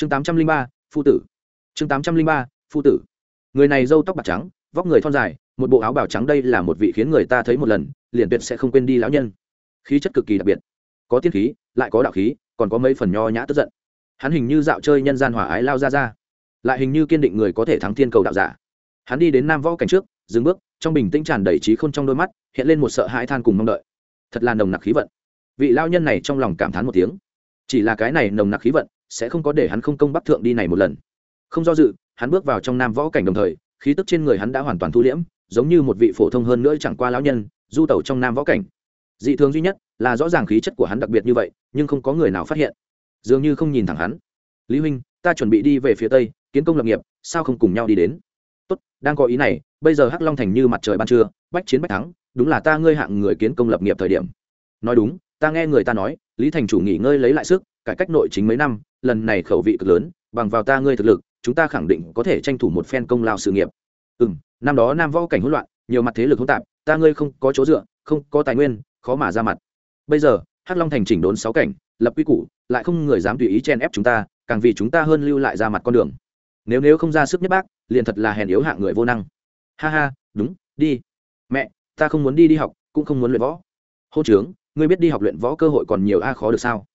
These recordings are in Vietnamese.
chương tám trăm linh ba, phu tử. Chương tám trăm linh ba, phu tử. Người này râu tóc bạc trắng, vóc người thon dài, một bộ áo bào trắng đây là một vị khiến người ta thấy một lần, liền tuyệt sẽ không quên đi lão nhân. Khí chất cực kỳ đặc biệt. Có tiên khí, lại có đạo khí, còn có mấy phần nho nhã tức giận. Hắn hình như dạo chơi nhân gian hòa ái lao ra ra. Lại hình như kiên định người có thể thắng thiên cầu đạo giả. Hắn đi đến nam võ cảnh trước, dừng bước, trong bình tĩnh tràn đầy trí k h ô n trong đôi mắt, hiện lên một sợ hãi than cùng mong đợi. Thật là nồng nặc khí vận. Vị lao nhân này trong lòng cảm thán một tiếng. Chỉ là cái này nồng nặc khí vận sẽ không có để hắn không công bắc thượng đi này một lần. Không do dự, hắn bước vào trong nam võ cảnh đồng thời, khí tức trên người hắn đã hoàn toàn thu liễm, giống như một vị phổ thông hơn nữa chẳng qua lão nhân, du tẩu trong nam võ cảnh. Dị thường duy nhất là rõ ràng khí chất của hắn đặc biệt như vậy, nhưng không có người nào phát hiện. Dường như không nhìn thẳng hắn. Lý huynh, ta chuẩn bị đi về phía tây, kiến công lập nghiệp, sao không cùng nhau đi đến? Tốt, đang có ý này, bây giờ hắc long thành như mặt trời ban trưa, bách chiến bách thắng, đúng là ta ngươi hạng người kiến công lập nghiệp thời điểm. Nói đúng, ta nghe người ta nói, lý thành chủ nghỉ ngơi lấy lại sức cải cách nội chính mấy năm, lần này khẩu vị cực lớn, bằng vào ta ngươi thực lực, chúng ta khẳng định có thể tranh thủ một phen công lao sự nghiệp. Ừ m năm đó nam võ cảnh hỗn loạn, nhiều mặt thế lực hỗn tạp, ta ngươi không có chỗ dựa, không có tài nguyên, khó mà ra mặt. Bây giờ, hắc long thành chỉnh đốn sáu cảnh, lập quy củ, lại không người dám tùy ý chen ép chúng ta, càng vì chúng ta hơn lưu lại ra mặt con đường. Nếu nếu không ra sức nhất bác, liền thật là hèn yếu hạng người vô năng. Ha ha, đúng, đi. Mẹ, ta không muốn đi đi học, cũng không muốn luyện võ. Hô trướng ngươi biết đi học luyện võ cơ hội còn nhiều a khó được sao?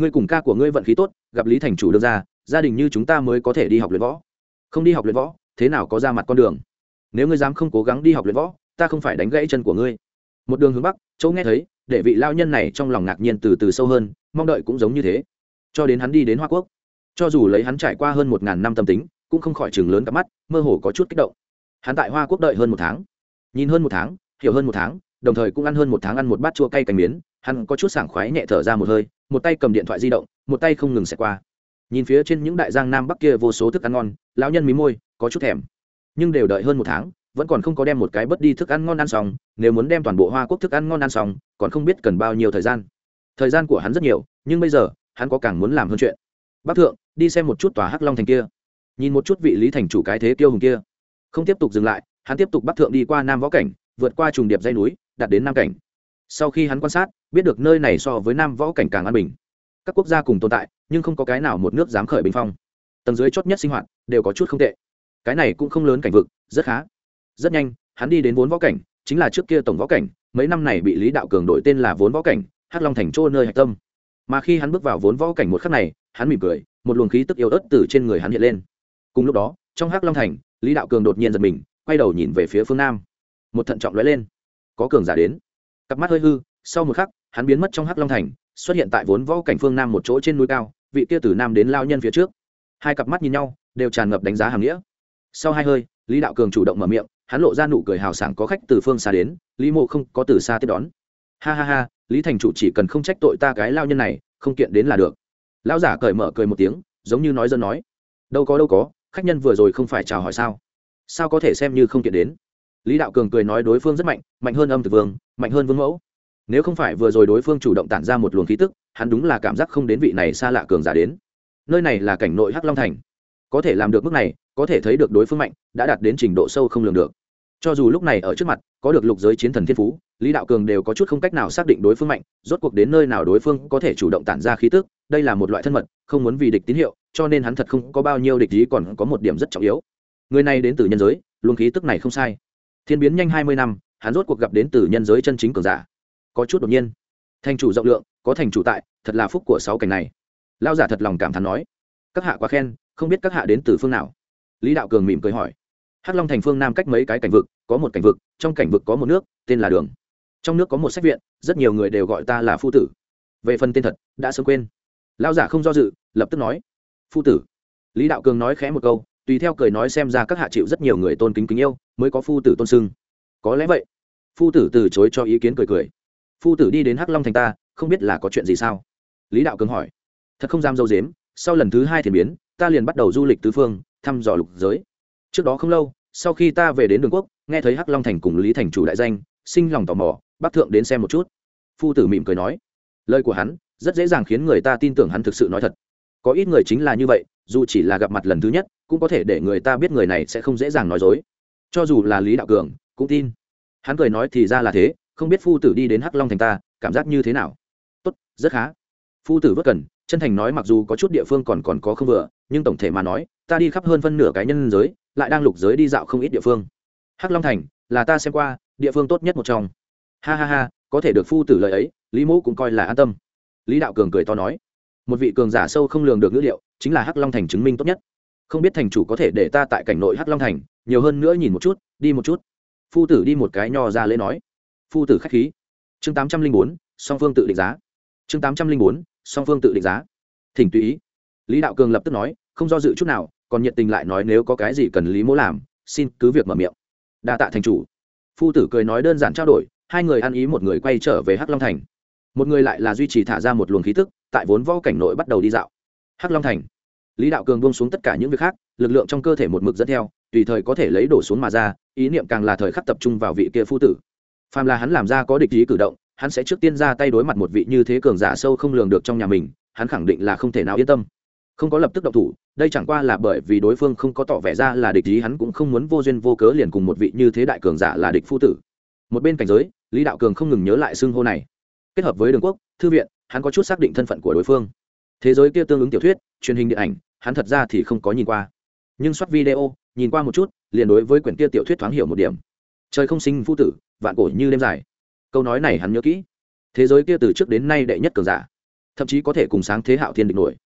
Ngươi cùng ca của ngươi vận khí tốt, gặp lý thành chủ đưa ra gia đình như chúng ta mới có thể đi học luyện võ. Không đi học luyện võ, thế nào có ra mặt con đường? Nếu ngươi dám không cố gắng đi học luyện võ, ta không phải đánh gãy chân của ngươi. Một đường hướng bắc châu nghe thấy, để vị lao nhân này trong lòng ngạc nhiên từ từ sâu hơn, mong đợi cũng giống như thế. Cho đến hắn đi đến hoa quốc, cho dù lấy hắn trải qua hơn một ngàn năm tâm tính, cũng không khỏi chừng lớn cặp mắt, mơ hồ có chút kích động. Hắn tại hoa quốc đợi hơn một tháng, nhìn hơn một tháng, hiểu hơn một tháng, đồng thời cũng ăn hơn một tháng ăn một bát chua cay cành miến hắn có chút sảng khoái nhẹ thở ra một hơi, một tay cầm điện thoại di động, một tay không ngừng xẹt qua. Nhìn phía trên những đại giang nam bắc kia vô số thức ăn ngon, lão nhân mí môi, có chút thèm. Nhưng đều đợi hơn một tháng, vẫn còn không có đem một cái bớt đi thức ăn ngon ăn xong, nếu muốn đem toàn bộ hoa quốc thức ăn ngon ăn xong, còn không biết cần bao nhiêu thời gian. Thời gian của hắn rất nhiều, nhưng bây giờ, hắn có càng muốn làm hơn chuyện. Bác thượng, đi xem một chút tòa hắc long thành kia. Nhìn một chút vị lý thành chủ cái thế tiêu hùng kia. Không tiếp tục dừng lại, hắn tiếp tục bắc thượng đi qua nam võ cảnh, vượt qua trùng điệp dây núi, đạt đến nam cảnh. Sau khi hắn quan sát biết được nơi này so với nam võ cảnh càng an bình. Các quốc gia cùng tồn tại, nhưng không có cái nào một nước dám khởi bình phong. Tầng dưới chót nhất sinh hoạt, đều có chút không tệ. Cái này cũng không lớn cảnh vực, rất khá. Rất nhanh, hắn đi đến vốn võ cảnh, chính là trước kia tổng võ cảnh, mấy năm này bị lý đạo cường đổi tên là vốn võ cảnh, hắc long thành chỗ nơi hạch tâm. Mà khi hắn bước vào vốn võ cảnh một khắc này, hắn mỉm cười, một luồng khí tức yếu ớt từ trên người hắn hiện lên. Cùng lúc đó, trong hắc long thành, lý đạo cường đột nhiên giật mình, quay đầu nhìn về phía phương nam. Một thận trọng lóe lên. Có cường giả đến. Cặp mắt hơi hư, sau một khắc hắn biến mất trong hắc long thành, xuất hiện tại vốn võ cảnh phương nam một chỗ trên núi cao, vị kia từ nam đến lao nhân phía trước. Hai cặp mắt nhìn nhau, đều tràn ngập đánh giá hàm nghĩa. Sau hai hơi, lý đạo cường chủ động mở miệng, hắn lộ ra nụ cười hào sảng có khách từ phương xa đến, lý mộ không có từ xa tiếp đón. Ha ha ha, lý thành chủ chỉ cần không trách tội ta cái lao nhân này, không kiện đến là được. Lão giả cởi mở cười một tiếng, giống như nói dân nói. Đâu có đâu có, khách nhân vừa rồi không phải chào hỏi sao? Sao có thể xem như không kiện đến? Lý đạo cường cười nói đối phương rất mạnh mạnh hơn âm thực vương, mạnh hơn vương mẫu nếu không phải vừa rồi đối phương chủ động tản ra một luồng khí tức, hắn đúng là cảm giác không đến vị này xa lạ cường giả đến. Nơi này là cảnh nội hắc long thành. Có thể làm được mức này, có thể thấy được đối phương mạnh, đã đạt đến trình độ sâu không lường được. Cho dù lúc này ở trước mặt, có được lục giới chiến thần thiên phú, lý đạo cường đều có chút không cách nào xác định đối phương mạnh, rốt cuộc đến nơi nào đối phương có thể chủ động tản ra khí tức, đây là một loại thân mật, không muốn vì địch tín hiệu, cho nên hắn thật không có bao nhiêu địch ý còn có một điểm rất trọng yếu. Người này đến từ nhân giới, luồng khí tức này không sai. Thiên biến nhanh hai mươi năm, hắn rốt cuộc gặp đến từ nhân giới chân chính cường giả có chút đột nhiên. Thành chủ rộng lượng, có thành chủ tại, thật là phúc của sáu cảnh này. Lao giả thật lòng cảm thán nói. Các hạ quá khen, không biết các hạ đến từ phương nào. Lý đạo cường mỉm cười hỏi. Hắc long thành phương nam cách mấy cái cảnh vực, có một cảnh vực, trong cảnh vực có một nước, tên là đường. Trong nước có một sách viện, rất nhiều người đều gọi ta là phu tử. Về phần tên thật, đã sớm quên. Lao giả không do dự, lập tức nói. Phu tử. Lý đạo cường nói khẽ một câu, tùy theo cười nói xem ra các hạ chịu rất nhiều người tôn kính kính yêu, mới có phu tử tôn sưng có lẽ vậy. Phu tử từ chối cho ý kiến cười cười phu tử đi đến hắc long thành ta không biết là có chuyện gì sao lý đạo cường hỏi thật không dám dâu dếm sau lần thứ hai thiền biến ta liền bắt đầu du lịch tứ phương thăm dò lục giới trước đó không lâu sau khi ta về đến đường quốc nghe thấy hắc long thành cùng lý thành chủ đại danh sinh lòng tò mò bác thượng đến xem một chút phu tử mỉm cười nói lời của hắn rất dễ dàng khiến người ta tin tưởng hắn thực sự nói thật có ít người chính là như vậy dù chỉ là gặp mặt lần thứ nhất cũng có thể để người ta biết người này sẽ không dễ dàng nói dối cho dù là lý đạo cường cũng tin hắn cười nói thì ra là thế không biết phu tử đi đến hắc long thành ta, cảm giác như thế nào? Tốt, rất khá. Phu tử vất cần, chân thành nói mặc dù có chút địa phương còn còn có không vừa, nhưng tổng thể mà nói, ta đi khắp hơn phân nửa cái nhân giới, lại đang lục giới đi dạo không ít địa phương. Hắc long thành, là ta xem qua, địa phương tốt nhất một trong. Ha ha ha, có thể được phu tử lời ấy, lý mẫu cũng coi là an tâm. Lý đạo cường cười to nói, một vị cường giả sâu không lường được ngữ liệu, chính là hắc long thành chứng minh tốt nhất. Không biết thành chủ có thể để ta tại cảnh nội hắc long thành, nhiều hơn nữa nhìn một chút, đi một chút. Phu tử đi một cái nho ra lễ nói phu tử khách khí. Chương tám trăm linh bốn, song phương tự định giá. Chương tám trăm linh bốn, song phương tự định giá. Thỉnh tùy ý. Lý đạo cường lập tức nói, không do dự chút nào, còn nhiệt tình lại nói nếu có cái gì cần lý mỗ làm, xin cứ việc mở miệng. Đa tạ thành chủ. Phu tử cười nói đơn giản trao đổi, hai người ăn ý một người quay trở về hắc long thành. Một người lại là duy trì thả ra một luồng khí tức, tại vốn võ cảnh nội bắt đầu đi dạo. Hắc long thành. Lý đạo cường buông xuống tất cả những việc khác, lực lượng trong cơ thể một mực dẫn theo, tùy thời có thể lấy đổ xuống mà ra, ý niệm càng là thời khắc tập trung vào vị kia phu tử phàm là hắn làm ra có địch ý cử động, hắn sẽ trước tiên ra tay đối mặt một vị như thế cường giả sâu không lường được trong nhà mình, hắn khẳng định là không thể nào yên tâm. Không có lập tức động thủ, đây chẳng qua là bởi vì đối phương không có tỏ vẻ ra là địch ý, hắn cũng không muốn vô duyên vô cớ liền cùng một vị như thế đại cường giả là địch phu tử. Một bên cảnh giới, lý đạo cường không ngừng nhớ lại xưng hô này. Kết hợp với đường quốc, thư viện, hắn có chút xác định thân phận của đối phương. Thế giới kia tương ứng tiểu thuyết, truyền hình điện ảnh, hắn thật ra thì không có nhìn qua. Nhưng soát video, nhìn qua một chút, liền đối với quyển kia tiểu thuyết thoáng hiểu một điểm trời không sinh phu tử, vạn cổ như đêm dài. Câu nói này hắn nhớ kỹ. Thế giới kia từ trước đến nay đệ nhất cường giả, thậm chí có thể cùng sáng thế hạo thiên địch nổi.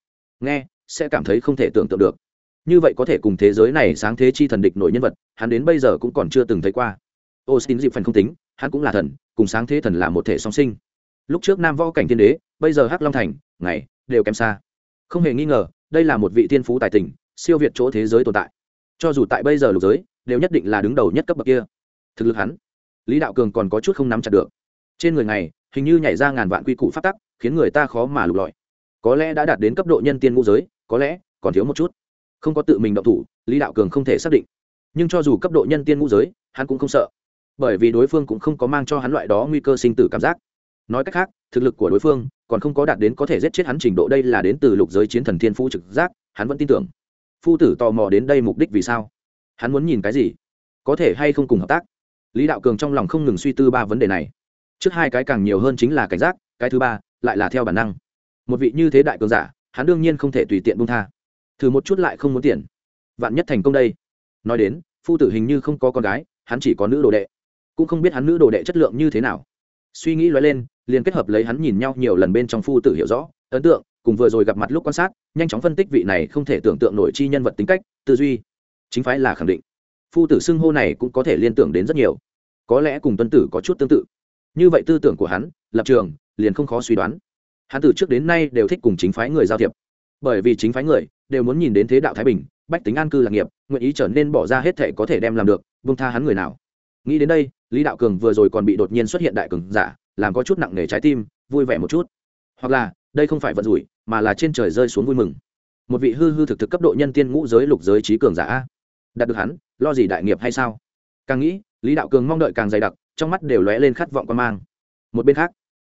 Nghe, sẽ cảm thấy không thể tưởng tượng được. Như vậy có thể cùng thế giới này sáng thế chi thần địch nổi nhân vật, hắn đến bây giờ cũng còn chưa từng thấy qua. Austin dịp phần không tính, hắn cũng là thần, cùng sáng thế thần là một thể song sinh. Lúc trước nam võ cảnh thiên đế, bây giờ hắc long thành, ngày, đều kém xa. Không hề nghi ngờ, đây là một vị thiên phú tài tình, siêu việt chỗ thế giới tồn tại. Cho dù tại bây giờ lục giới, đều nhất định là đứng đầu nhất cấp bậc kia thực lực hắn, lý đạo cường còn có chút không nắm chặt được. Trên người này, hình như nhảy ra ngàn vạn quy củ phát tắc, khiến người ta khó mà lục lọi. Có lẽ đã đạt đến cấp độ nhân tiên ngũ giới, có lẽ còn thiếu một chút. Không có tự mình động thủ, lý đạo cường không thể xác định. Nhưng cho dù cấp độ nhân tiên ngũ giới, hắn cũng không sợ. Bởi vì đối phương cũng không có mang cho hắn loại đó nguy cơ sinh tử cảm giác. Nói cách khác, thực lực của đối phương còn không có đạt đến có thể giết chết hắn trình độ đây là đến từ lục giới chiến thần thiên phu trực giác, hắn vẫn tin tưởng. Phu tử tò mò đến đây mục đích vì sao? Hắn muốn nhìn cái gì? Có thể hay không cùng hợp tác? Lý đạo cường trong lòng không ngừng suy tư ba vấn đề này. Trước hai cái càng nhiều hơn chính là cảnh giác, cái thứ ba lại là theo bản năng. Một vị như thế đại cường giả, hắn đương nhiên không thể tùy tiện bung tha. Thử một chút lại không muốn tiền. Vạn nhất thành công đây. Nói đến, phu tử hình như không có con gái, hắn chỉ có nữ đồ đệ. Cũng không biết hắn nữ đồ đệ chất lượng như thế nào. Suy nghĩ lóe lên, liền kết hợp lấy hắn nhìn nhau nhiều lần bên trong phu tử hiểu rõ, ấn tượng, cùng vừa rồi gặp mặt lúc quan sát, nhanh chóng phân tích vị này không thể tưởng tượng nổi chi nhân vật tính cách, tư duy. Chính phái là khẳng định phu tử xưng hô này cũng có thể liên tưởng đến rất nhiều. Có lẽ cùng tuân tử có chút tương tự. Như vậy tư tưởng của hắn, lập trường, liền không khó suy đoán. Hắn từ trước đến nay đều thích cùng chính phái người giao thiệp. Bởi vì chính phái người đều muốn nhìn đến thế đạo thái bình, bách tính an cư lạc nghiệp, nguyện ý trở nên bỏ ra hết thể có thể đem làm được vương tha hắn người nào. Nghĩ đến đây, lý đạo cường vừa rồi còn bị đột nhiên xuất hiện đại cường giả, làm có chút nặng nề trái tim, vui vẻ một chút. Hoặc là, đây không phải vận rủi, mà là trên trời rơi xuống vui mừng. Một vị hư hư thực thực cấp độ nhân tiên ngũ giới lục giới trí cường giả đạt được hắn, lo gì đại nghiệp hay sao? Càng nghĩ, lý đạo cường mong đợi càng dày đặc, trong mắt đều lóe lên khát vọng quan mang. Một bên khác,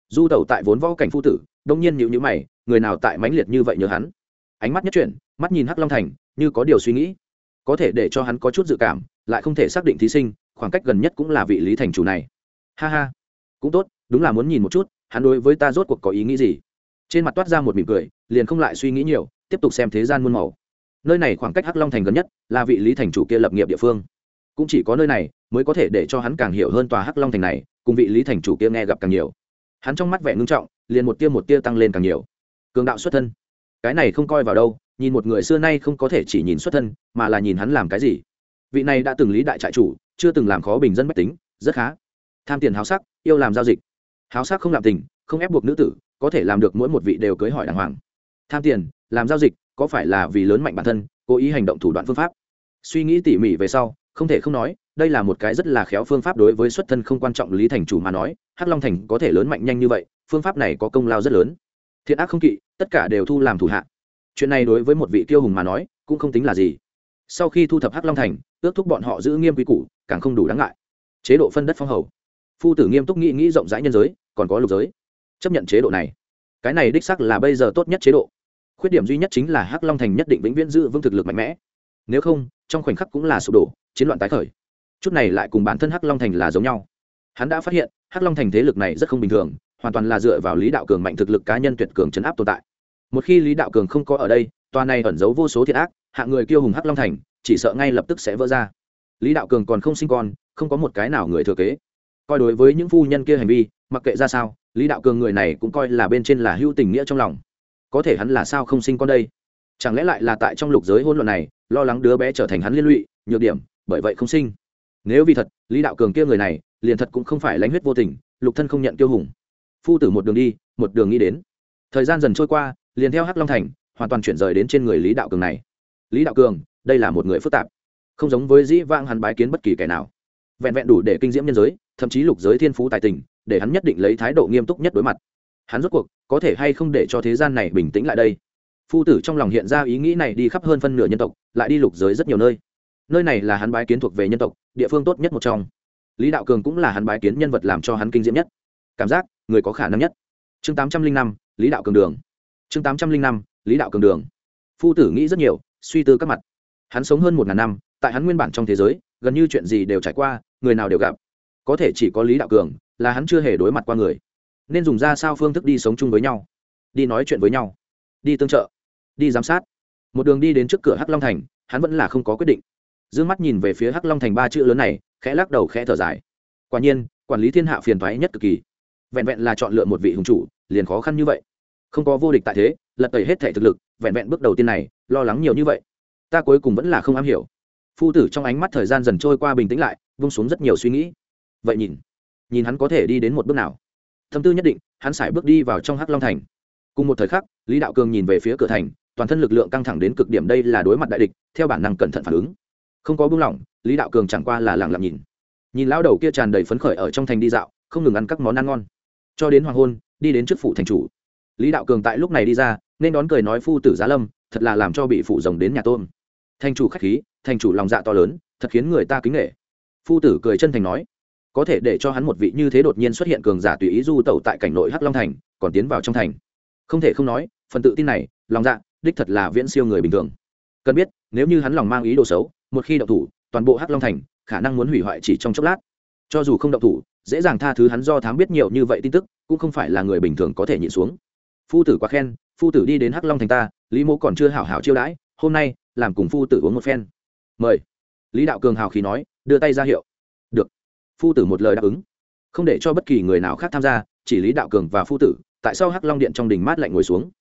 du tẩu tại vốn võ cảnh phu tử, đông nhiên nhịu nhữ mày, người nào tại mãnh liệt như vậy nhớ hắn? Ánh mắt nhất chuyển, mắt nhìn hắc long thành, như có điều suy nghĩ. Có thể để cho hắn có chút dự cảm, lại không thể xác định thí sinh, khoảng cách gần nhất cũng là vị lý thành chủ này. Ha ha. Cũng tốt, đúng là muốn nhìn một chút, hắn đối với ta rốt cuộc có ý nghĩ gì? Trên mặt toát ra một mỉm cười, liền không lại suy nghĩ nhiều, tiếp tục xem thế gian muôn màu nơi này khoảng cách hắc long thành gần nhất là vị lý thành chủ kia lập nghiệp địa phương. Cũng chỉ có nơi này mới có thể để cho hắn càng hiểu hơn tòa hắc long thành này, cùng vị lý thành chủ kia nghe gặp càng nhiều. Hắn trong mắt vẻ ngưng trọng, liền một tia một tia tăng lên càng nhiều. Cường đạo xuất thân. Cái này không coi vào đâu, nhìn một người xưa nay không có thể chỉ nhìn xuất thân, mà là nhìn hắn làm cái gì. Vị này đã từng lý đại trại chủ, chưa từng làm khó bình dân bách tính, rất khá. Tham tiền háo sắc, yêu làm giao dịch. Háo sắc không làm tình, không ép buộc nữ tử, có thể làm được mỗi một vị đều cưới hỏi đàng hoàng. Tham tiền, làm giao dịch có phải là vì lớn mạnh bản thân, cố ý hành động thủ đoạn phương pháp? Suy nghĩ tỉ mỉ về sau, không thể không nói, đây là một cái rất là khéo phương pháp đối với xuất thân không quan trọng lý thành chủ mà nói, hắc long thành có thể lớn mạnh nhanh như vậy, phương pháp này có công lao rất lớn. Thiện ác không kỵ, tất cả đều thu làm thủ hạ. Chuyện này đối với một vị tiêu hùng mà nói, cũng không tính là gì. Sau khi thu thập hắc long thành, ước thúc bọn họ giữ nghiêm quy củ, càng không đủ đáng ngại. Chế độ phân đất phong hầu. Phu tử nghiêm túc nghĩ nghĩ rộng rãi nhân giới, còn có lục giới. Chấp nhận chế độ này. Cái này đích sắc là bây giờ tốt nhất chế độ khuyết điểm duy nhất chính là hắc long thành nhất định vĩnh viễn giữ vững thực lực mạnh mẽ. Nếu không, trong khoảnh khắc cũng là sụp đổ, chiến loạn tái khởi. Chút này lại cùng bản thân hắc long thành là giống nhau. Hắn đã phát hiện, hắc long thành thế lực này rất không bình thường, hoàn toàn là dựa vào lý đạo cường mạnh thực lực cá nhân tuyệt cường chấn áp tồn tại. Một khi lý đạo cường không có ở đây, tòa này ẩn giấu vô số thiệt ác hạng người kiêu hùng hắc long thành, chỉ sợ ngay lập tức sẽ vỡ ra. Lý đạo cường còn không sinh con, không có một cái nào người thừa kế. Coi đối với những phu nhân kia hành vi, mặc kệ ra sao, lý đạo cường người này cũng coi là bên trên là hữu tình nghĩa trong lòng có thể hắn là sao không sinh con đây? Chẳng lẽ lại là tại trong lục giới hôn luận này, lo lắng đứa bé trở thành hắn liên lụy, nhược điểm, bởi vậy không sinh? Nếu vì thật, lý đạo cường kia người này, liền thật cũng không phải lãnh huyết vô tình, lục thân không nhận tiêu hùng. Phu tử một đường đi, một đường nghĩ đến. Thời gian dần trôi qua, liền theo hắc long thành, hoàn toàn chuyển rời đến trên người lý đạo cường này. Lý đạo cường, đây là một người phức tạp. Không giống với dĩ vang hắn bái kiến bất kỳ kẻ nào. Vẹn vẹn đủ để kinh diễm nhân giới, thậm chí lục giới thiên phú tài tình, để hắn nhất định lấy thái độ nghiêm túc nhất đối mặt hắn rốt cuộc có thể hay không để cho thế gian này bình tĩnh lại đây? Phu tử trong lòng hiện ra ý nghĩ này đi khắp hơn phân nửa nhân tộc, lại đi lục giới rất nhiều nơi. Nơi này là hắn bái kiến thuộc về nhân tộc, địa phương tốt nhất một trong. Lý đạo cường cũng là hắn bái kiến nhân vật làm cho hắn kinh diễm nhất. Cảm giác, người có khả năng nhất. Chương tám trăm linh năm, lý đạo cường đường. Chương tám trăm linh năm, lý đạo cường đường. Phu tử nghĩ rất nhiều, suy tư các mặt. Hắn sống hơn một ngàn năm, tại hắn nguyên bản trong thế giới, gần như chuyện gì đều trải qua, người nào đều gặp. Có thể chỉ có lý đạo cường là hắn chưa hề đối mặt qua người nên dùng ra sao phương thức đi sống chung với nhau, đi nói chuyện với nhau, đi tương trợ, đi giám sát. Một đường đi đến trước cửa hắc long thành, hắn vẫn là không có quyết định. D ư ơ n g mắt nhìn về phía hắc long thành ba chữ lớn này, khẽ lắc đầu khẽ thở dài. Quả nhiên, quản lý thiên hạ phiền thoái nhất cực kỳ. Vẹn vẹn là chọn lựa một vị hùng chủ, liền khó khăn như vậy. Không có vô địch tại thế, lật tẩy hết thể thực lực, vẹn vẹn bước đầu tiên này, lo lắng nhiều như vậy. Ta cuối cùng vẫn là không am hiểu. Phu tử trong ánh mắt thời gian dần trôi qua bình tĩnh lại vung xuống rất nhiều suy nghĩ. Vậy nhìn nhìn hắn có thể đi đến một bước nào? Tâm tư nhất định, hắn sải bước đi vào trong hắc long thành. Cùng một thời khắc, lý đạo cường nhìn về phía cửa thành, toàn thân lực lượng căng thẳng đến cực điểm đây là đối mặt đại địch, theo bản năng cẩn thận phản ứng. Không có buông lỏng, lý đạo cường chẳng qua là lặng lặng nhìn. Nhìn lão đầu kia tràn đầy phấn khởi ở trong thành đi dạo, không ngừng ăn các món ăn ngon. Cho đến hoàng hôn, đi đến trước phủ thành chủ. Lý đạo cường tại lúc này đi ra, nên đón cười nói phu tử giá lâm, thật là làm cho bị phụ rồng đến nhà tôn thành chủ khách khí, thành chủ lòng dạ to lớn, thật khiến người ta kính nghệ phu tử cười chân thành nói có thể để cho hắn một vị như thế đột nhiên xuất hiện cường giả tùy ý du tẩu tại cảnh nội hắc long thành, còn tiến vào trong thành. Không thể không nói, phần tự tin này, lòng dạ đích thật là viễn siêu người bình thường. Cần biết, nếu như hắn lòng mang ý đồ xấu, một khi động thủ, toàn bộ hắc long thành, khả năng muốn hủy hoại chỉ trong chốc lát. Cho dù không động thủ, dễ dàng tha thứ hắn do thám biết nhiều như vậy tin tức, cũng không phải là người bình thường có thể nhịn xuống. Phu tử quá khen, phu tử đi đến hắc long thành ta, lý mô còn chưa hảo hảo chiêu đãi, hôm nay, làm cùng phu tử uống một phen. Mời. Lý đạo cường hào khí nói, đưa tay ra hiệu phu tử một lời đáp ứng. Không để cho bất kỳ người nào khác tham gia, chỉ lý đạo cường và phu tử, tại sao hắc long điện trong đình mát lạnh ngồi xuống?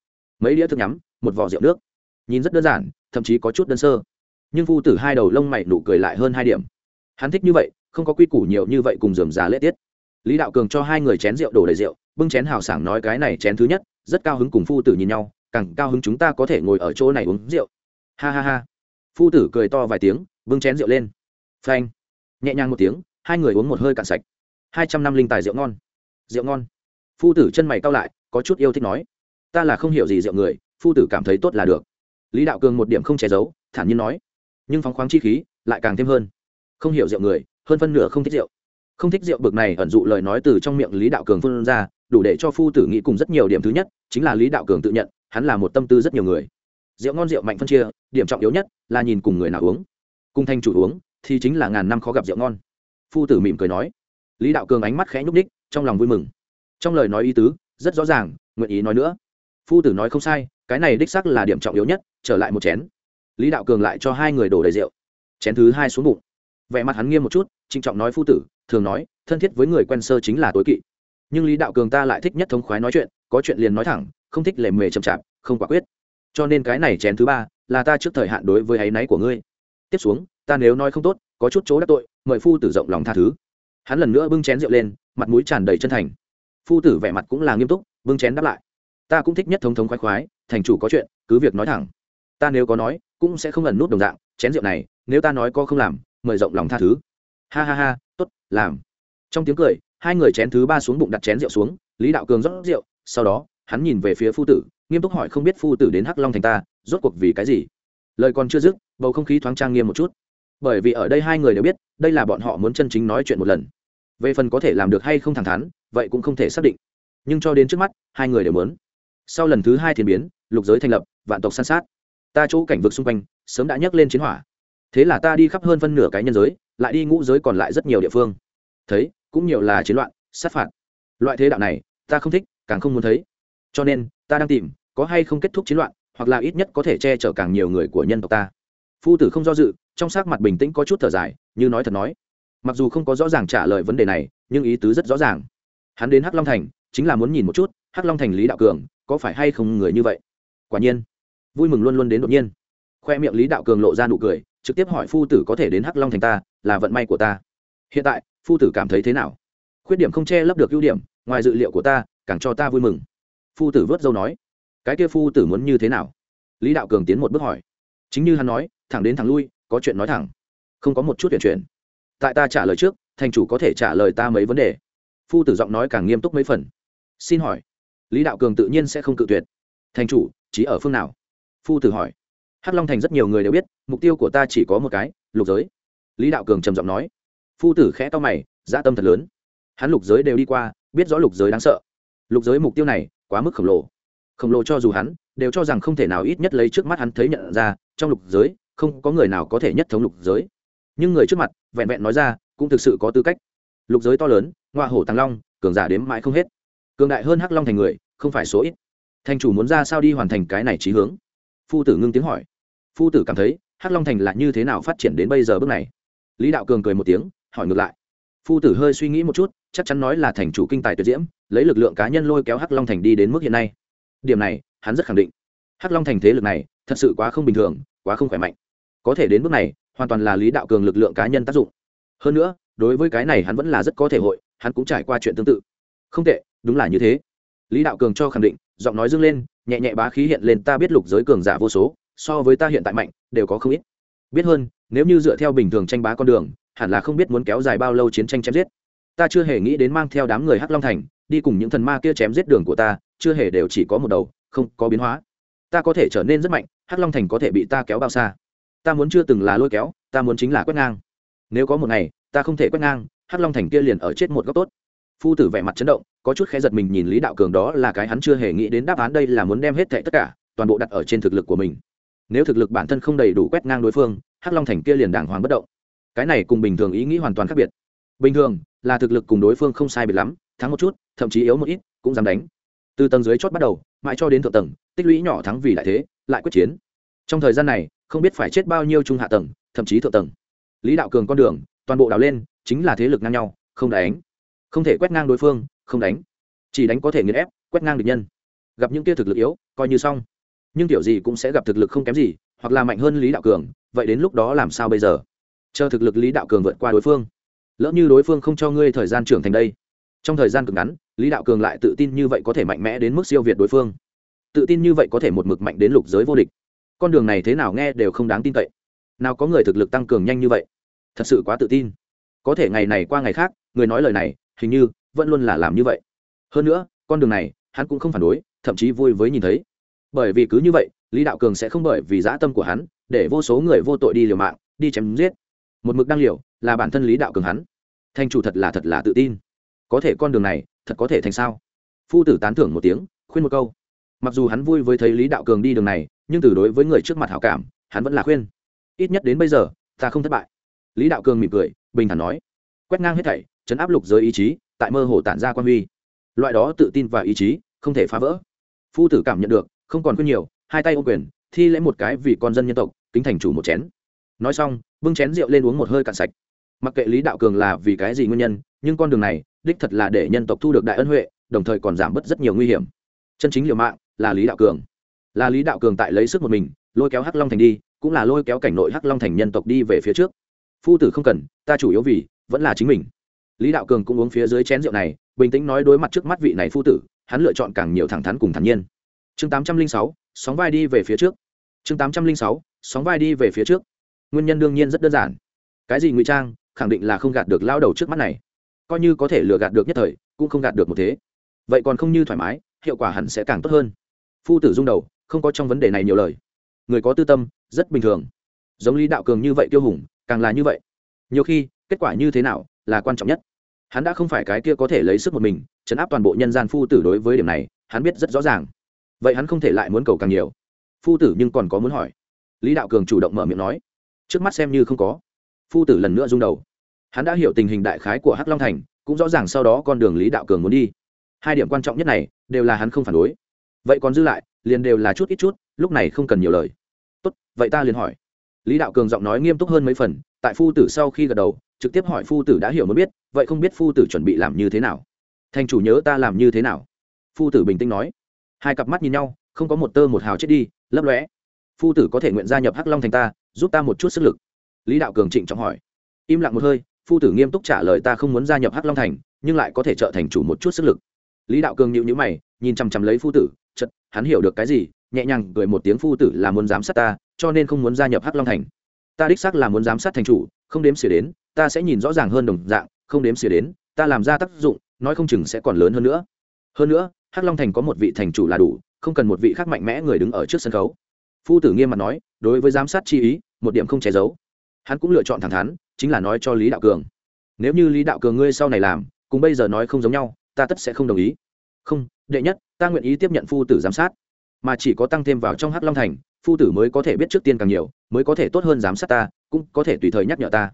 Mấy đĩa thức nhắm, một vỏ rượu nước. Nhìn rất đơn giản, thậm chí có chút đơn sơ. Nhưng phu tử hai đầu lông mày nụ cười lại hơn hai điểm. Hắn thích như vậy, không có quy củ nhiều như vậy cùng dườm già lễ tiết. Lý đạo cường cho hai người chén rượu đổ đầy rượu, bưng chén hào sảng nói cái này chén thứ nhất, rất cao hứng cùng phu tử nhìn nhau, càng cao hứng chúng ta có thể ngồi ở chỗ này uống rượu. Ha ha ha. Phu tử cười to vài tiếng, bưng chén rượu lên. Phanh. Nhẹ nhàng một tiếng hai người uống một hơi cạn sạch. Hai trăm năm linh tài rượu ngon. Rượu ngon. Phu tử chân mày cao lại, có chút yêu thích nói. Ta là không hiểu gì rượu người, phu tử cảm thấy tốt là được. Lý đạo cường một điểm không che giấu, thản nhiên nói. Nhưng phóng khoáng chi khí, lại càng thêm hơn. Không hiểu rượu người, hơn phân nửa không thích rượu. Không thích rượu bực này ẩn dụ lời nói từ trong miệng lý đạo cường phun ra, đủ để cho phu tử nghĩ cùng rất nhiều điểm thứ nhất, chính là lý đạo cường tự nhận, hắn là một tâm tư rất nhiều người. Rượu ngon rượu mạnh phân chia, điểm trọng yếu nhất là nhìn cùng người nào uống. Cùng thanh chủ uống, thì chính là ngàn năm khó gặp rượu ngon phu tử mỉm cười nói. Lý đạo cường ánh mắt khẽ nhúc ních trong lòng vui mừng. Trong lời nói ý tứ, rất rõ ràng, nguyện ý nói nữa. Phu tử nói không sai, cái này đích sắc là điểm trọng yếu nhất, trở lại một chén. Lý đạo cường lại cho hai người đổ đầy rượu. Chén thứ hai xuống bụng. Vẻ mặt hắn nghiêm một chút, trịnh trọng nói phu tử, thường nói, thân thiết với người quen sơ chính là tối kỵ. Nhưng lý đạo cường ta lại thích nhất thống khoái nói chuyện, có chuyện liền nói thẳng, không thích lề mề chậm chạp, không quả quyết. Cho nên cái này chén thứ ba, là ta trước thời hạn đối với áy náy của ngươi. Tiếp xuống, ta nếu nói không tốt, có chút chỗ đắc tội mời phu tử rộng lòng tha thứ. Hắn lần nữa bưng chén rượu lên, mặt mũi tràn đầy chân thành. Phu tử vẻ mặt cũng là nghiêm túc, bưng chén đáp lại. Ta cũng thích nhất thống thống khoái khoái, thành chủ có chuyện, cứ việc nói thẳng. Ta nếu có nói, cũng sẽ không ẩn nút đồng dạng, chén rượu này, nếu ta nói có không làm, mời rộng lòng tha thứ. Ha ha ha t ố t làm. Trong tiếng cười, hai người chén thứ ba xuống bụng đặt chén rượu xuống, lý đạo cường rót rượu, sau đó, hắn nhìn về phía phu tử, nghiêm túc hỏi không biết phu tử đến hắc long thành ta, rốt cuộc vì cái gì? Lời còn chưa dứt, bầu không khí thoáng trang nghiêm một chút bởi vì ở đây hai người đều biết, đây là bọn họ muốn chân chính nói chuyện một lần. Về phần có thể làm được hay không thẳng thắn, vậy cũng không thể xác định. Nhưng cho đến trước mắt, hai người đều muốn. Sau lần thứ hai thiên biến, lục giới thành lập, vạn tộc san sát. Ta chỗ cảnh vực xung quanh, sớm đã nhấc lên chiến hỏa. Thế là ta đi khắp hơn phân nửa cái nhân giới, lại đi ngũ giới còn lại rất nhiều địa phương. Thấy, cũng nhiều là chiến loạn, sát phạt. Loại thế đạo này, ta không thích, càng không muốn thấy. Cho nên, ta đang tìm, có hay không kết thúc chiến loạn, hoặc là ít nhất có thể che chở càng nhiều người của nhân tộc ta phu tử không do dự, trong sắc mặt bình tĩnh có chút thở dài, như nói thật nói. Mặc dù không có rõ ràng trả lời vấn đề này, nhưng ý tứ rất rõ ràng. Hắn đến hắc long thành, chính là muốn nhìn một chút, hắc long thành lý đạo cường có phải hay không người như vậy. Quả nhiên, vui mừng luôn luôn đến đột nhiên. Khoe miệng lý đạo cường lộ ra nụ cười, trực tiếp hỏi phu tử có thể đến hắc long thành ta, là vận may của ta. Hiện tại, phu tử cảm thấy thế nào? Khuyết điểm không che lấp được ưu điểm, ngoài dự liệu của ta, càng cho ta vui mừng. Phu tử vớt dâu nói, cái kia phu tử muốn như thế nào? Lý đạo cường tiến một bước hỏi chính như hắn nói, thẳng đến thẳng lui, có chuyện nói thẳng. Không có một chút tuyển chuyển. Tại ta trả lời trước, thành chủ có thể trả lời ta mấy vấn đề. Phu tử giọng nói càng nghiêm túc mấy phần. Xin hỏi, lý đạo cường tự nhiên sẽ không cự tuyệt. Thành chủ chỉ ở phương nào? Phu tử hỏi. Hắc long thành rất nhiều người đều biết, mục tiêu của ta chỉ có một cái, lục giới. Lý đạo cường trầm giọng nói. Phu tử khẽ to mày dã tâm thật lớn. Hắn lục giới đều đi qua, biết rõ lục giới đáng sợ. Lục giới mục tiêu này, quá mức khổng lồ. Khổng lồ cho dù hắn, đều cho rằng không thể nào ít nhất lấy trước mắt hắn thấy nhận ra trong lục giới, không có người nào có thể nhất thống lục giới. Nhưng người trước mặt, vẹn vẹn nói ra, cũng thực sự có tư cách. Lục giới to lớn ngoa hổ tàng long, cường giả đếm mãi không hết. Cường đại hơn hắc long thành người, không phải số ít. Thành chủ muốn ra sao đi hoàn thành cái này trí hướng? Phu tử ngưng tiếng hỏi. Phu tử cảm thấy, hắc long thành là như thế nào phát triển đến bây giờ bước này? Lý đạo cường cười một tiếng, hỏi ngược lại. Phu tử hơi suy nghĩ một chút, chắc chắn nói là thành chủ kinh tài tuyệt diễm, lấy lực lượng cá nhân lôi kéo hắc long thành đi đến mức hiện nay. Điểm này, hắn rất khẳng định. Hắc long thành thế lực này, thật sự quá không bình thường quá không khỏe mạnh. Có thể đến bước này, hoàn toàn là lý đạo cường lực lượng cá nhân tác dụng. Hơn nữa, đối với cái này hắn vẫn là rất có thể hội, hắn cũng trải qua chuyện tương tự. Không tệ, đúng là như thế. Lý đạo cường cho khẳng định, giọng nói dâng lên, nhẹ nhẹ bá khí hiện lên, ta biết lục giới cường giả vô số, so với ta hiện tại mạnh, đều có không ít. Biết hơn, nếu như dựa theo bình thường tranh bá con đường, hẳn là không biết muốn kéo dài bao lâu chiến tranh chém giết. Ta chưa hề nghĩ đến mang theo đám người hắc long thành, đi cùng những thần ma kia chém giết đường của ta, chưa hề đều chỉ có một đầu, không có biến hóa. Ta có thể trở nên rất mạnh hắc long thành có thể bị ta kéo bao xa? Ta muốn chưa từng là lôi kéo, ta muốn chính là quét ngang. Nếu có một ngày, ta không thể quét ngang, hắc long thành kia liền ở chết một góc tốt. Phu tử vẻ mặt chấn động, có chút khẽ giật mình nhìn lý đạo cường đó là cái hắn chưa hề nghĩ đến đáp án đây là muốn đem hết thệ tất cả, toàn bộ đặt ở trên thực lực của mình. Nếu thực lực bản thân không đầy đủ quét ngang đối phương, hắc long thành kia liền đàng hoàng bất động. Cái này cùng bình thường ý nghĩ hoàn toàn khác biệt. Bình thường, là thực lực cùng đối phương không sai biệt lắm, thắng một chút, thậm chí yếu một ít, cũng dám đánh. Từ tầng dưới chót bắt đầu, mãi cho đến thượng tầng, tích lũy nhỏ thắng vì đại thế lại quyết chiến. Trong thời gian này, không biết phải chết bao nhiêu trung hạ tầng, thậm chí thượng tầng. Lý đạo cường con đường, toàn bộ đào lên, chính là thế lực ngang nhau, không đánh. Không thể quét ngang đối phương, không đánh. Chỉ đánh có thể nghiền ép, quét ngang địch nhân. Gặp những kia thực lực yếu, coi như xong. Nhưng tiểu gì cũng sẽ gặp thực lực không kém gì, hoặc là mạnh hơn lý đạo cường, vậy đến lúc đó làm sao bây giờ? Chờ thực lực lý đạo cường vượt qua đối phương. Lỡ như đối phương không cho ngươi thời gian trưởng thành đây. Trong thời gian cực ngắn, lý đạo cường lại tự tin như vậy có thể mạnh mẽ đến mức siêu việt đối phương tự tin như vậy có thể một mực mạnh đến lục giới vô địch. Con đường này thế nào nghe đều không đáng tin cậy. Nào có người thực lực tăng cường nhanh như vậy? Thật sự quá tự tin. Có thể ngày này qua ngày khác, người nói lời này, hình như vẫn luôn là làm như vậy. Hơn nữa, con đường này, hắn cũng không phản đối, thậm chí vui với nhìn thấy. Bởi vì cứ như vậy, lý đạo cường sẽ không bởi vì dã tâm của hắn, để vô số người vô tội đi liều mạng, đi chém giết. Một mực đang liều, là bản thân lý đạo cường hắn. Thành chủ thật là thật là tự tin. Có thể con đường này, thật có thể thành sao? Phu tử tán thưởng một tiếng, khuyên một câu mặc dù hắn vui với thấy lý đạo cường đi đường này, nhưng từ đối với người trước mặt hảo cảm, hắn vẫn là khuyên. Ít nhất đến bây giờ, ta không thất bại. Lý đạo cường mỉm cười, bình thản nói. Quét ngang hết thảy, chấn áp lục giới ý chí, tại mơ hồ tản ra quan huy. Loại đó tự tin và ý chí, không thể phá vỡ. Phu tử cảm nhận được, không còn khuyên nhiều, hai tay ô quyền, thi lễ một cái vì con dân nhân tộc, kính thành chủ một chén. Nói xong, bưng chén rượu lên uống một hơi cạn sạch. Mặc kệ lý đạo cường là vì cái gì nguyên nhân, nhưng con đường này, đích thật là để nhân tộc thu được đại ân huệ, đồng thời còn giảm bớt rất nhiều nguy hiểm. Chân chính liều mạng là lý đạo cường. Là lý đạo cường tại lấy sức một mình, lôi kéo hắc long thành đi, cũng là lôi kéo cảnh nội hắc long thành nhân tộc đi về phía trước. Phu tử không cần, ta chủ yếu vì, vẫn là chính mình. Lý đạo cường cũng uống phía dưới chén rượu này, bình tĩnh nói đối mặt trước mắt vị này phu tử, hắn lựa chọn càng nhiều thẳng thắn cùng thản nhiên. Chương tám trăm linh sáu, sóng vai đi về phía trước. Chương tám trăm linh sáu, sóng vai đi về phía trước. Nguyên nhân đương nhiên rất đơn giản. Cái gì ngụy trang, khẳng định là không gạt được lao đầu trước mắt này. Coi như có thể lừa gạt được nhất thời, cũng không gạt được một thế. Vậy còn không như thoải mái, hiệu quả hẳn sẽ càng tốt hơn phu tử rung đầu, không có trong vấn đề này nhiều lời. Người có tư tâm, rất bình thường. Giống lý đạo cường như vậy tiêu hùng, càng là như vậy. Nhiều khi, kết quả như thế nào, là quan trọng nhất. Hắn đã không phải cái kia có thể lấy sức một mình chấn áp toàn bộ nhân gian phu tử đối với điểm này, hắn biết rất rõ ràng. Vậy hắn không thể lại muốn cầu càng nhiều. Phu tử nhưng còn có muốn hỏi. Lý đạo cường chủ động mở miệng nói. Trước mắt xem như không có. Phu tử lần nữa rung đầu. Hắn đã hiểu tình hình đại khái của hắc long thành, cũng rõ ràng sau đó con đường lý đạo cường muốn đi. Hai điểm quan trọng nhất này, đều là hắn không phản đối vậy còn dư lại, liền đều là chút ít chút, lúc này không cần nhiều lời. Tốt, vậy ta liền hỏi. Lý đạo cường giọng nói nghiêm túc hơn mấy phần, tại phu tử sau khi gật đầu, trực tiếp hỏi phu tử đã hiểu mới biết, vậy không biết phu tử chuẩn bị làm như thế nào? Thành chủ nhớ ta làm như thế nào? Phu tử bình tĩnh nói. Hai cặp mắt nhìn nhau, không có một tơ một hào chết đi, lấp lóe. Phu tử có thể nguyện gia nhập hắc long thành ta, giúp ta một chút sức lực. Lý đạo cường trịnh trọng hỏi. Im lặng một hơi, phu tử nghiêm túc trả lời ta không muốn gia nhập hắc long thành, nhưng lại có thể trợ thành chủ một chút sức lực. Lý đạo cường nhịu nhữ mày, nhìn chằm chằm lấy phu tử chật, hắn hiểu được cái gì, nhẹ nhàng cười một tiếng phu tử là muốn giám sát ta, cho nên không muốn gia nhập hắc long thành. Ta đích xác là muốn giám sát thành chủ, không đếm xỉa đến, ta sẽ nhìn rõ ràng hơn đồng dạng, không đếm xỉa đến, ta làm ra tác dụng, nói không chừng sẽ còn lớn hơn nữa. Hơn nữa, hắc long thành có một vị thành chủ là đủ, không cần một vị khác mạnh mẽ người đứng ở trước sân khấu. Phu tử nghiêm mặt nói, đối với giám sát chi ý, một điểm không che giấu. Hắn cũng lựa chọn thẳng thắn, chính là nói cho lý đạo cường. Nếu như lý đạo cường ngươi sau này làm, cùng bây giờ nói không giống nhau, ta tất sẽ không đồng ý không, đệ nhất, ta nguyện ý tiếp nhận phu tử giám sát. Mà chỉ có tăng thêm vào trong hắc long thành, phu tử mới có thể biết trước tiên càng nhiều, mới có thể tốt hơn giám sát ta, cũng có thể tùy thời nhắc nhở ta.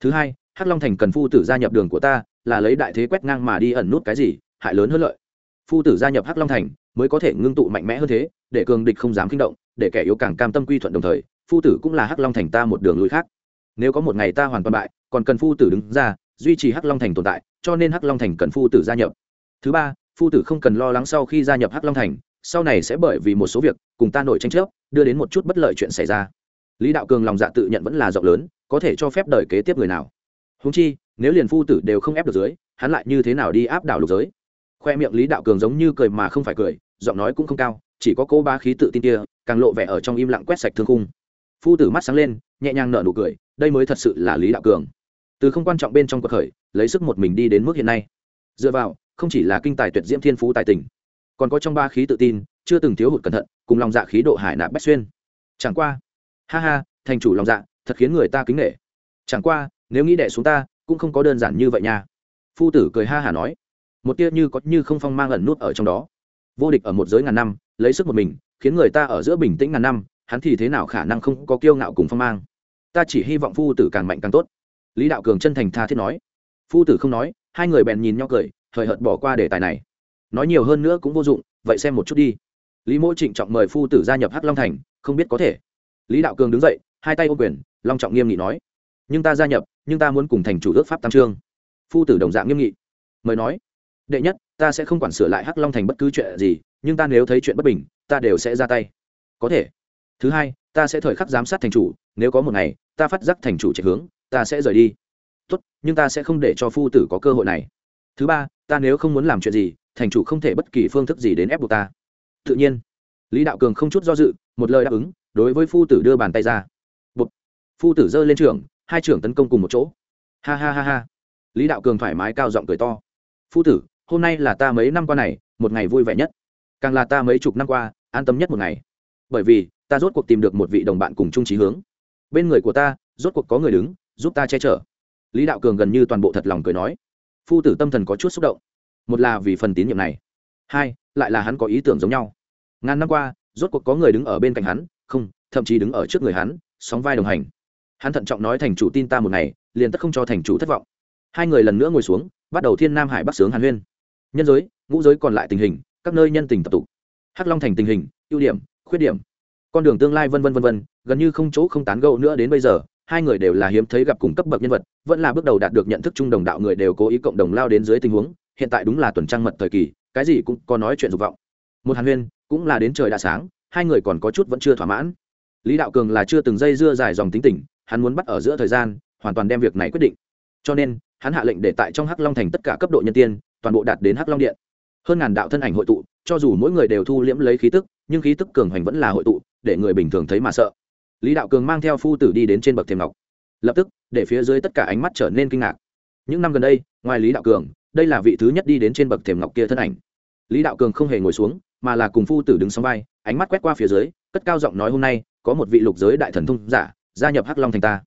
Thứ hai, hắc long thành cần phu tử gia nhập đường của ta, là lấy đại thế quét ngang mà đi ẩn nút cái gì, hại lớn hơn lợi. Phu tử gia nhập hắc long thành, mới có thể ngưng tụ mạnh mẽ hơn thế, để cường địch không dám kinh động, để kẻ yếu càng cam tâm quy thuận đồng thời, phu tử cũng là hắc long thành ta một đường lối khác. Nếu có một ngày ta hoàn toàn bại, còn cần phu tử đứng ra, duy trì hắc long thành tồn tại, cho nên hắc long thành cần phu tử gia nhập. Thứ ba phu tử không cần lo lắng sau khi gia nhập hắc long thành, sau này sẽ bởi vì một số việc, cùng ta nổi tranh chấp, đưa đến một chút bất lợi chuyện xảy ra. Lý đạo cường lòng dạ tự nhận vẫn là rộng lớn, có thể cho phép đời kế tiếp người nào. Húng chi, nếu liền phu tử đều không ép được dưới hắn lại như thế nào đi áp đảo lục giới? Khoe miệng lý đạo cường giống như cười mà không phải cười, giọng nói cũng không cao, chỉ có cô ba khí tự tin kia, càng lộ vẻ ở trong im lặng quét sạch thương khung. Phu tử mắt sáng lên, nhẹ nhàng nở nụ cười, đây mới thật sự là lý đạo cường. Từ không quan trọng bên trong cuộc khởi, lấy sức một mình đi đến mức hiện nay. Dựa vào không chỉ là kinh tài tuyệt diễm thiên phú tài tình, còn có trong ba khí tự tin, chưa từng thiếu hụt cẩn thận, cùng lòng dạ khí độ hải nạp bách xuyên. Chẳng qua, ha ha, thành chủ lòng dạ thật khiến người ta kính nghệ chẳng qua, nếu nghĩ đệ xuống ta, cũng không có đơn giản như vậy nha. Phu tử cười ha hả nói, một tia như có như không phong mang ẩn nút ở trong đó. Vô địch ở một giới ngàn năm, lấy sức một mình, khiến người ta ở giữa bình tĩnh ngàn năm, hắn thì thế nào khả năng không có kiêu ngạo cùng phong mang? Ta chỉ hy vọng phu tử càng mạnh càng tốt. Lý đạo cường chân thành tha thiết nói. Phu tử không nói, hai người bèn nhìn nhau cười hời hợt bỏ qua đề tài này. Nói nhiều hơn nữa cũng vô dụng, vậy xem một chút đi. Lý mỗ trịnh trọng mời phu tử gia nhập hắc long thành, không biết có thể. Lý đạo cường đứng dậy, hai tay ô quyền, long trọng nghiêm nghị nói. Nhưng ta gia nhập, nhưng ta muốn cùng thành chủ ước pháp tam trương. Phu tử đồng dạng nghiêm nghị. Mời nói. Đệ nhất, ta sẽ không quản sửa lại hắc long thành bất cứ chuyện gì, nhưng ta nếu thấy chuyện bất bình, ta đều sẽ ra tay. Có thể. Thứ hai, ta sẽ thời khắc giám sát thành chủ, nếu có một ngày, ta phát giác thành chủ chạy hướng, ta sẽ rời đi. Tốt, nhưng ta sẽ không để cho phu tử có cơ hội này. Thứ ba ta nếu không muốn làm chuyện gì, thành chủ không thể bất kỳ phương thức gì đến ép buộc ta. Tự nhiên, lý đạo cường không chút do dự, một lời đáp ứng, đối với phu tử đưa bàn tay ra. Bụt. phu tử giơ lên trường, hai trưởng tấn công cùng một chỗ. Ha ha ha ha. Lý đạo cường thoải mái cao giọng cười to. Phu tử, hôm nay là ta mấy năm qua này, một ngày vui vẻ nhất. Càng là ta mấy chục năm qua, an tâm nhất một ngày. Bởi vì, ta rốt cuộc tìm được một vị đồng bạn cùng chung trí hướng. Bên người của ta, rốt cuộc có người đứng, giúp ta che chở. Lý đạo cường gần như toàn bộ thật lòng cười nói phu tử tâm thần có chút xúc động. Một là vì phần tín nhiệm này, hai lại là hắn có ý tưởng giống nhau. Ngàn năm qua, rốt cuộc có người đứng ở bên cạnh hắn, không, thậm chí đứng ở trước người hắn, sóng vai đồng hành. Hắn thận trọng nói thành chủ tin ta một ngày, liền tất không cho thành chủ thất vọng. Hai người lần nữa ngồi xuống, bắt đầu thiên nam hải bắc sướng hàn huyên. Nhân giới, ngũ giới còn lại tình hình, các nơi nhân tình tập tục hắc long thành tình hình, ưu điểm, khuyết điểm. Con đường tương lai vân vân vân vân, gần như không chỗ không tán gẫu nữa đến bây giờ hai người đều là hiếm thấy gặp cùng cấp bậc nhân vật, vẫn là bước đầu đạt được nhận thức chung đồng đạo người đều cố ý cộng đồng lao đến dưới tình huống, hiện tại đúng là tuần trăng mật thời kỳ, cái gì cũng có nói chuyện dục vọng. Một hàn huyên, cũng là đến trời đã sáng, hai người còn có chút vẫn chưa thỏa mãn. Lý đạo cường là chưa từng dây dưa dài dòng tính tình, hắn muốn bắt ở giữa thời gian, hoàn toàn đem việc này quyết định. Cho nên, hắn hạ lệnh để tại trong hắc long thành tất cả cấp độ nhân tiên, toàn bộ đạt đến hắc long điện. Hơn ngàn đạo thân ảnh hội tụ, cho dù mỗi người đều thu liễm lấy khí tức, nhưng khí tức cường hoành vẫn là hội tụ, để người bình thường thấy mà sợ lý đạo cường mang theo phu tử đi đến trên bậc thềm ngọc. Lập tức, để phía dưới tất cả ánh mắt trở nên kinh ngạc. Những năm gần đây, ngoài lý đạo cường, đây là vị thứ nhất đi đến trên bậc thềm ngọc kia thân ảnh. Lý đạo cường không hề ngồi xuống, mà là cùng phu tử đứng sóng vai, ánh mắt quét qua phía dưới, cất cao giọng nói hôm nay, có một vị lục giới đại thần thông giả, gia nhập hắc long thành ta.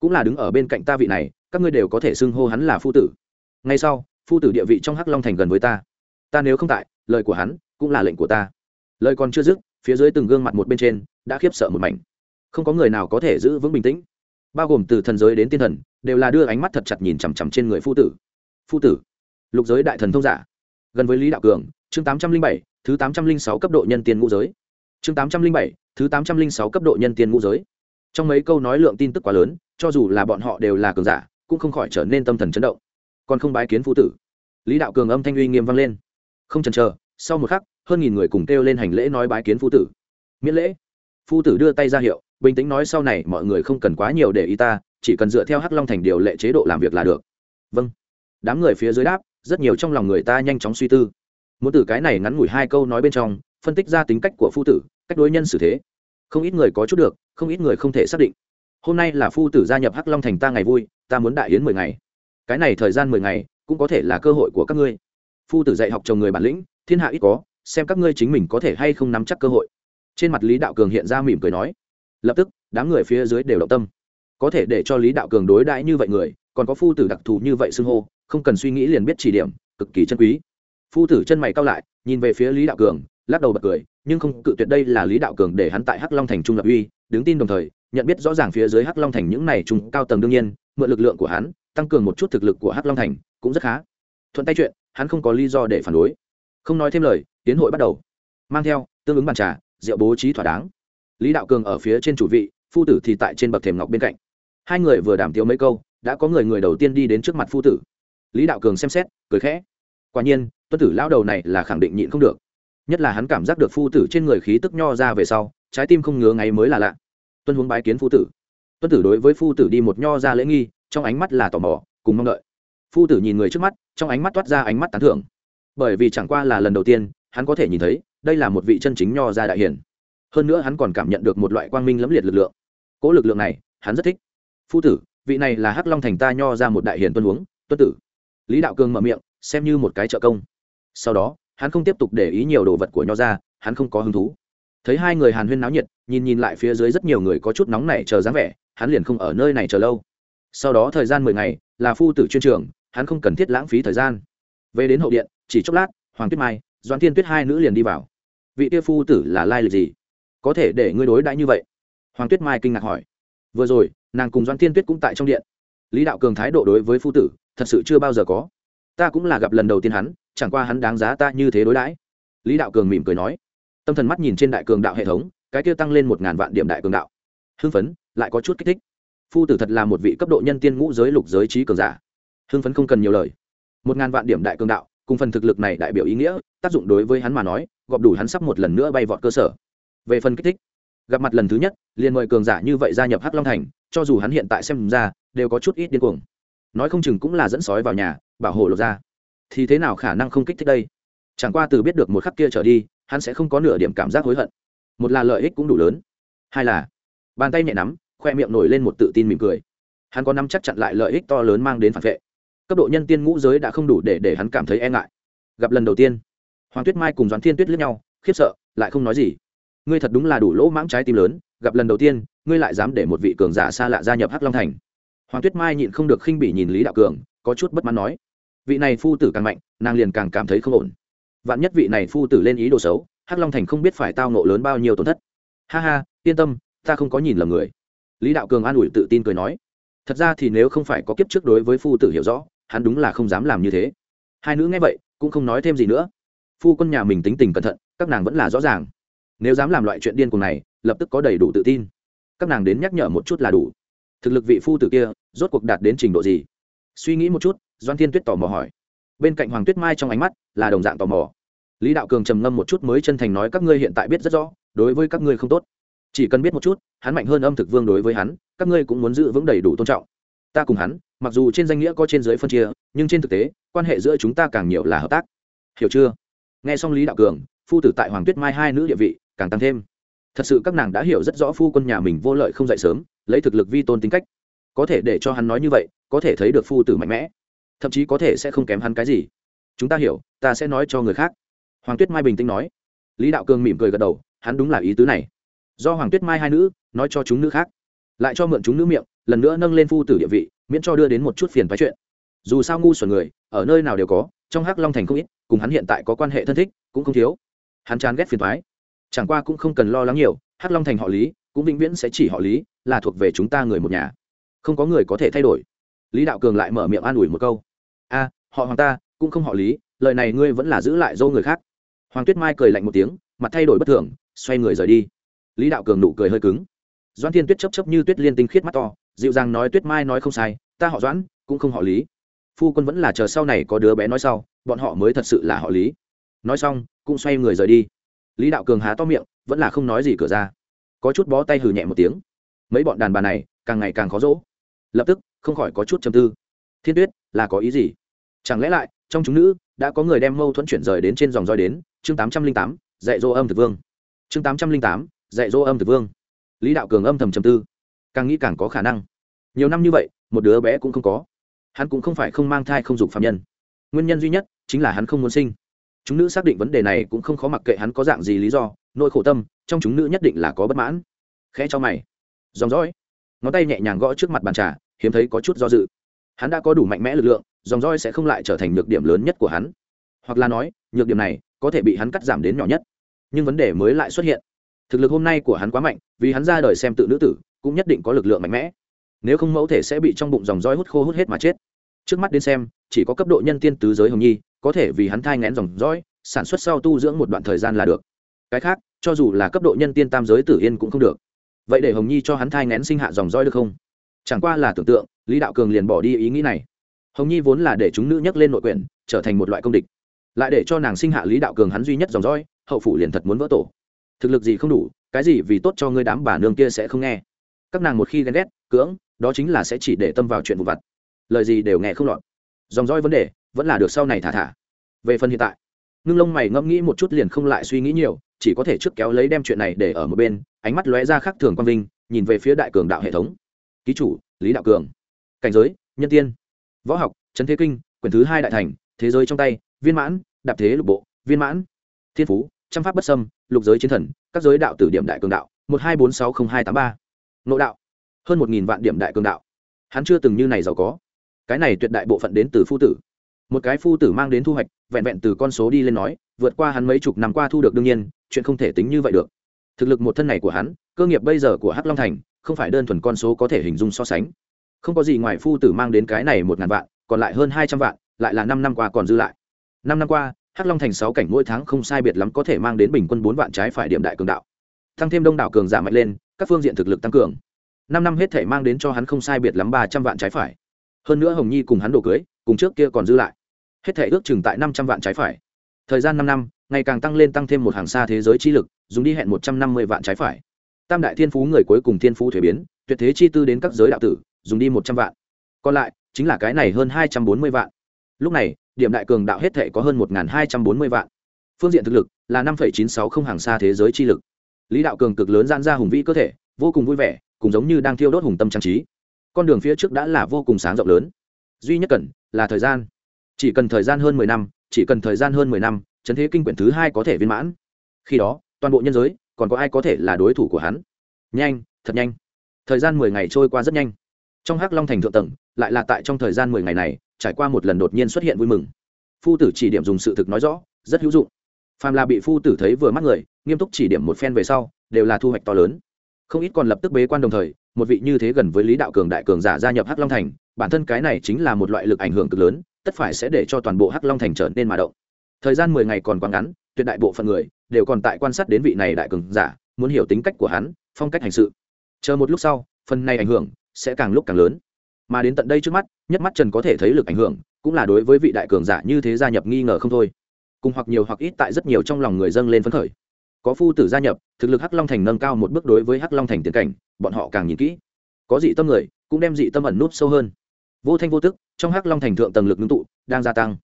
Cũng là đứng ở bên cạnh ta vị này, các ngươi đều có thể xưng hô hắn là phu tử. Ngay sau, phu tử địa vị trong hắc long thành gần với ta. Ta nếu không tại, lời của hắn cũng là lệnh của ta. Lời còn chưa dứt, phía dưới từng gương mặt một bên trên, đã khiếp sợ một mảnh không có người nào có thể giữ vững bình tĩnh. Bao gồm từ thần giới đến tiên thần, đều là đưa ánh mắt thật chặt nhìn chằm chằm trên người phu tử. Phu tử, lục giới đại thần thông giả. Gần với lý đạo cường, chương tám trăm linh bảy, thứ tám trăm linh sáu cấp độ nhân tiên ngũ giới. Chương tám trăm linh bảy, thứ tám trăm linh sáu cấp độ nhân tiên ngũ giới. Trong mấy câu nói lượng tin tức quá lớn, cho dù là bọn họ đều là cường giả, cũng không khỏi trở nên tâm thần chấn động. Còn không bái kiến phu tử. Lý đạo cường âm thanh uy nghiêm vang lên. Không chần chờ, sau một khắc, hơn nghìn người cùng kêu lên hành lễ nói bái kiến phu tử. Miễn lễ. Phu tử đưa tay ra hiệu bình tĩnh nói sau này mọi người không cần quá nhiều để ý ta, chỉ cần dựa theo hắc long thành điều lệ chế độ làm việc là được. Vâng. Đám người phía dưới đáp, rất nhiều trong lòng người ta nhanh chóng suy tư. Muốn từ cái này ngắn ngủi hai câu nói bên trong, phân tích ra tính cách của phu tử, cách đối nhân xử thế. Không ít người có chút được, không ít người không thể xác định. Hôm nay là phu tử gia nhập hắc long thành ta ngày vui, ta muốn đại yến mười ngày. Cái này thời gian mười ngày, cũng có thể là cơ hội của các ngươi. Phu tử dạy học chồng người bản lĩnh, thiên hạ ít có, xem các ngươi chính mình có thể hay không nắm chắc cơ hội. Trên mặt lý đạo cường hiện ra mỉm cười nói lập tức, đám người phía dưới đều động tâm. Có thể để cho lý đạo cường đối đãi như vậy người, còn có phu tử đặc thù như vậy xưng hô, không cần suy nghĩ liền biết chỉ điểm, cực kỳ chân quý. Phu tử chân mày cao lại, nhìn về phía lý đạo cường, lắc đầu bật cười, nhưng không cự tuyệt đây là lý đạo cường để hắn tại hắc long thành trung lập uy, đứng tin đồng thời, nhận biết rõ ràng phía dưới hắc long thành những này trung cao tầng đương nhiên, mượn lực lượng của hắn, tăng cường một chút thực lực của hắc long thành cũng rất khá. Thuận tay chuyện, hắn không có lý do để phản đối. Không nói thêm lời, tiến hội bắt đầu. Mang theo tương ứng bàn trà, rượu bố trí thỏa đáng lý đạo cường ở phía trên chủ vị, phu tử thì tại trên bậc thềm ngọc bên cạnh. Hai người vừa đàm tiếu mấy câu, đã có người người đầu tiên đi đến trước mặt phu tử. Lý đạo cường xem xét, cười khẽ. Quả nhiên, tuân tử lao đầu này là khẳng định nhịn không được. Nhất là hắn cảm giác được phu tử trên người khí tức nho ra về sau, trái tim không ngứa ngáy mới là lạ. Tuân huống bái kiến phu tử. Tuân tử đối với phu tử đi một nho ra lễ nghi, trong ánh mắt là tò mò, cùng mong đợi. Phu tử nhìn người trước mắt, trong ánh mắt toát ra ánh mắt tán thưởng. Bởi vì chẳng qua là lần đầu tiên, hắn có thể nhìn thấy, đây là một vị chân chính nho ra đại hiển hơn nữa hắn còn cảm nhận được một loại quang minh lẫm liệt lực lượng. Cỗ lực lượng này, hắn rất thích. Phu tử, vị này là hắc long thành ta nho ra một đại hiển tuân huống, tuân tử. Lý đạo cường mở miệng, xem như một cái trợ công. Sau đó, hắn không tiếp tục để ý nhiều đồ vật của nho ra, hắn không có hứng thú. Thấy hai người hàn huyên náo nhiệt, nhìn nhìn lại phía dưới rất nhiều người có chút nóng nảy chờ dáng vẻ, hắn liền không ở nơi này chờ lâu. Sau đó thời gian mười ngày, là phu tử chuyên trường, hắn không cần thiết lãng phí thời gian. Về đến hậu điện, chỉ chốc lát, hoàng tuyết mai, doãn thiên tuyết hai nữ liền đi vào. Vị kia phu tử là lai lịch gì? Có thể để ngươi đối đãi như vậy? Hoàng tuyết mai kinh ngạc hỏi. Vừa rồi, nàng cùng Doan thiên tuyết cũng tại trong điện. Lý đạo cường thái độ đối với phu tử, thật sự chưa bao giờ có. Ta cũng là gặp lần đầu tiên hắn, chẳng qua hắn đáng giá ta như thế đối đãi. Lý đạo cường mỉm cười nói. Tâm thần mắt nhìn trên đại cường đạo hệ thống, cái kia tăng lên một ngàn vạn điểm đại cường đạo. Hưng phấn, lại có chút kích thích. Phu tử thật là một vị cấp độ nhân tiên ngũ giới lục giới trí cường giả. Hưng phấn không cần nhiều lời. Một ngàn vạn điểm đại cường đạo, cùng phần thực lực này đại biểu ý nghĩa, tác dụng đối với hắn mà nói, gọp đủ hắn sắp một lần nữa bay vọt cơ sở về phần kích thích. Gặp mặt lần thứ nhất, liền mời cường giả như vậy gia nhập hắc long thành, cho dù hắn hiện tại xem ra, đều có chút ít điên cuồng. Nói không chừng cũng là dẫn sói vào nhà, bảo hộ lột ra thì thế nào khả năng không kích thích đây? Chẳng qua từ biết được một khắc kia trở đi, hắn sẽ không có nửa điểm cảm giác hối hận. Một là lợi ích cũng đủ lớn. Hai là, bàn tay nhẹ nắm, khoe miệng nổi lên một tự tin mỉm cười. Hắn có nắm chắc chặn lại lợi ích to lớn mang đến phản vệ. Cấp độ nhân tiên ngũ giới đã không đủ để để hắn cảm thấy e ngại. Gặp lần đầu tiên, hoàng tuyết mai cùng doãn thiên tuyết lướt nhau, khiếp sợ, lại không nói gì ngươi thật đúng là đủ lỗ mãng trái tim lớn, gặp lần đầu tiên, ngươi lại dám để một vị cường giả xa lạ gia nhập hắc long thành. Hoàng tuyết mai nhịn không được khinh bỉ nhìn lý đạo cường, có chút bất mãn nói, vị này phu tử càng mạnh, nàng liền càng cảm thấy không ổn. Vạn nhất vị này phu tử lên ý đồ xấu, hắc long thành không biết phải tao nộ lớn bao nhiêu tổn thất. Ha ha, yên tâm, ta không có nhìn lầm người. Lý đạo cường an ủi tự tin cười nói, thật ra thì nếu không phải có kiếp trước đối với phu tử hiểu rõ, hắn đúng là không dám làm như thế. Hai nữ nghe vậy, cũng không nói thêm gì nữa. Phu quân nhà mình tính tình cẩn thận, các nàng vẫn là rõ ràng nếu dám làm loại chuyện điên cuồng này, lập tức có đầy đủ tự tin. Các nàng đến nhắc nhở một chút là đủ. Thực lực vị phu tử kia, rốt cuộc đạt đến trình độ gì? Suy nghĩ một chút, doan thiên tuyết tò mò hỏi. Bên cạnh hoàng tuyết mai trong ánh mắt là đồng dạng tò mò. Lý đạo cường trầm ngâm một chút mới chân thành nói các ngươi hiện tại biết rất rõ, đối với các ngươi không tốt. Chỉ cần biết một chút, hắn mạnh hơn âm thực vương đối với hắn, các ngươi cũng muốn giữ vững đầy đủ tôn trọng. Ta cùng hắn, mặc dù trên danh nghĩa có trên dưới phân chia, nhưng trên thực tế, quan hệ giữa chúng ta càng nhiều là hợp tác. Hiểu chưa? Nghe xong lý đạo cường, phu tử tại hoàng tuyết mai hai nữ địa vị càng tăng thêm. Thật sự các nàng đã hiểu rất rõ phu quân nhà mình vô lợi không dậy sớm, lấy thực lực vi tôn tính cách. Có thể để cho hắn nói như vậy, có thể thấy được phu tử mạnh mẽ. Thậm chí có thể sẽ không kém hắn cái gì. Chúng ta hiểu, ta sẽ nói cho người khác. Hoàng tuyết mai bình tĩnh nói. Lý đạo cường mỉm cười gật đầu, hắn đúng là ý tứ này. Do hoàng tuyết mai hai nữ, nói cho chúng nữ khác. Lại cho mượn chúng nữ miệng, lần nữa nâng lên phu tử địa vị, miễn cho đưa đến một chút phiền phái chuyện. Dù sao ngu xuẩn người, ở nơi nào đều có, trong hắc long thành không ít, cùng hắn hiện tại có quan hệ thân thích, cũng không thiếu. Hắn chán ghét phiền thoái chẳng qua cũng không cần lo lắng nhiều, hắc long thành họ lý, cũng vĩnh viễn sẽ chỉ họ lý, là thuộc về chúng ta người một nhà. Không có người có thể thay đổi. Lý đạo cường lại mở miệng an ủi một câu. A, họ hoàng ta, cũng không họ lý, lời này ngươi vẫn là giữ lại dâu người khác. Hoàng tuyết mai cười lạnh một tiếng, mặt thay đổi bất thường, xoay người rời đi. Lý đạo cường nụ cười hơi cứng. Doãn thiên tuyết chấp chấp như tuyết liên tinh khiết mắt to, dịu dàng nói tuyết mai nói không sai, ta họ doãn, cũng không họ lý. Phu quân vẫn là chờ sau này có đứa bé nói sau, bọn họ mới thật sự là họ lý. Nói xong, cũng xoay người rời đi lý đạo cường há to miệng, vẫn là không nói gì cửa ra. Có chút bó tay hừ nhẹ một tiếng. Mấy bọn đàn bà này, càng ngày càng khó dỗ. Lập tức, không khỏi có chút chầm tư. Thiên tuyết, là có ý gì? Chẳng lẽ lại, trong chúng nữ, đã có người đem mâu thuẫn chuyển rời đến trên dòng roi đến? Chương tám trăm linh tám, dạy dỗ âm thực vương. Chương tám trăm linh tám, dạy dỗ âm thực vương. Lý đạo cường âm thầm trầm tư. Càng nghĩ càng có khả năng. Nhiều năm như vậy, một đứa bé cũng không có. Hắn cũng không phải không mang thai không dục phạm nhân. Nguyên nhân duy nhất chính là hắn không muốn sinh chúng nữ xác định vấn đề này cũng không khó mặc kệ hắn có dạng gì lý do, nỗi khổ tâm, trong chúng nữ nhất định là có bất mãn. Khẽ cho mày. Dòng dõi. Ngón tay nhẹ nhàng gõ trước mặt bàn trà, hiếm thấy có chút do dự. Hắn đã có đủ mạnh mẽ lực lượng, dòng roi sẽ không lại trở thành nhược điểm lớn nhất của hắn. Hoặc là nói, nhược điểm này có thể bị hắn cắt giảm đến nhỏ nhất. Nhưng vấn đề mới lại xuất hiện. Thực lực hôm nay của hắn quá mạnh, vì hắn ra đời xem tự nữ tử, cũng nhất định có lực lượng mạnh mẽ. Nếu không mẫu thể sẽ bị trong bụng dòng roi hút khô hút hết mà chết. Trước mắt đến xem, chỉ có cấp độ nhân tiên tứ giới hồng nhi có thể vì hắn thai ngén dòng dõi, sản xuất sau tu dưỡng một đoạn thời gian là được. Cái khác, cho dù là cấp độ nhân tiên tam giới tử yên cũng không được. Vậy để hồng nhi cho hắn thai ngén sinh hạ dòng dõi được không? Chẳng qua là tưởng tượng, lý đạo cường liền bỏ đi ý nghĩ này. Hồng nhi vốn là để chúng nữ nhắc lên nội quyển, trở thành một loại công địch. Lại để cho nàng sinh hạ lý đạo cường hắn duy nhất dòng dõi, hậu phủ liền thật muốn vỡ tổ. Thực lực gì không đủ, cái gì vì tốt cho ngươi đám bà nương kia sẽ không nghe. Các nàng một khi ghen ghét, cưỡng, đó chính là sẽ chỉ để tâm vào chuyện vụ vặt. Lời gì đều nghe không lọt. Dòng dõi vấn đề vẫn là được sau này thả thả. Về phần hiện tại, ngưng lông mày ngẫm nghĩ một chút liền không lại suy nghĩ nhiều, chỉ có thể trước kéo lấy đem chuyện này để ở một bên, ánh mắt lóe ra khác thường quang vinh, nhìn về phía đại cường đạo hệ thống. Ký chủ, lý đạo cường. Cảnh giới, nhân tiên. Võ học trấn thế kinh, quyển thứ hai đại thành, thế giới trong tay, viên mãn, đạp thế lục bộ, viên mãn. Thiên phú, trăm pháp bất sâm lục giới chiến thần, các giới đạo tử điểm đại cường đạo, một hai bốn sáu không hai tám ba. Nội đạo, hơn một nghìn vạn điểm đại cường đạo. Hắn chưa từng như này giàu có. Cái này tuyệt đại bộ phận đến từ phu tử một cái phu tử mang đến thu hoạch, vẹn vẹn từ con số đi lên nói, vượt qua hắn mấy chục năm qua thu được đương nhiên, chuyện không thể tính như vậy được. Thực lực một thân này của hắn, cơ nghiệp bây giờ của hắc long thành, không phải đơn thuần con số có thể hình dung so sánh. Không có gì ngoài phu tử mang đến cái này một ngàn vạn, còn lại hơn hai trăm vạn, lại là năm năm qua còn dư lại. Năm năm qua, hắc long thành sáu cảnh mỗi tháng không sai biệt lắm có thể mang đến bình quân bốn vạn trái phải điểm đại cường đạo. Tăng thêm đông đảo cường giả mạnh lên, các phương diện thực lực tăng cường. Năm năm hết thể mang đến cho hắn không sai biệt lắm ba trăm vạn trái phải. Hơn nữa hồng nhi cùng hắn đồ cưới cùng trước kia còn dư lại. Hết thể ước chừng tại năm trăm vạn trái phải. Thời gian năm năm, ngày càng tăng lên tăng thêm một hàng xa thế giới chi lực, dùng đi hẹn một trăm năm mươi vạn trái phải. Tam đại thiên phú người cuối cùng thiên phú thuế biến, tuyệt thế chi tư đến các giới đạo tử, dùng đi một trăm vạn. Còn lại, chính là cái này hơn hai trăm bốn mươi vạn. Lúc này, điểm đại cường đạo hết thể có hơn một hai trăm bốn mươi vạn. Phương diện thực lực là năm chín sáu không hàng xa thế giới chi lực. Lý đạo cường cực lớn gian ra hùng vĩ cơ thể, vô cùng vui vẻ, cùng giống như đang thiêu đốt hùng tâm trang trí. Con đường phía trước đã là vô cùng sáng rộng lớn. Duy nhất cần là thời gian. Chỉ cần thời gian hơn mười năm, chỉ cần thời gian hơn mười năm, chấn thế kinh quyển thứ hai có thể viên mãn. Khi đó, toàn bộ nhân giới, còn có ai có thể là đối thủ của hắn? Nhanh, thật nhanh. Thời gian mười ngày trôi qua rất nhanh. Trong hắc long thành thượng tầng, lại là tại trong thời gian mười ngày này, trải qua một lần đột nhiên xuất hiện vui mừng. Phu tử chỉ điểm dùng sự thực nói rõ, rất hữu dụng. Phàm là bị phu tử thấy vừa mắt người, nghiêm túc chỉ điểm một phen về sau, đều là thu hoạch to lớn không ít còn lập tức bế quan đồng thời, một vị như thế gần với lý đạo cường đại cường giả gia nhập hắc long thành, bản thân cái này chính là một loại lực ảnh hưởng cực lớn, tất phải sẽ để cho toàn bộ hắc long thành trở nên mà động. Thời gian mười ngày còn quá ngắn, tuyệt đại bộ phận người đều còn tại quan sát đến vị này đại cường giả, muốn hiểu tính cách của hắn, phong cách hành sự. Chờ một lúc sau, phần này ảnh hưởng sẽ càng lúc càng lớn. Mà đến tận đây trước mắt, nhất mắt trần có thể thấy lực ảnh hưởng, cũng là đối với vị đại cường giả như thế gia nhập nghi ngờ không thôi. Cùng hoặc nhiều hoặc ít tại rất nhiều trong lòng người dân lên phấn khởi có phu tử gia nhập, thực lực hắc long thành nâng cao một bước đối với hắc long thành tiền cảnh, bọn họ càng nhìn kỹ. Có dị tâm người, cũng đem dị tâm ẩn nút sâu hơn. Vô thanh vô tức, trong hắc long thành thượng tầng lực ngưng tụ, đang gia tăng.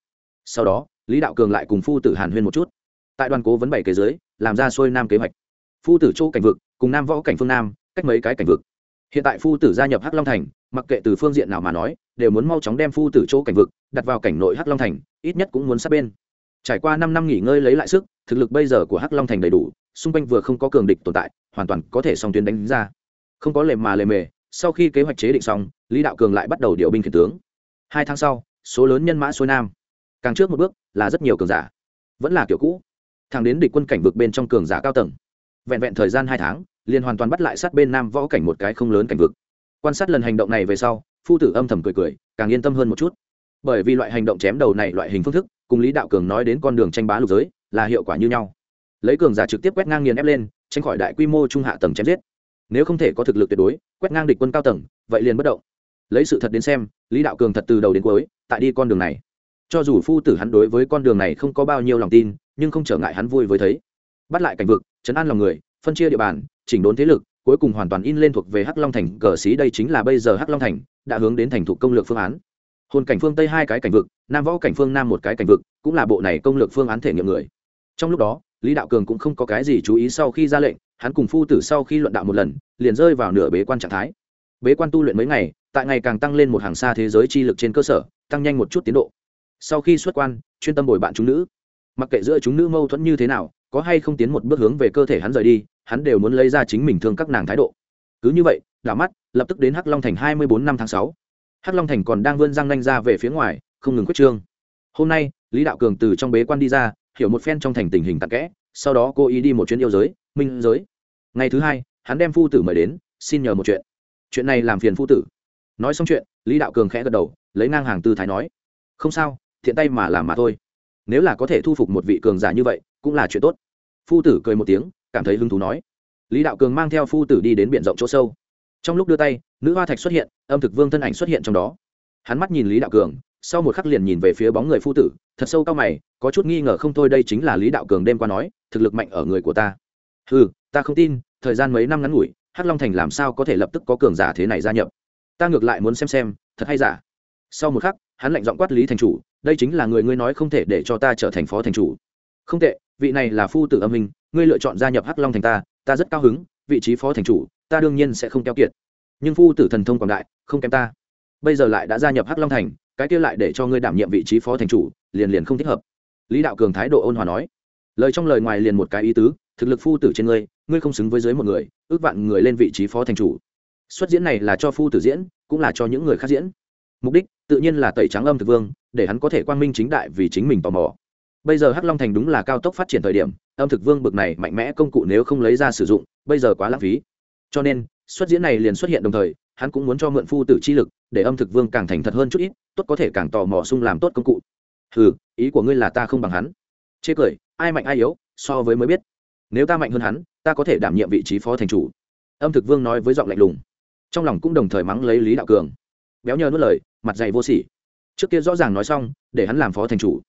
Sau đó, lý đạo cường lại cùng phu tử hàn huyên một chút. Tại đoàn cố vấn bảy kế giới, làm ra xuôi nam kế hoạch. Phu tử châu cảnh vực, cùng nam võ cảnh phương nam, cách mấy cái cảnh vực. Hiện tại phu tử gia nhập hắc long thành, mặc kệ từ phương diện nào mà nói, đều muốn mau chóng đem phu tử chỗ cảnh vực đặt vào cảnh nội hắc long thành, ít nhất cũng muốn sát bên trải qua năm năm nghỉ ngơi lấy lại sức, thực lực bây giờ của hắc long thành đầy đủ, xung quanh vừa không có cường địch tồn tại, hoàn toàn có thể song tuyến đánh ra. Không có lề mà lề mề, sau khi kế hoạch chế định xong, lý đạo cường lại bắt đầu điều binh khiển tướng. Hai tháng sau, số lớn nhân mã xuôi nam. Càng trước một bước là rất nhiều cường giả. Vẫn là kiểu cũ. Thẳng đến địch quân cảnh vực bên trong cường giả cao tầng. Vẹn vẹn thời gian hai tháng, liền hoàn toàn bắt lại sát bên nam võ cảnh một cái không lớn cảnh vực. Quan sát lần hành động này về sau, phu tử âm thầm cười cười, càng yên tâm hơn một chút. Bởi vì loại hành động chém đầu này loại hình phương thức cùng lý đạo cường nói đến con đường tranh bá lục giới là hiệu quả như nhau. Lấy cường giả trực tiếp quét ngang nghiền ép lên, tránh khỏi đại quy mô trung hạ tầng chém giết. Nếu không thể có thực lực tuyệt đối, quét ngang địch quân cao tầng, vậy liền bất động. Lấy sự thật đến xem, lý đạo cường thật từ đầu đến cuối, tại đi con đường này. Cho dù phu tử hắn đối với con đường này không có bao nhiêu lòng tin, nhưng không trở ngại hắn vui với thấy. Bắt lại cảnh vực chấn an lòng người, phân chia địa bàn, chỉnh đốn thế lực, cuối cùng hoàn toàn in lên thuộc về hắc long thành. Cờ xí đây chính là bây giờ hắc long thành, đã hướng đến thành thục công lược phương án hồn cảnh phương tây hai cái cảnh vực, nam võ cảnh phương nam một cái cảnh vực, cũng là bộ này công lược phương án thể nghiệm người. Trong lúc đó, lý đạo cường cũng không có cái gì chú ý sau khi ra lệnh, hắn cùng phu tử sau khi luận đạo một lần, liền rơi vào nửa bế quan trạng thái. Bế quan tu luyện mấy ngày, tại ngày càng tăng lên một hàng xa thế giới chi lực trên cơ sở, tăng nhanh một chút tiến độ. Sau khi xuất quan, chuyên tâm bồi bạn chúng nữ. Mặc kệ giữa chúng nữ mâu thuẫn như thế nào, có hay không tiến một bước hướng về cơ thể hắn rời đi, hắn đều muốn lấy ra chính mình thương các nàng thái độ. Cứ như vậy, đảo mắt, lập tức đến hắc long thành hai mươi bốn năm tháng sáu hắc long thành còn đang vươn răng nanh ra về phía ngoài, không ngừng quyết trương. Hôm nay, lý đạo cường từ trong bế quan đi ra, hiểu một phen trong thành tình hình tạc kẽ, sau đó cô ý đi một chuyến yêu giới, minh giới. Ngày thứ hai, hắn đem phu tử mời đến, xin nhờ một chuyện. Chuyện này làm phiền phu tử. Nói xong chuyện, lý đạo cường khẽ gật đầu, lấy ngang hàng tư thái nói, không sao, thiện tay mà làm mà thôi. Nếu là có thể thu phục một vị cường giả như vậy, cũng là chuyện tốt. Phu tử cười một tiếng, cảm thấy hứng thú nói. Lý đạo cường mang theo phu tử đi đến b i ể n rộng chỗ sâu trong lúc đưa tay, nữ hoa thạch xuất hiện, âm thực vương thân ảnh xuất hiện trong đó. Hắn mắt nhìn lý đạo cường, sau một khắc liền nhìn về phía bóng người phu tử, thật sâu cao mày, có chút nghi ngờ không thôi, đây chính là lý đạo cường đêm qua nói, thực lực mạnh ở người của ta. Ừ ta không tin, thời gian mấy năm ngắn ngủi, hắc long thành làm sao có thể lập tức có cường giả thế này gia nhập? Ta ngược lại muốn xem xem, thật hay giả? Sau một khắc, hắn lạnh giọng quát lý thành chủ, đây chính là người ngươi nói không thể để cho ta trở thành phó thành chủ. Không tệ, vị này là phu tử âm minh ngươi lựa chọn gia nhập hắc long thành ta ta rất cao hứng, vị trí phó thành chủ ta đương nhiên sẽ không keo kiệt. Nhưng phu tử thần thông quảng đại, không kém ta. Bây giờ lại đã gia nhập hắc long thành, cái kia lại để cho ngươi đảm nhiệm vị trí phó thành chủ, liền liền không thích hợp. Lý đạo cường thái độ ôn hòa nói. Lời trong lời ngoài liền một cái ý tứ, thực lực phu tử trên ngươi ngươi không xứng với dưới một người, ước vạn người lên vị trí phó thành chủ. Xuất diễn này là cho phu tử diễn, cũng là cho những người khác diễn. Mục đích, tự nhiên là tẩy trắng âm thực vương, để hắn có thể quang minh chính đại vì chính mình tò mò. Bây giờ hắc long thành đúng là cao tốc phát triển thời điểm, âm thực vương bực này mạnh mẽ công cụ nếu không lấy ra sử dụng, bây giờ quá lãng phí cho nên, xuất diễn này liền xuất hiện đồng thời, hắn cũng muốn cho mượn phu tử chi lực, để âm thực vương càng thành thật hơn chút ít, tốt có thể càng tò mò sung làm tốt công cụ. Ừ ý của ngươi là ta không bằng hắn. Chê cười, ai mạnh ai yếu, so với mới biết. Nếu ta mạnh hơn hắn, ta có thể đảm nhiệm vị trí phó thành chủ. Âm thực vương nói với giọng lạnh lùng. Trong lòng cũng đồng thời mắng lấy lý đạo cường. Béo nhờ nuốt lời, mặt dày vô sỉ. Trước kia rõ ràng nói xong, để hắn làm phó thành chủ.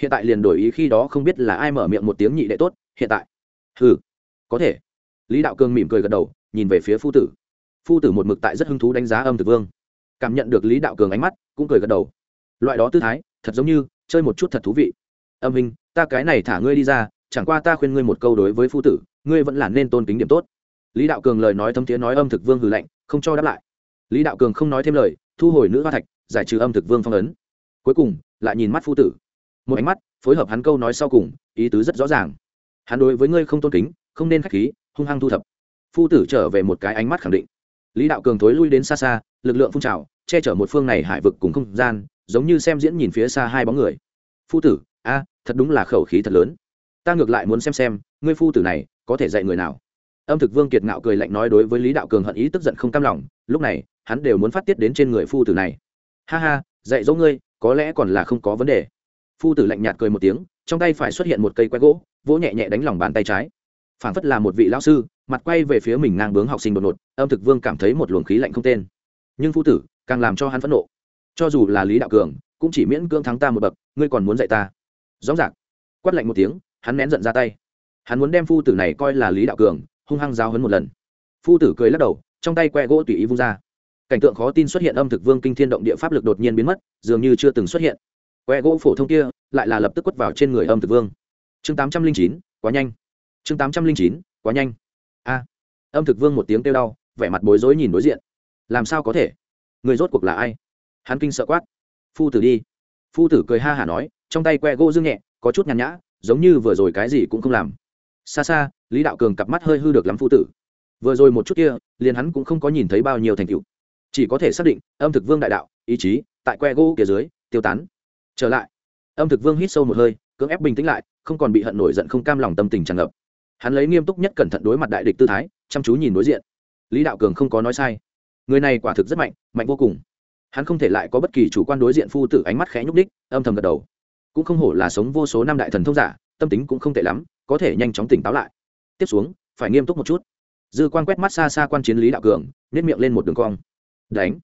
Hiện tại liền đổi ý khi đó không biết là ai mở miệng một tiếng nhị đệ tốt, hiện tại. Ừ có thể. Lý đạo cường mỉm cười gật đầu nhìn về phía phu tử. Phu tử một mực tại rất hứng thú đánh giá âm thực vương. Cảm nhận được lý đạo cường ánh mắt, cũng cười gật đầu. Loại đó tư thái, thật giống như chơi một chút thật thú vị. Âm hình ta cái này thả ngươi đi ra, chẳng qua ta khuyên ngươi một câu đối với phu tử, ngươi vẫn là nên tôn kính điểm tốt. Lý đạo cường lời nói thâm thiế nói âm thực vương hừ lạnh, không cho đáp lại. Lý đạo cường không nói thêm lời, thu hồi nữ hoa thạch, giải trừ âm thực vương phong ấn. Cuối cùng, lại nhìn mắt phu tử. Một ánh mắt phối hợp hắn câu nói sau cùng, ý tứ rất rõ ràng. Hắn đối với ngươi không tôn kính, không nên k h á c h khí, hung hăng thu thập phu tử trở về một cái ánh mắt khẳng định. Lý đạo cường thối lui đến xa xa, lực lượng phun trào, che chở một phương này hải vực cùng không gian, giống như xem diễn nhìn phía xa hai bóng người. Phu tử, a, thật đúng là khẩu khí thật lớn. Ta ngược lại muốn xem xem, ngươi phu tử này, có thể dạy người nào? Âm thực vương kiệt ngạo cười lạnh nói đối với lý đạo cường hận ý tức giận không cam lòng, lúc này, hắn đều muốn phát tiết đến trên người phu tử này. Ha ha, dạy dỗ ngươi, có lẽ còn là không có vấn đề. Phu tử lạnh nhạt cười một tiếng, trong tay phải xuất hiện một cây quét gỗ, vỗ nhẹ nhẹ đánh lòng bàn tay trái phảng phất là một vị lão sư, mặt quay về phía mình ngang bướng học sinh đột ngột, âm thực vương cảm thấy một luồng khí lạnh không tên. Nhưng phu tử, càng làm cho hắn phẫn nộ. Cho dù là lý đạo cường, cũng chỉ miễn cưỡng thắng ta một bậc, ngươi còn muốn dạy ta. Rõ ràng, quát lạnh một tiếng, hắn nén giận ra tay. Hắn muốn đem phu tử này coi là lý đạo cường, hung hăng giáo hấn một lần. Phu tử cười lắc đầu, trong tay que gỗ tùy ý vung ra. Cảnh tượng khó tin xuất hiện âm thực vương kinh thiên động địa pháp lực đột nhiên biến mất, dường như chưa từng xuất hiện. Que gỗ phổ thông kia, lại là lập tức quất vào trên người âm thực vương. Chương tám trăm linh chín, quá nhanh chương tám trăm linh chín, quá nhanh. A. Âm thực vương một tiếng kêu đau, vẻ mặt bối rối nhìn đối diện. Làm sao có thể? Người rốt cuộc là ai? Hắn kinh sợ quát. Phu tử đi. Phu tử cười ha hả nói, trong tay que gỗ dương nhẹ, có chút nhàn nhã, giống như vừa rồi cái gì cũng không làm. Xa xa, lý đạo cường cặp mắt hơi hư được lắm phu tử. Vừa rồi một chút kia, liền hắn cũng không có nhìn thấy bao nhiêu thành tựu. Chỉ có thể xác định, âm thực vương đại đạo, ý chí, tại que gỗ kia dưới, tiêu tán. Trở lại. Âm thực vương hít sâu một hơi, cưỡng ép bình tĩnh lại, không còn bị hận nổi giận không cam lòng tâm tình tràn ngập hắn lấy nghiêm túc nhất cẩn thận đối mặt đại địch tư thái, chăm chú nhìn đối diện. Lý đạo cường không có nói sai. Người này quả thực rất mạnh mạnh vô cùng. Hắn không thể lại có bất kỳ chủ quan đối diện phu tử ánh mắt khẽ nhúc đích âm thầm gật đầu. Cũng không hổ là sống vô số năm đại thần thông giả, tâm tính cũng không tệ lắm, có thể nhanh chóng tỉnh táo lại. Tiếp xuống, phải nghiêm túc một chút. Dư quan quét mắt xa xa quan chiến lý đạo cường nếp miệng lên một đường cong. Đánh.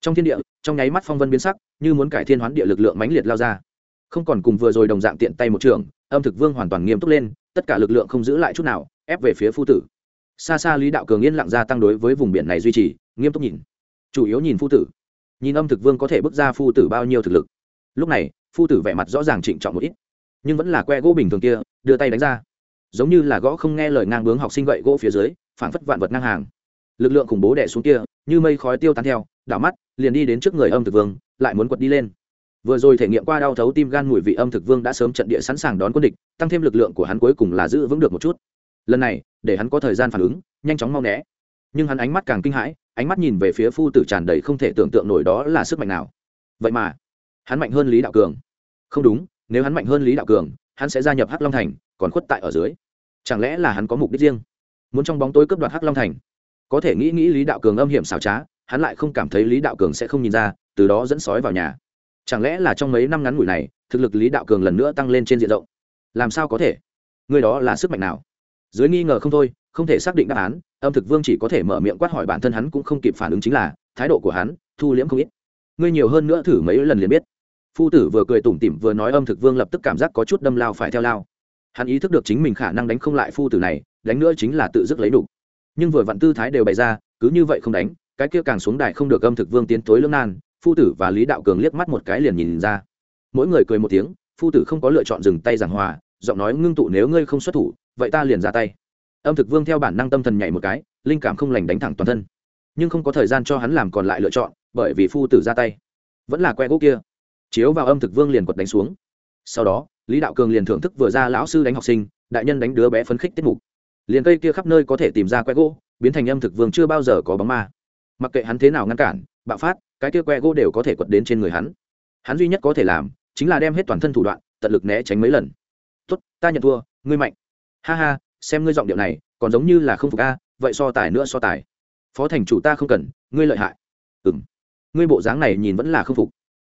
Trong thiên địa, trong nháy mắt phong vân biến sắc, như muốn cải thiên hoán địa lực lượng mãnh liệt lao ra. Không còn cùng vừa rồi đồng dạng tiện tay một trường, âm thực vương hoàn toàn nghiêm túc lên tất cả lực lượng không giữ lại chút nào, ép về phía phu tử. Xa xa lý đạo cường yên lặng ra tăng đối với vùng biển này duy trì, nghiêm túc nhìn. Chủ yếu nhìn phu tử. Nhìn âm thực vương có thể bước ra phu tử bao nhiêu thực lực. Lúc này, phu tử vẻ mặt rõ ràng trịnh trọng một ít. Nhưng vẫn là que gỗ bình thường kia, đưa tay đánh ra. Giống như là gõ không nghe lời ngang bướng học sinh gậy gỗ phía dưới phản phất vạn vật ngang hàng. Lực lượng khủng bố đẻ xuống kia, như mây khói tiêu tan theo, đảo mắt, liền đi đến trước người âm thực vương, lại muốn quật đi lên vừa rồi thể nghiệm qua đau thấu tim gan mùi vị âm thực vương đã sớm trận địa sẵn sàng đón quân địch, tăng thêm lực lượng của hắn cuối cùng là giữ vững được một chút. Lần này, để hắn có thời gian phản ứng, nhanh chóng mau né. Nhưng hắn ánh mắt càng kinh hãi, ánh mắt nhìn về phía phu tử tràn đầy không thể tưởng tượng nổi đó là sức mạnh nào. Vậy mà, hắn mạnh hơn lý đạo cường. Không đúng, nếu hắn mạnh hơn lý đạo cường, hắn sẽ gia nhập hắc long thành, còn khuất tại ở dưới. Chẳng lẽ là hắn có mục đích riêng? Muốn trong bóng tối cướp đoạt hắc long thành? Có thể nghĩ nghĩ lý đạo cường âm hiểm xảo trá, hắn lại không cảm thấy lý đạo cường sẽ không nhìn ra, từ đó dẫn sói vào nhà chẳng lẽ là trong mấy năm ngắn ngủi này, thực lực lý đạo cường lần nữa tăng lên trên diện rộng? Làm sao có thể? Người đó là sức mạnh nào? Dưới nghi ngờ không thôi, không thể xác định đáp án, âm thực vương chỉ có thể mở miệng quát hỏi bản thân hắn cũng không kịp phản ứng chính là, thái độ của hắn, thu liễm không ít. Ngươi nhiều hơn nữa thử mấy lần liền biết. Phu tử vừa cười tủm tỉm vừa nói âm thực vương lập tức cảm giác có chút đâm lao phải theo lao. Hắn ý thức được chính mình khả năng đánh không lại phu tử này, đánh nữa chính là tự dứt lấy đủ. Nhưng vừa vặn tư thái đều bày ra, cứ như vậy không đánh, cái kia càng xuống đài không được âm thực vương tiến tối lưỡng nan phu tử và lý đạo cường liếc mắt một cái liền nhìn ra. Mỗi người cười một tiếng, phu tử không có lựa chọn dừng tay giảng hòa, giọng nói ngưng tụ nếu ngươi không xuất thủ, vậy ta liền ra tay. Âm thực vương theo bản năng tâm thần nhảy một cái, linh cảm không lành đánh thẳng toàn thân. Nhưng không có thời gian cho hắn làm còn lại lựa chọn, bởi vì phu tử ra tay. Vẫn là que gỗ kia. Chiếu vào âm thực vương liền quật đánh xuống. Sau đó, lý đạo cường liền thưởng thức vừa ra lão sư đánh học sinh, đại nhân đánh đứa bé phấn khích tiết mục. Liền cây kia khắp nơi có thể tìm ra que gỗ, biến thành âm thực vương chưa bao giờ có bóng ma. Mặc kệ hắn thế nào ngăn cản, bạo phát cái kia que gỗ đều có thể quật đến trên người hắn. Hắn duy nhất có thể làm chính là đem hết toàn thân thủ đoạn, tận lực né tránh mấy lần. Tốt, ta nhận thua, ngươi mạnh. Ha ha, xem ngươi giọng điệu này, còn giống như là không phục a, vậy so tài nữa so tài. Phó thành chủ ta không cần, ngươi lợi hại. Ừ m ngươi bộ dáng này nhìn vẫn là không phục.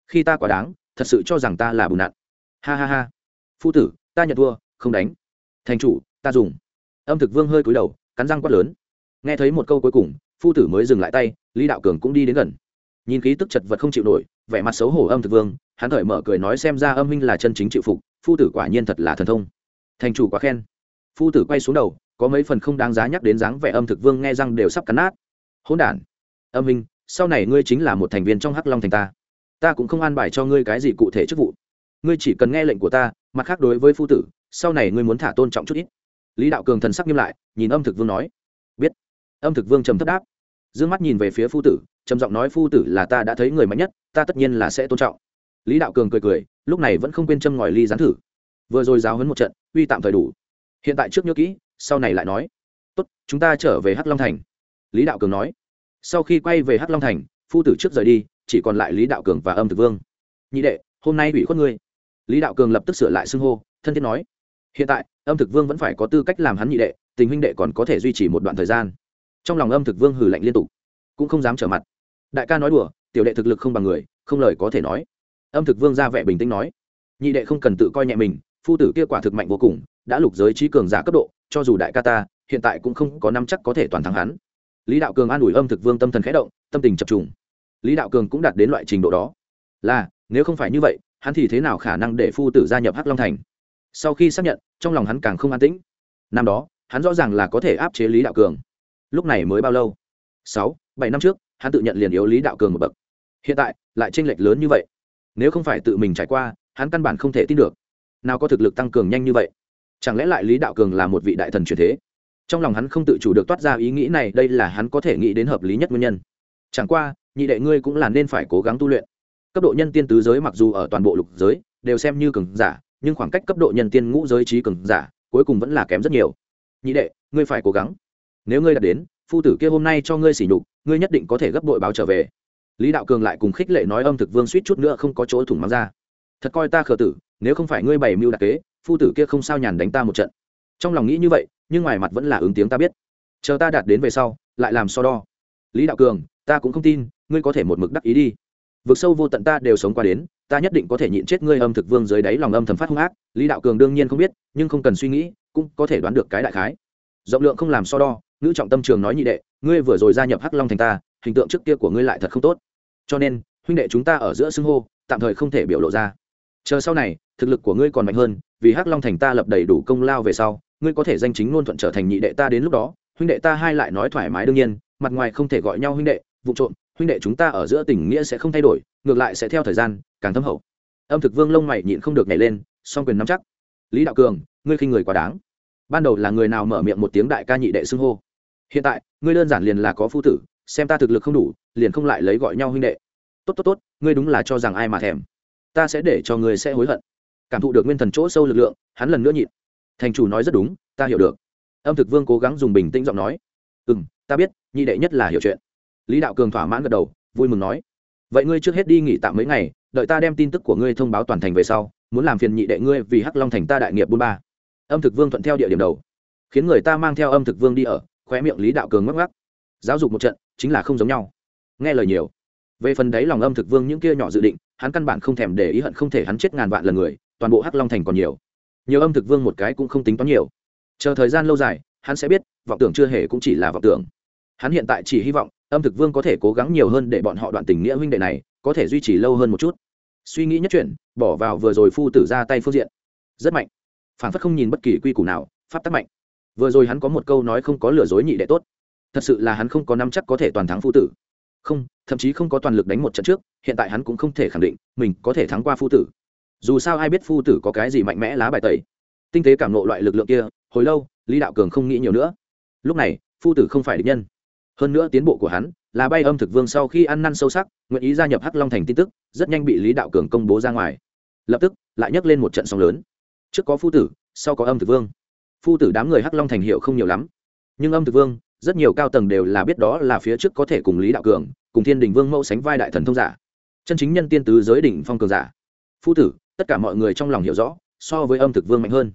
Khi ta quả đáng, thật sự cho rằng ta là bùn nặn. Ha ha ha. Phu tử, ta nhận thua, không đánh. Thành chủ, ta dùng. Âm thực vương hơi cúi đầu, cắn răng quát lớn. Nghe thấy một câu cuối cùng, phu tử mới dừng lại tay, lý đạo cường cũng đi đến gần nhìn khí tức chật vật không chịu nổi, vẻ mặt xấu hổ âm thực vương, hắn thời mở cười nói xem ra âm minh là chân chính chịu phục, phu tử quả nhiên thật là thần thông. Thành chủ quá khen. Phu tử quay xuống đầu, có mấy phần không đáng giá nhắc đến dáng vẻ âm thực vương nghe răng đều sắp cắn nát. Hỗn đản. Âm minh sau này ngươi chính là một thành viên trong hắc long thành ta. Ta cũng không an bài cho ngươi cái gì cụ thể chức vụ. Ngươi chỉ cần nghe lệnh của ta, mặt khác đối với phu tử, sau này ngươi muốn thả tôn trọng chút ít. Lý đạo cường thần sắc nghiêm lại, nhìn âm thực vương nói. Biết. Âm thực vương trầm thấp đáp. D ư ơ n g mắt nhìn về phía phu tử trầm giọng nói, phu tử là ta đã thấy người mạnh nhất, ta tất nhiên là sẽ tôn trọng. Lý đạo cường cười cười, lúc này vẫn không quên châm ngòi ly gián thử. Vừa rồi giáo hấn một trận, uy tạm thời đủ. Hiện tại trước nhớ kỹ, sau này lại nói. Tốt, chúng ta trở về hắc long thành. Lý đạo cường nói. Sau khi quay về hắc long thành, phu tử trước rời đi, chỉ còn lại lý đạo cường và âm thực vương. Nhị đệ, hôm nay ủy khuất ngươi. Lý đạo cường lập tức sửa lại xưng hô, thân thiết nói. Hiện tại, âm thực vương vẫn phải có tư cách làm hắn nhị đệ, tình huynh đệ còn có thể duy trì một đoạn thời gian. Trong lòng âm thực vương hử lạnh liên tục, cũng không dám trở mặt đại ca nói đùa, tiểu đệ thực lực không bằng người, không lời có thể nói. Âm thực vương ra vẻ bình tĩnh nói. Nhị đệ không cần tự coi nhẹ mình, phu tử kia quả thực mạnh vô cùng, đã lục giới trí cường giả cấp độ, cho dù đại ca ta, hiện tại cũng không có năm chắc có thể toàn thắng hắn. Lý đạo cường an ủi âm thực vương tâm thần khẽ động, tâm tình chập trùng. Lý đạo cường cũng đạt đến loại trình độ đó. Là, nếu không phải như vậy, hắn thì thế nào khả năng để phu tử gia nhập hắc long thành? Sau khi xác nhận, trong lòng hắn càng không an tĩnh. Năm đó, hắn rõ ràng là có thể áp chế lý đạo cường. Lúc này mới bao lâu? Sáu, bảy năm trước hắn tự nhận liền yếu lý đạo cường một bậc. Hiện tại, lại tranh lệch lớn như vậy. Nếu không phải tự mình trải qua, hắn căn bản không thể tin được. Nào có thực lực tăng cường nhanh như vậy? Chẳng lẽ lại lý đạo cường là một vị đại thần truyền thế? Trong lòng hắn không tự chủ được toát ra ý nghĩ này, đây là hắn có thể nghĩ đến hợp lý nhất nguyên nhân. Chẳng qua, nhị đệ ngươi cũng là nên phải cố gắng tu luyện. Cấp độ nhân tiên tứ giới mặc dù ở toàn bộ lục giới, đều xem như cường giả, nhưng khoảng cách cấp độ nhân tiên ngũ giới trí cường giả, cuối cùng vẫn là kém rất nhiều. Nhị đệ, ngươi phải cố gắng. Nếu ngươi đạt đến, phu tử kia hôm nay cho ngươi xỉ nhục ngươi nhất định có thể gấp đội báo trở về. Lý đạo cường lại cùng khích lệ nói âm thực vương suýt chút nữa không có chỗ thủng mắng ra. Thật coi ta khờ tử, nếu không phải ngươi bày mưu đặc kế, phu tử kia không sao nhàn đánh ta một trận. Trong lòng nghĩ như vậy, nhưng ngoài mặt vẫn là ứng tiếng ta biết. Chờ ta đạt đến về sau, lại làm so đo. Lý đạo cường, ta cũng không tin, ngươi có thể một mực đắc ý đi. Vực sâu vô tận ta đều sống qua đến, ta nhất định có thể nhịn chết ngươi âm thực vương dưới đáy lòng âm thầm phát hung ác. Lý đạo cường đương nhiên không biết, nhưng không cần suy nghĩ, cũng có thể đoán được cái đại khái. Rộng lượng không làm so đo ngữ trọng tâm trường nói nhị đệ, ngươi vừa rồi gia nhập hắc long thành ta, hình tượng trước kia của ngươi lại thật không tốt. Cho nên, huynh đệ chúng ta ở giữa xưng hô, tạm thời không thể biểu lộ ra. Chờ sau này, thực lực của ngươi còn mạnh hơn, vì hắc long thành ta lập đầy đủ công lao về sau, ngươi có thể danh chính ngôn thuận trở thành nhị đệ ta đến lúc đó, huynh đệ ta hai lại nói thoải mái đương nhiên, mặt ngoài không thể gọi nhau huynh đệ, vụ trộm, huynh đệ chúng ta ở giữa tình nghĩa sẽ không thay đổi, ngược lại sẽ theo thời gian, càng thâm hậu. Âm thực vương lông mày nhịn không được nhảy lên, song quyền nắm chắc. Lý đạo cường, ngươi khinh người quá đáng. Ban đầu là người nào mở miệng một tiếng đại ca nhị đệ xưng hô? Hiện tại, ngươi đơn giản liền là có phu tử, xem ta thực lực không đủ, liền không lại lấy gọi nhau huynh đệ. Tốt tốt tốt, ngươi đúng là cho rằng ai mà thèm. Ta sẽ để cho ngươi sẽ hối hận. Cảm thụ được nguyên thần chỗ sâu lực lượng, hắn lần nữa nhịn. Thành chủ nói rất đúng, ta hiểu được. Âm thực vương cố gắng dùng bình tĩnh giọng nói. Ừ m ta biết, nhị đệ nhất là hiểu chuyện. Lý đạo cường thỏa mãn gật đầu, vui mừng nói. Vậy ngươi trước hết đi nghỉ tạm mấy ngày, đợi ta đem tin tức của ngươi thông báo toàn thành về sau, muốn làm phiền nhị đệ ngươi vì hắc long thành ta đại nghiệp bôn ba. Âm thực vương thuận theo địa điểm đầu, khiến người ta mang theo âm thực vương đi ở khoe miệng lý đạo cường ngắc ngắc giáo dục một trận, chính là không giống nhau. Nghe lời nhiều. Về phần đấy lòng âm thực vương những kia nhỏ dự định, hắn căn bản không thèm để ý hận không thể hắn chết ngàn vạn lần người, toàn bộ hắc long thành còn nhiều. Nhiều âm thực vương một cái cũng không tính toán nhiều. Chờ thời gian lâu dài, hắn sẽ biết, vọng tưởng chưa hề cũng chỉ là vọng tưởng. Hắn hiện tại chỉ hy vọng, âm thực vương có thể cố gắng nhiều hơn để bọn họ đoạn tình nghĩa huynh đệ này, có thể duy trì lâu hơn một chút. Suy nghĩ nhất chuyện, bỏ vào vừa rồi phu tử ra tay phương diện. Rất mạnh. Phản phất không nhìn bất kỳ quy củ nào, pháp tắc mạnh vừa rồi hắn có một câu nói không có lừa dối nhị đệ tốt. Thật sự là hắn không có năm chắc có thể toàn thắng phu tử. Không, thậm chí không có toàn lực đánh một trận trước, hiện tại hắn cũng không thể khẳng định mình có thể thắng qua phu tử. Dù sao ai biết phu tử có cái gì mạnh mẽ lá bài tẩy. Tinh tế cảm nộ loại lực lượng kia, hồi lâu, lý đạo cường không nghĩ nhiều nữa. Lúc này, phu tử không phải địch nhân. Hơn nữa tiến bộ của hắn là bay âm thực vương sau khi ăn năn sâu sắc, nguyện ý gia nhập hắc long thành tin tức, rất nhanh bị lý đạo cường công bố ra ngoài. Lập tức, lại nhấc lên một trận sóng lớn. Trước có phu tử, sau có âm thực vương phu tử đám người hắc long thành hiệu không nhiều lắm. Nhưng âm thực vương, rất nhiều cao tầng đều là biết đó là phía trước có thể cùng lý đạo cường, cùng thiên đình vương mẫu sánh vai đại thần thông giả. Chân chính nhân tiên tứ giới đỉnh phong cường giả. Phu tử, tất cả mọi người trong lòng hiểu rõ, so với âm thực vương mạnh hơn.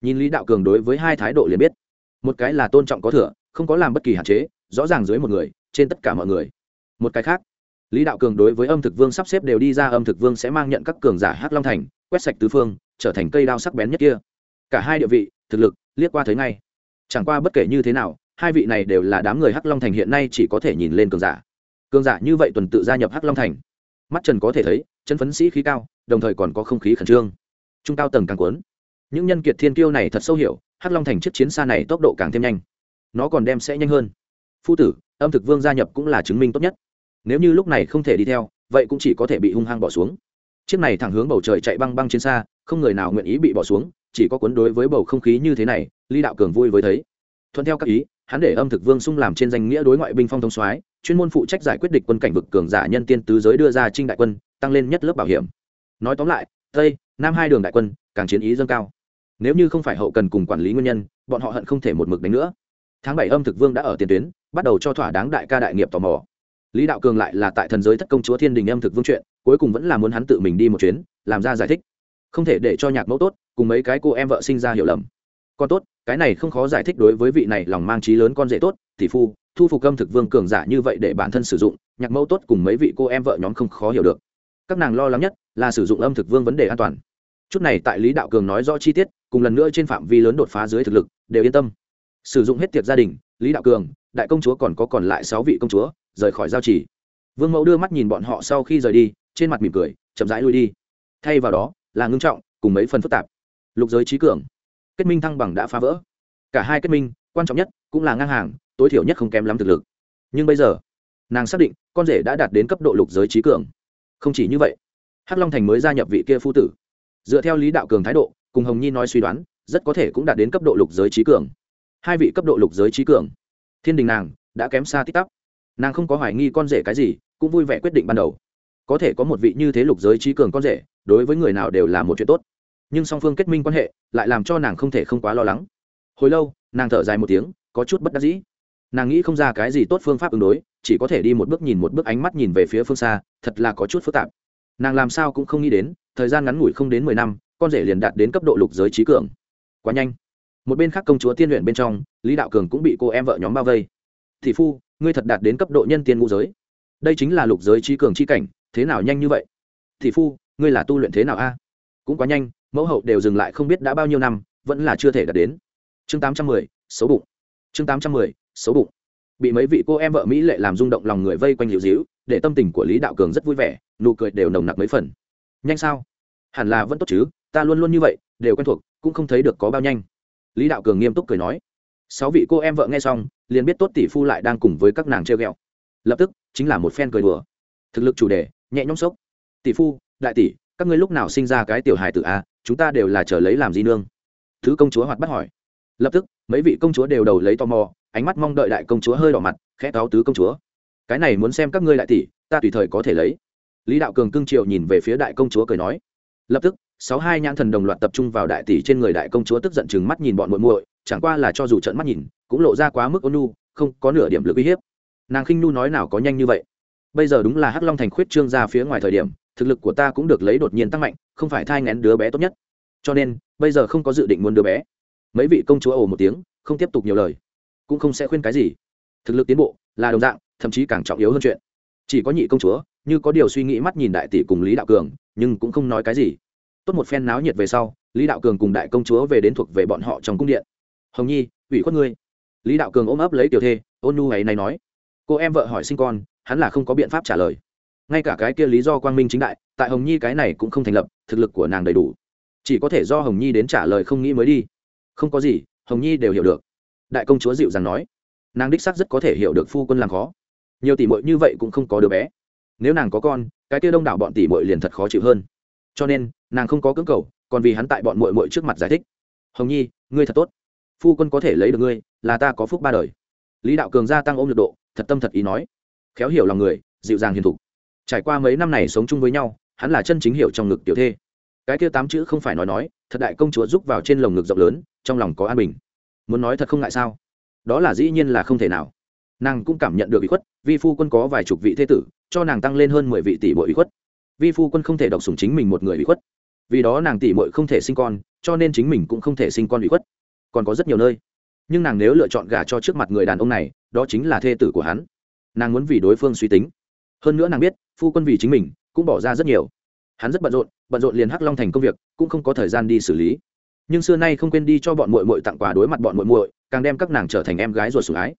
Nhìn lý đạo cường đối với hai thái độ liền biết. Một cái là tôn trọng có thừa, không có làm bất kỳ hạn chế, rõ ràng dưới một người, trên tất cả mọi người. Một cái khác, lý đạo cường đối với âm thực vương sắp xếp đều đi ra, âm thực vương sẽ mang nhận các cường giả hắc long thành, quét sạch tứ phương, trở thành cây đao sắc bén nhất kia. Cả hai địa vị, thực lực liếc qua thấy ngay. Chẳng qua bất kể như thế nào, hai vị này đều là đám người hắc long thành hiện nay chỉ có thể nhìn lên cường giả. Cường giả như vậy tuần tự gia nhập hắc long thành. Mắt trần có thể thấy, chân phấn sĩ khí cao, đồng thời còn có không khí khẩn trương. Trung cao tầng càng cuốn. Những nhân kiệt thiên kiêu này thật sâu hiểu, hắc long thành chiếc chiến xa này tốc độ càng thêm nhanh. Nó còn đem sẽ nhanh hơn. Phu tử, âm thực vương gia nhập cũng là chứng minh tốt nhất. Nếu như lúc này không thể đi theo, vậy cũng chỉ có thể bị hung hăng bỏ xuống. Chiếc này thẳng hướng bầu trời chạy băng băng trên xa, không người nào nguyện ý bị bỏ xuống chỉ có cuốn đối với bầu không khí như thế này, lý đạo cường vui với thấy. Thuận theo các ý, hắn để âm thực vương sung làm trên danh nghĩa đối ngoại binh phong thông soái, chuyên môn phụ trách giải quyết địch quân cảnh vực cường giả nhân tiên tứ giới đưa ra trinh đại quân, tăng lên nhất lớp bảo hiểm. Nói tóm lại, tây, nam hai đường đại quân, càng chiến ý dâng cao. Nếu như không phải hậu cần cùng quản lý nguyên nhân, bọn họ hận không thể một mực đánh nữa. Tháng bảy âm thực vương đã ở tiền tuyến, bắt đầu cho thỏa đáng đại ca đại nghiệp tò mò. Lý đạo cường lại là tại thần giới thất công chúa thiên đình âm thực vương chuyện, cuối cùng vẫn là muốn hắn tự mình đi một chuyến, làm ra giải thích không thể để cho nhạc mẫu tốt, cùng mấy cái cô em vợ sinh ra hiểu lầm. Con tốt, cái này không khó giải thích đối với vị này lòng mang trí lớn con rể tốt, tỷ phu, thu phục âm thực vương cường giả như vậy để bản thân sử dụng, nhạc mẫu tốt cùng mấy vị cô em vợ nhóm không khó hiểu được. Các nàng lo lắng nhất là sử dụng âm thực vương vấn đề an toàn. Chút này tại lý đạo cường nói rõ chi tiết, cùng lần nữa trên phạm vi lớn đột phá dưới thực lực, đều yên tâm. Sử dụng hết tiệc gia đình, lý đạo cường, đại công chúa còn có còn lại sáu vị công chúa, rời khỏi giao chỉ vương mẫu đưa mắt nhìn bọn họ sau khi rời đi, trên mặt mỉm cười, chậm rãi lui đi. Thay vào đó là ngưng trọng, cùng mấy phần phức tạp. Lục giới trí cường, kết minh thăng bằng đã phá vỡ. Cả hai kết minh, quan trọng nhất cũng là ngang hàng, tối thiểu nhất không kém lắm thực lực. Nhưng bây giờ, nàng xác định con rể đã đạt đến cấp độ lục giới trí cường. Không chỉ như vậy, hắc long thành mới gia nhập vị kia phu tử. Dựa theo lý đạo cường thái độ, cùng hồng nhi nói suy đoán, rất có thể cũng đạt đến cấp độ lục giới trí cường. Hai vị cấp độ lục giới trí cường, thiên đình nàng đã kém xa tích tắc nàng không có hoài nghi con rể cái gì, cũng vui vẻ quyết định ban đầu. Có thể có một vị như thế lục giới trí cường con rể đối với người nào đều là một chuyện tốt. Nhưng song phương kết minh quan hệ lại làm cho nàng không thể không quá lo lắng. Hồi lâu, nàng thở dài một tiếng, có chút bất đắc dĩ. Nàng nghĩ không ra cái gì tốt phương pháp ứng đối, chỉ có thể đi một bước nhìn một bước ánh mắt nhìn về phía phương xa, thật là có chút phức tạp. Nàng làm sao cũng không nghĩ đến, thời gian ngắn ngủi không đến mười năm, con rể liền đạt đến cấp độ lục giới trí cường. Quá nhanh. Một bên khác công chúa tiên luyện bên trong, lý đạo cường cũng bị cô em vợ nhóm bao vây. Thị phu, ngươi thật đạt đến cấp độ nhân tiên ngũ giới. Đây chính là lục giới trí cường chi cảnh, thế nào nhanh như vậy? Thị phu ngươi là tu luyện thế nào a? Cũng quá nhanh, mẫu hậu đều dừng lại không biết đã bao nhiêu năm, vẫn là chưa thể đạt đến. Chương tám trăm mười, xấu bụng. Chương tám trăm mười, xấu bụng. Bị mấy vị cô em vợ mỹ lệ làm rung động lòng người vây quanh liễu dĩu, để tâm tình của lý đạo cường rất vui vẻ, nụ cười đều nồng nặc mấy phần. Nhanh sao? Hẳn là vẫn tốt chứ, ta luôn luôn như vậy, đều quen thuộc, cũng không thấy được có bao nhanh. Lý đạo cường nghiêm túc cười nói. Sáu vị cô em vợ nghe xong, liền biết tốt tỷ phu lại đang cùng với các nàng treo ghẹo. Lập tức, chính là một phen cười đùa. Thực lực chủ đề, nhẹ nhõm sốc. Tỷ phu đại tỷ, các ngươi lúc nào sinh ra cái tiểu hài tử a, chúng ta đều là chờ lấy làm gì nương. Thứ công chúa hoạt bắt hỏi. Lập tức, mấy vị công chúa đều đầu lấy tò mò, ánh mắt mong đợi đại công chúa hơi đỏ mặt, khẽ cáo tứ công chúa. Cái này muốn xem các ngươi đại tỷ, ta tùy thời có thể lấy. Lý đạo cường cưng triệu nhìn về phía đại công chúa cười nói. Lập tức, sáu hai nhãn thần đồng loạt tập trung vào đại tỷ trên người đại công chúa tức giận chừng mắt nhìn bọn muội muội, chẳng qua là cho dù trận mắt nhìn, cũng lộ ra quá mức ôn nu không có nửa điểm lực uy hiếp. Nàng khinh nu nói nào có nhanh như vậy. Bây giờ đúng là hắc long thành khuyết trương ra phía ngoài thời điểm thực lực của ta cũng được lấy đột nhiên tăng mạnh, không phải thai ngén đứa bé tốt nhất. Cho nên, bây giờ không có dự định muốn đứa bé. Mấy vị công chúa ồ một tiếng, không tiếp tục nhiều lời. Cũng không sẽ khuyên cái gì. Thực lực tiến bộ là đồng dạng, thậm chí càng trọng yếu hơn chuyện. Chỉ có nhị công chúa, như có điều suy nghĩ mắt nhìn đại tỷ cùng lý đạo cường, nhưng cũng không nói cái gì. Tốt một phen náo nhiệt về sau, lý đạo cường cùng đại công chúa về đến thuộc về bọn họ trong cung điện. Hồng nhi, ủy khuất ngươi. Lý đạo cường ôm ấp lấy tiểu thê, ôn nu ấy này nói. Cô em vợ hỏi sinh con, hắn là không có biện pháp trả lời ngay cả cái kia lý do quang minh chính đại, tại hồng nhi cái này cũng không thành lập, thực lực của nàng đầy đủ. Chỉ có thể do hồng nhi đến trả lời không nghĩ mới đi. Không có gì, hồng nhi đều hiểu được. Đại công chúa dịu dàng nói, nàng đích xác rất có thể hiểu được phu quân làm khó. Nhiều tỷ mội như vậy cũng không có đứa bé. Nếu nàng có con, cái kia đông đảo bọn tỷ mội liền thật khó chịu hơn. Cho nên, nàng không có cưỡng cầu, còn vì hắn tại bọn mội mội trước mặt giải thích. Hồng nhi, ngươi thật tốt. Phu quân có thể lấy được ngươi, là ta có phúc ba đời. Lý đạo cường gia tăng ôm lực độ, thật tâm thật ý nói. Khéo hiểu lòng người, dịu dàng hiền thục trải qua mấy năm này sống chung với nhau, hắn là chân chính hiểu trong ngực tiểu thê. Cái kia tám chữ không phải nói nói, thật đại công chúa giúp vào trên lồng ngực rộng lớn, trong lòng có an bình. Muốn nói thật không ngại sao? Đó là dĩ nhiên là không thể nào. Nàng cũng cảm nhận được bị khuất, vi phu quân có vài chục vị thế tử, cho nàng tăng lên hơn mười vị tỷ bội bị khuất. Vi phu quân không thể độc sùng chính mình một người bị khuất. Vì đó nàng tỷ bội không thể sinh con, cho nên chính mình cũng không thể sinh con bị khuất. Còn có rất nhiều nơi. Nhưng nàng nếu lựa chọn gả cho trước mặt người đàn ông này, đó chính là thê tử của hắn. Nàng muốn vì đối phương suy tính hơn nữa nàng biết, phu quân vì chính mình, cũng bỏ ra rất nhiều. Hắn rất bận rộn bận rộn liền hắc long thành công việc, cũng không có thời gian đi xử lý. Nhưng xưa nay không quên đi cho bọn muội muội tặng quà đối mặt bọn muội muội, càng đem các nàng trở thành em gái ruột sủng ái.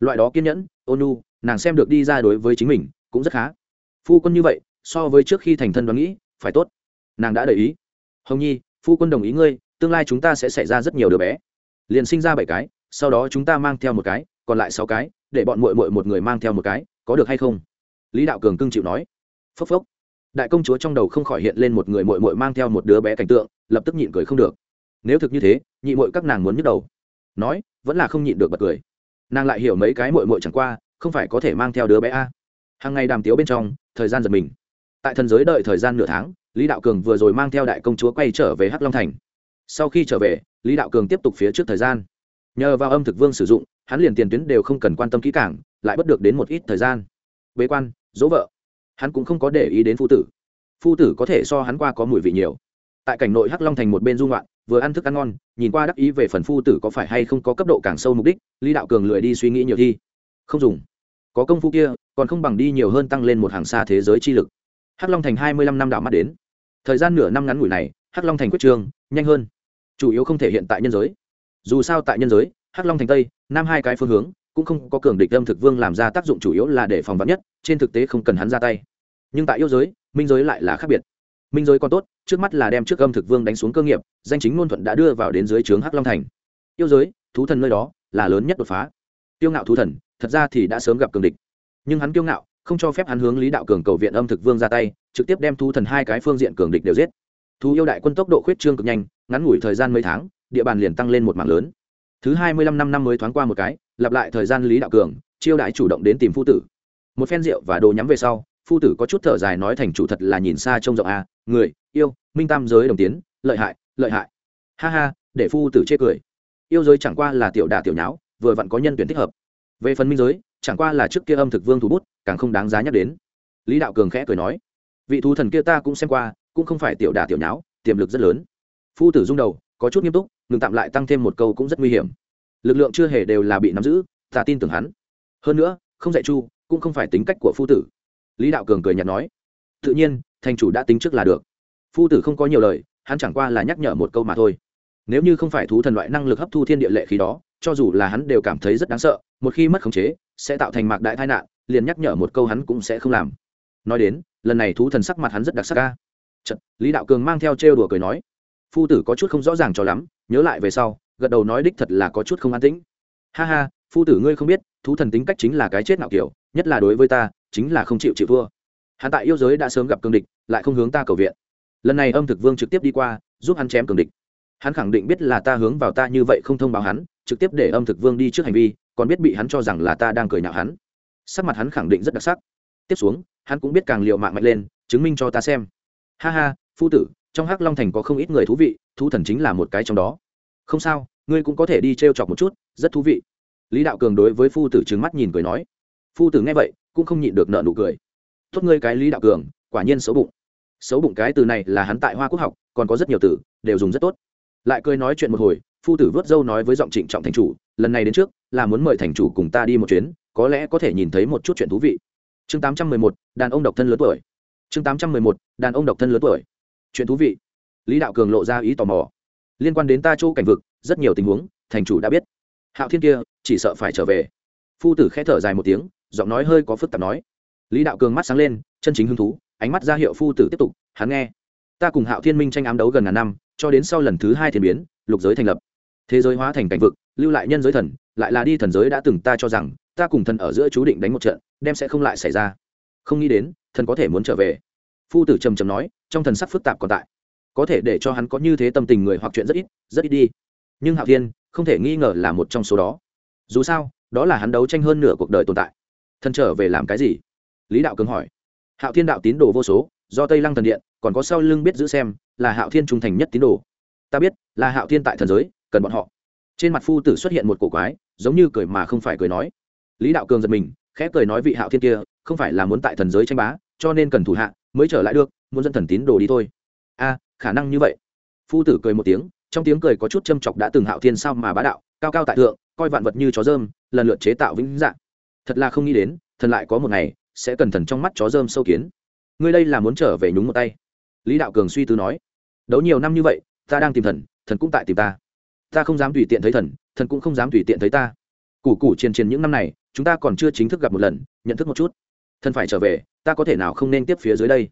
Loại đó kiên nhẫn, ôn nhu, nàng xem được đi ra đối với chính mình, cũng rất khá. Phu quân như vậy, so với trước khi thành thân đoán nghĩ, phải tốt. Nàng đã để ý. Hồng nhi, phu quân đồng ý ngươi, tương lai chúng ta sẽ xảy ra rất nhiều đứa bé. Liền sinh ra bảy cái, sau đó chúng ta mang theo một cái, còn lại sáu cái, để bọn muội muội một người mang theo một cái, có được hay không? Lý đạo cường cưng chịu nói, phốc phốc. Đại công chúa trong đầu không khỏi hiện lên một người muội muội mang theo một đứa bé cảnh tượng, lập tức nhịn cười không được. Nếu thực như thế, nhị muội các nàng muốn nhức đầu. Nói, vẫn là không nhịn được bật cười. Nàng lại hiểu mấy cái muội muội chẳng qua, không phải có thể mang theo đứa bé a. Hàng ngày đàm tiếu bên trong, thời gian giật mình. Tại thần giới đợi thời gian nửa tháng, lý đạo cường vừa rồi mang theo đại công chúa quay trở về hắc long thành. Sau khi trở về, lý đạo cường tiếp tục phía trước thời gian. Nhờ vào âm thực vương sử dụng, hắn liền tiền tuyến đều không cần quan tâm kỹ cảng lại bất được đến một ít thời gian. Bế quan dỗ vợ. Hắn cũng không có để ý đến phu tử. Phu tử có thể so hắn qua có mùi vị nhiều. Tại cảnh nội hắc long thành một bên dung loạn vừa ăn thức ăn ngon, nhìn qua đắc ý về phần phu tử có phải hay không có cấp độ càng sâu mục đích, lý đạo cường lười đi suy nghĩ nhiều thi không dùng. Có công phu kia, còn không bằng đi nhiều hơn tăng lên một hàng xa thế giới chi lực. Hắc long thành hai mươi lăm năm đạo mắt đến. Thời gian nửa năm ngắn ngủi này, hắc long thành quyết trương nhanh hơn. Chủ yếu không thể hiện tại nhân giới. Dù sao tại nhân giới, hắc long thành tây, nam hai cái phương hướng cũng không có cường địch âm thực vương làm ra tác dụng chủ yếu là để phòng vắn nhất, trên thực tế không cần hắn ra tay. Nhưng tại yêu giới, minh giới lại là khác biệt. Minh giới còn tốt, trước mắt là đem trước âm thực vương đánh xuống cơ nghiệp, danh chính ngôn thuận đã đưa vào đến dưới trướng hắc long thành. Yêu giới, thú thần nơi đó, là lớn nhất đột phá. Tiêu ngạo thú thần, thật ra thì đã sớm gặp cường địch. Nhưng hắn kiêu ngạo, không cho phép hắn hướng lý đạo cường cầu viện âm thực vương ra tay, trực tiếp đem thú thần hai cái phương diện cường địch đều giết. Thú yêu đại quân tốc độ khuyết trương cực nhanh, ngắn ngủi thời gian mấy tháng, địa bàn liền tăng lên một mạng lớn thứ hai mươi lăm năm năm mới thoáng qua một cái, lặp lại thời gian lý đạo cường, chiêu đại chủ động đến tìm phu tử. Một phen rượu và đồ nhắm về sau, phu tử có chút thở dài nói thành chủ thật là nhìn xa trông rộng a người, yêu, minh tam giới đồng tiến, lợi hại lợi hại. Ha ha, để phu tử chê cười. Yêu giới chẳng qua là tiểu đà tiểu nháo, vừa vặn có nhân tuyển thích hợp. Về phần minh giới, chẳng qua là trước kia âm thực vương thủ bút, càng không đáng giá nhắc đến. Lý đạo cường khẽ cười nói, vị thú thần kia ta cũng xem qua, cũng không phải tiểu đà tiểu nháo, tiềm lực rất lớn. Phu tử rung đầu, có chút nghiêm túc ngừng tạm lại tăng thêm một câu cũng rất nguy hiểm. Lực lượng chưa hề đều là bị nắm giữ ta tin tưởng hắn. Hơn nữa không dạy chu cũng không phải tính cách của phu tử. Lý đạo cường cười nhạt nói tự nhiên thành chủ đã tính trước là được. Phu tử không có nhiều lời hắn chẳng qua là nhắc nhở một câu mà thôi. Nếu như không phải thú thần loại năng lực hấp thu thiên địa lệ khí đó cho dù là hắn đều cảm thấy rất đáng sợ một khi mất khống chế sẽ tạo thành mạc đại tai nạn liền nhắc nhở một câu hắn cũng sẽ không làm. Nói đến lần này thú thần sắc mặt hắn rất đặc sắc ca. Chật, lý đạo cường mang theo trêu đùa cười nói phu tử có chút không rõ ràng cho lắm nhớ lại về sau, gật đầu nói đích thật là có chút không an tĩnh. Ha ha, phu tử ngươi không biết, thú thần tính cách chính là cái chết nào kiểu, nhất là đối với ta, chính là không chịu chịu thua. Hắn tại yêu giới đã sớm gặp cương địch, lại không hướng ta cầu viện. Lần này âm thực vương trực tiếp đi qua, giúp hắn chém cường địch. Hắn khẳng định biết là ta hướng vào ta như vậy không thông báo hắn, trực tiếp để âm thực vương đi trước hành vi, còn biết bị hắn cho rằng là ta đang cười nhạo hắn. Sắc mặt hắn khẳng định rất đặc sắc. Tiếp xuống, hắn cũng biết càng liệu mạng mạnh lên, chứng minh cho ta xem. Ha ha, phu tử, trong hắc long thành có không ít người thú vị, thú thần chính là một cái trong đó không sao, ngươi cũng có thể đi t r e o chọc một chút, rất thú vị. Lý đạo cường đối với phu tử trừng mắt nhìn cười nói. Phu tử nghe vậy, cũng không nhịn được nợ nụ cười. Tốt ngươi cái lý đạo cường, quả nhiên xấu bụng. Xấu bụng cái từ này là hắn tại hoa quốc học, còn có rất nhiều từ, đều dùng rất tốt. Lại cười nói chuyện một hồi, phu tử vớt dâu nói với giọng trịnh trọng thành chủ, lần này đến trước, là muốn mời thành chủ cùng ta đi một chuyến, có lẽ có thể nhìn thấy một chút chuyện thú vị. Chương tám trăm mười một, đàn ông độc thân lớn tuổi. Chương tám trăm mười một, đàn ông độc thân lớn tuổi. Chuyện thú vị. Lý đạo cường lộ ra ý tò mò liên quan đến ta chỗ cảnh vực, rất nhiều tình huống, thành chủ đã biết. Hạo thiên kia, chỉ sợ phải trở về. Phu tử k h ẽ thở dài một tiếng, giọng nói hơi có phức tạp nói. Lý đạo cường mắt sáng lên, chân chính hứng thú, ánh mắt ra hiệu phu tử tiếp tục, hắn nghe. Ta cùng hạo thiên minh tranh ám đấu gần ngàn năm, cho đến sau lần thứ hai thiên biến, lục giới thành lập. Thế giới hóa thành cảnh vực, lưu lại nhân giới thần, lại là đi thần giới đã từng ta cho rằng, ta cùng thần ở giữa chú định đánh một trận, đem sẽ không lại xảy ra. Không nghĩ đến, thần có thể muốn trở về. Phu tử trầm trầm nói, trong thần sắc phức tạp còn tại có thể để cho hắn có như thế tâm tình người hoặc chuyện rất ít rất ít đi. Nhưng hạo thiên không thể nghi ngờ là một trong số đó. Dù sao, đó là hắn đấu tranh hơn nửa cuộc đời tồn tại. Thần trở về làm cái gì? Lý đạo cường hỏi. Hạo thiên đạo tín đồ vô số, do tây lăng thần điện, còn có sau lưng biết giữ xem, là hạo thiên trung thành nhất tín đồ. Ta biết, là hạo thiên tại thần giới, cần bọn họ. Trên mặt phu tử xuất hiện một cổ quái, giống như cười mà không phải cười nói. Lý đạo cường giật mình, khẽ cười nói vị hạo thiên kia, không phải là muốn tại thần giới tranh bá, cho nên cần thủ hạ, mới trở lại được, muốn dẫn thần tín đồ đi thôi. A khả năng như vậy. Phu tử cười một tiếng, trong tiếng cười có chút châm chọc đã từng hạo thiên sao mà bá đạo, cao cao tại thượng, coi vạn vật như chó dơm lần lượt chế tạo vĩnh dạng. Thật là không nghĩ đến, thần lại có một ngày, sẽ cần thần trong mắt chó dơm sâu kiến. Ngươi đây là muốn trở về nhúng một tay. Lý đạo cường suy tư nói, đấu nhiều năm như vậy, ta đang tìm thần thần cũng tại tìm ta. Ta không dám tùy tiện thấy thần thần cũng không dám tùy tiện thấy ta. Củ củ triền triền những năm này, chúng ta còn chưa chính thức gặp một lần, nhận thức một chút. Thần phải trở về, ta có thể nào không nên tiếp phía dưới đây?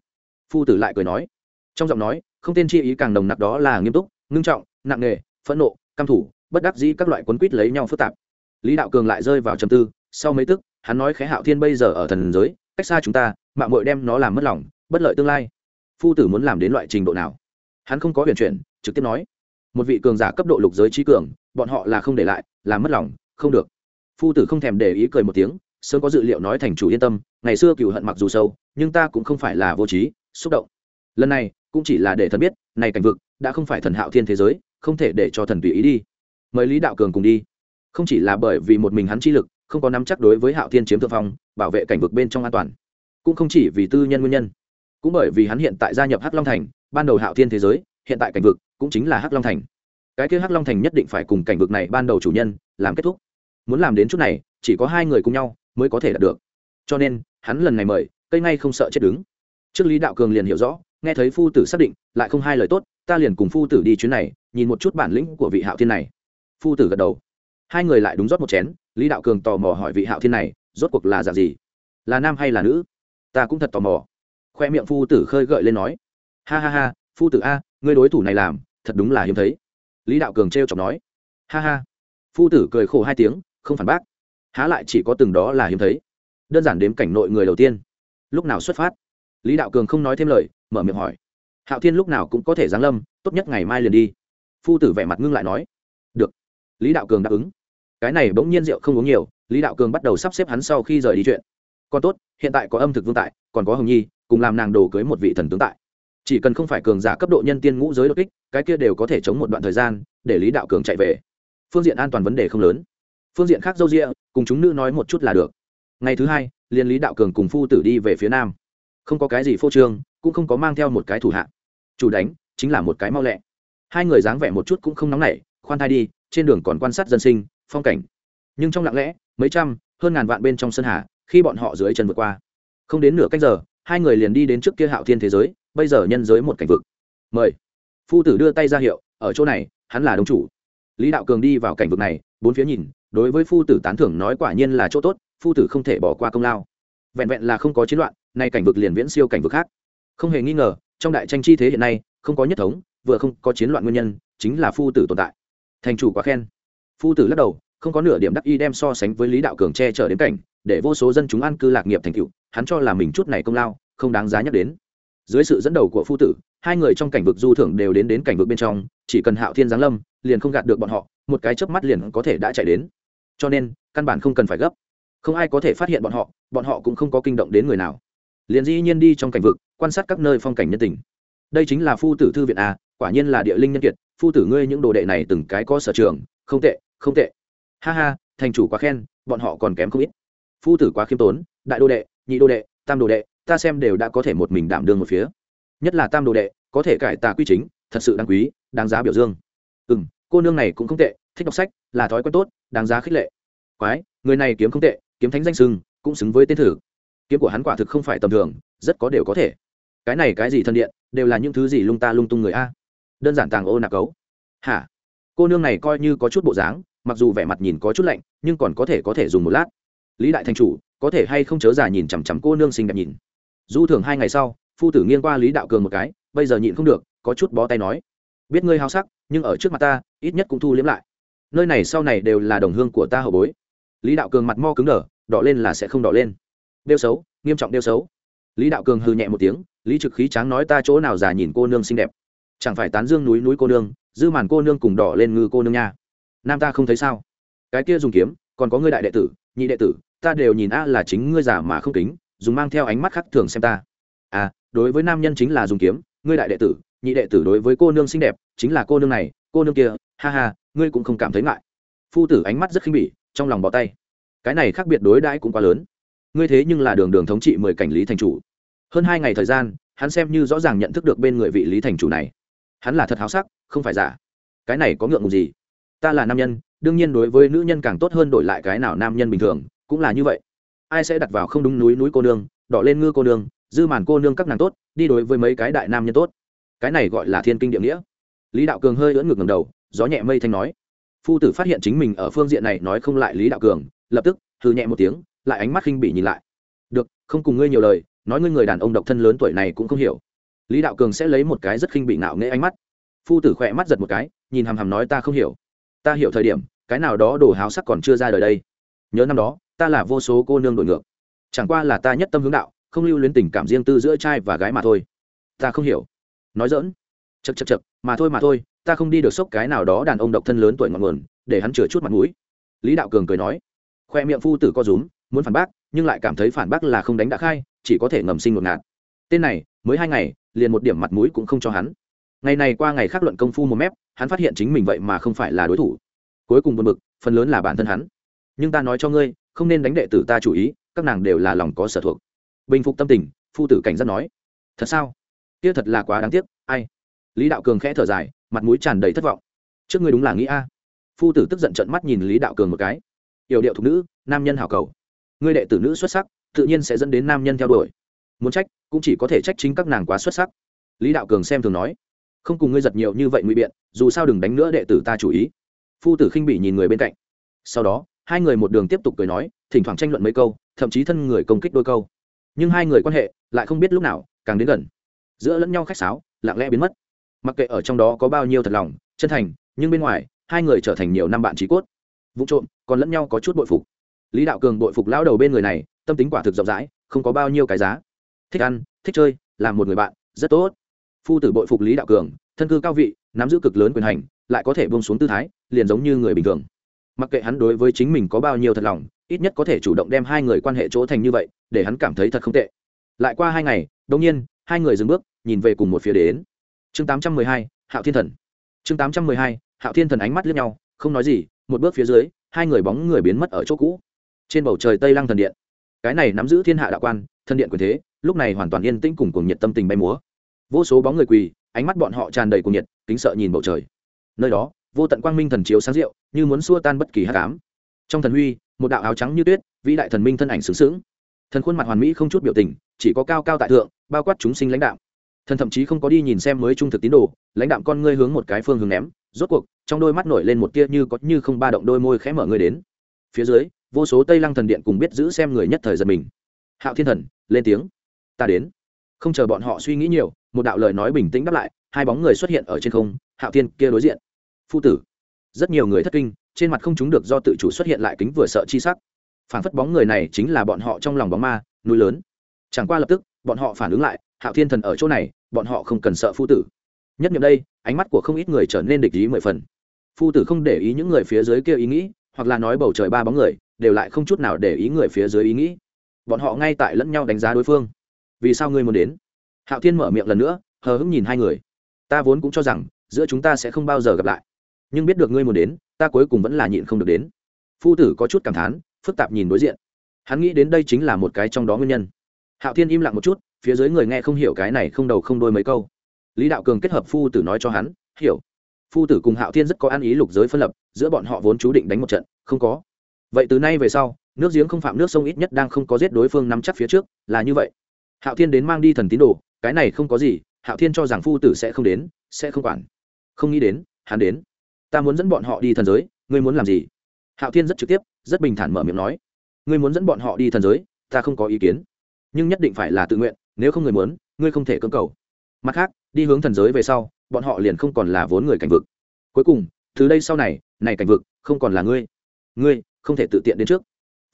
Phu tử lại cười nói. Trong giọng nói không tên chi ý càng nồng nặc đó là nghiêm túc, ngưng trọng, nặng nề, phẫn nộ, căm thủ, bất đắc dĩ các loại quấn quýt lấy nhau phức tạp. Lý đạo cường lại rơi vào trầm tư, sau mấy tức, hắn nói khé hạo thiên bây giờ ở thần giới, cách xa chúng ta mạng mội đem nó làm mất lòng, bất lợi tương lai. Phu tử muốn làm đến loại trình độ nào? Hắn không có huyền chuyển, trực tiếp nói. Một vị cường giả cấp độ lục giới trí cường, bọn họ là không để lại, làm mất lòng, không được. Phu tử không thèm để ý cười một tiếng, sớm có dự liệu nói thành chủ yên tâm, ngày xưa cựu hận mặc dù sâu, nhưng ta cũng không phải là vô trí, xúc động. Lần này cũng chỉ là để thần biết, này cảnh vực, đã không phải thần hạo thiên thế giới, không thể để cho thần tùy ý đi. Mời lý đạo cường cùng đi. Không chỉ là bởi vì một mình hắn chi lực, không có nắm chắc đối với hạo thiên chiếm thượng phong, bảo vệ cảnh vực bên trong an toàn, cũng không chỉ vì tư nhân nguyên nhân, cũng bởi vì hắn hiện tại gia nhập hắc long thành, ban đầu hạo thiên thế giới, hiện tại cảnh vực cũng chính là hắc long thành. Cái kia hắc long thành nhất định phải cùng cảnh vực này ban đầu chủ nhân làm kết thúc. Muốn làm đến chút này, chỉ có hai người cùng nhau mới có thể đạt được. Cho nên, hắn lần này mời, cây ngay không sợ chết đứng. Trước lý đạo cường liền hiểu rõ nghe thấy phu tử xác định, lại không hai lời tốt, ta liền cùng phu tử đi chuyến này, nhìn một chút bản lĩnh của vị hạo thiên này. Phu tử gật đầu. Hai người lại đúng rót một chén, lý đạo cường tò mò hỏi vị hạo thiên này, rốt cuộc là dạng gì? Là nam hay là nữ? Ta cũng thật tò mò. Khoe miệng phu tử khơi gợi lên nói. Ha ha ha, phu tử a, ngươi đối thủ này làm, thật đúng là hiếm thấy. Lý đạo cường t r e o chọc nói. Ha ha. Phu tử cười khổ hai tiếng, không phản bác. Há lại chỉ có từng đó là hiếm thấy. Đơn giản đếm cảnh nội người đầu tiên. Lúc nào xuất phát? Lý đạo cường không nói thêm lời mở miệng hỏi. Hạo thiên lúc nào cũng có thể giáng lâm, tốt nhất ngày mai liền đi. Phu tử vẻ mặt ngưng lại nói. Được. Lý đạo cường đáp ứng. Cái này bỗng nhiên rượu không uống nhiều, lý đạo cường bắt đầu sắp xếp hắn sau khi rời đi chuyện. Còn tốt, hiện tại có âm thực vương tại, còn có hồng nhi, cùng làm nàng đồ cưới một vị thần tướng tại. Chỉ cần không phải cường giả cấp độ nhân tiên ngũ giới đột kích, cái kia đều có thể chống một đoạn thời gian, để lý đạo cường chạy về. Phương diện an toàn vấn đề không lớn. Phương diện khác dâu rịa cùng chúng nữ nói một chút là được. Ngày thứ hai liên lý đạo cường cùng phu tử đi về phía nam không có cái gì phô trương, cũng không có mang theo một cái thủ hạ. Chủ đánh, chính là một cái mau lẹ. Hai người dáng vẻ một chút cũng không nóng nảy, khoan thai đi, trên đường còn quan sát dân sinh, phong cảnh. Nhưng trong lặng lẽ, mấy trăm, hơn ngàn vạn bên trong sân hà, khi bọn họ dưới chân vượt qua. Không đến nửa cách giờ, hai người liền đi đến trước kia hạo thiên thế giới, bây giờ nhân giới một cảnh vực. Mời. Phu tử đưa tay ra hiệu, ở chỗ này, hắn là đông chủ. Lý đạo cường đi vào cảnh vực này, bốn phía nhìn, đối với phu tử tán thưởng nói quả nhiên là chỗ tốt, phu tử không thể bỏ qua công lao. Vẹn vẹn là không có chiến loạn nay cảnh vực liền viễn siêu cảnh vực khác. Không hề nghi ngờ, trong đại tranh chi thế hiện nay, không có nhất thống, vừa không có chiến loạn nguyên nhân, chính là phu tử tồn tại. Thành chủ quá khen. Phu tử lắc đầu, không có nửa điểm đắc y đem so sánh với lý đạo cường che chở đến cảnh, để vô số dân chúng an cư lạc nghiệp thành cựu hắn cho là mình chút này công lao, không đáng giá nhắc đến. Dưới sự dẫn đầu của phu tử, hai người trong cảnh vực du thưởng đều đến đến cảnh vực bên trong, chỉ cần hạo thiên giáng lâm, liền không gạt được bọn họ, một cái chớp mắt liền có thể đã chạy đến. Cho nên, căn bản không cần phải gấp. Không ai có thể phát hiện bọn họ bọn họ cũng không có kinh động đến người nào liền dĩ nhiên đi trong cảnh vực, quan sát các nơi phong cảnh nhân tình. Đây chính là phu tử thư viện a, quả nhiên là địa linh nhân kiệt, phu tử ngươi những đồ đệ này từng cái có sở trường, không tệ không tệ. Ha ha, thành chủ quá khen, bọn họ còn kém không ít. Phu tử quá khiêm tốn, đại đô đệ, nhị đô đệ, tam đồ đệ, ta xem đều đã có thể một mình đảm đương một phía. Nhất là tam đồ đệ, có thể cải tà quy chính, thật sự đáng quý, đáng giá biểu dương. Ừ m cô nương này cũng không tệ, thích đọc sách, là thói quen tốt, đáng giá khích lệ. Quái, người này kiếm không tệ, kiếm thánh danh sưng cũng xứng với tên thử kiếm của hắn quả thực không phải tầm thường, rất có đều có thể. Cái này cái gì thân điện, đều là những thứ gì lung ta lung tung người a? Đơn giản tàng ô nạc cấu. Hả? Cô nương này coi như có chút bộ dáng, mặc dù vẻ mặt nhìn có chút lạnh, nhưng còn có thể có thể dùng một lát. Lý đại thành chủ, có thể hay không chớ già nhìn chằm chằm cô nương xinh đẹp nhìn. Du thường hai ngày sau, phu tử nghiêng qua lý đạo cường một cái, bây giờ nhịn không được, có chút bó tay nói. Biết ngươi hao sắc, nhưng ở trước mặt ta, ít nhất cũng thu liếm lại. Nơi này sau này đều là đồng hương của ta hậu bối. Lý đạo cường mặt mo cứng đờ, đỏ lên là sẽ không đỏ lên đeo xấu, nghiêm trọng đeo xấu. Lý đạo cường hư nhẹ một tiếng, lý trực khí tráng nói ta chỗ nào già nhìn cô nương xinh đẹp. Chẳng phải tán dương núi núi cô nương, dư màn cô nương cùng đỏ lên ngư cô nương nha. Nam ta không thấy sao? Cái kia dùng kiếm, còn có ngươi đại đệ tử, nhị đệ tử, ta đều nhìn a là chính ngươi giả mà không kính, dùng mang theo ánh mắt khác thường xem ta. À đối với nam nhân chính là dùng kiếm, ngươi đại đệ tử, nhị đệ tử đối với cô nương xinh đẹp, chính là cô nương này, cô nương kia, ha ha, ngươi cũng không cảm thấy ngại. Phu tử ánh mắt rất khinh bỉ, trong lòng bỏ tay. Cái này khác biệt đối đãi cũng quá lớn ngươi thế nhưng là đường đường thống trị mười cảnh lý thành chủ. Hơn hai ngày thời gian, hắn xem như rõ ràng nhận thức được bên người vị lý thành chủ này. Hắn là thật háo sắc, không phải giả. Cái này có ngượng ngùng gì? Ta là nam nhân, đương nhiên đối với nữ nhân càng tốt hơn đổi lại cái nào nam nhân bình thường, cũng là như vậy. Ai sẽ đặt vào không đúng núi núi cô nương, đỏ lên ngư cô nương, dư màn cô nương các nàng tốt, đi đối với mấy cái đại nam nhân tốt. Cái này gọi là thiên kinh địa nghĩa. Lý đạo cường hơi ưỡn ngược ngầm đầu, gió nhẹ mây thanh nói. Phu tử phát hiện chính mình ở phương diện này nói không lại lý đạo cường, lập tức thư nhẹ một tiếng lại ánh mắt khinh bị nhìn lại. Được, không cùng ngươi nhiều lời, nói ngươi người đàn ông độc thân lớn tuổi này cũng không hiểu. Lý đạo cường sẽ lấy một cái rất khinh bị nạo nghễ ánh mắt. Phu tử khỏe mắt giật một cái, nhìn hằm hằm nói, ta không hiểu. Ta hiểu thời điểm, cái nào đó đồ háo sắc còn chưa ra đời đây. Nhớ năm đó, ta là vô số cô nương đổi ngược. Chẳng qua là ta nhất tâm hướng đạo, không lưu luyến tình cảm riêng tư giữa trai và gái mà thôi. Ta không hiểu. Nói dỡn chật chật chật mà thôi mà thôi, ta không đi được sốc cái nào đó đàn ông độc thân lớn tuổi ngọn nguồn, để hắn chừa chút mặt mũi. Lý đạo cường cười nói. Khoe miệng phu tử co rúm muốn phản bác, nhưng lại cảm thấy phản bác là không đánh đã khai, chỉ có thể ngầm sinh ngột ngạt. Tên này, mới hai ngày, liền một điểm mặt mũi cũng không cho hắn. Ngày này qua ngày khác luận công phu một mép, hắn phát hiện chính mình vậy mà không phải là đối thủ. Cuối cùng buồn bực, phần lớn là bản thân hắn. Nhưng ta nói cho ngươi, không nên đánh đệ tử ta chủ ý, các nàng đều là lòng có sở thuộc. Bình phục tâm tình, phu tử cảnh giác nói. Thật sao? Kia thật là quá đáng tiếc, ai? Lý đạo cường khẽ thở dài, mặt mũi tràn đầy thất vọng. Trước ngươi đúng là nghĩ a. Phu tử tức giận trận mắt nhìn lý đạo cường một cái. Yểu điệu thục nữ, nam nhân hảo cầu ngươi đệ tử nữ xuất sắc, tự nhiên sẽ dẫn đến nam nhân theo đuổi. Muốn trách, cũng chỉ có thể trách chính các nàng quá xuất sắc. Lý đạo cường xem thường nói. Không cùng ngươi giật nhiều như vậy ngụy biện, dù sao đừng đánh nữa đệ tử ta chủ ý. Phu tử khinh bị nhìn người bên cạnh. Sau đó, hai người một đường tiếp tục cười nói, thỉnh thoảng tranh luận mấy câu, thậm chí thân người công kích đôi câu. Nhưng hai người quan hệ lại không biết lúc nào càng đến gần. Giữa lẫn nhau khách sáo, lặng lẽ biến mất. Mặc kệ ở trong đó có bao nhiêu thật lòng, chân thành, nhưng bên ngoài, hai người trở thành nhiều năm bạn trí cốt. Vụ trộm còn lẫn nhau có chút bội phục lý đạo cường bội phục lão đầu bên người này, tâm tính quả thực rộng rãi, không có bao nhiêu cái giá. Thích ăn, thích chơi, làm một người bạn, rất tốt. Phu tử bội phục lý đạo cường, thân cư cao vị, nắm giữ cực lớn quyền hành, lại có thể buông xuống tư thái, liền giống như người bình thường. Mặc kệ hắn đối với chính mình có bao nhiêu thật lòng, ít nhất có thể chủ động đem hai người quan hệ chỗ thành như vậy, để hắn cảm thấy thật không tệ. Lại qua hai ngày đông nhiên, hai người dừng bước, nhìn về cùng một phía đến. Chương tám trăm mười hai, hạo thiên thần. Chương tám trăm mười hai, hạo thiên thần ánh mắt lướt nhau, không nói gì, một bước phía dưới, hai người bóng người biến mất ở chỗ cũ trên bầu trời tây lăng thần điện. Cái này nắm giữ thiên hạ đạo quan, thần điện quyền thế, lúc này hoàn toàn yên tĩnh cùng cùng nhiệt tâm tình bay múa. Vô số bóng người quỳ, ánh mắt bọn họ tràn đầy cùng nhiệt, kính sợ nhìn bầu trời. Nơi đó, vô tận quang minh thần chiếu sáng rượu, như muốn xua tan bất kỳ hát cám trong thần huy, một đạo áo trắng như tuyết, vĩ đại thần minh thân ảnh xứng xứng thần khuôn mặt hoàn mỹ không chút biểu tình, chỉ có cao cao tại thượng, bao quát chúng sinh lãnh đạo. Thần thậm chí không có đi nhìn xem mới trung thực tín đồ, lãnh đạo con ngươi hướng một cái phương hướng ném, rốt cuộc, trong đôi mắt nổi lên một tia như có như không ba động đôi môi khẽ mở người đến. Phía dưới vô số tây lăng thần điện cùng biết giữ xem người nhất thời giật mình. Hạo thiên thần, lên tiếng. Ta đến. Không chờ bọn họ suy nghĩ nhiều, một đạo lời nói bình tĩnh đáp lại, hai bóng người xuất hiện ở trên không, hạo thiên kia đối diện. Phu tử. Rất nhiều người thất kinh, trên mặt không chúng được do tự chủ xuất hiện lại kính vừa sợ chi sắc. Phản phất bóng người này chính là bọn họ trong lòng bóng ma, núi lớn. Chẳng qua lập tức, bọn họ phản ứng lại, hạo thiên thần ở chỗ này, bọn họ không cần sợ phu tử. Nhất nghiệm đây, ánh mắt của không ít người trở nên địch ý mười phần. Phu tử không để ý những người phía dưới kia ý nghĩ, hoặc là nói bầu trời ba bóng người đều lại không chút nào để ý người phía dưới ý nghĩ. Bọn họ ngay tại lẫn nhau đánh giá đối phương. Vì sao ngươi muốn đến? Hạo thiên mở miệng lần nữa, hờ hững nhìn hai người. Ta vốn cũng cho rằng, giữa chúng ta sẽ không bao giờ gặp lại. Nhưng biết được ngươi muốn đến, ta cuối cùng vẫn là nhịn không được đến. Phu tử có chút cảm thán, phức tạp nhìn đối diện. Hắn nghĩ đến đây chính là một cái trong đó nguyên nhân. Hạo thiên im lặng một chút, phía dưới người nghe không hiểu cái này không đầu không đôi mấy câu. Lý đạo cường kết hợp phu tử nói cho hắn, hiểu. Phu tử cùng hạo thiên rất có ăn ý lục giới phân lập, giữa bọn họ vốn chú định đánh một trận, không có vậy từ nay về sau, nước giếng không phạm nước sông ít nhất đang không có giết đối phương nắm chắc phía trước, là như vậy. Hạo thiên đến mang đi thần tín đồ, cái này không có gì, hạo thiên cho rằng phu tử sẽ không đến, sẽ không quản. Không nghĩ đến, hắn đến. Ta muốn dẫn bọn họ đi thần giới, ngươi muốn làm gì? Hạo thiên rất trực tiếp, rất bình thản mở miệng nói. Ngươi muốn dẫn bọn họ đi thần giới, ta không có ý kiến. Nhưng nhất định phải là tự nguyện, nếu không người muốn, ngươi không thể cưỡng cầu. Mặt khác, đi hướng thần giới về sau, bọn họ liền không còn là vốn người cảnh vực. Cuối cùng, từ đây sau này này cảnh vực không còn là ngươi. Ngươi không thể tự tiện đến trước.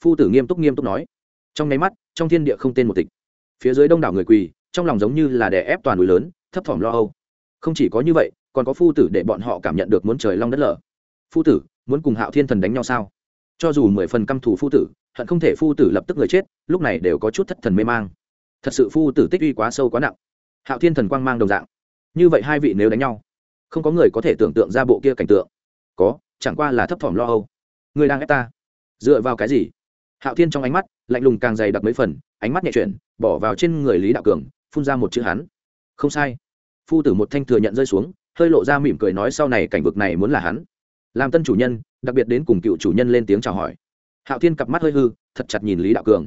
Phu tử nghiêm túc nghiêm túc nói. Trong nháy mắt, trong thiên địa không tên một tịch. Phía dưới đông đảo người quỳ, trong lòng giống như là đè ép toàn núi lớn, thấp thỏm lo âu. Không chỉ có như vậy, còn có phu tử để bọn họ cảm nhận được muốn trời long đất lở. Phu tử, muốn cùng hạo thiên thần đánh nhau sao? Cho dù mười phần căm thù phu tử, hận không thể phu tử lập tức người chết, lúc này đều có chút thất thần mê mang. Thật sự phu tử tích uy quá sâu quá nặng. Hạo thiên thần quang mang đồng dạng. Như vậy hai vị nếu đánh nhau, không có người có thể tưởng tượng ra bộ kia cảnh tượng. Có, chẳng qua là thấp thỏm lo âu. Người đang ép ta dựa vào cái gì? Hạo thiên trong ánh mắt lạnh lùng càng dày đặc mấy phần, ánh mắt nhẹ chuyển, bỏ vào trên người lý đạo cường, phun ra một chữ hắn. Không sai. Phu tử một thanh thừa nhận rơi xuống, hơi lộ ra mỉm cười nói sau này cảnh vực này muốn là hắn. Làm tân chủ nhân, đặc biệt đến cùng cựu chủ nhân lên tiếng chào hỏi. Hạo thiên cặp mắt hơi hư, thật chặt nhìn lý đạo cường.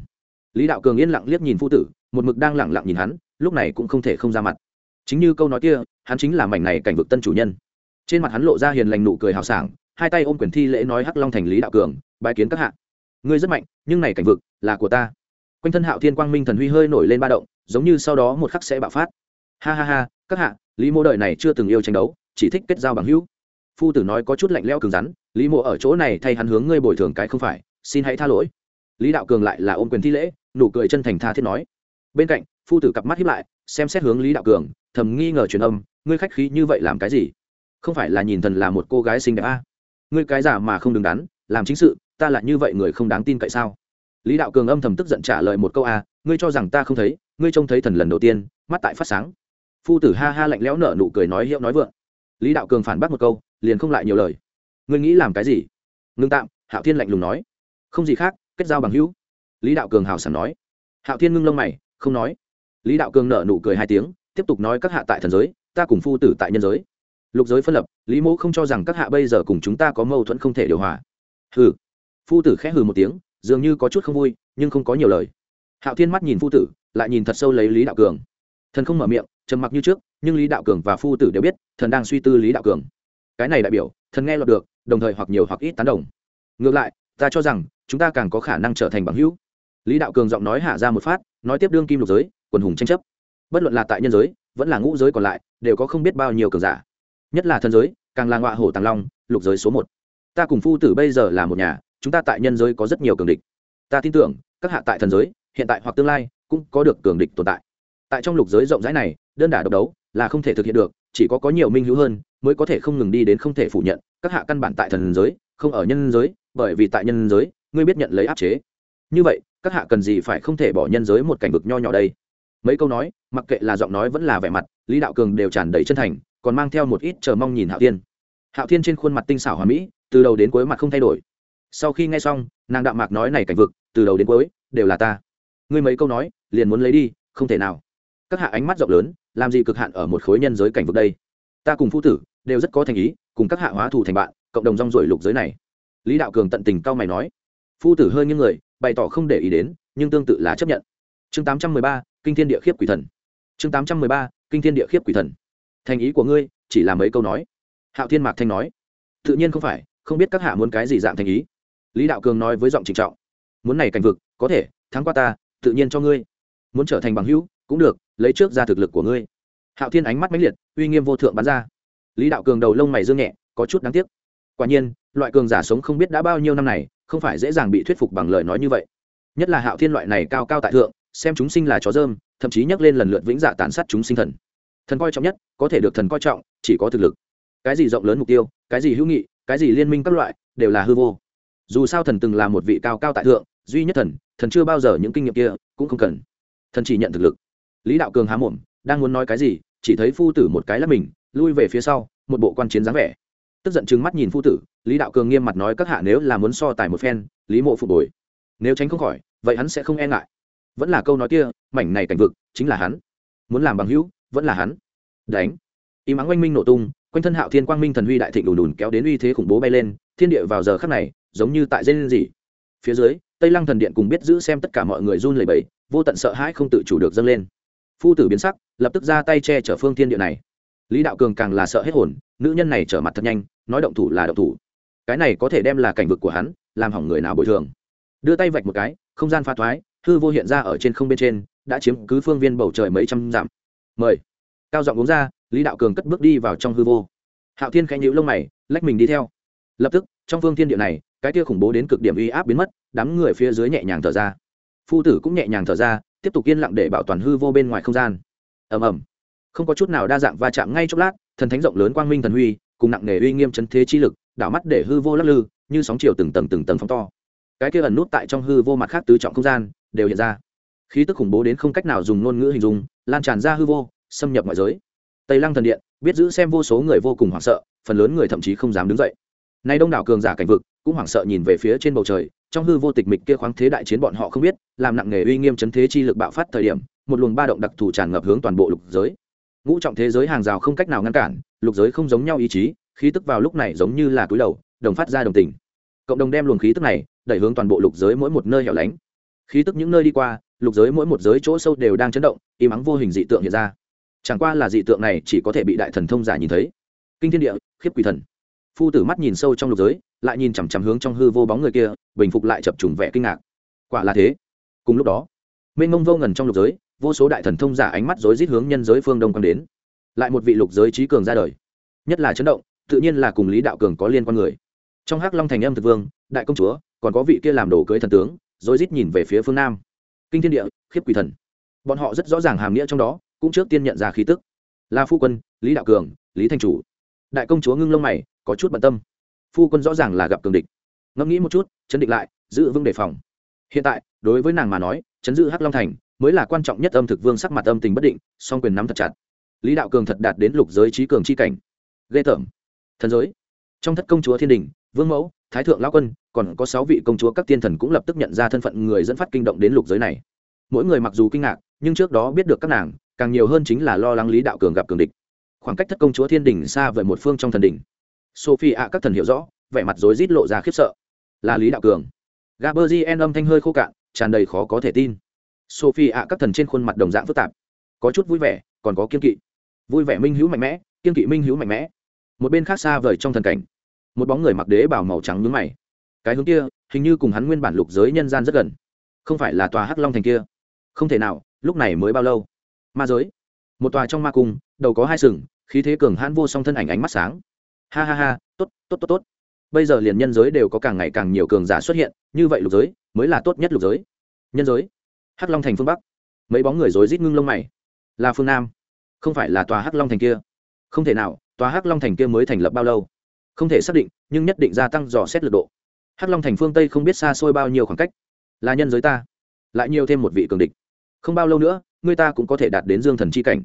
Lý đạo cường yên lặng liếc nhìn phu tử, một mực đang lẳng lặng nhìn hắn, lúc này cũng không thể không ra mặt. Chính như câu nói kia, hắn chính là mảnh này cảnh vực tân chủ nhân. Trên mặt hắn lộ ra hiền lành nụ cười hào sảng hai tay ôm quyền thi lễ nói hắc long thành lý đạo cường bài kiến các hạ. Ngươi rất mạnh, nhưng này cảnh vực là của ta. Quanh thân hạo thiên quang minh thần huy hơi nổi lên ba động, giống như sau đó một khắc sẽ bạo phát. Ha ha ha, các hạ, lý mô đời này chưa từng yêu tranh đấu, chỉ thích kết giao bằng hữu. Phu tử nói có chút lạnh lẽo cứng rắn, lý mộ ở chỗ này thay hắn hướng ngươi bồi thường cái không phải, xin hãy tha lỗi. Lý đạo cường lại là ôm quyền thi lễ, nụ cười chân thành tha thiết nói. Bên cạnh, phu tử cặp mắt hiếp lại, xem xét hướng lý đạo cường, thầm nghi ngờ truyền âm, ngươi khách khí như vậy làm cái gì? Không phải là nhìn thần là một cô gái xinh đẹp a? à? Ngươi cái giả mà không đứng đắn, làm chính sự, ta lại như vậy người không đáng tin cậy sao? Lý đạo cường âm thầm tức giận trả lời một câu a, ngươi cho rằng ta không thấy, ngươi trông thấy thần lần đầu tiên, mắt tại phát sáng. Phu tử ha ha lạnh lẽo nở nụ cười nói hiệu nói vượng. Lý đạo cường phản bác một câu, liền không lại nhiều lời. Ngươi nghĩ làm cái gì? Ngưng tạm, hạo thiên lạnh lùng nói. Không gì khác, kết giao bằng hữu. Lý đạo cường hào sảng nói. Hạo thiên ngưng lông mày, không nói. Lý đạo cường nở nụ cười hai tiếng, tiếp tục nói các hạ tại thần giới, ta cùng phu tử tại nhân giới lục giới phân lập, lý mẫu không cho rằng các hạ bây giờ cùng chúng ta có mâu thuẫn không thể điều hòa. Hừ. Phu tử khẽ hừ một tiếng, dường như có chút không vui, nhưng không có nhiều lời. Hạo thiên mắt nhìn phu tử, lại nhìn thật sâu lấy lý đạo cường. Thần không mở miệng, trầm mặc như trước, nhưng lý đạo cường và phu tử đều biết, thần đang suy tư lý đạo cường. Cái này đại biểu, thần nghe lọt được, đồng thời hoặc nhiều hoặc ít tán đồng. Ngược lại, ta cho rằng, chúng ta càng có khả năng trở thành bằng hữu. Lý đạo cường giọng nói hạ ra một phát, nói tiếp đương kim lục giới, quần hùng tranh chấp. Bất luận là tại nhân giới, vẫn là ngũ giới còn lại, đều có không biết bao nhiêu cường giả nhất là thần giới, càng là ngọa hổ tàng long, lục giới số một. Ta cùng phu tử bây giờ là một nhà, chúng ta tại nhân giới có rất nhiều cường địch. Ta tin tưởng, các hạ tại thần giới, hiện tại hoặc tương lai, cũng có được cường địch tồn tại. Tại trong lục giới rộng rãi này, đơn đả độc đấu là không thể thực hiện được, chỉ có có nhiều minh hữu hơn, mới có thể không ngừng đi đến không thể phủ nhận, các hạ căn bản tại thần giới, không ở nhân giới, bởi vì tại nhân giới, ngươi biết nhận lấy áp chế. Như vậy, các hạ cần gì phải không thể bỏ nhân giới một cảnh vực nho nhỏ đây? Mấy câu nói, mặc kệ là giọng nói vẫn là vẻ mặt, lý đạo cường đều tràn đầy chân thành còn mang theo một ít chờ mong nhìn hạo thiên. Hạo thiên trên khuôn mặt tinh xảo hòa mỹ, từ đầu đến cuối mặt không thay đổi. Sau khi nghe xong, nàng đạm mạc nói này cảnh vực, từ đầu đến cuối, đều là ta. Ngươi mấy câu nói, liền muốn lấy đi, không thể nào. Các hạ ánh mắt rộng lớn, làm gì cực hạn ở một khối nhân giới cảnh vực đây? Ta cùng phu tử, đều rất có thành ý, cùng các hạ hóa thù thành bạn, cộng đồng rong ruổi lục giới này. Lý đạo cường tận tình cao mày nói. Phu tử hơi như người, bày tỏ không để ý đến, nhưng tương tự là chấp nhận. Chương tám trăm mười ba, kinh thiên địa khiếp quỷ thần. Chương tám trăm mười ba, kinh thiên địa khiếp quỷ thần thành ý của ngươi, chỉ là mấy câu nói. Hạo thiên mạc thanh nói, tự nhiên không phải, không biết các hạ muốn cái gì dạng thành ý. Lý đạo cường nói với giọng trịnh trọng, muốn này cảnh vực, có thể, thắng qua ta, tự nhiên cho ngươi. Muốn trở thành bằng hữu, cũng được, lấy trước ra thực lực của ngươi. Hạo thiên ánh mắt mãnh liệt, uy nghiêm vô thượng bắn ra. Lý đạo cường đầu lông mày dương nhẹ, có chút đáng tiếc. Quả nhiên, loại cường giả sống không biết đã bao nhiêu năm này, không phải dễ dàng bị thuyết phục bằng lời nói như vậy. Nhất là hạo thiên loại này cao cao tại thượng, xem chúng sinh là chó dơm, thậm chí nhắc lên lần lượt vĩnh dạ tàn sát chúng sinh thần thần coi trọng nhất, có thể được thần coi trọng, chỉ có thực lực. Cái gì rộng lớn mục tiêu, cái gì hữu nghị, cái gì liên minh các loại, đều là hư vô. Dù sao thần từng là một vị cao cao tại thượng, duy nhất thần thần chưa bao giờ những kinh nghiệm kia cũng không cần. Thần chỉ nhận thực lực. Lý đạo cường há mồm, đang muốn nói cái gì, chỉ thấy phu tử một cái lắp mình, lui về phía sau, một bộ quan chiến dáng vẻ. Tức giận chừng mắt nhìn phu tử, lý đạo cường nghiêm mặt nói các hạ nếu là muốn so tài một phen, lý mộ phục bồi. Nếu tránh không khỏi, vậy hắn sẽ không e ngại. Vẫn là câu nói kia, mảnh này cảnh vực, chính là hắn. Muốn làm bằng hữu vẫn là hắn. Đánh. Y mắng oanh minh nổ tung, quanh thân hạo thiên quang minh thần huy đại thịnh đùn đùn kéo đến uy thế khủng bố bay lên, thiên địa vào giờ khắc này, giống như tại dây lên gì phía dưới, tây lăng thần điện cùng biết giữ xem tất cả mọi người run lẩy bẩy, vô tận sợ hãi không tự chủ được dâng lên. Phu tử biến sắc, lập tức ra tay che chở phương thiên địa này. Lý đạo cường càng là sợ hết hồn, nữ nhân này trở mặt thật nhanh, nói động thủ là động thủ. Cái này có thể đem là cảnh vực của hắn, làm hỏng người nào bồi thường. Đưa tay vạch một cái, không gian pha thoái, hư vô hiện ra ở trên không bên trên, đã chiếm cứ phương viên bầu trời mấy trăm dặm mời. Cao giọng uống ra, lý đạo cường cất bước đi vào trong hư vô. Hạo thiên khẽ nhữ lông mày, lách mình đi theo. Lập tức, trong phương thiên địa này, cái kia khủng bố đến cực điểm uy áp biến mất, đám người phía dưới nhẹ nhàng thở ra. Phu tử cũng nhẹ nhàng thở ra, tiếp tục yên lặng để bảo toàn hư vô bên ngoài không gian. Ầm ầm. Không có chút nào đa dạng va chạm ngay chốc lát, thần thánh rộng lớn quang minh thần huy, cùng nặng nề uy nghiêm chấn thế chi lực, đảo mắt để hư vô lắc lư, như sóng chiều từng tầng từng tầng phóng to. Cái kia ẩn nút tại trong hư vô mặt khác tứ trọng không gian, đều hiện ra khí tức khủng bố đến không cách nào dùng ngôn ngữ hình dung, lan tràn ra hư vô, xâm nhập ngoại giới. Tây lăng thần điện, biết giữ xem vô số người vô cùng hoảng sợ, phần lớn người thậm chí không dám đứng dậy. Nay đông đảo cường giả cảnh vực cũng hoảng sợ nhìn về phía trên bầu trời, trong hư vô tịch mịch kia khoáng thế đại chiến bọn họ không biết, làm nặng nghề uy nghiêm chấn thế chi lực bạo phát thời điểm, một luồng ba động đặc thù tràn ngập hướng toàn bộ lục giới. Ngũ trọng thế giới hàng rào không cách nào ngăn cản, lục giới không giống nhau ý chí, khí tức vào lúc này giống như là túi đầu, đồng phát ra đồng tình. Cộng đồng đem luồng khí tức này đẩy hướng toàn bộ lục giới mỗi một nơi hẻo lánh. Khí tức những nơi đi qua lục giới mỗi một giới chỗ sâu đều đang chấn động im ắng vô hình dị tượng hiện ra. Chẳng qua là dị tượng này chỉ có thể bị đại thần thông giả nhìn thấy. Kinh thiên địa, khiếp quỷ thần. Phu tử mắt nhìn sâu trong lục giới, lại nhìn chằm chằm hướng trong hư vô bóng người kia, bình phục lại chập trùng vẻ kinh ngạc. Quả là thế. Cùng lúc đó, mênh mông vô ngần trong lục giới, vô số đại thần thông giả ánh mắt rối rít hướng nhân giới phương đông quang đến. Lại một vị lục giới trí cường ra đời. Nhất là chấn động, tự nhiên là cùng lý đạo cường có liên quan người. Trong hắc long thành âm thực vương, đại công chúa, còn có vị kia làm đồ cưới thần tướng, rối rít nhìn về phía phương nam kinh thiên địa, khiếp quỷ thần. Bọn họ rất rõ ràng hàm nghĩa trong đó, cũng trước tiên nhận ra khí tức. Là phu quân, lý đạo cường, lý thanh chủ. Đại công chúa ngưng lông mày, có chút bận tâm. Phu quân rõ ràng là gặp cường địch. Ngẫm nghĩ một chút, chấn định lại, giữ vững đề phòng. Hiện tại, đối với nàng mà nói, chấn giữ hắc long thành mới là quan trọng nhất âm thực vương sắc mặt âm tình bất định, song quyền nắm thật chặt. Lý đạo cường thật đạt đến lục giới trí cường chi cảnh. Ghê tởm. Thần giới. Trong thất công chúa thiên đình, vương mẫu thái thượng lão quân, còn có sáu vị công chúa các tiên thần cũng lập tức nhận ra thân phận người dẫn phát kinh động đến lục giới này. Mỗi người mặc dù kinh ngạc, nhưng trước đó biết được các nàng, càng nhiều hơn chính là lo lắng lý đạo cường gặp cường địch. Khoảng cách thất công chúa thiên đình xa vời một phương trong thần đình sophie ạ, các thần hiểu rõ, vẻ mặt rối rít lộ ra khiếp sợ. Là lý đạo cường. Gaberzien âm thanh hơi khô cạn, tràn đầy khó có thể tin. Sophie ạ, các thần trên khuôn mặt đồng dạng phức tạp. Có chút vui vẻ, còn có kiên kỵ. Vui vẻ minh hữu mạnh mẽ kiên kỵ minh hữu mạnh mẽ. Một bên khác xa vời trong thần cảnh một bóng người mặc đế bảo màu trắng nhướng mày. Cái hướng kia, hình như cùng hắn nguyên bản lục giới nhân gian rất gần. Không phải là tòa hắc long thành kia. Không thể nào, lúc này mới bao lâu? Ma giới. Một tòa trong ma cung, đầu có hai sừng, khí thế cường hãn vô song thân ảnh ánh mắt sáng. Ha ha ha, tốt tốt tốt tốt. Bây giờ liền nhân giới đều có càng ngày càng nhiều cường giả xuất hiện, như vậy lục giới mới là tốt nhất lục giới. Nhân giới. Hắc long thành phương bắc. Mấy bóng người rối rít ngưng lông mày. Là phương nam, không phải là tòa hắc long thành kia. Không thể nào, tòa hắc long thành kia mới thành lập bao lâu? Không thể xác định, nhưng nhất định gia tăng dò xét lực độ. Hắc long thành phương tây không biết xa xôi bao nhiêu khoảng cách. Là nhân giới ta, lại nhiều thêm một vị cường địch. Không bao lâu nữa, người ta cũng có thể đạt đến dương thần c h i cảnh.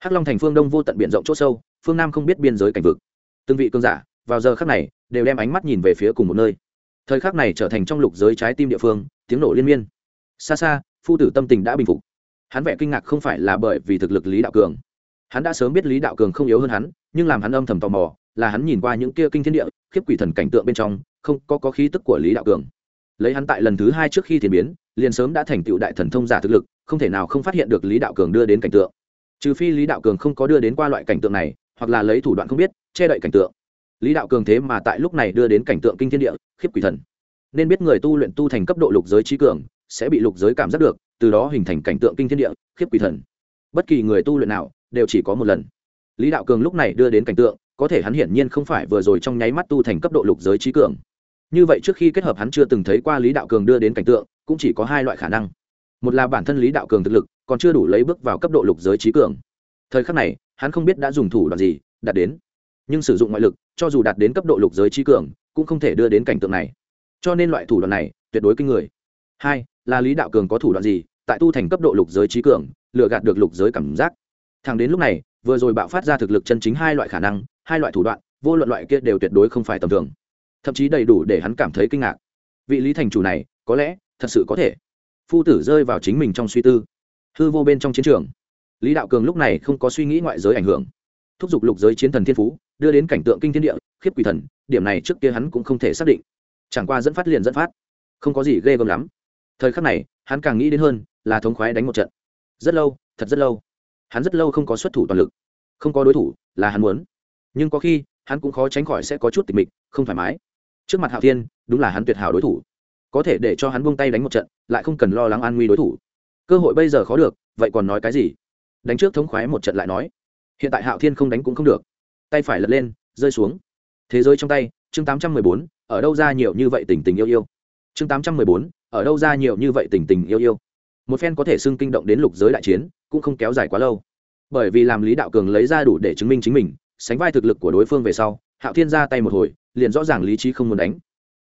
Hắc long thành phương đông vô tận b i ể n rộng c h ỗ sâu, phương nam không biết biên giới cảnh vực. Từng vị cường giả, vào giờ khắc này, đều đem ánh mắt nhìn về phía cùng một nơi. Thời khắc này trở thành trong lục giới trái tim địa phương, tiếng nổ liên miên. Xa xa, phu tử tâm tình đã bình phục. Hắn vẻ kinh ngạc không phải là bởi vì thực lực lý đạo cường. Hắn đã sớm biết lý đạo cường không yếu hơn hắn, nhưng làm hắn âm thầm tò mò là hắn nhìn qua những kia kinh thiên địa khiếp quỷ thần cảnh tượng bên trong không có, có khí tức của lý đạo cường. Lấy hắn tại lần thứ hai trước khi thiền biến liền sớm đã thành tựu đại thần thông giả thực lực không thể nào không phát hiện được lý đạo cường đưa đến cảnh tượng. Trừ phi lý đạo cường không có đưa đến qua loại cảnh tượng này hoặc là lấy thủ đoạn không biết che đậy cảnh tượng. Lý đạo cường thế mà tại lúc này đưa đến cảnh tượng kinh thiên địa khiếp quỷ thần. Nên biết người tu luyện tu thành cấp độ lục giới trí cường sẽ bị lục giới cảm giác được từ đó hình thành cảnh tượng kinh thiên địa khiếp quỷ thần. Bất kỳ người tu luyện nào đều chỉ có một lần. Lý đạo cường lúc này đưa đến cảnh tượng có thể hắn hiển nhiên không phải vừa rồi trong nháy mắt tu thành cấp độ lục giới trí cường. Như vậy trước khi kết hợp hắn chưa từng thấy qua lý đạo cường đưa đến cảnh tượng, cũng chỉ có hai loại khả năng. Một là bản thân lý đạo cường thực lực, còn chưa đủ lấy bước vào cấp độ lục giới trí cường. Thời khắc này, hắn không biết đã dùng thủ đoạn gì, đạt đến. Nhưng sử dụng ngoại lực, cho dù đạt đến cấp độ lục giới trí cường, cũng không thể đưa đến cảnh tượng này. Cho nên loại thủ đoạn này, tuyệt đối kinh người. Hai, là lý đạo cường có thủ đoạn gì, tại tu thành cấp độ lục giới trí cường lựa gạt được lục giới cảm giác. Thẳng đến lúc này, vừa rồi bạo phát ra thực lực chân chính hai loại khả năng hai loại thủ đoạn, vô luận loại kia đều tuyệt đối không phải tầm thường. Thậm chí đầy đủ để hắn cảm thấy kinh ngạc. Vị lý thành chủ này, có lẽ, thật sự có thể. Phu tử rơi vào chính mình trong suy tư. Hư vô bên trong chiến trường. Lý đạo cường lúc này không có suy nghĩ ngoại giới ảnh hưởng. Thúc giục lục giới chiến thần thiên phú, đưa đến cảnh tượng kinh thiên địa, khiếp quỷ thần, điểm này trước kia hắn cũng không thể xác định. Chẳng qua dẫn phát liền dẫn phát. Không có gì ghê gớm lắm. Thời khắc này, hắn càng nghĩ đến hơn, là thống khoái đánh một trận. Rất lâu, thật rất lâu. Hắn rất lâu không có xuất thủ toàn lực. Không có đối thủ, là hắn muốn nhưng có khi, hắn cũng khó tránh khỏi sẽ có chút tịch mịch, không thoải mái. Trước mặt hạo thiên, đúng là hắn tuyệt hảo đối thủ. Có thể để cho hắn buông tay đánh một trận, lại không cần lo lắng an nguy đối thủ. Cơ hội bây giờ khó được, vậy còn nói cái gì? Đánh trước thống khoái một trận lại nói. Hiện tại hạo thiên không đánh cũng không được. Tay phải lật lên, rơi xuống. Thế giới trong tay, chương tám trăm mười bốn, ở đâu ra nhiều như vậy tình tình yêu yêu? Chương tám trăm mười bốn, ở đâu ra nhiều như vậy tình tình yêu yêu? Một phen có thể xưng kinh động đến lục giới đại chiến, cũng không kéo dài quá lâu. Bởi vì làm lý đạo cường lấy ra đủ để chứng minh chính mình sánh vai thực lực của đối phương về sau, hạo thiên ra tay một hồi, liền rõ ràng lý trí không muốn đánh.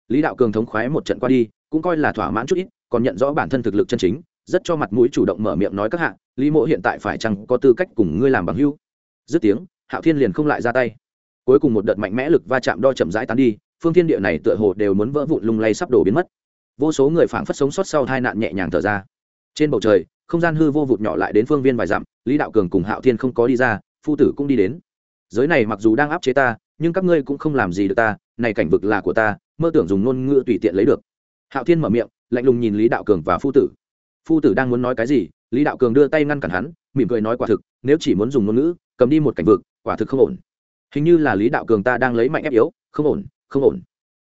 Lý đạo cường thống khoái một trận qua đi, cũng coi là thỏa mãn chút ít, còn nhận rõ bản thân thực lực chân chính, rất cho mặt mũi chủ động mở miệng nói các hạ, lý mộ hiện tại phải chăng có tư cách cùng ngươi làm bằng hưu dứt tiếng, hạo thiên liền không lại ra tay. Cuối cùng một đợt mạnh mẽ lực va chạm đo chậm rãi tán đi, phương thiên địa này tựa hồ đều muốn vỡ vụn lung lay sắp đổ biến mất. Vô số người phảng phất sống sót sau hai nạn nhẹ nhàng thở ra. Trên bầu trời, không gian hư vô vụt nhỏ lại đến phương viên vài dặm, lý đạo cường cùng hạo thiên không có đi ra, phu tử cũng đi đến giới này mặc dù đang áp chế ta, nhưng các ngươi cũng không làm gì được ta, này cảnh vực là của ta, mơ tưởng dùng ngôn ngữ tùy tiện lấy được. Hạo thiên mở miệng, lạnh lùng nhìn lý đạo cường và phu tử. Phu tử đang muốn nói cái gì, lý đạo cường đưa tay ngăn cản hắn, mỉm cười nói quả thực, nếu chỉ muốn dùng ngôn ngữ, cầm đi một cảnh vực, quả thực không ổn. Hình như là lý đạo cường ta đang lấy mạnh ép yếu, không ổn không ổn.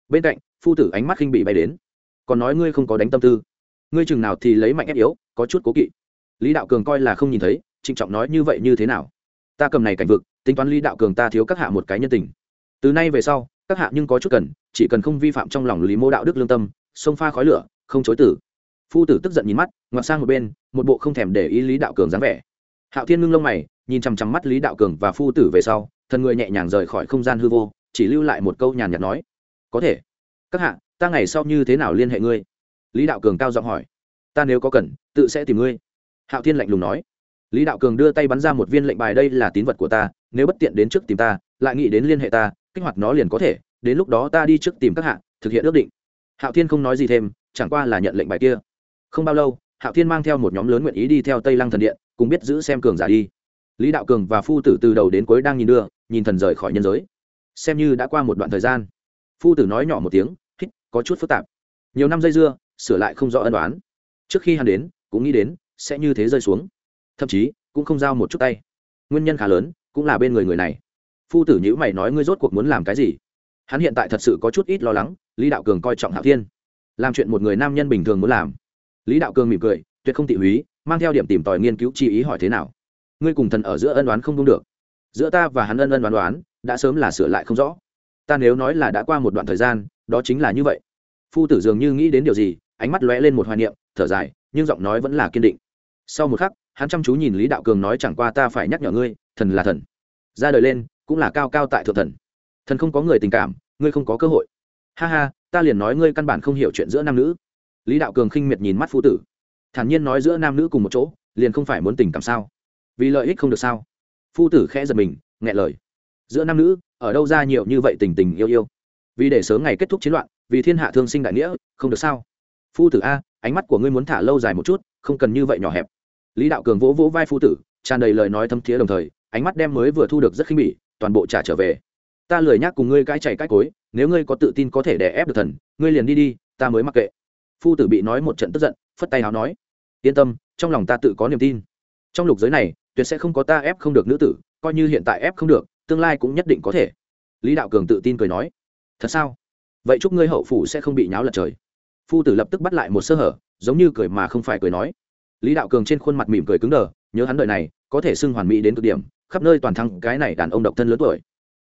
Bên cạnh, phu tử ánh mắt khinh bị bay đến. Còn nói ngươi không có đánh tâm tư. Ngươi chừng nào thì lấy mạnh ép yếu, có chút cố kỵ. Lý đạo cường coi là không nhìn thấy, trịnh trọng nói như vậy như thế nào? Ta cầm này cảnh vực tính toán lý đạo cường ta thiếu các hạ một cái nhân tình. Từ nay về sau, các hạ nhưng có chút cần, chỉ cần không vi phạm trong lòng lý mô đạo đức lương tâm sông pha khói lửa, không chối tử. Phu tử tức giận nhìn mắt ngoặt sang một bên, một bộ không thèm để ý lý đạo cường dáng vẻ. Hạo thiên ngưng lông mày, nhìn chằm chằm mắt lý đạo cường và phu tử về sau thần người nhẹ nhàng rời khỏi không gian hư vô, chỉ lưu lại một câu nhàn nhạt nói, có thể. Các hạ, ta ngày sau như thế nào liên hệ ngươi? Lý đạo cường cao giọng hỏi, ta nếu có cần, tự sẽ tìm ngươi. Hạo thiên lạnh lùng nói. Lý đạo cường đưa tay bắn ra một viên lệnh bài, đây là tín vật của ta nếu bất tiện đến trước tìm ta, lại nghĩ đến liên hệ ta, kích hoạt nó liền có thể, đến lúc đó ta đi trước tìm các hạ, thực hiện ước định. Hạo thiên không nói gì thêm, chẳng qua là nhận lệnh bài kia. Không bao lâu, hạo thiên mang theo một nhóm lớn nguyện ý đi theo tây lăng thần điện, cùng biết giữ xem cường giả đi. Lý đạo cường và phu tử từ đầu đến cuối đang nhìn đưa, nhìn thần rời khỏi nhân giới. Xem như đã qua một đoạn thời gian. Phu tử nói nhỏ một tiếng, hít, có chút phức tạp. Nhiều năm dây dưa, sửa lại không rõ ân đoán trước khi hắn đến, cũng nghĩ đến, sẽ như thế rơi xuống. Thậm chí, cũng không giao một chút tay. Nguyên nhân khá lớn cũng là bên người người này. Phu tử nhữ mày nói ngươi rốt cuộc muốn làm cái gì? Hắn hiện tại thật sự có chút ít lo lắng, lý đạo cường coi trọng hạo thiên. Làm chuyện một người nam nhân bình thường muốn làm. Lý đạo cường mỉm cười, tuyệt không tị húy, mang theo điểm tìm tòi nghiên cứu chi ý hỏi thế nào. Ngươi cùng thần ở giữa ân đoán không đúng được. Giữa ta và hắn ân ân đoán đoán đã sớm là sửa lại không rõ. Ta nếu nói là đã qua một đoạn thời gian, đó chính là như vậy. Phu tử dường như nghĩ đến điều gì, ánh mắt lóe lên một hoài niệm, thở dài, nhưng giọng nói vẫn là kiên định. Sau một khắc, hắn chăm chú nhìn lý đạo cường nói chẳng qua ta phải nhắc nhở ngươi, thần là thần ra đời lên, cũng là cao cao tại thượng thần. Thần không có người tình cảm, ngươi không có cơ hội. Ha ha, ta liền nói ngươi căn bản không hiểu chuyện giữa nam nữ. Lý đạo cường khinh miệt nhìn mắt phu tử. Thản nhiên nói giữa nam nữ cùng một chỗ, liền không phải muốn tình cảm sao? Vì lợi ích không được sao? Phu tử khẽ giật mình nghe lời. Giữa nam nữ, ở đâu ra nhiều như vậy tình tình yêu yêu? Vì để sớm ngày kết thúc chiến loạn, vì thiên hạ thương sinh đại nghĩa, không được sao? Phu tử a, ánh mắt của ngươi muốn thả lâu dài một chút, không cần như vậy nhỏ hẹp. Lý đạo cường vỗ vỗ vai phu tử, tràn đầy lời nói thâm thiế đồng thời ánh mắt đem mới vừa thu được rất khinh bỉ, toàn bộ trả trở về. Ta lười nhắc cùng ngươi cãi chạy cãi cối, nếu ngươi có tự tin có thể đè ép được thần, ngươi liền đi đi, ta mới mặc kệ. Phu tử bị nói một trận tức giận, phất tay áo nói, yên tâm, trong lòng ta tự có niềm tin. Trong lục giới này, tuyệt sẽ không có ta ép không được nữ tử, coi như hiện tại ép không được, tương lai cũng nhất định có thể. Lý đạo cường tự tin cười nói, thật sao? Vậy chúc ngươi hậu phủ sẽ không bị nháo lật trời. Phu tử lập tức bắt lại một sơ hở, giống như cười mà không phải cười nói. Lý đạo cường trên khuôn mặt mỉm cười cứng đờ, nhớ hắn đời này, có thể xưng hoàn mỹ đến cực điểm khắp nơi toàn thắng cái này đàn ông độc thân lớn tuổi.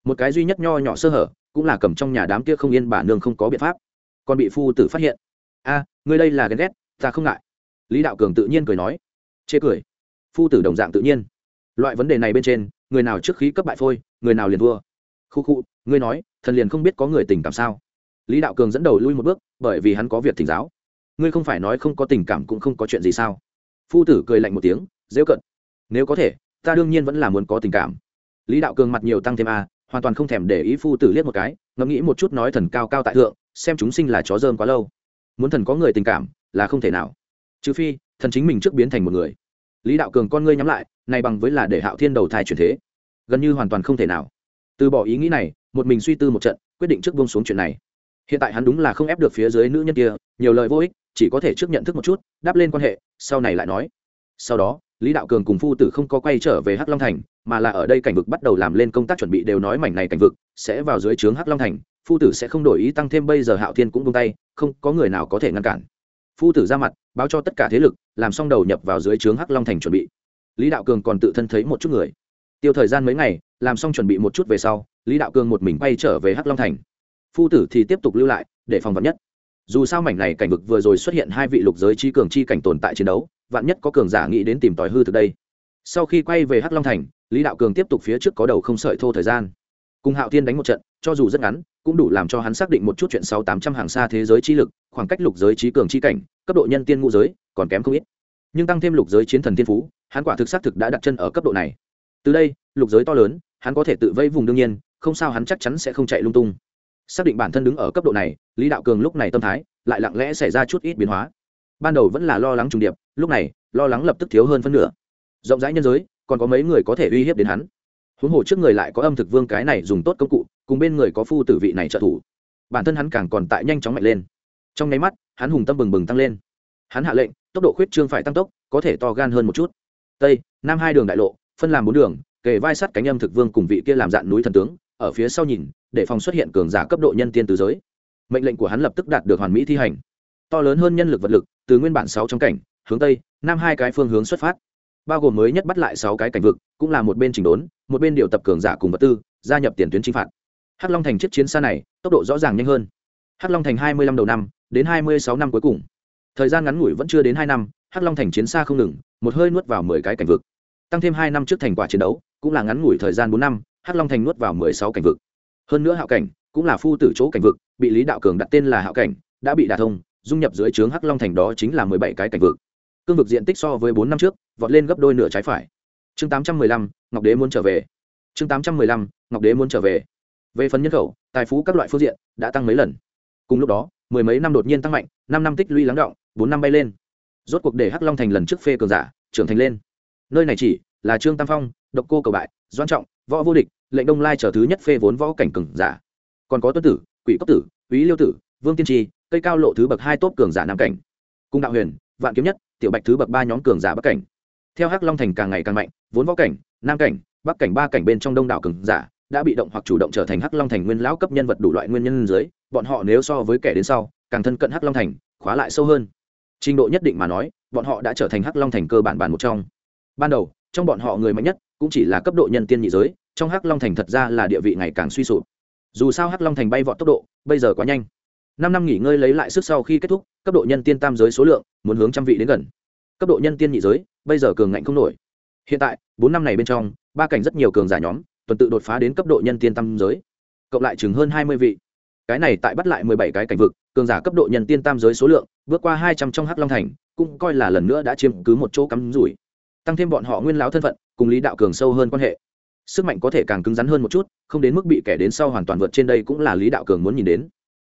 Một cái duy nhất nho nhỏ sơ hở cũng là cầm trong nhà đám kia không yên bà nương không có biện pháp. Còn bị phu tử phát hiện. A, ngươi đây là ghen ghét, ta không ngại. Lý đạo cường tự nhiên cười nói. Chê cười. Phu tử đồng dạng tự nhiên. Loại vấn đề này bên trên, người nào trước khí cấp bại phôi, người nào liền thua. Khu khu, ngươi nói, thần liền không biết có người tình cảm sao? Lý đạo cường dẫn đầu lui một bước, bởi vì hắn có việc thỉnh giáo. Ngươi không phải nói không có tình cảm cũng không có chuyện gì sao? Phu tử cười lạnh một tiếng, dễ cận. Nếu có thể ta đương nhiên vẫn là muốn có tình cảm. Lý đạo cường mặt nhiều tăng thêm a, hoàn toàn không thèm để ý phu tử liếc một cái, ngẫm nghĩ một chút nói thần cao cao tại thượng, xem chúng sinh là chó dơm quá lâu. Muốn thần có người tình cảm, là không thể nào. Trừ phi, thần chính mình trước biến thành một người. Lý đạo cường con ngươi nhắm lại, này bằng với là để hạo thiên đầu thai chuyển thế. Gần như hoàn toàn không thể nào. Từ bỏ ý nghĩ này, một mình suy tư một trận, quyết định trước bông xuống chuyện này. Hiện tại hắn đúng là không ép được phía dưới nữ nhân kia, nhiều lời vô ích, chỉ có thể trước nhận thức một chút, đáp lên quan hệ, sau này lại nói. Sau đó lý đạo cường cùng phu tử không có quay trở về hắc long thành, mà là ở đây cảnh vực bắt đầu làm lên công tác chuẩn bị đều nói mảnh này cảnh vực sẽ vào dưới trướng hắc long thành, phu tử sẽ không đổi ý tăng thêm bây giờ hạo thiên cũng buông tay, không có người nào có thể ngăn cản. Phu tử ra mặt, báo cho tất cả thế lực, làm xong đầu nhập vào dưới trướng hắc long thành chuẩn bị. Lý đạo cường còn tự thân thấy một chút người. Tiêu thời gian mấy ngày, làm xong chuẩn bị một chút về sau, lý đạo cường một mình bay trở về hắc long thành. Phu tử thì tiếp tục lưu lại, để phòng vật nhất. Dù sao mảnh này cảnh vực vừa rồi xuất hiện hai vị lục giới chi cường chi cảnh tồn tại chiến đấu vạn nhất có cường giả nghĩ đến tìm tòi hư thực đây. Sau khi quay về hắc long thành, lý đạo cường tiếp tục phía trước có đầu không sợi thô thời gian. Cùng hạo thiên đánh một trận, cho dù rất ngắn, cũng đủ làm cho hắn xác định một chút chuyện sáu tám trăm hàng xa thế giới chi lực, khoảng cách lục giới trí cường chi cảnh, cấp độ nhân tiên ngũ giới, còn kém không ít. Nhưng tăng thêm lục giới chiến thần tiên phú, hắn quả thực xác thực đã đặt chân ở cấp độ này. Từ đây, lục giới to lớn, hắn có thể tự vây vùng đương nhiên, không sao hắn chắc chắn sẽ không chạy lung tung. Xác định bản thân đứng ở cấp độ này, lý đạo cường lúc này tâm thái lại lặng lẽ xảy ra chút ít biến hóa ban đầu vẫn là lo lắng trùng điệp, lúc này, lo lắng lập tức thiếu hơn phân nửa. Rộng rãi nhân giới, còn có mấy người có thể uy hiếp đến hắn. Huống hồ trước người lại có âm thực vương cái này dùng tốt công cụ, cùng bên người có phu tử vị này trợ thủ. Bản thân hắn càng còn tại nhanh chóng mạnh lên. Trong nháy mắt, hắn hùng tâm bừng bừng tăng lên. Hắn hạ lệnh, tốc độ khuyết trương phải tăng tốc, có thể to gan hơn một chút. Tây, nam hai đường đại lộ, phân làm bốn đường, kề vai sát cánh âm thực vương cùng vị kia làm dạn núi thần tướng, ở phía sau nhìn, để phòng xuất hiện cường giả cấp độ nhân tiên từ giới. Mệnh lệnh của hắn lập tức đạt được hoàn mỹ thi hành. To lớn hơn nhân lực vật lực từ nguyên bản sáu trong cảnh, hướng tây, nam hai cái phương hướng xuất phát. Bao gồm mới nhất bắt lại sáu cái cảnh vực, cũng là một bên chỉnh đốn, một bên điều tập cường giả cùng vật tư, gia nhập tiền tuyến chính phạt. Hắc long thành chiếc chiến xa này, tốc độ rõ ràng nhanh hơn. Hắc long thành hai mươi năm đầu năm, đến hai mươi sáu năm cuối cùng. Thời gian ngắn ngủi vẫn chưa đến hai năm, hắc long thành chiến xa không ngừng, một hơi nuốt vào mười cái cảnh vực. Tăng thêm hai năm trước thành quả chiến đấu, cũng là ngắn ngủi thời gian bốn năm, hắc long thành nuốt vào mười sáu cảnh vực. Hơn nữa hạo cảnh, cũng là phu tử chỗ cảnh vực, bị lý đạo cường đặt tên là hạo cảnh, đã bị đả thông dung nhập dưới trướng hắc long thành đó chính là mười bảy cái cảnh vực. Cương vực diện tích so với bốn năm trước, vọt lên gấp đôi nửa trái phải. Chương tám trăm mười lăm, ngọc đế muốn trở về. Chương tám trăm mười lăm, ngọc đế muốn trở về. Về phần nhân khẩu, tài phú các loại phương diện đã tăng mấy lần. Cùng lúc đó, mười mấy năm đột nhiên tăng mạnh, năm năm tích lũy lắng động, bốn năm bay lên. Rốt cuộc để hắc long thành lần trước phê cường giả, trưởng thành lên. Nơi này chỉ là trương tam phong, độc cô cầu bại doan trọng, võ vô địch, lệnh đông lai trở thứ nhất phê vốn võ cảnh cường giả. Còn có tuân tử, quỷ cốc tử quý liêu tử, vương tiên tri cây cao lộ thứ bậc hai tốt cường giả nam cảnh. Cung đạo huyền, vạn kiếm nhất, tiểu bạch thứ bậc ba nhóm cường giả bắc cảnh. Theo hắc long thành càng ngày càng mạnh, vốn võ cảnh, nam cảnh, bắc cảnh ba cảnh bên trong đông đảo cường giả đã bị động hoặc chủ động trở thành hắc long thành nguyên lão cấp nhân vật đủ loại nguyên nhân dưới, bọn họ nếu so với kẻ đến sau, càng thân cận hắc long thành, khóa lại sâu hơn. Trình độ nhất định mà nói, bọn họ đã trở thành hắc long thành cơ bản bản một trong. Ban đầu, trong bọn họ người mạnh nhất cũng chỉ là cấp độ nhân tiên nhị giới, trong hắc long thành thật ra là địa vị ngày càng suy sụp. Dù sao hắc long thành bay vọt tốc độ, bây giờ quá nhanh năm năm nghỉ ngơi lấy lại sức sau khi kết thúc, cấp độ nhân tiên tam giới số lượng muốn hướng trăm vị đến gần. Cấp độ nhân tiên nhị giới, bây giờ cường ngạnh không nổi. Hiện tại, bốn năm này bên trong, ba cảnh rất nhiều cường giả nhóm, tuần tự đột phá đến cấp độ nhân tiên tam giới. Cộng lại chừng hơn hai mươi vị. Cái này tại bắt lại mười bảy cái cảnh vực, cường giả cấp độ nhân tiên tam giới số lượng vượt qua hai trăm trong hắc long thành, cũng coi là lần nữa đã chiếm cứ một chỗ cắm rủi. Tăng thêm bọn họ nguyên láo thân phận, cùng lý đạo cường sâu hơn quan hệ. Sức mạnh có thể càng cứng rắn hơn một chút, không đến mức bị kẻ đến sau hoàn toàn vượt trên đây cũng là lý đạo cường muốn nhìn đến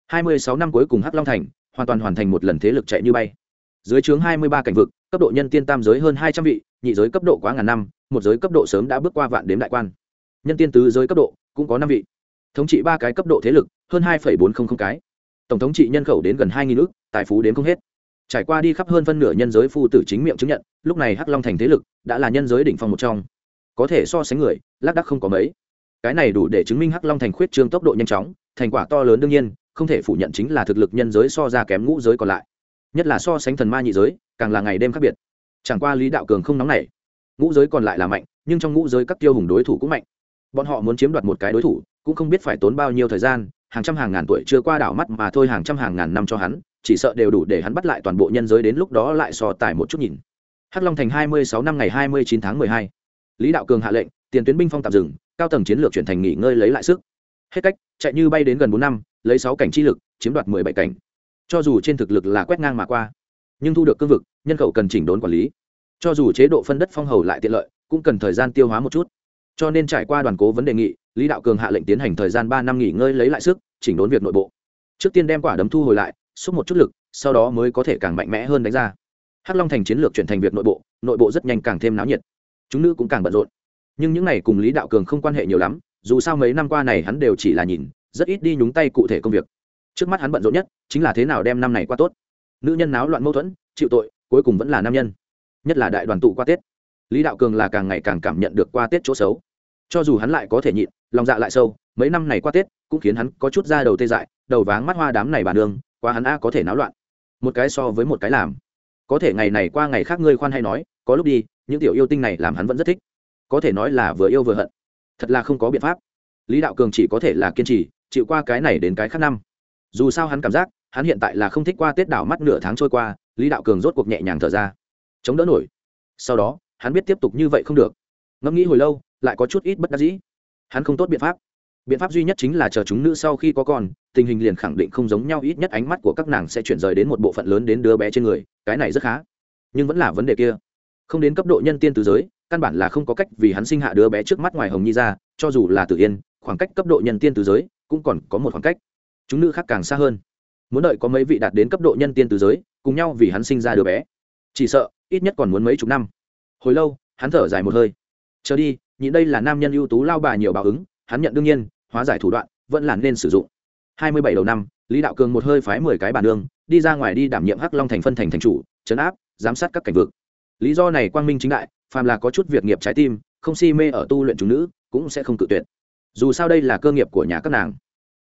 hai mươi sáu năm cuối cùng hắc long thành, hoàn toàn hoàn thành một lần thế lực chạy như bay. Dưới trướng hai mươi ba cảnh vực, cấp độ nhân tiên tam giới hơn hai trăm vị, nhị giới cấp độ quá ngàn năm, một giới cấp độ sớm đã bước qua vạn đếm đại quan. Nhân tiên tứ giới cấp độ cũng có năm vị. Thống trị ba cái cấp độ thế lực, hơn hai bốn trăm linh cái. Tổng thống trị nhân khẩu đến gần 2000 nước, tài phú đến không hết. Trải qua đi khắp hơn phân nửa nhân giới phu tử chính miệng chứng nhận, lúc này hắc long thành thế lực đã là nhân giới đỉnh phong một trong. Có thể so sánh người, lác đắc không có mấy. Cái này đủ để chứng minh hắc long thành khuyết trương tốc độ nhanh chóng, thành quả to lớn đương nhiên không thể phủ nhận chính là thực lực nhân giới so ra kém ngũ giới còn lại. Nhất là so sánh thần ma nhị giới, càng là ngày đêm khác biệt. Chẳng qua lý đạo cường không nóng nảy. Ngũ giới còn lại là mạnh, nhưng trong ngũ giới các tiêu hùng đối thủ cũng mạnh. Bọn họ muốn chiếm đoạt một cái đối thủ, cũng không biết phải tốn bao nhiêu thời gian, hàng trăm hàng ngàn tuổi chưa qua đảo mắt mà thôi hàng trăm hàng ngàn năm cho hắn, chỉ sợ đều đủ để hắn bắt lại toàn bộ nhân giới đến lúc đó lại so tài một chút nhìn. Hắc long thành hai mươi sáu năm ngày hai mươi chín tháng mười hai. Lý đạo cường hạ lệnh, tiền tuyến binh phong tạm dừng, cao tầng chiến lược chuyển thành nghỉ ngơi lấy lại sức hết cách, chạy như bay đến gần bốn năm, lấy sáu cảnh chi lực, chiếm đoạt mười bảy cảnh. Cho dù trên thực lực là quét ngang mà qua, nhưng thu được cương vực, nhân khẩu cần chỉnh đốn quản lý. Cho dù chế độ phân đất phong hầu lại tiện lợi, cũng cần thời gian tiêu hóa một chút. Cho nên trải qua đoàn cố vấn đề nghị, lý đạo cường hạ lệnh tiến hành thời gian ba năm nghỉ ngơi lấy lại sức, chỉnh đốn việc nội bộ. Trước tiên đem quả đấm thu hồi lại, xúc một chút lực, sau đó mới có thể càng mạnh mẽ hơn đánh ra. Hắc long thành chiến lược chuyển thành việc nội bộ nội bộ rất nhanh càng thêm náo nhiệt. Chúng nữ cũng càng bận rộn. Nhưng những này cùng lý đạo cường không quan hệ nhiều lắm dù sao mấy năm qua này hắn đều chỉ là nhìn, rất ít đi nhúng tay cụ thể công việc. Trước mắt hắn bận rộn nhất chính là thế nào đem năm này qua tốt. Nữ nhân náo loạn mâu thuẫn, chịu tội, cuối cùng vẫn là nam nhân. Nhất là đại đoàn tụ qua tết. Lý đạo cường là càng ngày càng cảm nhận được qua tết chỗ xấu. Cho dù hắn lại có thể nhịn, lòng dạ lại sâu, mấy năm này qua tết cũng khiến hắn có chút da đầu tê dại, đầu váng mắt hoa đám này bàn đường qua hắn a có thể náo loạn. Một cái so với một cái làm. Có thể ngày này qua ngày khác ngươi khoan hay nói, có lúc đi, những tiểu yêu tinh này làm hắn vẫn rất thích. Có thể nói là vừa yêu vừa hận thật là không có biện pháp. Lý đạo cường chỉ có thể là kiên trì, chịu qua cái này đến cái khác năm. Dù sao hắn cảm giác, hắn hiện tại là không thích qua tết đảo mắt nửa tháng trôi qua, lý đạo cường rốt cuộc nhẹ nhàng thở ra. Chống đỡ nổi. Sau đó, hắn biết tiếp tục như vậy không được. Ngẫm nghĩ hồi lâu, lại có chút ít bất đắc dĩ. Hắn không tốt biện pháp. Biện pháp duy nhất chính là chờ chúng nữ sau khi có con, tình hình liền khẳng định không giống nhau, ít nhất ánh mắt của các nàng sẽ chuyển rời đến một bộ phận lớn đến đứa bé trên người, cái này rất khá. Nhưng vẫn là vấn đề kia. Không đến cấp độ nhân tiên từ giới căn bản là không có cách vì hắn sinh hạ đứa bé trước mắt ngoài hồng nhi ra, cho dù là tử yên, khoảng cách cấp độ nhân tiên từ giới cũng còn có một khoảng cách. Chúng nữ khác càng xa hơn. Muốn đợi có mấy vị đạt đến cấp độ nhân tiên từ giới, cùng nhau vì hắn sinh ra đứa bé. Chỉ sợ, ít nhất còn muốn mấy chục năm. Hồi lâu, hắn thở dài một hơi. Chờ đi nhị đây là nam nhân ưu tú lao bà nhiều báo ứng, hắn nhận đương nhiên, hóa giải thủ đoạn, vẫn là nên sử dụng. Hai mươi bảy đầu năm, lý đạo cường một hơi phái mười cái bàn đường, đi ra ngoài đi đảm nhiệm hắc long thành phân thành thành chủ chấn áp, giám sát các cảnh vực lý do này quang minh chính đại, phàm là có chút việc nghiệp trái tim, không si mê ở tu luyện chúng nữ, cũng sẽ không cự tuyệt. Dù sao đây là cơ nghiệp của nhà các nàng.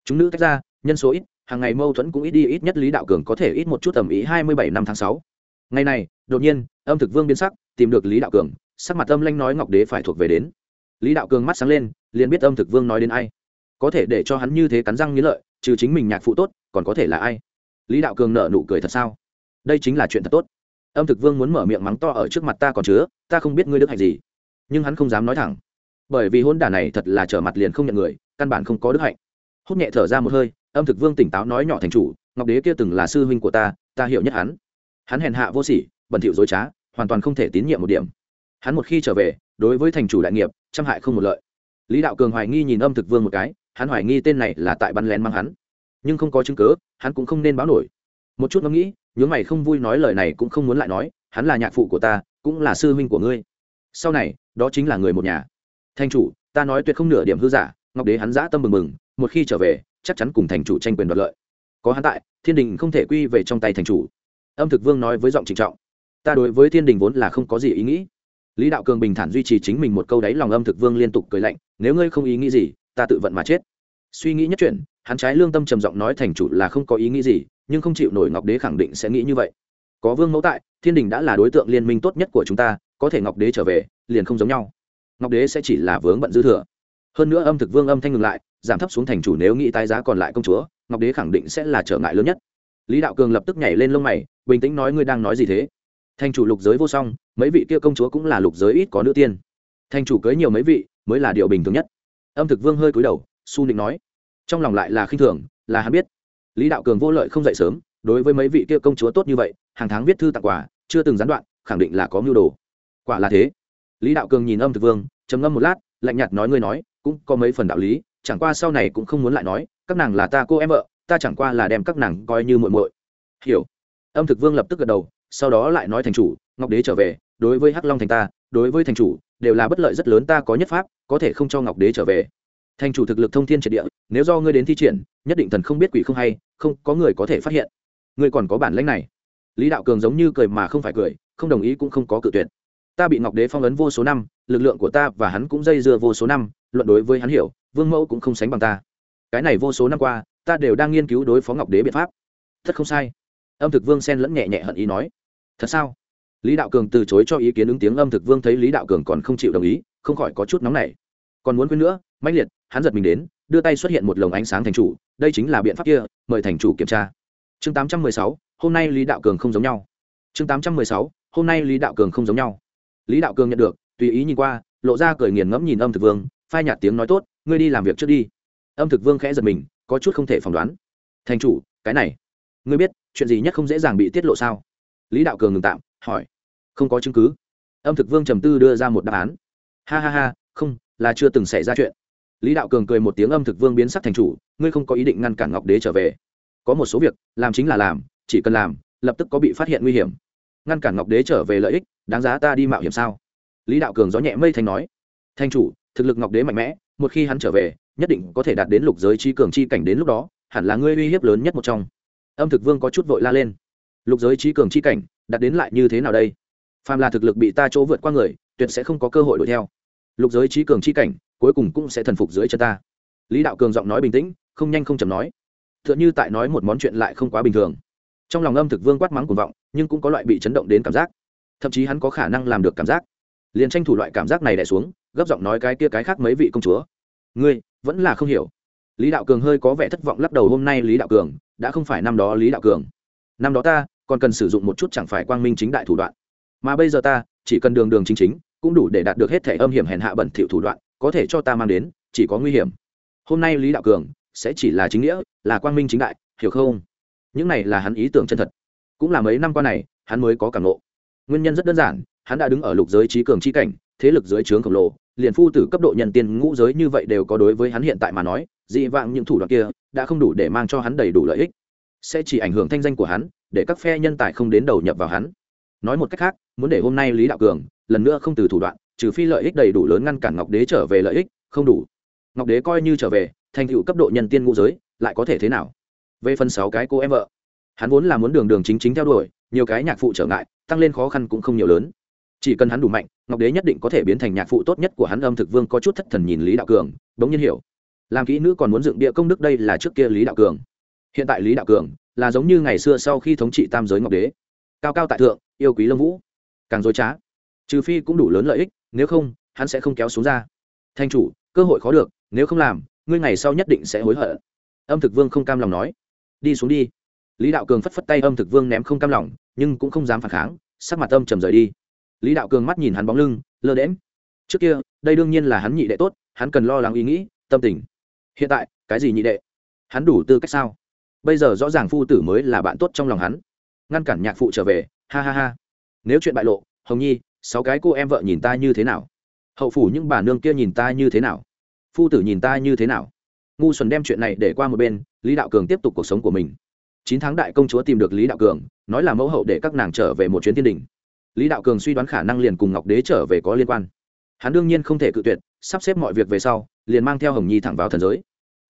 Chúng nữ tách ra, nhân số ít, hàng ngày mâu thuẫn cũng ít đi, ít nhất lý đạo cường có thể ít một chút tầm ý hai mươi bảy năm tháng sáu. Ngày này, đột nhiên, âm thực vương biến sắc, tìm được lý đạo cường, sắc mặt âm lanh nói ngọc đế phải thuộc về đến. Lý đạo cường mắt sáng lên, liền biết âm thực vương nói đến ai. Có thể để cho hắn như thế cắn răng nghĩ lợi, trừ chính mình nhạc phụ tốt, còn có thể là ai? Lý đạo cường nở nụ cười thật sao? Đây chính là chuyện thật tốt âm thực vương muốn mở miệng mắng to ở trước mặt ta còn chứa, ta không biết ngươi đức hạnh gì. Nhưng hắn không dám nói thẳng. Bởi vì hôn đả này thật là trở mặt liền không nhận người, căn bản không có đức hạnh. Hút nhẹ thở ra một hơi, âm thực vương tỉnh táo nói nhỏ thành chủ, ngọc đế kia từng là sư huynh của ta ta hiểu nhất hắn. Hắn hèn hạ vô sỉ, bẩn thỉu dối trá, hoàn toàn không thể tín nhiệm một điểm. Hắn một khi trở về, đối với thành chủ đại nghiệp, trăm hại không một lợi. Lý đạo cường hoài nghi nhìn âm thực vương một cái, hắn hoài nghi tên này là tại bắn lén mang hắn. Nhưng không có chứng cớ hắn cũng không nên báo nổi. Một chút ngẫm nghĩ nhướng mày không vui nói lời này cũng không muốn lại nói, hắn là nhạc phụ của ta, cũng là sư huynh của ngươi. Sau này, đó chính là người một nhà. Thành chủ, ta nói tuyệt không nửa điểm hư giả, ngọc đế hắn dã tâm mừng mừng một khi trở về, chắc chắn cùng thành chủ tranh quyền đoạt lợi. Có hắn tại, thiên đình không thể quy về trong tay thành chủ. Âm thực vương nói với giọng trịnh trọng, ta đối với thiên đình vốn là không có gì ý nghĩ. Lý đạo cường bình thản duy trì chính mình một câu đáy lòng âm thực vương liên tục cười lạnh, nếu ngươi không ý nghĩ gì, ta tự vận mà chết. Suy nghĩ nhất chuyện, hắn trái lương tâm trầm giọng nói thành chủ là không có ý nghĩ gì nhưng không chịu nổi ngọc đế khẳng định sẽ nghĩ như vậy. Có vương mẫu tại, thiên đình đã là đối tượng liên minh tốt nhất của chúng ta, có thể ngọc đế trở về, liền không giống nhau. Ngọc đế sẽ chỉ là vướng bận dư thừa. Hơn nữa âm thực vương âm thanh ngừng lại, giảm thấp xuống thành chủ nếu nghĩ tái giá còn lại công chúa, ngọc đế khẳng định sẽ là trở ngại lớn nhất. Lý đạo cường lập tức nhảy lên lông mày, bình tĩnh nói ngươi đang nói gì thế? Thành chủ lục giới vô song, mấy vị kia công chúa cũng là lục giới ít có nữ tiên. Thành chủ cưới nhiều mấy vị, mới là điều bình thường nhất. Âm thực vương hơi cúi đầu, su định nói, trong lòng lại là khinh thường, là hắn biết lý đạo cường vô lợi không dậy sớm, đối với mấy vị kia công chúa tốt như vậy, hàng tháng viết thư tặng quà, chưa từng gián đoạn, khẳng định là có mưu đồ. Quả là thế. Lý đạo cường nhìn âm thực vương, trầm ngâm một lát, lạnh nhạt nói ngươi nói, cũng có mấy phần đạo lý, chẳng qua sau này cũng không muốn lại nói, các nàng là ta cô em vợ, ta chẳng qua là đem các nàng coi như muội muội. Hiểu. Âm thực vương lập tức gật đầu, sau đó lại nói thành chủ, ngọc đế trở về, đối với hắc long thành ta, đối với thành chủ, đều là bất lợi rất lớn, ta có nhất pháp, có thể không cho ngọc đế trở về thành chủ thực lực thông thiên triệt địa, nếu do ngươi đến thi triển, nhất định thần không biết quỷ không hay, không có người có thể phát hiện. Ngươi còn có bản lãnh này. Lý đạo cường giống như cười mà không phải cười, không đồng ý cũng không có cự tuyệt. Ta bị ngọc đế phong ấn vô số năm, lực lượng của ta và hắn cũng dây dưa vô số năm, luận đối với hắn hiểu, vương mẫu cũng không sánh bằng ta. Cái này vô số năm qua, ta đều đang nghiên cứu đối phó ngọc đế biện pháp. Thật không sai. Âm thực vương sen lẫn nhẹ nhẹ hận ý nói. Thật sao? Lý đạo cường từ chối cho ý kiến ứng tiếng, âm thực vương thấy lý đạo cường còn không chịu đồng ý, không khỏi có chút nóng nảy. Còn muốn quên nữa, mãnh liệt hắn giật mình đến, đưa tay xuất hiện một lồng ánh sáng thành chủ, đây chính là biện pháp kia, mời thành chủ kiểm tra. Chương tám trăm mười sáu, hôm nay lý đạo cường không giống nhau. Chương tám trăm mười sáu, hôm nay lý đạo cường không giống nhau. Lý đạo cường nhận được, tùy ý nhìn qua, lộ ra cười nghiền ngẫm nhìn âm thực vương, phai nhạt tiếng nói tốt, ngươi đi làm việc trước đi. Âm thực vương khẽ giật mình, có chút không thể phỏng đoán. Thành chủ, cái này, ngươi biết, chuyện gì nhất không dễ dàng bị tiết lộ sao? Lý đạo cường ngừng tạm, hỏi. Không có chứng cứ. Âm thực vương trầm tư đưa ra một đáp án. Ha ha ha, không, là chưa từng xảy ra chuyện lý đạo cường cười một tiếng âm thực vương biến sắc thành chủ, ngươi không có ý định ngăn cản ngọc đế trở về. Có một số việc, làm chính là làm, chỉ cần làm, lập tức có bị phát hiện nguy hiểm. Ngăn cản ngọc đế trở về lợi ích, đáng giá ta đi mạo hiểm sao? Lý đạo cường gió nhẹ mây thành nói. Thanh chủ, thực lực ngọc đế mạnh mẽ, một khi hắn trở về, nhất định có thể đạt đến lục giới chi cường chi cảnh đến lúc đó, hẳn là ngươi uy hiếp lớn nhất một trong. Âm thực vương có chút vội la lên. Lục giới chi cường chi cảnh, đạt đến lại như thế nào đây? Phàm là thực lực bị ta chỗ vượt qua người, tuyệt sẽ không có cơ hội đuổi theo. Lục giới trí cường chi cảnh cuối cùng cũng sẽ thần phục dưới chân ta. Lý đạo cường giọng nói bình tĩnh, không nhanh không chầm nói. T h ư ợ n h ư tại nói một món chuyện lại không quá bình thường. Trong lòng âm thực vương quát mắng cuồng vọng, nhưng cũng có loại bị chấn động đến cảm giác. Thậm chí hắn có khả năng làm được cảm giác. Liền tranh thủ loại cảm giác này đẻ xuống, gấp giọng nói cái kia cái khác mấy vị công chúa. Ngươi, vẫn là không hiểu. Lý đạo cường hơi có vẻ thất vọng lắc đầu hôm nay lý đạo cường, đã không phải năm đó lý đạo cường. Năm đó ta, còn cần sử dụng một chút chẳng phải quang minh chính đại thủ đoạn. Mà bây giờ ta, chỉ cần đường đường chính chính, cũng đủ để đạt được hết thể âm hiểm hèn hạ bẩn thỉu thủ đoạn có thể cho ta mang đến, chỉ có nguy hiểm. Hôm nay lý đạo cường sẽ chỉ là chính nghĩa, là quang minh chính đại, hiểu không? Những này là hắn ý tưởng chân thật. Cũng là mấy năm qua này, hắn mới có cảm lộ nguyên nhân rất đơn giản, hắn đã đứng ở lục giới trí cường trí cảnh, thế lực dưới trướng khổng lồ, liền phu tử cấp độ nhân tiên ngũ giới như vậy đều có đối với hắn hiện tại mà nói, dị vạng những thủ đoạn kia đã không đủ để mang cho hắn đầy đủ lợi ích. Sẽ chỉ ảnh hưởng thanh danh của hắn, để các phe nhân tài không đến đầu nhập vào hắn. Nói một cách khác, muốn để hôm nay lý đạo cường lần nữa không từ thủ đoạn trừ phi lợi ích đầy đủ lớn ngăn cản ngọc đế trở về lợi ích, không đủ. Ngọc đế coi như trở về, thành tựu cấp độ nhân tiên ngũ giới, lại có thể thế nào? Về phần sáu cái cô em vợ, hắn vốn là muốn đường đường chính chính theo đuổi, nhiều cái nhạc phụ trở ngại, tăng lên khó khăn cũng không nhiều lớn. Chỉ cần hắn đủ mạnh, ngọc đế nhất định có thể biến thành nhạc phụ tốt nhất của hắn âm thực vương có chút thất thần nhìn lý đạo cường, bỗng nhiên hiểu. Làm kỹ nữ còn muốn dựng địa công đức đây là trước kia lý đạo cường. Hiện tại lý đạo cường là giống như ngày xưa sau khi thống trị tam giới ngọc đế. Cao cao tại thượng, yêu quý lông vũ. Càng dối trá. Trừ phi cũng đủ lớn lợi ích nếu không, hắn sẽ không kéo xuống ra. Thanh chủ, cơ hội khó được, nếu không làm, ngươi ngày sau nhất định sẽ hối hận. Âm thực vương không cam lòng nói. Đi xuống đi. Lý đạo cường phất phất tay âm thực vương ném không cam lòng, nhưng cũng không dám phản kháng, sắc mặt âm trầm rời đi. Lý đạo cường mắt nhìn hắn bóng lưng, lơ đễm trước kia, đây đương nhiên là hắn nhị đệ tốt, hắn cần lo lắng ý nghĩ, tâm tình. Hiện tại, cái gì nhị đệ? Hắn đủ tư cách sao? Bây giờ rõ ràng phu tử mới là bạn tốt trong lòng hắn. Ngăn cản nhạc phụ trở về, ha ha ha. Nếu chuyện bại lộ, hồng nhi sáu cái cô em vợ nhìn ta như thế nào? Hậu phủ những bà nương kia nhìn ta như thế nào? Phu tử nhìn ta như thế nào? Ngu xuẩn đem chuyện này để qua một bên, lý đạo cường tiếp tục cuộc sống của mình. Chín tháng đại công chúa tìm được lý đạo cường, nói là mẫu hậu để các nàng trở về một chuyến thiên đình. Lý đạo cường suy đoán khả năng liền cùng ngọc đế trở về có liên quan. Hắn đương nhiên không thể cự tuyệt, sắp xếp mọi việc về sau, liền mang theo hồng nhi thẳng vào thần giới.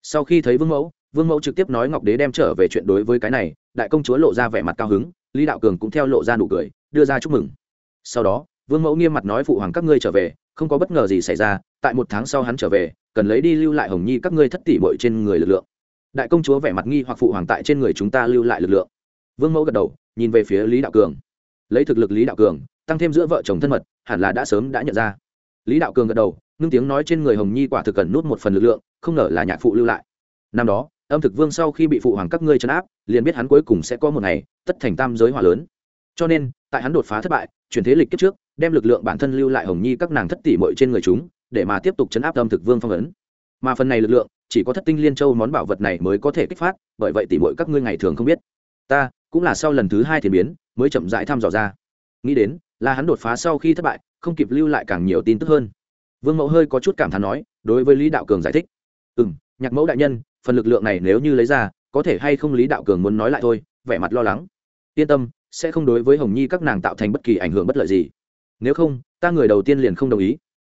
Sau khi thấy vương mẫu vương mẫu trực tiếp nói ngọc đế đem trở về chuyện đối với cái này, đại công chúa lộ ra vẻ mặt cao hứng, lý đạo cường cũng theo lộ ra nụ cười, đưa ra chúc mừng. Sau đó vương mẫu nghiêm mặt nói, phụ hoàng các ngươi trở về, không có bất ngờ gì xảy ra, tại một tháng sau hắn trở về, cần lấy đi lưu lại hồng nhi các ngươi thất tỷ bội trên người lực lượng. Đại công chúa vẻ mặt nghi hoặc, phụ hoàng tại trên người chúng ta lưu lại lực lượng. Vương mẫu gật đầu, nhìn về phía lý đạo cường. Lấy thực lực lý đạo cường, tăng thêm giữa vợ chồng thân mật, hẳn là đã sớm đã nhận ra. Lý đạo cường gật đầu, ngưng tiếng nói, trên người hồng nhi quả thực cần nút một phần lực lượng, không ngờ là nhạc phụ lưu lại. Năm đó, âm thực vương sau khi bị phụ hoàng các ngươi chấn áp, liền biết hắn cuối cùng sẽ có một ngày, tất thành tam giới hòa lớn. Cho nên tại hắn đột phá thất bại, chuyển thế lịch kiếp trước, đem lực lượng bản thân lưu lại hồng nhi các nàng thất tỷ mội trên người chúng, để mà tiếp tục chấn áp âm thực vương phong ấn. Mà phần này lực lượng, chỉ có thất tinh liên châu món bảo vật này mới có thể kích phát, bởi vậy tỷ mội các ngươi ngày thường không biết. Ta, cũng là sau lần thứ hai thiền biến, mới chậm rãi thăm dò ra. Nghĩ đến, là hắn đột phá sau khi thất bại, không kịp lưu lại càng nhiều tin tức hơn. Vương mẫu hơi có chút cảm thán nói, đối với lý đạo cường giải thích. Ừ m nhạc mẫu đại nhân, phần lực lượng này nếu như lấy ra, có thể hay không lý đạo cường muốn nói lại thôi, vẻ mặt lo lắng. Yên tâm sẽ không đối với hồng nhi các nàng tạo thành bất kỳ ảnh hưởng bất lợi gì. Nếu không, ta người đầu tiên liền không đồng ý.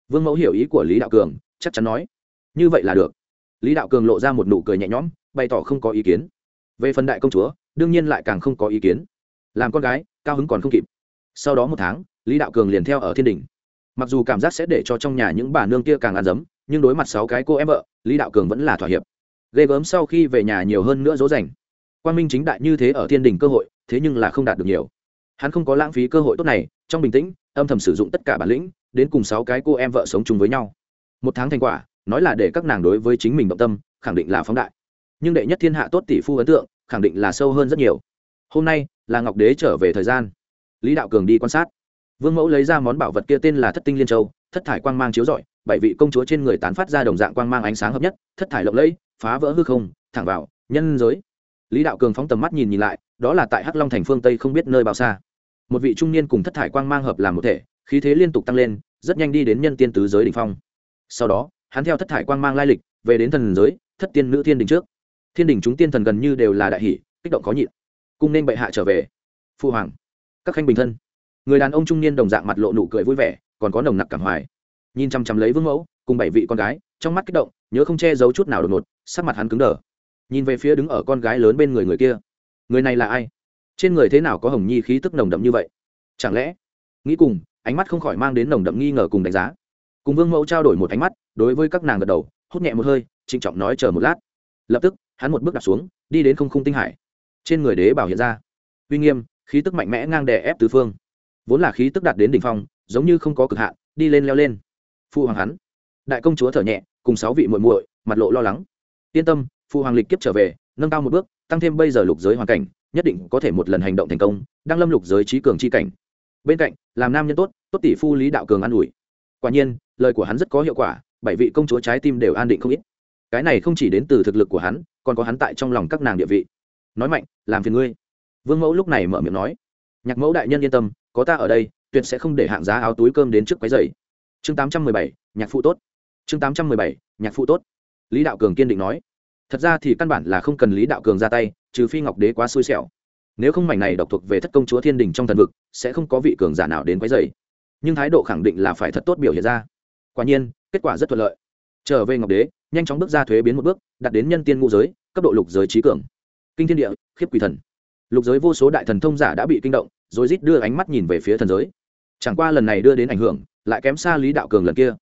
Vương mẫu hiểu ý của lý đạo cường, chắc chắn nói. Như vậy là được. Lý đạo cường lộ ra một nụ cười nhẹ nhõm, bày tỏ không có ý kiến. Về phần đại công chúa, đương nhiên lại càng không có ý kiến. Làm con gái, cao hứng còn không kịp. Sau đó một tháng, lý đạo cường liền theo ở thiên đình. Mặc dù cảm giác sẽ để cho trong nhà những bà nương kia càng ăn dấm, nhưng đối mặt sáu cái cô em vợ, lý đạo cường vẫn là thỏa hiệp. Ghê gớm sau khi về nhà nhiều hơn nữa dỗ dành quan minh chính đại như thế ở thiên đình cơ hội, thế nhưng là không đạt được nhiều. Hắn không có lãng phí cơ hội tốt này, trong bình tĩnh, âm thầm sử dụng tất cả bản lĩnh, đến cùng sáu cái cô em vợ sống chung với nhau. Một tháng thành quả, nói là để các nàng đối với chính mình động tâm, khẳng định là phóng đại. Nhưng đệ nhất thiên hạ tốt tỷ phu ấn tượng, khẳng định là sâu hơn rất nhiều. Hôm nay, là ngọc đế trở về thời gian. Lý đạo cường đi quan sát. Vương mẫu lấy ra món bảo vật kia tên là thất tinh liên châu, thất thải quang mang chiếu rọi, bảy vị công chúa trên người tán phát ra đồng dạng quang mang ánh sáng hợp nhất, thất thải lộng lẫy, phá vỡ hư không, thẳng vào, nhân giới lý đạo cường phóng tầm mắt nhìn nhìn lại, đó là tại hắc long thành phương tây không biết nơi bao xa. Một vị trung niên cùng thất thải quang mang hợp làm một thể, khí thế liên tục tăng lên, rất nhanh đi đến nhân tiên tứ giới đ ỉ n h phong. Sau đó, hắn theo thất thải quang mang lai lịch, về đến thần giới, thất tiên nữ thiên đình trước. Thiên đình chúng tiên thần gần như đều là đại hỷ, kích động khó nhịn. Cung nên bệ hạ trở về. Phu hoàng, các khanh bình thân. Người đàn ông trung niên đồng dạng mặt lộ nụ cười vui vẻ, còn có nồng nặc cảm hoài. Nhìn chăm chăm lấy vương mẫu, cùng bảy vị con gái, trong mắt kích động, nhớ không che giấu chút nào đột ngột, sắc mặt hắn cứng đờ nhìn về phía đứng ở con gái lớn bên người người kia. Người này là ai? Trên người thế nào có hồng nhi khí tức nồng đậm như vậy? Chẳng lẽ? Nghĩ cùng, ánh mắt không khỏi mang đến nồng đậm nghi ngờ cùng đánh giá. Cùng vương mẫu trao đổi một ánh mắt, đối với các nàng gật đầu, hút nhẹ một hơi, trịnh trọng nói chờ một lát. Lập tức, hắn một bước đặt xuống, đi đến không khung tinh hải. Trên người đế bảo hiện ra. Uy nghiêm, khí tức mạnh mẽ ngang đè ép tứ phương. Vốn là khí tức đạt đến đỉnh phong, giống như không có cực hạn, đi lên leo lên. Phụ hoàng hắn. Đại công chúa thở nhẹ, cùng sáu vị muội muội, mặt lộ lo lắng. Yên tâm phụ hoàng lịch kiếp trở về, nâng cao một bước, tăng thêm bây giờ lục giới hoàn cảnh, nhất định có thể một lần hành động thành công đang lâm lục giới trí cường chi cảnh. Bên cạnh, làm nam nhân tốt tốt tỷ phu lý đạo cường an ủi. Quả nhiên, lời của hắn rất có hiệu quả, bảy vị công chúa trái tim đều an định không ít. Cái này không chỉ đến từ thực lực của hắn, còn có hắn tại trong lòng các nàng địa vị. Nói mạnh, làm phiền ngươi. Vương mẫu lúc này mở miệng nói. Nhạc mẫu đại nhân yên tâm, có ta ở đây, tuyệt sẽ không để hạng giá áo túi cơm đến trước quái dày chương tám trăm mười bảy, nhạc phụ tốt. Chương tám trăm mười bảy, nhạc phụ tốt. Lý đạo cường kiên định nói thật ra thì căn bản là không cần lý đạo cường ra tay, trừ phi ngọc đế quá xui xẻo. Nếu không mảnh này độc thuộc về thất công chúa thiên đình trong thần vực, sẽ không có vị cường giả nào đến quấy dày nhưng thái độ khẳng định là phải thật tốt biểu hiện ra. Quả nhiên, kết quả rất thuận lợi. Trở về ngọc đế, nhanh chóng bước ra thuế biến một bước đặt đến nhân tiên ngũ giới, cấp độ lục giới trí cường. Kinh thiên địa, khiếp quỷ thần. Lục giới vô số đại thần thông giả đã bị kinh động, rồi rít đưa ánh mắt nhìn về phía thần giới. Chẳng qua lần này đưa đến ảnh hưởng, lại kém xa lý đạo cường lần kia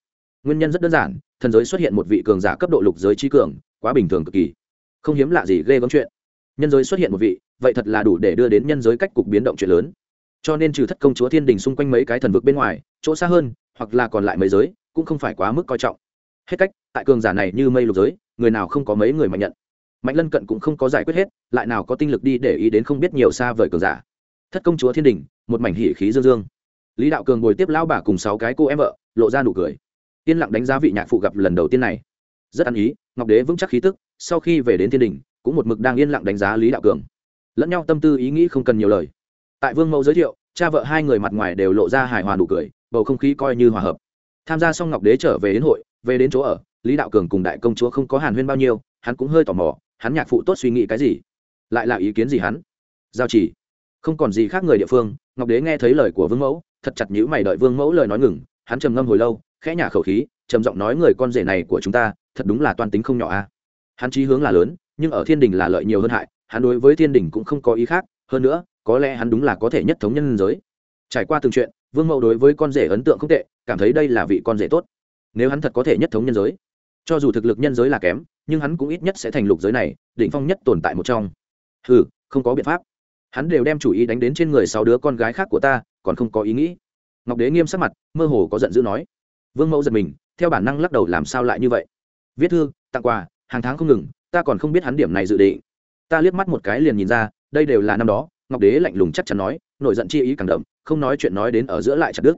nguyên nhân rất đơn giản, thần giới xuất hiện một vị cường giả cấp độ lục giới trí cường, quá bình thường cực kỳ. Không hiếm lạ gì ghê gớm chuyện. Nhân giới xuất hiện một vị, vậy thật là đủ để đưa đến nhân giới cách cục biến động chuyện lớn. Cho nên trừ thất công chúa thiên đình xung quanh mấy cái thần vực bên ngoài, chỗ xa hơn, hoặc là còn lại mấy giới, cũng không phải quá mức coi trọng. Hết cách, tại cường giả này như mây lục giới, người nào không có mấy người mạnh nhận. Mạnh lân cận cũng không có giải quyết hết, lại nào có tinh lực đi để ý đến không biết nhiều xa vời cường giả. Thất công chúa thiên đình, một mảnh hỉ khí dương dương. Lý đạo cường ngồi tiếp lao bà cùng sáu cái cô em vợ, lộ ra nụ cười yên lặng đánh giá vị nhạc phụ gặp lần đầu tiên này. Rất ăn ý, ngọc đế vững chắc khí tức, sau khi về đến thiên đình, cũng một mực đang yên lặng đánh giá lý đạo cường. Lẫn nhau tâm tư, ý nghĩ không cần nhiều lời. Tại vương mẫu giới thiệu, cha vợ hai người mặt ngoài đều lộ ra hài hòa nụ cười, bầu không khí coi như hòa hợp. Tham gia xong ngọc đế trở về đến hội, về đến chỗ ở, lý đạo cường cùng đại công chúa không có hàn huyên bao nhiêu, hắn cũng hơi tò mò, hắn nhạc phụ tốt suy nghĩ cái gì? Lại là ý kiến gì hắn? Giao chỉ. Không còn gì khác người địa phương, ngọc đế nghe thấy lời của vương mẫu, thật chặt nhữ mày đợi vương mẫu lời nói ngừng, hắn trầm ngâm hồi lâu khẽ nhả khẩu khí, trầm giọng nói, người con rể này của chúng ta, thật đúng là toan tính không nhỏ a. Hắn chí hướng là lớn, nhưng ở thiên đình là lợi nhiều hơn hại, hắn đối với thiên đình cũng không có ý khác, hơn nữa, có lẽ hắn đúng là có thể nhất thống nhân giới. Trải qua từng chuyện, vương mẫu đối với con rể ấn tượng không tệ, cảm thấy đây là vị con rể tốt. Nếu hắn thật có thể nhất thống nhân giới, cho dù thực lực nhân giới là kém, nhưng hắn cũng ít nhất sẽ thành lục giới này định phong nhất tồn tại một trong. Ừ không có biện pháp. Hắn đều đem chủ ý đánh đến trên người sáu đứa con gái khác của ta, còn không có ý nghĩ. Ngọc đế nghiêm sắc mặt, mơ hồ có giận dữ nói vương mẫu giật mình, theo bản năng lắc đầu làm sao lại như vậy? Viết thư, tặng quà, hàng tháng không ngừng, ta còn không biết hắn điểm này dự định. Ta liếc mắt một cái liền nhìn ra, đây đều là năm đó, ngọc đế lạnh lùng chắc chắn nói, nổi giận chi ý càng đậm, không nói chuyện nói đến ở giữa lại chặt đứt.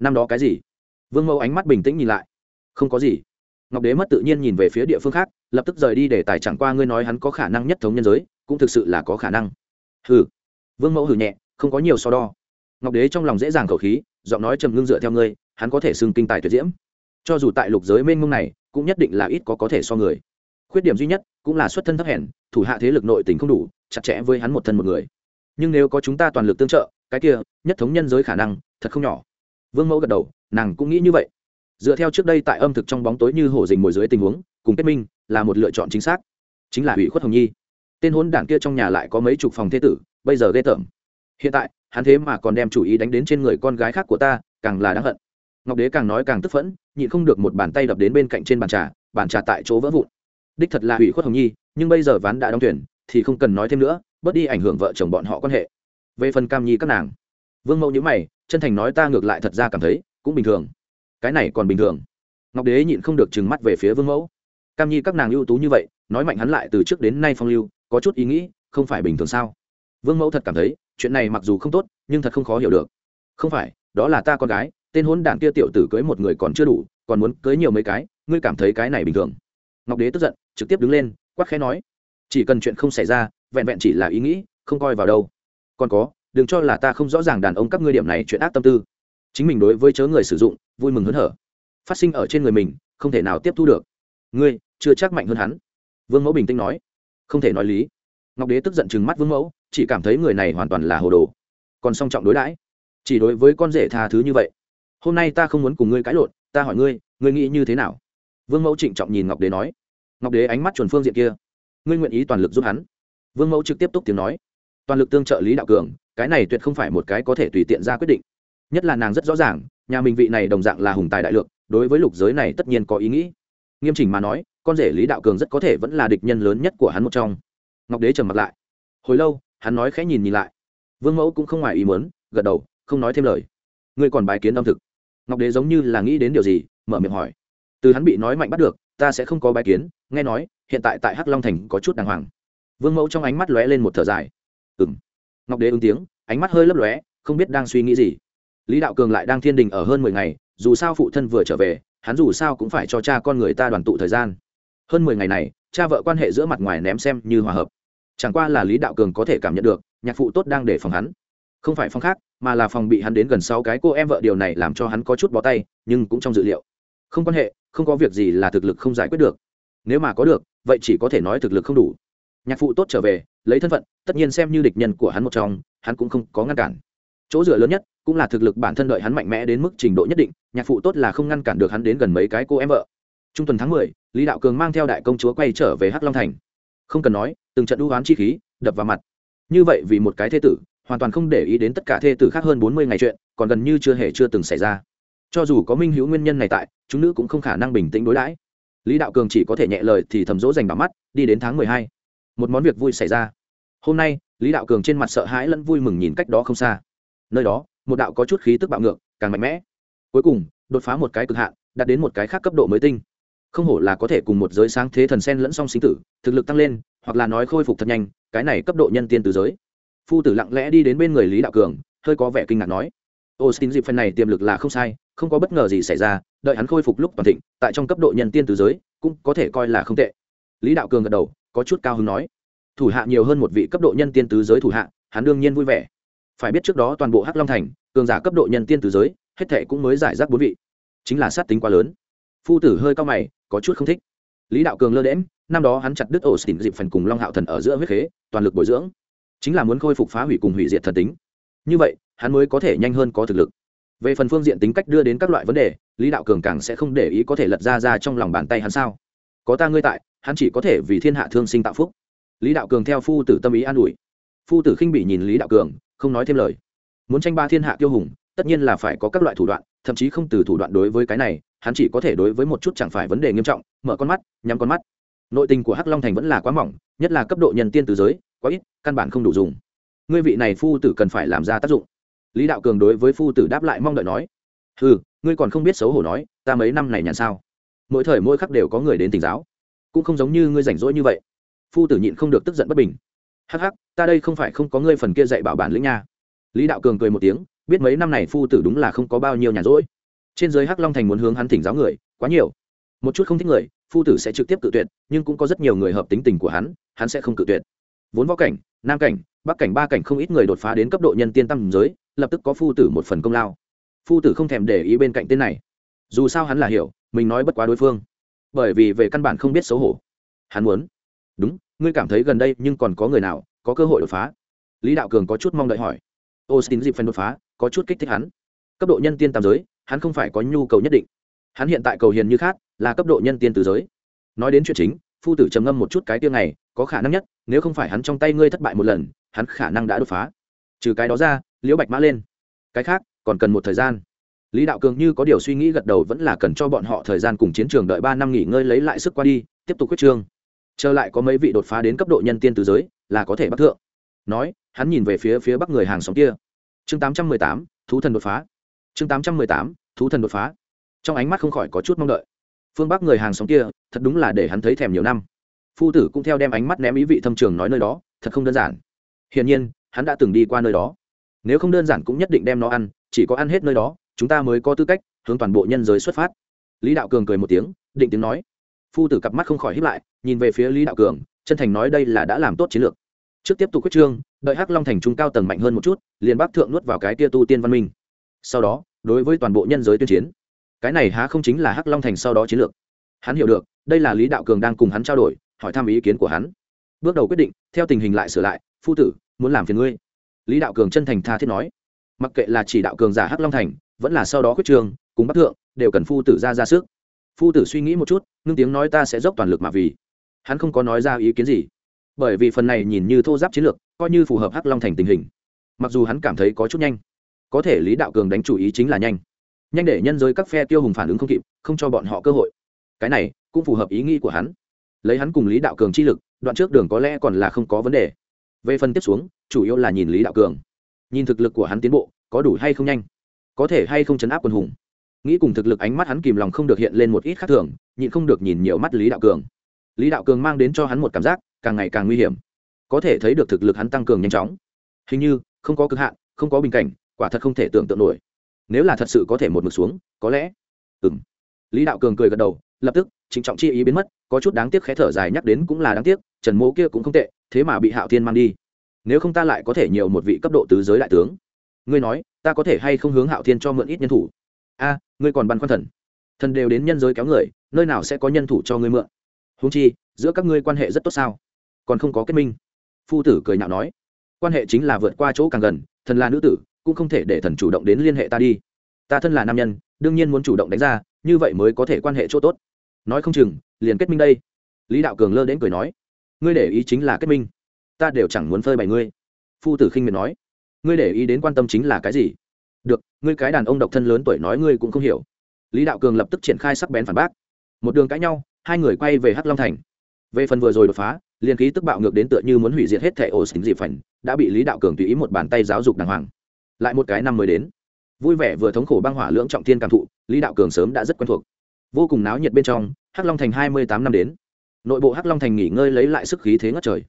năm đó cái gì? Vương mẫu ánh mắt bình tĩnh nhìn lại. Không có gì. Ngọc đế mất tự nhiên nhìn về phía địa phương khác, lập tức rời đi để tài chẳng qua ngươi nói hắn có khả năng nhất thống nhân giới, cũng thực sự là có khả năng. Hừ. Vương mẫu hừ nhẹ, không có nhiều so đo. Ngọc đế trong lòng dễ dàng khẩu khí, giọng nói trầm ngưng dựa theo ngươi hắn có thể xưng kinh tài tuyệt diễm. Cho dù tại lục giới mênh mông này, cũng nhất định là ít có có thể so người. Khuyết điểm duy nhất cũng là xuất thân thấp hèn, thủ hạ thế lực nội tình không đủ, chặt chẽ với hắn một thân một người. Nhưng nếu có chúng ta toàn lực tương trợ, cái kia, nhất thống nhân giới khả năng, thật không nhỏ. Vương mẫu gật đầu, nàng cũng nghĩ như vậy. Dựa theo trước đây tại âm thực trong bóng tối như hổ dình mồi dưới tình huống, cùng kết minh, là một lựa chọn chính xác. Chính là ủy khuất hồng nhi. Tên hốn đảng kia trong nhà lại có mấy chục phòng thế tử, bây giờ ghê tởm. Hiện tại, hắn thế mà còn đem chủ ý đánh đến trên người con gái khác của ta, càng là đáng hận ngọc đế càng nói càng tức phẫn, nhịn không được một bàn tay đập đến bên cạnh trên bàn trà bàn trà tại chỗ vỡ vụn. Đích thật là ủy khuất hồng nhi, nhưng bây giờ ván đã đóng tuyển thì không cần nói thêm nữa, bớt đi ảnh hưởng vợ chồng bọn họ quan hệ. Về phần cam nhi các nàng, vương mẫu nhữ mày, chân thành nói ta ngược lại thật ra cảm thấy cũng bình thường. Cái này còn bình thường. Ngọc đế nhịn không được trừng mắt về phía vương mẫu. Cam nhi các nàng ưu tú như vậy, nói mạnh hắn lại từ trước đến nay phong lưu, có chút ý nghĩ, không phải bình thường sao? Vương mẫu thật cảm thấy, chuyện này mặc dù không tốt, nhưng thật không khó hiểu được. Không phải, đó là ta con gái tên hôn đản kia tiểu tử cưới một người còn chưa đủ, còn muốn cưới nhiều mấy cái, ngươi cảm thấy cái này bình thường? Ngọc đế tức giận, trực tiếp đứng lên quắc khẽ nói. Chỉ cần chuyện không xảy ra, vẹn vẹn chỉ là ý nghĩ, không coi vào đâu. Còn có, đừng cho là ta không rõ ràng đàn ông các ngươi điểm này chuyện ác tâm tư. Chính mình đối với chớ người sử dụng, vui mừng hớn hở. Phát sinh ở trên người mình, không thể nào tiếp thu được. Ngươi, chưa chắc mạnh hơn hắn. Vương mẫu bình tĩnh nói. Không thể nói lý. Ngọc đế tức giận chừng mắt vương mẫu, chỉ cảm thấy người này hoàn toàn là hồ đồ. Còn song trọng đối đãi. Chỉ đối với con rể tha thứ như vậy hôm nay ta không muốn cùng ngươi cãi lộn, ta hỏi ngươi ngươi nghĩ như thế nào? Vương mẫu trịnh trọng nhìn ngọc đế nói. Ngọc đế ánh mắt chuẩn phương diện kia. Ngươi nguyện ý toàn lực giúp hắn? Vương mẫu trực tiếp túc tiếng nói. Toàn lực tương trợ lý đạo cường, cái này tuyệt không phải một cái có thể tùy tiện ra quyết định. Nhất là nàng rất rõ ràng, nhà mình vị này đồng dạng là hùng tài đại lượng đối với lục giới này tất nhiên có ý nghĩ. Nghiêm chỉnh mà nói, con rể lý đạo cường rất có thể vẫn là địch nhân lớn nhất của hắn một trong. Ngọc đế trầm mặt lại. Hồi lâu, hắn nói khẽ nhìn nhìn lại. Vương mẫu cũng không ngoài ý muốn, gật đầu, không nói thêm lời. Ngươi còn bài kiến âm thực ngọc đế giống như là nghĩ đến điều gì, mở miệng hỏi. Từ hắn bị nói mạnh bắt được, ta sẽ không có bài kiến, nghe nói, hiện tại tại hắc long thành có chút đàng hoàng. Vương mẫu trong ánh mắt lóe lên một thở dài. Ừ m ngọc đế ứng tiếng, ánh mắt hơi lấp lóe, không biết đang suy nghĩ gì. Lý đạo cường lại đang thiên đình ở hơn mười ngày, dù sao phụ thân vừa trở về, hắn dù sao cũng phải cho cha con người ta đoàn tụ thời gian. Hơn mười ngày này, cha vợ quan hệ giữa mặt ngoài ném xem như hòa hợp. Chẳng qua là lý đạo cường có thể cảm nhận được, nhạc phụ tốt đang để phòng hắn. Không phải phòng khác mà là phòng bị hắn đến gần sáu cái cô em vợ, điều này làm cho hắn có chút bó tay, nhưng cũng trong dự liệu. Không quan hệ, không có việc gì là thực lực không giải quyết được. Nếu mà có được, vậy chỉ có thể nói thực lực không đủ. Nhạc phụ tốt trở về, lấy thân phận, tất nhiên xem như địch nhân của hắn một trong, hắn cũng không có ngăn cản. Chỗ dựa lớn nhất, cũng là thực lực bản thân đợi hắn mạnh mẽ đến mức trình độ nhất định, nhạc phụ tốt là không ngăn cản được hắn đến gần mấy cái cô em vợ. Trung tuần tháng mười, lý đạo cường mang theo đại công chúa quay trở về hắc long thành. Không cần nói, từng trận đu hoán chi khí, đập vào mặt. Như vậy vì một cái thế tử hoàn toàn không để ý đến tất cả thê tử khác hơn bốn mươi ngày chuyện, còn gần như chưa hề chưa từng xảy ra. Cho dù có minh hữu nguyên nhân này tại, chúng nữ cũng không khả năng bình tĩnh đối đãi. Lý đạo cường chỉ có thể nhẹ lời thì thầm dỗ dành bà mắt, đi đến tháng mười hai. Một món việc vui xảy ra. Hôm nay, lý đạo cường trên mặt sợ hãi lẫn vui mừng nhìn cách đó không xa. Nơi đó, một đạo có chút khí tức bạo ngược, càng mạnh mẽ. Cuối cùng, đột phá một cái cực hạn, đạt đến một cái khác cấp độ mới tinh. Không hổ là có thể cùng một giới sáng thế thần sen lẫn song sinh tử, thực lực tăng lên, hoặc là nói khôi phục thật nhanh, cái này cấp độ nhân tiên từ giới phu tử lặng lẽ đi đến bên người lý đạo cường, hơi có vẻ kinh ngạc nói, austin dịp phần này tiềm lực là không sai, không có bất ngờ gì xảy ra, đợi hắn khôi phục lúc toàn thịnh, tại trong cấp độ nhân tiên từ giới, cũng có thể coi là không tệ. Lý đạo cường gật đầu, có chút cao hứng nói, thủ hạ nhiều hơn một vị cấp độ nhân tiên tứ giới thủ hạ, hắn đương nhiên vui vẻ. Phải biết trước đó toàn bộ hắc long thành, cường giả cấp độ nhân tiên tứ giới, hết thệ cũng mới giải rác bốn vị. Chính là sát tính quá lớn. Phu tử hơi cao mày, có chút không thích. Lý đạo cường lơ đễm năm đó hắn chặt đứt ổ xỉn dịp phần cùng long hạo thần ở giữa huyết khế, toàn lực bồi dưỡng chính là muốn khôi phục phá hủy cùng hủy diệt thần tính. Như vậy, hắn mới có thể nhanh hơn có thực lực. Về phần phương diện tính cách đưa đến các loại vấn đề, lý đạo cường càng sẽ không để ý có thể lật ra ra trong lòng bàn tay hắn sao? Có ta ngươi tại, hắn chỉ có thể vì thiên hạ thương sinh tạo phúc. Lý đạo cường theo phu tử tâm ý an ủi. Phu tử khinh bị nhìn lý đạo cường, không nói thêm lời. Muốn tranh ba thiên hạ tiêu hùng, tất nhiên là phải có các loại thủ đoạn, thậm chí không từ thủ đoạn đối với cái này, hắn chỉ có thể đối với một chút chẳng phải vấn đề nghiêm trọng, mở con mắt, nhắm con mắt. Nội tình của hắc long thành vẫn là quá mỏng, nhất là cấp độ nhân tiên từ giới quá ít, căn bản không đủ dùng. Ngươi vị này phu tử cần phải làm ra tác dụng. Lý đạo cường đối với phu tử đáp lại mong đợi nói ừ ngươi còn không biết xấu hổ nói, ta mấy năm này nhàn sao? Mỗi thời mỗi khắc đều có người đến tỉnh giáo, cũng không giống như ngươi rảnh rỗi như vậy. Phu tử nhịn không được tức giận bất bình. Hắc hắc, ta đây không phải không có ngươi phần kia dạy bảo bản lĩnh nha. Lý đạo cường cười một tiếng, biết mấy năm này phu tử đúng là không có bao nhiêu nhàn rỗi. Trên giới hắc long thành muốn hướng hắn thỉnh giáo người, quá nhiều. Một chút không thích người, phu tử sẽ trực tiếp cự tuyệt, nhưng cũng có rất nhiều người hợp tính tình của hắn hắn sẽ không cự tuyệt vốn võ cảnh, nam cảnh, bắc cảnh, ba cảnh không ít người đột phá đến cấp độ nhân tiên tăng giới, lập tức có phu tử một phần công lao. Phu tử không thèm để ý bên cạnh tên này. Dù sao hắn là hiểu, mình nói bất quá đối phương. Bởi vì về căn bản không biết xấu hổ. Hắn muốn. Đúng, ngươi cảm thấy gần đây nhưng còn có người nào, có cơ hội đột phá? Lý đạo cường có chút mong đợi hỏi. Austin dịp phần đột phá, có chút kích thích hắn. Cấp độ nhân tiên tam giới, hắn không phải có nhu cầu nhất định. Hắn hiện tại cầu hiền như khác, là cấp độ nhân tiên từ giới. Nói đến chuyện chính phu tử trầm ngâm một chút cái tiêu này có khả năng nhất, nếu không phải hắn trong tay ngươi thất bại một lần, hắn khả năng đã đột phá. Trừ cái đó ra, liễu bạch mã lên. Cái khác, còn cần một thời gian. Lý đạo cường như có điều suy nghĩ gật đầu vẫn là cần cho bọn họ thời gian cùng chiến trường đợi ba năm nghỉ ngơi lấy lại sức qua đi, tiếp tục quyết trương. Trở lại có mấy vị đột phá đến cấp độ nhân tiên từ giới, là có thể bắt thượng. Nói, hắn nhìn về phía phía bắc người hàng xóm kia. Chương tám trăm mười tám, thú thần đột phá. Chương tám trăm mười tám, thú thần đột phá. Trong ánh mắt không khỏi có chút mong đợi phương bắc người hàng xóm kia, thật đúng là để hắn thấy thèm nhiều năm. Phu tử cũng theo đem ánh mắt ném ý vị thâm trường nói nơi đó, thật không đơn giản. Hiển nhiên, hắn đã từng đi qua nơi đó. Nếu không đơn giản cũng nhất định đem nó ăn, chỉ có ăn hết nơi đó, chúng ta mới có tư cách hướng toàn bộ nhân giới xuất phát. Lý đạo cường cười một tiếng, định tiếng nói. Phu tử cặp mắt không khỏi hiếp lại, nhìn về phía lý đạo cường, chân thành nói đây là đã làm tốt chiến lược. Trước tiếp tục quyết trương, đợi hắc long thành trung cao tầng mạnh hơn một chút, liền bác thượng nuốt vào cái tia tu tiên văn minh. Sau đó, đối với toàn bộ nhân giới tuyên chiến cái này há không chính là hắc long thành sau đó chiến lược. Hắn hiểu được, đây là lý đạo cường đang cùng hắn trao đổi, hỏi thăm ý kiến của hắn. Bước đầu quyết định, theo tình hình lại sửa lại, phu tử, muốn làm phiền ngươi. Lý đạo cường chân thành tha thiết nói. Mặc kệ là chỉ đạo cường giả hắc long thành, vẫn là sau đó quyết trường, cùng bắc thượng, đều cần phu tử ra ra sức. Phu tử suy nghĩ một chút, ngưng tiếng nói ta sẽ dốc toàn lực mà vì. Hắn không có nói ra ý kiến gì. Bởi vì phần này nhìn như thô giáp chiến lược, coi như phù hợp hắc long thành tình hình. Mặc dù hắn cảm thấy có chút nhanh, có thể lý đạo cường đánh chủ ý chính là nhanh nhanh để nhân giới các phe tiêu hùng phản ứng không kịp, không cho bọn họ cơ hội. Cái này cũng phù hợp ý nghĩ của hắn. Lấy hắn cùng lý đạo cường chi lực, đoạn trước đường có lẽ còn là không có vấn đề. Về phần tiếp xuống, chủ yếu là nhìn lý đạo cường. Nhìn thực lực của hắn tiến bộ, có đủ hay không nhanh? Có thể hay không chấn áp quân hùng? Nghĩ cùng thực lực ánh mắt hắn kìm lòng không được hiện lên một ít khác thường, nhịn không được nhìn nhiều mắt lý đạo cường. Lý đạo cường mang đến cho hắn một cảm giác càng ngày càng nguy hiểm. Có thể thấy được thực lực hắn tăng cường nhanh chóng. Hình như, không có cực hạn, không có bình cảnh, quả thật không thể tưởng tượng nổi nếu là thật sự có thể một mực xuống, có lẽ. Ừng lý đạo cường cười gật đầu, lập tức trịnh trọng chi ý biến mất, có chút đáng tiếc khẽ thở dài nhắc đến cũng là đáng tiếc, trần mỗ kia cũng không tệ, thế mà bị hạo thiên mang đi. Nếu không ta lại có thể nhiều một vị cấp độ tứ giới đại tướng. Ngươi nói, ta có thể hay không hướng hạo thiên cho mượn ít nhân thủ? A, ngươi còn băn khoăn thần. Thần đều đến nhân giới kéo người, nơi nào sẽ có nhân thủ cho ngươi mượn? Húng chi, giữa các ngươi quan hệ rất tốt sao? Còn không có kết minh. Phu tử cười nhạo nói, quan hệ chính là vượt qua chỗ càng gần, thần là nữ tử cũng không thể để thần chủ động đến liên hệ ta đi. Ta thân là nam nhân, đương nhiên muốn chủ động đánh ra, như vậy mới có thể quan hệ chỗ tốt. Nói không chừng, liền kết minh đây. Lý đạo cường lơ đến cười nói. Ngươi để ý chính là kết minh. Ta đều chẳng muốn phơi bày ngươi. Phu tử khinh miệt nói. Ngươi để ý đến quan tâm chính là cái gì? Được, ngươi cái đàn ông độc thân lớn tuổi nói ngươi cũng không hiểu. Lý đạo cường lập tức triển khai sắc bén phản bác. Một đường cãi nhau, hai người quay về hắc long thành. Về phần vừa rồi đột phá, liền khí tức bạo ngược đến tựa như muốn hủy diệt hết thẻ ổ xính dị phảnh, đã bị lý đạo cường tùy ý một bàn tay giáo dục đàng hoàng lại một cái năm mới đến. Vui vẻ vừa thống khổ băng hỏa lưỡng trọng thiên cảm thụ, lý đạo cường sớm đã rất quen thuộc. Vô cùng náo nhiệt bên trong, hắc long thành hai mươi tám năm đến. Nội bộ hắc long thành nghỉ ngơi lấy lại sức khí thế ngất trời.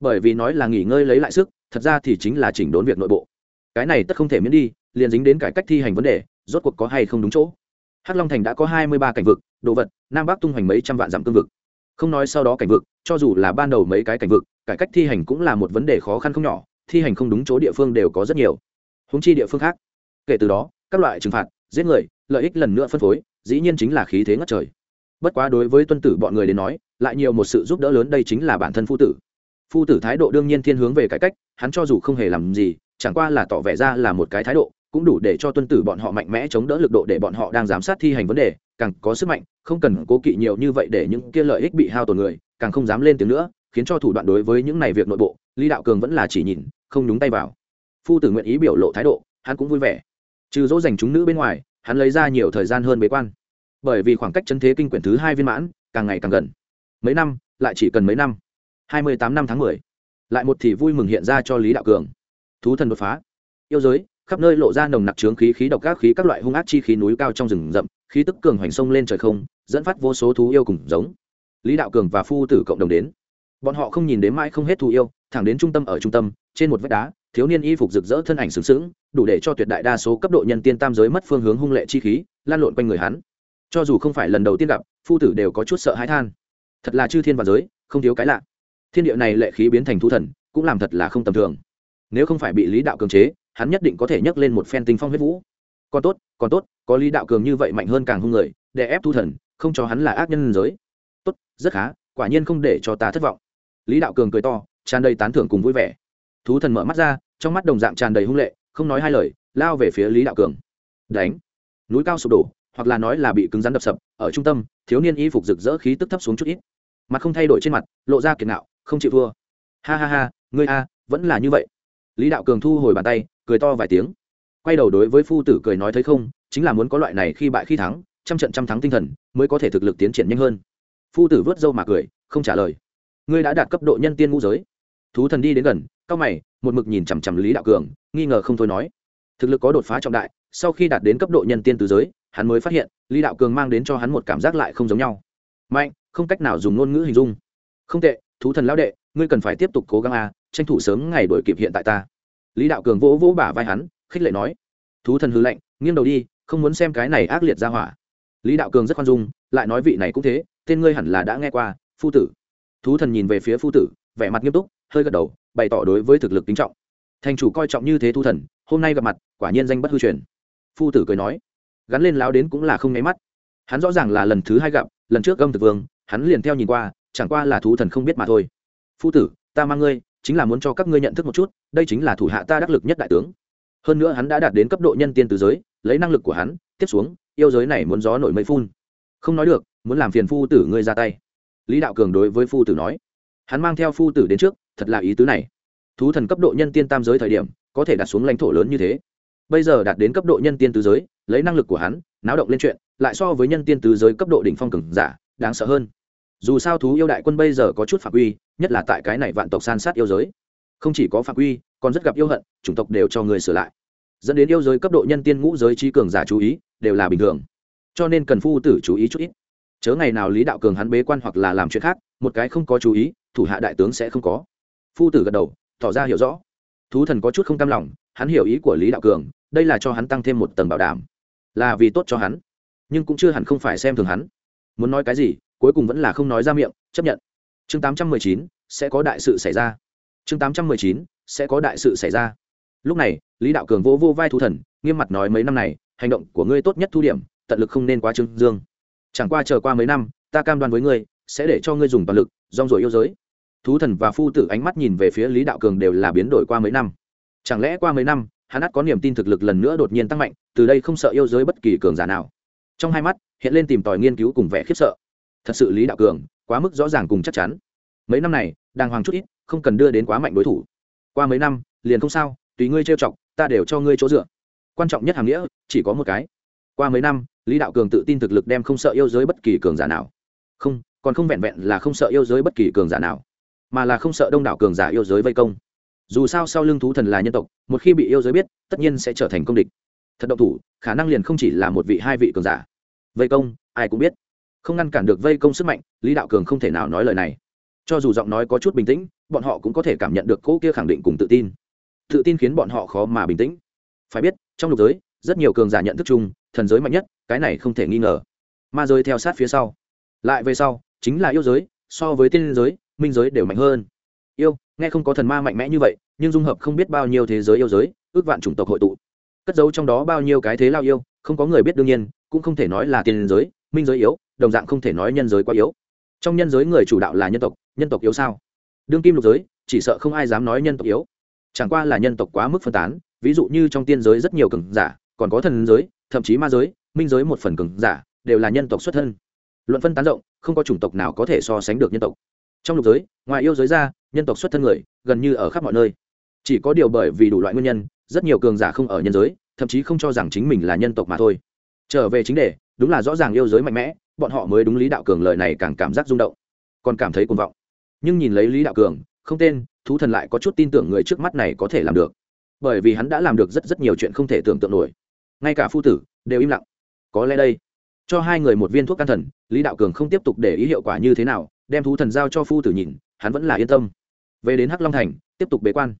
Bởi vì nói là nghỉ ngơi lấy lại sức, thật ra thì chính là chỉnh đốn việc nội bộ. Cái này tất không thể miễn đi, liền dính đến cải cách thi hành vấn đề, rốt cuộc có hay không đúng chỗ. Hắc long thành đã có hai mươi ba cảnh vực, đồ vật, nam bắc tung hoành mấy trăm vạn dặm cương vực. Không nói sau đó cảnh vực, cho dù là ban đầu mấy cái cảnh vực, cải cách thi hành cũng là một vấn đề khó khăn không nhỏ, thi hành không đúng chỗ địa phương đều có rất nhiều húng chi địa phương khác. Kể từ đó, các loại trừng phạt, giết người, lợi ích lần nữa phân phối, dĩ nhiên chính là khí thế ngất trời. Bất quá đối với tuân tử bọn người đến nói, lại nhiều một sự giúp đỡ lớn đây chính là bản thân phu tử. Phu tử thái độ đương nhiên thiên hướng về cải cách, hắn cho dù không hề làm gì, chẳng qua là tỏ vẻ ra là một cái thái độ, cũng đủ để cho tuân tử bọn họ mạnh mẽ chống đỡ lực độ để bọn họ đang giám sát thi hành vấn đề, càng có sức mạnh, không cần cố kỵ nhiều như vậy để những kia lợi ích bị hao tổn người, càng không dám lên tiếng nữa, khiến cho thủ đoạn đối với những này việc nội bộ, lý đạo cường vẫn là chỉ nhìn, không nhúng tay vào phu tử nguyện ý biểu lộ thái độ, hắn cũng vui vẻ. Trừ dỗ dành chúng nữ bên ngoài, hắn lấy ra nhiều thời gian hơn bế quan. Bởi vì khoảng cách chân thế kinh quyển thứ hai viên mãn, càng ngày càng gần. Mấy năm, lại chỉ cần mấy năm. Hai mươi tám năm tháng mười. Lại một thì vui mừng hiện ra cho lý đạo cường. Thú thần đột phá. Yêu giới, khắp nơi lộ ra nồng nặc trướng khí khí độc các khí các loại hung ác chi khí núi cao trong rừng rậm, khí tức cường hoành sông lên trời không, dẫn phát vô số thú yêu cùng giống. Lý đạo cường và phu tử cộng đồng đến. Bọn họ không nhìn đến mãi không hết thú yêu, thẳng đến trung tâm ở trung tâm, trên một vách đá thiếu niên y phục rực rỡ thân ảnh sướng sướng đủ để cho tuyệt đại đa số cấp độ nhân tiên tam giới mất phương hướng hung lệ chi khí, lan lộn quanh người hắn. Cho dù không phải lần đầu tiên gặp, phu tử đều có chút sợ hãi than. Thật là chư thiên và giới, không thiếu cái lạ. Thiên địa này lệ khí biến thành thu thần, cũng làm thật là không tầm thường. Nếu không phải bị lý đạo cường chế, hắn nhất định có thể nhấc lên một phen tinh phong huyết vũ. Còn tốt còn tốt, có lý đạo cường như vậy mạnh hơn càng hung người, để ép thu thần, không cho hắn là ác nhân giới. Tốt, rất khá, quả nhiên không để cho ta thất vọng. Lý đạo cường cười to, tràn đầy tán thưởng cùng vui vẻ thú thần mở mắt ra, trong mắt đồng dạng tràn đầy hung lệ, không nói hai lời, lao về phía lý đạo cường. Đánh. Núi cao sụp đổ, hoặc là nói là bị cứng rắn đập sập, ở trung tâm, thiếu niên y phục rực rỡ khí tức thấp xuống chút ít. Mặt không thay đổi trên mặt, lộ ra kiệt nạo không chịu thua. Ha ha ha, ngươi a, vẫn là như vậy. Lý đạo cường thu hồi bàn tay, cười to vài tiếng. Quay đầu đối với phu tử cười nói thấy không, chính là muốn có loại này khi bại khi thắng, trăm trận trăm thắng tinh thần, mới có thể thực lực tiến triển nhanh hơn. Phu tử vớt râu mà cười, không trả lời. Ngươi đã đạt cấp độ nhân tiên ngũ giới. Thú thần đi đến gần cao mày, một mực nhìn chằm chằm lý đạo cường, nghi ngờ không thôi nói. Thực lực có đột phá trọng đại, sau khi đạt đến cấp độ nhân tiên tứ giới, hắn mới phát hiện, lý đạo cường mang đến cho hắn một cảm giác lại không giống nhau. Mạnh, không cách nào dùng ngôn ngữ hình dung. Không tệ, thú thần lão đệ, ngươi cần phải tiếp tục cố gắng a tranh thủ sớm ngày đổi kịp hiện tại ta. Lý đạo cường vỗ vỗ bả vai hắn, khích lệ nói. Thú thần hư lệnh, nghiêng đầu đi, không muốn xem cái này ác liệt ra hỏa. Lý đạo cường rất khoan dung, lại nói vị này cũng thế, tên ngươi hẳn là đã nghe qua, phu tử. Thú thần nhìn về phía phu tử, vẻ mặt nghiêm túc hơi gật đầu, bày tỏ đối với thực lực kính trọng. Thành chủ coi trọng như thế thu thần, hôm nay gặp mặt, quả nhiên danh bất hư truyền. Phu tử cười nói, gắn lên láo đến cũng là không nháy mắt. Hắn rõ ràng là lần thứ hai gặp, lần trước gâm thực vương, hắn liền theo nhìn qua, chẳng qua là thú thần không biết mà thôi. Phu tử, ta mang ngươi, chính là muốn cho các ngươi nhận thức một chút, đây chính là thủ hạ ta đắc lực nhất đại tướng. Hơn nữa hắn đã đạt đến cấp độ nhân tiên từ giới, lấy năng lực của hắn, tiếp xuống, yêu giới này muốn gió nổi mây phun. Không nói được, muốn làm phiền phu tử ngươi ra tay. Lý đạo cường đối với phu tử nói, hắn mang theo phu tử đến trước thật là ý tứ này. Thú thần cấp độ nhân tiên tam giới thời điểm, có thể đặt xuống lãnh thổ lớn như thế. Bây giờ đạt đến cấp độ nhân tiên tứ giới, lấy năng lực của hắn, náo động lên chuyện, lại so với nhân tiên tứ giới cấp độ đỉnh phong cường giả, đáng sợ hơn. Dù sao thú yêu đại quân bây giờ có chút phạm quy, nhất là tại cái này vạn tộc san sát yêu giới. Không chỉ có phạm quy, còn rất gặp yêu hận, chủng tộc đều cho người sửa lại. Dẫn đến yêu giới cấp độ nhân tiên ngũ giới trí cường giả chú ý, đều là bình thường. Cho nên cần phu tử chú ý chút ít. Chớ ngày nào lý đạo cường hắn bế quan hoặc là làm chuyện khác, một cái không có chú ý, thủ hạ đại tướng sẽ không có phu tử gật đầu, tỏ ra hiểu rõ. Thú thần có chút không cam lòng, hắn hiểu ý của lý đạo cường, đây là cho hắn tăng thêm một tầng bảo đảm. Là vì tốt cho hắn, nhưng cũng chưa hẳn không phải xem thường hắn. Muốn nói cái gì, cuối cùng vẫn là không nói ra miệng, chấp nhận. Chương tám trăm mười chín, sẽ có đại sự xảy ra. Chương tám trăm mười chín, sẽ có đại sự xảy ra. Lúc này, lý đạo cường vô vô vai thú thần, nghiêm mặt nói mấy năm này, hành động của ngươi tốt nhất thu điểm, tận lực không nên quá trương dương. Chẳng qua chờ qua mấy năm, ta cam đoan với ngươi, sẽ để cho ngươi dùng toàn lực, rong rồi yêu giới thú thần và phu tử ánh mắt nhìn về phía lý đạo cường đều là biến đổi qua mấy năm. Chẳng lẽ qua mấy năm, hắn ắt có niềm tin thực lực lần nữa đột nhiên tăng mạnh, từ đây không sợ yêu giới bất kỳ cường giả nào. Trong hai mắt, hiện lên tìm tòi nghiên cứu cùng vẻ khiếp sợ. Thật sự lý đạo cường, quá mức rõ ràng cùng chắc chắn. Mấy năm này, đàng hoàng chút ít, không cần đưa đến quá mạnh đối thủ. Qua mấy năm, liền không sao, tùy ngươi trêu chọc, ta đều cho ngươi chỗ dựa. Quan trọng nhất hàm nghĩa, chỉ có một cái. Qua mấy năm, lý đạo cường tự tin thực lực đem không sợ yêu giới bất kỳ cường giả nào. Không, còn không vẹn vẹn là không sợ yêu giới bất kỳ cường giả nào mà là không sợ đông đảo cường giả yêu giới vây công. Dù sao sau lưng thú thần là nhân tộc, một khi bị yêu giới biết, tất nhiên sẽ trở thành công địch. Thật động thủ, khả năng liền không chỉ là một vị hai vị cường giả. Vây công, ai cũng biết. Không ngăn cản được vây công sức mạnh, lý đạo cường không thể nào nói lời này. Cho dù giọng nói có chút bình tĩnh, bọn họ cũng có thể cảm nhận được cỗ kia khẳng định cùng tự tin. Tự tin khiến bọn họ khó mà bình tĩnh. Phải biết, trong lục giới, rất nhiều cường giả nhận thức chung, thần giới mạnh nhất, cái này không thể nghi ngờ. Ma giới theo sát phía sau. Lại về sau, chính là yêu giới, so với tiên giới minh giới đều mạnh hơn. Yêu, nghe không có thần ma mạnh mẽ như vậy, nhưng dung hợp không biết bao nhiêu thế giới yêu giới, ước vạn chủng tộc hội tụ. Cất giấu trong đó bao nhiêu cái thế lao yêu, không có người biết đương nhiên, cũng không thể nói là tiên giới, minh giới yếu, đồng dạng không thể nói nhân giới quá yếu. Trong nhân giới người chủ đạo là nhân tộc nhân tộc yếu sao? Đương kim lục giới, chỉ sợ không ai dám nói nhân tộc yếu. Chẳng qua là nhân tộc quá mức phân tán, ví dụ như trong tiên giới rất nhiều cường giả, còn có thần giới, thậm chí ma giới, minh giới một phần cường giả, đều là nhân tộc xuất thân. Luận phân tán rộng, không có chủng tộc nào có thể so sánh được nhân tộc trong lục giới, ngoài yêu giới ra, nhân tộc xuất thân người, gần như ở khắp mọi nơi. Chỉ có điều bởi vì đủ loại nguyên nhân, rất nhiều cường giả không ở nhân giới, thậm chí không cho rằng chính mình là nhân tộc mà thôi. Trở về chính đề, đúng là rõ ràng yêu giới mạnh mẽ, bọn họ mới đúng lý đạo cường lời này càng cảm giác rung động. Còn cảm thấy cuồng vọng. Nhưng nhìn lấy lý đạo cường, không tên, thú thần lại có chút tin tưởng người trước mắt này có thể làm được. Bởi vì hắn đã làm được rất rất nhiều chuyện không thể tưởng tượng nổi. Ngay cả phu tử, đều im lặng. Có lẽ đây cho hai người một viên thuốc can thần, lý đạo cường không tiếp tục để ý hiệu quả như thế nào, đem thú thần giao cho phu tử nhìn, hắn vẫn là yên tâm. Về đến hắc long thành, tiếp tục bế quan.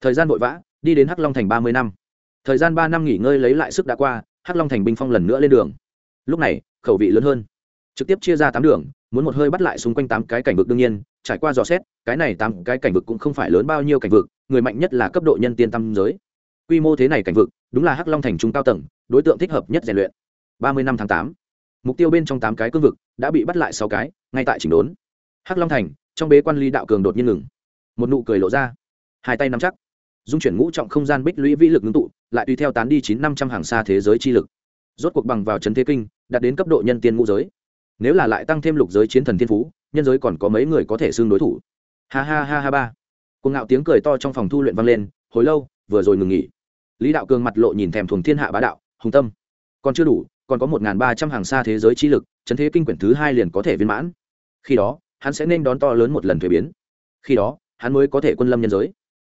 Thời gian vội vã, đi đến hắc long thành ba mươi năm. Thời gian ba năm nghỉ ngơi lấy lại sức đã qua, hắc long thành binh phong lần nữa lên đường. Lúc này, khẩu vị lớn hơn. Trực tiếp chia ra tám đường, muốn một hơi bắt lại xung quanh tám cái cảnh vực đương nhiên, trải qua dò xét, cái này tám cái cảnh vực cũng không phải lớn bao nhiêu cảnh vực, người mạnh nhất là cấp độ nhân tiên tâm giới. Quy mô thế này cảnh vực, đúng là hắc long thành trung cao tầng, đối tượng thích hợp nhất rèn luyện. ba mươi năm tháng tám mục tiêu bên trong tám cái cương vực đã bị bắt lại sáu cái, ngay tại chỉnh đốn. Hắc long thành, trong bế quan ly đạo cường đột nhiên ngừng. Một nụ cười lộ ra. Hai tay nắm chắc. Dung chuyển ngũ trọng không gian bích lũy vĩ lực ngưng tụ, lại tùy theo tán đi chín năm trăm hàng xa thế giới chi lực. Rốt cuộc bằng vào trấn thế kinh, đạt đến cấp độ nhân tiên ngũ giới. Nếu là lại tăng thêm lục giới chiến thần thiên phú, nhân giới còn có mấy người có thể xương đối thủ. Ha ha ha ha ba. Cuồng ngạo tiếng cười to trong phòng thu luyện vang lên, hồi lâu, vừa rồi ngừng nghỉ. Lý đạo cường mặt lộ nhìn thèm thuồng thiên hạ bá đạo, hùng tâm. Còn chưa đủ còn có một ba trăm hàng xa thế giới chi lực, chấn thế kinh quyển thứ hai liền có thể viên mãn. Khi đó, hắn sẽ nên đón to lớn một lần thuế biến. Khi đó, hắn mới có thể quân lâm nhân giới.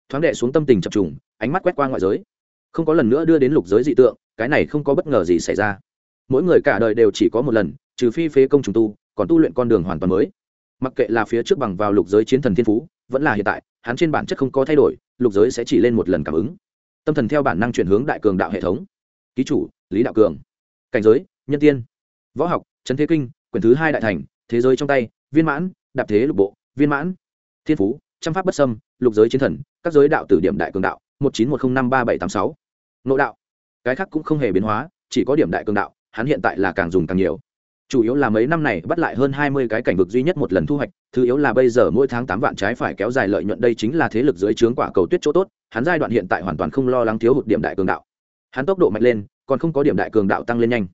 Thoáng đệ xuống tâm tình chập trùng, ánh mắt quét qua ngoại giới. Không có lần nữa đưa đến lục giới dị tượng, cái này không có bất ngờ gì xảy ra. Mỗi người cả đời đều chỉ có một lần, trừ phi phế công trùng tu, còn tu luyện con đường hoàn toàn mới. Mặc kệ là phía trước bằng vào lục giới chiến thần thiên phú, vẫn là hiện tại, hắn trên bản chất không có thay đổi, lục giới sẽ chỉ lên một lần cảm ứng. Tâm thần theo bản năng chuyển hướng đại cường đạo hệ thống. Ký chủ, lý đạo cường cảnh giới, nhân tiên. Võ học trấn thế kinh, quyển thứ hai đại thành, thế giới trong tay, viên mãn, đạp thế lục bộ, viên mãn. Thiên phú, trăm pháp bất sâm lục giới chiến thần, các giới đạo tử điểm đại cường đạo, một chín một không năm ba bảy tám sáu. Nội đạo. Cái khác cũng không hề biến hóa, chỉ có điểm đại cường đạo, hắn hiện tại là càng dùng càng nhiều. Chủ yếu là mấy năm này bắt lại hơn hai mươi cái cảnh vực duy nhất một lần thu hoạch, thứ yếu là bây giờ mỗi tháng tám vạn trái phải kéo dài lợi nhuận đây chính là thế lực dưới trướng quả cầu tuyết chỗ tốt, hắn giai đoạn hiện tại hoàn toàn không lo lắng thiếu hụt điểm đại cường đạo. Hắn tốc độ mạnh lên còn không có điểm đại cường đạo tăng lên nhanh.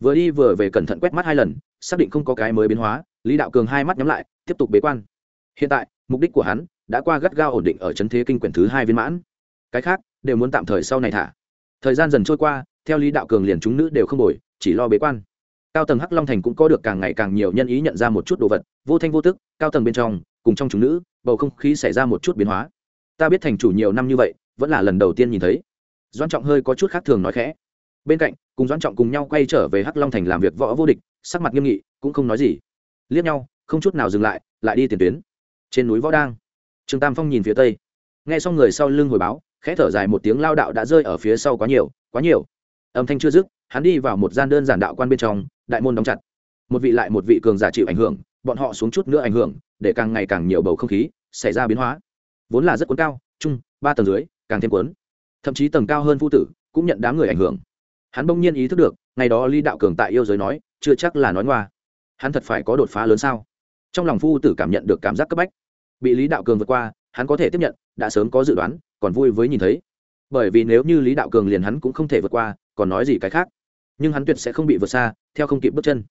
Vừa đi vừa về cẩn thận quét mắt hai lần, xác định không có cái mới biến hóa, lý đạo cường hai mắt nhắm lại, tiếp tục bế quan. Hiện tại, mục đích của hắn đã qua gắt gao ổn định ở c thế kinh quyển thứ hai viên mãn. Cái khác, đều muốn tạm thời sau này thả. Thời gian dần trôi qua, theo lý đạo cường liền chúng nữ đều không đổi, chỉ lo bế quan. Cao tầng hắc long thành cũng có được càng ngày càng nhiều nhân ý nhận ra một chút đồ vật, vô thanh vô tức, cao tầng bên trong, cùng trong chúng nữ, bầu không khí xảy ra một chút biến hóa. Ta biết thành chủ nhiều năm như vậy, vẫn là lần đầu tiên nhìn thấy. Doan trọng hơi có chút khác thường nói khẽ bên cạnh, cùng doãn trọng cùng nhau quay trở về hắc long thành làm việc võ vô địch, sắc mặt nghiêm nghị, cũng không nói gì. Liếc nhau, không chút nào dừng lại lại đi tiền tuyến. Trên núi võ đang. Trương tam phong nhìn phía tây. Nghe xong người sau lưng hồi báo, khẽ thở dài một tiếng lao đạo đã rơi ở phía sau quá nhiều quá nhiều. Âm thanh chưa dứt, hắn đi vào một gian đơn giản đạo quan bên trong, đại môn đóng chặt. Một vị lại một vị cường giả chịu ảnh hưởng, bọn họ xuống chút nữa ảnh hưởng, để càng ngày càng nhiều bầu không khí xảy ra biến hóa. Vốn là rất cuốn cao chung ba tầng dưới, càng thêm cuốn. Thậm chí tầng cao hơn phu tử, cũng nhận đám người ảnh hưởng hắn bỗng nhiên ý thức được, ngày đó lý đạo cường tại yêu giới nói, chưa chắc là nói ngoa. Hắn thật phải có đột phá lớn sao? Trong lòng phu tử cảm nhận được cảm giác cấp bách. Bị lý đạo cường vượt qua, hắn có thể tiếp nhận, đã sớm có dự đoán, còn vui với nhìn thấy. Bởi vì nếu như lý đạo cường liền hắn cũng không thể vượt qua, còn nói gì cái khác? Nhưng hắn tuyệt sẽ không bị vượt xa, theo không kịp bước chân.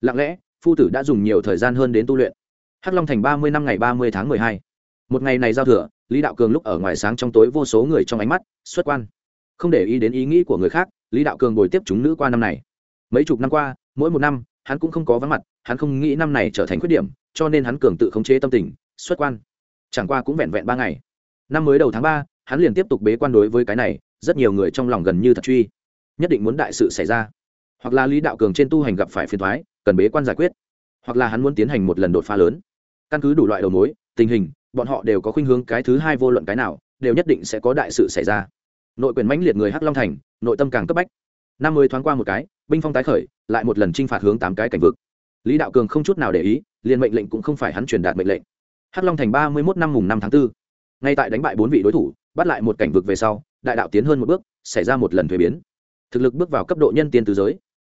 Lặng lẽ, phu tử đã dùng nhiều thời gian hơn đến tu luyện. Hắc long thành ba mươi năm ngày ba mươi tháng mười hai. Một ngày này giao thừa, lý đạo cường lúc ở ngoài sáng trong tối vô số người trong ánh mắt, xuất quan. Không để ý đến ý nghĩ của người khác lý đạo cường bồi tiếp chúng nữ qua năm này. Mấy chục năm qua, mỗi một năm, hắn cũng không có vắng mặt, hắn không nghĩ năm này trở thành khuyết điểm, cho nên hắn cường tự khống chế tâm tình, xuất quan. Chẳng qua cũng vẹn vẹn ba ngày. Năm mới đầu tháng ba, hắn liền tiếp tục bế quan đối với cái này, rất nhiều người trong lòng gần như thật truy. Nhất định muốn đại sự xảy ra. Hoặc là lý đạo cường trên tu hành gặp phải phiền thoái, cần bế quan giải quyết. Hoặc là hắn muốn tiến hành một lần đột phá lớn. Căn cứ đủ loại đầu mối, tình hình, bọn họ đều có khuynh hướng cái thứ hai vô luận cái nào, đều nhất định sẽ có đại sự xảy ra. Nội quyền mãnh liệt người hắc long thành nội tâm càng cấp bách. Năm mươi thoáng qua một cái, binh phong tái khởi, lại một lần t r i n h phạt hướng tám cái cảnh vực. Lý đạo cường không chút nào để ý, liền mệnh lệnh cũng không phải hắn truyền đạt mệnh lệnh. Hắc long thành ba mươi một năm mùng năm tháng b ố ngay tại đánh bại bốn vị đối thủ, bắt lại một cảnh vực về sau, đại đạo tiến hơn một bước, xảy ra một lần thuế biến. Thực lực bước vào cấp độ nhân tiên từ giới.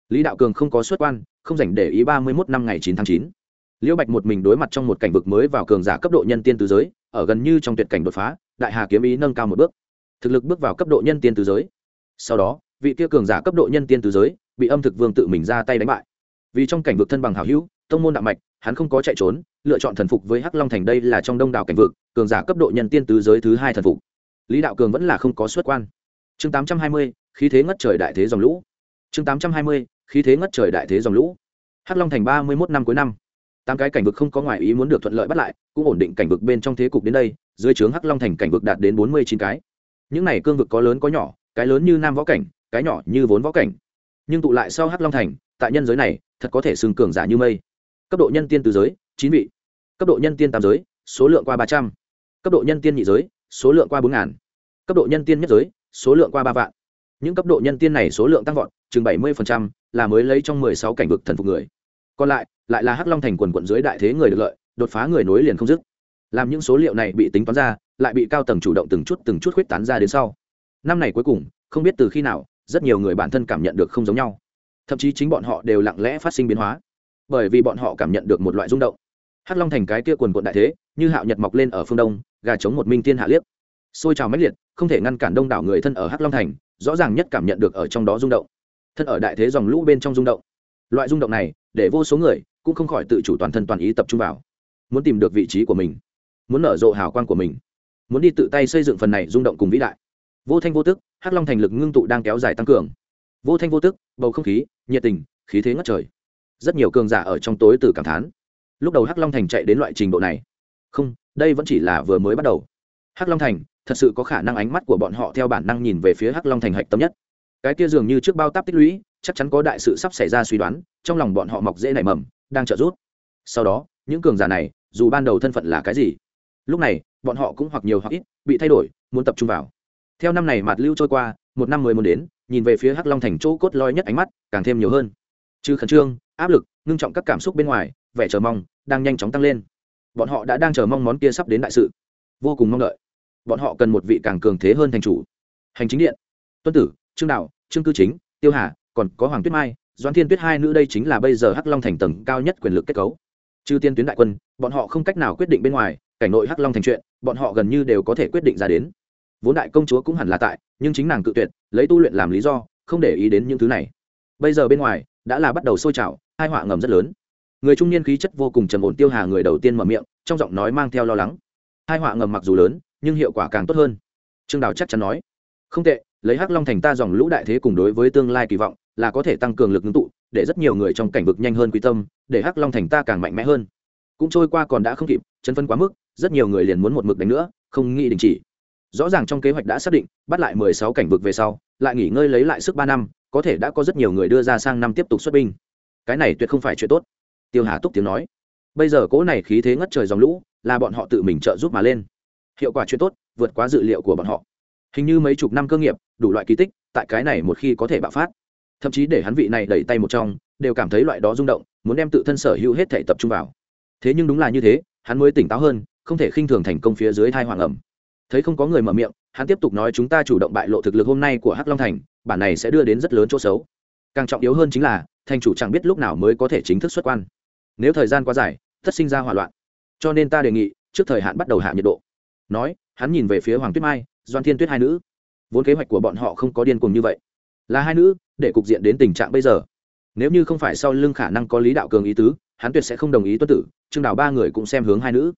Lý đạo cường không có xuất quan, không dành để ý ba mươi một năm ngày chín tháng chín. Liễu bạch một mình đối mặt trong một cảnh vực mới vào cường giả cấp độ nhân tiên từ giới, ở gần như trong tuyệt cảnh đột phá, đại hà kiếm ý nâng cao một bước. Thực lực bước vào cấp độ nhân tiên từ giới sau đó, vị kia cường giả cấp độ nhân tiên từ giới bị âm thực vương tự mình ra tay đánh bại. Vì trong cảnh vực thân bằng hảo hữu, tông môn đạo mạch, hắn không có chạy trốn, lựa chọn thần phục với hắc long thành đây là trong đông đảo cảnh vực, cường giả cấp độ nhân tiên tứ giới thứ hai thần phục. Lý đạo cường vẫn là không có xuất quan. Chương tám trăm hai mươi, khí thế ngất trời đại thế dòng lũ. Chương tám trăm hai mươi, khí thế ngất trời đại thế dòng lũ. Hắc long thành ba mươi một năm cuối năm. Tám cái cảnh vực không có ngoại ý muốn được thuận lợi bắt lại, cũng ổn định cảnh vực bên trong thế cục đến đây, dưới trướng hắc long thành cảnh vực đạt đến bốn mươi chín cái. Những này cương vực có lớn có nhỏ cái lớn như nam võ cảnh, cái nhỏ như vốn võ cảnh. Nhưng tụ lại sau hắc long thành, tại nhân giới này, thật có thể xưng cường giả như mây. Cấp độ nhân tiên từ giới, chín vị. Cấp độ nhân tiên tam giới, số lượng qua ba trăm. Cấp độ nhân tiên nhị giới, số lượng qua bốn ngàn. Cấp độ nhân tiên nhất giới, số lượng qua ba vạn. Những cấp độ nhân tiên này số lượng tăng vọt, chừng bảy mươi là mới lấy trong mười sáu cảnh vực thần phục người. Còn lại lại là hắc long thành quần quận dưới đại thế người được lợi, đột phá người nối liền không dứt. Làm những số liệu này bị tính toán ra, lại bị cao tầng chủ động từng chút từng chút khuyết tán ra đến sau năm này cuối cùng, không biết từ khi nào, rất nhiều người bản thân cảm nhận được không giống nhau. Thậm chí chính bọn họ đều lặng lẽ phát sinh biến hóa. Bởi vì bọn họ cảm nhận được một loại rung động. Hắc long thành cái kia quần quận đại thế, như hạo nhật mọc lên ở phương đông, gà chống một minh tiên hạ liếp xôi trào mãnh liệt, không thể ngăn cản đông đảo người thân ở hắc long thành, rõ ràng nhất cảm nhận được ở trong đó rung động. Thân ở đại thế dòng lũ bên trong rung động. Loại rung động này, để vô số người cũng không khỏi tự chủ toàn thân toàn ý tập trung vào. Muốn tìm được vị trí của mình. Muốn nở rộ hào quang của mình. Muốn đi tự tay xây dựng phần này rung động cùng vĩ đại vô thanh vô tức, hắc long thành lực ngưng tụ đang kéo dài tăng cường. Vô thanh vô tức, bầu không khí, nhiệt tình, khí thế ngất trời. Rất nhiều cường giả ở trong tối từ cảm thán. Lúc đầu hắc long thành chạy đến loại trình độ này. Không, đây vẫn chỉ là vừa mới bắt đầu. Hắc long thành, thật sự có khả năng ánh mắt của bọn họ theo bản năng nhìn về phía hắc long thành hạch tâm nhất. Cái kia dường như trước bao táp tích lũy, chắc chắn có đại sự sắp xảy ra suy đoán, trong lòng bọn họ mọc dễ nảy mầm, đang trợ giúp. Sau đó, những cường giả này, dù ban đầu thân phận là cái gì, lúc này, bọn họ cũng hoặc nhiều hoặc ít bị thay đổi, muốn tập trung vào theo năm này mạt lưu trôi qua, một năm mới muốn đến, nhìn về phía hắc long thành chỗ cốt lõi nhất ánh mắt, càng thêm nhiều hơn. Chứ khẩn trương, áp lực, ngưng trọng các cảm xúc bên ngoài, vẻ chờ mong đang nhanh chóng tăng lên. Bọn họ đã đang chờ mong món kia sắp đến đại sự. Vô cùng mong đợi. Bọn họ cần một vị càng cường thế hơn thành chủ. Hành chính điện. Tuân tử, trương đạo, trương cư chính, tiêu hà, còn có hoàng tuyết mai, doãn thiên tuyết hai nữ đây chính là bây giờ hắc long thành tầng cao nhất quyền lực kết cấu. Trừ tiên tuyến đại quân, bọn họ không cách nào quyết định bên ngoài, cảnh nội hắc long thành chuyện, bọn họ gần như đều có thể quyết định ra đến vốn đại công chúa cũng hẳn là tại, nhưng chính nàng cự tuyệt, lấy tu luyện làm lý do, không để ý đến những thứ này. Bây giờ bên ngoài, đã là bắt đầu sôi trào, hai họa ngầm rất lớn. Người trung niên khí chất vô cùng trầm ổn tiêu hà người đầu tiên mở miệng, trong giọng nói mang theo lo lắng. Hai họa ngầm mặc dù lớn, nhưng hiệu quả càng tốt hơn. Trương đào chắc chắn nói. Không tệ, lấy hắc long thành ta dòng lũ đại thế cùng đối với tương lai kỳ vọng, là có thể tăng cường lực ngưng tụ, để rất nhiều người trong cảnh vực nhanh hơn quy tâm, để hắc long thành ta càng mạnh mẽ hơn. Cũng trôi qua còn đã không kịp chân phân quá mức, rất nhiều người liền muốn một mực đánh nữa, không nghĩ đình chỉ rõ ràng trong kế hoạch đã xác định, bắt lại mười sáu cảnh vực về sau, lại nghỉ ngơi lấy lại sức ba năm, có thể đã có rất nhiều người đưa ra sang năm tiếp tục xuất binh. Cái này tuyệt không phải chuyện tốt. Tiêu hà túc tiếng nói. Bây giờ cỗ này khí thế ngất trời dòng lũ, là bọn họ tự mình trợ giúp mà lên. Hiệu quả chuyện tốt, vượt quá dự liệu của bọn họ. Hình như mấy chục năm cơ nghiệp, đủ loại kỳ tích, tại cái này một khi có thể bạo phát. Thậm chí để hắn vị này đẩy tay một trong, đều cảm thấy loại đó rung động, muốn đem tự thân sở hữu hết thể tập trung vào. Thế nhưng đúng là như thế, hắn mới tỉnh táo hơn, không thể khinh thường thành công phía dưới thai hoàng ẩm thấy không có người mở miệng, hắn tiếp tục nói chúng ta chủ động bại lộ thực lực hôm nay của hắc long thành, bản này sẽ đưa đến rất lớn chỗ xấu. Càng trọng yếu hơn chính là, thành chủ chẳng biết lúc nào mới có thể chính thức xuất quan. Nếu thời gian quá dài, tất sinh ra hỏa loạn. Cho nên ta đề nghị, trước thời hạn bắt đầu hạ nhiệt độ. Nói, hắn nhìn về phía hoàng tuyết mai, doan thiên tuyết hai nữ. Vốn kế hoạch của bọn họ không có điên cùng như vậy. Là hai nữ, để cục diện đến tình trạng bây giờ. Nếu như không phải sau lưng khả năng có lý đạo cường ý tứ, hắn tuyệt sẽ không đồng ý tuân tử, trương đào ba người cũng xem hướng hai nữ.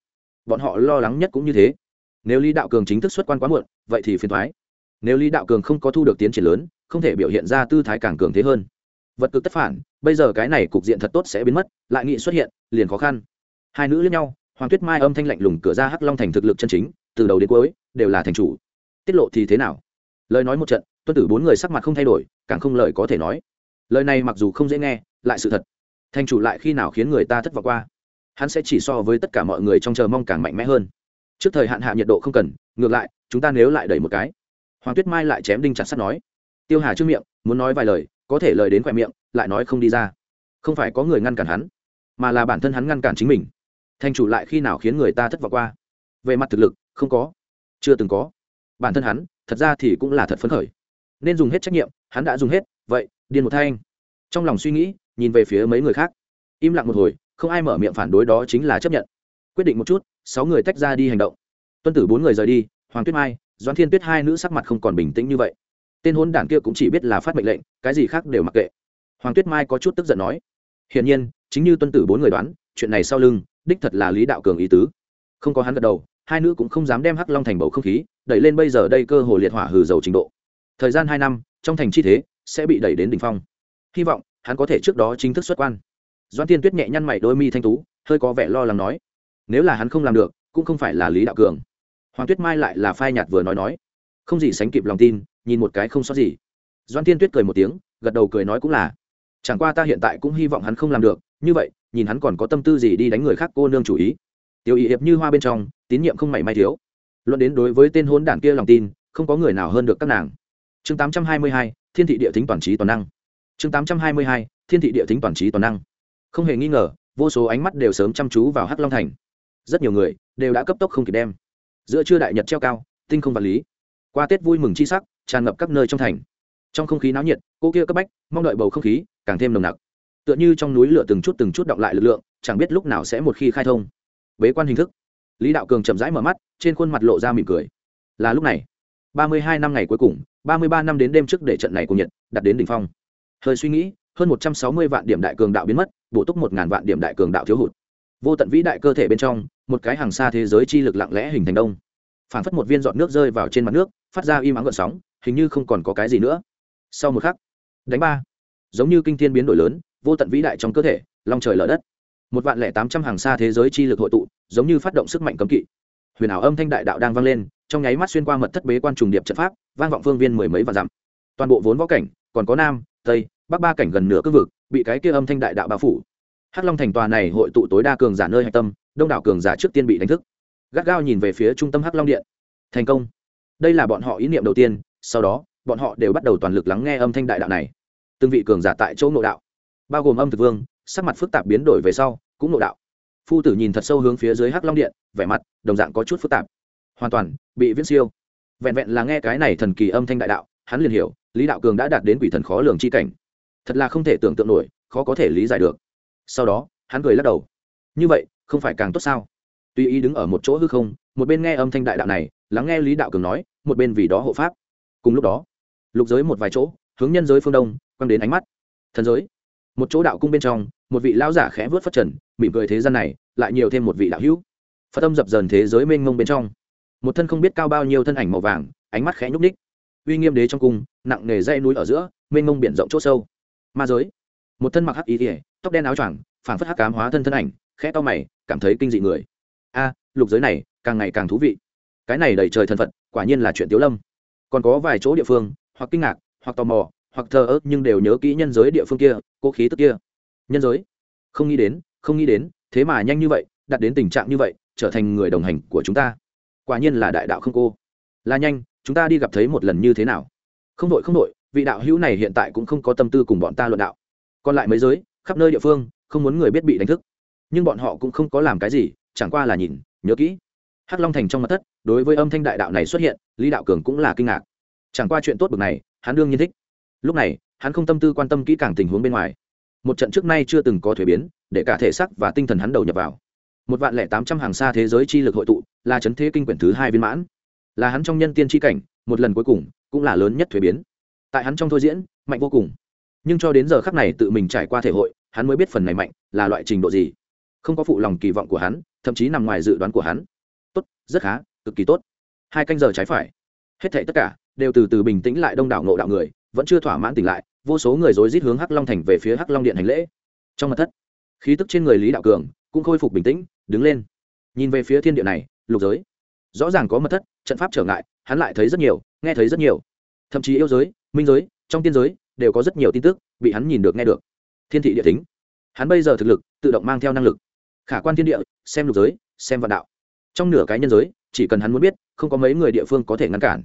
Bọn họ lo lắng nhất cũng như thế nếu lý đạo cường chính thức xuất quan quá muộn, vậy thì phiền thoái nếu lý đạo cường không có thu được tiến triển lớn, không thể biểu hiện ra tư thái càng cường thế hơn. Vật cực tất phản, bây giờ cái này cục diện thật tốt sẽ biến mất, lại nghị xuất hiện, liền khó khăn. Hai nữ lẫn nhau, hoàng tuyết mai âm thanh lạnh lùng cửa ra hắc long thành thực lực chân chính, từ đầu đến cuối, đều là thành chủ. Tiết lộ thì thế nào? Lời nói một trận, tuân tử bốn người sắc mặt không thay đổi, càng không lời có thể nói. Lời này mặc dù không dễ nghe, lại sự thật. Thành chủ lại khi nào khiến người ta thất vọng qua? Hắn sẽ chỉ so với tất cả mọi người trong chờ mong càng mạnh mẽ hơn trước thời hạn hạ nhiệt độ không cần, ngược lại, chúng ta nếu lại đẩy một cái. Hoàng tuyết mai lại chém đinh chặt sắt nói. Tiêu hà trước miệng, muốn nói vài lời, có thể lời đến khoe miệng, lại nói không đi ra. Không phải có người ngăn cản hắn, mà là bản thân hắn ngăn cản chính mình. Thành chủ lại khi nào khiến người ta thất vọng qua? Về mặt thực lực, không có. Chưa từng có. Bản thân hắn, thật ra thì cũng là thật phấn khởi. Nên dùng hết trách nhiệm, hắn đã dùng hết, vậy, điên một thanh. Trong lòng suy nghĩ, nhìn về phía mấy người khác. Im lặng một hồi, không ai mở miệng phản đối đó chính là chấp nhận. Quyết định một chút sáu người tách ra đi hành động. Tuân tử bốn người rời đi, hoàng tuyết mai, doãn thiên tuyết hai nữ sắc mặt không còn bình tĩnh như vậy. Tên hôn đản kia cũng chỉ biết là phát mệnh lệnh, cái gì khác đều mặc kệ. Hoàng tuyết mai có chút tức giận nói, hiển nhiên, chính như tuân tử bốn người đoán, chuyện này sau lưng, đích thật là lý đạo cường ý tứ. Không có hắn gật đầu, hai nữ cũng không dám đem hắc long thành bầu không khí, đẩy lên bây giờ đây cơ hồ liệt hỏa hừ dầu trình độ. Thời gian hai năm, trong thành chi thế sẽ bị đẩy đến đỉnh phong. Hy vọng, hắn có thể trước đó chính thức xuất quan. Doan tiên tuyết nhẹ nhăn mày đôi mi thanh tú, hơi có vẻ lo lắng nói nếu là hắn không làm được, cũng không phải là lý đạo cường. Hoàng tuyết mai lại là phai nhạt vừa nói nói. Không gì sánh kịp lòng tin, nhìn một cái không sót gì. Doan tiên tuyết cười một tiếng, gật đầu cười nói cũng là. Chẳng qua ta hiện tại cũng hy vọng hắn không làm được, như vậy, nhìn hắn còn có tâm tư gì đi đánh người khác cô nương chủ ý. Tiểu ý hiệp như hoa bên trong, tín nhiệm không mảy may thiếu. Luận đến đối với tên hôn đản kia lòng tin, không có người nào hơn được các nàng. Chương tám trăm hai mươi hai, thiên thị địa tính toàn trí toàn năng. Chương tám trăm hai mươi hai, thiên thị địa tính toàn trí toàn năng. Không hề nghi ngờ, vô số ánh mắt đều sớm chăm chú vào hắc long thành rất nhiều người đều đã cấp tốc không kịp đem. Giữa trưa đại nhật treo cao, tinh không vật lý. Qua tết vui mừng chi sắc, tràn ngập các nơi trong thành. Trong không khí náo nhiệt, cô kia cấp bách, mong đợi bầu không khí càng thêm nồng nặc. Tựa như trong núi lửa từng chút từng chút động lại lực lượng, chẳng biết lúc nào sẽ một khi khai thông. Bế quan hình thức. Lý đạo cường chậm rãi mở mắt, trên khuôn mặt lộ ra mỉm cười. Là lúc này, ba mươi hai năm ngày cuối cùng, ba mươi ba năm đến đêm trước để trận này cùng nhật đặt đến đỉnh phong. Hơi suy nghĩ, hơn một trăm sáu mươi vạn điểm đại cường đạo biến mất, bổ túc một ngàn vạn điểm đại cường đạo thiếu hụt vô tận vĩ đại cơ thể bên trong, một cái hàng xa thế giới chi lực lặng lẽ hình thành đông. Phản phất một viên giọt nước rơi vào trên mặt nước, phát ra im ắng gợn sóng, hình như không còn có cái gì nữa. Sau một khắc, đánh ba. Giống như kinh thiên biến đổi lớn, vô tận vĩ đại trong cơ thể, long trời lở đất. Một vạn lẻ tám trăm hàng xa thế giới chi lực hội tụ, giống như phát động sức mạnh cấm kỵ. Huyền ảo âm thanh đại đạo đang vang lên, trong nháy mắt xuyên qua mật thất bế quan trùng điệp trận pháp, vang vọng phương viên mười mấy vạn dặm. Toàn bộ vốn võ cảnh, còn có nam, tây, bắc ba cảnh gần nửa cương vực, bị cái kia âm thanh đại đạo bao phủ hắc long thành tòa này hội tụ tối đa cường giả nơi hạch tâm, đông đảo cường giả trước tiên bị đánh thức. Gắt gao nhìn về phía trung tâm hắc long điện. Thành công. Đây là bọn họ ý niệm đầu tiên, sau đó, bọn họ đều bắt đầu toàn lực lắng nghe âm thanh đại đạo này. Từng vị cường giả tại chỗ nội đạo, bao gồm âm thực vương, sắc mặt phức tạp biến đổi về sau, cũng nội đạo. Phu tử nhìn thật sâu hướng phía dưới hắc long điện, vẻ mặt, đồng dạng có chút phức tạp. Hoàn toàn, bị viễn siêu. Vẹn vẹn là nghe cái này thần kỳ âm thanh đại đạo, hắn liền hiểu, lý đạo cường đã đạt đến quỷ thần khó lường chi cảnh. Thật là không thể tưởng tượng nổi, khó có thể lý giải được sau đó, hắn cười lắc đầu. Như vậy, không phải càng tốt sao? Tuy ý đứng ở một chỗ hư không, một bên nghe âm thanh đại đạo này, lắng nghe lý đạo cường nói, một bên vì đó hộ pháp. Cùng lúc đó, lục giới một vài chỗ, hướng nhân giới phương đông, quăng đến ánh mắt. Thần giới, một chỗ đạo cung bên trong, một vị lão giả khẽ vớt phất trần, mỉm cười thế gian này, lại nhiều thêm một vị đạo hữu. Phật tâm dập dần thế giới mênh mông bên trong. Một thân không biết cao bao nhiêu thân ảnh màu vàng, ánh mắt khẽ nhúc ních uy nghiêm đế trong cung, nặng nề dây núi ở giữa, mênh mông biển rộng c h ỗ sâu. Ma giới một thân mặc hắc ý ỉa tóc đen áo choàng phản phất hắc cám hóa thân thân ảnh, khẽ to mày, cảm thấy kinh dị người. A, lục giới này, càng ngày càng thú vị. Cái này đầy trời thân phận quả nhiên là chuyện tiếu lâm. Còn có vài chỗ địa phương, hoặc kinh ngạc, hoặc tò mò, hoặc thờ ớt nhưng đều nhớ kỹ nhân giới địa phương kia, cố khí tức kia. Nhân giới? Không nghĩ đến, không nghĩ đến, thế mà nhanh như vậy đặt đến tình trạng như vậy, trở thành người đồng hành của chúng ta. Quả nhiên là đại đạo không cô. Là nhanh, chúng ta đi gặp thấy một lần như thế nào? Không đội không đội, vị đạo hữu này hiện tại cũng không có tâm tư cùng bọn ta luận đạo còn lại mấy giới, khắp nơi địa phương, không muốn người biết bị đánh thức. Nhưng bọn họ cũng không có làm cái gì, chẳng qua là nhìn, nhớ kỹ. Hắc long thành trong mặt thất, đối với âm thanh đại đạo này xuất hiện, lý đạo cường cũng là kinh ngạc. Chẳng qua chuyện tốt bực này, hắn đương nhiên thích. Lúc này, hắn không tâm tư quan tâm kỹ càng tình huống bên ngoài. Một trận trước nay chưa từng có thuế biến, để cả thể xác và tinh thần hắn đầu nhập vào. Một vạn lẻ tám trăm hàng xa thế giới chi lực hội tụ, là chấn thế kinh quyển thứ hai viên mãn. Là hắn trong nhân tiên tri cảnh, một lần cuối cùng, cũng là lớn nhất thuế biến. Tại hắn trong thôi diễn, mạnh vô cùng nhưng cho đến giờ khắc này tự mình trải qua thể hội, hắn mới biết phần này mạnh là loại trình độ gì. Không có phụ lòng kỳ vọng của hắn, thậm chí nằm ngoài dự đoán của hắn. Tốt, rất khá, cực kỳ tốt. Hai canh giờ trái phải. Hết thảy tất cả đều từ từ bình tĩnh lại đông đảo ngộ đạo người, vẫn chưa thỏa mãn tỉnh lại, vô số người rối rít hướng hắc long thành về phía hắc long điện hành lễ. Trong mặt thất, khí tức trên người lý đạo cường cũng khôi phục bình tĩnh, đứng lên. Nhìn về phía thiên địa này, lục giới. Rõ ràng có mật thất, trận pháp trở ngại, hắn lại thấy rất nhiều, nghe thấy rất nhiều. Thậm chí yêu giới, minh giới, trong tiên giới đều có rất nhiều tin tức bị hắn nhìn được nghe được. Thiên thị địa tính hắn bây giờ thực lực tự động mang theo năng lực. Khả quan thiên địa, xem lục giới, xem vạn đạo. Trong nửa cái nhân giới, chỉ cần hắn muốn biết, không có mấy người địa phương có thể ngăn cản.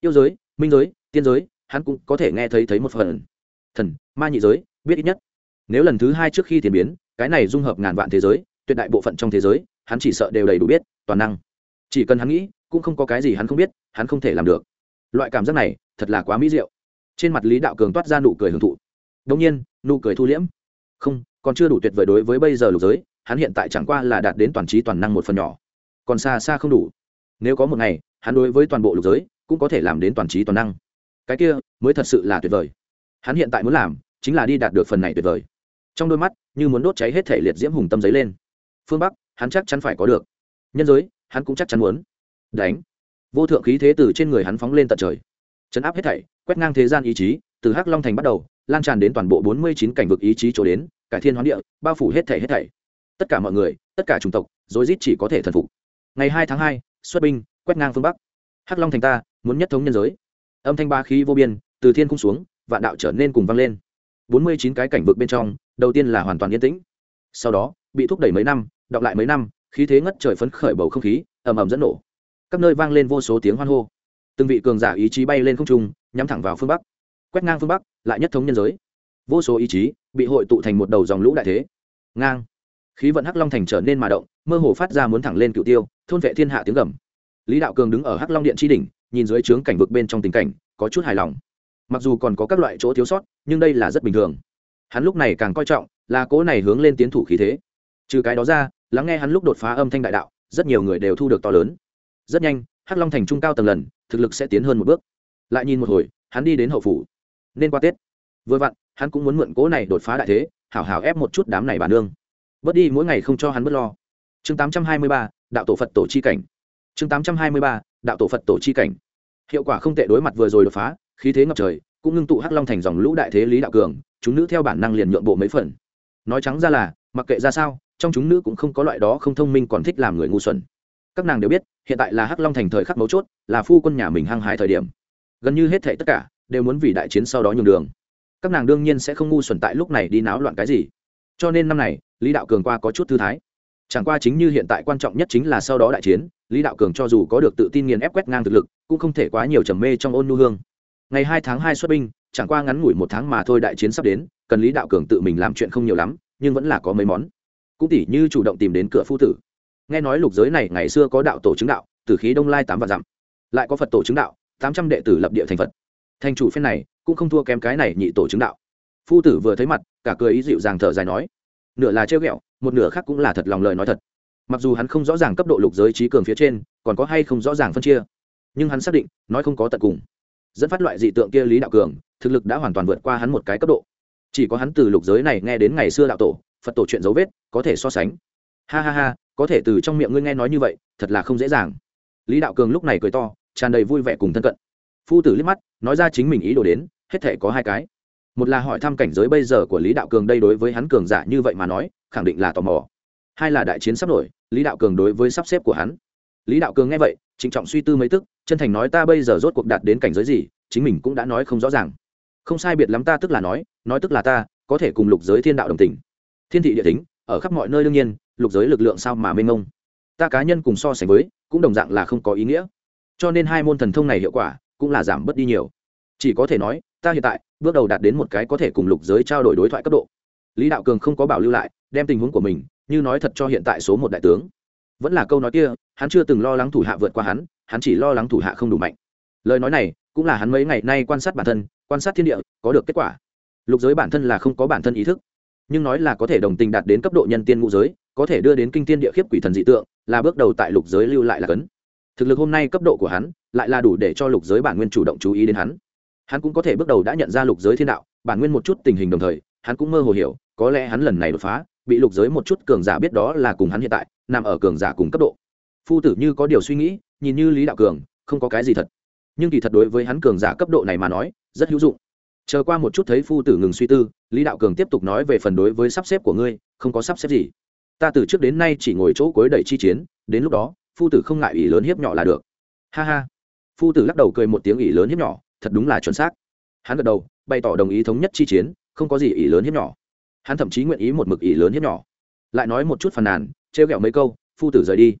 Yêu giới, minh giới, tiên giới, hắn cũng có thể nghe thấy thấy một phần. Thần, ma nhị giới, biết ít nhất. Nếu lần thứ hai trước khi tiền biến, cái này dung hợp ngàn vạn thế giới, tuyệt đại bộ phận trong thế giới, hắn chỉ sợ đều đầy đủ biết, toàn năng. Chỉ cần hắn nghĩ, cũng không có cái gì hắn không biết, hắn không thể làm được. Loại cảm giác này, thật là quá mỹ diệu trên mặt lý đạo cường toát ra nụ cười hưởng thụ. Đông nhiên, nụ cười thu liễm. Không, còn chưa đủ tuyệt vời đối với bây giờ lục giới, hắn hiện tại chẳng qua là đạt đến toàn trí toàn năng một phần nhỏ. Còn xa xa không đủ. Nếu có một ngày, hắn đối với toàn bộ lục giới, cũng có thể làm đến toàn trí toàn năng. Cái kia, mới thật sự là tuyệt vời. Hắn hiện tại muốn làm, chính là đi đạt được phần này tuyệt vời. Trong đôi mắt, như muốn đốt cháy hết thể liệt diễm hùng tâm giấy lên. Phương bắc, hắn chắc chắn phải có được. Nhân giới, hắn cũng chắc chắn muốn. Đánh. Vô thượng khí thế từ trên người hắn phóng lên tận trời chấn áp hết thảy, quét ngang thế gian ý chí, từ hắc long thành bắt đầu, lan tràn đến toàn bộ bốn mươi chín cảnh vực ý chí chỗ đến, cải thiên hoán địa, bao phủ hết thảy hết thảy. Tất cả mọi người, tất cả chủng tộc, rối rít chỉ có thể thần phục. Ngày hai tháng hai, xuất binh, quét ngang phương bắc. Hắc long thành ta, muốn nhất thống nhân giới. Âm thanh ba khí vô biên, từ thiên cung xuống, vạn đạo trở nên cùng vang lên. bốn mươi chín cái cảnh vực bên trong, đầu tiên là hoàn toàn yên tĩnh. Sau đó, bị thúc đẩy mấy năm, đọc lại mấy năm, khí thế ngất trời phấn khởi bầu không khí, ầm ầm dẫn nổ. Các nơi vang lên vô số tiếng hoan hô từng vị cường giả ý chí bay lên không trung, nhắm thẳng vào phương bắc. Quét ngang phương bắc, lại nhất thống nhân giới. Vô số ý chí bị hội tụ thành một đầu dòng lũ đại thế. Ngang. Khí vận hắc long thành trở nên mà động, mơ hồ phát ra muốn thẳng lên cựu tiêu, thôn vệ thiên hạ tiếng gầm. Lý đạo cường đứng ở hắc long điện tri đỉnh, nhìn dưới trướng cảnh vực bên trong tình cảnh, có chút hài lòng. Mặc dù còn có các loại chỗ thiếu sót, nhưng đây là rất bình thường. Hắn lúc này càng coi trọng là cố này hướng lên tiến thủ khí thế. Trừ cái đó ra, lắng nghe hắn lúc đột phá âm thanh đại đạo, rất nhiều người đều thu được to lớn. Rất nhanh, hắc long thành trung cao tầng lần thực lực sẽ tiến hơn một bước. Lại nhìn một hồi, hắn đi đến hậu phủ. Nên qua tết. Vừa vặn, hắn cũng muốn mượn cố này đột phá đại thế, hảo hảo ép một chút đám này bà nương. Bớt đi, mỗi ngày không cho hắn bớt lo. Chương tám trăm hai mươi ba, đạo tổ phật tổ chi cảnh. Chương tám trăm hai mươi ba, đạo tổ phật tổ chi cảnh. Hiệu quả không tệ đối mặt vừa rồi đột phá, khí thế ngập trời, cũng ngưng tụ hắc long thành dòng lũ đại thế lý đạo cường, chúng nữ theo bản năng liền nhượng bộ mấy phần. Nói trắng ra là, mặc kệ ra sao, trong chúng nữ cũng không có loại đó không thông minh còn thích làm người ngu xuẩn các nàng đều biết, hiện tại là hắc long thành thời khắc mấu chốt, là phu quân nhà mình hăng hái thời điểm. Gần như hết thệ tất cả, đều muốn vì đại chiến sau đó nhường đường. Các nàng đương nhiên sẽ không ngu xuẩn tại lúc này đi náo loạn cái gì. Cho nên năm này, lý đạo cường qua có chút thư thái. Chẳng qua chính như hiện tại quan trọng nhất chính là sau đó đại chiến, lý đạo cường cho dù có được tự tin nghiền ép quét ngang thực lực, cũng không thể quá nhiều trầm mê trong ôn nu hương. Ngày hai tháng hai xuất binh, chẳng qua ngắn ngủi một tháng mà thôi đại chiến sắp đến, cần lý đạo cường tự mình làm chuyện không nhiều lắm, nhưng vẫn là có mấy món. Cũng tỉ như chủ động tìm đến cửa phu tử nghe nói lục giới này ngày xưa có đạo tổ chứng đạo, từ khí đông lai tám vạn dặm, lại có phật tổ chứng đạo, tám trăm đệ tử lập địa thành phật. Thành chủ phen này cũng không thua kém cái này nhị tổ chứng đạo. Phu tử vừa thấy mặt, cả cười ý dịu dàng thở dài nói, nửa là trêu ghẹo, một nửa khác cũng là thật lòng lời nói thật. Mặc dù hắn không rõ ràng cấp độ lục giới trí cường phía trên, còn có hay không rõ ràng phân chia, nhưng hắn xác định, nói không có tận cùng. Dẫn phát loại dị tượng kia lý đạo cường, thực lực đã hoàn toàn vượt qua hắn một cái cấp độ. Chỉ có hắn từ lục giới này nghe đến ngày xưa đạo tổ, phật tổ chuyện dấu vết, có thể so sánh. Ha ha ha có thể từ trong miệng ngươi nghe nói như vậy, thật là không dễ dàng. Lý đạo cường lúc này cười to, tràn đầy vui vẻ cùng thân cận. Phu tử liếc mắt, nói ra chính mình ý đồ đến, hết thể có hai cái. Một là hỏi thăm cảnh giới bây giờ của lý đạo cường đây đối với hắn cường giả như vậy mà nói, khẳng định là tò mò. Hai là đại chiến sắp nổi, lý đạo cường đối với sắp xếp của hắn. Lý đạo cường nghe vậy, trịnh trọng suy tư mấy tức, chân thành nói ta bây giờ rốt cuộc đạt đến cảnh giới gì, chính mình cũng đã nói không rõ ràng. Không sai biệt lắm ta tức là nói nói tức là ta, có thể cùng lục giới thiên đạo đồng tình. Thiên thị địa tính, ở khắp mọi nơi đương nhiên lục giới lực lượng sao mà mênh mông? Ta cá nhân cùng so sánh với, cũng đồng dạng là không có ý nghĩa. Cho nên hai môn thần thông này hiệu quả cũng là giảm bớt đi nhiều. Chỉ có thể nói, ta hiện tại bước đầu đạt đến một cái có thể cùng lục giới trao đổi đối thoại cấp độ. Lý đạo cường không có bảo lưu lại, đem tình huống của mình, như nói thật cho hiện tại số một đại tướng. Vẫn là câu nói kia, hắn chưa từng lo lắng thủ hạ vượt qua hắn hắn chỉ lo lắng thủ hạ không đủ mạnh. Lời nói này cũng là hắn mấy ngày nay quan sát bản thân, quan sát thiên địa, có được kết quả. Lục giới bản thân là không có bản thân ý thức, nhưng nói là có thể đồng tình đạt đến cấp độ nhân tiên ngũ giới có thể đưa đến kinh thiên địa khiếp quỷ thần dị tượng, là bước đầu tại lục giới lưu lại là cấn. Thực lực hôm nay cấp độ của hắn, lại là đủ để cho lục giới bản nguyên chủ động chú ý đến hắn. Hắn cũng có thể bước đầu đã nhận ra lục giới thiên đạo, bản nguyên một chút tình hình đồng thời, hắn cũng mơ hồ hiểu, có lẽ hắn lần này đột phá, bị lục giới một chút cường giả biết đó là cùng hắn hiện tại, nằm ở cường giả cùng cấp độ. Phu tử như có điều suy nghĩ, nhìn như lý đạo cường, không có cái gì thật. Nhưng kỳ thật đối với hắn cường giả cấp độ này mà nói, rất hữu dụng. Chờ qua một chút thấy phu tử ngừng suy tư, lý đạo cường tiếp tục nói về phần đối với sắp xếp của ngươi, không có sắp xếp gì ta từ trước đến nay chỉ ngồi chỗ cuối đẩy chi chiến, đến lúc đó, phu tử không ngại ỷ lớn hiếp nhỏ là được. Ha ha. Phu tử lắc đầu cười một tiếng ỷ lớn hiếp nhỏ, thật đúng là chuẩn xác. Hắn gật đầu, bày tỏ đồng ý thống nhất chi chiến, không có gì ỷ lớn hiếp nhỏ. Hắn thậm chí nguyện ý một mực ỷ lớn hiếp nhỏ. Lại nói một chút phàn nàn, trêu ghẹo mấy câu, phu tử rời đi.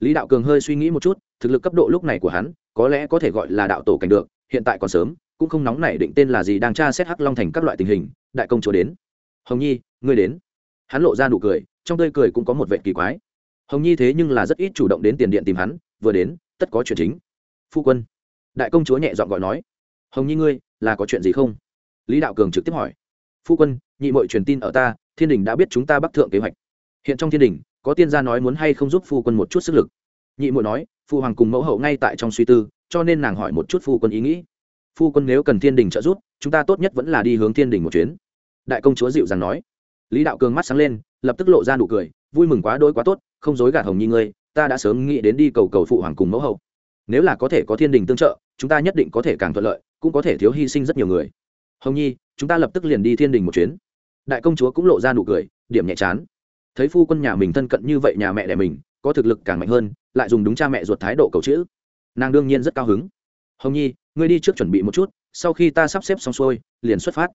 Lý đạo cường hơi suy nghĩ một chút, thực lực cấp độ lúc này của hắn, có lẽ có thể gọi là đạo tổ cảnh được, hiện tại còn sớm, cũng không nóng nảy định tên là gì đang tra xét hắc long thành các loại tình hình, đại công chúa đến. Hồng nhi, ngươi đến. Hắn lộ ra nụ cười trong tươi cười cũng có một vệ kỳ quái. Hồng nhi thế nhưng là rất ít chủ động đến tiền điện tìm hắn, vừa đến, tất có chuyện chính. Phu quân, đại công chúa nhẹ dọn gọi nói, hồng nhi ngươi, là có chuyện gì không? Lý đạo cường trực tiếp hỏi. Phu quân, nhị mội truyền tin ở ta, thiên đình đã biết chúng ta bắc thượng kế hoạch. Hiện trong thiên đình, có tiên gia nói muốn hay không giúp phu quân một chút sức lực. Nhị mội nói, phu hoàng cùng mẫu hậu ngay tại trong suy tư, cho nên nàng hỏi một chút phu quân ý nghĩ. Phu quân nếu cần thiên đình trợ giúp, chúng ta tốt nhất vẫn là đi hướng thiên đình một chuyến. Đại công chúa dịu dàng nói lý đạo cường mắt sáng lên, lập tức lộ ra nụ cười, vui mừng quá, đôi quá tốt, không dối gạt hồng nhi ngươi, ta đã sớm nghĩ đến đi cầu cầu phụ hoàng cùng mẫu hậu. Nếu là có thể có thiên đình tương trợ, chúng ta nhất định có thể càng thuận lợi, cũng có thể thiếu hy sinh rất nhiều người. Hồng nhi, chúng ta lập tức liền đi thiên đình một chuyến. Đại công chúa cũng lộ ra nụ cười, điểm nhẹ chán. Thấy phu quân nhà mình thân cận như vậy nhà mẹ đẻ mình, có thực lực càng mạnh hơn, lại dùng đúng cha mẹ ruột thái độ cầu chữ. Nàng đương nhiên rất cao hứng. Hồng nhi, ngươi đi trước chuẩn bị một chút, sau khi ta sắp xếp xong xuôi, liền xuất phát.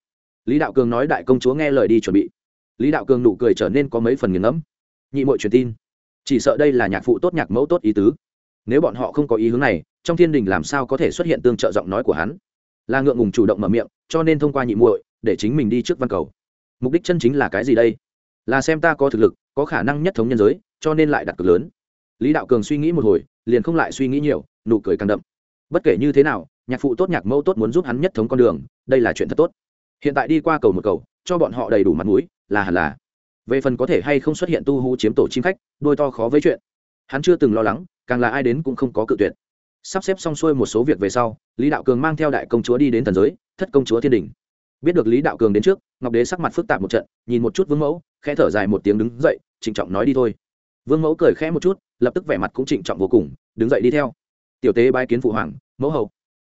Lý đạo cường nói đại công chúa nghe lời đi chuẩn bị lý đạo cường nụ cười trở nên có mấy phần nghiền ngẫm. Nhị mội truyền tin. Chỉ sợ đây là nhạc phụ tốt, nhạc mẫu tốt ý tứ. Nếu bọn họ không có ý hướng này, trong thiên đình làm sao có thể xuất hiện tương trợ giọng nói của hắn? Là ngượng ngùng chủ động mở miệng, cho nên thông qua nhị muội, để chính mình đi trước văn cầu. Mục đích chân chính là cái gì đây? Là xem ta có thực lực, có khả năng nhất thống nhân giới, cho nên lại đặt cực lớn. Lý đạo cường suy nghĩ một hồi, liền không lại suy nghĩ nhiều, nụ cười càng đậm. Bất kể như thế nào, nhạc phụ tốt, nhạc mẫu tốt muốn giúp hắn nhất thống con đường, đây là chuyện thật tốt. Hiện tại đi qua cầu một cầu, cho bọn họ đầy đủ mặt mũi là hẳn là. Về phần có thể hay không xuất hiện tu hú chiếm tổ chim khách, đôi to khó với chuyện. Hắn chưa từng lo lắng, càng là ai đến cũng không có cự tuyệt. Sắp xếp xong xuôi một số việc về sau, lý đạo cường mang theo đại công chúa đi đến thần giới, thất công chúa thiên đình. Biết được lý đạo cường đến trước, ngọc đế sắc mặt phức tạp một trận, nhìn một chút vương mẫu, khẽ thở dài một tiếng đứng dậy, trịnh trọng nói đi thôi. Vương mẫu cười khẽ một chút, lập tức vẻ mặt cũng trịnh trọng vô cùng, đứng dậy đi theo. Tiểu tế bái kiến phụ hoàng, mẫu hậu.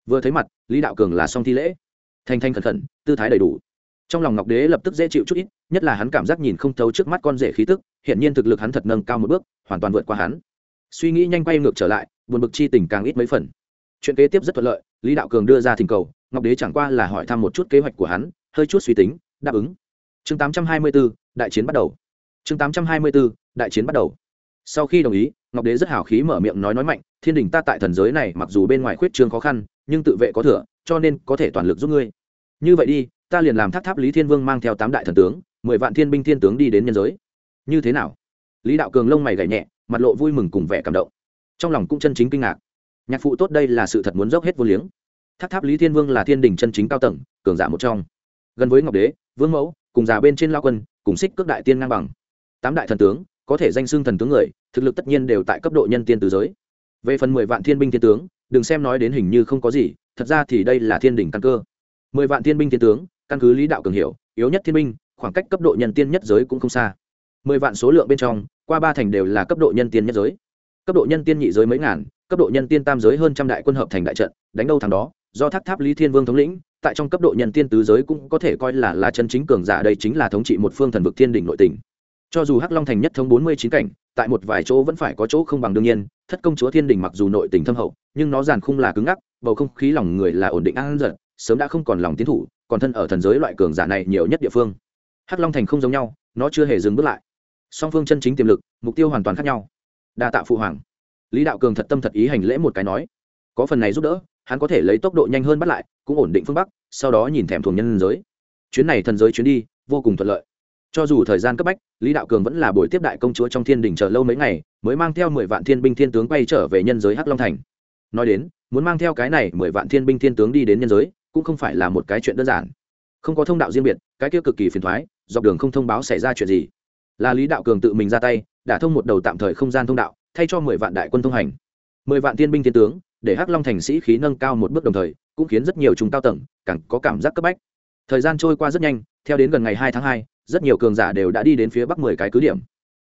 Vừa thấy mặt, lý đạo cường là xong thi lễ. Thanh thanh khẩn khẩn, tư thái đầy đủ. Trong lòng ngọc đế lập tức dễ chịu chút ít nhất là hắn cảm giác nhìn không thấu trước mắt con rể khí tức hiện nhiên thực lực hắn thật nâng cao một bước hoàn toàn vượt qua hắn. Suy nghĩ nhanh quay ngược trở lại buồn bực chi tình càng ít mấy phần. Chuyện kế tiếp rất thuận lợi lý đạo cường đưa ra thỉnh cầu ngọc đế chẳng qua là hỏi thăm một chút kế hoạch của hắn hơi chút suy tính đáp ứng. Chương 824, đại chiến bắt đầu. Chương 824, đại chiến bắt đầu. Sau khi đồng ý ngọc đế rất hào khí mở miệng nói nói mạnh thiên đình ta tại thần giới này mặc dù bên ngoài khuyết trương khó khăn nhưng tự vệ có thừa cho nên có thể toàn lực giúp ngươi. Như vậy đi ta liền làm tháp tháp lý thiên vương mang theo tám đại thần tướng mười vạn thiên binh thiên tướng đi đến nhân giới. Như thế nào? Lý đạo cường lông mày gảy nhẹ, mặt lộ vui mừng cùng vẻ cảm động. Trong lòng cũng chân chính kinh ngạc. Nhạc phụ tốt đây là sự thật muốn dốc hết vô liếng. Tháp tháp lý thiên vương là thiên đình chân chính cao tầng, cường giả một trong. Gần với ngọc đế, vương mẫu, cùng già bên trên lao quân, cùng xích cước đại tiên ngang bằng. Tám đại thần tướng, có thể danh xưng thần tướng người, thực lực tất nhiên đều tại cấp độ nhân tiên từ giới. Về phần mười vạn thiên binh thiên tướng, đừng xem nói đến hình như không có gì, thật ra thì đây là thiên đỉnh căn cơ. Mười vạn thiên binh thiên tướng, căn cứ lý đạo cường hiểu, yếu nhất thiên binh khoảng cách cấp độ nhân tiên nhất giới cũng không xa. Mười vạn số lượng bên trong, qua ba thành đều là cấp độ nhân tiên nhất giới. Cấp độ nhân tiên nhị giới mấy ngàn, cấp độ nhân tiên tam giới hơn trăm đại quân hợp thành đại trận, đánh đâu thằng đó, do tháp tháp lý thiên vương thống lĩnh, tại trong cấp độ nhân tiên tứ giới cũng có thể coi là là chân chính cường giả, đây chính là thống trị một phương thần vực thiên đỉnh nội tỉnh cho dù hắc long thành nhất thống bốn mươi chín cảnh, tại một vài chỗ vẫn phải có chỗ không bằng đương nhiên, thất công chúa thiên đình mặc dù nội tình thâm hậu, nhưng nó giàn khung là cứng ngắc, bầu không khí lòng người là ổn định an giật sớm đã không còn lòng tiến thủ, còn thân ở thần giới loại cường giả này nhiều nhất địa phương hắc long thành không giống nhau, nó chưa hề dừng bước lại. Song phương chân chính tiềm lực, mục tiêu hoàn toàn khác nhau. Đa tạ phụ hoàng. Lý đạo cường thật tâm thật ý hành lễ một cái nói, có phần này giúp đỡ, hắn có thể lấy tốc độ nhanh hơn bắt lại, cũng ổn định phương bắc, sau đó nhìn thèm thuồng nhân giới. Chuyến này thần giới chuyến đi, vô cùng thuận lợi. Cho dù thời gian cấp bách, lý đạo cường vẫn là buổi tiếp đại công chúa trong thiên đình chờ lâu mấy ngày, mới mang theo mười vạn thiên binh thiên tướng quay trở về nhân giới hắc long thành. Nói đến, muốn mang theo cái này mười vạn thiên binh thiên tướng đi đến nhân giới, cũng không phải là một cái chuyện đơn giản. Không có thông đạo riêng biệt cái kia cực kỳ phiền thoái, dọc đường không thông báo xảy ra chuyện gì. Là lý đạo cường tự mình ra tay, đã thông một đầu tạm thời không gian thông đạo, thay cho mười vạn đại quân thông hành. Mười vạn tiên binh thiên tướng, để hắc long thành sĩ khí nâng cao một bước đồng thời, cũng khiến rất nhiều chúng cao tầng, càng có cảm giác cấp bách. Thời gian trôi qua rất nhanh, theo đến gần ngày hai tháng hai, rất nhiều cường giả đều đã đi đến phía bắc mười cái cứ điểm.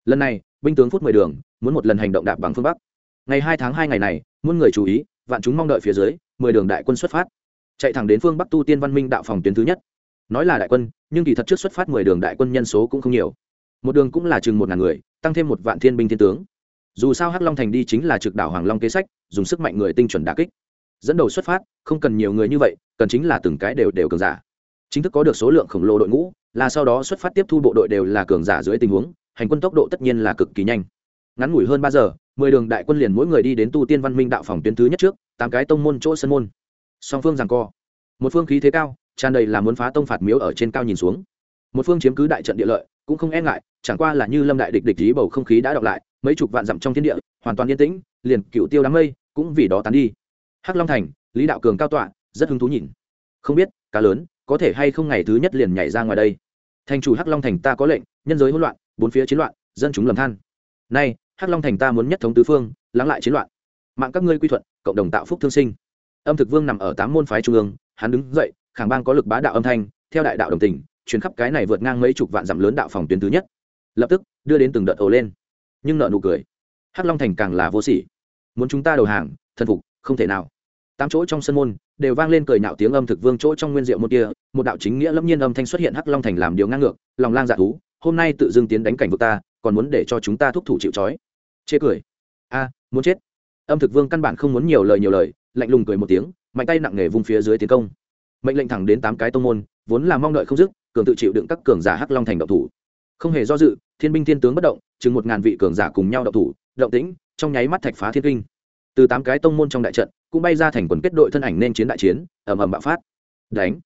Lần này, binh tướng phút mười đường, muốn một lần hành động đạp bằng phương bắc. Ngày hai tháng hai ngày này, muôn người chú ý, vạn chúng mong đợi phía dưới, mười đường đại quân xuất phát. Chạy thẳng đến phương bắc tu tiên văn minh đạo phòng tuyến thứ nhất nói là đại quân, nhưng kỳ thật trước xuất phát mười đường đại quân nhân số cũng không nhiều. Một đường cũng là chừng một ngàn người, tăng thêm một vạn thiên binh thiên tướng. Dù sao hắc long thành đi chính là trực đảo hoàng long kế sách, dùng sức mạnh người tinh chuẩn đà kích. Dẫn đầu xuất phát, không cần nhiều người như vậy, cần chính là từng cái đều đều cường giả. Chính thức có được số lượng khổng lồ đội ngũ, là sau đó xuất phát tiếp thu bộ đội đều là cường giả dưới tình huống, hành quân tốc độ tất nhiên là cực kỳ nhanh. Ngắn ngủi hơn ba giờ, mười đường đại quân liền mỗi người đi đến tu tiên văn minh đạo phòng tuyến thứ nhất trước, tám cái tông môn chỗ sân môn. Song phương rằng co. Một phương khí thế cao tràn đầy là muốn phá tông phạt miếu ở trên cao nhìn xuống. Một phương chiếm cứ đại trận địa lợi, cũng không e ngại, chẳng qua là như lâm đại địch địch lý bầu không khí đã đọc lại, mấy chục vạn dặm trong thiên địa, hoàn toàn yên tĩnh, liền cựu tiêu đám mây cũng vì đó tán đi. Hắc long thành, lý đạo cường cao tọa, rất hứng thú nhìn. Không biết, cá lớn, có thể hay không ngày thứ nhất liền nhảy ra ngoài đây? Thành chủ hắc long thành ta có lệnh, nhân giới hỗn loạn, bốn phía chiến loạn, dân chúng lầm than. Nay, hắc long thành ta muốn nhất thống tứ phương, lắng lại chiến loạn. Mạng các ngươi quy thuận, cộng đồng tạo phúc thương sinh. Âm thực vương nằm ở tám môn phái trung ương, hắn đứng dậy khảng bang có lực bá đạo âm thanh, theo đại đạo đồng tình chuyến khắp cái này vượt ngang mấy chục vạn dặm lớn đạo phòng tuyến thứ nhất. Lập tức, đưa đến từng đợt ồ lên. Nhưng nợ nụ cười. Hắc long thành càng là vô sỉ. Muốn chúng ta đầu hàng, thần phục, không thể nào. Tám chỗ trong sân môn, đều vang lên cười nhạo tiếng âm thực vương chỗ trong nguyên diệu một kia, một đạo chính nghĩa lâm nhiên âm thanh xuất hiện hắc long thành làm điều ngang ngược, lòng lang dạ thú, hôm nay tự dưng tiến đánh cảnh vực ta, còn muốn để cho chúng ta thúc thủ chịu trói. Chê cười. A, muốn chết. Âm thực vương căn bản không muốn nhiều lời nhiều lời, lạnh lùng cười một tiếng, mạnh tay nặng nề vung phía dưới tiến công mệnh lệnh thẳng đến tám cái tông môn, vốn là mong đợi không dứt, cường tự chịu đựng các cường giả hắc long thành động thủ. Không hề do dự, thiên binh thiên tướng bất động, chừng một ngàn vị cường giả cùng nhau động thủ, động tĩnh, trong nháy mắt thạch phá thiên kinh. Từ tám cái tông môn trong đại trận, cũng bay ra thành quần kết đội thân ảnh nên chiến đại chiến, ầm ầm bạo phát. Đánh.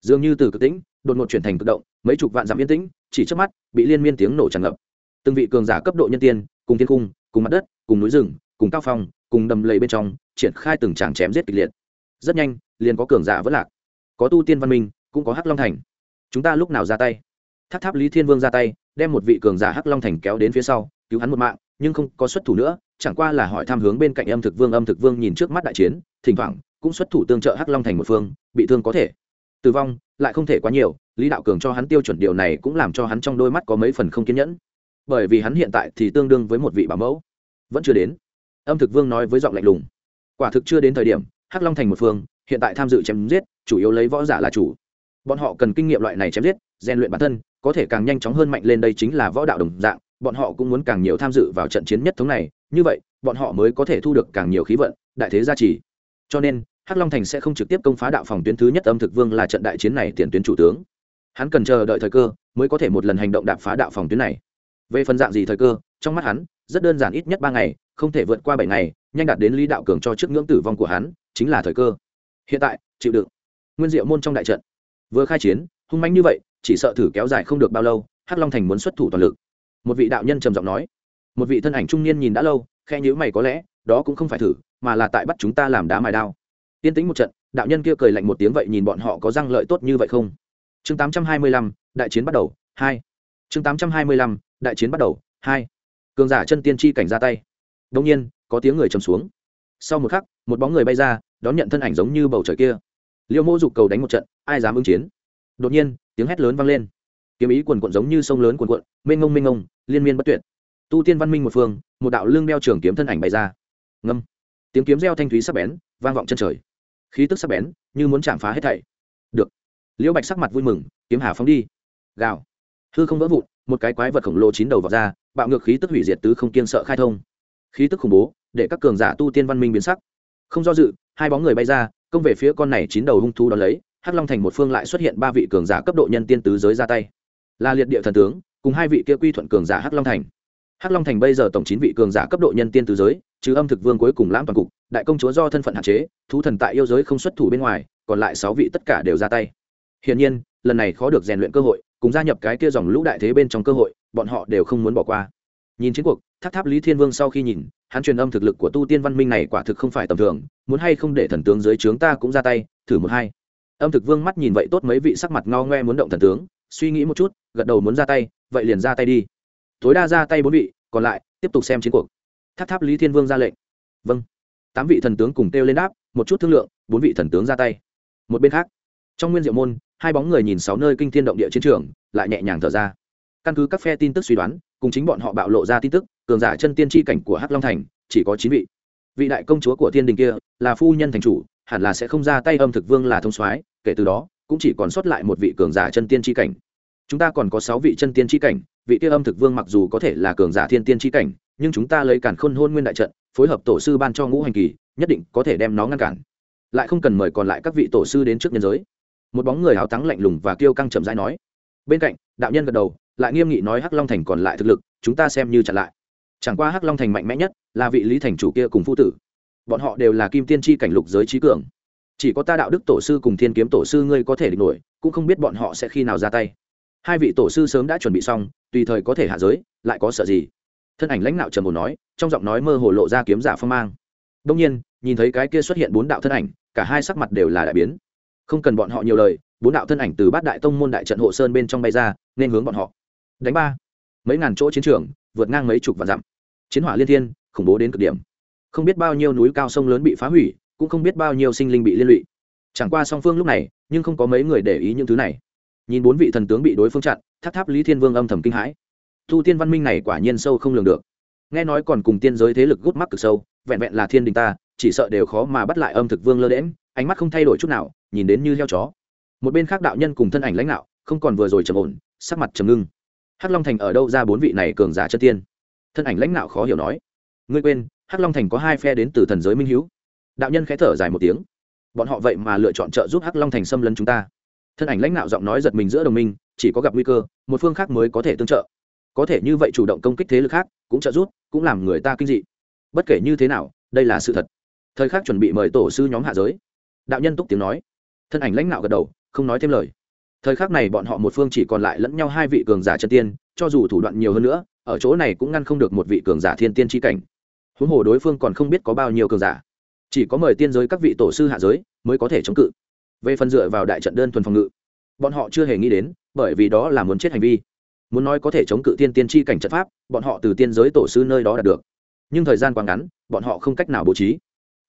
Dường như từ cực tĩnh, đột ngột chuyển thành cực động, mấy chục vạn dặm yên tĩnh, chỉ trước mắt, bị liên miên tiếng nổ tràn ngập. Từng vị cường giả cấp độ nhân tiên, cùng thiên cung, cùng mặt đất, cùng núi rừng, cùng cao phong, cùng đầm lầy bên trong, triển khai từng tràng chém giết kịch liệt. Rất nhanh, liền có cường giả vỡ lạc có tu tiên văn minh, cũng có hắc long thành. Chúng ta lúc nào ra tay? Tháp tháp lý thiên vương ra tay, đem một vị cường giả hắc long thành kéo đến phía sau, cứu hắn một mạng, nhưng không có xuất thủ nữa, chẳng qua là hỏi tham hướng bên cạnh âm thực vương, âm thực vương nhìn trước mắt đại chiến, thỉnh thoảng cũng xuất thủ tương trợ hắc long thành một phương, bị thương có thể. Tử vong, lại không thể quá nhiều, lý đạo cường cho hắn tiêu chuẩn điều này cũng làm cho hắn trong đôi mắt có mấy phần không kiên nhẫn. Bởi vì hắn hiện tại thì tương đương với một vị bảo mẫu. Vẫn chưa đến. Âm thực vương nói với giọng lạnh lùng. Quả thực chưa đến thời điểm, hắc long thành một phương hiện tại tham dự chém giết, chủ yếu lấy võ giả là chủ. Bọn họ cần kinh nghiệm loại này chém giết, rèn luyện bản thân, có thể càng nhanh chóng hơn mạnh lên đây chính là võ đạo đồng dạng, bọn họ cũng muốn càng nhiều tham dự vào trận chiến nhất thống này, như vậy, bọn họ mới có thể thu được càng nhiều khí vận, đại thế gia trì. Cho nên, hắc long thành sẽ không trực tiếp công phá đạo phòng tuyến thứ nhất âm thực vương là trận đại chiến này tiền tuyến chủ tướng. Hắn cần chờ đợi thời cơ, mới có thể một lần hành động đạp phá đạo phòng tuyến này. Về phần dạng gì thời cơ, trong mắt hắn, rất đơn giản ít nhất ba ngày, không thể vượt qua bảy ngày, nhanh đạt đến lý đạo cường cho trước ngưỡng tử vong của hắn, chính là thời cơ hiện tại, chịu đựng. Nguyên diệu môn trong đại trận, vừa khai chiến, hung manh như vậy, chỉ sợ thử kéo dài không được bao lâu, hắc long thành muốn xuất thủ toàn lực. Một vị đạo nhân trầm giọng nói. Một vị thân ảnh trung niên nhìn đã lâu khe nhữ mày có lẽ, đó cũng không phải thử, mà là tại bắt chúng ta làm đá mài đao. Tiên tĩnh một trận, đạo nhân kia cười lạnh một tiếng vậy nhìn bọn họ có răng lợi tốt như vậy không? Chương tám trăm hai mươi lăm, đại chiến bắt đầu, hai. Chương tám trăm hai mươi lăm, đại chiến bắt đầu, hai. Cường giả chân tiên tri cảnh ra tay. Đông nhiên, có tiếng người trầm xuống. Sau một khắc, một bóng người bay ra đón nhận thân ảnh giống như bầu trời kia. Liêu mô dục cầu đánh một trận, ai dám ứng chiến? Đột nhiên, tiếng hét lớn vang lên. Kiếm ý quần quận giống như sông lớn quần quận mênh ngông mênh ngông liên miên bất tuyệt. Tu tiên văn minh một phương, một đạo lương đeo trường kiếm thân ảnh bay ra. Ngâm. Tiếng kiếm reo thanh thúy sắc bén, vang vọng chân trời. Khí tức sắc bén, như muốn chạm phá hết thảy. Được. Liễu bạch sắc mặt vui mừng, kiếm hà phóng đi. Gào. Hư không vỡ vụn, một cái quái vật khổng lồ chín đầu vào ra, bạo ngược khí tức hủy diệt tứ không kiên sợ khai thông. Khí tức khủng bố, để các cường giả tu tiên văn minh biến sắc. Không do dự hai bóng người bay ra, công về phía con này chín đầu hung thú đón lấy, hắc long thành một phương lại xuất hiện ba vị cường giả cấp độ nhân tiên tứ giới ra tay. Là liệt địa thần tướng, cùng hai vị kia quy thuận cường giả hắc long thành. Hắc long thành bây giờ tổng chín vị cường giả cấp độ nhân tiên tứ giới chứ âm thực vương cuối cùng lãm toàn cục, đại công chúa do thân phận hạn chế, thú thần tại yêu giới không xuất thủ bên ngoài, còn lại sáu vị tất cả đều ra tay. Hiển nhiên, lần này khó được rèn luyện cơ hội, cùng gia nhập cái kia dòng lũ đại thế bên trong cơ hội, bọn họ đều không muốn bỏ qua nhìn chiến cuộc tháp tháp lý thiên vương sau khi nhìn, hắn truyền âm thực lực của tu tiên văn minh này quả thực không phải tầm thường, muốn hay không để thần tướng dưới trướng ta cũng ra tay, thử một hai. Âm thực vương mắt nhìn vậy tốt mấy vị sắc mặt ngao ngoe muốn động thần tướng, suy nghĩ một chút, gật đầu muốn ra tay, vậy liền ra tay đi. Tối đa ra tay bốn vị, còn lại, tiếp tục xem chiến cuộc. Tháp tháp lý thiên vương ra lệnh. Vâng. Tám vị thần tướng cùng kêu lên đáp, một chút thương lượng, bốn vị thần tướng ra tay. Một bên khác, trong nguyên diệu môn, hai bóng người nhìn sáu nơi kinh thiên động địa chiến trường, lại nhẹ nhàng thở ra căn cứ các phe tin tức suy đoán, cùng chính bọn họ bạo lộ ra tin tức, cường giả chân tiên tri cảnh của hắc long thành chỉ có chín vị. Vị đại công chúa của thiên đình kia là phu nhân thành chủ, hẳn là sẽ không ra tay âm thực vương là thông soái, kể từ đó, cũng chỉ còn sót lại một vị cường giả chân tiên tri cảnh. Chúng ta còn có sáu vị chân tiên tri cảnh, vị kia âm thực vương mặc dù có thể là cường giả thiên tiên tri cảnh, nhưng chúng ta lấy cản khôn hôn nguyên đại trận, phối hợp tổ sư ban cho ngũ hành kỳ, nhất định có thể đem nó ngăn cản. Lại không cần mời còn lại các vị tổ sư đến trước nhân giới. Một bóng người áo trắng lạnh lùng và kiêu căng chậm rãi nói. Bên cạnh, đạo nhân gật đầu lại nghiêm nghị nói hắc long thành còn lại thực lực, chúng ta xem như chặn lại. Chẳng qua hắc long thành mạnh mẽ nhất là vị lý thành chủ kia cùng phu tử. Bọn họ đều là kim tiên tri cảnh lục giới trí cường. Chỉ có ta đạo đức tổ sư cùng thiên kiếm tổ sư ngươi có thể địch nổi, cũng không biết bọn họ sẽ khi nào ra tay. Hai vị tổ sư sớm đã chuẩn bị xong, tùy thời có thể hạ giới, lại có sợ gì? Thân ảnh lãnh đạo trầm bồ nói, trong giọng nói mơ hồ lộ ra kiếm giả phong mang. Đông nhiên, nhìn thấy cái kia xuất hiện bốn đạo thân ảnh, cả hai sắc mặt đều là đại biến. Không cần bọn họ nhiều lời, bốn đạo thân ảnh từ bát đại tông môn đại trận hộ sơn bên trong bay ra, nên hướng bọn họ đánh ba. Mấy ngàn chỗ chiến trường, vượt ngang mấy chục vạn dặm. Chiến hỏa liên thiên, khủng bố đến cực điểm. Không biết bao nhiêu núi cao sông lớn bị phá hủy, cũng không biết bao nhiêu sinh linh bị liên lụy. Chẳng qua song phương lúc này, nhưng không có mấy người để ý những thứ này. Nhìn bốn vị thần tướng bị đối phương chặn tháp tháp lý thiên vương âm thầm kinh hãi. Thu tiên văn minh này quả nhiên sâu không lường được. Nghe nói còn cùng tiên giới thế lực gút mắc cực sâu, vẹn vẹn là thiên đình ta, chỉ sợ đều khó mà bắt lại âm thực vương lơ đễm ánh mắt không thay đổi chút nào, nhìn đến như heo chó. Một bên khác đạo nhân cùng thân ảnh lãnh đạo, không còn vừa rồi trầm ổn, sắc mặt trầm ngưng hắc long thành ở đâu ra bốn vị này cường giả chân tiên? Thân ảnh lãnh đạo khó hiểu nói. Ngươi quên, hắc long thành có hai phe đến từ thần giới minh hữu đạo nhân khẽ thở dài một tiếng. Bọn họ vậy mà lựa chọn trợ giúp hắc long thành xâm lấn chúng ta. Thân ảnh lãnh đạo giọng nói giật mình giữa đồng minh, chỉ có gặp nguy cơ, một phương khác mới có thể tương trợ. Có thể như vậy chủ động công kích thế lực khác, cũng trợ giúp, cũng làm người ta kinh dị. Bất kể như thế nào, đây là sự thật. Thời khắc chuẩn bị mời tổ sư nhóm hạ giới. Đạo nhân túc tiếng nói. Thân ảnh lãnh đạo gật đầu, không nói thêm lời thời khắc này bọn họ một phương chỉ còn lại lẫn nhau hai vị cường giả chân tiên, cho dù thủ đoạn nhiều hơn nữa, ở chỗ này cũng ngăn không được một vị cường giả thiên tiên tri cảnh. Huống hồ đối phương còn không biết có bao nhiêu cường giả. Chỉ có mời tiên giới các vị tổ sư hạ giới mới có thể chống cự. Về phần dựa vào đại trận đơn thuần phòng ngự, bọn họ chưa hề nghĩ đến, bởi vì đó là muốn chết hành vi. Muốn nói có thể chống cự tiên tiên tri cảnh trận pháp, bọn họ từ tiên giới tổ sư nơi đó đạt được. Nhưng thời gian quá ngắn, bọn họ không cách nào bố trí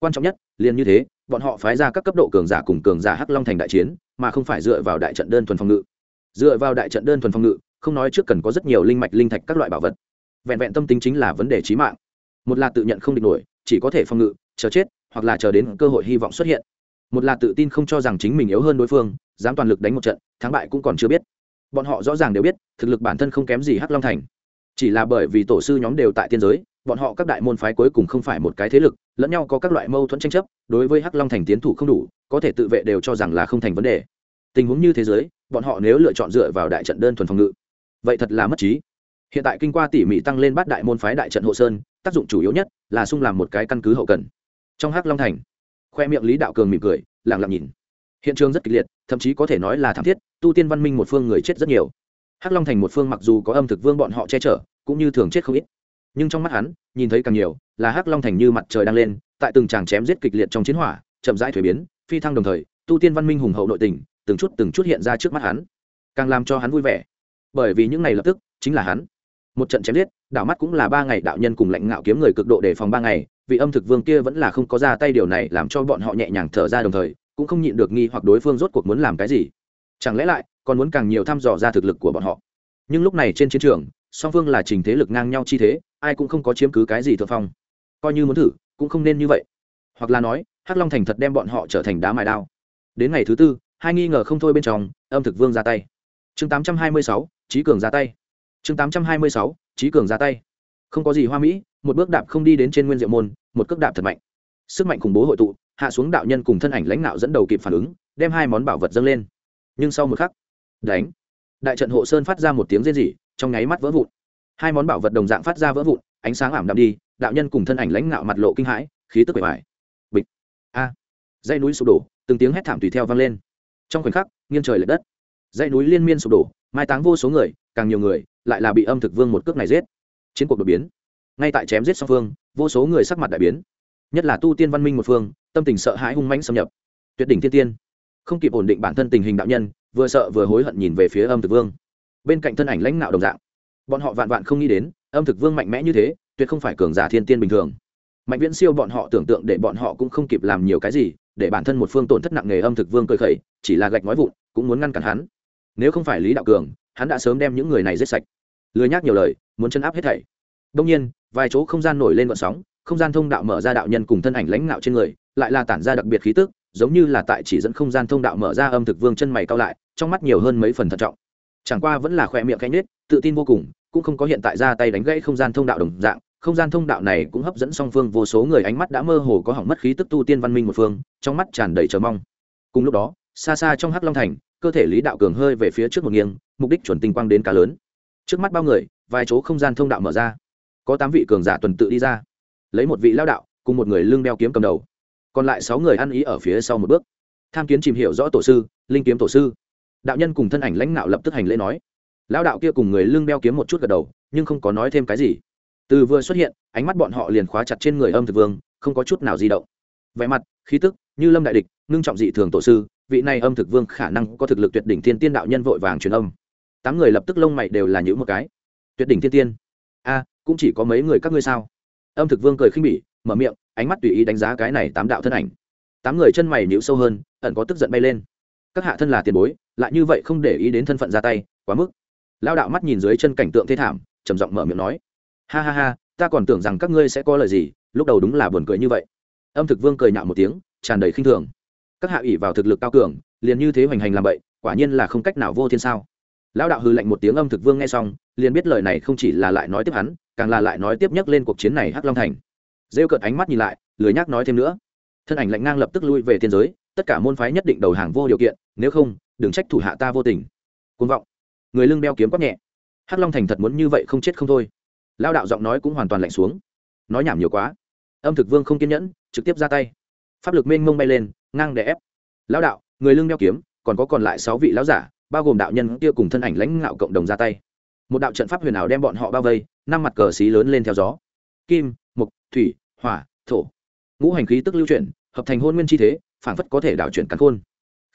quan trọng nhất, liền như thế, bọn họ phái ra các cấp độ cường giả cùng cường giả hắc long thành đại chiến, mà không phải dựa vào đại trận đơn thuần phòng ngự. Dựa vào đại trận đơn thuần phòng ngự, không nói trước cần có rất nhiều linh mạch, linh thạch các loại bảo vật. Vẹn vẹn tâm tính chính là vấn đề trí mạng. Một là tự nhận không địch nổi, chỉ có thể phòng ngự, chờ chết, hoặc là chờ đến cơ hội hy vọng xuất hiện. Một là tự tin không cho rằng chính mình yếu hơn đối phương, dám toàn lực đánh một trận, thắng bại cũng còn chưa biết. Bọn họ rõ ràng đều biết, thực lực bản thân không kém gì hắc long thành. Chỉ là bởi vì tổ sư nhóm đều tại tiên giới bọn họ các đại môn phái cuối cùng không phải một cái thế lực, lẫn nhau có các loại mâu thuẫn tranh chấp, đối với hắc long thành tiến thủ không đủ, có thể tự vệ đều cho rằng là không thành vấn đề. Tình huống như thế giới, bọn họ nếu lựa chọn dựa vào đại trận đơn thuần phòng ngự, vậy thật là mất trí. Hiện tại kinh qua tỉ mỉ tăng lên bát đại môn phái đại trận hộ sơn, tác dụng chủ yếu nhất là sung làm một cái căn cứ hậu cần. Trong hắc long thành, khoe miệng lý đạo cường mỉm cười lẳng lặng nhìn. Hiện trường rất kịch liệt, thậm chí có thể nói là thảm thiết, tu tiên văn minh một phương người chết rất nhiều. Hắc long thành một phương mặc dù có âm thực vương bọn họ che chở, cũng như thường chết không ít nhưng trong mắt hắn, nhìn thấy càng nhiều, là hắc long thành như mặt trời đang lên, tại từng tràng chém giết kịch liệt trong chiến hỏa, chậm rãi thuế biến, phi thăng đồng thời, tu tiên văn minh hùng hậu nội tình, từng chút từng chút hiện ra trước mắt hắn. Càng làm cho hắn vui vẻ. Bởi vì những ngày lập tức, chính là hắn. Một trận chém giết đạo mắt cũng là ba ngày đạo nhân cùng lãnh ngạo kiếm người cực độ đề phòng ba ngày Vì âm thực vương kia vẫn là không có ra tay điều này làm cho bọn họ nhẹ nhàng thở ra đồng thời, cũng không nhịn được nghi hoặc đối phương rốt cuộc muốn làm cái gì. Chẳng lẽ lại, còn muốn càng nhiều thăm dò ra thực lực của bọn họ. Nhưng lúc này trên chiến trường song phương là trình thế lực ngang nhau chi thế, ai cũng không có chiếm cứ cái gì thượng phong. Coi như muốn thử, cũng không nên như vậy. Hoặc là nói, hắc long thành thật đem bọn họ trở thành đá mài đao. Đến ngày thứ tư, hai nghi ngờ không thôi bên trong, âm thực vương ra tay. Chương tám trăm hai mươi sáu trí cường ra tay. Chương tám trăm hai mươi sáu trí cường ra tay. Không có gì hoa mỹ, một bước đạp không đi đến trên nguyên diệu môn, một cước đạp thật mạnh. Sức mạnh khủng bố hội tụ, hạ xuống đạo nhân cùng thân ảnh lãnh đạo dẫn đầu kịp phản ứng, đem hai món bảo vật dâng lên. Nhưng sau một khắc, đánh. Đại trận hộ sơn phát ra một tiếng rên rỉ trong nháy mắt vỡ vụn. Hai món bảo vật đồng dạng phát ra vỡ vụn, ánh sáng ảm đạm đi, đạo nhân cùng thân ảnh lãnh ngạo mặt lộ kinh hãi, khí tức bề bài bịch. A. Dãy núi sụp đổ, từng tiếng hét thảm tùy theo vang lên. Trong khoảnh khắc, nghiêng trời l ệ đất. Dãy núi liên miên sụp đổ, mai táng vô số người, càng nhiều người, lại là bị âm thực vương một cước này giết. Chiến cuộc đột biến. Ngay tại chém giết song phương, vô số người sắc mặt đại biến. Nhất là tu tiên văn minh một phương, tâm tình sợ hãi hung mãnh xâm nhập. Tuyệt đỉnh thiên tiên. Không kịp ổn định bản thân tình hình đạo nhân, vừa sợ vừa hối hận nhìn về phía âm thực vương bên cạnh thân ảnh lãnh đạo đồng dạng. Bọn họ vạn vạn không nghĩ đến, âm thực vương mạnh mẽ như thế, tuyệt không phải cường giả thiên tiên bình thường. Mạnh viễn siêu bọn họ tưởng tượng để bọn họ cũng không kịp làm nhiều cái gì, để bản thân một phương tổn thất nặng nề âm thực vương cười khẩy, chỉ là gạch nói vụn, cũng muốn ngăn cản hắn. Nếu không phải lý đạo cường, hắn đã sớm đem những người này giết sạch. Lười nhác nhiều lời, muốn chân áp hết thảy. Đông nhiên, vài chỗ không gian nổi lên vận sóng, không gian thông đạo mở ra đạo nhân cùng thân ảnh lãnh đạo trên người, lại là tản ra đặc biệt khí tức, giống như là tại chỉ dẫn không gian thông đạo mở ra âm thực vương chân mày cao lại, trong mắt nhiều hơn mấy phần thận trọng chẳng qua vẫn là khoe miệng cánh nết tự tin vô cùng, cũng không có hiện tại ra tay đánh gãy không gian thông đạo đồng dạng. Không gian thông đạo này cũng hấp dẫn song phương, vô số người ánh mắt đã mơ hồ có hỏng mất khí tức tu tiên văn minh một phương, trong mắt tràn đầy chờ mong. Cùng lúc đó, xa xa trong hắc long thành, cơ thể lý đạo cường hơi về phía trước một nghiêng, mục đích chuẩn tinh quang đến cá lớn. Trước mắt bao người, vài chỗ không gian thông đạo mở ra. Có tám vị cường giả tuần tự đi ra. Lấy một vị lao đạo, cùng một người lưng đeo kiếm cầm đầu. Còn lại sáu người ăn ý ở phía sau một bước. Tham kiến chìm hiểu rõ tổ sư, linh kiếm tổ sư đạo nhân cùng thân ảnh lãnh đạo lập tức hành lễ nói. Lao đạo kia cùng người lương đeo kiếm một chút gật đầu, nhưng không có nói thêm cái gì. Từ vừa xuất hiện, ánh mắt bọn họ liền khóa chặt trên người âm thực vương, không có chút nào di động. Vẻ mặt, khí tức, như lâm đại địch, ngưng trọng dị thường tổ sư, vị này âm thực vương khả năng có thực lực tuyệt đỉnh thiên tiên đạo nhân vội vàng truyền âm. Tám người lập tức lông mày đều là những một cái. Tuyệt đỉnh thiên tiên? A, cũng chỉ có mấy người các ngươi sao? Âm thực vương cười khinh bỉ, mở miệng, ánh mắt tùy ý đánh giá cái này tám đạo thân ảnh. Tám người chân mày nhíu sâu hơn, ẩn có tức giận bay lên các hạ thân là tiền bối, lại như vậy không để ý đến thân phận ra tay, quá mức. Lao đạo mắt nhìn dưới chân cảnh tượng thế thảm, trầm giọng mở miệng nói, ha ha ha, ta còn tưởng rằng các ngươi sẽ có lời gì, lúc đầu đúng là buồn cười như vậy. Âm thực vương cười nhạo một tiếng, tràn đầy khinh thường. Các hạ ủy vào thực lực cao cường, liền như thế hoành hành làm bậy, quả nhiên là không cách nào vô thiên sao. Lão đạo hư lạnh một tiếng âm thực vương nghe xong, liền biết lời này không chỉ là lại nói tiếp hắn, càng là lại nói tiếp nhất lên cuộc chiến này hắc long thành. Rêu cợt ánh mắt nhìn lại, lười nhác nói thêm nữa. Thân ảnh lạnh ngang lập tức lui về thiên giới tất cả môn phái nhất định đầu hàng vô điều kiện, nếu không, đừng trách thủ hạ ta vô tình. Côn vọng. Người lưng đeo kiếm quắc nhẹ. Hắc long thành thật muốn như vậy không chết không thôi. Lao đạo giọng nói cũng hoàn toàn lạnh xuống. Nói nhảm nhiều quá. Âm thực vương không kiên nhẫn, trực tiếp ra tay. Pháp lực mênh mông bay lên, ngang để ép. Lao đạo, người lưng đeo kiếm, còn có còn lại sáu vị lão giả, bao gồm đạo nhân kia cùng thân ảnh lãnh ngạo cộng đồng ra tay. Một đạo trận pháp huyền ảo đem bọn họ bao vây, năm mặt cờ xí lớn lên theo gió. Kim mục thủy, hỏa, thổ. Ngũ hành khí tức lưu chuyển, hợp thành hôn nguyên chi thế Phảng phất có thể đảo chuyển cắn khôn.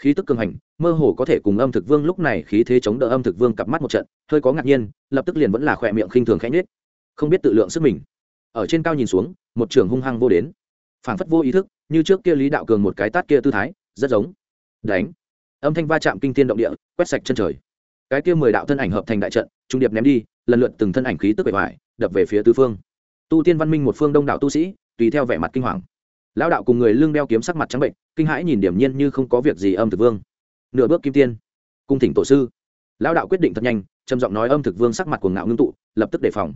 Khí tức cường hành, mơ hồ có thể cùng âm thực vương lúc này khí thế chống đỡ âm thực vương cặp mắt một trận, hơi có ngạc nhiên, lập tức liền vẫn là khỏe miệng khinh thường khẽ nhết không biết tự lượng sức mình. Ở trên cao nhìn xuống, một trường hung hăng vô đến. Phảng phất vô ý thức, như trước kia lý đạo cường một cái tát kia tư thái, rất giống. Đánh. Âm thanh va chạm kinh thiên động địa, quét sạch chân trời. Cái kia mười đạo thân ảnh hợp thành đại trận, trung điệp ném đi, lần lượt từng thân ảnh khí tức bề ngoài đập về phía tứ phương. Tu tiên văn minh một phương đông đạo tu sĩ, tùy theo vẻ mặt kinh hoàng lão đạo cùng người lương đeo kiếm sắc mặt trắng bệnh, kinh hãi nhìn điểm nhiên như không có việc gì âm thực vương. Nửa bước kim tiên. Cung thỉnh tổ sư. Lão đạo quyết định thật nhanh, trầm giọng nói âm thực vương sắc mặt của ngạo ngưng tụ, lập tức đề phòng.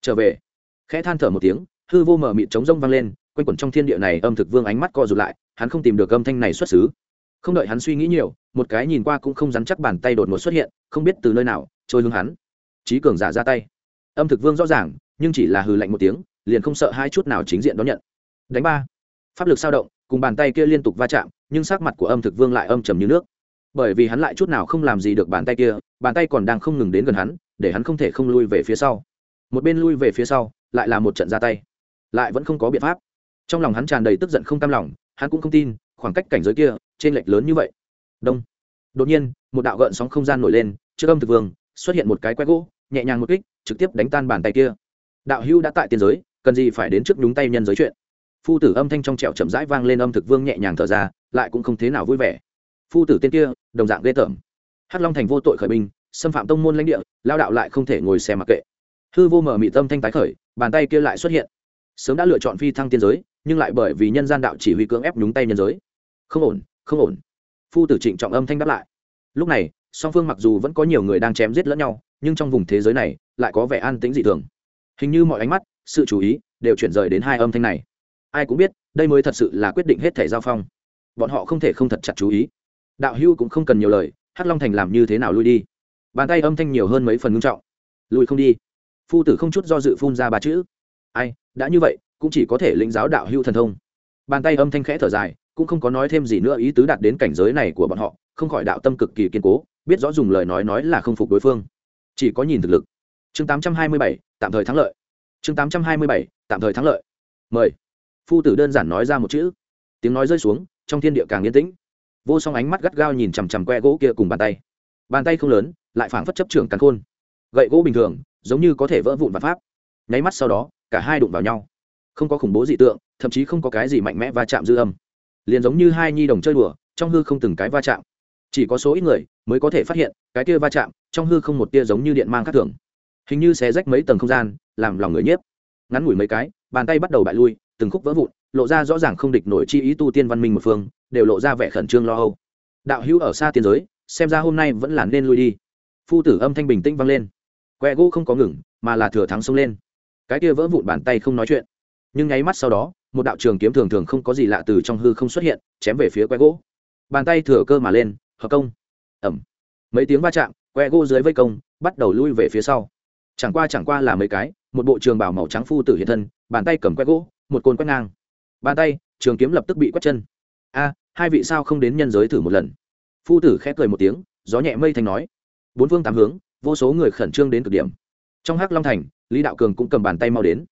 Trở về. Khẽ than thở một tiếng, hư vô mở mịt trống rông vang lên, quanh quẩn trong thiên địa này âm thực vương ánh mắt co rụt lại, hắn không tìm được âm thanh này xuất xứ. Không đợi hắn suy nghĩ nhiều, một cái nhìn qua cũng không dám chắc bàn tay đột ngột xuất hiện, không biết từ nơi nào, trôi hướng hắn. Trí cường giả ra tay. Âm thực vương rõ ràng, nhưng chỉ là hừ lạnh một tiếng, liền không sợ hai chút nào chính diện đón nhận. Đánh ba pháp lực sao động, cùng bàn tay kia liên tục va chạm, nhưng sắc mặt của âm thực vương lại âm trầm như nước. Bởi vì hắn lại chút nào không làm gì được bàn tay kia, bàn tay còn đang không ngừng đến gần hắn, để hắn không thể không lui về phía sau. Một bên lui về phía sau, lại là một trận ra tay. Lại vẫn không có biện pháp. Trong lòng hắn tràn đầy tức giận không cam lòng, hắn cũng không tin, khoảng cách cảnh giới kia, trên lệch lớn như vậy. Đông. Đột nhiên, một đạo gợn sóng không gian nổi lên, trước âm thực vương, xuất hiện một cái que gỗ, nhẹ nhàng một kích, trực tiếp đánh tan bàn tay kia. Đạo hưu đã tại tiên giới, cần gì phải đến trước nhúng tay nhân giới chuyện? Phu tử âm thanh trong trẹo chậm rãi vang lên âm thực vương nhẹ nhàng thở ra, lại cũng không thế nào vui vẻ. Phu tử tên kia, đồng dạng ghê tởm. Hắc long thành vô tội khởi binh, xâm phạm tông môn lãnh địa, lao đạo lại không thể ngồi xe mặc kệ. Hư vô mở mị tâm thanh tái khởi, bàn tay kia lại xuất hiện. Sớm đã lựa chọn phi thăng tiên giới, nhưng lại bởi vì nhân gian đạo chỉ huy cưỡng ép nhúng tay nhân giới. Không ổn không ổn. Phu tử trịnh trọng âm thanh đáp lại. Lúc này, song phương mặc dù vẫn có nhiều người đang chém giết lẫn nhau, nhưng trong vùng thế giới này, lại có vẻ an tĩnh dị thường. Hình như mọi ánh mắt, sự chú ý, đều chuyển rời đến hai âm thanh này ai cũng biết đây mới thật sự là quyết định hết thể giao phong. Bọn họ không thể không thật chặt chú ý. Đạo hưu cũng không cần nhiều lời hắc long thành làm như thế nào lui đi? Bàn tay âm thanh nhiều hơn mấy phần ngưng trọng. Lùi không đi. Phu tử không chút do dự phun ra ba chữ. Ai đã như vậy cũng chỉ có thể lĩnh giáo đạo hưu thần thông. Bàn tay âm thanh khẽ thở dài cũng không có nói thêm gì nữa ý tứ đạt đến cảnh giới này của bọn họ không khỏi đạo tâm cực kỳ kiên cố biết rõ dùng lời nói nói là không phục đối phương. Chỉ có nhìn thực lực. Chương 827, tạm thời thắng lợi. Chương 827, tạm thời thắng lợi. Mời phu tử đơn giản nói ra một chữ. Tiếng nói rơi xuống, trong thiên địa càng yên tĩnh. Vô song ánh mắt gắt gao nhìn chằm chằm que gỗ kia cùng bàn tay. Bàn tay không lớn, lại phảng phất chấp trưởng càn khôn. Gậy gỗ bình thường, giống như có thể vỡ vụn và pháp. Nháy mắt sau đó, cả hai đụng vào nhau. Không có khủng bố dị tượng, thậm chí không có cái gì mạnh mẽ va chạm dư âm. Liền giống như hai nhi đồng chơi đùa, trong hư không từng cái va chạm. Chỉ có số ít người mới có thể phát hiện, cái kia va chạm, trong hư không một tia giống như điện mang khác thường. Hình như xé rách mấy tầng không gian, làm lòng người nhiếp. Ngắn ngủi mấy cái, bàn tay bắt đầu bại lui từng khúc vỡ vụn, lộ ra rõ ràng không địch nổi chi ý tu tiên văn minh một phương, đều lộ ra vẻ khẩn trương lo âu. Đạo hữu ở xa tiên giới, xem ra hôm nay vẫn là nên lui đi. Phu tử âm thanh bình tĩnh vang lên. Que gỗ không có ngừng, mà là thừa thắng xông lên. Cái kia vỡ vụn bàn tay không nói chuyện. Nhưng nháy mắt sau đó, một đạo trường kiếm thường thường không có gì lạ từ trong hư không xuất hiện, chém về phía que gỗ. Bàn tay thừa cơ mà lên, hợp công. Ẩm. Mấy tiếng va chạm que gỗ dưới vây công, bắt đầu lui về phía sau. Chẳng qua chẳng qua là mấy cái, một bộ trường bảo màu trắng phu tử hiện thân, bàn tay cầm que gỗ một côn quét ngang. Bàn tay, trường kiếm lập tức bị quét chân. A, hai vị sao không đến nhân giới thử một lần? Phu tử khẽ cười một tiếng, gió nhẹ mây thành nói. Bốn phương tám hướng, vô số người khẩn trương đến cực điểm. Trong hắc long thành, lý đạo cường cũng cầm bàn tay mau đến.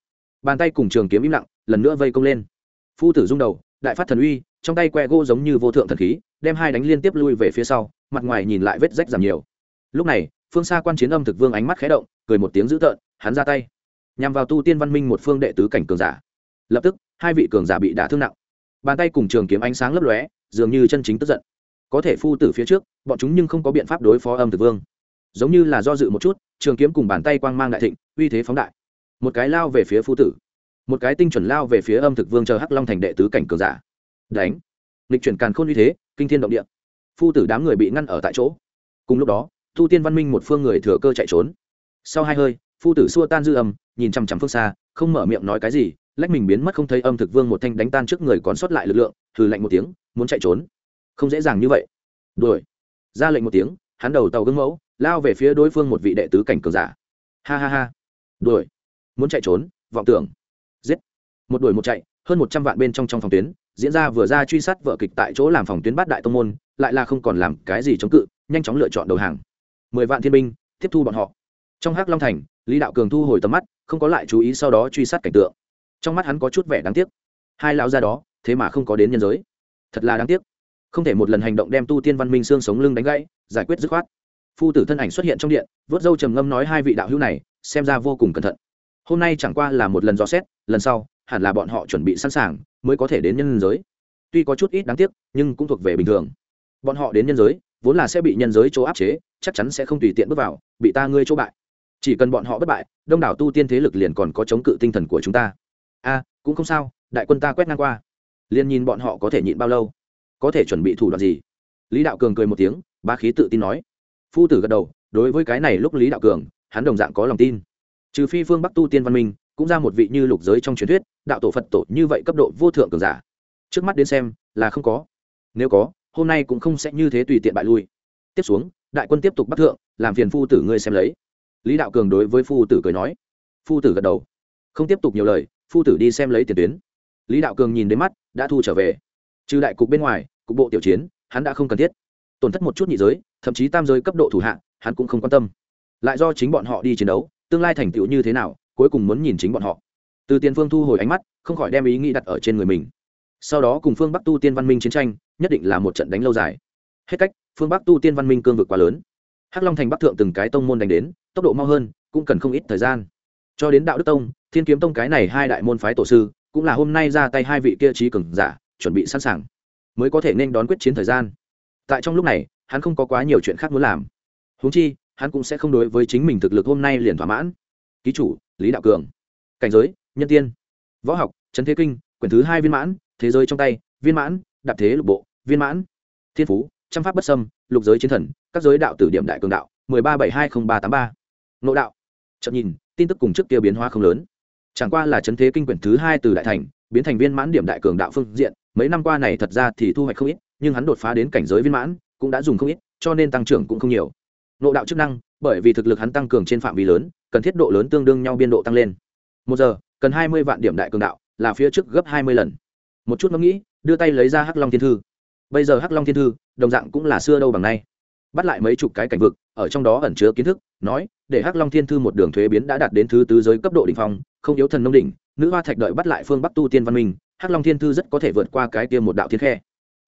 Bàn tay cùng trường kiếm im lặng, lần nữa vây công lên. Phu tử rung đầu, đại phát thần uy, trong tay que gỗ giống như vô thượng thần khí, đem hai đánh liên tiếp lui về phía sau, mặt ngoài nhìn lại vết rách giảm nhiều. Lúc này, phương xa quan chiến âm thực vương ánh mắt khé động, cười một tiếng dữ tợn, hắn ra tay. Nhằm vào tu tiên văn minh một phương đệ tứ cảnh cường giả lập tức, hai vị cường giả bị đả thương nặng. Bàn tay cùng trường kiếm ánh sáng lấp lóe, dường như chân chính tức giận. Có thể phu tử phía trước, bọn chúng nhưng không có biện pháp đối phó âm thực vương. Giống như là do dự một chút, trường kiếm cùng bàn tay quang mang đại thịnh, uy thế phóng đại. Một cái lao về phía phu tử. Một cái tinh chuẩn lao về phía âm thực vương chờ hắc long thành đệ tứ cảnh cường giả. Đánh. Lịch chuyển càn khôn uy thế, kinh thiên động địa. Phu tử đám người bị ngăn ở tại chỗ. Cùng lúc đó, thu tiên văn minh một phương người thừa cơ chạy trốn. Sau hai hơi, phu tử xua tan dư âm, nhìn chằm chằm phương xa, không mở miệng nói cái gì lách mình biến mất không thấy âm thực vương một thanh đánh tan trước người còn sót lại lực lượng thử lạnh một tiếng, muốn chạy trốn. Không dễ dàng như vậy. Đuổi. Ra lệnh một tiếng, hắn đầu tàu gương mẫu, lao về phía đối phương một vị đệ tứ cảnh cường giả. Ha ha ha. Đuổi. Muốn chạy trốn, vọng tưởng. Giết. Một đuổi một chạy, hơn một trăm vạn bên trong trong phòng tuyến, diễn ra vừa ra truy sát vợ kịch tại chỗ làm phòng tuyến bát đại tông môn, lại là không còn làm cái gì chống cự, nhanh chóng lựa chọn đầu hàng. Mười vạn thiên binh, tiếp thu bọn họ. Trong hắc long thành, lý đạo cường thu hồi tầm mắt, không có lại chú ý sau đó truy sát cảnh tượng trong mắt hắn có chút vẻ đáng tiếc. Hai lão gia đó, thế mà không có đến nhân giới. Thật là đáng tiếc. Không thể một lần hành động đem tu tiên văn minh xương sống lưng đánh gãy, giải quyết dứt khoát. Phu tử thân ảnh xuất hiện trong điện, vớt dâu trầm ngâm nói hai vị đạo hữu này, xem ra vô cùng cẩn thận. Hôm nay chẳng qua là một lần dò xét, lần sau, hẳn là bọn họ chuẩn bị sẵn sàng, mới có thể đến nhân giới. Tuy có chút ít đáng tiếc, nhưng cũng thuộc về bình thường. Bọn họ đến nhân giới, vốn là sẽ bị nhân giới chỗ áp chế, chắc chắn sẽ không tùy tiện bước vào, bị ta ngươi chỗ bại. Chỉ cần bọn họ bất bại, đông đảo tu tiên thế lực liền còn có chống cự tinh thần của chúng ta a cũng không sao, đại quân ta quét ngang qua. Liền nhìn bọn họ có thể nhịn bao lâu? Có thể chuẩn bị thủ đoạn gì? Lý đạo cường cười một tiếng ba khí tự tin nói. Phu tử gật đầu, đối với cái này lúc lý đạo cường, hắn đồng dạng có lòng tin. Trừ phi phương bắc tu tiên văn minh, cũng ra một vị như lục giới trong truyền thuyết, đạo tổ phật tổ như vậy cấp độ vô thượng cường giả. Trước mắt đến xem, là không có. Nếu có, hôm nay cũng không sẽ như thế tùy tiện bại lui. Tiếp xuống, đại quân tiếp tục bắt thượng, làm phiền phu tử ngươi xem lấy. Lý đạo cường đối với phu tử cười nói. Phu tử gật đầu. Không tiếp tục nhiều lời phu tử đi xem lấy tiền tuyến. Lý đạo cường nhìn đến mắt, đã thu trở về. Trừ đại cục bên ngoài, cục bộ tiểu chiến, hắn đã không cần thiết. Tổn thất một chút nhị giới, thậm chí tam giới cấp độ thủ hạng hắn cũng không quan tâm. Lại do chính bọn họ đi chiến đấu, tương lai thành tựu như thế nào, cuối cùng muốn nhìn chính bọn họ. Từ tiền phương thu hồi ánh mắt, không khỏi đem ý nghĩ đặt ở trên người mình. Sau đó cùng phương bắc tu tiên văn minh chiến tranh, nhất định là một trận đánh lâu dài. Hết cách, phương bắc tu tiên văn minh cương vực quá lớn. Hắc long thành bắc thượng từng cái tông môn đánh đến, tốc độ mau hơn, cũng cần không ít thời gian cho đến đạo đức tông, thiên kiếm tông cái này hai đại môn phái tổ sư, cũng là hôm nay ra tay hai vị kia trí cường giả, chuẩn bị sẵn sàng, mới có thể nên đón quyết chiến thời gian. Tại trong lúc này, hắn không có quá nhiều chuyện khác muốn làm. Húng chi, hắn cũng sẽ không đối với chính mình thực lực hôm nay liền thỏa mãn. Ký chủ, lý đạo cường. Cảnh giới, nhân tiên. Võ học, trấn thế kinh, quyển thứ hai viên mãn, thế giới trong tay, viên mãn, đạp thế lục bộ, viên mãn. Thiên phú, trăm pháp bất sâm lục giới chiến thần, các giới đạo tử điểm đại cường đạo, mười ba bảy hai không ba tám ba. Nộ đạo. Chậm nhìn tin tức cùng trước kia biến hóa không lớn. Chẳng qua là chấn thế kinh quyển thứ hai từ đại thành, biến thành viên mãn điểm đại cường đạo phương diện, mấy năm qua này thật ra thì thu hoạch không ít, nhưng hắn đột phá đến cảnh giới viên mãn cũng đã dùng không ít, cho nên tăng trưởng cũng không nhiều. Nộ đạo chức năng, bởi vì thực lực hắn tăng cường trên phạm vi lớn, cần thiết độ lớn tương đương nhau biên độ tăng lên. Một giờ, cần hai mươi vạn điểm đại cường đạo, là phía trước gấp hai mươi lần. Một chút ngẫm nghĩ, đưa tay lấy ra hắc long thiên thư. Bây giờ hắc long thiên thư, đồng dạng cũng là xưa đâu bằng nay bắt lại mấy chục cái cảnh vực, ở trong đó ẩn chứa kiến thức, nói, để hắc long thiên thư một đường thuế biến đã đạt đến thứ tứ giới cấp độ đ ỉ n h phong, không yếu thần nông đỉnh, nữ hoa thạch đợi bắt lại phương bắc tu tiên văn minh, hắc long thiên thư rất có thể vượt qua cái tiêm một đạo thiên khe.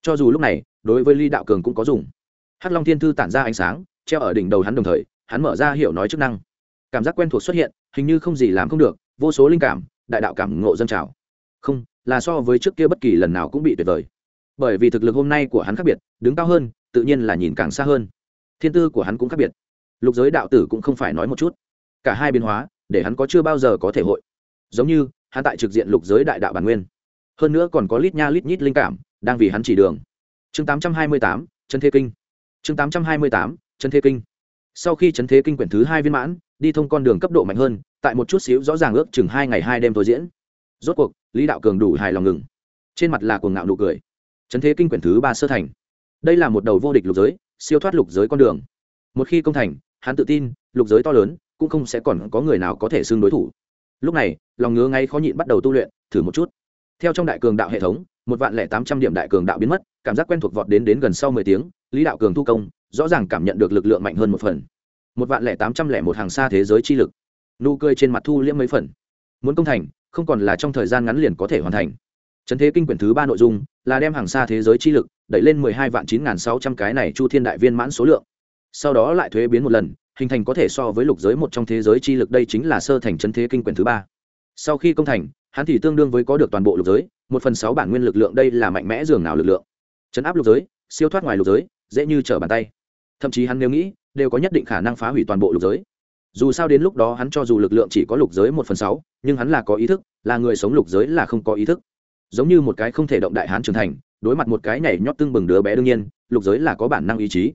Cho dù lúc này, đối với ly đạo cường cũng có dùng. Hắc long thiên thư tản ra ánh sáng, treo ở đỉnh đầu hắn đồng thời, hắn mở ra hiểu nói chức năng. Cảm giác quen thuộc xuất hiện, hình như không gì làm không được, vô số linh cảm, đại đạo cảm ngộ dân trào. Không, là so với trước kia bất kỳ lần nào cũng bị tuyệt vời. Bởi vì thực lực hôm nay của hắn khác biệt, đứng cao hơn tự nhiên là nhìn càng xa hơn. Thiên tư của hắn cũng khác biệt. Lục giới đạo tử cũng không phải nói một chút. Cả hai biến hóa, để hắn có chưa bao giờ có thể hội. Giống như, hắn tại trực diện lục giới đại đạo bản nguyên. Hơn nữa còn có lít nha lít nhít linh cảm, đang vì hắn chỉ đường. Chương tám trăm hai mươi tám, chân thế kinh. Chương tám trăm hai mươi tám, chân thế kinh. Sau khi chấn thế kinh quyển thứ hai viên mãn, đi thông con đường cấp độ mạnh hơn, tại một chút xíu rõ ràng ước chừng hai ngày hai đêm thôi diễn. Rốt cuộc, lý đạo cường đủ hài lòng ngừng. Trên mặt là cuồng ngạo nụ cười. Chấn thế kinh quyển thứ ba sơ thành đây là một đầu vô địch lục giới, siêu thoát lục giới con đường. Một khi công thành, hắn tự tin, lục giới to lớn, cũng không sẽ còn có người nào có thể xưng đối thủ. Lúc này, lòng ngứa ngay khó nhịn bắt đầu tu luyện, thử một chút. Theo trong đại cường đạo hệ thống, một vạn lẻ tám trăm điểm đại cường đạo biến mất, cảm giác quen thuộc vọt đến đến gần sau mười tiếng, lý đạo cường thu công, rõ ràng cảm nhận được lực lượng mạnh hơn một phần. Một vạn lẻ tám trăm lẻ một hàng xa thế giới chi lực. Nụ cười trên mặt thu liễm mấy phần. Muốn công thành, không còn là trong thời gian ngắn liền có thể hoàn thành. Trấn thế kinh quyển thứ ba nội dung là đem hàng xa thế giới chi lực đẩy lên mười hai vạn chín nghìn sáu trăm cái này chu thiên đại viên mãn số lượng. Sau đó lại thuế biến một lần, hình thành có thể so với lục giới một trong thế giới chi lực đây chính là sơ thành chân thế kinh quyển thứ ba. Sau khi công thành, hắn thì tương đương với có được toàn bộ lục giới, một phần sáu bản nguyên lực lượng đây là mạnh mẽ dường nào lực lượng. Chấn áp lục giới, siêu thoát ngoài lục giới, dễ như trở bàn tay. Thậm chí hắn nếu nghĩ, đều có nhất định khả năng phá hủy toàn bộ lục giới. Dù sao đến lúc đó hắn cho dù lực lượng chỉ có lục giới một phần sáu, nhưng hắn là có ý thức, là người sống lục giới là không có ý thức. Giống như một cái không thể động đại hán trưởng thành đối mặt một cái nhảy nhót tưng bừng đứa bé đương nhiên, lục giới là có bản năng ý chí.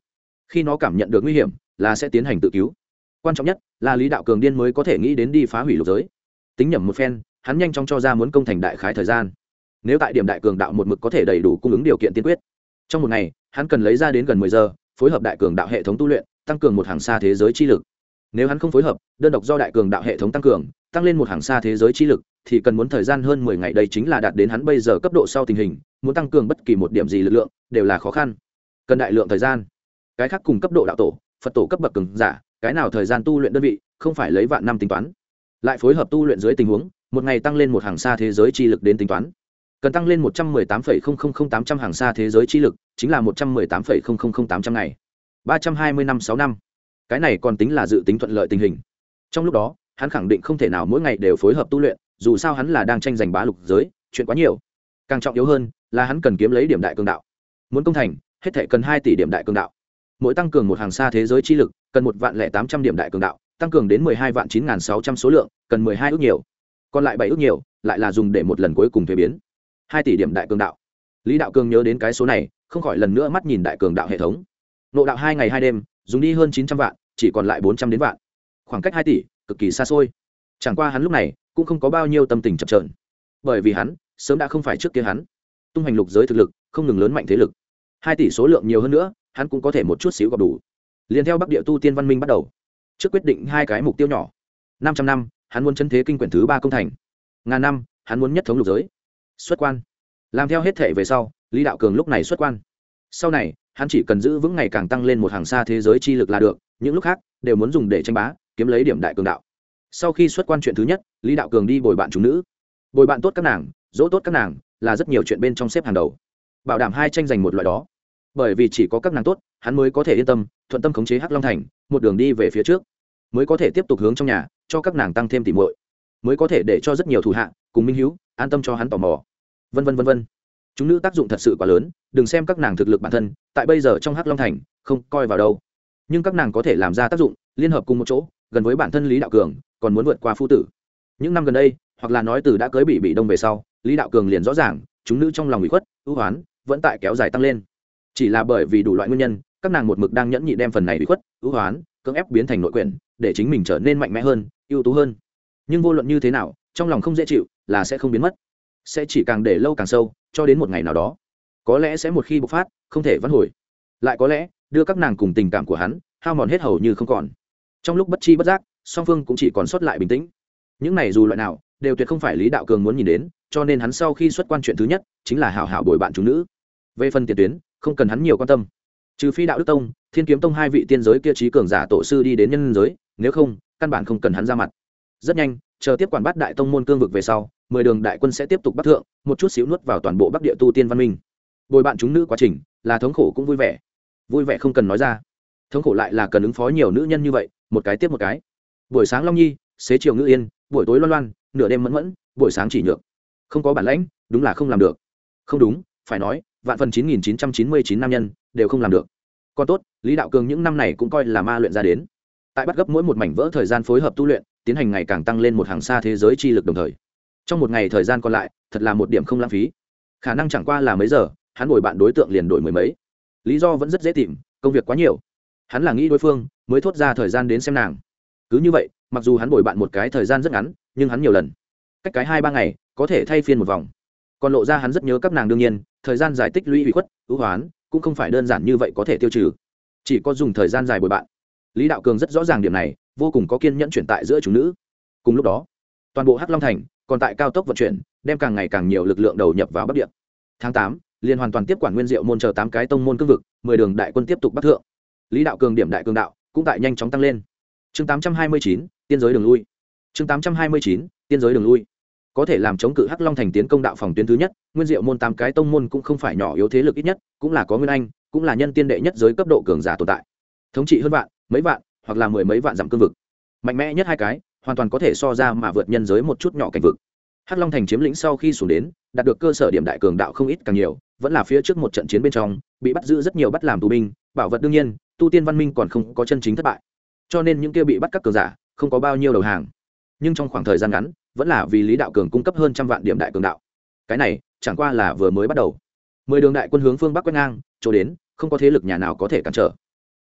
Khi nó cảm nhận được nguy hiểm, là sẽ tiến hành tự cứu. Quan trọng nhất, là lý đạo cường điên mới có thể nghĩ đến đi phá hủy lục giới. Tính nhẩm một phen, hắn nhanh chóng cho ra muốn công thành đại khái thời gian. Nếu tại điểm đại cường đạo một mực có thể đầy đủ cung ứng điều kiện tiên quyết, trong một ngày, hắn cần lấy ra đến gần mười giờ, phối hợp đại cường đạo hệ thống tu luyện, tăng cường một hàng xa thế giới chi lực. Nếu hắn không phối hợp, đơn độc do đại cường đạo hệ thống tăng cường, tăng lên một hàng xa thế giới chi lực thì cần muốn thời gian hơn mười ngày. Đây chính là đạt đến hắn bây giờ cấp độ sau tình hình, muốn tăng cường bất kỳ một điểm gì lực lượng đều là khó khăn. Cần đại lượng thời gian. Cái khác cùng cấp độ đạo tổ, phật tổ cấp bậc cường giả, cái nào thời gian tu luyện đơn vị, không phải lấy vạn năm tính toán. Lại phối hợp tu luyện dưới tình huống, một ngày tăng lên một hàng xa thế giới chi lực đến tính toán. Cần tăng lên một trăm mười tám phẩy không không không tám trăm hàng xa thế giới chi lực, chính là một trăm mười tám phẩy không không không tám trăm ngày. ba trăm hai mươi năm sáu năm. Cái này còn tính là dự tính thuận lợi tình hình. Trong lúc đó, hắn khẳng định không thể nào mỗi ngày đều phối hợp tu luyện dù sao hắn là đang tranh giành bá lục giới, chuyện quá nhiều. Càng trọng yếu hơn là hắn cần kiếm lấy điểm đại cường đạo. Muốn công thành, hết thể cần hai tỷ điểm đại cường đạo. Mỗi tăng cường một hàng xa thế giới chi lực, cần một vạn lẻ tám trăm điểm đại cường đạo, tăng cường đến mười hai vạn chín n g h n sáu trăm số lượng, cần mười hai ước nhiều. Còn lại bảy ước nhiều, lại là dùng để một lần cuối cùng thuế biến. Hai tỷ điểm đại cường đạo. Lý đạo cường nhớ đến cái số này, không khỏi lần nữa mắt nhìn đại cường đạo hệ thống. Nộ đạo hai ngày hai đêm, dùng đi hơn chín trăm vạn, chỉ còn lại bốn trăm đến vạn. Khoảng cách hai tỷ, cực kỳ xa xôi. Chẳng qua hắn lúc này cũng không có bao nhiêu tâm tình chập trờn. Bởi vì hắn sớm đã không phải trước kia hắn. Tung hành lục giới thực lực, không ngừng lớn mạnh thế lực. Hai tỷ số lượng nhiều hơn nữa, hắn cũng có thể một chút xíu gặp đủ. Liền theo bắc địa tu tiên văn minh bắt đầu. Trước quyết định hai cái mục tiêu nhỏ. Năm trăm năm, hắn muốn chân thế kinh quyển thứ ba công thành. Ngàn năm, hắn muốn nhất thống lục giới. Xuất quan. Làm theo hết thể về sau, lý đạo cường lúc này xuất quan. Sau này, hắn chỉ cần giữ vững ngày càng tăng lên một hàng xa thế giới chi lực là được, những lúc khác, đều muốn dùng để tranh bá, kiếm lấy điểm đại cường đạo sau khi xuất quan chuyện thứ nhất, lý đạo cường đi bồi bạn chúng nữ. Bồi bạn tốt các nàng, dỗ tốt các nàng, là rất nhiều chuyện bên trong xếp hàng đầu. Bảo đảm hai tranh giành một loại đó. Bởi vì chỉ có các nàng tốt, hắn mới có thể yên tâm, thuận tâm khống chế hắc long thành, một đường đi về phía trước. Mới có thể tiếp tục hướng trong nhà, cho các nàng tăng thêm tỉ muội. Mới có thể để cho rất nhiều thủ hạ, cùng minh hữu an tâm cho hắn tò mò. Vân vân vân vân. Chúng nữ tác dụng thật sự quá lớn, đừng xem các nàng thực lực bản thân, tại bây giờ trong hắc long thành, không coi vào đâu. Nhưng các nàng có thể làm ra tác dụng, liên hợp cùng một chỗ gần với bản thân lý đạo cường, còn muốn vượt qua phu tử. Những năm gần đây, hoặc là nói từ đã cưới bị bị đông về sau, lý đạo cường liền rõ ràng, chúng nữ trong lòng bị khuất, ưu hoán, vẫn tại kéo dài tăng lên. Chỉ là bởi vì đủ loại nguyên nhân, các nàng một mực đang nhẫn nhị đem phần này bị khuất, ưu hoán, cưỡng ép biến thành nội quyền, để chính mình trở nên mạnh mẽ hơn, ưu tú hơn. Nhưng vô luận như thế nào, trong lòng không dễ chịu, là sẽ không biến mất. Sẽ chỉ càng để lâu càng sâu, cho đến một ngày nào đó. Có lẽ sẽ một khi bộc phát, không thể vãn hồi. Lại có lẽ, đưa các nàng cùng tình cảm của hắn, hao mòn hết hầu như không còn trong lúc bất chi bất giác, song phương cũng chỉ còn sót lại bình tĩnh. Những này dù loại nào, đều tuyệt không phải lý đạo cường muốn nhìn đến, cho nên hắn sau khi xuất quan chuyện thứ nhất, chính là hảo hảo bồi bạn chúng nữ. Về phần tiền tuyến, không cần hắn nhiều quan tâm. Trừ phi đạo đức tông, thiên kiếm tông hai vị tiên giới kia trí cường giả tổ sư đi đến nhân giới, nếu không, căn bản không cần hắn ra mặt. Rất nhanh, chờ tiếp quản bắt đại tông môn cương vực về sau, mười đường đại quân sẽ tiếp tục bắc thượng, một chút xíu nuốt vào toàn bộ bắc địa tu tiên văn minh. Bồi bạn chúng nữ quá trình, là thống khổ cũng vui vẻ. Vui vẻ không cần nói ra thống khổ lại là cần ứng phó nhiều nữ nhân như vậy, một cái tiếp một cái. Buổi sáng long nhi, xế chiều ngữ yên, buổi tối loan loan, nửa đêm mẫn mẫn, buổi sáng chỉ nhược. Không có bản lãnh, đúng là không làm được. Không đúng, phải nói, vạn phần chín nghìn chín trăm chín mươi chín nam nhân đều không làm được. Còn tốt, lý đạo cường những năm này cũng coi là ma luyện ra đến. Tại bắt gấp mỗi một mảnh vỡ thời gian phối hợp tu luyện, tiến hành ngày càng tăng lên một hàng xa thế giới chi lực đồng thời. Trong một ngày thời gian còn lại, thật là một điểm không lãng phí. Khả năng chẳng qua là mấy giờ, hắn đổi bạn đối tượng liền đổi mười mấy. Lý do vẫn rất dễ tìm, công việc quá nhiều hắn là nghĩ đối phương, mới thốt ra thời gian đến xem nàng. Cứ như vậy, mặc dù hắn bồi bạn một cái thời gian rất ngắn, nhưng hắn nhiều lần, cách cái hai ba ngày, có thể thay phiên một vòng. Còn lộ ra hắn rất nhớ các nàng đương nhiên, thời gian giải tích lũy hủy khuất, ưu hoán, cũng không phải đơn giản như vậy có thể tiêu trừ. Chỉ có dùng thời gian dài bồi bạn. Lý đạo cường rất rõ ràng điểm này, vô cùng có kiên nhẫn chuyển tại giữa chúng nữ. Cùng lúc đó, toàn bộ hắc long thành, còn tại cao tốc vận chuyển, đem càng ngày càng nhiều lực lượng đầu nhập vào bắc địa. Tháng tám, liên hoàn toàn tiếp quản nguyên diệu môn chờ tám cái tông môn cương vực, mười đường đại quân tiếp tục bắc thượng lý đạo cường điểm đại cường đạo, cũng tại nhanh chóng tăng lên. Chương tám trăm hai mươi chín, tiên giới đường lui. Chương tám trăm hai mươi chín, tiên giới đường lui. Có thể làm chống cự hắc long thành tiến công đạo phòng tuyến thứ nhất, nguyên diệu môn tám cái tông môn cũng không phải nhỏ yếu thế lực ít nhất, cũng là có nguyên anh, cũng là nhân tiên đệ nhất giới cấp độ cường giả tồn tại. Thống trị hơn vạn, mấy vạn, hoặc là mười mấy vạn dặm cương vực. Mạnh mẽ nhất hai cái, hoàn toàn có thể so ra mà vượt nhân giới một chút nhỏ cảnh vực. Hắc long thành chiếm lĩnh sau khi xuống đến, đạt được cơ sở điểm đại cường đạo không ít càng nhiều, vẫn là phía trước một trận chiến bên trong, bị bắt giữ rất nhiều bắt làm tù binh, bảo vật đương nhiên tu tiên văn minh còn không có chân chính thất bại. Cho nên những kia bị bắt các cường giả, không có bao nhiêu đầu hàng. Nhưng trong khoảng thời gian ngắn, vẫn là vì lý đạo cường cung cấp hơn trăm vạn điểm đại cường đạo. Cái này, chẳng qua là vừa mới bắt đầu. Mười đường đại quân hướng phương bắc quét ngang, chỗ đến, không có thế lực nhà nào có thể cản trở.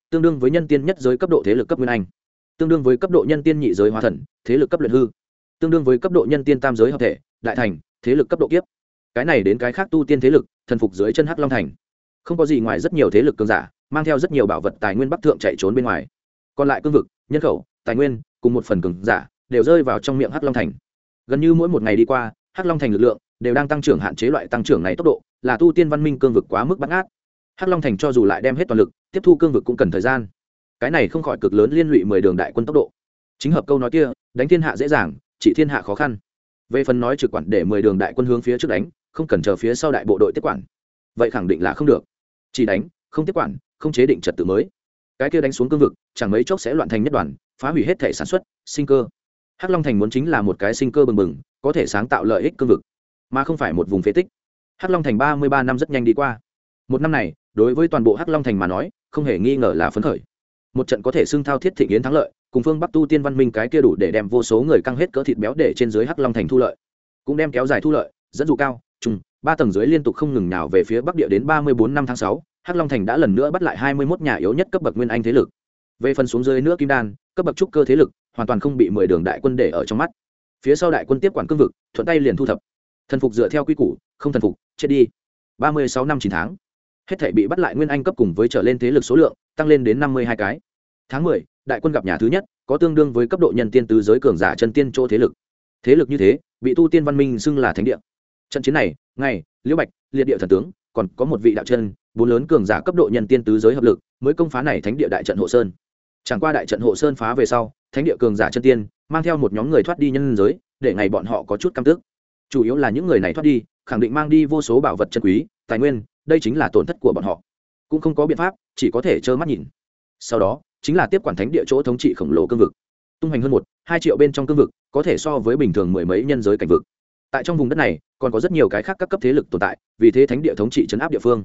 Tương đương với nhân tiên nhất giới cấp độ thế lực cấp nguyên anh. Tương đương với cấp độ nhân tiên nhị giới hóa thần, thế lực cấp luyện hư. Tương đương với cấp độ nhân tiên tam giới hợp thể, đại thành, thế lực cấp độ kiếp. Cái này đến cái khác tu tiên thế lực, thần phục dưới chân hắc long thành không có gì ngoài rất nhiều thế lực cường giả, mang theo rất nhiều bảo vật tài nguyên bắc thượng chạy trốn bên ngoài. Còn lại cương vực, nhân khẩu, tài nguyên, cùng một phần cường giả, đều rơi vào trong miệng hắc long thành. Gần như mỗi một ngày đi qua, hắc long thành lực lượng đều đang tăng trưởng hạn chế loại tăng trưởng này tốc độ, là tu tiên văn minh cương vực quá mức bắt ngát. Hắc long thành cho dù lại đem hết toàn lực, tiếp thu cương vực cũng cần thời gian. Cái này không khỏi cực lớn liên lụy mười đường đại quân tốc độ. Chính hợp câu nói kia, đánh thiên hạ dễ dàng chỉ thiên hạ khó khăn. Về phần nói trực quản để mười đường đại quân hướng phía trước đánh, không cần chờ phía sau đại bộ đội tiếp quản. Vậy khẳng định là không được chỉ đánh, không tiếp quản, không chế định trật tự mới. Cái kia đánh xuống cương vực, chẳng mấy chốc sẽ loạn thành nhất đoàn, phá hủy hết thể sản xuất, sinh cơ. Hắc long thành muốn chính là một cái sinh cơ bừng bừng, có thể sáng tạo lợi ích cương vực, mà không phải một vùng phế tích. Hắc long thành ba mươi ba năm rất nhanh đi qua. Một năm này, đối với toàn bộ hắc long thành mà nói, không hề nghi ngờ là phấn khởi. Một trận có thể xưng thao thiết thị yến thắng lợi, cùng phương bắc tu tiên văn minh cái kia đủ để đem vô số người căng hết cỡ thịt béo để trên dưới hắc long thành thu lợi, cũng đem kéo dài thu lợi, dẫn dụ cao, trùng ba tầng dưới liên tục không ngừng nào về phía bắc địa đến ba mươi bốn năm tháng sáu, hắc long thành đã lần nữa bắt lại hai mươi 21 nhà yếu nhất cấp bậc nguyên anh thế lực. Về phần xuống dưới nước kim đan, cấp bậc trúc cơ thế lực, hoàn toàn không bị mười đường đại quân để ở trong mắt. Phía sau đại quân tiếp quản cương vực, thuận tay liền thu thập. Thần phục dựa theo quy củ, không thần phục, chết đi. Ba mươi sáu năm chín tháng, hết thể bị bắt lại nguyên anh cấp cùng với trở lên thế lực số lượng, tăng lên đến năm mươi hai cái. Tháng mười, đại quân gặp nhà thứ nhất, có tương đương với cấp độ nhân tiên tứ giới cường giả chân tiên chỗ thế lực. Thế lực như thế, bị tu tiên văn minh xưng là thánh địa. Trận chiến này ngày, liễu bạch, liệt địa thần tướng, còn có một vị đạo chân, bốn lớn cường giả cấp độ nhân tiên tứ giới hợp lực, mới công phá này thánh địa đại trận hộ sơn. Chẳng qua đại trận hộ sơn phá về sau, thánh địa cường giả chân tiên, mang theo một nhóm người thoát đi nhân giới, để ngày bọn họ có chút căm tức. Chủ yếu là những người này thoát đi, khẳng định mang đi vô số bảo vật chân quý, tài nguyên, đây chính là tổn thất của bọn họ. Cũng không có biện pháp, chỉ có thể trơ mắt nhìn. Sau đó, chính là tiếp quản thánh địa chỗ thống trị khổng lồ cương vực. Tung hành hơn một, hai triệu bên trong cương vực, có thể so với bình thường mười mấy nhân giới cảnh vực tại trong vùng đất này, còn có rất nhiều cái khác các cấp thế lực tồn tại, vì thế thánh địa thống trị chấn áp địa phương.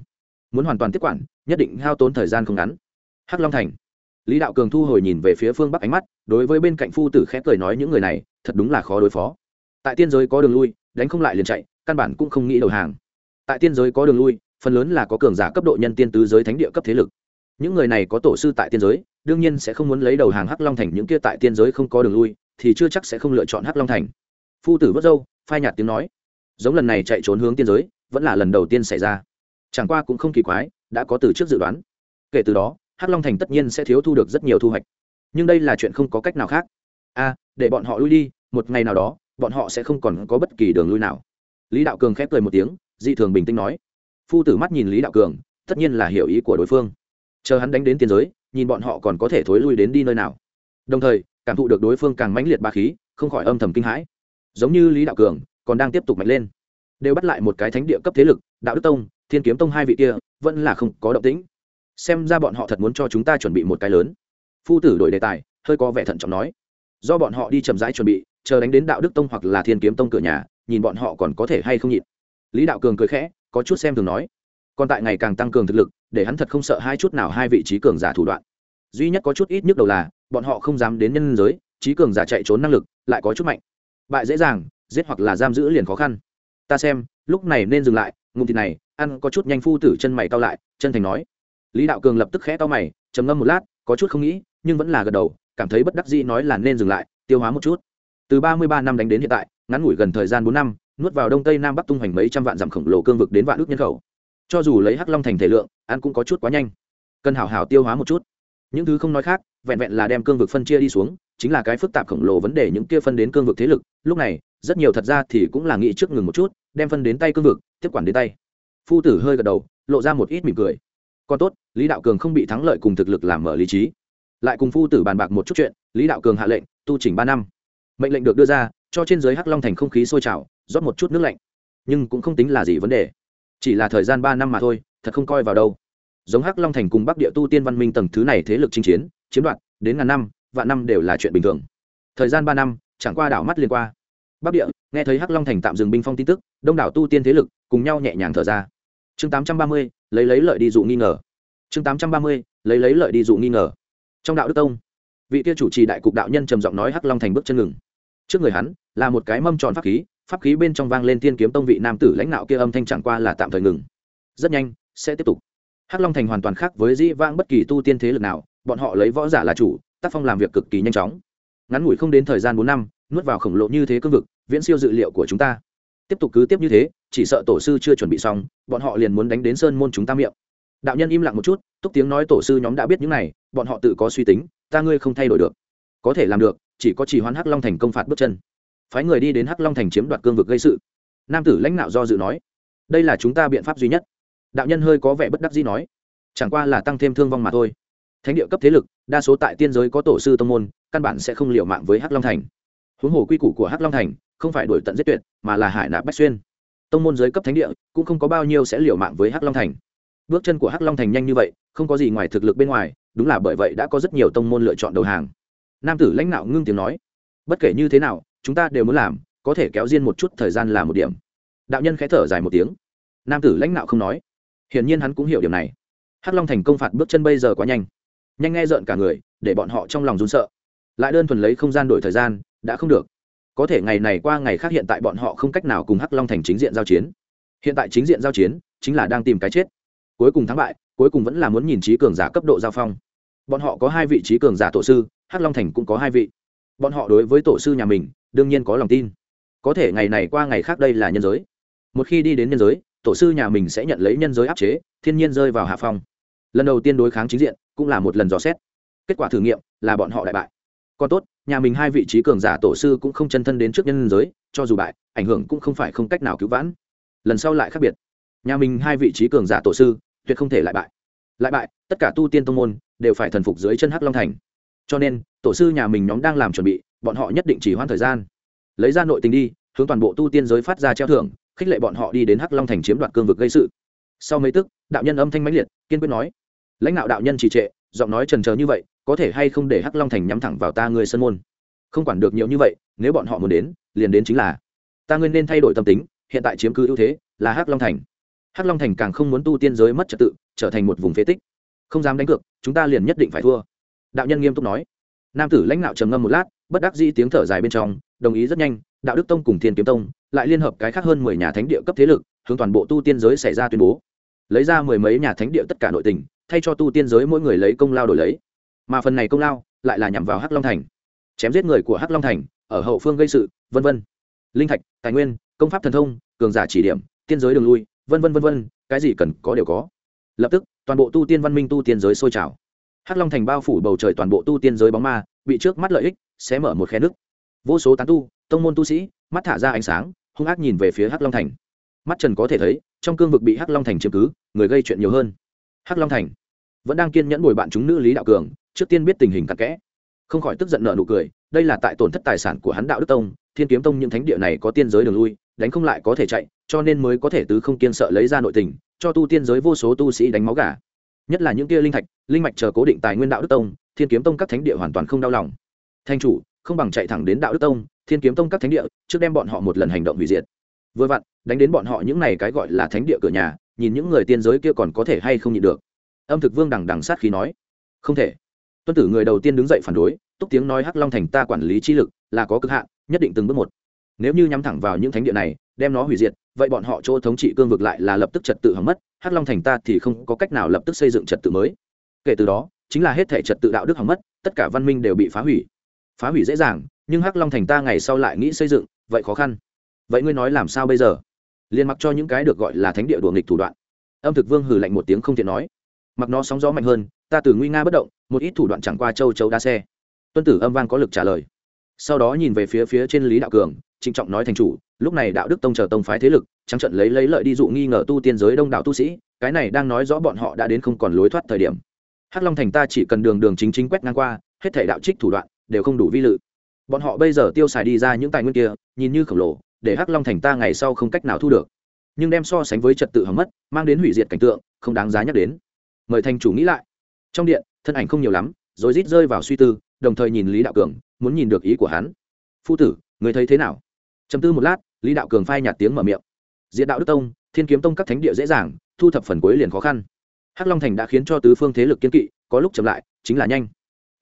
Muốn hoàn toàn tiếp quản, nhất định hao tốn thời gian không ngắn. Hắc long thành. Lý đạo cường thu hồi nhìn về phía phương bắc ánh mắt, đối với bên cạnh phu tử khẽ cười nói những người này, thật đúng là khó đối phó. Tại tiên giới có đường lui, đánh không lại liền chạy, căn bản cũng không nghĩ đầu hàng. Tại tiên giới có đường lui, phần lớn là có cường giả cấp độ nhân tiên tứ giới thánh địa cấp thế lực. Những người này có tổ sư tại tiên giới, đương nhiên sẽ không muốn lấy đầu hàng hắc long thành những kia tại tiên giới không có đường lui, thì chưa chắc sẽ không lựa chọn hắc long thành. Phu tử vớt dâu phai nhạt tiếng nói. Giống lần này chạy trốn hướng tiên giới, vẫn là lần đầu tiên xảy ra. Chẳng qua cũng không kỳ quái, đã có từ trước dự đoán. Kể từ đó, hắc long thành tất nhiên sẽ thiếu thu được rất nhiều thu hoạch. Nhưng đây là chuyện không có cách nào khác. A để bọn họ lui đi, một ngày nào đó, bọn họ sẽ không còn có bất kỳ đường lui nào. Lý đạo cường khép cười một tiếng, dị thường bình tĩnh nói. Phu tử mắt nhìn lý đạo cường, tất nhiên là hiểu ý của đối phương. Chờ hắn đánh đến tiên giới, nhìn bọn họ còn có thể thối lui đến đi nơi nào. Đồng thời, cảm thụ được đối phương càng mãnh liệt ba khí, không khỏi âm thầm kinh hãi giống như lý đạo cường còn đang tiếp tục mạnh lên đều bắt lại một cái thánh địa cấp thế lực đạo đức tông thiên kiếm tông hai vị kia vẫn là không có động tĩnh xem ra bọn họ thật muốn cho chúng ta chuẩn bị một cái lớn phu tử đổi đề tài hơi có vẻ thận trọng nói do bọn họ đi chậm rãi chuẩn bị chờ đánh đến đạo đức tông hoặc là thiên kiếm tông cửa nhà nhìn bọn họ còn có thể hay không nhịn lý đạo cường cười khẽ có chút xem thường nói còn tại ngày càng tăng cường thực lực để hắn thật không sợ hai chút nào hai vị trí cường giả thủ đoạn duy nhất có chút ít nhức đầu là bọn họ không dám đến nhân giới trí cường giả chạy trốn năng lực lại có chút mạnh bại dễ dàng, giết hoặc là giam giữ liền khó khăn. Ta xem, lúc này nên dừng lại, ngụm thịt này, ăn có chút nhanh phu tử chân mày cao lại, chân thành nói. Lý đạo cường lập tức khẽ to mày, trầm ngâm một lát, có chút không nghĩ, nhưng vẫn là gật đầu, cảm thấy bất đắc dĩ nói là nên dừng lại, tiêu hóa một chút. Từ ba mươi ba năm đánh đến hiện tại, ngắn ngủi gần thời gian bốn năm, nuốt vào đông tây nam bắc tung hoành mấy trăm vạn dặm khổng lồ cương vực đến vạn ước nhân khẩu. Cho dù lấy hắc long thành thể lượng, ăn cũng có chút quá nhanh. Cần hảo hảo tiêu hóa một chút. Những thứ không nói khác vẹn vẹn là đem cương vực phân chia đi xuống, chính là cái phức tạp khổng lồ vấn đề những kia phân đến cương vực thế lực. Lúc này, rất nhiều thật ra thì cũng là nghĩ trước ngừng một chút, đem phân đến tay cương vực, tiếp quản đến tay. Phu tử hơi gật đầu, lộ ra một ít mỉm cười. Còn tốt, lý đạo cường không bị thắng lợi cùng thực lực làm mở lý trí. Lại cùng phu tử bàn bạc một chút chuyện, lý đạo cường hạ lệnh, tu chỉnh ba năm. Mệnh lệnh được đưa ra, cho trên giới hắc long thành không khí sôi trào, rót một chút nước lạnh. Nhưng cũng không tính là gì vấn đề. Chỉ là thời gian ba năm mà thôi, thật không coi vào đâu. Giống hắc long thành cùng bắc địa tu tiên văn minh tầng thứ này thế lực chinh chiến chiếm đoạt, đến ngàn năm, vạn năm đều là chuyện bình thường. Thời gian ba năm, chẳng qua đảo mắt liên qua. Bắc địa, nghe thấy hắc long thành tạm dừng binh phong tin tức, đông đảo tu tiên thế lực cùng nhau nhẹ nhàng thở ra. Chương tám trăm ba mươi, lấy lấy lợi đi dụ nghi ngờ. Chương tám trăm ba mươi, lấy lấy lợi đi dụ nghi ngờ. Trong đạo đức tông, vị kia chủ trì đại cục đạo nhân trầm giọng nói hắc long thành bước chân ngừng. Trước người hắn là một cái mâm tròn pháp khí pháp khí bên trong vang lên tiên kiếm tông vị nam tử lãnh đạo kia âm thanh chẳng qua là tạm thời ngừng. Rất nhanh, sẽ tiếp tục. Hắc long thành hoàn toàn khác với dĩ vãng bất kỳ tu tiên thế lực nào bọn họ lấy võ giả là chủ, tác phong làm việc cực kỳ nhanh chóng. Ngắn ngủi không đến thời gian bốn năm, nuốt vào khổng lồ như thế cương vực, viễn siêu dự liệu của chúng ta. Tiếp tục cứ tiếp như thế, chỉ sợ tổ sư chưa chuẩn bị xong, bọn họ liền muốn đánh đến sơn môn chúng ta miệng. Đạo nhân im lặng một chút, túc tiếng nói tổ sư nhóm đã biết những này, bọn họ tự có suy tính, ta ngươi không thay đổi được. Có thể làm được, chỉ có chỉ hoán hắc long thành công phạt bước chân. Phái người đi đến hắc long thành chiếm đoạt cương vực gây sự. Nam tử lãnh đạo do dự nói, đây là chúng ta biện pháp duy nhất. Đạo nhân hơi có vẻ bất đắc dĩ nói, chẳng qua là tăng thêm thương vong mà thôi thánh địa cấp thế lực, đa số tại tiên giới có tổ sư tông môn, căn bản sẽ không liệu mạng với hắc long thành. Huống hồ quy củ của hắc long thành không phải đổi tận giết tuyệt, mà là hải nạp bách xuyên. Tông môn giới cấp thánh địa cũng không có bao nhiêu sẽ liều mạng với hắc long thành. Bước chân của hắc long thành nhanh như vậy, không có gì ngoài thực lực bên ngoài, đúng là bởi vậy đã có rất nhiều tông môn lựa chọn đầu hàng. Nam tử lãnh đạo ngưng tiếng nói, bất kể như thế nào, chúng ta đều muốn làm, có thể kéo riêng một chút thời gian là một điểm. Đạo nhân khẽ thở dài một tiếng. Nam tử lãnh đạo không nói. Hiển nhiên hắn cũng hiểu điểm này. Hắc long thành công phạt bước chân bây giờ quá nhanh nhanh nghe rợn cả người, để bọn họ trong lòng run sợ. Lại đơn thuần lấy không gian đổi thời gian, đã không được. Có thể ngày này qua ngày khác hiện tại bọn họ không cách nào cùng hắc long thành chính diện giao chiến. Hiện tại chính diện giao chiến, chính là đang tìm cái chết. Cuối cùng thắng bại, cuối cùng vẫn là muốn nhìn trí cường giả cấp độ giao phong. Bọn họ có hai vị trí cường giả tổ sư, hắc long thành cũng có hai vị. Bọn họ đối với tổ sư nhà mình, đương nhiên có lòng tin. Có thể ngày này qua ngày khác đây là nhân giới. Một khi đi đến nhân giới, tổ sư nhà mình sẽ nhận lấy nhân giới áp chế, thiên nhiên rơi vào hạ phong. Lần đầu tiên đối kháng chính diện cũng là một lần dò xét. Kết quả thử nghiệm là bọn họ đại bại. Còn tốt, nhà mình hai vị trí cường giả tổ sư cũng không chân thân đến trước nhân giới, cho dù bại, ảnh hưởng cũng không phải không cách nào cứu vãn. Lần sau lại khác biệt. Nhà mình hai vị trí cường giả tổ sư tuyệt không thể lại bại. Lại bại, tất cả tu tiên tông môn đều phải thần phục dưới chân hắc long thành. Cho nên, tổ sư nhà mình nhóm đang làm chuẩn bị, bọn họ nhất định chỉ hoãn thời gian. Lấy ra nội tình đi, hướng toàn bộ tu tiên giới phát ra treo thưởng, khích lệ bọn họ đi đến hắc long thành chiếm đoạt cương vực gây sự. Sau mấy tức, đạo nhân âm thanh mãnh liệt, kiên quyết nói lãnh đạo đạo nhân trì trệ, giọng nói trần trờ như vậy, có thể hay không để hắc long thành nhắm thẳng vào ta người sân môn? Không quản được nhiều như vậy, nếu bọn họ muốn đến, liền đến chính là, ta nguyên nên thay đổi tâm tính, hiện tại chiếm cứ ưu thế là hắc long thành. Hắc long thành càng không muốn tu tiên giới mất trật tự, trở thành một vùng phế tích. Không dám đánh cược, chúng ta liền nhất định phải thua. Đạo nhân nghiêm túc nói. Nam tử lãnh đạo trầm ngâm một lát, bất đắc dĩ tiếng thở dài bên trong, đồng ý rất nhanh, đạo đức tông cùng thiên kiếm tông lại liên hợp cái khác hơn mười nhà thánh địa cấp thế lực, hướng toàn bộ tu tiên giới xảy ra tuyên bố. Lấy ra mười mấy nhà thánh địa tất cả nội tình thay cho tu tiên giới mỗi người lấy công lao đổi lấy. Mà phần này công lao lại là nhằm vào hắc long thành. Chém giết người của hắc long thành, ở hậu phương gây sự, vân vân. Linh thạch, tài nguyên, công pháp thần thông, cường giả chỉ điểm, tiên giới đường lui, vân vân vân vân, cái gì cần có đều có. Lập tức, toàn bộ tu tiên văn minh tu tiên giới sôi trào. Hắc long thành bao phủ bầu trời toàn bộ tu tiên giới bóng ma, bị trước mắt lợi ích sẽ mở một khe nứt. vô số tán tu, tông môn tu sĩ, mắt thả ra ánh sáng, hung ác nhìn về phía hắc long thành. Mắt trần có thể thấy, trong cương vực bị hắc long thành chiếm cứ, người gây chuyện nhiều hơn hắc long thành. Vẫn đang kiên nhẫn bồi bạn chúng nữ lý đạo cường, trước tiên biết tình hình cặn kẽ. Không khỏi tức giận nợ nụ cười, đây là tại tổn thất tài sản của hắn đạo đức tông, thiên kiếm tông những thánh địa này có tiên giới đường lui, đánh không lại có thể chạy, cho nên mới có thể tứ không kiên sợ lấy ra nội tình, cho tu tiên giới vô số tu sĩ đánh máu gà. Nhất là những kia linh thạch, linh mạch chờ cố định tài nguyên đạo đức tông, thiên kiếm tông các thánh địa hoàn toàn không đau lòng. Thanh chủ, không bằng chạy thẳng đến đạo đức tông, thiên kiếm tông các thánh địa, trước đem bọn họ một lần hành động hủy diệt. Vừa vặn, đánh đến bọn họ những này cái gọi là thánh địa cửa nhà nhìn những người tiên giới kia còn có thể hay không nhịn được. Âm thực vương đằng đằng sát khí nói, không thể. Tuân tử người đầu tiên đứng dậy phản đối, túc tiếng nói hắc long thành ta quản lý chi lực là có cực hạn, nhất định từng bước một. Nếu như nhắm thẳng vào những thánh địa này, đem nó hủy diệt, vậy bọn họ chỗ thống trị cương vực lại là lập tức trật tự hỏng mất, hắc long thành ta thì không có cách nào lập tức xây dựng trật tự mới. Kể từ đó, chính là hết thể trật tự đạo đức hỏng mất, tất cả văn minh đều bị phá hủy. Phá hủy dễ dàng, nhưng hắc long thành ta ngày sau lại nghĩ xây dựng, vậy khó khăn. Vậy ngươi nói làm sao bây giờ? Liền mặc cho những cái được gọi là thánh địa đùa nghịch thủ đoạn. Âm thực vương hừ lạnh một tiếng không tiện nói. Mặc nó sóng gió mạnh hơn, ta từ nguy nga bất động, một ít thủ đoạn chẳng qua châu châu đa xe. Tuân tử âm vang có lực trả lời. Sau đó nhìn về phía phía trên lý đạo cường, trịnh trọng nói thành chủ, lúc này đạo đức tông chờ tông phái thế lực, trắng trận lấy lấy lợi đi dụ nghi ngờ tu tiên giới đông đảo tu sĩ, cái này đang nói rõ bọn họ đã đến không còn lối thoát thời điểm. Hắc long thành ta chỉ cần đường đường chính chính quét ngang qua, hết thể đạo trích thủ đoạn, đều không đủ vi lự. Bọn họ bây giờ tiêu xài đi ra những tài nguyên kia, nhìn như khổng lồ để hắc long thành ta ngày sau không cách nào thu được. Nhưng đem so sánh với trật tự hỏng mất, mang đến hủy diệt cảnh tượng, không đáng giá nhắc đến. Mời thành chủ nghĩ lại. Trong điện, thân ảnh không nhiều lắm rồi rít rơi vào suy tư, đồng thời nhìn lý đạo cường, muốn nhìn được ý của hắn. Phu tử, người thấy thế nào? Chầm tư một lát, lý đạo cường phai nhạt tiếng mở miệng. Diện đạo đức tông, thiên kiếm tông các thánh địa dễ dàng, thu thập phần cuối liền khó khăn. Hắc long thành đã khiến cho tứ phương thế lực kiên kỵ, có lúc chậm lại, chính là nhanh.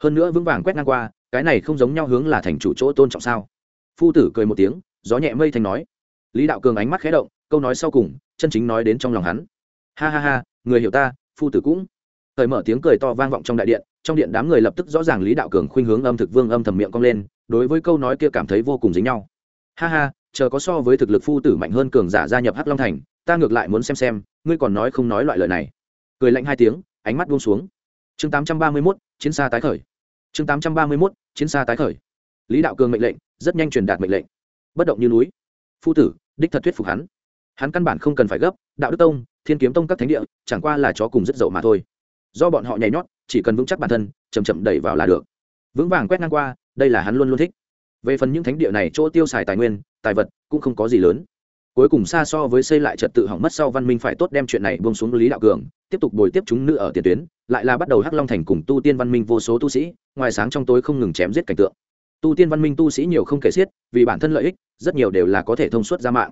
Hơn nữa vững vàng quét ngang qua, cái này không giống nhau hướng là thành chủ chỗ tôn trọng sao? Phu tử cười một tiếng gió nhẹ mây thành nói. Lý đạo cường ánh mắt khé động câu nói sau cùng chân chính nói đến trong lòng hắn. Ha ha ha người hiểu ta phu tử cũng. Thời mở tiếng cười to vang vọng trong đại điện trong điện đám người lập tức rõ ràng lý đạo cường khuynh hướng âm thực vương âm thầm miệng cong lên đối với câu nói kia cảm thấy vô cùng dính nhau. Ha ha chờ có so với thực lực phu tử mạnh hơn cường giả gia nhập hắc long thành ta ngược lại muốn xem xem ngươi còn nói không nói loại lời này. Cười lạnh hai tiếng ánh mắt buông xuống. Chương tám trăm ba mươi 831, chiến xa tái khởi. Chương tám trăm ba mươi 831, chiến xa tái khởi. Lý đạo cường mệnh lệnh rất nhanh truyền đạt mệnh lệnh bất động như núi. Phu tử, đích thật thuyết phục hắn. Hắn căn bản không cần phải gấp, đạo đức tông, thiên kiếm tông các thánh địa, chẳng qua là chó cùng rất dậu mà thôi. Do bọn họ nhảy nhót, chỉ cần vững chắc bản thân chầm chậm đẩy vào là được. Vững vàng quét ngang qua, đây là hắn luôn luôn thích. Về phần những thánh địa này, chỗ tiêu xài tài nguyên, tài vật, cũng không có gì lớn. Cuối cùng xa so với xây lại trật tự hỏng mất sau văn minh phải tốt đem chuyện này buông xuống lý đạo cường, tiếp tục bồi tiếp chúng nữ ở tiền tuyến, lại là bắt đầu hắc long thành cùng tu tiên văn minh vô số tu sĩ, ngoài sáng trong tối không ngừng chém giết cảnh tượng tu tiên văn minh tu sĩ nhiều không kể xiết, vì bản thân lợi ích, rất nhiều đều là có thể thông suốt ra mạng.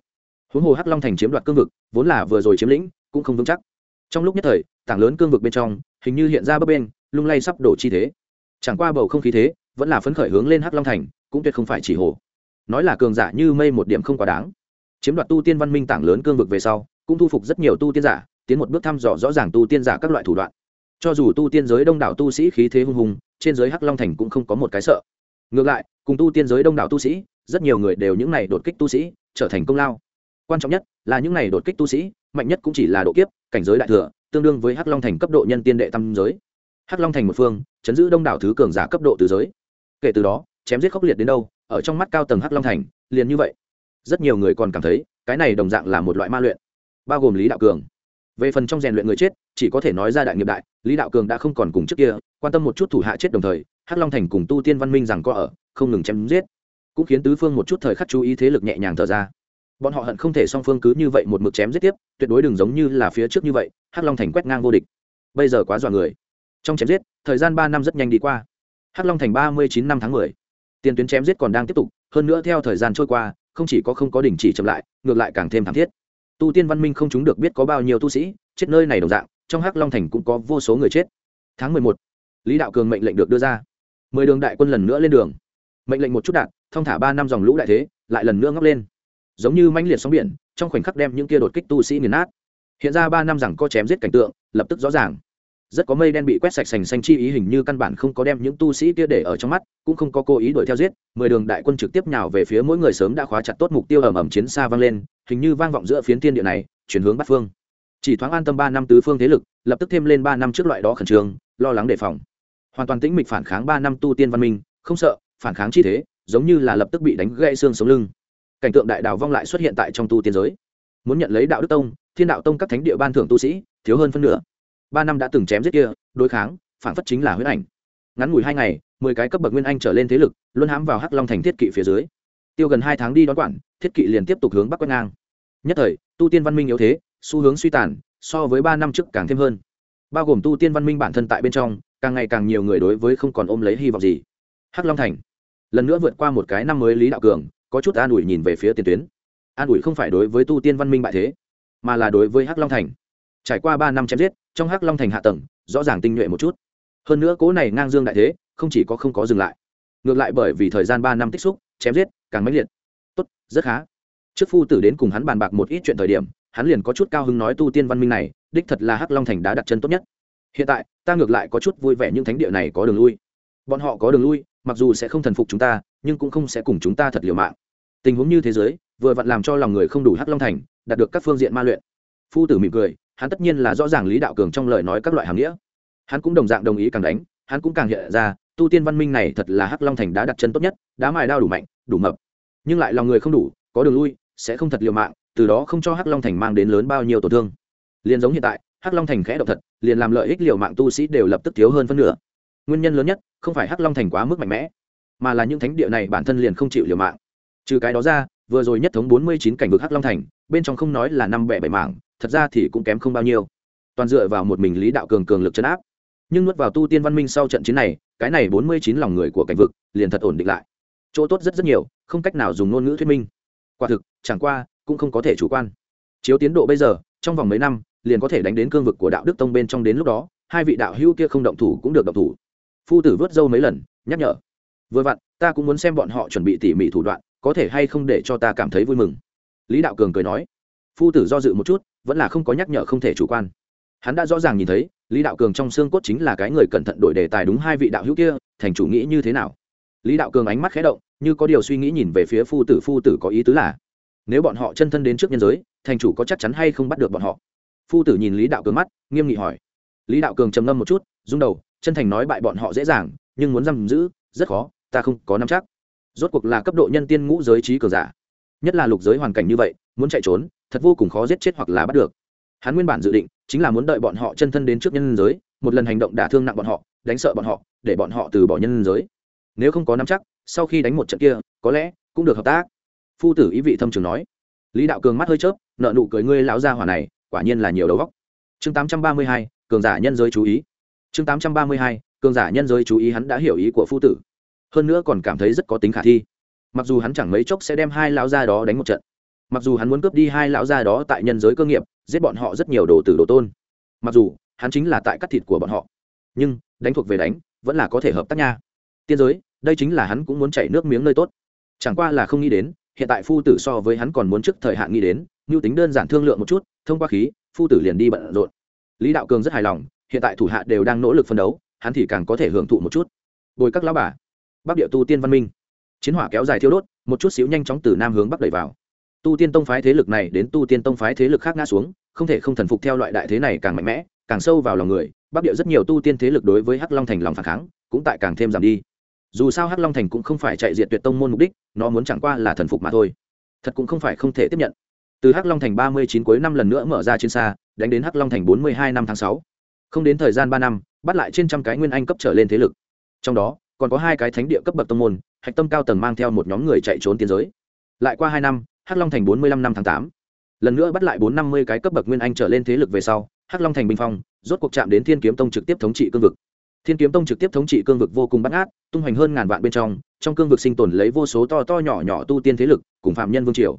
Huống hồ hắc long thành chiếm đoạt cương vực, vốn là vừa rồi chiếm lĩnh, cũng không vững chắc. Trong lúc nhất thời, tảng lớn cương vực bên trong, hình như hiện ra bấp bên lung lay sắp đổ chi thế. Chẳng qua bầu không khí thế, vẫn là phấn khởi hướng lên hắc long thành, cũng tuyệt không phải chỉ hồ. Nói là cường giả như mây một điểm không quá đáng. Chiếm đoạt tu tiên văn minh tảng lớn cương vực về sau, cũng thu phục rất nhiều tu tiên giả, tiến một bước thăm dò rõ ràng tu tiên giả các loại thủ đoạn. Cho dù tu tiên giới đông đảo tu sĩ khí thế hung hùng, trên giới hắc long thành cũng không có một cái sợ ngược lại, cùng tu tiên giới đông đảo tu sĩ, rất nhiều người đều những này đột kích tu sĩ, trở thành công lao. Quan trọng nhất là những này đột kích tu sĩ, mạnh nhất cũng chỉ là độ kiếp, cảnh giới đại thừa, tương đương với hắc long thành cấp độ nhân tiên đệ tam giới. Hắc long thành một phương, chấn giữ đông đảo thứ cường giả cấp độ từ giới. Kể từ đó, chém giết khốc liệt đến đâu, ở trong mắt cao tầng hắc long thành, liền như vậy. Rất nhiều người còn cảm thấy, cái này đồng dạng là một loại ma luyện, bao gồm lý đạo cường về phần trong rèn luyện người chết, chỉ có thể nói ra đại nghiệp đại, lý đạo cường đã không còn cùng trước kia, quan tâm một chút thủ hạ chết đồng thời, hắc long thành cùng tu tiên văn minh rằng có ở, không ngừng chém giết. Cũng khiến tứ phương một chút thời khắc chú ý thế lực nhẹ nhàng thở ra. Bọn họ hận không thể song phương cứ như vậy một mực chém giết tiếp, tuyệt đối đừng giống như là phía trước như vậy, hắc long thành quét ngang vô địch. Bây giờ quá dọa người. Trong chém giết, thời gian ba năm rất nhanh đi qua. Hắc long thành ba mươi chín năm tháng mười. Tiền tuyến chém giết còn đang tiếp tục, hơn nữa theo thời gian trôi qua, không chỉ có không có đình chỉ chậm lại, ngược lại càng thêm thảm thiết tu tiên văn minh không chúng được biết có bao nhiêu tu sĩ, chết nơi này đồng dạng, trong hắc long thành cũng có vô số người chết. Tháng mười một, lý đạo cường mệnh lệnh được đưa ra. Mười đường đại quân lần nữa lên đường. Mệnh lệnh một chút đạn thông thả ba năm dòng lũ đại thế, lại lần nữa ngóc lên. Giống như mãnh liệt sóng biển, trong khoảnh khắc đem những kia đột kích tu sĩ nghiền nát. Hiện ra ba năm rằng có chém giết cảnh tượng, lập tức rõ ràng rất có mây đen bị quét sạch sành xanh chi ý hình như căn bản không có đem những tu sĩ kia để ở trong mắt, cũng không có cố ý đuổi theo giết, mười đường đại quân trực tiếp nhào về phía mỗi người sớm đã khóa chặt tốt mục tiêu ầm ầm chiến xa vang lên, hình như vang vọng giữa phiến thiên địa này, chuyển hướng bắt phương. Chỉ thoáng an tâm ba năm tứ phương thế lực, lập tức thêm lên ba năm trước loại đó khẩn trương, lo lắng đề phòng. Hoàn toàn tĩnh mịch phản kháng ba năm tu tiên văn minh, không sợ, phản kháng chi thế, giống như là lập tức bị đánh gãy xương sống lưng. Cảnh tượng đại đào vong lại xuất hiện tại trong tu tiên giới. Muốn nhận lấy đạo đức tông, thiên đạo tông các thánh địa ban thưởng tu sĩ, thiếu hơn phân nửa ba năm đã từng chém giết kia, đối kháng, phản phất chính là huyết ảnh. Ngắn ngủi hai ngày, mười cái cấp bậc nguyên anh trở lên thế lực luôn hãm vào hắc long thành thiết kỵ phía dưới. Tiêu gần hai tháng đi đón quản, thiết kỵ liền tiếp tục hướng bắc quét ngang. Nhất thời, tu tiên văn minh yếu thế, xu hướng suy tàn, so với ba năm trước càng thêm hơn. Bao gồm tu tiên văn minh bản thân tại bên trong, càng ngày càng nhiều người đối với không còn ôm lấy hy vọng gì. Hắc long thành. Lần nữa vượt qua một cái năm mới lý đạo cường, có chút an ủi nhìn về phía tiền tuyến. An ủi không phải đối với tu tiên văn minh bại thế, mà là đối với hắc long thành trải qua ba năm chém giết, trong hắc long thành hạ tầng, rõ ràng tinh nhuệ một chút. Hơn nữa cố này ngang dương đại thế, không chỉ có không có dừng lại. Ngược lại bởi vì thời gian ba năm tích xúc, chém giết càng mãnh liệt. Tốt, rất khá. Trước phu tử đến cùng hắn bàn bạc một ít chuyện thời điểm, hắn liền có chút cao hứng nói tu tiên văn minh này, đích thật là hắc long thành đã đặt chân tốt nhất. Hiện tại, ta ngược lại có chút vui vẻ những thánh địa này có đường lui. Bọn họ có đường lui, mặc dù sẽ không thần phục chúng ta, nhưng cũng không sẽ cùng chúng ta thật liều mạng. Tình huống như thế giới, vừa vặn làm cho lòng người không đủ hắc long thành, đạt được các phương diện ma luyện. Phu tử mỉm cười hắn tất nhiên là rõ ràng lý đạo cường trong lời nói các loại hàm nghĩa. Hắn cũng đồng dạng đồng ý càng đánh, hắn cũng càng hiện ra, tu tiên văn minh này thật là hắc long thành đã đặt chân tốt nhất, đá mài đao đủ mạnh, đủ mập. Nhưng lại lòng người không đủ, có đường lui, sẽ không thật liều mạng, từ đó không cho hắc long thành mang đến lớn bao nhiêu tổn thương. Liền giống hiện tại, hắc long thành khẽ động thật, liền làm lợi ích liều mạng tu sĩ đều lập tức thiếu hơn phân nửa. Nguyên nhân lớn nhất, không phải hắc long thành quá mức mạnh mẽ, mà là những thánh địa này bản thân liền không chịu liều mạng. Trừ cái đó ra, vừa rồi nhất thống bốn mươi chín cảnh vực hắc long thành, bên trong không nói là năm bẻ bảy mảng thật ra thì cũng kém không bao nhiêu. Toàn dựa vào một mình lý đạo cường cường lực chấn áp. Nhưng nuốt vào tu tiên văn minh sau trận chiến này, cái này bốn mươi chín lòng người của cảnh vực liền thật ổn định lại. Chỗ tốt rất rất nhiều, không cách nào dùng ngôn ngữ thuyết minh. Quả thực, chẳng qua, cũng không có thể chủ quan. Chiếu tiến độ bây giờ, trong vòng mấy năm, liền có thể đánh đến cương vực của đạo đức tông bên trong đến lúc đó, hai vị đạo hữu kia không động thủ cũng được động thủ. Phu tử vớt dâu mấy lần, nhắc nhở. Vừa vặn, ta cũng muốn xem bọn họ chuẩn bị tỉ mỉ thủ đoạn, có thể hay không để cho ta cảm thấy vui mừng. Lý đạo cường cười nói. Phu tử do dự một chút vẫn là không có nhắc nhở không thể chủ quan. Hắn đã rõ ràng nhìn thấy, lý đạo cường trong xương cốt chính là cái người cẩn thận đổi đề tài đúng hai vị đạo hữu kia, thành chủ nghĩ như thế nào? Lý đạo cường ánh mắt khé động, như có điều suy nghĩ nhìn về phía phu tử phu tử có ý tứ là, nếu bọn họ chân thân đến trước nhân giới, thành chủ có chắc chắn hay không bắt được bọn họ? Phu tử nhìn lý đạo cường mắt, nghiêm nghị hỏi. Lý đạo cường trầm ngâm một chút, rung đầu, chân thành nói bại bọn họ dễ dàng, nhưng muốn giam giữ, rất khó, ta không có nắm chắc. Rốt cuộc là cấp độ nhân tiên ngũ giới trí cường giả. Nhất là lục giới hoàn cảnh như vậy, muốn chạy trốn thật vô cùng khó giết chết hoặc là bắt được. Hắn nguyên bản dự định chính là muốn đợi bọn họ chân thân đến trước nhân giới, một lần hành động đả thương nặng bọn họ, đánh sợ bọn họ, để bọn họ từ bỏ nhân giới. Nếu không có nắm chắc, sau khi đánh một trận kia, có lẽ cũng được hợp tác. Phu tử ý vị thâm trường nói. Lý đạo cường mắt hơi chớp nợ nụ cười, ngươi lão gia hỏa này, quả nhiên là nhiều đầu góc chương tám trăm ba mươi hai, cường giả nhân giới chú ý. Chương tám trăm ba mươi hai, cường giả nhân giới chú ý, hắn đã hiểu ý của phu tử. Hơn nữa còn cảm thấy rất có tính khả thi. Mặc dù hắn chẳng mấy chốc sẽ đem hai lão gia đó đánh một trận mặc dù hắn muốn cướp đi hai lão gia đó tại nhân giới cơ nghiệp, giết bọn họ rất nhiều đồ tử đồ tôn. Mặc dù, hắn chính là tại cắt thịt của bọn họ. Nhưng, đánh thuộc về đánh, vẫn là có thể hợp tác nha. Tiên giới, đây chính là hắn cũng muốn chảy nước miếng nơi tốt. Chẳng qua là không nghĩ đến, hiện tại phu tử so với hắn còn muốn trước thời hạn nghĩ đến, như tính đơn giản thương lượng một chút, thông qua khí, phu tử liền đi bận rộn. Lý đạo cường rất hài lòng, hiện tại thủ hạ đều đang nỗ lực phân đấu, hắn thì càng có thể hưởng thụ một chút. Bồi các lão bà. Bắc địa tu tiên văn minh. Chiến hỏa kéo dài thiêu đốt, một chút xíu nhanh chóng từ nam hướng bắc đẩy vào tu tiên tông phái thế lực này đến tu tiên tông phái thế lực khác ngã xuống, không thể không thần phục theo loại đại thế này càng mạnh mẽ, càng sâu vào lòng người, bắc địa rất nhiều tu tiên thế lực đối với hắc long thành lòng phản kháng, cũng tại càng thêm giảm đi. Dù sao hắc long thành cũng không phải chạy diệt tuyệt tông môn mục đích, nó muốn chẳng qua là thần phục mà thôi. Thật cũng không phải không thể tiếp nhận. Từ hắc long thành ba mươi chín cuối năm lần nữa mở ra trên xa, đánh đến hắc long thành bốn mươi hai năm tháng sáu. Không đến thời gian ba năm, bắt lại trên trăm cái nguyên anh cấp trở lên thế lực. Trong đó, còn có hai cái thánh địa cấp bậc tông môn, hạch tâm cao tầng mang theo một nhóm người chạy trốn tiến giới. Lại qua hai năm hắc long thành bốn mươi lăm năm tháng tám. Lần nữa bắt lại bốn năm mươi cái cấp bậc nguyên anh trở lên thế lực về sau, hắc long thành bình phong, rốt cuộc chạm đến thiên kiếm tông trực tiếp thống trị cương vực. Thiên kiếm tông trực tiếp thống trị cương vực vô cùng bắt ngát, tung hoành hơn ngàn vạn bên trong trong cương vực sinh tồn lấy vô số to to nhỏ nhỏ tu tiên thế lực, cùng phạm nhân vương triều.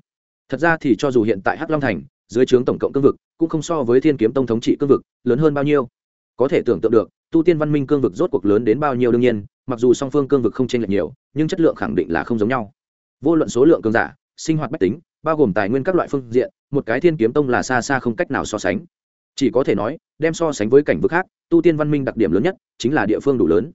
Thật ra thì cho dù hiện tại hắc long thành, dưới trướng tổng cộng cương vực, cũng không so với thiên kiếm tông thống trị cương vực, lớn hơn bao nhiêu. Có thể tưởng tượng được, tu tiên văn minh cương vực rốt cuộc lớn đến bao nhiêu đương nhiên, mặc dù song phương cương vực không chênh lệch nhiều, nhưng chất lượng khẳng định là không giống nhau. Vô luận số lượng cường giả sinh hoạt bách tính, bao gồm tài nguyên các loại phương diện, một cái thiên kiếm tông là xa xa không cách nào so sánh. Chỉ có thể nói, đem so sánh với cảnh vực khác, tu tiên văn minh đặc điểm lớn nhất chính là địa phương đủ lớn.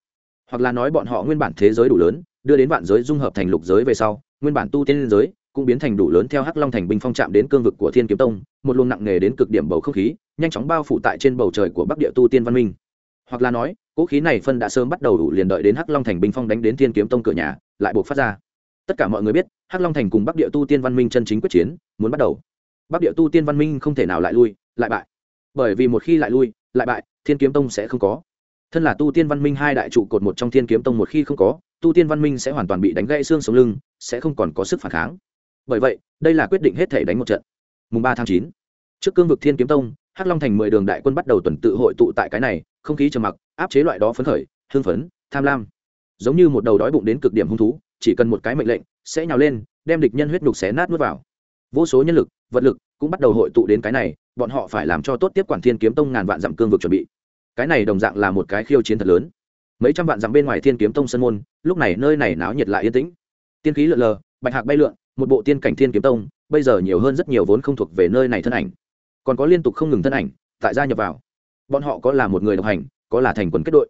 Hoặc là nói bọn họ nguyên bản thế giới đủ lớn, đưa đến vạn giới dung hợp thành lục giới về sau, nguyên bản tu tiên giới cũng biến thành đủ lớn theo hắc long thành binh phong chạm đến cương vực của thiên kiếm tông, một luồng nặng nề đến cực điểm bầu không khí, nhanh chóng bao phủ tại trên bầu trời của bắc địa tu tiên văn minh. Hoặc là nói, cỗ khí này phân đã sớm bắt đầu đủ liền đợi đến hắc long thành binh phong đánh đến thiên kiếm tông cửa nhà, lại buộc phát ra tất cả mọi người biết, hắc long thành cùng bắc địa tu tiên văn minh chân chính quyết chiến, muốn bắt đầu. Bắc địa tu tiên văn minh không thể nào lại lui, lại bại. Bởi vì một khi lại lui, lại bại, thiên kiếm tông sẽ không có. Thân là tu tiên văn minh hai đại trụ cột một trong thiên kiếm tông một khi không có, tu tiên văn minh sẽ hoàn toàn bị đánh gãy xương sống lưng, sẽ không còn có sức phản kháng. Bởi vậy, đây là quyết định hết thể đánh một trận. Mùng ba tháng chín, trước cương vực thiên kiếm tông, hắc long thành mười đường đại quân bắt đầu tuần tự hội tụ tại cái này, không khí trầm mặc, áp chế loại đó phấn khởi, hưng phấn, tham lam. Giống như một đầu đói bụng đến cực điểm hung thú chỉ cần một cái mệnh lệnh, sẽ nhào lên, đem địch nhân huyết nhục xé nát nuốt vào. Vô số nhân lực, vật lực cũng bắt đầu hội tụ đến cái này, bọn họ phải làm cho tốt tiếp quản thiên kiếm tông ngàn vạn dặm cương vực chuẩn bị. Cái này đồng dạng là một cái khiêu chiến thật lớn. Mấy trăm vạn dặm bên ngoài thiên kiếm tông sân môn, lúc này nơi này náo nhiệt lại yên tĩnh. Tiên khí lượn lờ, bạch hạc bay lượn, một bộ tiên cảnh thiên kiếm tông, bây giờ nhiều hơn rất nhiều vốn không thuộc về nơi này thân ảnh. Còn có liên tục không ngừng thân ảnh, tại gia nhập vào. Bọn họ có là một người độc hành, có là thành quần kết đội.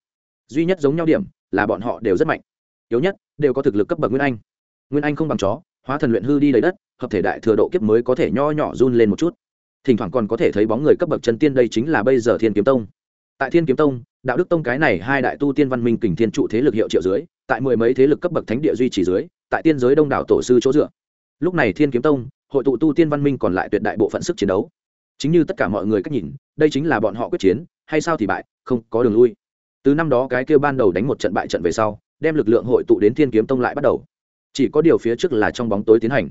Duy nhất giống nhau điểm là bọn họ đều rất mạnh yếu nhất, đều có thực lực cấp bậc nguyên anh. Nguyên anh không bằng chó, hóa thần luyện hư đi lấy đất, hợp thể đại thừa độ kiếp mới có thể nho nhỏ run lên một chút. Thỉnh thoảng còn có thể thấy bóng người cấp bậc chân tiên đây chính là bây giờ thiên kiếm tông. Tại thiên kiếm tông, đạo đức tông cái này hai đại tu tiên văn minh kình thiên trụ thế lực hiệu triệu dưới, tại mười mấy thế lực cấp bậc thánh địa duy trì dưới, tại tiên giới đông đảo tổ sư chỗ dựa. Lúc này thiên kiếm tông, hội tụ tu tiên văn minh còn lại tuyệt đại bộ phận sức chiến đấu. Chính như tất cả mọi người cách nhìn, đây chính là bọn họ quyết chiến, hay sao thì bại, không có đường lui. Từ năm đó cái kêu ban đầu đánh một trận bại trận về sau đem lực lượng hội tụ đến thiên kiếm tông lại bắt đầu. Chỉ có điều phía trước là trong bóng tối tiến hành.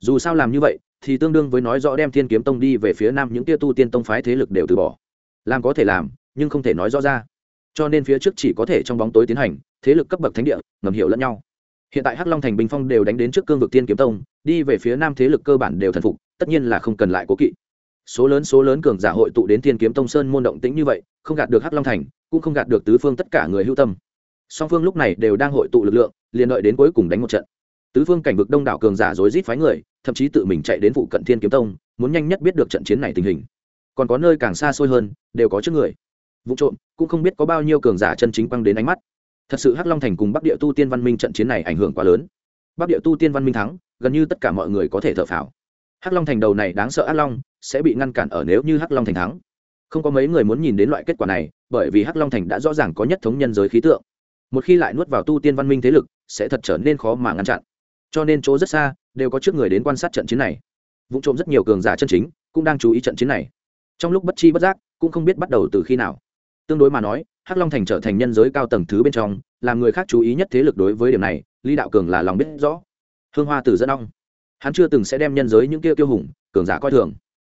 Dù sao làm như vậy, thì tương đương với nói rõ đem thiên kiếm tông đi về phía nam những tia tu tiên tông phái thế lực đều từ bỏ. Làm có thể làm, nhưng không thể nói rõ ra. Cho nên phía trước chỉ có thể trong bóng tối tiến hành, thế lực cấp bậc thánh địa, ngầm hiểu lẫn nhau. Hiện tại hắc long thành bình phong đều đánh đến trước cương vực tiên kiếm tông, đi về phía nam thế lực cơ bản đều thần phục, tất nhiên là không cần lại cố kỵ. Số lớn số lớn cường giả hội tụ đến tiên kiếm tông sơn môn động tĩnh như vậy, không gạt được hắc long thành, cũng không gạt được tứ phương tất cả người hữu tâm song phương lúc này đều đang hội tụ lực lượng, liền đợi đến cuối cùng đánh một trận. Tứ phương cảnh vực đông đảo cường giả rối rít phái người, thậm chí tự mình chạy đến phụ cận thiên kiếm tông, muốn nhanh nhất biết được trận chiến này tình hình. Còn có nơi càng xa xôi hơn, đều có trước người. Vụ trộm, cũng không biết có bao nhiêu cường giả chân chính quăng đến ánh mắt. Thật sự hắc long thành cùng bắc địa tu tiên văn minh trận chiến này ảnh hưởng quá lớn. Bắc địa tu tiên văn minh thắng, gần như tất cả mọi người có thể thở phào. Hắc long thành đầu này đáng sợ hắc long, sẽ bị ngăn cản ở nếu như hắc long thành thắng. Không có mấy người muốn nhìn đến loại kết quả này, bởi vì hắc long thành đã rõ ràng có nhất thống nhân giới khí tượng một khi lại nuốt vào tu tiên văn minh thế lực, sẽ thật trở nên khó mà ngăn chặn. Cho nên chỗ rất xa, đều có trước người đến quan sát trận chiến này. Vụ trộm rất nhiều cường giả chân chính, cũng đang chú ý trận chiến này. Trong lúc bất chi bất giác, cũng không biết bắt đầu từ khi nào. Tương đối mà nói, hắc long thành trở thành nhân giới cao tầng thứ bên trong, làm người khác chú ý nhất thế lực đối với điểm này, lý đạo cường là lòng biết rõ. Hương hoa từ dẫn ong hắn chưa từng sẽ đem nhân giới những kia tiêu hùng, cường giả coi thường.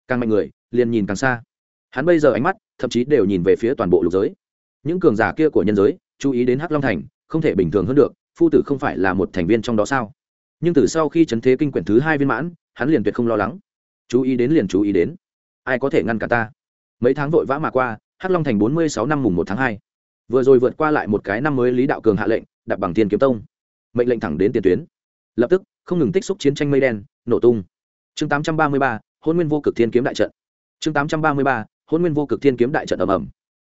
Càng mạnh người, liền nhìn càng xa. Hắn bây giờ ánh mắt, thậm chí đều nhìn về phía toàn bộ lục giới. Những cường giả kia của nhân giới chú ý đến hắc long thành, không thể bình thường hơn được, phu tử không phải là một thành viên trong đó sao? Nhưng từ sau khi chấn thế kinh quyển thứ hai viên mãn, hắn liền tuyệt không lo lắng. Chú ý đến liền chú ý đến. Ai có thể ngăn cả ta? Mấy tháng vội vã mà qua, hắc long thành bốn mươi sáu năm mùng một tháng hai. Vừa rồi vượt qua lại một cái năm mới lý đạo cường hạ lệnh, đặt bằng thiên kiếm tông. Mệnh lệnh thẳng đến tiền tuyến. Lập tức, không ngừng tích xúc chiến tranh mây đen, nổ tung. Chương tám trăm ba mươi ba, hôn nguyên vô cực thiên kiếm đại trận. Chương tám trăm ba mươi ba, hôn nguyên vô cực thiên kiếm đại trận ầm ầm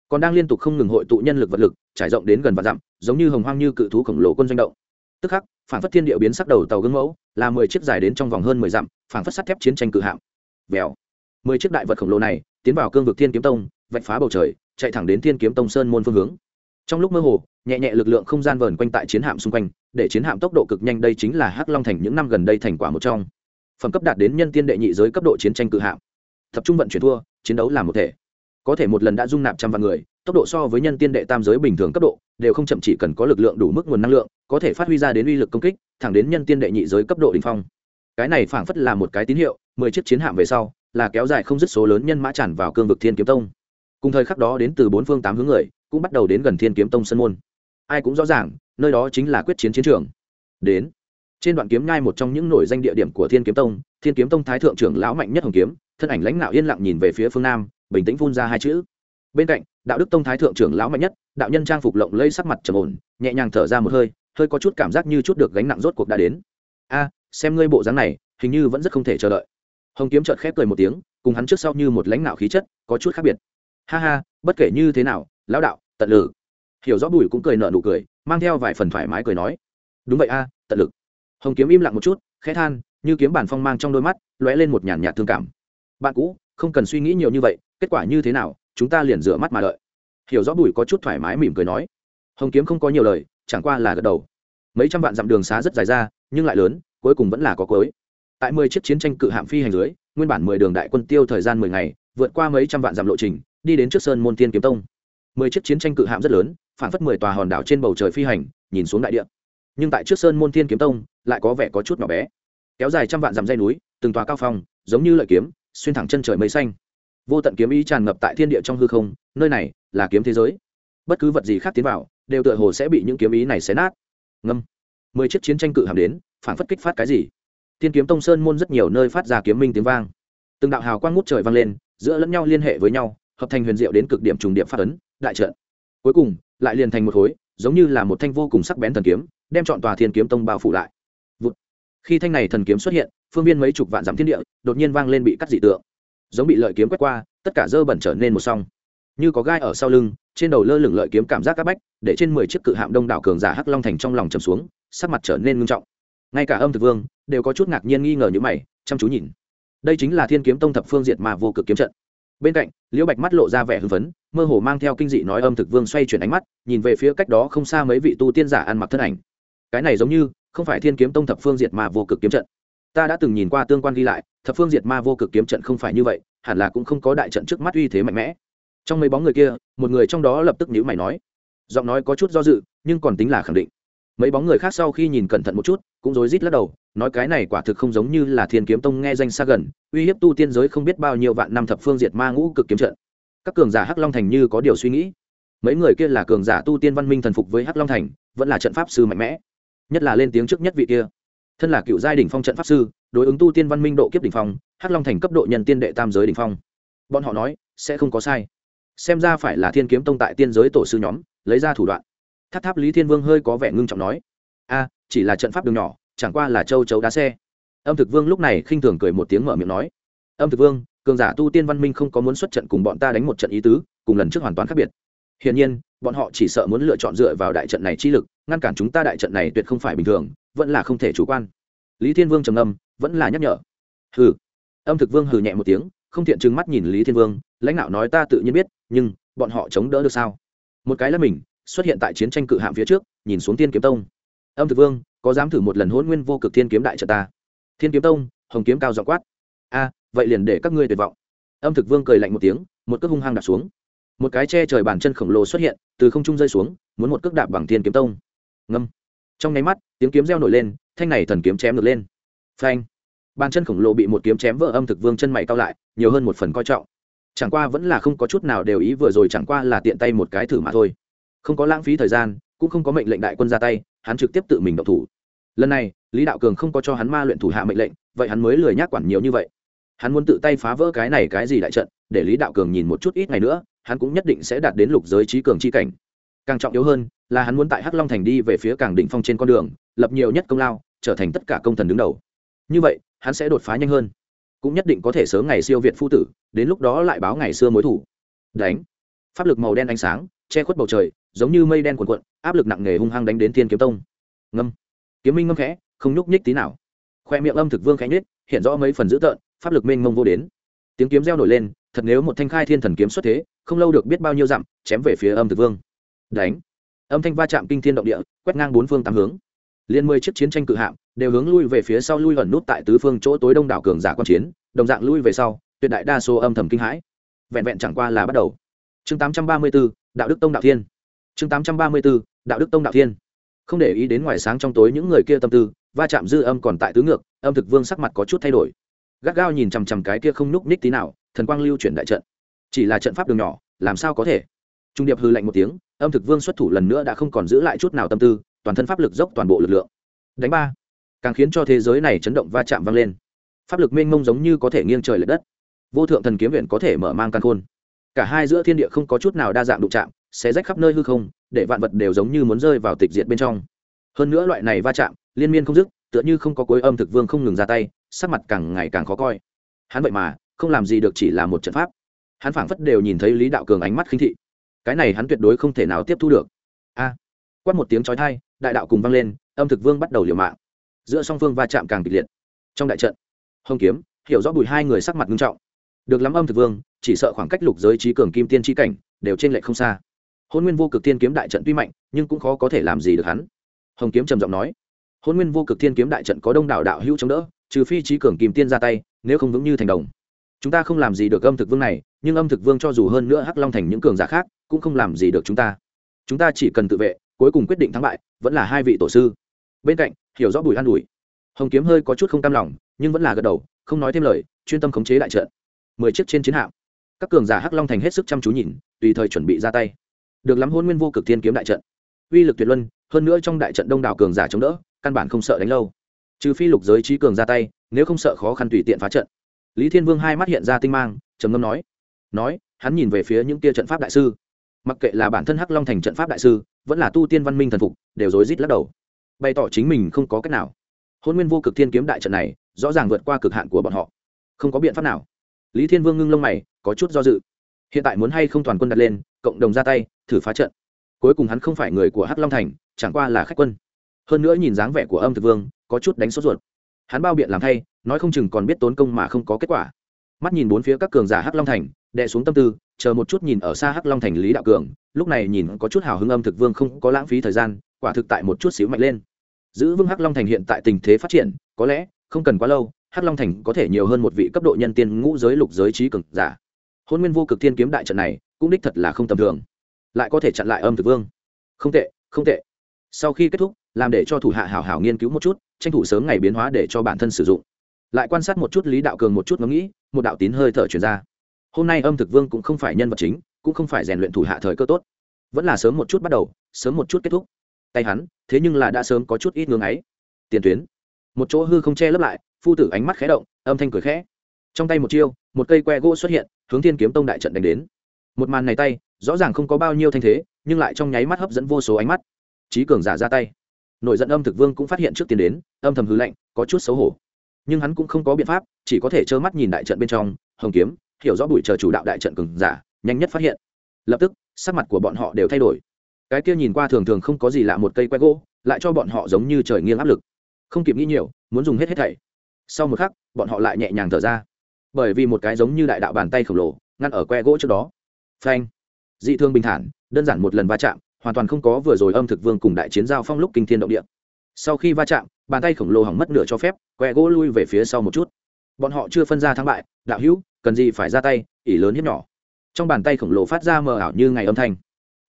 còn đang liên tục không ngừng hội tụ nhân lực vật lực, trải rộng đến gần và dặm, giống như hồng hoang như cự thú khổng lồ quân doanh động. Tức khắc phản phất thiên địa biến sắc đầu tàu gương mẫu, là mười chiếc dài đến trong vòng hơn mười dặm phản phất sắt thép chiến tranh cự hạm. Vèo. Mười chiếc đại vật khổng lồ này, tiến vào cương vực thiên kiếm tông, vạch phá bầu trời, chạy thẳng đến thiên kiếm tông sơn môn phương hướng. Trong lúc mơ hồ, nhẹ nhẹ lực lượng không gian vờn quanh tại chiến hạm xung quanh, để chiến hạm tốc độ cực nhanh đây chính là hắc long thành những năm gần đây thành quả một trong. Phẩm cấp đạt đến nhân tiên đệ nhị giới cấp độ chiến tranh cự hạm. Tập trung vận chuyển thua, chiến đấu làm một thể có thể một lần đã dung nạp trăm vạn người, tốc độ so với nhân tiên đệ tam giới bình thường cấp độ, đều không chậm chỉ cần có lực lượng đủ mức nguồn năng lượng, có thể phát huy ra đến uy lực công kích, thẳng đến nhân tiên đệ nhị giới cấp độ đ ỉ n h phong. Cái này phảng phất là một cái tín hiệu, mười chiếc chiến hạm về sau, là kéo dài không dứt số lớn nhân mã tràn vào cương vực thiên kiếm tông. Cùng thời khắc đó đến từ bốn phương tám hướng người, cũng bắt đầu đến gần thiên kiếm tông sân môn. Ai cũng rõ ràng, nơi đó chính là quyết chiến chiến trường. Đến, trên đoạn kiếm nhai một trong những nổi danh địa điểm của thiên kiếm tông, thiên kiếm tông thái thượng trưởng lão mạnh nhất hồng kiếm, thân ảnh lãnh đạo yên lặng nhìn về phía phương nam bình tĩnh phun ra hai chữ. Bên cạnh, đạo đức tông thái thượng trưởng lão mạnh nhất, đạo nhân trang phục lộng lây sắc mặt trầm ổn, nhẹ nhàng thở ra một hơi hơi có chút cảm giác như chút được gánh nặng rốt cuộc đã đến. A, xem ngươi bộ dáng này, hình như vẫn rất không thể chờ đợi. Hồng kiếm chợt khép cười một tiếng, cùng hắn trước sau như một lãnh đạo khí chất, có chút khác biệt. Ha ha, bất kể như thế nào, lão đạo, tận lực. Hiểu rõ bùi cũng cười nợ nụ cười, mang theo vài phần thoải mái cười nói. Đúng vậy a, tận lực. Hồng kiếm im lặng một chút, khẽ than, như kiếm bản phong mang trong đôi mắt, lóe lên một nhàn nhạt thương cảm. Bạn cũ, không cần suy nghĩ nhiều như vậy kết quả như thế nào, chúng ta liền rửa mắt mà đợi. Hiểu rõ bùi có chút thoải mái mỉm cười nói. Hồng kiếm không có nhiều lời, chẳng qua là gật đầu. Mấy trăm vạn dặm đường xá rất dài ra, nhưng lại lớn, cuối cùng vẫn là có cuối. Tại mười chiếc chiến tranh cự hạm phi hành dưới, nguyên bản mười đường đại quân tiêu thời gian mười ngày, vượt qua mấy trăm vạn dặm lộ trình, đi đến trước sơn môn tiên kiếm tông. Mười chiếc chiến tranh cự hạm rất lớn, phản phất mười tòa hòn đảo trên bầu trời phi hành, nhìn xuống đại địa. Nhưng tại trước sơn môn tiên kiếm tông, lại có vẻ có chút nhỏ bé. Kéo dài trăm vạn dặm dây núi, từng tòa cao phong, giống như lợi kiếm, xuyên thẳng chân trời mây xanh vô tận kiếm ý tràn ngập tại thiên địa trong hư không, nơi này là kiếm thế giới. Bất cứ vật gì khác tiến vào, đều tựa hồ sẽ bị những kiếm ý này xé nát. Ngâm. Mười chiếc chiến tranh cự hàm đến, phản phất kích phát cái gì. Thiên kiếm tông sơn môn rất nhiều nơi phát ra kiếm minh tiếng vang. Từng đạo hào quang ngút trời vang lên, giữa lẫn nhau liên hệ với nhau, hợp thành huyền diệu đến cực điểm trùng điểm phát ấn, đại trận. Cuối cùng, lại liền thành một khối, giống như là một thanh vô cùng sắc bén thần kiếm, đem chọn tòa thiên kiếm tông bao phủ lại. Vụt. khi thanh này thần kiếm xuất hiện, phương viên mấy chục vạn dặm thiên địa, đột nhiên vang lên bị cắt dị tượng giống bị lợi kiếm quét qua, tất cả dơ bẩn trở nên một song. Như có gai ở sau lưng, trên đầu lơ lửng lợi kiếm cảm giác áp bách, để trên mười chiếc cự hạm đông đảo cường giả hắc long thành trong lòng chầm xuống, sắc mặt trở nên ngưng trọng. Ngay cả âm thực vương, đều có chút ngạc nhiên nghi ngờ như mày, chăm chú nhìn. Đây chính là thiên kiếm tông thập phương diệt mà vô cực kiếm trận. Bên cạnh, liễu bạch mắt lộ ra vẻ hưng phấn, mơ hồ mang theo kinh dị nói âm thực vương xoay chuyển ánh mắt, nhìn về phía cách đó không xa mấy vị tu tiên giả ăn mặc thân ảnh. Cái này giống như, không phải thiên kiếm tông thập phương diệt mà vô cực kiếm trận ta đã từng nhìn qua tương quan ghi lại, thập phương diệt ma vô cực kiếm trận không phải như vậy, hẳn là cũng không có đại trận trước mắt uy thế mạnh mẽ. Trong mấy bóng người kia, một người trong đó lập tức nhíu mày nói. Giọng nói có chút do dự, nhưng còn tính là khẳng định. Mấy bóng người khác sau khi nhìn cẩn thận một chút, cũng rối rít lắc đầu, nói cái này quả thực không giống như là thiên kiếm tông nghe danh xa gần, uy hiếp tu tiên giới không biết bao nhiêu vạn năm thập phương diệt ma ngũ cực kiếm trận. Các cường giả hắc long thành như có điều suy nghĩ. Mấy người kia là cường giả tu tiên văn minh thần phục với hắc long thành, vẫn là trận pháp sư mạnh mẽ. Nhất là lên tiếng trước nhất vị kia thân là cựu giai đ ỉ n h phong trận pháp sư, đối ứng tu tiên văn minh độ kiếp đ ỉ n h phong, hắc long thành cấp độ nhân tiên đệ tam giới đ ỉ n h phong. Bọn họ nói, sẽ không có sai. Xem ra phải là thiên kiếm tông tại tiên giới tổ sư nhóm, lấy ra thủ đoạn. Tháp tháp lý thiên vương hơi có vẻ ngưng trọng nói, a, chỉ là trận pháp đường nhỏ, chẳng qua là châu chấu đá xe. Âm thực vương lúc này khinh thường cười một tiếng mở miệng nói, âm thực vương, cường giả tu tiên văn minh không có muốn xuất trận cùng bọn ta đánh một trận ý tứ, cùng lần trước hoàn toàn khác biệt. Hiển nhiên bọn họ chỉ sợ muốn lựa chọn dựa vào đại trận này chi lực, ngăn cản chúng ta đại trận này tuyệt không phải bình thường, vẫn là không thể chủ quan. Lý thiên vương trầm âm vẫn là nhắc nhở. Hừ. Âm thực vương hừ nhẹ một tiếng, không thiện trừng mắt nhìn lý thiên vương, lãnh đạo nói ta tự nhiên biết, nhưng bọn họ chống đỡ được sao? Một cái là mình, xuất hiện tại chiến tranh cự hạm phía trước, nhìn xuống tiên kiếm tông. Âm thực vương, có dám thử một lần hôn nguyên vô cực thiên kiếm đại trận ta? Thiên kiếm tông, hồng kiếm cao dọ quát. A, vậy liền để các ngươi tuyệt vọng. Âm thực vương cười lạnh một tiếng, một cước hung hăng đặt xuống một cái che trời bàn chân khổng lồ xuất hiện, từ không trung rơi xuống, muốn một cước đạp bằng thiên kiếm tông. Ngâm. Trong nháy mắt, tiếng kiếm reo nổi lên, thanh này thần kiếm chém ngược lên. Phanh. Bàn chân khổng lồ bị một kiếm chém vỡ âm thực vương chân mày cao lại, nhiều hơn một phần coi trọng. Chẳng qua vẫn là không có chút nào đều ý vừa rồi, chẳng qua là tiện tay một cái thử mà thôi. Không có lãng phí thời gian, cũng không có mệnh lệnh đại quân ra tay, hắn trực tiếp tự mình động thủ. Lần này, lý đạo cường không có cho hắn ma luyện thủ hạ mệnh lệnh, vậy hắn mới lười nhác quản nhiều như vậy hắn muốn tự tay phá vỡ cái này cái gì đại trận để lý đạo cường nhìn một chút ít ngày nữa hắn cũng nhất định sẽ đạt đến lục giới trí cường chi cảnh. Càng trọng yếu hơn là hắn muốn tại hắc long thành đi về phía Càng đỉnh phong trên con đường lập nhiều nhất công lao trở thành tất cả công thần đứng đầu. Như vậy hắn sẽ đột phá nhanh hơn. Cũng nhất định có thể sớm ngày siêu việt phu tử đến lúc đó lại báo ngày xưa mối thủ. Đánh. Pháp lực màu đen ánh sáng che khuất bầu trời giống như mây đen cuồn cuộn áp lực nặng nề hung hăng đánh đến thiên kiếm tông. Ngâm. Kiếm minh ngâm khẽ không nhúc nhích tí nào. Khoe miệng âm thực vương khẽ nhếch, hiện rõ mấy phần dữ tợn pháp lực mênh mông vô đến. Tiếng kiếm reo nổi lên thật nếu một thanh khai thiên thần kiếm xuất thế không lâu được biết bao nhiêu dặm chém về phía âm thực vương. Đánh. Âm thanh va chạm kinh thiên động địa quét ngang bốn phương tám hướng. Liên mười chiếc chiến tranh cự hạm đều hướng lui về phía sau lui ẩn nút tại tứ phương chỗ tối đông đảo cường giả quan chiến đồng dạng lui về sau tuyệt đại đa số âm thầm kinh hãi. Vẹn vẹn chẳng qua là bắt đầu. Chương tám trăm ba mươi 834, đạo đức tông đạo thiên. Chương tám trăm ba mươi 834, đạo đức tông đạo thiên. Không để ý đến ngoài sáng trong tối những người kia tâm tư va chạm dư âm còn tại tứ ngược âm thực vương sắc mặt có chút thay đổi gắt gao nhìn chằm chằm cái kia không nhúc ních tí nào, thần quang lưu chuyển đại trận. Chỉ là trận pháp đường nhỏ, làm sao có thể? Trung điệp hư lạnh một tiếng, âm thực vương xuất thủ lần nữa đã không còn giữ lại chút nào tâm tư, toàn thân pháp lực dốc toàn bộ lực lượng. Đánh ba. Càng khiến cho thế giới này chấn động va chạm vang lên. Pháp lực mênh mông giống như có thể nghiêng trời l ệ đất. Vô thượng thần kiếm viện có thể mở mang căn khôn. Cả hai giữa thiên địa không có chút nào đa dạng đụng chạm, sẽ rách khắp nơi hư không, để vạn vật đều giống như muốn rơi vào tịch diệt bên trong. Hơn nữa loại này va chạm, liên miên không dứt, tựa như không có cuối âm thực vương không ngừng ra tay sắc mặt càng ngày càng khó coi. Hắn vậy mà, không làm gì được chỉ là một trận pháp. Hắn phảng phất đều nhìn thấy lý đạo cường ánh mắt khinh thị. Cái này hắn tuyệt đối không thể nào tiếp thu được. A! Quát một tiếng chói thai đại đạo cùng vang lên, âm thực vương bắt đầu liều mạng. Giữa song phương va chạm càng kịch liệt. Trong đại trận, hồng kiếm, hiểu rõ bùi hai người sắc mặt nghiêm trọng. Được lắm âm thực vương, chỉ sợ khoảng cách lục giới trí cường kim tiên trí cảnh đều trên lệ không xa. Hôn nguyên vô cực tiên kiếm đại trận tuy mạnh, nhưng cũng khó có thể làm gì được hắn. Hồng kiếm trầm giọng nói, hôn nguyên vô cực tiên kiếm đại trận có đông đảo đạo hữu chống đỡ trừ phi trí cường kìm tiên ra tay, nếu không vững như thành đồng. Chúng ta không làm gì được âm thực vương này, nhưng âm thực vương cho dù hơn nữa hắc long thành những cường giả khác, cũng không làm gì được chúng ta. Chúng ta chỉ cần tự vệ, cuối cùng quyết định thắng bại, vẫn là hai vị tổ sư. Bên cạnh, hiểu rõ bùi an ủi. Hồng kiếm hơi có chút không cam lòng, nhưng vẫn là gật đầu, không nói thêm lời, chuyên tâm khống chế đại trận. Mười chiếc trên chiến hạm. Các cường giả hắc long thành hết sức chăm chú nhìn, tùy thời chuẩn bị ra tay. Được lắm hôn nguyên vô cực thiên kiếm đại trận. Uy lực tuyệt luân, hơn nữa trong đại trận đông đảo cường giả chống đỡ, căn bản không sợ đánh lâu trừ phi lục giới trí cường ra tay, nếu không sợ khó khăn tùy tiện phá trận. Lý thiên vương hai mắt hiện ra tinh mang, trầm ngâm nói. Nói, hắn nhìn về phía những tia trận pháp đại sư. Mặc kệ là bản thân hắc long thành trận pháp đại sư, vẫn là tu tiên văn minh thần phục, đều rối rít lắc đầu. Bày tỏ chính mình không có cách nào. Hôn nguyên vô cực thiên kiếm đại trận này, rõ ràng vượt qua cực hạn của bọn họ. Không có biện pháp nào. Lý thiên vương ngưng lông mày, có chút do dự. Hiện tại muốn hay không toàn quân đặt lên, cộng đồng ra tay, thử phá trận. Cuối cùng hắn không phải người của hắc long thành, chẳng qua là khách quân. Hơn nữa nhìn dáng vẻ của âm thực vương có chút đánh sốt ruột. Hắn bao biện làm thay, nói không chừng còn biết tốn công mà không có kết quả. Mắt nhìn bốn phía các cường giả hắc long thành, đệ xuống tâm tư, chờ một chút nhìn ở xa hắc long thành lý đạo cường, lúc này nhìn có chút hào hứng âm thực vương không có lãng phí thời gian, quả thực tại một chút xíu mạnh lên. Giữ vững hắc long thành hiện tại tình thế phát triển, có lẽ không cần quá lâu, hắc long thành có thể nhiều hơn một vị cấp độ nhân tiên ngũ giới lục giới trí cường giả. Hôn nguyên vô cực thiên kiếm đại trận này, cũng đích thật là không tầm thường. Lại có thể chặn lại âm thực vương. Không tệ không tệ. Sau khi kết thúc, làm để cho thủ hạ hảo hảo nghiên cứu một chút tranh thủ sớm ngày biến hóa để cho bản thân sử dụng. Lại quan sát một chút lý đạo cường một chút ngẫm nghĩ, một đạo tín hơi thở chuyển ra. Hôm nay âm thực vương cũng không phải nhân vật chính, cũng không phải rèn luyện thủ hạ thời cơ tốt. Vẫn là sớm một chút bắt đầu, sớm một chút kết thúc. Tay hắn, thế nhưng là đã sớm có chút ít ngưng ấy. Tiền tuyến. Một chỗ hư không che lấp lại, phu tử ánh mắt khé động, âm thanh cười khẽ. Trong tay một chiêu, một cây que gỗ xuất hiện, hướng thiên kiếm tông đại trận đánh đến. Một màn này tay, rõ ràng không có bao nhiêu thanh thế, nhưng lại trong nháy mắt hấp dẫn vô số ánh mắt. Trí cường giả ra tay nội dẫn âm thực vương cũng phát hiện trước tiên đến, âm thầm hư lạnh, có chút xấu hổ. Nhưng hắn cũng không có biện pháp, chỉ có thể trơ mắt nhìn đại trận bên trong, hồng kiếm, hiểu rõ bụi chờ chủ đạo đại trận cừng giả, nhanh nhất phát hiện. Lập tức, sắc mặt của bọn họ đều thay đổi. Cái kia nhìn qua thường thường không có gì lạ một cây que gỗ, lại cho bọn họ giống như trời nghiêng áp lực. Không kịp nghĩ nhiều, muốn dùng hết hết thảy. Sau một khắc, bọn họ lại nhẹ nhàng thở ra. Bởi vì một cái giống như đại đạo bàn tay khổng lồ, ngăn ở que gỗ trước đó. Phanh. Dị thương bình thản, đơn giản một lần va chạm hoàn toàn không có vừa rồi âm thực vương cùng đại chiến giao phong lúc kinh thiên động địa. Sau khi va chạm, bàn tay khổng lồ hỏng mất nửa cho phép, que gỗ lui về phía sau một chút. Bọn họ chưa phân ra thắng bại, đạo hữu, cần gì phải ra tay ỉ lớn hiếp nhỏ. Trong bàn tay khổng lồ phát ra mờ ảo như ngày âm thanh.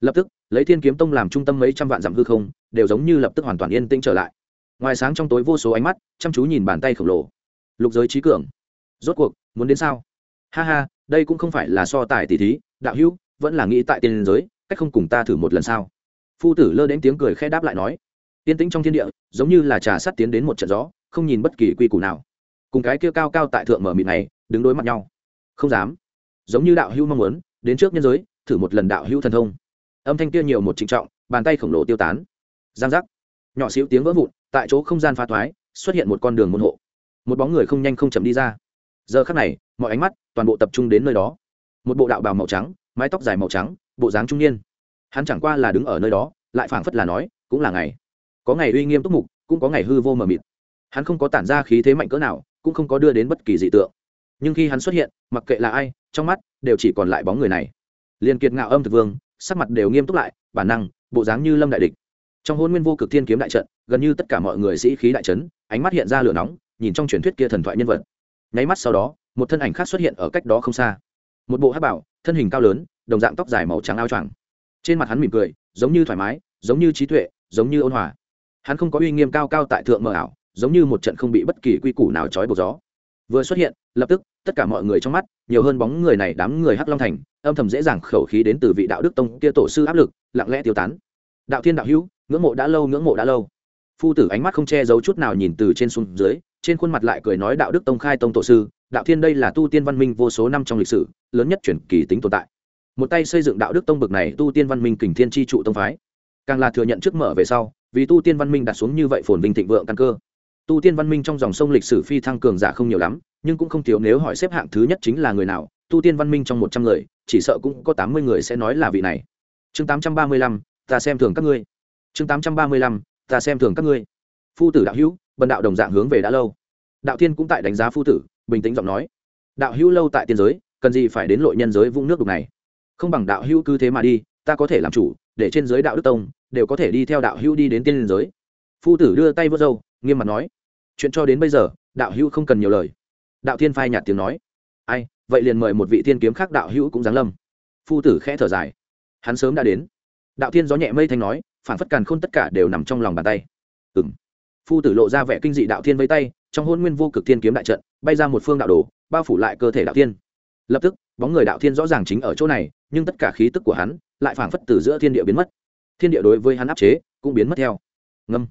Lập tức, lấy thiên kiếm tông làm trung tâm mấy trăm vạn dặm hư không, đều giống như lập tức hoàn toàn yên tĩnh trở lại. Ngoài sáng trong tối vô số ánh mắt, chăm chú nhìn bàn tay khổng lồ. Lục giới trí cường. Rốt cuộc, muốn đến sao? Ha ha, đây cũng không phải là so tài tỷ thí, đạo hữu, vẫn là nghĩ tại tiền giới cách không cùng ta thử một lần sao? Phu tử lơ đến tiếng cười khẽ đáp lại nói yên tĩnh trong thiên địa, giống như là trà sắt tiến đến một trận gió, không nhìn bất kỳ quy củ nào. Cùng cái kia cao cao tại thượng mở mịt này, đứng đối mặt nhau. Không dám. Giống như đạo hữu mong muốn, đến trước nhân giới, thử một lần đạo hữu thần thông. Âm thanh kia nhiều một trịnh trọng, bàn tay khổng lồ tiêu tán. Giang giác. Nhỏ xíu tiếng vỡ vụn, tại chỗ không gian phá thoái, xuất hiện một con đường môn hộ. Một bóng người không nhanh không chậm đi ra. Giờ khắc này, mọi ánh mắt toàn bộ tập trung đến nơi đó. Một bộ đạo bào màu trắng, mái tóc dài màu trắng bộ dáng trung niên. Hắn chẳng qua là đứng ở nơi đó, lại phảng phất là nói, cũng là ngày. Có ngày uy nghiêm túc mục, cũng có ngày hư vô mờ mịt. Hắn không có tản ra khí thế mạnh cỡ nào, cũng không có đưa đến bất kỳ dị tượng. Nhưng khi hắn xuất hiện, mặc kệ là ai, trong mắt đều chỉ còn lại bóng người này. Liền kiệt ngạo âm thực vương, sắc mặt đều nghiêm túc lại, bản năng, bộ dáng như lâm đại địch. Trong hôn nguyên vô cực thiên kiếm đại trận, gần như tất cả mọi người sĩ khí đại trấn ánh mắt hiện ra lửa nóng, nhìn trong truyền thuyết kia thần thoại nhân vật. Nháy mắt sau đó, một thân ảnh khác xuất hiện ở cách đó không xa. Một bộ hát bảo, thân hình cao lớn đồng dạng tóc dài màu trắng ao choàng. Trên mặt hắn mỉm cười, giống như thoải mái, giống như trí tuệ, giống như ôn hòa. Hắn không có uy nghiêm cao cao tại thượng mờ ảo, giống như một trận không bị bất kỳ quy củ nào trói buộc gió. Vừa xuất hiện, lập tức, tất cả mọi người trong mắt, nhiều hơn bóng người này đám người hắc long thành, âm thầm dễ dàng khẩu khí đến từ vị đạo đức tông kia tổ sư áp lực, lặng lẽ tiêu tán. Đạo thiên đạo hữu, ngưỡng mộ đã lâu, ngưỡng mộ đã lâu. Phu tử ánh mắt không che giấu chút nào nhìn từ trên xuống dưới, trên khuôn mặt lại cười nói đạo đức tông khai tông tổ sư, đạo thiên đây là tu tiên văn minh vô số năm trong lịch sử, lớn nhất chuyển kỳ tính tồn tại một tay xây dựng đạo đức tông bực này tu tiên văn minh kình thiên tri trụ tông phái. Càng là thừa nhận trước mở về sau, vì tu tiên văn minh đặt xuống như vậy phồn vinh thịnh vượng căn cơ. Tu tiên văn minh trong dòng sông lịch sử phi thăng cường giả không nhiều lắm, nhưng cũng không thiếu nếu hỏi xếp hạng thứ nhất chính là người nào, tu tiên văn minh trong một trăm người, chỉ sợ cũng có tám mươi người sẽ nói là vị này. Chương tám trăm ba mươi lăm, ta xem thường các ngươi. Chương tám trăm ba mươi lăm, ta xem thường các ngươi. Phu tử đạo hữu, bần đạo đồng dạng hướng về đã lâu. Đạo thiên cũng tại đánh giá phu tử, bình tĩnh giọng nói. Đạo hữu lâu tại tiên giới, cần gì phải đến lội nhân giới vũng nước đục này? Không bằng đạo hữu cứ thế mà đi, ta có thể làm chủ, để trên giới đạo đức tông, đều có thể đi theo đạo hữu đi đến tiên giới. Phu tử đưa tay vớt râu, nghiêm mặt nói. Chuyện cho đến bây giờ, đạo hữu không cần nhiều lời. Đạo thiên phai nhạt tiếng nói. Ai, vậy liền mời một vị tiên kiếm khác đạo hữu cũng giáng lâm. Phu tử khẽ thở dài. Hắn sớm đã đến. Đạo thiên gió nhẹ mây thanh nói, phản phất càn khôn tất cả đều nằm trong lòng bàn tay. Ừng phu tử lộ ra vẻ kinh dị đạo thiên vây tay, trong hôn nguyên vô cực thiên kiếm đại trận, bay ra một phương đạo đồ, bao phủ lại cơ thể đạo thiên. Lập tức, bóng người đạo thiên rõ ràng chính ở chỗ này nhưng tất cả khí tức của hắn lại phảng phất từ giữa thiên địa biến mất. Thiên địa đối với hắn áp chế cũng biến mất theo. Ngâm.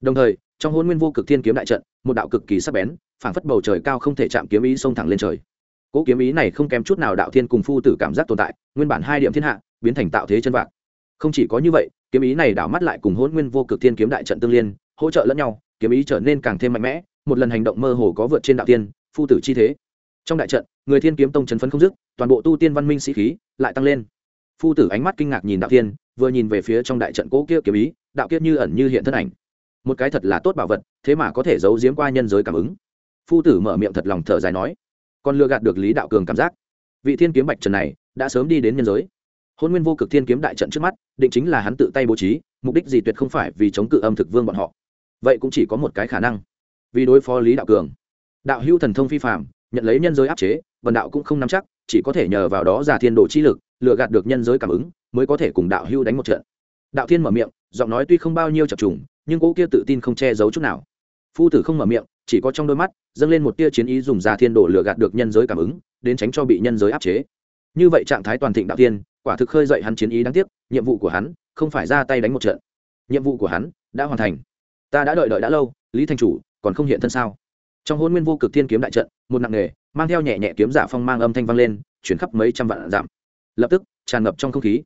Đồng thời, trong hôn nguyên vô cực thiên kiếm đại trận, một đạo cực kỳ sắc bén, phảng phất bầu trời cao không thể chạm kiếm ý xông thẳng lên trời. Cỗ kiếm ý này không kém chút nào đạo thiên cùng phu tử cảm giác tồn tại, nguyên bản hai điểm thiên hạ, biến thành tạo thế chân vạc. Không chỉ có như vậy, kiếm ý này đảo mắt lại cùng hôn nguyên vô cực thiên kiếm đại trận tương liên, hỗ trợ lẫn nhau, kiếm ý trở nên càng thêm mạnh mẽ, một lần hành động mơ hồ có vượt trên đạo tiên phu tử chi thế trong đại trận, người thiên kiếm tông chấn phấn không dứt, toàn bộ tu tiên văn minh sĩ khí lại tăng lên. Phu tử ánh mắt kinh ngạc nhìn đạo tiên vừa nhìn về phía trong đại trận cỗ kia kiếm ý, đạo kiết như ẩn như hiện thân ảnh. Một cái thật là tốt bảo vật, thế mà có thể giấu giếm qua nhân giới cảm ứng. Phu tử mở miệng thật lòng thở dài nói còn lừa gạt được lý đạo cường cảm giác. Vị thiên kiếm bạch trần này đã sớm đi đến nhân giới. Hôn nguyên vô cực thiên kiếm đại trận trước mắt, định chính là hắn tự tay bố trí, mục đích gì tuyệt không phải vì chống cự âm thực vương bọn họ. Vậy cũng chỉ có một cái khả năng, vì đối phó lý đạo cường. Đạo hữu thần thông phi phạm nhận lấy nhân giới áp chế vần đạo cũng không nắm chắc, chỉ có thể nhờ vào đó giả thiên đồ chi lực lựa gạt được nhân giới cảm ứng, mới có thể cùng đạo hưu đánh một trận. Đạo thiên mở miệng, giọng nói tuy không bao nhiêu chập trùng, nhưng cỗ kia tự tin không che giấu chút nào. Phu tử không mở miệng, chỉ có trong đôi mắt, dâng lên một tia chiến ý dùng giả thiên đồ lựa gạt được nhân giới cảm ứng, đến tránh cho bị nhân giới áp chế. Như vậy trạng thái toàn thịnh đạo tiên quả thực khơi dậy hắn chiến ý đáng tiếc, nhiệm vụ của hắn không phải ra tay đánh một trận. Nhiệm vụ của hắn đã hoàn thành. Ta đã đợi đợi đã lâu, lý thanh chủ, còn không hiện thân sao? Trong hôn nguyên vô cực thiên kiếm đại trận, một nặng nghề, mang theo nhẹ nhẹ kiếm giả phong mang âm thanh vang lên, chuyển khắp mấy trăm vạn giảm lập tức, tràn ngập trong không khí.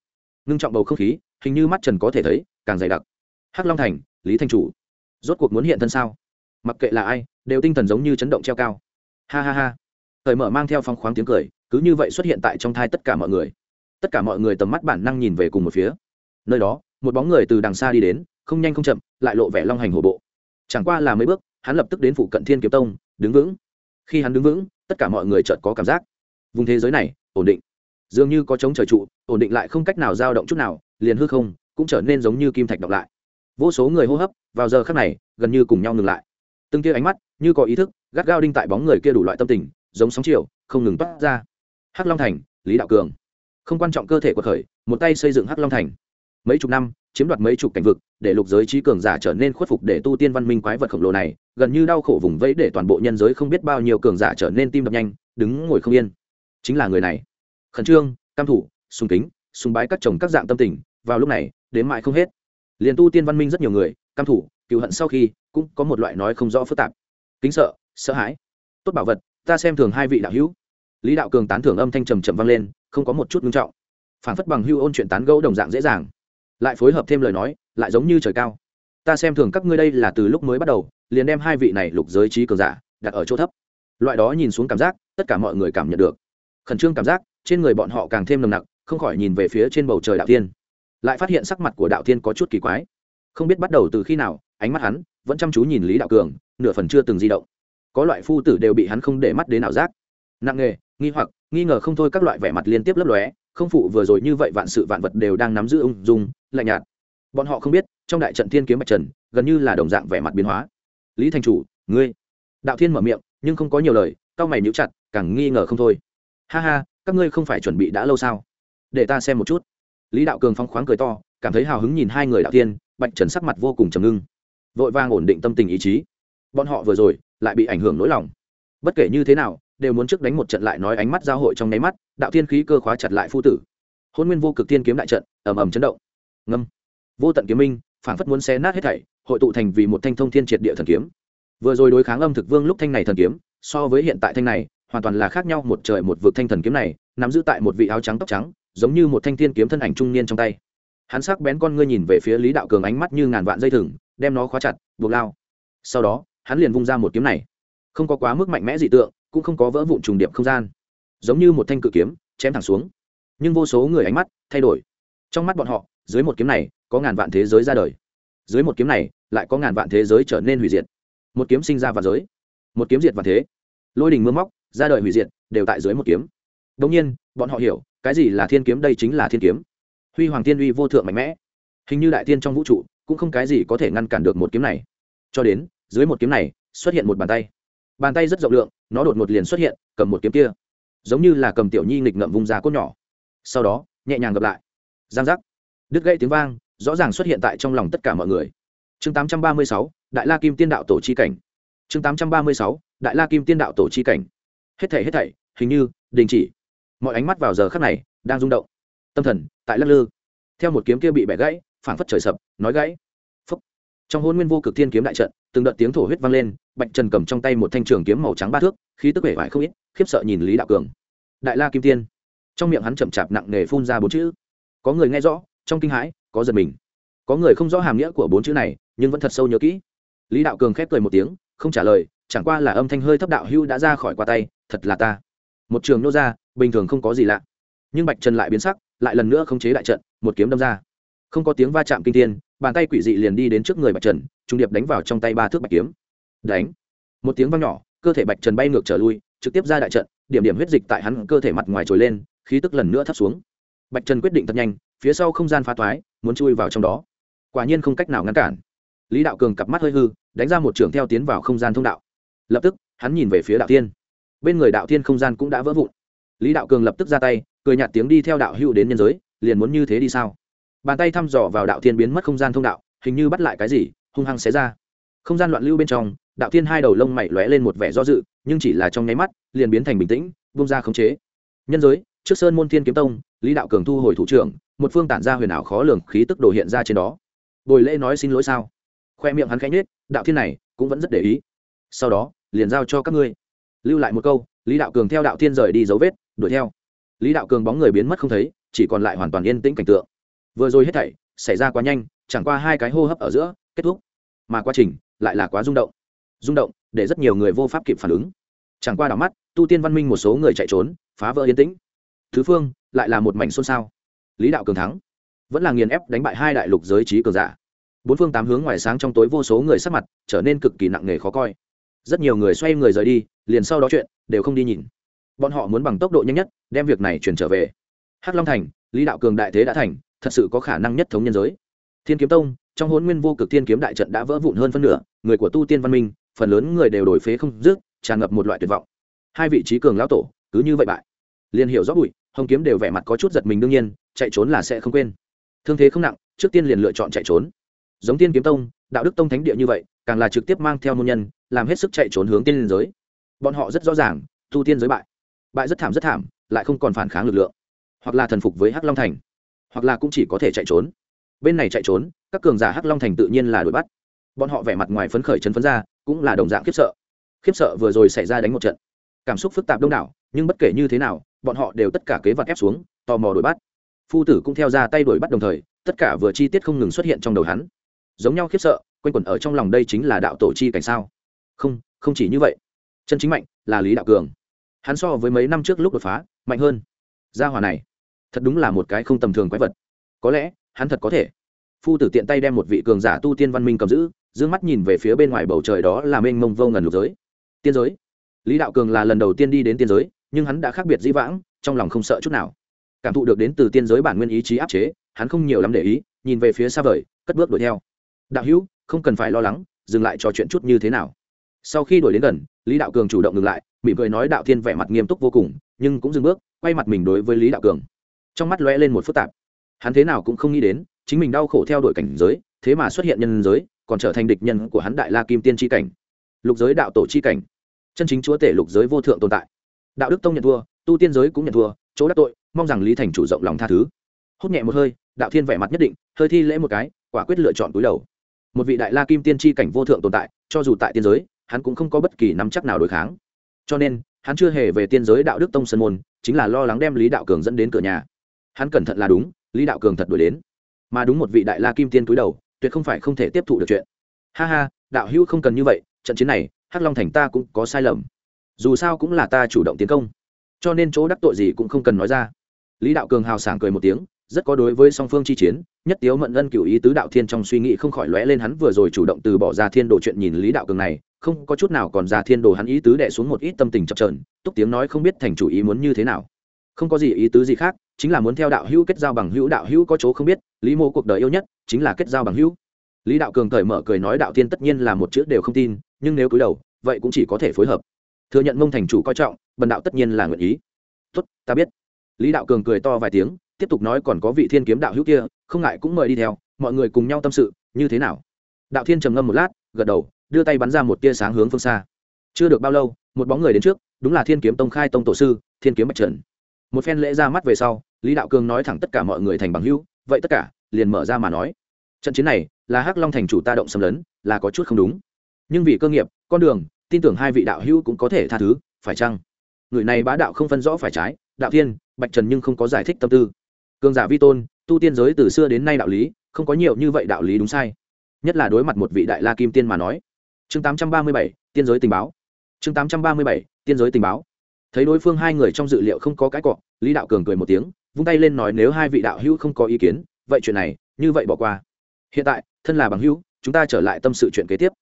Ngưng trọng bầu không khí, hình như mắt trần có thể thấy, càng dày đặc. Hắc long thành, lý thanh chủ. Rốt cuộc muốn hiện thân sao? Mặc kệ là ai, đều tinh thần giống như chấn động treo cao. Ha ha ha. Thời mở mang theo phong khoáng tiếng cười, cứ như vậy xuất hiện tại trong thai tất cả mọi người. Tất cả mọi người tầm mắt bản năng nhìn về cùng một phía. Nơi đó, một bóng người từ đằng xa đi đến, không nhanh không chậm, lại lộ vẻ long hành hổ bộ. Chẳng qua là mấy bước hắn lập tức đến phụ cận thiên kiếm tông, đứng vững. Khi hắn đứng vững, tất cả mọi người chợt có cảm giác. Vùng thế giới này, ổn định. Dường như có chống trời trụ, ổn định lại không cách nào dao động chút nào, liền hư không cũng trở nên giống như kim thạch đọc lại. Vô số người hô hấp, vào giờ khắc này, gần như cùng nhau ngừng lại. Từng kia ánh mắt, như có ý thức, gắt gao đinh tại bóng người kia đủ loại tâm tình, giống sóng chiều, không ngừng toát ra. Hắc long thành, lý đạo cường. Không quan trọng cơ thể của khởi, một tay xây dựng hắc long thành mấy chục năm, chiếm đoạt mấy chục cảnh vực, để lục giới trí cường giả trở nên khuất phục để tu tiên văn minh quái vật khổng lồ này, gần như đau khổ vùng vẫy để toàn bộ nhân giới không biết bao nhiêu cường giả trở nên tim đập nhanh, đứng ngồi không yên. Chính là người này. Khẩn trương cam thủ, sùng kính, sùng bái các chồng các dạng tâm tình, vào lúc này, đến mãi không hết. Liền tu tiên văn minh rất nhiều người cam thủ cựu hận sau khi, cũng có một loại nói không rõ phức tạp. Kính sợ sợ hãi. Tốt bảo vật, ta xem thường hai vị đạo hữu. Lý đạo cường tán thưởng âm thanh trầm trầm vang lên, không có một chút ngưng trọng. Phản phất bằng hưu ôn chuyện tán gẫu đồng dạng dễ dàng lại phối hợp thêm lời nói, lại giống như trời cao. Ta xem thường các ngươi đây là từ lúc mới bắt đầu, liền đem hai vị này lục giới trí cường giả đặt ở chỗ thấp. Loại đó nhìn xuống cảm giác, tất cả mọi người cảm nhận được. Khẩn trương cảm giác, trên người bọn họ càng thêm nồng nặc, không khỏi nhìn về phía trên bầu trời đạo thiên. Lại phát hiện sắc mặt của đạo thiên có chút kỳ quái. Không biết bắt đầu từ khi nào, ánh mắt hắn vẫn chăm chú nhìn lý đạo cường, nửa phần chưa từng di động. Có loại phu tử đều bị hắn không để mắt đến ảo giác. Nặng nghề nghi hoặc, nghi ngờ không thôi các loại vẻ mặt liên tiếp lấp lóe không phụ vừa rồi như vậy vạn sự vạn vật đều đang nắm giữ ung dung, lạnh nhạt. Bọn họ không biết, trong đại trận thiên kiếm bạch trần, gần như là đồng dạng vẻ mặt biến hóa. Lý thành chủ, ngươi. Đạo thiên mở miệng, nhưng không có nhiều lời, cao mày nhíu chặt, càng nghi ngờ không thôi. Ha ha, các ngươi không phải chuẩn bị đã lâu sao? Để ta xem một chút. Lý đạo cường phong khoáng cười to, cảm thấy hào hứng nhìn hai người đạo thiên, bạch trần sắc mặt vô cùng trầm ngưng. Vội vàng ổn định tâm tình ý chí. Bọn họ vừa rồi, lại bị ảnh hưởng nỗi lòng. Bất kể như thế nào đều muốn trước đánh một trận lại nói ánh mắt giao hội trong nháy mắt, đạo thiên khí cơ khóa chặt lại phu tử. Hôn nguyên vô cực thiên kiếm đại trận, ầm ầm chấn động. Ngâm. Vô tận kiếm minh, phảng phất muốn xé nát hết thảy, hội tụ thành vì một thanh thông thiên triệt địa thần kiếm. Vừa rồi đối kháng âm thực vương lúc thanh này thần kiếm, so với hiện tại thanh này, hoàn toàn là khác nhau một trời một vực thanh thần kiếm này, nắm giữ tại một vị áo trắng tóc trắng, giống như một thanh thiên kiếm thân ảnh trung niên trong tay. Hắn sắc bén con ngươi nhìn về phía lý đạo cường ánh mắt như ngàn vạn dây thừng, đem nó khóa chặt, buộc lao. Sau đó, hắn liền vung ra một kiếm này. Không có quá mức mạnh mẽ dị tượng cũng không có vỡ vụn trùng điệp không gian. Giống như một thanh cự kiếm, chém thẳng xuống. Nhưng vô số người ánh mắt thay đổi. Trong mắt bọn họ, dưới một kiếm này, có ngàn vạn thế giới ra đời. Dưới một kiếm này, lại có ngàn vạn thế giới trở nên hủy diệt. Một kiếm sinh ra và giới, một kiếm diệt và thế. Lôi đình mưa móc, ra đời hủy diệt, đều tại dưới một kiếm. Đông nhiên, bọn họ hiểu, cái gì là thiên kiếm đây chính là thiên kiếm. Huy hoàng thiên uy vô thượng mạnh mẽ. Hình như đại tiên trong vũ trụ, cũng không cái gì có thể ngăn cản được một kiếm này. Cho đến, dưới một kiếm này, xuất hiện một bàn tay bàn tay rất rộng lượng nó đột ngột liền xuất hiện cầm một kiếm kia. Giống như là cầm tiểu nhi nghịch ngậm vùng ra cốt nhỏ. Sau đó nhẹ nhàng gặp lại. Giang giác. Đứt gãy tiếng vang rõ ràng xuất hiện tại trong lòng tất cả mọi người. Chương 836, đại la kim tiên đạo tổ chi cảnh. Chương 836, đại la kim tiên đạo tổ chi cảnh. Hết thảy hết thảy hình như đình chỉ. Mọi ánh mắt vào giờ khắc này đang rung động. Tâm thần tại lắc lư. Theo một kiếm kia bị bẻ gãy phảng phất trời sập nói gãy trong hôn nguyên vô cực thiên kiếm đại trận, từng đợt tiếng thổ huyết vang lên, bạch trần cầm trong tay một thanh trường kiếm màu trắng ba thước, khí tức vẻ vải không ít, khiếp sợ nhìn lý đạo cường. Đại la kim tiên. Trong miệng hắn chậm chạp nặng nề phun ra bốn chữ. Có người nghe rõ, trong kinh hãi, có giật mình. Có người không rõ hàm nghĩa của bốn chữ này, nhưng vẫn thật sâu nhớ kỹ. Lý đạo cường khép cười một tiếng, không trả lời, chẳng qua là âm thanh hơi thấp đạo hưu đã ra khỏi qua tay, thật là ta. Một trường nô ra, bình thường không có gì lạ. Nhưng bạch trần lại biến sắc, lại lần nữa không chế đại trận, một kiếm đâm ra không có tiếng va chạm kinh thiên, bàn tay quỷ dị liền đi đến trước người bạch trần, trung điệp đánh vào trong tay ba thước bạch kiếm. Đánh. Một tiếng vang nhỏ, cơ thể bạch trần bay ngược trở lui, trực tiếp ra đại trận, điểm điểm huyết dịch tại hắn cơ thể mặt ngoài trồi lên, khí tức lần nữa thấp xuống. Bạch trần quyết định thật nhanh, phía sau không gian phá toái, muốn chui vào trong đó. Quả nhiên không cách nào ngăn cản. Lý đạo cường cặp mắt hơi hư, đánh ra một trưởng theo tiến vào không gian thông đạo. Lập tức, hắn nhìn về phía đạo thiên. Bên người đạo thiên không gian cũng đã vỡ vụn. Lý đạo cường lập tức ra tay, cười nhạt tiếng đi theo đạo hữu đến nhân giới, liền muốn như thế đi sao? Bàn tay thăm dò vào đạo thiên biến mất không gian thông đạo, hình như bắt lại cái gì, hung hăng xé ra. Không gian loạn lưu bên trong, đạo thiên hai đầu lông mày lóe lên một vẻ do dự, nhưng chỉ là trong nháy mắt, liền biến thành bình tĩnh bung ra khống chế. Nhân giới, trước sơn môn thiên kiếm tông, lý đạo cường thu hồi thủ trưởng, một phương tản ra huyền ảo khó lường khí tức đồ hiện ra trên đó. Bồi lễ nói xin lỗi sao? Khoe miệng hắn khẽ nhết đạo thiên này cũng vẫn rất để ý. Sau đó, liền giao cho các ngươi. Lưu lại một câu, lý đạo cường theo đạo thiên rời đi dấu vết, đuổi theo. Lý đạo cường bóng người biến mất không thấy, chỉ còn lại hoàn toàn yên tĩnh cảnh tượng vừa rồi hết thảy xảy ra quá nhanh, chẳng qua hai cái hô hấp ở giữa kết thúc. Mà quá trình lại là quá rung động. Rung động để rất nhiều người vô pháp kịp phản ứng. Chẳng qua đảo mắt, tu tiên văn minh một số người chạy trốn, phá vỡ yên tĩnh. Thứ phương lại là một mảnh xôn xao. Lý đạo cường thắng. Vẫn là nghiền ép đánh bại hai đại lục giới trí cường giả. Bốn phương tám hướng ngoài sáng trong tối vô số người sắc mặt trở nên cực kỳ nặng nề khó coi. Rất nhiều người xoay người rời đi, liền sau đó chuyện đều không đi nhìn. Bọn họ muốn bằng tốc độ nhanh nhất đem việc này chuyển trở về. Hắc long thành, lý đạo cường đại thế đã thành thật sự có khả năng nhất thống nhân giới. Thiên kiếm tông, trong hôn nguyên vô cực thiên kiếm đại trận đã vỡ vụn hơn phân nửa, người của tu tiên văn minh, phần lớn người đều đổi phế không dứt tràn ngập một loại tuyệt vọng. Hai vị trí cường lão tổ, cứ như vậy bại. Liền hiểu rõ bụi, hồng kiếm đều vẻ mặt có chút giật mình đương nhiên, chạy trốn là sẽ không quên. Thương thế không nặng, trước tiên liền lựa chọn chạy trốn. Giống tiên kiếm tông, đạo đức tông thánh địa như vậy, càng là trực tiếp mang theo môn nhân, làm hết sức chạy trốn hướng tiên liên giới. Bọn họ rất rõ ràng, tu tiên giới bại. Bại rất thảm rất thảm, lại không còn phản kháng lực lượng. Hoặc là thần phục với hắc long thành hoặc là cũng chỉ có thể chạy trốn. Bên này chạy trốn, các cường giả hắc long thành tự nhiên là đuổi bắt. Bọn họ vẻ mặt ngoài phấn khởi chấn phấn ra, cũng là đồng dạng khiếp sợ. Khiếp sợ vừa rồi xảy ra đánh một trận. Cảm xúc phức tạp đông đảo, nhưng bất kể như thế nào, bọn họ đều tất cả kế vật ép xuống, tò mò đuổi bắt. Phu tử cũng theo ra tay đuổi bắt đồng thời, tất cả vừa chi tiết không ngừng xuất hiện trong đầu hắn. Giống nhau khiếp sợ, quanh quẩn ở trong lòng đây chính là đạo tổ chi cảnh sao? Không không chỉ như vậy. Chân chính mạnh là lý đạo cường. Hắn so với mấy năm trước lúc đột phá, mạnh hơn. Gia hòa này thật đúng là một cái không tầm thường quái vật. Có lẽ, hắn thật có thể. Phu tử tiện tay đem một vị cường giả tu tiên văn minh cầm giữ d ư ơ n g mắt nhìn về phía bên ngoài bầu trời đó là mênh mông vô ngần lục giới. Tiên giới. Lý đạo cường là lần đầu tiên đi đến tiên giới, nhưng hắn đã khác biệt dĩ vãng, trong lòng không sợ chút nào. Cảm thụ được đến từ tiên giới bản nguyên ý chí áp chế, hắn không nhiều lắm để ý, nhìn về phía xa vời, cất bước đuổi theo. Đạo hữu, không cần phải lo lắng, dừng lại trò chuyện chút như thế nào. Sau khi đuổi đến gần, lý đạo cường chủ động ngừng lại, mỉm cười nói đạo thiên vẻ mặt nghiêm túc vô cùng, nhưng cũng dừng bước, quay mặt mình đối với lý đạo cường trong mắt lóe lên một phức tạp. Hắn thế nào cũng không nghĩ đến, chính mình đau khổ theo đuổi cảnh giới, thế mà xuất hiện nhân giới, còn trở thành địch nhân của hắn đại la kim tiên tri cảnh. Lục giới đạo tổ chi cảnh. Chân chính chúa tể lục giới vô thượng tồn tại. Đạo đức tông nhận thua, tu tiên giới cũng nhận thua, chỗ đắc tội, mong rằng lý thành chủ rộng lòng tha thứ. Hốt nhẹ một hơi, đạo thiên vẻ mặt nhất định, hơi thi lễ một cái, quả quyết lựa chọn túi đầu. Một vị đại la kim tiên tri cảnh vô thượng tồn tại, cho dù tại tiên giới, hắn cũng không có bất kỳ nắm chắc nào đối kháng. Cho nên, hắn chưa hề về tiên giới đạo đức tông sân môn, chính là lo lắng đem lý đạo cường dẫn đến cửa nhà hắn cẩn thận là đúng, lý đạo cường thật đuổi đến. Mà đúng một vị đại la kim tiên túi đầu, tuyệt không phải không thể tiếp thụ được chuyện. Ha ha, đạo hữu không cần như vậy, trận chiến này, hắc long thành ta cũng có sai lầm. Dù sao cũng là ta chủ động tiến công. Cho nên chỗ đắc tội gì cũng không cần nói ra. Lý đạo cường hào sảng cười một tiếng, rất có đối với song phương chi chiến, nhất tiếu mận ân cựu ý tứ đạo thiên trong suy nghĩ không khỏi lóe lên hắn vừa rồi chủ động từ bỏ ra thiên đồ chuyện nhìn lý đạo cường này, không có chút nào còn ra thiên đồ hắn ý tứ đẻ xuống một ít tâm tình chập trờn túc tiếng nói không biết thành chủ ý muốn như thế nào. Không có gì ý tứ gì khác chính là muốn theo đạo hữu kết giao bằng hữu, đạo hữu có chỗ không biết, lý mô cuộc đời yêu nhất chính là kết giao bằng hữu. Lý đạo cường cởi mở cười nói đạo tiên tất nhiên là một chữ đều không tin, nhưng nếu cúi đầu, vậy cũng chỉ có thể phối hợp. Thừa nhận mông thành chủ coi trọng, bần đạo tất nhiên là nguyện ý. Tốt, ta biết. Lý đạo cường cười to vài tiếng, tiếp tục nói còn có vị thiên kiếm đạo hữu kia, không ngại cũng mời đi theo, mọi người cùng nhau tâm sự, như thế nào? Đạo thiên trầm ngâm một lát, gật đầu, đưa tay bắn ra một tia sáng hướng phương xa. Chưa được bao lâu, một bóng người đến trước, đúng là thiên kiếm tông khai tông tổ sư, thiên kiếm bạch trần một phen lễ ra mắt về sau lý đạo cường nói thẳng tất cả mọi người thành bằng hữu vậy tất cả liền mở ra mà nói. Trận chiến này là hắc long thành chủ ta động xâm lấn là có chút không đúng. Nhưng vì cơ nghiệp con đường tin tưởng hai vị đạo hữu cũng có thể tha thứ phải chăng? Người này bá đạo không phân rõ phải trái đạo thiên bạch trần nhưng không có giải thích tâm tư. Cường giả vi tôn tu tiên giới từ xưa đến nay đạo lý không có nhiều như vậy đạo lý đúng sai. Nhất là đối mặt một vị đại la kim tiên mà nói. Chương 837, tiên giới tình báo. Chương 837, tiên giới tình báo thấy đối phương hai người trong dự liệu không có cái cọ, lý đạo cường cười một tiếng, vung tay lên nói nếu hai vị đạo hữu không có ý kiến, vậy chuyện này, như vậy bỏ qua. Hiện tại, thân là bằng hữu, chúng ta trở lại tâm sự chuyện kế tiếp.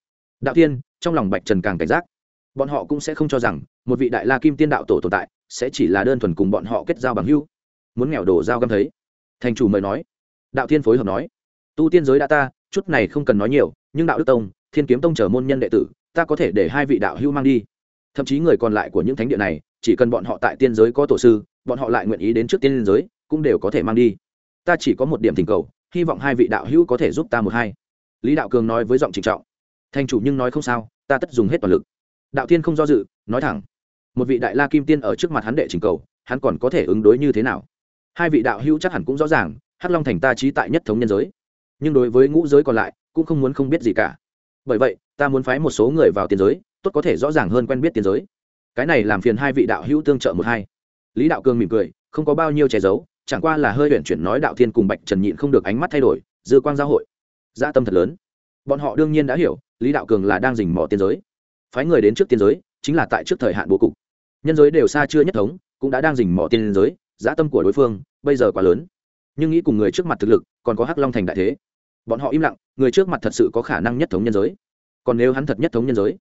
Đạo tiên trong lòng bạch trần càng cảnh giác. Bọn họ cũng sẽ không cho rằng, một vị đại la kim tiên đạo tổ tồn tại, sẽ chỉ là đơn thuần cùng bọn họ kết giao bằng hữu. Muốn nghèo đổ giao găm thấy. Thành chủ mời nói. Đạo tiên phối hợp nói. Tu tiên giới đã ta, chút này không cần nói nhiều, nhưng đạo đức tông, thiên kiếm tông chờ môn nhân đệ tử, ta có thể để hai vị đạo hữu mang đi. Thậm chí người còn lại của những thánh địa này chỉ cần bọn họ tại tiên giới có tổ sư, bọn họ lại nguyện ý đến trước tiên giới, cũng đều có thể mang đi. Ta chỉ có một điểm thỉnh cầu, hy vọng hai vị đạo hữu có thể giúp ta một hai. Lý đạo cường nói với giọng trịnh trọng. Thành chủ nhưng nói không sao, ta tất dùng hết toàn lực. Đạo tiên không do dự, nói thẳng. Một vị đại la kim tiên ở trước mặt hắn đệ trình cầu, hắn còn có thể ứng đối như thế nào? Hai vị đạo hữu chắc hẳn cũng rõ ràng, hắc long thành ta trí tại nhất thống nhân giới. Nhưng đối với ngũ giới còn lại, cũng không muốn không biết gì cả. Bởi vậy, ta muốn phái một số người vào tiên giới, tốt có thể rõ ràng hơn quen biết tiên giới cái này làm phiền hai vị đạo hữu tương trợ một hai. Lý đạo cường mỉm cười, không có bao nhiêu che giấu, chẳng qua là hơi huyện chuyển nói đạo thiên cùng bạch trần nhịn không được ánh mắt thay đổi, dư quang giao hội. Gia dạ tâm thật lớn. Bọn họ đương nhiên đã hiểu, lý đạo cường là đang dình mò tiên giới. Phái người đến trước tiên giới, chính là tại trước thời hạn bố cục. Nhân giới đều xa chưa nhất thống, cũng đã đang dình mò tiên giới dã tâm của đối phương, bây giờ quá lớn. Nhưng nghĩ cùng người trước mặt thực lực, còn có hắc long thành đại thế. Bọn họ im lặng, người trước mặt thật sự có khả năng nhất thống nhân giới. Còn nếu hắn thật nhất thống nhân giới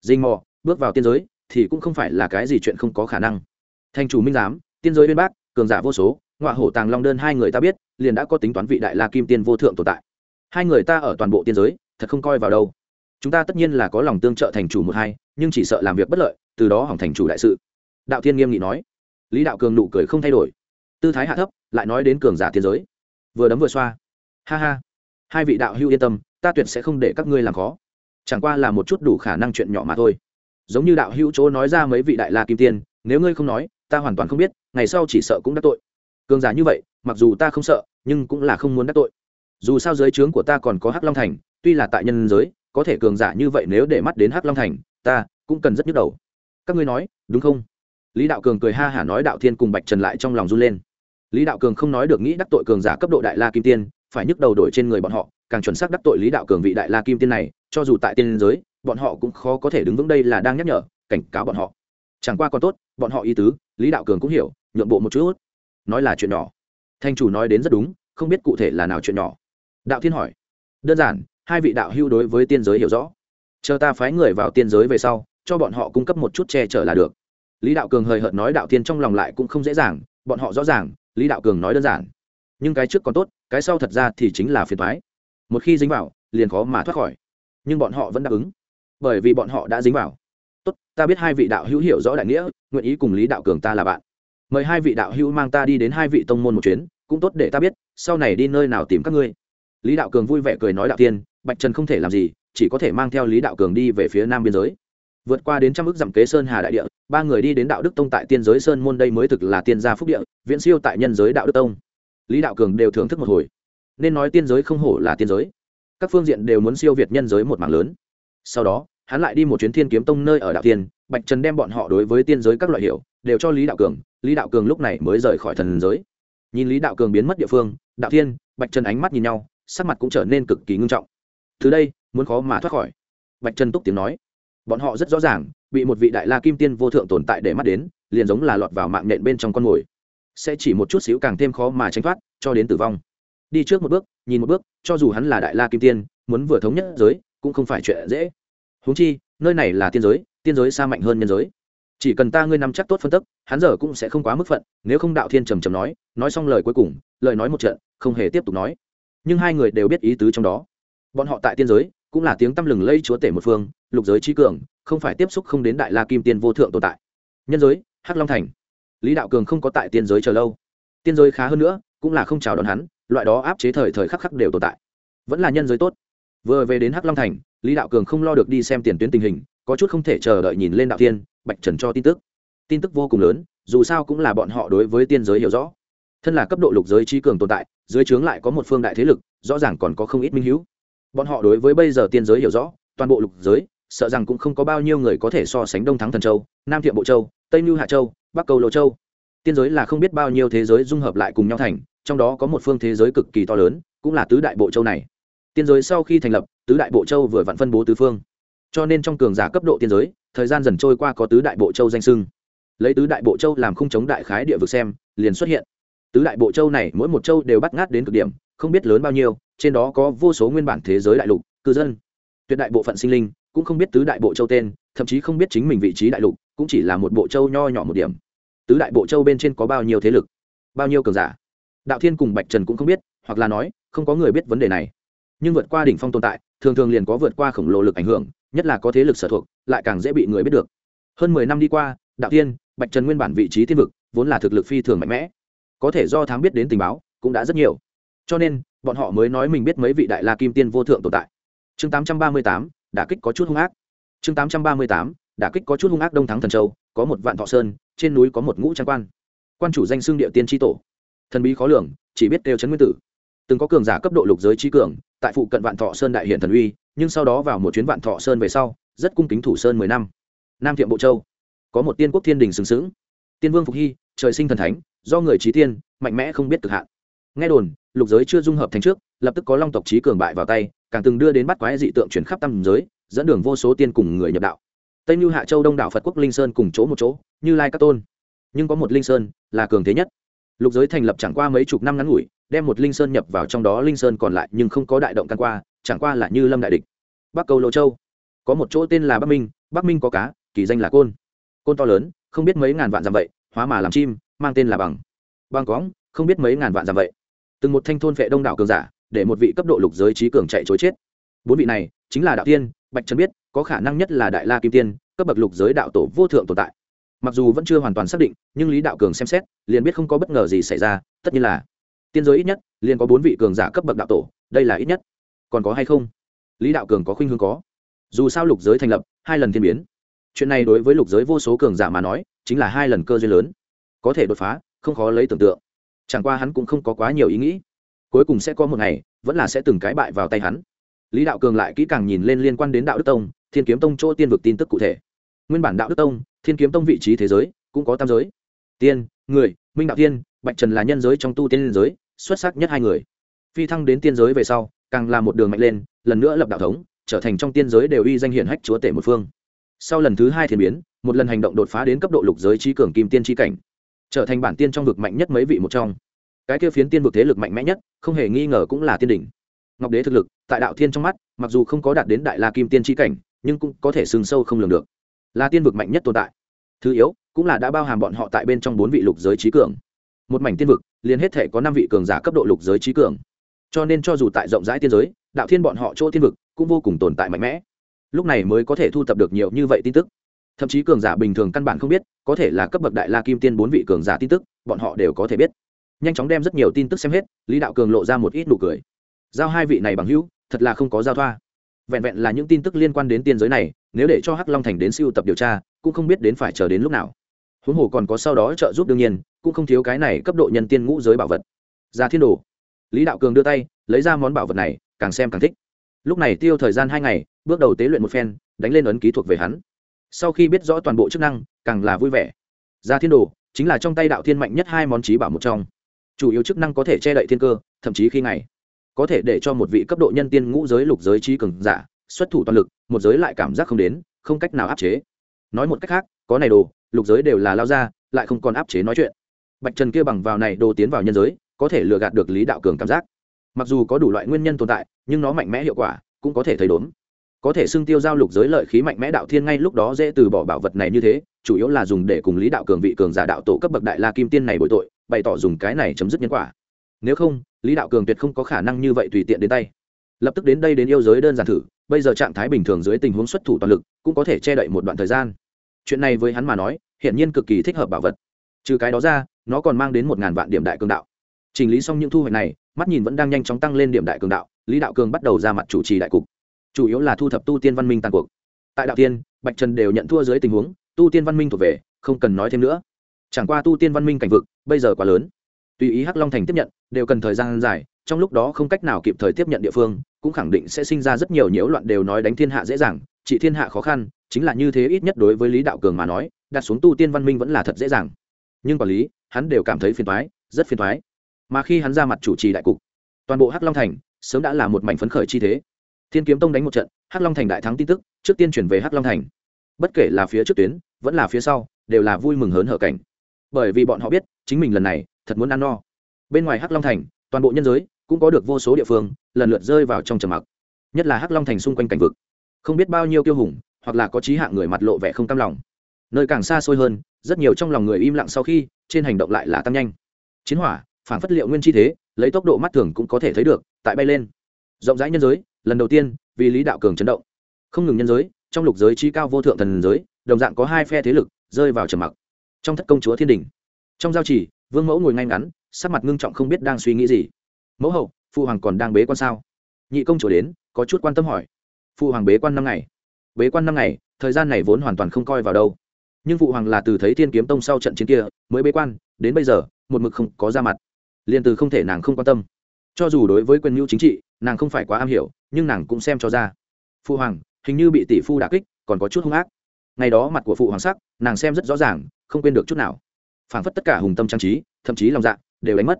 dình mò, bước vào tiên giới thì cũng không phải là cái gì chuyện không có khả năng. Thành chủ minh giám, tiên giới bên bác, cường giả vô số, ngọa hổ tàng long đơn hai người ta biết, liền đã có tính toán vị đại la kim tiên vô thượng tồn tại. Hai người ta ở toàn bộ tiên giới, thật không coi vào đâu. Chúng ta tất nhiên là có lòng tương trợ thành chủ một hai, nhưng chỉ sợ làm việc bất lợi, từ đó hỏng thành chủ đại sự. Đạo thiên nghiêm nghị nói. Lý đạo cường nụ cười không thay đổi. Tư thái hạ thấp, lại nói đến cường giả tiên giới. Vừa đấm vừa xoa. Ha ha, hai vị đạo hưu yên tâm, ta tuyệt sẽ không để các ngươi làm khó. Chẳng qua là một chút đủ khả năng chuyện nhỏ mà thôi giống như đạo hữu chỗ nói ra mấy vị đại la kim tiên, nếu ngươi không nói, ta hoàn toàn không biết, ngày sau chỉ sợ cũng đắc tội. Cường giả như vậy, mặc dù ta không sợ, nhưng cũng là không muốn đắc tội. Dù sao giới trướng của ta còn có hắc long thành, tuy là tại nhân giới, có thể cường giả như vậy nếu để mắt đến hắc long thành, ta cũng cần rất nhức đầu. Các ngươi nói, đúng không? Lý đạo cường cười ha hả nói đạo thiên cùng bạch trần lại trong lòng run lên. Lý đạo cường không nói được nghĩ đắc tội cường giả cấp độ đại la kim tiên, phải nhức đầu đổi trên người bọn họ, càng chuẩn xác đắc tội lý đạo cường vị đại la kim tiên này, cho dù tại tiên giới bọn họ cũng khó có thể đứng vững đây là đang nhắc nhở, cảnh cáo bọn họ. Chẳng qua còn tốt, bọn họ ý tứ, lý đạo cường cũng hiểu, nhượng bộ một chút nói là chuyện nhỏ. Thanh chủ nói đến rất đúng, không biết cụ thể là nào chuyện nhỏ. Đạo thiên hỏi. Đơn giản, hai vị đạo hưu đối với tiên giới hiểu rõ. Chờ ta phái người vào tiên giới về sau, cho bọn họ cung cấp một chút che chở là được. Lý đạo cường hời hợt nói đạo thiên trong lòng lại cũng không dễ dàng, bọn họ rõ ràng, lý đạo cường nói đơn giản. Nhưng cái trước còn tốt, cái sau thật ra thì chính là phiền thoái một khi dính vào, liền khó mà thoát khỏi. Nhưng bọn họ vẫn đáp ứng bởi vì bọn họ đã dính vào. Tốt, ta biết hai vị đạo hữu hiểu rõ đại nghĩa, nguyện ý cùng lý đạo cường ta là bạn. Mời hai vị đạo hữu mang ta đi đến hai vị tông môn một chuyến, cũng tốt để ta biết, sau này đi nơi nào tìm các ngươi. Lý đạo cường vui vẻ cười nói đạo tiên, bạch trần không thể làm gì, chỉ có thể mang theo lý đạo cường đi về phía nam biên giới. Vượt qua đến trăm ước dặm kế sơn hà đại địa, ba người đi đến đạo đức tông tại tiên giới sơn môn đây mới thực là tiên gia phúc địa, viễn siêu tại nhân giới đạo đức tông. Lý đạo cường đều thưởng thức một hồi. Nên nói tiên giới không hổ là tiên giới. Các phương diện đều muốn siêu việt nhân giới một mảng lớn. Sau đó hắn lại đi một chuyến thiên kiếm tông nơi ở đạo tiên bạch trần đem bọn họ đối với tiên giới các loại hiệu đều cho lý đạo cường, lý đạo cường lúc này mới rời khỏi thần giới. Nhìn lý đạo cường biến mất địa phương, đạo thiên, bạch trần ánh mắt nhìn nhau, sắc mặt cũng trở nên cực kỳ ngưng trọng. Từ đây, muốn khó mà thoát khỏi. Bạch trần túc tiếng nói. Bọn họ rất rõ ràng, bị một vị đại la kim tiên vô thượng tồn tại để mắt đến, liền giống là lọt vào mạng nện bên trong con mồi. Sẽ chỉ một chút xíu càng thêm khó mà tránh thoát, cho đến tử vong. Đi trước một bước, nhìn một bước, cho dù hắn là đại la kim tiên, muốn vừa thống nhất giới, cũng không phải chuyện dễ huống chi, nơi này là tiên giới tiên giới xa mạnh hơn nhân giới. Chỉ cần ta ngươi nắm chắc tốt phân tức, hắn giờ cũng sẽ không quá mức phận, nếu không đạo thiên trầm trầm nói nói xong lời cuối cùng, lời nói một trận, không hề tiếp tục nói. Nhưng hai người đều biết ý tứ trong đó. Bọn họ tại tiên giới, cũng là tiếng tăm lừng lây chúa tể một phương, lục giới trí cường, không phải tiếp xúc không đến đại la kim tiên vô thượng tồn tại. Nhân giới, hắc long thành. Lý đạo cường không có tại tiên giới chờ lâu. Tiên giới khá hơn nữa, cũng là không chào đón hắn, loại đó áp chế thời thời khắc khắc đều tồn tại. Vẫn là nhân giới tốt. Vừa về đến hắc long thành lý đạo cường không lo được đi xem tiền tuyến tình hình, có chút không thể chờ đợi nhìn lên đạo tiên bạch trần cho tin tức. Tin tức vô cùng lớn, dù sao cũng là bọn họ đối với tiên giới hiểu rõ. Thân là cấp độ lục giới trí cường tồn tại, dưới trướng lại có một phương đại thế lực, rõ ràng còn có không ít minh hữu bọn họ đối với bây giờ tiên giới hiểu rõ, toàn bộ lục giới, sợ rằng cũng không có bao nhiêu người có thể so sánh đông thắng thần châu, nam thiện bộ châu, tây mưu hạ châu, bắc cầu lộ châu. Tiên giới là không biết bao nhiêu thế giới dung hợp lại cùng nhau thành, trong đó có một phương thế giới cực kỳ to lớn, cũng là tứ đại bộ châu này. Tiên giới sau khi thành lập tứ đại bộ châu vừa vặn phân bố tứ phương. Cho nên trong cường giả cấp độ tiên giới, thời gian dần trôi qua có tứ đại bộ châu danh sưng lấy tứ đại bộ châu làm khung chống đại khái địa vực xem, liền xuất hiện. Tứ đại bộ châu này mỗi một châu đều bắt ngát đến cực điểm, không biết lớn bao nhiêu, trên đó có vô số nguyên bản thế giới đại lục, cư dân. Tuyệt đại bộ phận sinh linh cũng không biết tứ đại bộ châu tên, thậm chí không biết chính mình vị trí đại lục, cũng chỉ là một bộ châu nho nhỏ một điểm. Tứ đại bộ châu bên trên có bao nhiêu thế lực? Bao nhiêu cường giả? Đạo thiên cùng bạch trần cũng không biết, hoặc là nói, không có người biết vấn đề này nhưng vượt qua đỉnh phong tồn tại thường thường liền có vượt qua khổng lồ lực ảnh hưởng nhất là có thế lực sở thuộc lại càng dễ bị người biết được. Hơn mười năm đi qua đạo tiên, bạch trần nguyên bản vị trí thiên vực vốn là thực lực phi thường mạnh mẽ. Có thể do thám biết đến tình báo cũng đã rất nhiều. Cho nên bọn họ mới nói mình biết mấy vị đại la kim tiên vô thượng tồn tại. Chương tám trăm ba mươi tám đả kích có chút hung ác. Chương tám trăm ba mươi tám đả kích có chút hung ác đông thắng thần châu có một vạn thọ sơn trên núi có một ngũ trang quan. Quan chủ danh xưng địa tiên tri tổ. Thần bí khó lường chỉ biết kêu chấn nguyên tử từng có cường giả cấp độ lục giới trí cường, tại phụ cận vạn thọ sơn đại hiển thần uy, nhưng sau đó vào một chuyến vạn thọ sơn về sau, rất cung kính thủ sơn mười năm. Nam thiệm bộ châu, có một tiên quốc thiên đình sừng sững. Tiên vương phục hy, trời sinh thần thánh, do người trí tiên, mạnh mẽ không biết cực hạn. Nghe đồn, lục giới chưa dung hợp thành trước, lập tức có long tộc trí cường bại vào tay, càng từng đưa đến bắt quái dị tượng chuyển khắp tam giới, dẫn đường vô số tiên cùng người nhập đạo. Tây như hạ châu đông đảo phật quốc linh sơn cùng chỗ một chỗ, như lai các tôn. Nhưng có một linh sơn là cường thế nhất. Lục giới thành lập chẳng qua mấy chục năm ngắn ngủi đem một linh sơn nhập vào trong đó linh sơn còn lại nhưng không có đại động căn qua, chẳng qua là như lâm đại địch. Bắc cầu lô châu. Có một chỗ tên là bắc minh bắc minh có cá, kỳ danh là côn. Côn to lớn, không biết mấy ngàn vạn dặm vậy, hóa mà làm chim, mang tên là bằng. Bằng cóng không biết mấy ngàn vạn dặm vậy. Từng một thanh thôn vệ đông đảo cường giả, để một vị cấp độ lục giới trí cường chạy chối chết. Bốn vị này, chính là đạo tiên, bạch trần biết, có khả năng nhất là đại la kim tiên, cấp bậc lục giới đạo tổ vô thượng tồn tại. Mặc dù vẫn chưa hoàn toàn xác định, nhưng lý đạo cường xem xét, liền biết không có bất ngờ gì xảy ra, tất nhiên là tiên giới ít nhất, liền có bốn vị cường giả cấp bậc đạo tổ, đây là ít nhất. Còn có hay không? Lý đạo cường có khuynh hướng có. Dù sao lục giới thành lập, hai lần thiên biến. Chuyện này đối với lục giới vô số cường giả mà nói, chính là hai lần cơ duyên lớn. Có thể đột phá, không khó lấy tưởng tượng. Chẳng qua hắn cũng không có quá nhiều ý nghĩ. Cuối cùng sẽ có một ngày, vẫn là sẽ từng cái bại vào tay hắn. Lý đạo cường lại kỹ càng nhìn lên liên quan đến đạo đức tông, thiên kiếm tông chỗ tiên vực tin tức cụ thể. Nguyên bản đạo đức tông, thiên kiếm tông vị trí thế giới, cũng có tam giới. Tiên, người, minh đạo tiên, bạch trần là nhân giới trong tu tiên liên giới xuất sắc nhất hai người. Phi thăng đến tiên giới về sau, càng là một đường mạnh lên, lần nữa lập đạo thống, trở thành trong tiên giới đều uy danh hiển hách chúa tể một phương. Sau lần thứ hai thiên biến, một lần hành động đột phá đến cấp độ lục giới trí cường kim tiên tri cảnh, trở thành bản tiên trong vực mạnh nhất mấy vị một trong. Cái kia phiến tiên vực thế lực mạnh mẽ nhất, không hề nghi ngờ cũng là tiên đỉnh. Ngọc đế thực lực, tại đạo thiên trong mắt, mặc dù không có đạt đến đại la kim tiên tri cảnh, nhưng cũng có thể sừng sâu không lường được. Là tiên vực mạnh nhất tồn tại. Thứ yếu, cũng là đã bao hàm bọn họ tại bên trong bốn vị lục giới trí cường một mảnh tiên vực, liền hết thể có năm vị cường giả cấp độ lục giới trí cường. Cho nên cho dù tại rộng rãi tiên giới, đạo thiên bọn họ chỗ tiên vực cũng vô cùng tồn tại mạnh mẽ. Lúc này mới có thể thu thập được nhiều như vậy tin tức. Thậm chí cường giả bình thường căn bản không biết, có thể là cấp bậc đại la kim tiên bốn vị cường giả tin tức, bọn họ đều có thể biết. Nhanh chóng đem rất nhiều tin tức xem hết, lý đạo cường lộ ra một ít nụ cười. Giao hai vị này bằng hữu, thật là không có giao thoa. Vẹn vẹn là những tin tức liên quan đến tiên giới này, nếu để cho hắc long thành đến siêu tập điều tra, cũng không biết đến phải chờ đến lúc nào huống hồ còn có sau đó trợ giúp đương nhiên, cũng không thiếu cái này cấp độ nhân tiên ngũ giới bảo vật. Ra thiên đồ. Lý đạo cường đưa tay, lấy ra món bảo vật này, càng xem càng thích. Lúc này tiêu thời gian hai ngày, bước đầu tế luyện một phen, đánh lên ấn ký thuộc về hắn. Sau khi biết rõ toàn bộ chức năng, càng là vui vẻ. Ra thiên đồ, chính là trong tay đạo thiên mạnh nhất hai món trí bảo một trong. Chủ yếu chức năng có thể che đậy thiên cơ, thậm chí khi ngày. Có thể để cho một vị cấp độ nhân tiên ngũ giới lục giới trí cường giả, xuất thủ toàn lực, một giới lại cảm giác không đến, không cách nào áp chế. Nói một cách khác, có này đồ lục giới đều là lao ra, lại không còn áp chế nói chuyện. Bạch trần kia bằng vào này đồ tiến vào nhân giới, có thể lừa gạt được lý đạo cường cảm giác. Mặc dù có đủ loại nguyên nhân tồn tại, nhưng nó mạnh mẽ hiệu quả cũng có thể thấy đốn có thể xưng tiêu giao lục giới lợi khí mạnh mẽ đạo thiên ngay lúc đó dễ từ bỏ bảo vật này như thế, chủ yếu là dùng để cùng lý đạo cường vị cường giả đạo tổ cấp bậc đại la kim tiên này bội tội, bày tỏ dùng cái này chấm dứt nhân quả. Nếu không, lý đạo cường tuyệt không có khả năng như vậy tùy tiện đến tay. Lập tức đến đây đến yêu giới đơn giản thử, bây giờ trạng thái bình thường dưới tình huống xuất thủ toàn lực, cũng có thể che đậy một đoạn thời gian chuyện này với hắn mà nói, hiển nhiên cực kỳ thích hợp bảo vật. Trừ cái đó ra, nó còn mang đến một ngàn vạn điểm đại cường đạo. Chỉnh lý xong những thu hoạch này, mắt nhìn vẫn đang nhanh chóng tăng lên điểm đại cường đạo, lý đạo cường bắt đầu ra mặt chủ trì đại cục. Chủ yếu là thu thập tu tiên văn minh tàn cuộc. Tại đạo tiên, bạch trần đều nhận thua dưới tình huống, tu tiên văn minh thuộc về, không cần nói thêm nữa. Chẳng qua tu tiên văn minh cảnh vực, bây giờ quá lớn. Tùy ý hắc long thành tiếp nhận, đều cần thời gian dài, trong lúc đó không cách nào kịp thời tiếp nhận địa phương, cũng khẳng định sẽ sinh ra rất nhiều nhiễu loạn đều nói đánh thiên hạ dễ dàng trị thiên hạ khó khăn, chính là như thế ít nhất đối với lý đạo cường mà nói, đặt xuống tu tiên văn minh vẫn là thật dễ dàng. Nhưng quản lý, hắn đều cảm thấy phiền thoái rất phiền thoái mà khi hắn ra mặt chủ trì đại cục, toàn bộ hắc long thành sớm đã là một mảnh phấn khởi chi thế. Thiên kiếm tông đánh một trận, hắc long thành đại thắng tin tức, trước tiên chuyển về hắc long thành. Bất kể là phía trước tuyến, vẫn là phía sau, đều là vui mừng hớn hở cảnh. Bởi vì bọn họ biết, chính mình lần này, thật muốn ăn no. Bên ngoài hắc long thành, toàn bộ nhân giới, cũng có được vô số địa phương, lần lượt rơi vào trong trầm mặc. Nhất là hắc long thành xung quanh cảnh vực không biết bao nhiêu kiêu hùng, hoặc là có trí hạng người mặt lộ vẻ không cam lòng. Nơi càng xa xôi hơn, rất nhiều trong lòng người im lặng sau khi, trên hành động lại là tăng nhanh. Chiến hỏa, phản phất liệu nguyên chi thế, lấy tốc độ mắt thường cũng có thể thấy được, tại bay lên. Rộng rãi nhân giới, lần đầu tiên, vì lý đạo cường chấn động. Không ngừng nhân giới, trong lục giới chi cao vô thượng thần giới, đồng dạng có hai phe thế lực, rơi vào trầm mặc. Trong thất công chúa thiên đình. Trong giao chỉ, vương mẫu ngồi ngay ngắn, sắc mặt ngưng trọng không biết đang suy nghĩ gì. Mẫu hậu phụ hoàng còn đang bế quan sao? Nhị công chúa đến, có chút quan tâm hỏi phụ hoàng bế quan năm ngày. Bế quan năm ngày, thời gian này vốn hoàn toàn không coi vào đâu. Nhưng phụ hoàng là từ thấy thiên kiếm tông sau trận chiến kia mới bế quan, đến bây giờ, một mực không có ra mặt. Liền từ không thể nàng không quan tâm. Cho dù đối với quyền mưu chính trị, nàng không phải quá am hiểu, nhưng nàng cũng xem cho ra. Phụ hoàng, hình như bị tỷ phu đà kích, còn có chút hung ác. Ngày đó mặt của phụ hoàng sắc, nàng xem rất rõ ràng, không quên được chút nào. Phảng phất tất cả hùng tâm trang trí, thậm chí lòng dạ đều đánh mất.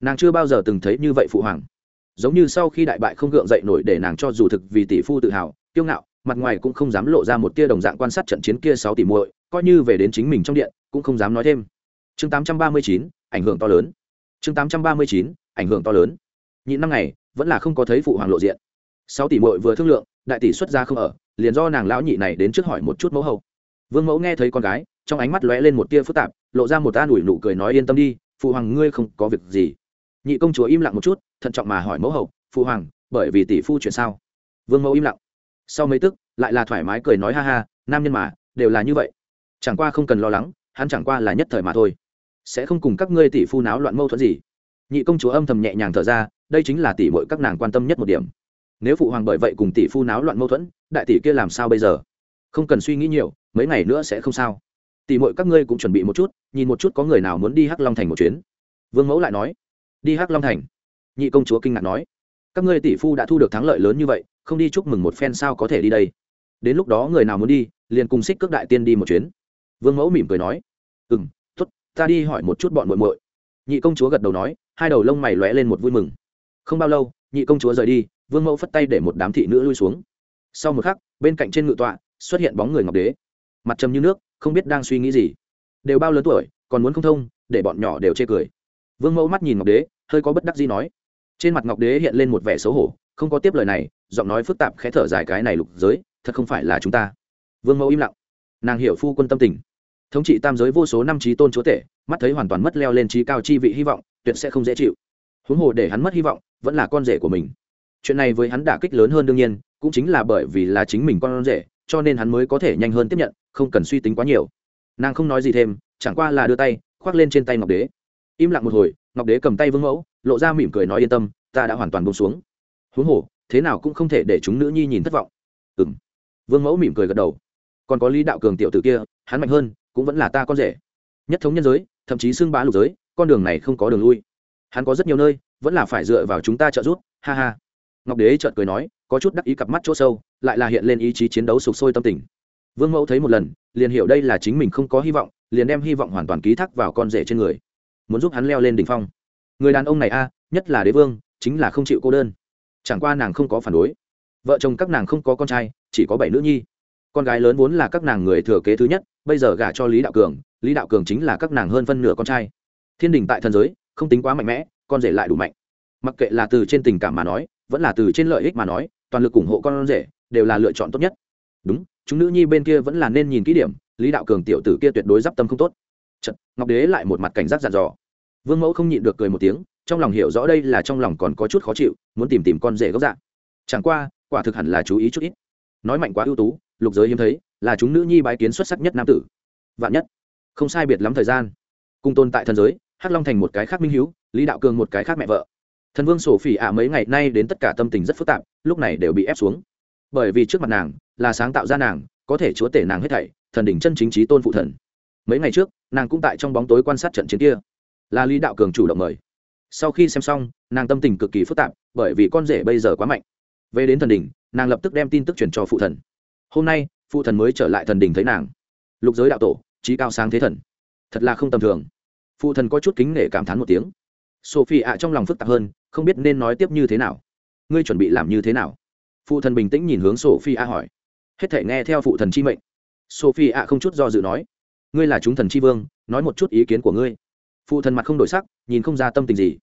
Nàng chưa bao giờ từng thấy như vậy phụ hoàng giống như sau khi đại bại không gượng dậy nổi để nàng cho dù thực vì tỷ phu tự hào, kiêu ngạo, mặt ngoài cũng không dám lộ ra một tia đồng dạng quan sát trận chiến kia sáu tỷ muội, coi như về đến chính mình trong điện, cũng không dám nói thêm. Chương tám trăm ba mươi chín, ảnh hưởng to lớn. Chương tám trăm ba mươi chín, ảnh hưởng to lớn. Nhịn năm ngày, vẫn là không có thấy phụ hoàng lộ diện. Sáu tỷ muội vừa thương lượng, đại tỷ xuất ra không ở, liền do nàng lão nhị này đến trước hỏi một chút mẫu hậu. Vương mẫu nghe thấy con gái, trong ánh mắt lóe lên một tia phức tạp, lộ ra một ta ủi nụ cười nói yên tâm đi, phụ hoàng ngươi không có việc gì nhị công chúa im lặng một chút, thận trọng mà hỏi mẫu hậu phụ hoàng, bởi vì tỷ phu chuyện sao? Vương mẫu im lặng. Sau mấy tức, lại là thoải mái cười nói ha ha, nam nhân mà, đều là như vậy. Chẳng qua không cần lo lắng, hắn chẳng qua là nhất thời mà thôi. Sẽ không cùng các ngươi tỷ phu náo loạn mâu thuẫn gì. Nhị công chúa âm thầm nhẹ nhàng thở ra, đây chính là tỷ mội các nàng quan tâm nhất một điểm. Nếu phụ hoàng bởi vậy cùng tỷ phu náo loạn mâu thuẫn, đại tỷ kia làm sao bây giờ? Không cần suy nghĩ nhiều, mấy ngày nữa sẽ không sao. Tỷ mội các ngươi cũng chuẩn bị một chút, nhìn một chút có người nào muốn đi hắc long thành một chuyến. Vương mẫu lại nói đi hắc long thành nhị công chúa kinh ngạc nói các ngươi tỷ phu đã thu được thắng lợi lớn như vậy không đi chúc mừng một phen sao có thể đi đây đến lúc đó người nào muốn đi liền cùng xích cước đại tiên đi một chuyến vương mẫu mỉm cười nói ừ m t ố t, ta đi hỏi một chút bọn muội muội. nhị công chúa gật đầu nói, hai đầu lông mày lóe lên một vui mừng. không bao lâu, nhị công chúa rời đi, vương mẫu phất tay để một đám thị nữ lui xuống. sau một khắc, bên cạnh trên ngự tọa xuất hiện bóng người ngọc đế. mặt trầm như nước, không biết đang suy nghĩ gì. đều bao lớn tuổi, còn muốn không thông, để bọn nhỏ đều chê cười vương mẫu mắt nhìn ngọc đế, hơi có bất đắc gì nói. Trên mặt ngọc đế hiện lên một vẻ xấu hổ, không có tiếp lời này, giọng nói phức tạp khẽ thở dài cái này lục giới, thật không phải là chúng ta. Vương mẫu im lặng. Nàng hiểu phu quân tâm tình. Thống trị tam giới vô số năm trí tôn chúa tể, mắt thấy hoàn toàn mất leo lên trí cao chi vị hy vọng, tuyệt sẽ không dễ chịu. Huống hồ để hắn mất hy vọng, vẫn là con rể của mình. Chuyện này với hắn đả kích lớn hơn đương nhiên, cũng chính là bởi vì là chính mình con rể, cho nên hắn mới có thể nhanh hơn tiếp nhận, không cần suy tính quá nhiều. Nàng không nói gì thêm, chẳng qua là đưa tay, khoác lên trên tay ngọc đế im lặng một hồi, ngọc đế cầm tay vương mẫu, lộ ra mỉm cười nói yên tâm, ta đã hoàn toàn bông xuống. Huống hồ, thế nào cũng không thể để chúng nữ nhi nhìn thất vọng. Ừ m vương mẫu mỉm cười gật đầu. Còn có lý đạo cường tiểu t ử kia, hắn mạnh hơn, cũng vẫn là ta con rể. Nhất thống nhân giới, thậm chí xưng bá lục giới, con đường này không có đường lui. Hắn có rất nhiều nơi, vẫn là phải dựa vào chúng ta trợ giúp, ha ha. Ngọc đế trợt cười nói, có chút đắc ý cặp mắt chỗ sâu, lại là hiện lên ý chí chiến đấu sục sôi tâm tình. Vương mẫu thấy một lần, liền hiểu đây là chính mình không có hy vọng, liền đem hy vọng hoàn toàn ký thác vào con rể trên người muốn giúp hắn leo lên đỉnh phong. Người đàn ông này a, nhất là đế vương, chính là không chịu cô đơn. Chẳng qua nàng không có phản đối. Vợ chồng các nàng không có con trai, chỉ có bảy nữ nhi. Con gái lớn vốn là các nàng người thừa kế thứ nhất, bây giờ gả cho lý đạo cường, lý đạo cường chính là các nàng hơn phân nửa con trai. Thiên đình tại thần giới, không tính quá mạnh mẽ, con rể lại đủ mạnh. Mặc kệ là từ trên tình cảm mà nói, vẫn là từ trên lợi ích mà nói, toàn lực ủng hộ con rể đều là lựa chọn tốt nhất. Đúng, chúng nữ nhi bên kia vẫn là nên nhìn kỹ điểm, lý đạo cường tiểu tử kia tuyệt đối d i p tâm không tốt. Chật, ngọc đế lại một mặt cảnh giác dặn dò. Vương mẫu không nhịn được cười một tiếng trong lòng hiểu rõ đây là trong lòng còn có chút khó chịu muốn tìm tìm con rể gốc dạ. chẳng qua quả thực hẳn là chú ý chút ít. Nói mạnh quá ưu tú lục giới hiếm thấy là chúng nữ nhi bái kiến xuất sắc nhất nam tử. Vạn nhất. Không sai biệt lắm thời gian. Cùng tồn tại thần giới hắc long thành một cái khác minh hiếu lý đạo cường một cái khác mẹ vợ. Thần vương sổ phỉ ạ mấy ngày nay đến tất cả tâm tình rất phức tạp lúc này đều bị ép xuống. Bởi vì trước mặt nàng là sáng tạo ra nàng có thể chúa tể nàng hết thảy thần đỉnh chân chính trí tôn phụ thần mấy ngày trước nàng cũng tại trong bóng tối quan sát trận chiến kia. Là lý đạo cường chủ động mời. Sau khi xem xong nàng tâm tình cực kỳ phức tạp bởi vì con rể bây giờ quá mạnh. Về đến thần đình, nàng lập tức đem tin tức truyền cho phụ thần. Hôm nay phụ thần mới trở lại thần đình thấy nàng. Lục giới đạo tổ trí cao sáng thế thần. Thật là không tầm thường. Phụ thần có chút kính nể cảm thán một tiếng. Sophie ạ trong lòng phức tạp hơn không biết nên nói tiếp như thế nào. Ngươi chuẩn bị làm như thế nào? Phụ thần bình tĩnh nhìn hướng sophie ạ hỏi. Hết thể nghe theo phụ thần chi mệnh. Sophie ạ không chút do dự nói ngươi là chúng thần chi vương, nói một chút ý kiến của ngươi. Phụ thần mặt không đổi sắc, nhìn không ra tâm tình gì.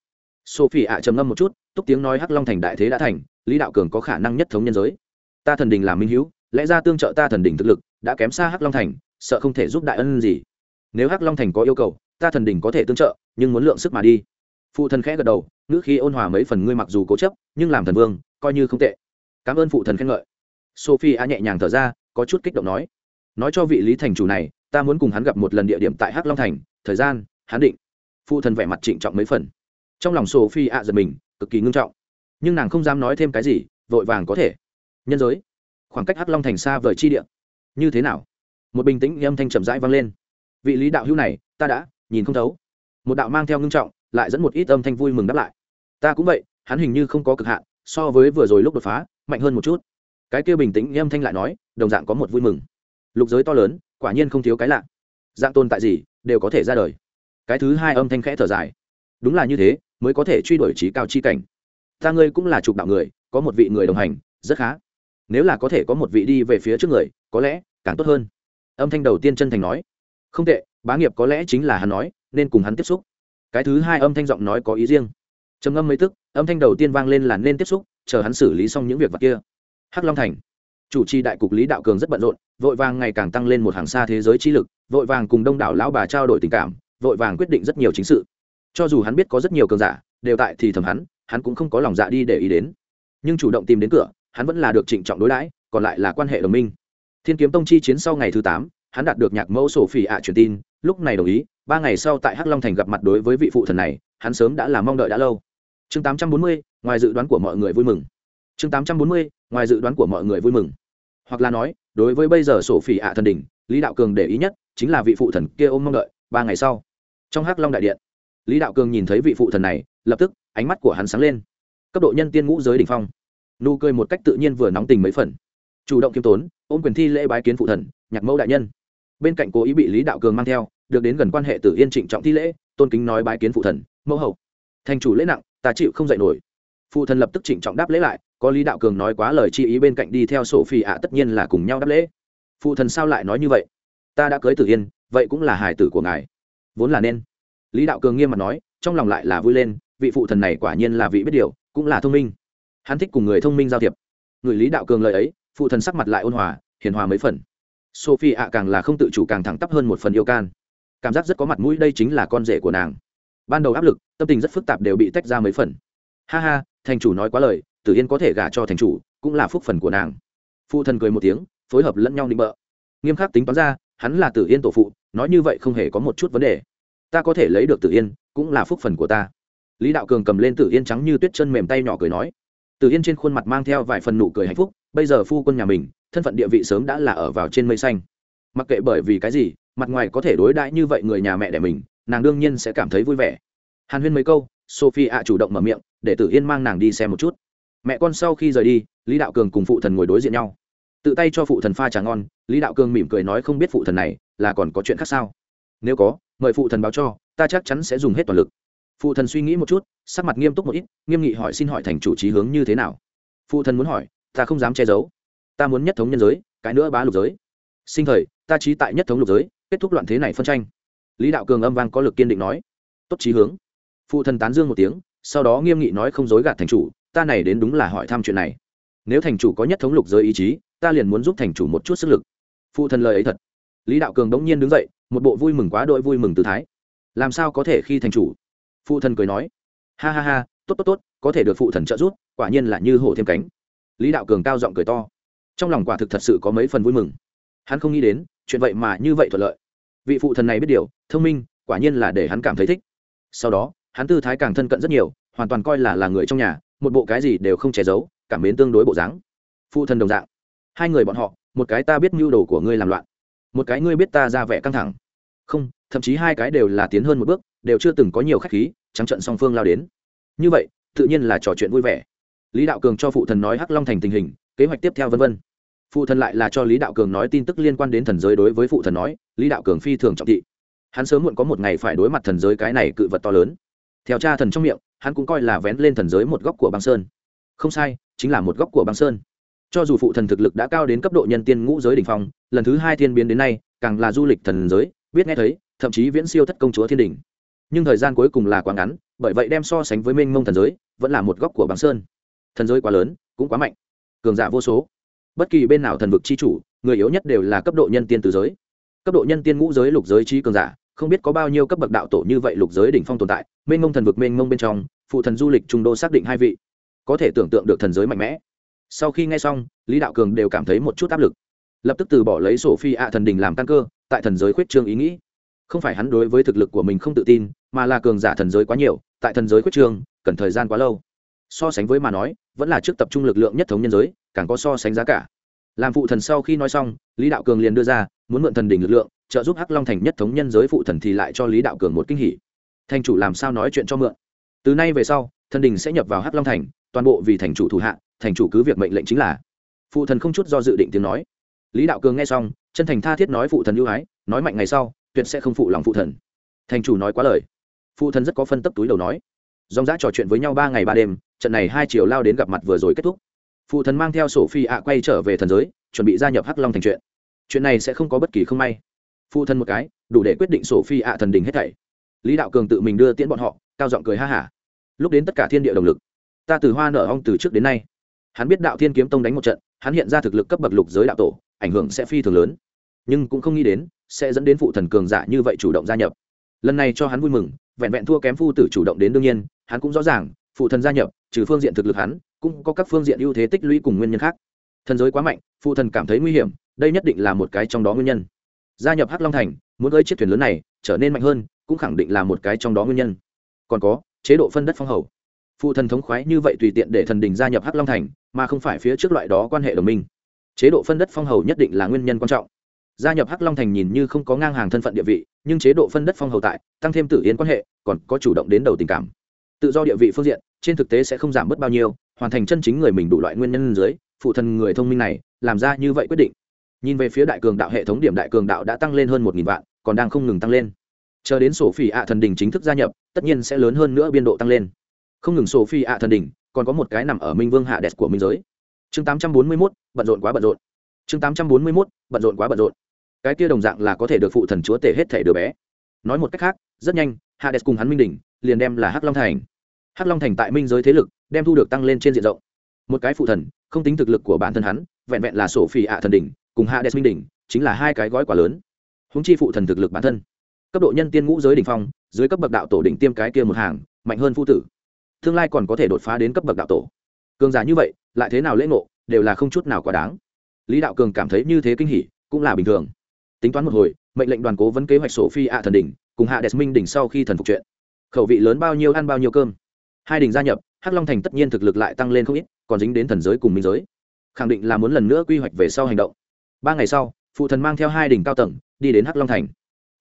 Sophie ạ trầm ngâm một chút, túc tiếng nói hắc long thành đại thế đã thành, lý đạo cường có khả năng nhất thống nhân giới. Ta thần đình làm minh hữu lẽ ra tương trợ ta thần đình thực lực, đã kém xa hắc long thành, sợ không thể giúp đại ân gì. Nếu hắc long thành có yêu cầu, ta thần đình có thể tương trợ, nhưng muốn lượng sức mà đi. Phụ thần khẽ gật đầu, ngữ khi ôn hòa mấy phần ngươi mặc dù cố chấp, nhưng làm thần vương, coi như không tệ. Cảm ơn phụ thần khen ngợi. Sophie a nhẹ nhàng thở ra, có chút kích động nói. Nói cho vị lý thành chủ này ta muốn cùng hắn gặp một lần địa điểm tại hắc long thành, thời gian, hắn định. Phụ thần vẻ mặt trịnh trọng mấy phần. Trong lòng sophie ạ giật mình, cực kỳ ngưng trọng. Nhưng nàng không dám nói thêm cái gì, vội vàng có thể. Nhân giới. Khoảng cách hắc long thành xa vời chi địa. Như thế nào? Một bình tĩnh âm thanh chậm rãi vang lên. Vị lý đạo hữu này, ta đã, nhìn không thấu. Một đạo mang theo ngưng trọng, lại dẫn một ít âm thanh vui mừng đáp lại. Ta cũng vậy, hắn hình như không có cực hạn, so với vừa rồi lúc đột phá, mạnh hơn một chút. Cái kia bình tĩnh âm thanh lại nói, đồng dạng có một vui mừng. Lục giới to lớn quả nhiên không thiếu cái lạ. Dạng tồn tại gì đều có thể ra đời. Cái thứ hai âm thanh khẽ thở dài. Đúng là như thế, mới có thể truy đuổi trí cao chi cảnh. Ta ngươi cũng là trục đạo người, có một vị người đồng hành, rất khá. Nếu là có thể có một vị đi về phía trước người, có lẽ càng tốt hơn. Âm thanh đầu tiên chân thành nói. Không tệ, bá nghiệp có lẽ chính là hắn nói, nên cùng hắn tiếp xúc. Cái thứ hai âm thanh giọng nói có ý riêng. Trầm ngâm mấy tức, âm thanh đầu tiên vang lên là nên tiếp xúc, chờ hắn xử lý xong những việc vật kia. Hắc long thành chủ trì đại cục lý đạo cường rất bận rộn, vội vàng ngày càng tăng lên một hàng xa thế giới trí lực, vội vàng cùng đông đảo lão bà trao đổi tình cảm, vội vàng quyết định rất nhiều chính sự. Cho dù hắn biết có rất nhiều cường giả, đều tại thì thầm hắn hắn cũng không có lòng dạ đi để ý đến. Nhưng chủ động tìm đến cửa, hắn vẫn là được trịnh trọng đối đãi, còn lại là quan hệ đồng minh. Thiên kiếm tông chi chiến sau ngày thứ tám, hắn đạt được nhạc mẫu sổ phỉ ạ truyền tin, lúc này đồng ý, ba ngày sau tại hắc long thành gặp mặt đối với vị phụ thần này, hắn sớm đã là mong đợi đã lâu. Chương tám trăm bốn mươi, ngoài dự đoán của mọi người vui mừng. Chương tám trăm bốn mươi, ngoài dự đoán của mọi người vui mừng hoặc là nói, đối với bây giờ sổ phỉ ạ thần đỉnh, lý đạo cường để ý nhất chính là vị phụ thần kia ôm mong đợi, ba ngày sau, trong hắc long đại điện, lý đạo cường nhìn thấy vị phụ thần này, lập tức ánh mắt của hắn sáng lên. Cấp độ nhân tiên ngũ giới đỉnh phong. Nụ cười một cách tự nhiên vừa nóng tình mấy phần. Chủ động kiêm tốn, ôm quyền thi lễ bái kiến phụ thần, nhạc mẫu đại nhân. Bên cạnh cố ý bị lý đạo cường mang theo, được đến gần quan hệ tử yên trịnh trọng thi lễ, tôn kính nói bái kiến phụ thần, mẫu hậu, thành chủ lễ nặng, ta chịu không dạy nổi. Phụ thần lập tức trịnh trọng đáp lễ lại có lý đạo cường nói quá lời chi ý bên cạnh đi theo sổ phi ạ, tất nhiên là cùng nhau đáp lễ. Phụ thần sao lại nói như vậy? Ta đã cưới tử yên, vậy cũng là hài tử của ngài. Vốn là nên. Lý đạo cường nghiêm mặt nói, trong lòng lại là vui lên, vị phụ thần này quả nhiên là vị biết điều, cũng là thông minh. Hắn thích cùng người thông minh giao thiệp. Người lý đạo cường lời ấy, phụ thần sắc mặt lại ôn hòa, hiền hòa mấy phần. Sophie ạ càng là không tự chủ càng thẳng tắp hơn một phần yêu can. Cảm giác rất có mặt mũi, đây chính là con rể của nàng. Ban đầu áp lực, tâm tình rất phức tạp đều bị tách ra mấy phần. Ha ha, thành chủ nói quá lời tử yên có thể gả cho thành chủ, cũng là phúc phần của nàng. Phụ thần cười một tiếng, phối hợp lẫn nhau định bợ. Nghiêm khắc tính toán ra, hắn là tử yên tổ phụ, nói như vậy không hề có một chút vấn đề. Ta có thể lấy được tử yên, cũng là phúc phần của ta. Lý đạo cường cầm lên tử yên trắng như tuyết chân mềm tay nhỏ cười nói. Tử yên trên khuôn mặt mang theo vài phần nụ cười hạnh phúc, bây giờ phu quân nhà mình, thân phận địa vị sớm đã là ở vào trên mây xanh. Mặc kệ bởi vì cái gì, mặt ngoài có thể đối đãi như vậy người nhà mẹ đẻ mình, nàng đương nhiên sẽ cảm thấy vui vẻ. Hàn huyên mấy câu sophie ạ chủ động mở miệng, để tử yên mang nàng đi xem một chút mẹ con sau khi rời đi, lý đạo cường cùng phụ thần ngồi đối diện nhau. Tự tay cho phụ thần pha trà ngon, lý đạo cường mỉm cười nói không biết phụ thần này là còn có chuyện khác sao. Nếu có, mời phụ thần báo cho, ta chắc chắn sẽ dùng hết toàn lực. Phụ thần suy nghĩ một chút, sắc mặt nghiêm túc một ít, nghiêm nghị hỏi xin hỏi thành chủ trí hướng như thế nào. Phụ thần muốn hỏi, ta không dám che giấu. Ta muốn nhất thống nhân giới, cái nữa bá lục giới. Sinh thời, ta trí tại nhất thống lục giới, kết thúc loạn thế này phân tranh. Lý đạo cường âm vang có lực kiên định nói. Tốt trí hướng. Phụ thần tán dương một tiếng, sau đó nghiêm nghị nói không dối gạt thành chủ ta này đến đúng là hỏi thăm chuyện này. Nếu thành chủ có nhất thống lục giới ý chí, ta liền muốn giúp thành chủ một chút sức lực. Phụ thần lời ấy thật. Lý đạo cường đống nhiên đứng dậy, một bộ vui mừng quá đội vui mừng tự thái. Làm sao có thể khi thành chủ? Phụ thần cười nói. Ha ha ha, tốt tốt tốt, có thể được phụ thần trợ giúp, quả nhiên là như hổ thêm cánh. Lý đạo cường cao giọng cười to. Trong lòng quả thực thật sự có mấy phần vui mừng. Hắn không nghĩ đến, chuyện vậy mà như vậy thuận lợi. Vị phụ thần này biết điều, thông minh, quả nhiên là để hắn cảm thấy thích. Sau đó, hắn tư thái càng thân cận rất nhiều, hoàn toàn coi là là người trong nhà một bộ cái gì đều không che giấu cảm mến tương đối bộ dáng. Phụ thần đồng dạng. Hai người bọn họ, một cái ta biết mưu đồ của ngươi làm loạn, một cái ngươi biết ta ra vẻ căng thẳng. Không, thậm chí hai cái đều là tiến hơn một bước, đều chưa từng có nhiều khách khí, trắng trận song phương lao đến. Như vậy, tự nhiên là trò chuyện vui vẻ. Lý đạo cường cho phụ thần nói hắc long thành tình hình, kế hoạch tiếp theo vân vân. Phụ thần lại là cho lý đạo cường nói tin tức liên quan đến thần giới đối với phụ thần nói, lý đạo cường phi thường trọng thị. Hắn sớm muộn có một ngày phải đối mặt thần giới cái này cự vật to lớn theo cha thần trong miệng, hắn cũng coi là vén lên thần giới một góc của băng sơn. Không sai, chính là một góc của băng sơn. Cho dù phụ thần thực lực đã cao đến cấp độ nhân tiên ngũ giới đ ỉ n h phong, lần thứ hai thiên biến đến nay, càng là du lịch thần giới, biết nghe thấy, thậm chí viễn siêu thất công chúa thiên đình nhưng thời gian cuối cùng là quá ngắn, bởi vậy đem so sánh với mênh mông thần giới, vẫn là một góc của băng sơn. Thần giới quá lớn, cũng quá mạnh. Cường giả vô số. Bất kỳ bên nào thần vực c h i chủ, người yếu nhất đều là cấp độ nhân tiên từ giới. Cấp độ nhân tiên ngũ giới lục giới trí cường giả không biết có bao nhiêu cấp bậc đạo tổ như vậy lục giới đỉnh phong tồn tại, mênh mông thần vực mênh mông bên trong, phụ thần du lịch trung đô xác định hai vị. Có thể tưởng tượng được thần giới mạnh mẽ. Sau khi nghe xong, lý đạo cường đều cảm thấy một chút áp lực. Lập tức từ bỏ lấy sổ phi ạ thần đình làm căn cơ, tại thần giới khuyết trương ý nghĩ. Không phải hắn đối với thực lực của mình không tự tin, mà là cường giả thần giới quá nhiều, tại thần giới khuyết trương, cần thời gian quá lâu. So sánh với mà nói, vẫn là trước tập trung lực lượng nhất thống nhân giới, càng có so sánh giá cả. Làm phụ thần sau khi nói xong, lý đạo cường liền đưa ra, muốn mượn thần đỉnh lực lượng trợ giúp hắc long thành nhất thống nhân giới phụ thần thì lại cho lý đạo cường một kinh hỉ. Thành chủ làm sao nói chuyện cho mượn? Từ nay về sau, thần đình sẽ nhập vào hắc long thành, toàn bộ vì thành chủ thủ hạ, thành chủ cứ việc mệnh lệnh chính là. Phụ thần không chút do dự định tiếng nói. Lý đạo cường nghe xong, chân thành tha thiết nói phụ thần ưu ái, nói mạnh ngày sau, tuyệt sẽ không phụ lòng phụ thần. Thành chủ nói quá lời. Phụ thần rất có phân tấp túi đầu nói. Dòng giã trò chuyện với nhau ba ngày ba đêm, trận này hai chiều lao đến gặp mặt vừa rồi kết thúc. Phụ thần mang theo sổ phi ạ quay trở về thần giới, chuẩn bị gia nhập hắc long thành chuyện. Chuyện này sẽ không có bất kỳ không may phụ thân một cái, đủ để quyết định sổ phi ạ thần đình hết thảy. Lý đạo cường tự mình đưa tiễn bọn họ, cao giọng cười ha hả. Lúc đến tất cả thiên địa động lực, ta từ hoa nở ong từ trước đến nay, hắn biết đạo thiên kiếm tông đánh một trận, hắn hiện ra thực lực cấp bậc lục giới đạo tổ, ảnh hưởng sẽ phi thường lớn. Nhưng cũng không nghĩ đến, sẽ dẫn đến phụ thần cường giả như vậy chủ động gia nhập. Lần này cho hắn vui mừng, vẹn vẹn thua kém phu tử chủ động đến đương nhiên, hắn cũng rõ ràng, phụ thần gia nhập, trừ phương diện thực lực hắn, cũng có các phương diện ưu thế tích lũy cùng nguyên nhân khác. Thần giới quá mạnh, phụ thần cảm thấy nguy hiểm, đây nhất định là một cái trong đó nguyên nhân gia nhập hắc long thành, muốn gây chiếc thuyền lớn này trở nên mạnh hơn, cũng khẳng định là một cái trong đó nguyên nhân. Còn có, chế độ phân đất phong hầu. Phụ thần thống khoái như vậy tùy tiện để thần đình gia nhập hắc long thành, mà không phải phía trước loại đó quan hệ đồng minh. Chế độ phân đất phong hầu nhất định là nguyên nhân quan trọng. Gia nhập hắc long thành nhìn như không có ngang hàng thân phận địa vị, nhưng chế độ phân đất phong hầu tại, tăng thêm tử yến quan hệ, còn có chủ động đến đầu tình cảm. Tự do địa vị phương diện, trên thực tế sẽ không giảm bớt bao nhiêu, hoàn thành chân chính người mình đủ loại nguyên nhân dưới, phụ thần người thông minh này, làm ra như vậy quyết định nhìn về phía đại cường đạo, hệ thống điểm đại cường đạo đã tăng lên hơn một nghìn vạn, còn đang không ngừng tăng lên. Chờ đến sổ phi ạ thần đình chính thức gia nhập, tất nhiên sẽ lớn hơn nữa biên độ tăng lên. Không ngừng sổ phi ạ thần đình còn có một cái nằm ở minh vương hạ đẹp của minh giới. Chương tám trăm bốn mươi mốt, bận rộn quá bận rộn. Chương tám trăm bốn mươi mốt, bận rộn quá bận rộn. Cái kia đồng dạng là có thể được phụ thần chúa tể hết thể đứa bé. Nói một cách khác, rất nhanh, hạ đẹp cùng hắn minh đỉnh liền đem là hắc long thành. Hắc long thành tại minh giới thế lực đem thu được tăng lên trên diện rộng. Một cái phụ thần, không tính thực lực của bản thân hắn, vẹn vẹn là sổ phi ạ thần đỉnh cùng hades minh đỉnh, chính là hai cái gói quả lớn. Húng chi phụ thần thực lực bản thân. Cấp độ nhân tiên ngũ giới đỉnh phong, dưới cấp bậc đạo tổ đỉnh tiêm cái kia một hàng, mạnh hơn phu tử. Tương lai còn có thể đột phá đến cấp bậc đạo tổ. Cường giả như vậy, lại thế nào lễ ngộ, đều là không chút nào quá đáng. Lý đạo cường cảm thấy như thế kinh hỉ, cũng là bình thường. Tính toán một hồi, mệnh lệnh đoàn cố vấn kế hoạch sổ phi ạ thần đỉnh, cùng hạ đẹp minh đỉnh sau khi thần phục chuyện. Khẩu vị lớn bao nhiêu ăn bao nhiêu cơm. Hai đỉnh gia nhập, hắc long thành tất nhiên thực lực lại tăng lên không ít, còn dính đến thần giới cùng minh giới. Khẳng định là muốn lần nữa quy hoạch về sau hành động ba ngày sau, phụ thần mang theo hai đỉnh cao tầng, đi đến hắc long thành.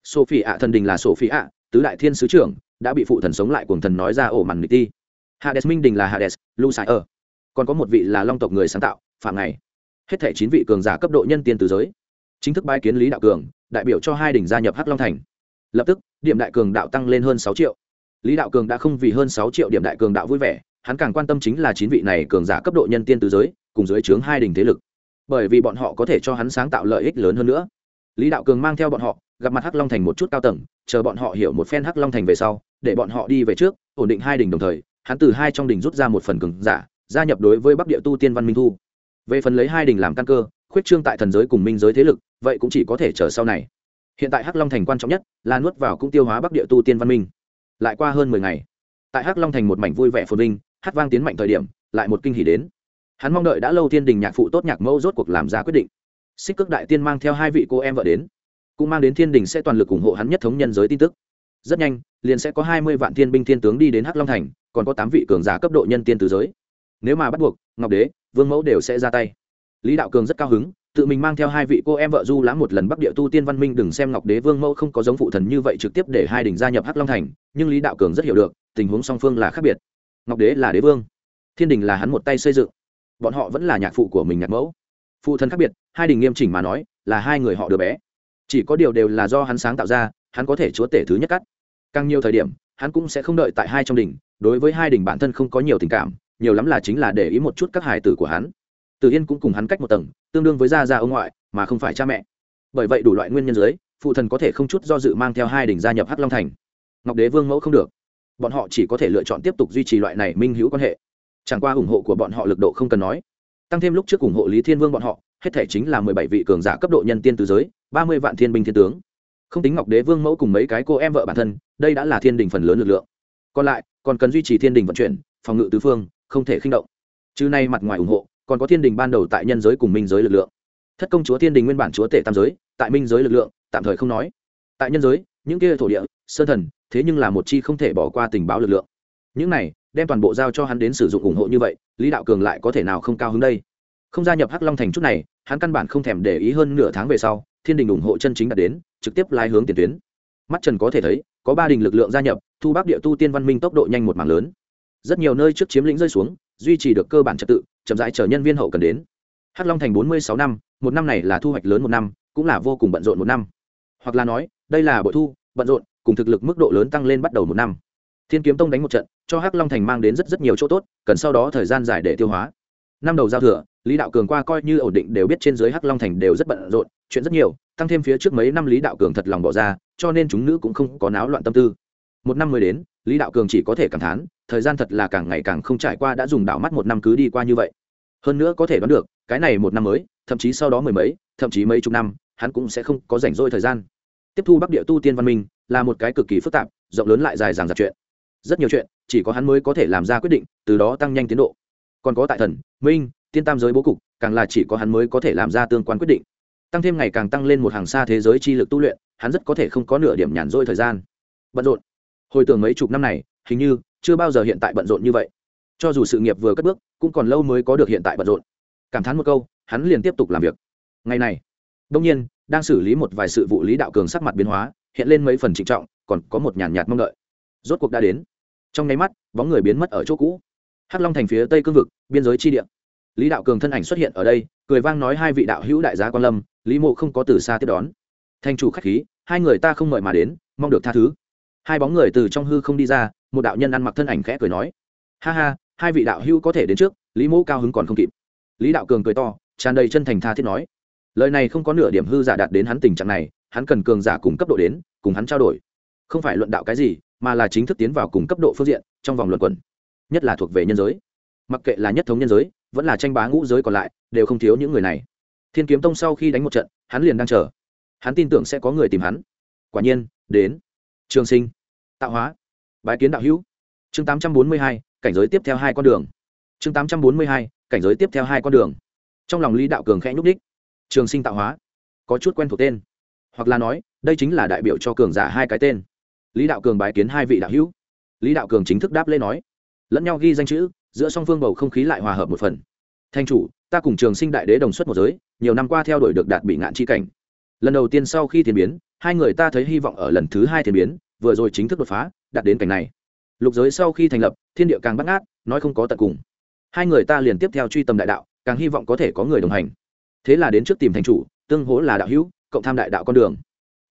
Sophie ạ, thần đình là sophie ạ, tứ đại thiên sứ trưởng, đã bị phụ thần sống lại cùng thần nói ra ổ màn nịt ti hades minh đình là hades, lu sai ở còn có một vị là long tộc người sáng tạo, phạm này hết thể chín vị cường giả cấp độ nhân tiên từ giới. Chính thức bái kiến lý đạo cường, đại biểu cho hai đỉnh gia nhập hắc long thành. Lập tức, điểm đại cường đạo tăng lên hơn sáu triệu. Lý đạo cường đã không vì hơn sáu triệu điểm đại cường đạo vui vẻ, hắn càng quan tâm chính là chín vị này cường giả cấp độ nhân tiên từ giới, cùng dưới trướng hai đỉnh thế lực bởi vì bọn họ có thể cho hắn sáng tạo lợi ích lớn hơn nữa. Lý đạo cường mang theo bọn họ, gặp mặt hắc long thành một chút cao tầng, chờ bọn họ hiểu một phen hắc long thành về sau, để bọn họ đi về trước, ổn định hai đỉnh đồng thời, hắn từ hai trong đỉnh rút ra một phần cường giả, gia nhập đối với bắc địa tu tiên văn minh thu. Về phần lấy hai đỉnh làm căn cơ, khuyết trương tại thần giới cùng minh giới thế lực, vậy cũng chỉ có thể chờ sau này. Hiện tại hắc long thành quan trọng nhất là nuốt vào cũng tiêu hóa bắc địa tu tiên văn minh. Lại qua hơn mười ngày, tại hắc long thành một mảnh vui vẻ phồn vinh, hát vang tiến mạnh thời điểm, lại một kinh hỉ đến hắn mong đợi đã lâu thiên đình nhạc phụ tốt nhạc mẫu rốt cuộc làm ra quyết định. Xích cước đại tiên mang theo hai vị cô em vợ đến. Cũng mang đến thiên đình sẽ toàn lực ủng hộ hắn nhất thống nhân giới tin tức. Rất nhanh, liền sẽ có hai mươi vạn thiên binh thiên tướng đi đến hắc long thành, còn có tám vị cường giả cấp độ nhân tiên từ giới. Nếu mà bắt buộc, ngọc đế, vương mẫu đều sẽ ra tay. Lý đạo cường rất cao hứng, tự mình mang theo hai vị cô em vợ du lãm một lần bắc địa tu tiên văn minh đừng xem ngọc đế, vương mẫu không có giống phụ thần như vậy trực tiếp để hai đình gia nhập hắc long thành, nhưng lý đạo cường rất hiểu được, tình huống song phương là khác biệt. Ngọc đế là đế vương, thiên đình là hắn một tay xây dựng bọn họ vẫn là nhạc phụ của mình nhạc mẫu. Phụ thân khác biệt, hai đình nghiêm chỉnh mà nói, là hai người họ đứa bé. Chỉ có điều đều là do hắn sáng tạo ra, hắn có thể chúa tể thứ nhất cắt. Càng nhiều thời điểm, hắn cũng sẽ không đợi tại hai trong đình, đối với hai đình bản thân không có nhiều tình cảm, nhiều lắm là chính là để ý một chút các hài tử của hắn. Từ yên cũng cùng hắn cách một tầng, tương đương với gia gia ông ngoại, mà không phải cha mẹ. Bởi vậy đủ loại nguyên nhân dưới, phụ thần có thể không chút do dự mang theo hai đình gia nhập hắc long thành. Ngọc đế vương mẫu không được. Bọn họ chỉ có thể lựa chọn tiếp tục duy trì loại này minh hữu quan hệ chẳng qua ủng hộ của bọn họ lực độ không cần nói. Tăng thêm lúc trước ủng hộ lý thiên vương bọn họ, hết thể chính là mười bảy vị cường giả cấp độ nhân tiên tứ giới, ba mươi vạn thiên binh thiên tướng. Không tính ngọc đế vương mẫu cùng mấy cái cô em vợ bản thân, đây đã là thiên đình phần lớn lực lượng. Còn lại, còn cần duy trì thiên đình vận chuyển, phòng ngự tứ phương, không thể khinh động. Chứ nay mặt ngoài ủng hộ, còn có thiên đình ban đầu tại nhân giới cùng minh giới lực lượng. Thất công chúa thiên đình nguyên bản chúa tể tam giới, tại minh giới lực lượng, tạm thời không nói. Tại nhân giới, những kia thổ địa, sơn thần, thế nhưng là một chi không thể bỏ qua tình báo lực lượng. Những này đem toàn bộ giao cho hắn đến sử dụng ủng hộ như vậy, lý đạo cường lại có thể nào không cao hứng đây? Không gia nhập hắc long thành chút này, hắn căn bản không thèm để ý hơn nửa tháng về sau, thiên đình ủng hộ chân chính đã đến, trực tiếp lái hướng tiền tuyến. Mắt trần có thể thấy, có ba đình lực lượng gia nhập, thu bắc địa tu tiên văn minh tốc độ nhanh một mảng lớn. Rất nhiều nơi trước chiếm lĩnh rơi xuống, duy trì được cơ bản trật tự, chậm rãi chờ nhân viên hậu cần đến. Hắc long thành bốn mươi sáu năm, một năm này là thu hoạch lớn một năm, cũng là vô cùng bận rộn một năm. Hoặc là nói, đây là bội thu, bận rộn, cùng thực lực mức độ lớn tăng lên bắt đầu một năm thiên kiếm tông đánh một trận, cho hắc long thành mang đến rất rất nhiều chỗ tốt, cần sau đó thời gian dài để tiêu hóa. Năm đầu giao thừa, lý đạo cường qua coi như ổn định đều biết trên dưới hắc long thành đều rất bận rộn, chuyện rất nhiều, tăng thêm phía trước mấy năm lý đạo cường thật lòng bỏ ra, cho nên chúng nữ cũng không có náo loạn tâm tư. Một năm mới đến, lý đạo cường chỉ có thể cảm thán, thời gian thật là càng ngày càng không trải qua đã dùng đảo mắt một năm cứ đi qua như vậy. Hơn nữa có thể đoán được, cái này một năm mới, thậm chí sau đó mười mấy, thậm chí mấy chục năm, hắn cũng sẽ không có rảnh rỗi thời gian. Tiếp thu bắc địa tu tiên văn minh, là một cái cực kỳ phức tạp, rộng lớn lại dài dàng dặc chuyện rất nhiều chuyện, chỉ có hắn mới có thể làm ra quyết định, từ đó tăng nhanh tiến độ. Còn có tại thần, minh, tiên tam giới bố cục, càng là chỉ có hắn mới có thể làm ra tương quan quyết định. Tăng thêm ngày càng tăng lên một hàng xa thế giới chi lực tu luyện, hắn rất có thể không có nửa điểm nhàn rỗi thời gian. Bận rộn. Hồi tưởng mấy chục năm này, hình như, chưa bao giờ hiện tại bận rộn như vậy. Cho dù sự nghiệp vừa cất bước, cũng còn lâu mới có được hiện tại bận rộn. Cảm thán một câu, hắn liền tiếp tục làm việc. Ngày này đông nhiên, đang xử lý một vài sự vụ lý đạo cường sắc mặt biến hóa, hiện lên mấy phần trịnh trọng, còn có một nhàn nhạt mong đợi. Rốt cuộc đã đến trong nháy mắt, bóng người biến mất ở chỗ cũ. Hắc long thành phía tây cương vực, biên giới chi địa. Lý đạo cường thân ảnh xuất hiện ở đây, cười vang nói hai vị đạo hữu đại gia quan lâm, lý mộ không có từ xa tiếp đón. Thanh chủ khách khí, hai người ta không mời mà đến, mong được tha thứ. Hai bóng người từ trong hư không đi ra, một đạo nhân ăn mặc thân ảnh khẽ cười nói. Ha ha, hai vị đạo hữu có thể đến trước, lý mộ cao hứng còn không kịp. Lý đạo cường cười to, tràn đầy chân thành tha thiết nói. Lời này không có nửa điểm hư giả đạt đến hắn tình trạng này, hắn cần cường giả cùng cấp độ đến, cùng hắn trao đổi. Không phải luận đạo cái gì mà là chính thức tiến vào cùng cấp độ phương diện trong vòng luận quẩn, nhất là thuộc về nhân giới. Mặc kệ là nhất thống nhân giới, vẫn là tranh bá ngũ giới còn lại, đều không thiếu những người này. Thiên kiếm tông sau khi đánh một trận, hắn liền đang chờ. Hắn tin tưởng sẽ có người tìm hắn. Quả nhiên, đến. Trường sinh. Tạo hóa. Bái kiến đạo hữu. Chương tám trăm bốn mươi hai, cảnh giới tiếp theo hai con đường. Chương tám trăm bốn mươi hai, cảnh giới tiếp theo hai con đường. Trong lòng lý đạo cường khẽ nhúc đích trường sinh tạo hóa. Có chút quen thuộc tên. Hoặc là nói, đây chính là đại biểu cho cường giả hai cái tên lý đạo cường bái kiến hai vị đạo hữu. Lý đạo cường chính thức đáp lễ nói, lẫn nhau ghi danh chữ, giữa song phương bầu không khí lại hòa hợp một phần. Thanh chủ, ta cùng trường sinh đại đế đồng xuất một giới, nhiều năm qua theo đuổi được đạt bị ngạn chi cảnh. Lần đầu tiên sau khi thiên biến, hai người ta thấy hy vọng ở lần thứ hai thiên biến, vừa rồi chính thức đột phá, đạt đến cảnh này. Lục giới sau khi thành lập, thiên địa càng bắt ngát, nói không có tận cùng. Hai người ta liền tiếp theo truy tầm đại đạo, càng hy vọng có thể có người đồng hành. Thế là đến trước tìm thành chủ, tương hố là đạo hữu, cộng tham đại đạo con đường.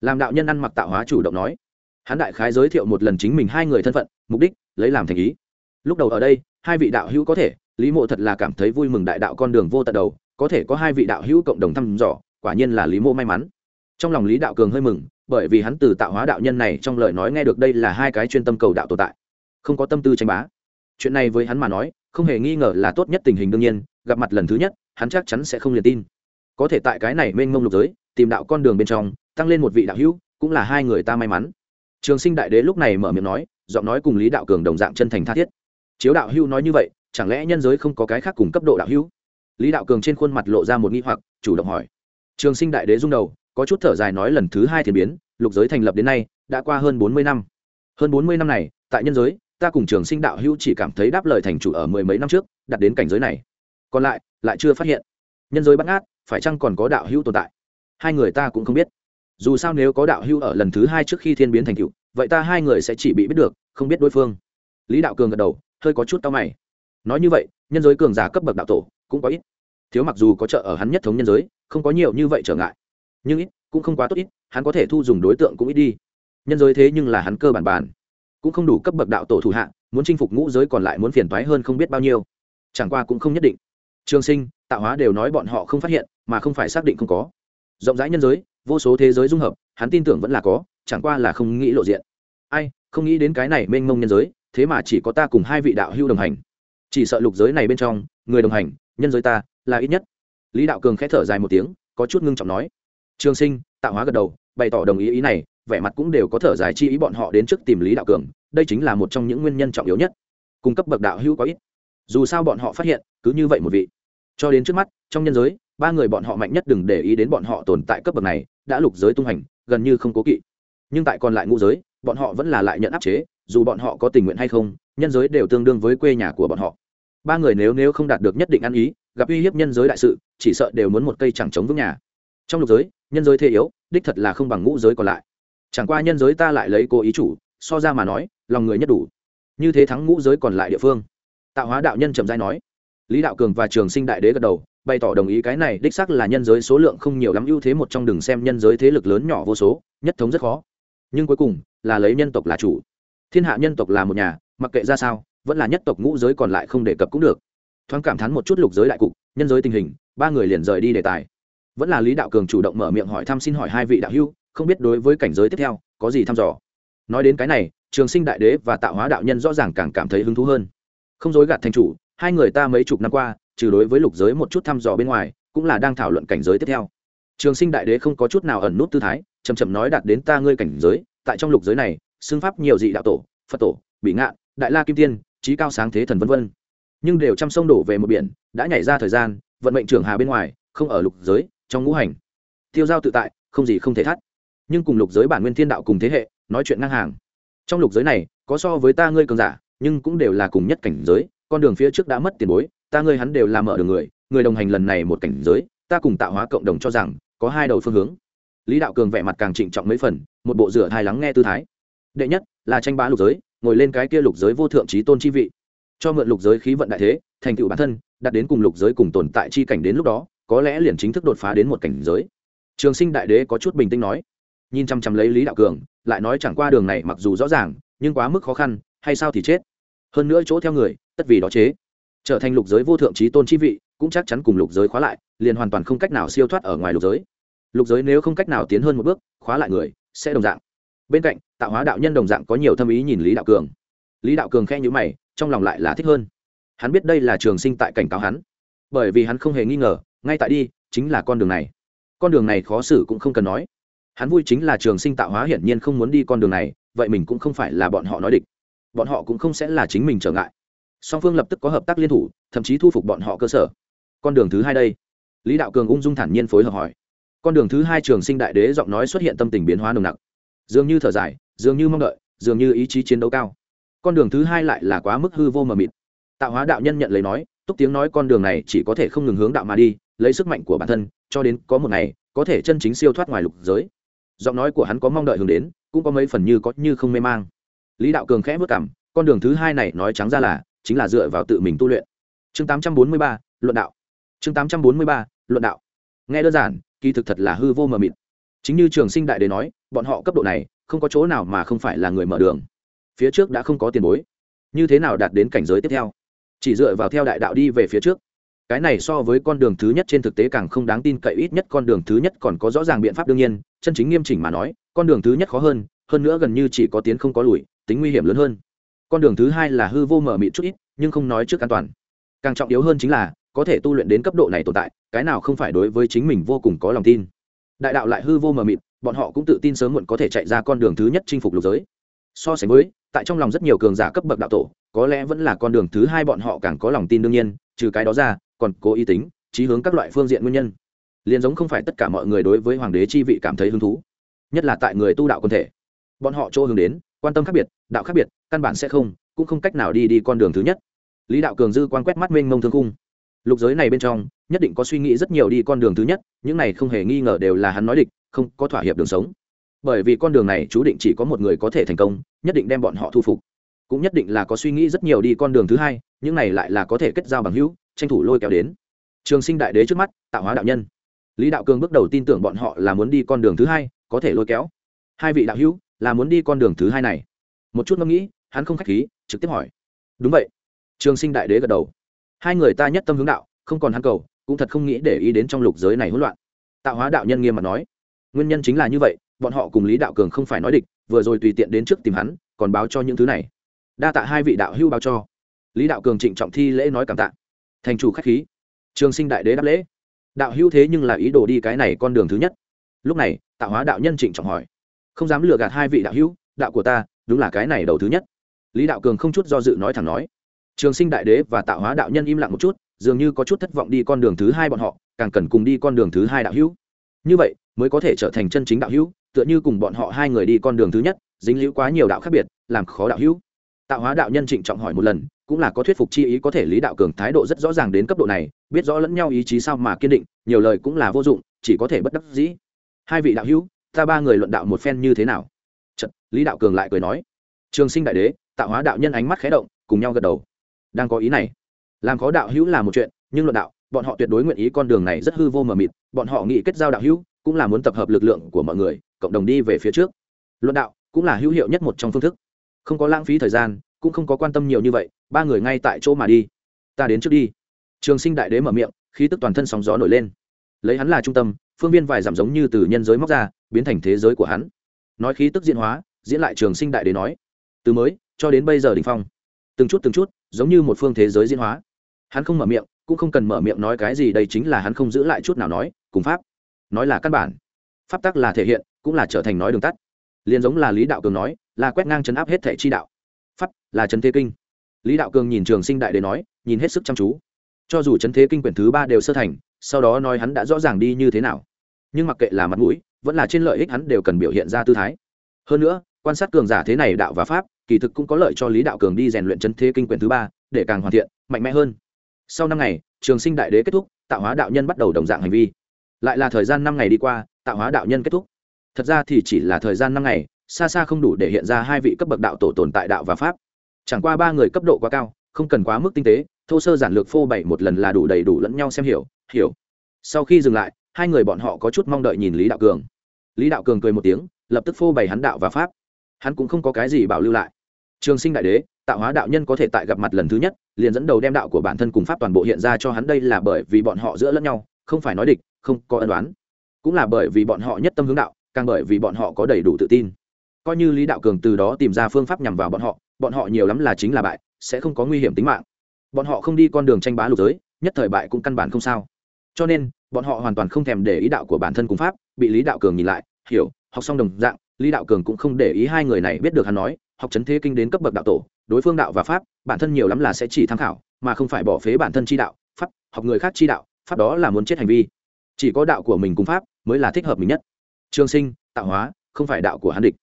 Làm đạo nhân ăn mặc tạo hóa chủ động nói hắn đại khái giới thiệu một lần chính mình hai người thân phận, mục đích, lấy làm thành ý. Lúc đầu ở đây, hai vị đạo hữu có thể, lý mộ thật là cảm thấy vui mừng đại đạo con đường vô tận đầu, có thể có hai vị đạo hữu cộng đồng thăm dò, quả nhiên là lý mộ may mắn. Trong lòng lý đạo cường hơi mừng, bởi vì hắn từ tạo hóa đạo nhân này trong lời nói nghe được đây là hai cái chuyên tâm cầu đạo tồn tại, không có tâm tư tranh bá. Chuyện này với hắn mà nói, không hề nghi ngờ là tốt nhất tình hình đương nhiên, gặp mặt lần thứ nhất, hắn chắc chắn sẽ không liền tin. Có thể tại cái này mênh mông lục giới, tìm đạo con đường bên trong, tăng lên một vị đạo hữu, cũng là hai người ta may mắn trường sinh đại đế lúc này mở miệng nói, giọng nói cùng lý đạo cường đồng dạng chân thành tha thiết. Chiếu đạo hữu nói như vậy, chẳng lẽ nhân giới không có cái khác cùng cấp độ đạo hữu lý đạo cường trên khuôn mặt lộ ra một nghi hoặc, chủ động hỏi. Trường sinh đại đế rung đầu, có chút thở dài nói lần thứ hai thiên biến, lục giới thành lập đến nay, đã qua hơn bốn mươi năm. Hơn bốn mươi năm này, tại nhân giới, ta cùng trường sinh đạo hữu chỉ cảm thấy đáp lời thành chủ ở mười mấy năm trước đặt đến cảnh giới này. Còn lại lại chưa phát hiện. Nhân giới bắt ngát, phải chăng còn có đạo hữu tồn tại? Hai người ta cũng không biết dù sao nếu có đạo hưu ở lần thứ hai trước khi thiên biến thành cựu, vậy ta hai người sẽ chỉ bị biết được, không biết đối phương. Lý đạo cường gật đầu, hơi có chút tao mày. Nói như vậy, nhân giới cường giả cấp bậc đạo tổ cũng có ít. Thiếu mặc dù có trợ ở hắn nhất thống nhân giới, không có nhiều như vậy trở ngại. Nhưng ít, cũng không quá tốt ít, hắn có thể thu dùng đối tượng cũng ít đi. Nhân giới thế nhưng là hắn cơ bản bản cũng không đủ cấp bậc đạo tổ thủ hạ, muốn chinh phục ngũ giới còn lại muốn phiền toái hơn không biết bao nhiêu. Chẳng qua cũng không nhất định. Trường sinh tạo hóa đều nói bọn họ không phát hiện, mà không phải xác định không có. Rộng rãi nhân giới vô số thế giới dung hợp, hắn tin tưởng vẫn là có, chẳng qua là không nghĩ lộ diện. Ai, không nghĩ đến cái này mênh mông nhân giới, thế mà chỉ có ta cùng hai vị đạo hưu đồng hành. Chỉ sợ lục giới này bên trong, người đồng hành, nhân giới ta, là ít nhất. Lý đạo cường k h ẽ thở dài một tiếng, có chút ngưng trọng nói. Trường sinh, tạo hóa gật đầu, bày tỏ đồng ý ý này, vẻ mặt cũng đều có thở dài chi ý bọn họ đến trước tìm lý đạo cường, đây chính là một trong những nguyên nhân trọng yếu nhất. Cung cấp bậc đạo hữu có ít. Dù sao bọn họ phát hiện, cứ như vậy một vị. Cho đến trước mắt, trong nhân giới ba người bọn họ mạnh nhất đừng để ý đến bọn họ tồn tại cấp bậc này, đã lục giới tung hành, gần như không cố kỵ. Nhưng tại còn lại ngũ giới, bọn họ vẫn là lại nhận áp chế, dù bọn họ có tình nguyện hay không, nhân giới đều tương đương với quê nhà của bọn họ. Ba người nếu nếu không đạt được nhất định ăn ý, gặp uy hiếp nhân giới đại sự, chỉ sợ đều muốn một cây chẳng chống vững nhà. Trong lục giới, nhân giới thế yếu, đích thật là không bằng ngũ giới còn lại. Chẳng qua nhân giới ta lại lấy cố ý chủ, so ra mà nói, lòng người nhất đủ. Như thế thắng ngũ giới còn lại địa phương. Tạo hóa đạo nhân trầm giai nói. Lý đạo cường và trường sinh đại đế gật đầu bày tỏ đồng ý cái này đích xác là nhân giới số lượng không nhiều lắm ưu thế một trong đừng xem nhân giới thế lực lớn nhỏ vô số, nhất thống rất khó. Nhưng cuối cùng, là lấy nhân tộc là chủ. Thiên hạ nhân tộc là một nhà, mặc kệ ra sao, vẫn là nhất tộc ngũ giới còn lại không đề cập cũng được. Thoáng cảm thán một chút lục giới đại cục, nhân giới tình hình, ba người liền rời đi đề tài. Vẫn là lý đạo cường chủ động mở miệng hỏi thăm xin hỏi hai vị đạo hưu không biết đối với cảnh giới tiếp theo, có gì thăm dò. Nói đến cái này, trường sinh đại đế và tạo hóa đạo nhân rõ ràng càng cảm thấy hứng thú hơn. Không dối gạt thành chủ, hai người ta mấy chục năm qua trừ đối với lục giới một chút thăm dò bên ngoài, cũng là đang thảo luận cảnh giới tiếp theo. Trường sinh đại đế không có chút nào ẩn nút tư thái chầm chậm nói đạt đến ta ngươi cảnh giới, tại trong lục giới này, xưng pháp nhiều dị đạo tổ, phật tổ bị ngạn, đại la kim tiên, trí cao sáng thế thần vân vân. Nhưng đều chăm sông đổ về một biển, đã nhảy ra thời gian, vận mệnh trưởng hà bên ngoài, không ở lục giới, trong ngũ hành. Tiêu giao tự tại, không gì không thể thắt. Nhưng cùng lục giới bản nguyên thiên đạo cùng thế hệ, nói chuyện ngang hàng. Trong lục giới này, có so với ta ngươi cường giả, nhưng cũng đều là cùng nhất cảnh giới, con đường phía trước đã mất tiền bối ta ngươi hắn đều là mở đường người người đồng hành lần này một cảnh giới, ta cùng tạo hóa cộng đồng cho rằng, có hai đầu phương hướng. Lý đạo cường vẻ mặt càng trịnh trọng mấy phần, một bộ rửa thai lắng nghe tư thái. Đệ nhất, là tranh bá lục giới, ngồi lên cái kia lục giới vô thượng trí tôn chi vị. Cho mượn lục giới khí vận đại thế, thành tựu bản thân, đặt đến cùng lục giới cùng tồn tại chi cảnh đến lúc đó, có lẽ liền chính thức đột phá đến một cảnh giới. Trường sinh đại đế có chút bình tĩnh nói. Nhìn chăm chăm lấy lý đạo cường, lại nói chẳng qua đường này mặc dù rõ ràng, nhưng quá mức khó khăn, hay sao thì chết. Hơn nữa chỗ theo người, tất vì đó chế trở thành lục giới vô thượng trí tôn chi vị, cũng chắc chắn cùng lục giới khóa lại, liền hoàn toàn không cách nào siêu thoát ở ngoài lục giới. Lục giới nếu không cách nào tiến hơn một bước, khóa lại người, sẽ đồng dạng. Bên cạnh tạo hóa đạo nhân đồng dạng có nhiều thâm ý nhìn lý đạo cường. Lý đạo cường khe nhữ mày, trong lòng lại là thích hơn. Hắn biết đây là trường sinh tại cảnh cáo hắn. Bởi vì hắn không hề nghi ngờ, ngay tại đi, chính là con đường này. Con đường này khó xử cũng không cần nói. Hắn vui chính là trường sinh tạo hóa hiển nhiên không muốn đi con đường này, vậy mình cũng không phải là bọn họ nói địch. Bọn họ cũng không sẽ là chính mình trở ngại song phương lập tức có hợp tác liên thủ, thậm chí thu phục bọn họ cơ sở. Con đường thứ hai đây. Lý đạo cường ung dung thản nhiên phối hợp hỏi. Con đường thứ hai trường sinh đại đế giọng nói xuất hiện tâm tình biến hóa nồng nặc. Dường như thở dài, dường như mong đợi, dường như ý chí chiến đấu cao. Con đường thứ hai lại là quá mức hư vô mờ mịt. Tạo hóa đạo nhân nhận lấy nói, túc tiếng nói con đường này chỉ có thể không ngừng hướng đạo mà đi, lấy sức mạnh của bản thân, cho đến có một ngày, có thể chân chính siêu thoát ngoài lục giới. Giọng nói của hắn có mong đợi hướng đến, cũng có mấy phần như có như không mê mang. Lý đạo cường khẽ vất cảm, con đường thứ hai này nói trắng ra là chính là dựa vào tự mình tu luyện. Chương 843, luận đạo. Chương 843, luận đạo. Nghe đơn giản kỳ thực thật là hư vô mờ mịt. Chính như trường sinh đại đế nói bọn họ cấp độ này không có chỗ nào mà không phải là người mở đường. Phía trước đã không có tiền bối. Như thế nào đạt đến cảnh giới tiếp theo? Chỉ dựa vào theo đại đạo đi về phía trước. Cái này so với con đường thứ nhất trên thực tế càng không đáng tin cậy ít nhất con đường thứ nhất còn có rõ ràng biện pháp đương nhiên chân chính nghiêm chỉnh mà nói con đường thứ nhất khó hơn hơn nữa gần như chỉ có tiến không có lùi tính nguy hiểm lớn hơn con đường thứ hai là hư vô mở mịt chút ít, nhưng không nói trước an toàn. Càng trọng yếu hơn chính là, có thể tu luyện đến cấp độ này tồn tại, cái nào không phải đối với chính mình vô cùng có lòng tin. Đại đạo lại hư vô mờ mịt, bọn họ cũng tự tin sớm muộn có thể chạy ra con đường thứ nhất chinh phục lục giới. So sánh với, tại trong lòng rất nhiều cường giả cấp bậc đạo tổ, có lẽ vẫn là con đường thứ hai bọn họ càng có lòng tin đương nhiên, trừ cái đó ra, còn cố ý tính trí hướng các loại phương diện nguyên nhân. Liền giống không phải tất cả mọi người đối với hoàng đế chi vị cảm thấy hứng thú, nhất là tại người tu đạo quân thể. Bọn họ chỗ hướng đến quan tâm khác biệt, đạo khác biệt, căn bản sẽ không, cũng không cách nào đi đi con đường thứ nhất. Lý đạo cường dư quan quét mắt mênh mông thương cung lục giới này bên trong, nhất định có suy nghĩ rất nhiều đi con đường thứ nhất, những này không hề nghi ngờ đều là hắn nói địch, không có thỏa hiệp đường sống. Bởi vì con đường này chú định chỉ có một người có thể thành công, nhất định đem bọn họ thu phục. Cũng nhất định là có suy nghĩ rất nhiều đi con đường thứ hai, những này lại là có thể kết giao bằng hữu, tranh thủ lôi kéo đến. Trường sinh đại đế trước mắt, tạo hóa đạo nhân. Lý đạo cường bước đầu tin tưởng bọn họ là muốn đi con đường thứ hai, có thể lôi kéo. Hai vị đạo hữu là muốn đi con đường thứ hai này. Một chút ngẫm nghĩ, hắn không khách khí, trực tiếp hỏi. Đúng vậy. Trường sinh đại đế gật đầu. Hai người ta nhất tâm hướng đạo, không còn hắn cầu, cũng thật không nghĩ để ý đến trong lục giới này hỗn loạn. Tạo hóa đạo nhân nghiêm mặt nói. Nguyên nhân chính là như vậy, bọn họ cùng lý đạo cường không phải nói địch, vừa rồi tùy tiện đến trước tìm hắn, còn báo cho những thứ này. Đa tạ hai vị đạo hưu báo cho. Lý đạo cường trịnh trọng thi lễ nói cảm tạ. Thành chủ khách khí. Trường sinh đại đế đáp lễ. Đạo hưu thế nhưng là ý đồ đi cái này con đường thứ nhất. Lúc này, tạo hóa đạo nhân trịnh trọng hỏi không dám lừa gạt hai vị đạo hữu, đạo của ta, đúng là cái này đầu thứ nhất. Lý đạo cường không chút do dự nói thẳng nói. Trường sinh đại đế và tạo hóa đạo nhân im lặng một chút, dường như có chút thất vọng đi con đường thứ hai bọn họ, càng cần cùng đi con đường thứ hai đạo hữu. Như vậy, mới có thể trở thành chân chính đạo hữu, tựa như cùng bọn họ hai người đi con đường thứ nhất, dính liễu quá nhiều đạo khác biệt, làm khó đạo hữu. Tạo hóa đạo nhân trịnh trọng hỏi một lần, cũng là có thuyết phục chi ý có thể lý đạo cường thái độ rất rõ ràng đến cấp độ này, biết rõ lẫn nhau ý chí sao mà kiên định, nhiều lời cũng là vô dụng, chỉ có thể bất đắc dĩ. Hai vị đạo hữu ta ba người luận đạo một phen như thế nào? Chật, lý đạo cường lại cười nói trường sinh đại đế tạo hóa đạo nhân ánh mắt khé động cùng nhau gật đầu. Đang có ý này. Làm khó đạo hữu là một chuyện nhưng luận đạo bọn họ tuyệt đối nguyện ý con đường này rất hư vô mờ mịt bọn họ nghĩ kết giao đạo hữu cũng là muốn tập hợp lực lượng của mọi người cộng đồng đi về phía trước. Luận đạo cũng là hữu hiệu nhất một trong phương thức. Không có lãng phí thời gian cũng không có quan tâm nhiều như vậy ba người ngay tại chỗ mà đi. Ta đến trước đi. Trường sinh đại đế mở miệng khí tức toàn thân sóng gió nổi lên. Lấy hắn là trung tâm phương viên vài giảm giống như từ nhân giới móc ra biến thành thế giới của hắn. Nói khí tức diễn hóa, diễn lại trường sinh đại đế nói, từ mới, cho đến bây giờ đình phong. Từng chút từng chút, giống như một phương thế giới diễn hóa. Hắn không mở miệng, cũng không cần mở miệng nói cái gì, đây chính là hắn không giữ lại chút nào nói, cùng pháp. Nói là căn bản. Pháp tắc là thể hiện, cũng là trở thành nói đường tắt. Liền giống là lý đạo cường nói, là quét ngang chấn áp hết thể chi đạo. Pháp là trấn thế kinh. Lý đạo cường nhìn trường sinh đại đế nói, nhìn hết sức chăm chú. Cho dù trấn thế kinh quyển thứ ba đều sơ thành, sau đó nói hắn đã rõ ràng đi như thế nào. Nhưng mặc kệ là mặt mũi vẫn là trên lợi ích hắn đều cần biểu hiện ra tư thái. Hơn nữa, quan sát cường giả thế này đạo và pháp, kỳ thực cũng có lợi cho lý đạo cường đi rèn luyện chân thế kinh quyển thứ ba, để càng hoàn thiện, mạnh mẽ hơn. Sau năm ngày, trường sinh đại đế kết thúc, tạo hóa đạo nhân bắt đầu đồng dạng hành vi. Lại là thời gian năm ngày đi qua, tạo hóa đạo nhân kết thúc. Thật ra thì chỉ là thời gian năm ngày, xa xa không đủ để hiện ra hai vị cấp bậc đạo tổ tồn tại đạo và pháp. Chẳng qua ba người cấp độ quá cao, không cần quá mức tinh tế, thô sơ giản lược phô bày một lần là đủ đầy đủ lẫn nhau xem hiểu hiểu. Sau khi dừng lại hai người bọn họ có chút mong đợi nhìn lý đạo cường lý đạo cường cười một tiếng lập tức phô bày hắn đạo và pháp hắn cũng không có cái gì bảo lưu lại trường sinh đại đế tạo hóa đạo nhân có thể tại gặp mặt lần thứ nhất liền dẫn đầu đem đạo của bản thân cùng pháp toàn bộ hiện ra cho hắn đây là bởi vì bọn họ giữa lẫn nhau không phải nói địch không có ân đoán cũng là bởi vì bọn họ nhất tâm hướng đạo càng bởi vì bọn họ có đầy đủ tự tin coi như lý đạo cường từ đó tìm ra phương pháp nhằm vào bọn họ bọn họ nhiều lắm là chính là bại sẽ không có nguy hiểm tính mạng bọn họ không đi con đường tranh bá lục giới nhất thời bại cũng căn bản không sao cho nên, bọn họ hoàn toàn không thèm để ý đạo của bản thân cùng pháp, bị lý đạo cường nhìn lại, hiểu, học xong đồng dạng, lý đạo cường cũng không để ý hai người này biết được hắn nói, học chấn thế kinh đến cấp bậc đạo tổ, đối phương đạo và pháp, bản thân nhiều lắm là sẽ chỉ tham khảo, mà không phải bỏ phế bản thân chi đạo, pháp, học người khác chi đạo, pháp đó là muốn chết hành vi. Chỉ có đạo của mình cùng pháp mới là thích hợp mình nhất. Trường sinh, tạo hóa, không phải đạo của hắn địch.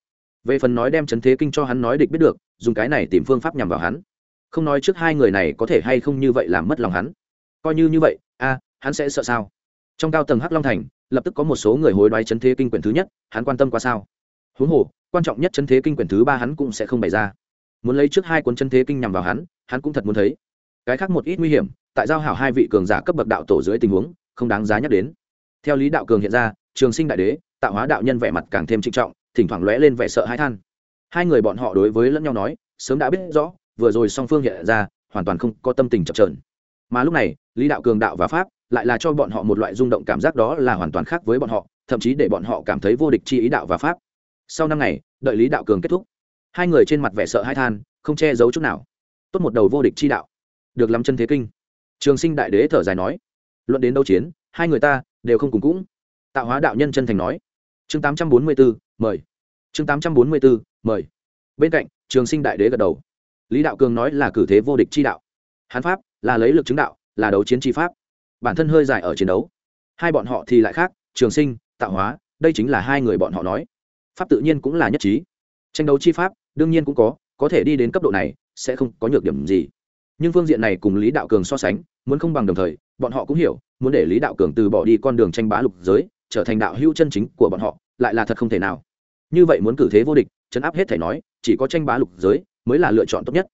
Về phần nói đem chấn thế kinh cho hắn nói địch biết được, dùng cái này tìm phương pháp nhằm vào hắn. Không nói trước hai người này có thể hay không như vậy làm mất lòng hắn. Coi như như vậy, a hắn sẽ sợ sao? Trong cao tầng hắc long thành, lập tức có một số người hối đoái chấn thế kinh quyển thứ nhất, hắn quan tâm qua sao? Huống hồ, quan trọng nhất chấn thế kinh quyển thứ ba hắn cũng sẽ không bày ra. Muốn lấy trước hai cuốn chấn thế kinh nhằm vào hắn hắn cũng thật muốn thấy. Cái khác một ít nguy hiểm, tại giao hảo hai vị cường giả cấp bậc đạo tổ dưới tình huống, không đáng giá nhắc đến. Theo lý đạo cường hiện ra, trường sinh đại đế, tạo hóa đạo nhân vẻ mặt càng thêm trịnh trọng, thỉnh thoảng lóe lên vẻ sợ hãi than. Hai người bọn họ đối với lẫn nhau nói, sớm đã biết rõ, vừa rồi song phương hiện ra, hoàn toàn không có tâm tình chập trờn mà lúc này, lý đạo cường đạo và pháp lại là cho bọn họ một loại rung động cảm giác đó là hoàn toàn khác với bọn họ, thậm chí để bọn họ cảm thấy vô địch chi ý đạo và pháp. Sau năm ngày, đợi lý đạo cường kết thúc, hai người trên mặt vẻ sợ hai than, không che giấu chút nào. Tốt một đầu vô địch chi đạo. Được lắm chân thế kinh. Trường sinh đại đế thở dài nói, luận đến đấu chiến, hai người ta đều không cùng cũng. Tạo hóa đạo nhân chân thành nói, chương tám trăm bốn mươi bốn mời. Chương tám trăm bốn mươi bốn mời. Bên cạnh, trường sinh đại đế gật đầu. Lý đạo cường nói là cử thế vô địch chi đạo. Hán pháp là lấy lực chứng đạo, là đấu chiến chi pháp bản thân hơi dài ở chiến đấu. Hai bọn họ thì lại khác, trường sinh, tạo hóa, đây chính là hai người bọn họ nói. Pháp tự nhiên cũng là nhất trí. Tranh đấu chi pháp, đương nhiên cũng có có thể đi đến cấp độ này, sẽ không có nhược điểm gì. Nhưng phương diện này cùng lý đạo cường so sánh, muốn không bằng đồng thời, bọn họ cũng hiểu, muốn để lý đạo cường từ bỏ đi con đường tranh bá lục giới, trở thành đạo hữu chân chính của bọn họ, lại là thật không thể nào. Như vậy muốn cử thế vô địch chấn áp hết thể nói, chỉ có tranh bá lục giới mới là lựa chọn tốt nhất.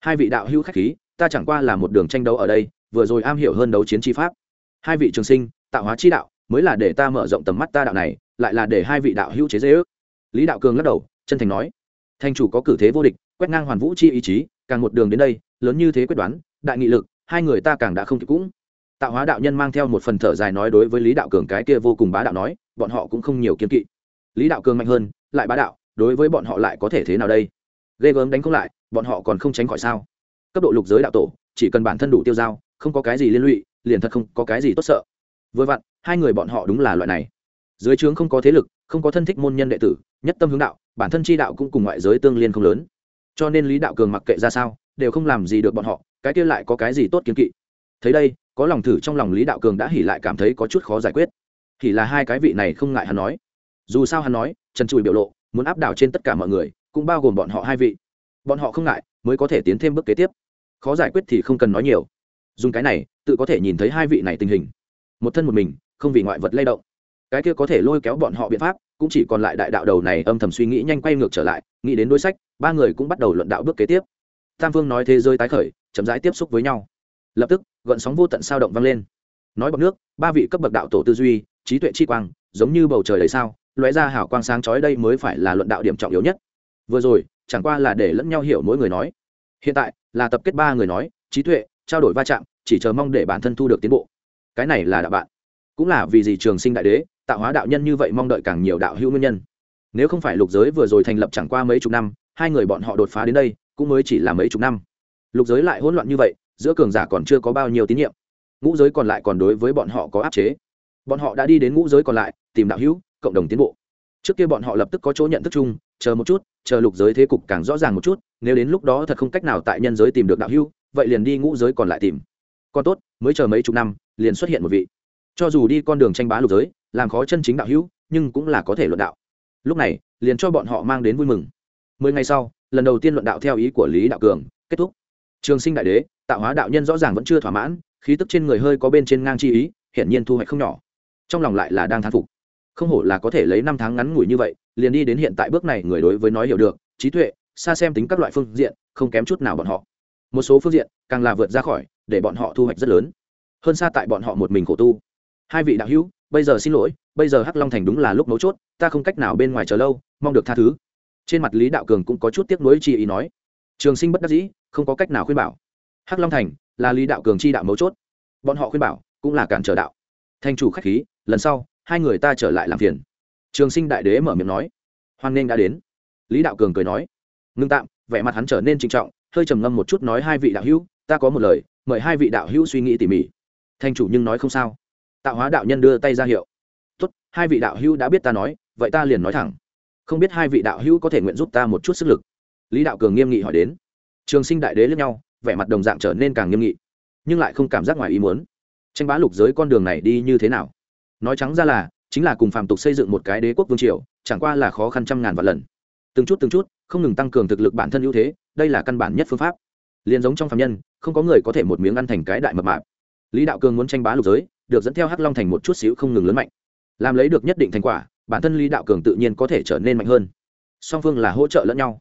Hai vị đạo hữu khách khí, ta chẳng qua là một đường tranh đấu ở đây vừa rồi am hiểu hơn đấu chiến chi pháp. Hai vị trường sinh, tạo hóa chi đạo, mới là để ta mở rộng tầm mắt ta đạo này, lại là để hai vị đạo hữu chế dễ ước. Lý đạo cường lắc đầu, chân thành nói thành chủ có cử thế vô địch, quét ngang hoàn vũ chi ý chí, càng một đường đến đây, lớn như thế quyết đoán, đại nghị lực, hai người ta càng đã không kịp cũng. Tạo hóa đạo nhân mang theo một phần thở dài nói đối với lý đạo cường cái kia vô cùng bá đạo nói, bọn họ cũng không nhiều kiên kỵ. Lý đạo cường mạnh hơn, lại bá đạo, đối với bọn họ lại có thể thế nào đây? Ghê gớm đánh không lại, bọn họ còn không tránh khỏi sao? Cấp độ lục giới đạo tổ, chỉ cần bản thân đủ tiêu dao không có cái gì liên lụy, liền thật không có cái gì tốt sợ. Vừa vặn, hai người bọn họ đúng là loại này. Dưới trướng không có thế lực, không có thân thích môn nhân đệ tử, nhất tâm hướng đạo, bản thân chi đạo cũng cùng ngoại giới tương liên không lớn. Cho nên lý đạo cường mặc kệ ra sao, đều không làm gì được bọn họ, cái kia lại có cái gì tốt kiến kỵ. Thấy đây, có lòng thử trong lòng lý đạo cường đã hỉ lại cảm thấy có chút khó giải quyết. Thì là hai cái vị này không ngại hắn nói. Dù sao hắn nói, trần trụi biểu lộ, muốn áp đảo trên tất cả mọi người, cũng bao gồm bọn họ hai vị. Bọn họ không ngại, mới có thể tiến thêm bước kế tiếp. Khó giải quyết thì không cần nói nhiều dùng cái này, tự có thể nhìn thấy hai vị này tình hình. Một thân một mình, không vì ngoại vật lay động. Cái kia có thể lôi kéo bọn họ biện pháp, cũng chỉ còn lại đại đạo đầu này âm thầm suy nghĩ nhanh quay ngược trở lại, nghĩ đến đối sách, ba người cũng bắt đầu luận đạo bước kế tiếp. Tam phương nói thế giới tái khởi, chậm rãi tiếp xúc với nhau. Lập tức, gợn sóng vô tận sao động vang lên. Nói bọc nước, ba vị cấp bậc đạo tổ tư duy, trí tuệ chi quang, giống như bầu trời đầy sao, lóe ra hảo quang sáng chói đây mới phải là luận đạo điểm trọng yếu nhất. Vừa rồi, chẳng qua là để lẫn nhau hiểu mỗi người nói. Hiện tại, là tập kết ba người nói, trí tuệ trao đổi va chạm, chỉ chờ mong để bản thân thu được tiến bộ. Cái này là đạo bạn. Cũng là vì gì trường sinh đại đế, tạo hóa đạo nhân như vậy mong đợi càng nhiều đạo hữu nguyên nhân. Nếu không phải lục giới vừa rồi thành lập chẳng qua mấy chục năm, hai người bọn họ đột phá đến đây, cũng mới chỉ là mấy chục năm. Lục giới lại hỗn loạn như vậy, giữa cường giả còn chưa có bao nhiêu tín nhiệm. Ngũ giới còn lại còn đối với bọn họ có áp chế. Bọn họ đã đi đến ngũ giới còn lại, tìm đạo hữu, cộng đồng tiến bộ. Trước kia bọn họ lập tức có chỗ nhận thức chung, chờ một chút, chờ lục giới thế cục càng rõ ràng một chút, nếu đến lúc đó thật không cách nào tại nhân giới tìm được đạo hữu vậy liền đi ngũ giới còn lại tìm. Còn tốt, mới chờ mấy chục năm, liền xuất hiện một vị. Cho dù đi con đường tranh bá lục giới, làm khó chân chính đạo hữu, nhưng cũng là có thể luận đạo. Lúc này, liền cho bọn họ mang đến vui mừng. Mười ngày sau, lần đầu tiên luận đạo theo ý của lý đạo cường, kết thúc. Trường sinh đại đế, tạo hóa đạo nhân rõ ràng vẫn chưa thỏa mãn, khí tức trên người hơi có bên trên ngang chi ý, hiển nhiên thu hoạch không nhỏ. Trong lòng lại là đang thán phục. Không hổ là có thể lấy năm tháng ngắn ngủi như vậy, liền đi đến hiện tại bước này người đối với nói hiểu được, trí tuệ, xa xem tính các loại phương diện, không kém chút nào bọn họ một số phương diện càng là vượt ra khỏi để bọn họ thu hoạch rất lớn. Hơn xa tại bọn họ một mình khổ tu. Hai vị đạo hữu, bây giờ xin lỗi, bây giờ hắc long thành đúng là lúc mấu chốt, ta không cách nào bên ngoài chờ lâu, mong được tha thứ. Trên mặt lý đạo cường cũng có chút tiếc nuối chi ý nói. Trường sinh bất đắc dĩ, không có cách nào khuyên bảo. Hắc long thành là lý đạo cường chi đạo mấu chốt. Bọn họ khuyên bảo cũng là cản trở đạo. Thành chủ khách khí, lần sau, hai người ta trở lại làm phiền. Trường sinh đại đế mở miệng nói. Hoan nghênh đã đến. Lý đạo cường cười nói. Ngưng tạm, vẻ mặt hắn trở nên trinh trọng hơi trầm ngâm một chút nói hai vị đạo hữu, ta có một lời, mời hai vị đạo hữu suy nghĩ tỉ mỉ. Thành chủ nhưng nói không sao. Tạo hóa đạo nhân đưa tay ra hiệu. Tốt, hai vị đạo hữu đã biết ta nói, vậy ta liền nói thẳng. Không biết hai vị đạo hữu có thể nguyện giúp ta một chút sức lực? Lý đạo cường nghiêm nghị hỏi đến. Trường sinh đại đế lẫn nhau, vẻ mặt đồng dạng trở nên càng nghiêm nghị, nhưng lại không cảm giác ngoài ý muốn. Tranh bá lục giới con đường này đi như thế nào? Nói trắng ra là, chính là cùng phàm tục xây dựng một cái đế quốc vương triều, chẳng qua là khó khăn trăm ngàn vạn lần từng chút từng chút, không ngừng tăng cường thực lực bản thân ưu thế, đây là căn bản nhất phương pháp. Liền giống trong phạm nhân, không có người có thể một miếng ăn thành cái đại mập mạp. Lý đạo cường muốn tranh bá lục giới, được dẫn theo hắc long thành một chút xíu không ngừng lớn mạnh. Làm lấy được nhất định thành quả, bản thân lý đạo cường tự nhiên có thể trở nên mạnh hơn. Song phương là hỗ trợ lẫn nhau.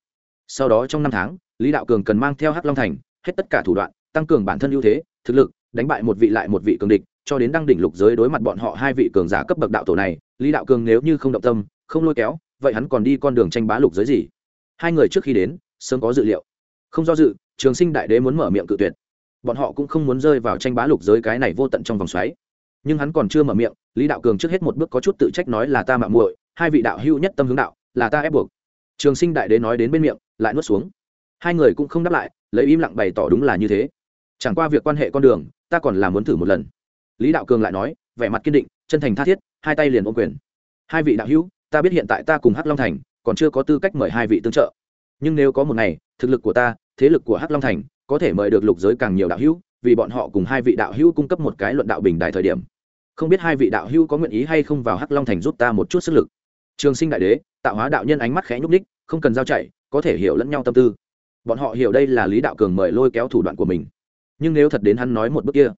Sau đó trong năm tháng, lý đạo cường cần mang theo hắc long thành, hết tất cả thủ đoạn, tăng cường bản thân ưu thế, thực lực, đánh bại một vị lại một vị cường địch, cho đến đăng đỉnh lục giới đối mặt bọn họ hai vị cường giả cấp bậc đạo tổ này, lý đạo cường nếu như không động tâm, không lôi kéo vậy hắn còn đi con đường tranh bá lục giới gì? Hai người trước khi đến, sớm có dự liệu. Không do dự, trường sinh đại đế muốn mở miệng cự tuyệt. Bọn họ cũng không muốn rơi vào tranh bá lục giới cái này vô tận trong vòng xoáy. Nhưng hắn còn chưa mở miệng, lý đạo cường trước hết một bước có chút tự trách nói là ta mạng muội, hai vị đạo hữu nhất tâm hướng đạo, là ta ép buộc. Trường sinh đại đế nói đến bên miệng, lại nuốt xuống. Hai người cũng không đáp lại, lấy im lặng bày tỏ đúng là như thế. Chẳng qua việc quan hệ con đường, ta còn là muốn thử một lần. Lý đạo cường lại nói, vẻ mặt kiên định, chân thành tha thiết, hai tay liền ôm quyền. Hai vị đạo hữu ta biết hiện tại ta cùng hắc long thành còn chưa có tư cách mời hai vị tương trợ. Nhưng nếu có một ngày, thực lực của ta, thế lực của hắc long thành có thể mời được lục giới càng nhiều đạo hữu, vì bọn họ cùng hai vị đạo hữu cung cấp một cái luận đạo bình đại thời điểm. Không biết hai vị đạo hữu có nguyện ý hay không vào hắc long thành giúp ta một chút sức lực. Trường sinh đại đế, tạo hóa đạo nhân ánh mắt khẽ nhúc ních không cần giao chạy, có thể hiểu lẫn nhau tâm tư. Bọn họ hiểu đây là lý đạo cường mời lôi kéo thủ đoạn của mình. Nhưng nếu thật đến hắn nói một bước kia,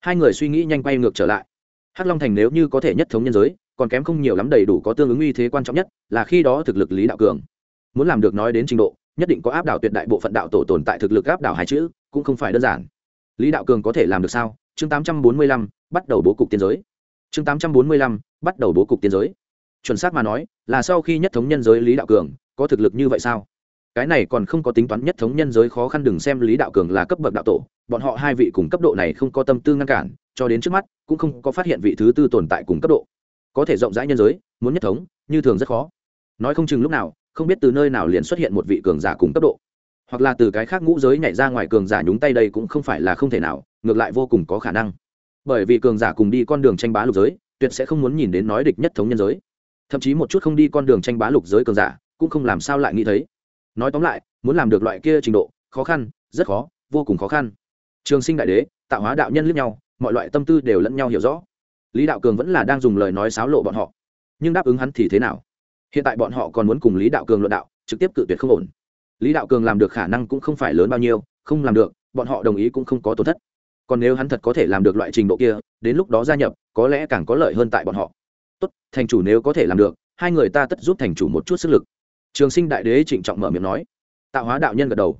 hai người suy nghĩ nhanh quay ngược trở lại. Hắc long thành nếu như có thể nhất thống nhân giới còn kém không nhiều lắm đầy đủ có tương ứng uy thế quan trọng nhất, là khi đó thực lực lý đạo cường. Muốn làm được nói đến trình độ, nhất định có áp đảo tuyệt đại bộ phận đạo tổ tồn tại thực lực áp đảo hai chữ, cũng không phải đơn giản. Lý đạo cường có thể làm được sao? Chương tám trăm bốn mươi lăm, bắt đầu bố cục tiên giới. Chương tám trăm bốn mươi lăm, bắt đầu bố cục tiên giới. Chuẩn xác mà nói, là sau khi nhất thống nhân giới lý đạo cường có thực lực như vậy sao? Cái này còn không có tính toán nhất thống nhân giới khó khăn đừng xem lý đạo cường là cấp bậc đạo tổ, bọn họ hai vị cùng cấp độ này không có tâm tư ngăn cản, cho đến trước mắt cũng không có phát hiện vị thứ tư tồn tại cùng cấp độ có thể rộng rãi nhân giới, muốn nhất thống, như thường rất khó. Nói không chừng lúc nào, không biết từ nơi nào liền xuất hiện một vị cường giả cùng cấp độ. Hoặc là từ cái khác ngũ giới nhảy ra ngoài cường giả nhúng tay đây cũng không phải là không thể nào, ngược lại vô cùng có khả năng. Bởi vì cường giả cùng đi con đường tranh bá lục giới, tuyệt sẽ không muốn nhìn đến nói địch nhất thống nhân giới. Thậm chí một chút không đi con đường tranh bá lục giới cường giả, cũng không làm sao lại nghĩ thấy. Nói tóm lại, muốn làm được loại kia trình độ, khó khăn, rất khó, vô cùng khó khăn. Trường sinh đại đế, tạo hóa đạo nhân lẫn nhau, mọi loại tâm tư đều lẫn nhau hiểu rõ lý đạo cường vẫn là đang dùng lời nói xáo lộ bọn họ. Nhưng đáp ứng hắn thì thế nào? Hiện tại bọn họ còn muốn cùng lý đạo cường luận đạo, trực tiếp cự tuyệt không ổn. Lý đạo cường làm được khả năng cũng không phải lớn bao nhiêu, không làm được, bọn họ đồng ý cũng không có tổn thất. Còn nếu hắn thật có thể làm được loại trình độ kia, đến lúc đó gia nhập, có lẽ càng có lợi hơn tại bọn họ. Tốt, thành chủ nếu có thể làm được, hai người ta tất giúp thành chủ một chút sức lực. Trường sinh đại đế trịnh trọng mở miệng nói. Tạo hóa đạo nhân gật đầu.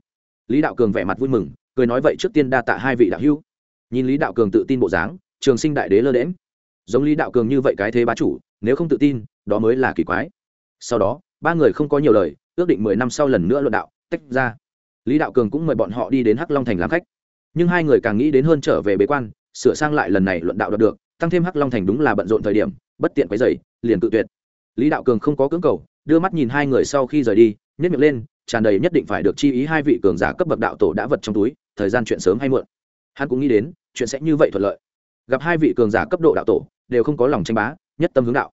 Lý đạo cường vẻ mặt vui mừng, cười nói vậy trước tiên đa tạ hai vị đạo hữu. Nhìn lý đạo cường tự tin bộ dáng, trường sinh đại đế lơ đễm giống lý đạo cường như vậy cái thế bá chủ, nếu không tự tin, đó mới là kỳ quái. Sau đó, ba người không có nhiều lời, ước định mười năm sau lần nữa luận đạo, tách ra. Lý đạo cường cũng mời bọn họ đi đến hắc long thành làm khách. Nhưng hai người càng nghĩ đến hơn trở về bế quan, sửa sang lại lần này luận đạo đạt được, tăng thêm hắc long thành đúng là bận rộn thời điểm, bất tiện quấy dày liền tự tuyệt. Lý đạo cường không có cưỡng cầu, đưa mắt nhìn hai người sau khi rời đi nhét miệng lên, tràn đầy nhất định phải được chi ý hai vị cường giả cấp bậc đạo tổ đã vật trong túi, thời gian chuyện sớm hay muộn. Hắn cũng nghĩ đến, chuyện sẽ như vậy thuận lợi. Gặp hai vị cường giả cấp độ đạo tổ đều không có lòng tranh bá, nhất tâm hướng đạo.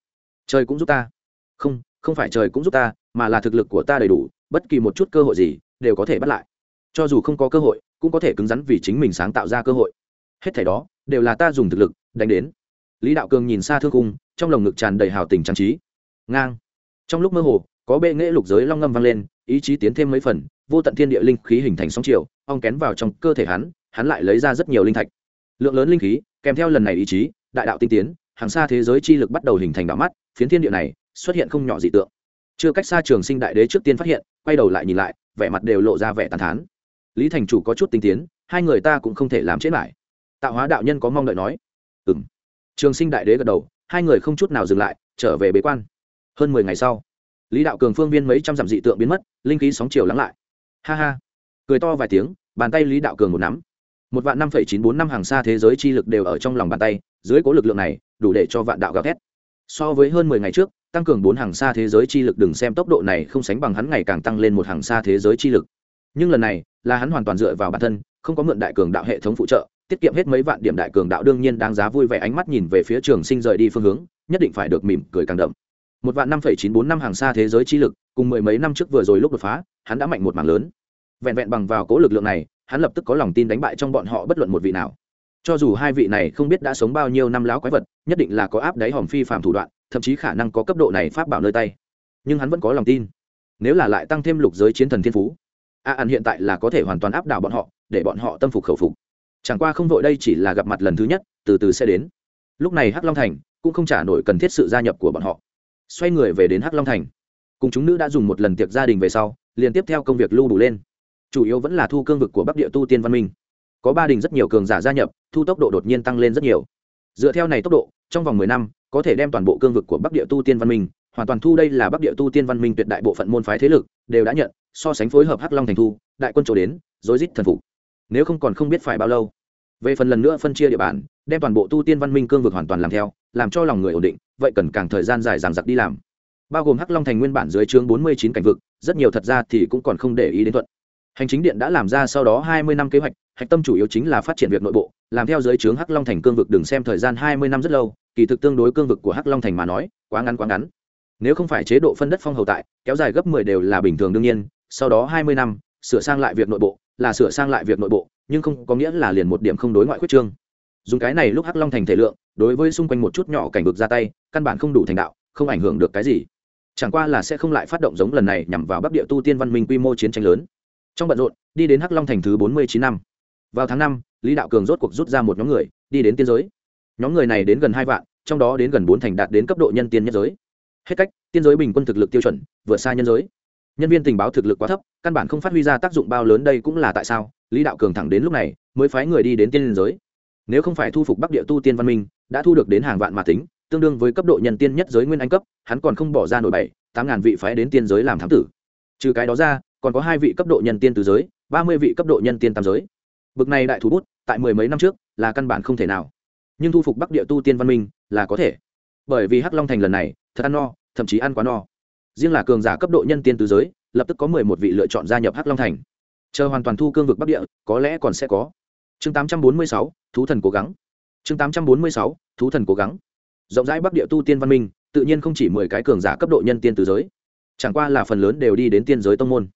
Trời cũng giúp ta. Không không phải trời cũng giúp ta, mà là thực lực của ta đầy đủ, bất kỳ một chút cơ hội gì, đều có thể bắt lại. Cho dù không có cơ hội, cũng có thể cứng rắn vì chính mình sáng tạo ra cơ hội. Hết thảy đó, đều là ta dùng thực lực, đánh đến. Lý đạo cường nhìn xa thương cung trong lồng ngực tràn đầy hào tình trang trí. Ngang. Trong lúc mơ hồ, có bệ nghệ lục giới long ngâm vang lên, ý chí tiến thêm mấy phần, vô tận thiên địa linh khí hình thành sóng chiều, ong kén vào trong cơ thể hắn hắn lại lấy ra rất nhiều linh thạch. Lượng lớn linh khí, kèm theo lần này ý chí, đại đạo tinh tiến hàng xa thế giới chi lực bắt đầu hình thành đạo mắt, phiến thiên địa này xuất hiện không nhỏ dị tượng. Chưa cách xa trường sinh đại đế trước tiên phát hiện, quay đầu lại nhìn lại, vẻ mặt đều lộ ra vẻ tàn thán. Lý thành chủ có chút tinh tiến, hai người ta cũng không thể làm chết lại. Tạo hóa đạo nhân có mong đợi nói. Ừ m trường sinh đại đế gật đầu, hai người không chút nào dừng lại, trở về bế quan. Hơn mười ngày sau, lý đạo cường phương viên mấy trăm dặm dị tượng biến mất, linh khí sóng chiều lắng lại. Ha ha. Cười to vài tiếng, bàn tay lý đạo cường một nắm. Một vạn năm phẩy chín bốn năm hàng xa thế giới chi lực đều ở trong lòng bàn tay, dưới cố lực lượng này đủ để cho vạn đạo gào thét. So với hơn mười ngày trước, tăng cường bốn hàng xa thế giới chi lực đừng xem tốc độ này không sánh bằng hắn ngày càng tăng lên một hàng xa thế giới chi lực. Nhưng lần này, là hắn hoàn toàn dựa vào bản thân, không có mượn đại cường đạo hệ thống phụ trợ, tiết kiệm hết mấy vạn điểm đại cường đạo đương nhiên đáng giá vui vẻ ánh mắt nhìn về phía trường sinh rời đi phương hướng, nhất định phải được mỉm cười càng đậm. Một vạn năm phẩy chín bốn năm hàng xa thế giới chi lực, cùng mười mấy năm trước vừa rồi lúc đột phá, hắn đã mạnh một mảng lớn. Vẹn vẹn bằng vào cố lực lượng này, hắn lập tức có lòng tin đánh bại trong bọn họ bất luận một vị nào cho dù hai vị này không biết đã sống bao nhiêu năm láo quái vật nhất định là có áp đáy hòm phi phàm thủ đoạn thậm chí khả năng có cấp độ này pháp bảo nơi tay. Nhưng hắn vẫn có lòng tin. Nếu là lại tăng thêm lục giới chiến thần thiên phú a à, hiện tại là có thể hoàn toàn áp đảo bọn họ để bọn họ tâm phục khẩu phục. Chẳng qua không vội đây chỉ là gặp mặt lần thứ nhất từ từ sẽ đến. Lúc này hắc long thành cũng không trả nổi cần thiết sự gia nhập của bọn họ. Xoay người về đến hắc long thành. Cùng chúng nữ đã dùng một lần tiệc gia đình về sau liền tiếp theo công việc lưu đủ lên. Chủ yếu vẫn là thu cương vực của bắc địa tu tiên văn minh có ba đình rất nhiều cường giả gia nhập, thu tốc độ đột nhiên tăng lên rất nhiều. Dựa theo này tốc độ, trong vòng mười năm, có thể đem toàn bộ cương vực của bắc địa tu tiên văn minh, hoàn toàn thu đây là bắc địa tu tiên văn minh tuyệt đại bộ phận môn phái thế lực, đều đã nhận, so sánh phối hợp hắc long thành thu, đại quân chỗ đến, rối rít thần phục. Nếu không còn không biết phải bao lâu. Về phần lần nữa phân chia địa bàn, đem toàn bộ tu tiên văn minh cương vực hoàn toàn làm theo, làm cho lòng người ổn định, vậy cần càng thời gian dài dằng dặc đi làm. Bao gồm hắc long thành nguyên bản dưới chương bốn mươi chín cảnh vực, rất nhiều thật ra thì cũng còn không để ý đến thuận hành chính điện đã làm ra sau đó hai mươi năm kế hoạch, hạch tâm chủ yếu chính là phát triển việc nội bộ, làm theo giới trướng hắc long thành cương vực đừng xem thời gian hai mươi năm rất lâu, kỳ thực tương đối cương vực của hắc long thành mà nói, quá ngắn quá ngắn. Nếu không phải chế độ phân đất phong hầu tại, kéo dài gấp mười đều là bình thường đương nhiên, sau đó hai mươi năm, sửa sang lại việc nội bộ, là sửa sang lại việc nội bộ, nhưng không có nghĩa là liền một điểm không đối ngoại khuyết trương. Dùng cái này lúc hắc long thành thể lượng, đối với xung quanh một chút nhỏ cảnh vực ra tay, căn bản không đủ thành đạo, không ảnh hưởng được cái gì. Chẳng qua là sẽ không lại phát động giống lần này nhằm vào bắc địa tu tiên văn minh quy mô chiến tranh lớn trong bận rộn, đi đến hắc long thành thứ bốn mươi chín năm. Vào tháng năm, lý đạo cường rốt cuộc rút ra một nhóm người, đi đến tiên giới. Nhóm người này đến gần hai vạn, trong đó đến gần bốn thành đạt đến cấp độ nhân tiên nhất giới. Hết cách, tiên giới bình quân thực lực tiêu chuẩn vượt xa nhân giới. Nhân viên tình báo thực lực quá thấp, căn bản không phát huy ra tác dụng bao lớn đây cũng là tại sao lý đạo cường thẳng đến lúc này mới phái người đi đến tiên giới. Nếu không phải thu phục bắc địa tu tiên văn minh, đã thu được đến hàng vạn mà tính, tương đương với cấp độ nhân tiên nhất giới nguyên anh cấp, hắn còn không bỏ ra nổi bảy, tám ngàn vị phái đến tiên giới làm thám tử. Trừ cái đó ra còn có hai vị cấp độ nhân tiên tứ giới, ba mươi vị cấp độ nhân tiên tam giới. Bực này đại thủ bút, tại mười mấy năm trước, là căn bản không thể nào. Nhưng thu phục bắc địa tu tiên văn minh, là có thể. Bởi vì hắc long thành lần này, thật ăn no, thậm chí ăn quá no. Riêng là cường giả cấp độ nhân tiên tứ giới, lập tức có mười một vị lựa chọn gia nhập hắc long thành. Chờ hoàn toàn thu cương vực bắc địa, có lẽ còn sẽ có. Chương tám trăm bốn mươi sáu, thú thần cố gắng. Chương tám trăm bốn mươi sáu, thú thần cố gắng. Rộng rãi bắc địa tu tiên văn minh, tự nhiên không chỉ mười cái cường giả cấp độ nhân tiên tứ giới. Chẳng qua là phần lớn đều đi đến tiên giới tông môn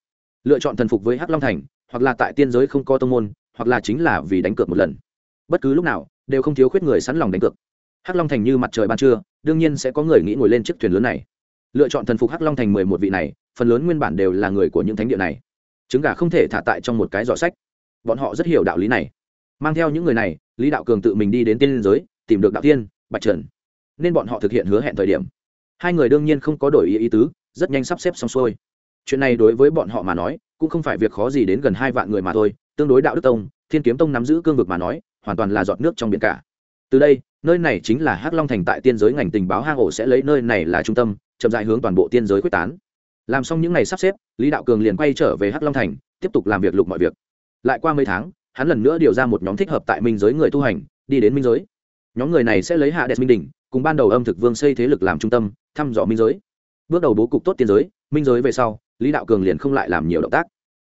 lựa chọn thần phục với hắc long thành, hoặc là tại tiên giới không có tông môn, hoặc là chính là vì đánh cược một lần. Bất cứ lúc nào, đều không thiếu khuyết người sẵn lòng đánh cược. Hắc long thành như mặt trời ban trưa, đương nhiên sẽ có người nghĩ ngồi lên chiếc thuyền lớn này. Lựa chọn thần phục hắc long thành mười một vị này, phần lớn nguyên bản đều là người của những thánh địa này. Trứng gà không thể thả tại trong một cái giỏ sách. Bọn họ rất hiểu đạo lý này. Mang theo những người này, lý đạo cường tự mình đi đến tiên giới, tìm được đạo tiên bạch trần. Nên bọn họ thực hiện hứa hẹn thời điểm. Hai người đương nhiên không có đổi ý ý tứ, rất nhanh sắp xếp xong xuôi chuyện này đối với bọn họ mà nói, cũng không phải việc khó gì đến gần hai vạn người mà thôi, tương đối đạo đức tông, thiên kiếm tông nắm giữ cương vực mà nói, hoàn toàn là giọt nước trong biển cả. Từ đây, nơi này chính là hắc long thành tại tiên giới ngành tình báo hang ổ sẽ lấy nơi này là trung tâm, chậm dại hướng toàn bộ tiên giới quyết tán. Làm xong những ngày sắp xếp, lý đạo cường liền quay trở về hắc long thành, tiếp tục làm việc lục mọi việc. Lại qua mấy tháng, hắn lần nữa điều ra một nhóm thích hợp tại minh giới người tu hành, đi đến minh giới. Nhóm người này sẽ lấy hạ đẹp minh đỉnh, cùng ban đầu âm thực vương xây thế lực làm trung tâm, thăm dò minh giới. Bước đầu bố cục tốt tiên giới minh giới về sau, lý đạo cường liền không lại làm nhiều động tác.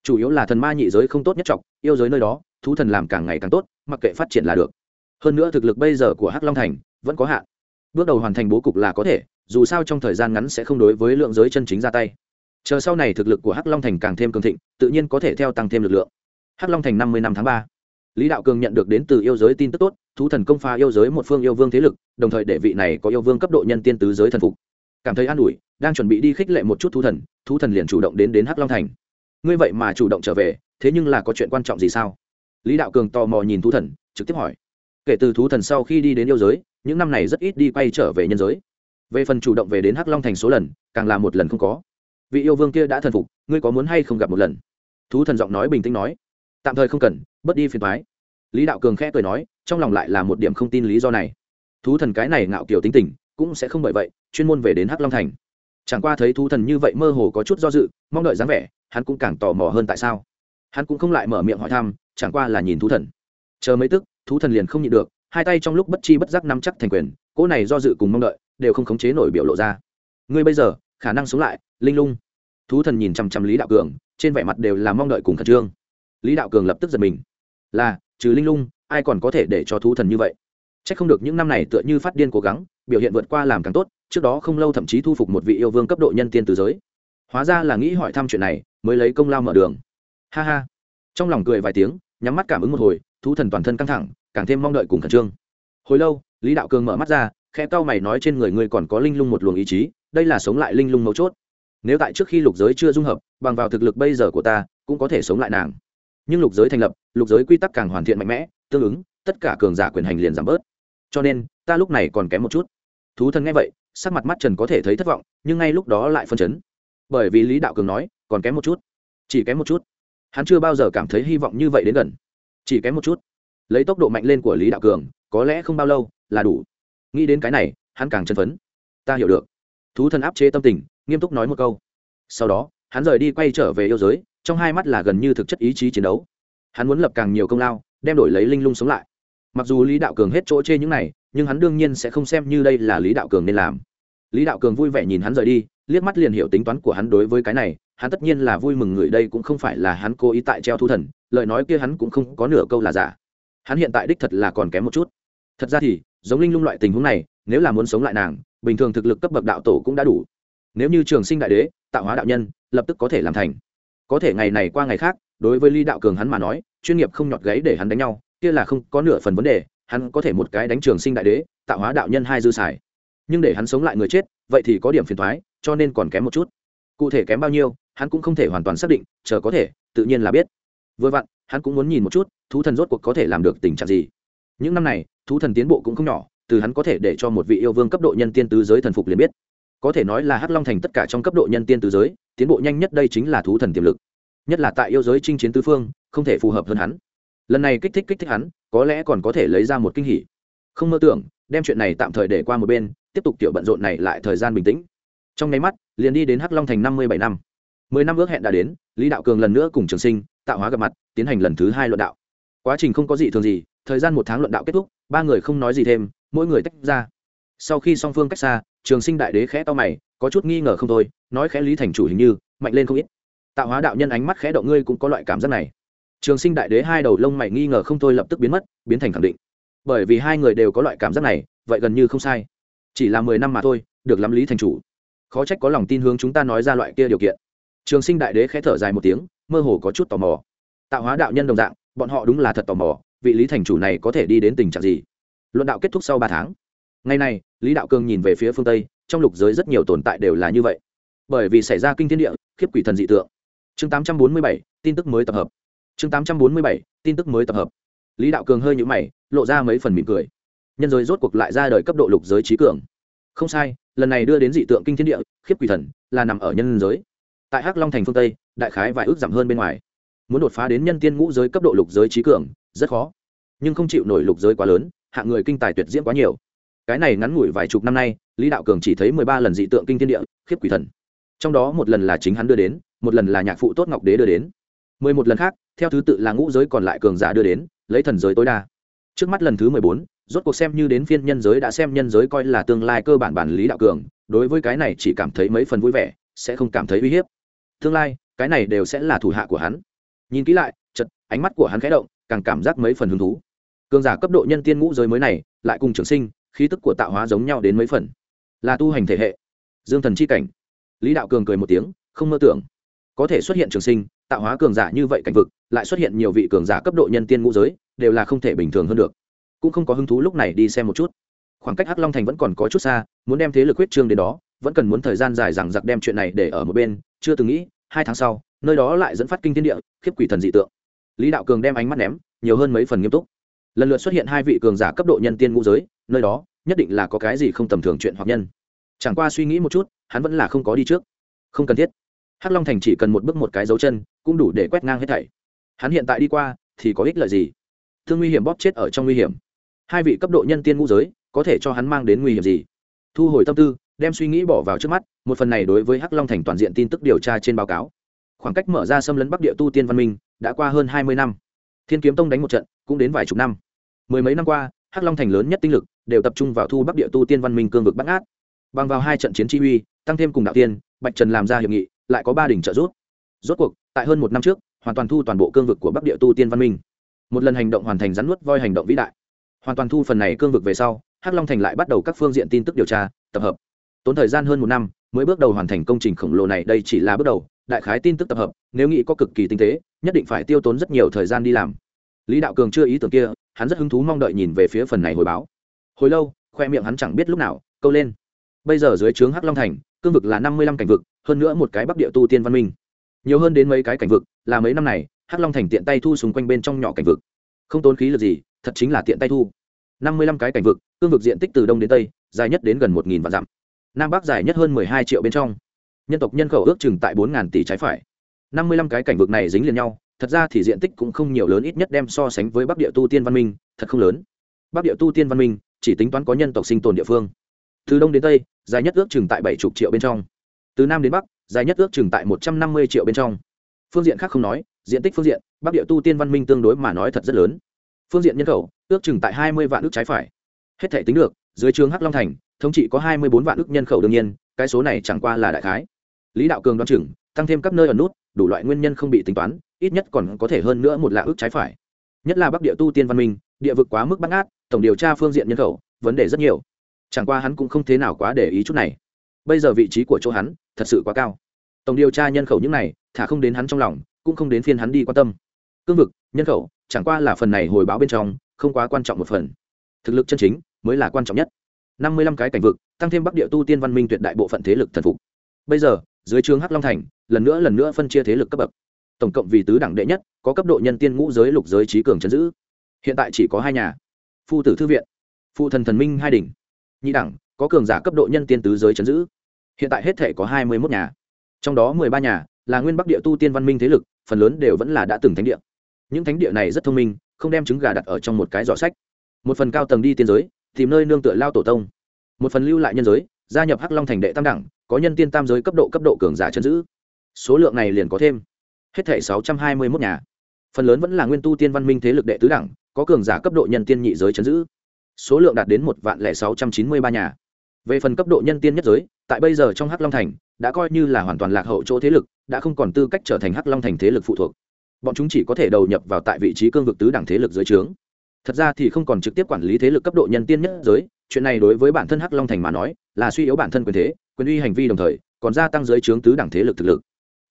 Chủ yếu là thần ma nhị giới không tốt nhất trọng, yêu giới nơi đó, thú thần làm càng ngày càng tốt, mặc kệ phát triển là được. Hơn nữa thực lực bây giờ của hắc long thành vẫn có hạn. Bước đầu hoàn thành bố cục là có thể, dù sao trong thời gian ngắn sẽ không đối với lượng giới chân chính ra tay. Chờ sau này thực lực của hắc long thành càng thêm cường thịnh, tự nhiên có thể theo tăng thêm lực lượng. Hắc long thành năm mươi năm tháng ba. Lý đạo cường nhận được đến từ yêu giới tin tức tốt, thú thần công pha yêu giới một phương yêu vương thế lực, đồng thời để vị này có yêu vương cấp độ nhân tiên tứ giới thần phục cảm thấy an ủi, đang chuẩn bị đi khích lệ một chút thú thần thú thần liền chủ động đến đến hắc long thành. Ngươi vậy mà chủ động trở về, thế nhưng là có chuyện quan trọng gì sao? Lý đạo cường tò mò nhìn thú thần, trực tiếp hỏi. Kể từ thú thần sau khi đi đến yêu giới, những năm này rất ít đi quay trở về nhân giới. Về phần chủ động về đến hắc long thành số lần, càng là một lần không có. Vị yêu vương kia đã thần phục, ngươi có muốn hay không gặp một lần? Thú thần giọng nói bình tĩnh nói. Tạm thời không cần, bớt đi phiền thoái lý đạo cường khẽ cười nói, trong lòng lại là một điểm không tin lý do này. Thú thần cái này ngạo kiểu tính tình cũng sẽ không bởi vậy, chuyên môn về đến hắc long thành. Chẳng qua thấy thú thần như vậy mơ hồ có chút do dự, mong đợi dáng vẻ, hắn cũng càng tò mò hơn tại sao. Hắn cũng không lại mở miệng hỏi thăm, chẳng qua là nhìn thú thần. Chờ mấy tức, thú thần liền không nhịn được, hai tay trong lúc bất chi bất giác nắm chắc thành quyền, cỗ này do dự cùng mong đợi, đều không khống chế nổi biểu lộ ra. Ngươi bây giờ, khả năng sống lại, linh lung. Thú thần nhìn chằm chằm lý đạo cường, trên vẻ mặt đều là mong đợi cùng khẩn trương. Lý đạo cường lập tức giật mình. Là, trừ linh lung, ai còn có thể để cho thú thần như vậy? C h ắ c không được những năm này tựa như phát điên cố gắng biểu hiện vượt qua làm càng tốt, trước đó không lâu thậm chí thu phục một vị yêu vương cấp độ nhân tiên từ giới. Hóa ra là nghĩ hỏi thăm chuyện này, mới lấy công lao mở đường. Ha ha. Trong lòng cười vài tiếng, nhắm mắt cảm ứng một hồi, thú thần toàn thân căng thẳng, càng thêm mong đợi cùng khẩn trương. Hồi lâu, lý đạo cường mở mắt ra khe cau mày nói trên người ngươi còn có linh lung một luồng ý chí, đây là sống lại linh lung mấu chốt. Nếu tại trước khi lục giới chưa dung hợp, bằng vào thực lực bây giờ của ta, cũng có thể sống lại nàng. Nhưng lục giới thành lập, lục giới quy tắc càng hoàn thiện mạnh mẽ, tương ứng, tất cả cường giả quyền hành liền giảm bớt. Cho nên, ta lúc này còn kém một chút thú thân nghe vậy, sắc mặt mắt trần có thể thấy thất vọng, nhưng ngay lúc đó lại phân chấn. Bởi vì lý đạo cường nói, còn kém một chút, chỉ kém một chút. Hắn chưa bao giờ cảm thấy hy vọng như vậy đến gần, chỉ kém một chút. Lấy tốc độ mạnh lên của lý đạo cường, có lẽ không bao lâu là đủ. Nghĩ đến cái này, hắn càng chân phấn. Ta hiểu được. Thú thân áp chế tâm tình, nghiêm túc nói một câu. Sau đó, hắn rời đi quay trở về yêu giới, trong hai mắt là gần như thực chất ý chí chiến đấu. Hắn muốn lập càng nhiều công lao, đem đổi lấy linh lung sống lại. Mặc dù lý đạo cường hết chỗ chê những này nhưng hắn đương nhiên sẽ không xem như đây là lý đạo cường nên làm. Lý đạo cường vui vẻ nhìn hắn rời đi, liếc mắt liền hiểu tính toán của hắn đối với cái này, hắn tất nhiên là vui mừng người đây cũng không phải là hắn cố ý tại treo thu thần, lời nói kia hắn cũng không có nửa câu là giả. Hắn hiện tại đích thật là còn kém một chút. Thật ra thì, giống linh lung loại tình huống này, nếu là muốn sống lại nàng, bình thường thực lực cấp bậc đạo tổ cũng đã đủ. Nếu như trường sinh đại đế, tạo hóa đạo nhân, lập tức có thể làm thành. Có thể ngày này qua ngày khác, đối với lý đạo cường hắn mà nói, chuyên nghiệp không nhọt gáy để hắn đánh nhau, kia là không có nửa phần vấn đề hắn có thể một cái đánh trường sinh đại đế, tạo hóa đạo nhân hai dư xài. Nhưng để hắn sống lại người chết, vậy thì có điểm phiền thoái, cho nên còn kém một chút. Cụ thể kém bao nhiêu, hắn cũng không thể hoàn toàn xác định, chờ có thể, tự nhiên là biết. Vừa vặn, hắn cũng muốn nhìn một chút, thú thần rốt cuộc có thể làm được tình trạng gì. Những năm này, thú thần tiến bộ cũng không nhỏ, từ hắn có thể để cho một vị yêu vương cấp độ nhân tiên tứ giới thần phục liền biết. Có thể nói là hắc long thành tất cả trong cấp độ nhân tiên tứ giới, tiến bộ nhanh nhất đây chính là thú thần tiềm lực. Nhất là tại yêu giới chinh chiến tứ phương, không thể phù hợp hơn hắn. Lần này kích thích kích thích hắn có lẽ còn có thể lấy ra một kinh hỉ. Không mơ tưởng, đem chuyện này tạm thời để qua một bên, tiếp tục tiểu bận rộn này lại thời gian bình tĩnh. Trong nháy mắt, liền đi đến hắc long thành năm mươi bảy năm. Mười năm ước hẹn đã đến, lý đạo cường lần nữa cùng trường sinh, tạo hóa gặp mặt, tiến hành lần thứ hai luận đạo. Quá trình không có gì thường gì, thời gian một tháng luận đạo kết thúc, ba người không nói gì thêm, mỗi người tách ra. Sau khi song phương cách xa, trường sinh đại đế khẽ to mày, có chút nghi ngờ không thôi, nói khẽ lý thành chủ hình như, mạnh lên không ít. Tạo hóa đạo nhân ánh mắt khẽ động, ngươi cũng có loại cảm giác này trường sinh đại đế hai đầu lông mày nghi ngờ không thôi lập tức biến mất biến thành khẳng định. Bởi vì hai người đều có loại cảm giác này vậy gần như không sai. Chỉ là mười năm mà thôi được lắm lý thành chủ. Khó trách có lòng tin hướng chúng ta nói ra loại kia điều kiện. Trường sinh đại đế khẽ thở dài một tiếng mơ hồ có chút tò mò. Tạo hóa đạo nhân đồng dạng bọn họ đúng là thật tò mò vị lý thành chủ này có thể đi đến tình trạng gì? Luận đạo kết thúc sau ba tháng. Ngày nay lý đạo cường nhìn về phía phương tây trong lục giới rất nhiều tồn tại đều là như vậy. Bởi vì xảy ra kinh thiên địa khiếp quỷ thần dị tượng. Chương 847, tin tức mới tập hợp chương 847, tin tức mới tập hợp. Lý đạo cường hơi nhũ mày lộ ra mấy phần mỉm cười. Nhân giới rốt cuộc lại ra đời cấp độ lục giới trí cường. Không sai lần này đưa đến dị tượng kinh thiên địa khiếp quỷ thần là nằm ở nhân giới. Tại hắc long thành phương tây đại khái vài ước giảm hơn bên ngoài. Muốn đột phá đến nhân tiên ngũ giới cấp độ lục giới trí cường rất khó. Nhưng không chịu nổi lục giới quá lớn hạng người kinh tài tuyệt diễm quá nhiều. Cái này ngắn ngủi vài chục năm nay lý đạo cường chỉ thấy mười ba lần dị tượng kinh thiên địa khiếp quỷ thần. Trong đó một lần là chính hắn đưa đến một lần là nhạc phụ tốt ngọc đế đưa đến mười một lần khác, theo thứ tự là ngũ giới còn lại cường giả đưa đến, lấy thần giới tối đa. Trước mắt lần thứ mười bốn, rốt cuộc xem như đến phiên nhân giới đã xem nhân giới coi là tương lai cơ bản bản lý đạo cường, đối với cái này chỉ cảm thấy mấy phần vui vẻ, sẽ không cảm thấy uy hiếp. Tương lai, cái này đều sẽ là thủ hạ của hắn. Nhìn kỹ lại chật ánh mắt của hắn khẽ động, càng cảm giác mấy phần hứng thú. Cường giả cấp độ nhân tiên ngũ giới mới này, lại cùng trường sinh, khí tức của tạo hóa giống nhau đến mấy phần. Là tu hành thể hệ. Dương thần c h i cảnh. Lý đạo cường cười một tiếng, không mơ tưởng. Có thể xuất hiện trường sinh tạo hóa cường giả như vậy cảnh vực, lại xuất hiện nhiều vị cường giả cấp độ nhân tiên ngũ giới, đều là không thể bình thường hơn được. Cũng không có hứng thú lúc này đi xem một chút. Khoảng cách hắc long thành vẫn còn có chút xa, muốn đem thế lực huyết trương đến đó, vẫn cần muốn thời gian dài rằng giặc đem chuyện này để ở một bên, chưa từng nghĩ, hai tháng sau, nơi đó lại dẫn phát kinh thiên địa, khiếp quỷ thần dị tượng. Lý đạo cường đem ánh mắt ném, nhiều hơn mấy phần nghiêm túc. Lần lượt xuất hiện hai vị cường giả cấp độ nhân tiên ngũ giới, nơi đó, nhất định là có cái gì không tầm thường chuyện hoặc nhân. Chẳng qua suy nghĩ một chút, hắn vẫn là không có đi trước. Không cần thiết hắc long thành chỉ cần một bước một cái dấu chân, cũng đủ để quét ngang hết thảy. Hắn hiện tại đi qua, thì có ích lợi gì? Thương nguy hiểm bóp chết ở trong nguy hiểm. Hai vị cấp độ nhân tiên ngũ giới, có thể cho hắn mang đến nguy hiểm gì? Thu hồi tâm tư, đem suy nghĩ bỏ vào trước mắt, một phần này đối với hắc long thành toàn diện tin tức điều tra trên báo cáo. Khoảng cách mở ra xâm lấn bắc địa tu tiên văn minh, đã qua hơn hai mươi năm. Thiên kiếm tông đánh một trận, cũng đến vài chục năm. Mười mấy năm qua, hắc long thành lớn nhất tinh lực, đều tập trung vào thu bắc địa tu tiên văn minh cương vực bắt át. bằng vào hai trận chiến chi uy, tăng thêm cùng đạo tiên, bạch trần làm ra hiệp nghị lại có ba đỉnh trợ giúp. rốt cuộc, tại hơn một năm trước, hoàn toàn thu toàn bộ cương vực của bắc địa tu tiên văn minh. Một lần hành động hoàn thành rắn nuốt voi hành động vĩ đại. Hoàn toàn thu phần này cương vực về sau, hắc long thành lại bắt đầu các phương diện tin tức điều tra, tập hợp. Tốn thời gian hơn một năm, mới bước đầu hoàn thành công trình khổng lồ này, đây chỉ là bước đầu, đại khái tin tức tập hợp, nếu nghĩ có cực kỳ tinh tế, nhất định phải tiêu tốn rất nhiều thời gian đi làm. Lý đạo cường chưa ý tưởng kia, hắn rất hứng thú mong đợi nhìn về phía phần này hồi báo. Hồi lâu, khoe miệng hắn chẳng biết lúc nào, câu lên. Bây giờ dưới trướng hắc long thành, cương vực là năm mươi lăm cảnh vực hơn nữa một cái bắc địa tu tiên văn minh. Nhiều hơn đến mấy cái cảnh vực, là mấy năm này, hắc long thành tiện tay thu xung quanh bên trong nhỏ cảnh vực. Không tốn khí lực gì, thật chính là tiện tay thu. Năm mươi lăm cái cảnh vực cương vực diện tích từ đông đến tây, dài nhất đến gần một nghìn vạn dặm. Nam bắc dài nhất hơn mười hai triệu bên trong. Nhân tộc nhân khẩu ước chừng tại bốn ngàn tỷ trái phải. Năm mươi lăm cái cảnh vực này dính liền nhau, thật ra thì diện tích cũng không nhiều lớn, ít nhất đem so sánh với bắc địa tu tiên văn minh, thật không lớn. Bắc địa tu tiên văn minh, chỉ tính toán có nhân tộc sinh tồn địa phương. Từ đông đến tây, dài nhất ước chừng tại bảy chục triệu bên trong từ nam đến bắc, dài nhất ước chừng tại một trăm năm mươi triệu bên trong. Phương diện khác không nói, diện tích phương diện, bắc địa tu tiên văn minh tương đối mà nói thật rất lớn. Phương diện nhân khẩu, ước chừng tại hai mươi vạn ước trái phải. Hết thể tính được, dưới trường hắc long thành, thống trị có hai mươi bốn vạn ước nhân khẩu đương nhiên, cái số này chẳng qua là đại khái. Lý đạo cường đoán chừng, tăng thêm các nơi ở nút, đủ loại nguyên nhân không bị tính toán, ít nhất còn có thể hơn nữa một lạ ước trái phải. Nhất là bắc địa tu tiên văn minh, địa vực quá mức bắt ngát, tổng điều tra phương diện nhân khẩu, vấn đề rất nhiều. Chẳng qua hắn cũng không thế nào quá để ý chút này. Bây giờ vị trí của chỗ hắn thật sự quá cao. Tổng điều tra nhân khẩu những này, thả không đến hắn trong lòng, cũng không đến phiên hắn đi quan tâm. Cương vực, nhân khẩu, chẳng qua là phần này hồi báo bên trong, không quá quan trọng một phần. Thực lực chân chính mới là quan trọng nhất. Năm mươi lăm cái cảnh vực, tăng thêm bắc địa tu tiên văn minh tuyệt đại bộ phận thế lực thần phục. Bây giờ, dưới trường hắc long thành, lần nữa lần nữa phân chia thế lực cấp bậc. Tổng cộng vì tứ đẳng đệ nhất, có cấp độ nhân tiên ngũ giới lục giới trí cường chấn giữ. Hiện tại chỉ có hai nhà. Phu tử thư viện phụ thần thần minh hai đỉnh. Nhị đẳng, có cường giả cấp độ nhân tiên tứ giới chấn giữ hiện tại hết thể có hai mươi mốt nhà. Trong đó mười ba nhà là nguyên bắc địa tu tiên văn minh thế lực, phần lớn đều vẫn là đã từng thánh địa. Những thánh địa này rất thông minh, không đem trứng gà đặt ở trong một cái giỏ sách. Một phần cao tầng đi tiên giới, tìm nơi nương tựa lao tổ tông. Một phần lưu lại nhân giới, gia nhập hắc long thành đệ tam đẳng, có nhân tiên tam giới cấp độ cấp độ cường giả chấn giữ. Số lượng này liền có thêm. Hết thể sáu trăm hai mươi mốt nhà. Phần lớn vẫn là nguyên tu tiên văn minh thế lực đệ tứ đẳng, có cường giả cấp độ nhân tiên nhị giới chấn giữ. Số lượng đạt đến một vạn lẻ sáu trăm chín mươi ba nhà về phần cấp độ nhân tiên nhất giới, tại bây giờ trong hắc long thành, đã coi như là hoàn toàn lạc hậu chỗ thế lực, đã không còn tư cách trở thành hắc long thành thế lực phụ thuộc. Bọn chúng chỉ có thể đầu nhập vào tại vị trí cương vực tứ đẳng thế lực dưới trướng. Thật ra thì không còn trực tiếp quản lý thế lực cấp độ nhân tiên nhất giới, chuyện này đối với bản thân hắc long thành mà nói, là suy yếu bản thân quyền thế, quyền uy hành vi đồng thời, còn gia tăng dưới trướng tứ đẳng thế lực thực lực.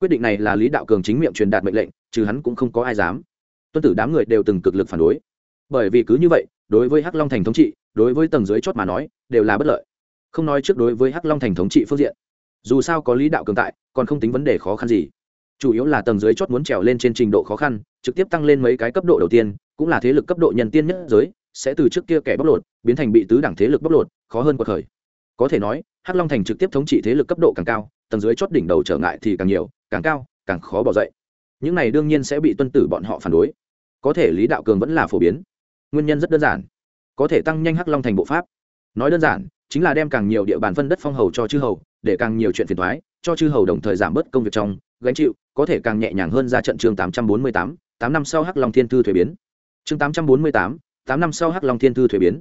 Quyết định này là lý đạo cường chính miệng truyền đạt mệnh lệnh, trừ hắn cũng không có ai dám. Tuân tử đám người đều từng cực lực phản đối. Bởi vì cứ như vậy, đối với hắc long thành thống trị, đối với tầng dưới chót mà nói, đều là bất lợi không nói trước đối với hắc long thành thống trị phương diện. Dù sao có lý đạo cường tại, còn không tính vấn đề khó khăn gì. Chủ yếu là tầng dưới chót muốn trèo lên trên trình độ khó khăn, trực tiếp tăng lên mấy cái cấp độ đầu tiên, cũng là thế lực cấp độ nhân tiên nhất giới, sẽ từ trước kia kẻ bóc lột, biến thành bị tứ đẳng thế lực bóc lột, khó hơn cuộc khởi. Có thể nói, hắc long thành trực tiếp thống trị thế lực cấp độ càng cao, tầng dưới chót đỉnh đầu trở ngại thì càng nhiều, càng cao, càng khó bỏ dậy. Những này đương nhiên sẽ bị tuân tử bọn họ phản đối. Có thể lý đạo cường vẫn là phổ biến. Nguyên nhân rất đơn giản. Có thể tăng nhanh hắc long thành bộ pháp. Nói đơn giản chính là đem càng nhiều địa bàn phân đất phong hầu cho chư hầu, để càng nhiều chuyện phiền thoái cho chư hầu đồng thời giảm bớt công việc trong, gánh chịu, có thể càng nhẹ nhàng hơn ra trận chương tám trăm bốn mươi tám tám năm sau hắc long thiên thư thuế biến. Chương tám trăm bốn mươi tám tám năm sau hắc long thiên thư thuế biến.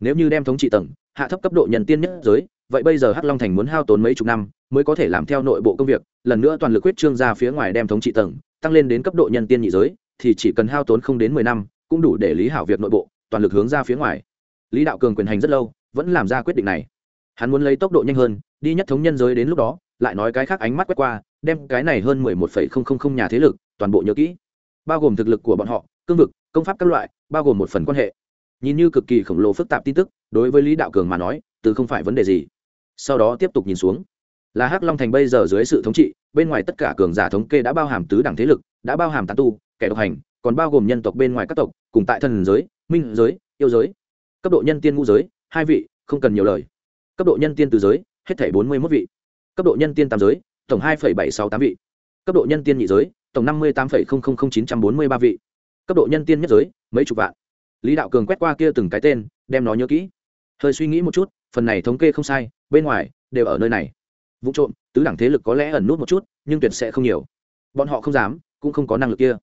Nếu như đem thống trị tầng, hạ thấp cấp độ nhân tiên nhất giới, vậy bây giờ hắc long thành muốn hao tốn mấy chục năm mới có thể làm theo nội bộ công việc, lần nữa toàn lực quyết trương ra phía ngoài đem thống trị tầng, tăng lên đến cấp độ nhân tiên nhị giới, thì chỉ cần hao tốn không đến mười năm, cũng đủ để lý hảo việc nội bộ, toàn lực hướng ra phía ngoài. Lý đạo cường quyền hành rất lâu vẫn làm ra quyết định này. Hắn muốn lấy tốc độ nhanh hơn, đi nhất thống nhân giới đến lúc đó, lại nói cái khác ánh mắt quét qua, đem cái này hơn mười một phẩy không không không nhà thế lực, toàn bộ nhớ kỹ. Bao gồm thực lực của bọn họ, cương vực, công pháp các loại, bao gồm một phần quan hệ. Nhìn như cực kỳ khổng lồ phức tạp tin tức, đối với lý đạo cường mà nói, từ không phải vấn đề gì. Sau đó tiếp tục nhìn xuống. Là hắc long thành bây giờ dưới sự thống trị, bên ngoài tất cả cường giả thống kê đã bao hàm tứ đẳng thế lực, đã bao hàm tán tu, kẻ độc hành, còn bao gồm nhân tộc bên ngoài các tộc, cùng tại thần giới, minh giới, yêu giới. Cấp độ nhân tiên ngũ giới hai vị, không cần nhiều lời. Cấp độ nhân tiên từ giới, hết thảy bốn mươi mốt vị. Cấp độ nhân tiên tam giới, tổng hai bảy sáu tám vị. Cấp độ nhân tiên nhị giới, tổng năm mươi tám chín trăm bốn mươi ba vị. Cấp độ nhân tiên nhất giới, mấy chục vạn. Lý đạo cường quét qua kia từng cái tên, đem nó nhớ kỹ. Hơi suy nghĩ một chút, phần này thống kê không sai, bên ngoài, đều ở nơi này. Vụ trộm, tứ đẳng thế lực có lẽ ẩn nút một chút, nhưng tuyệt sẽ không nhiều. Bọn họ không dám, cũng không có năng lực kia.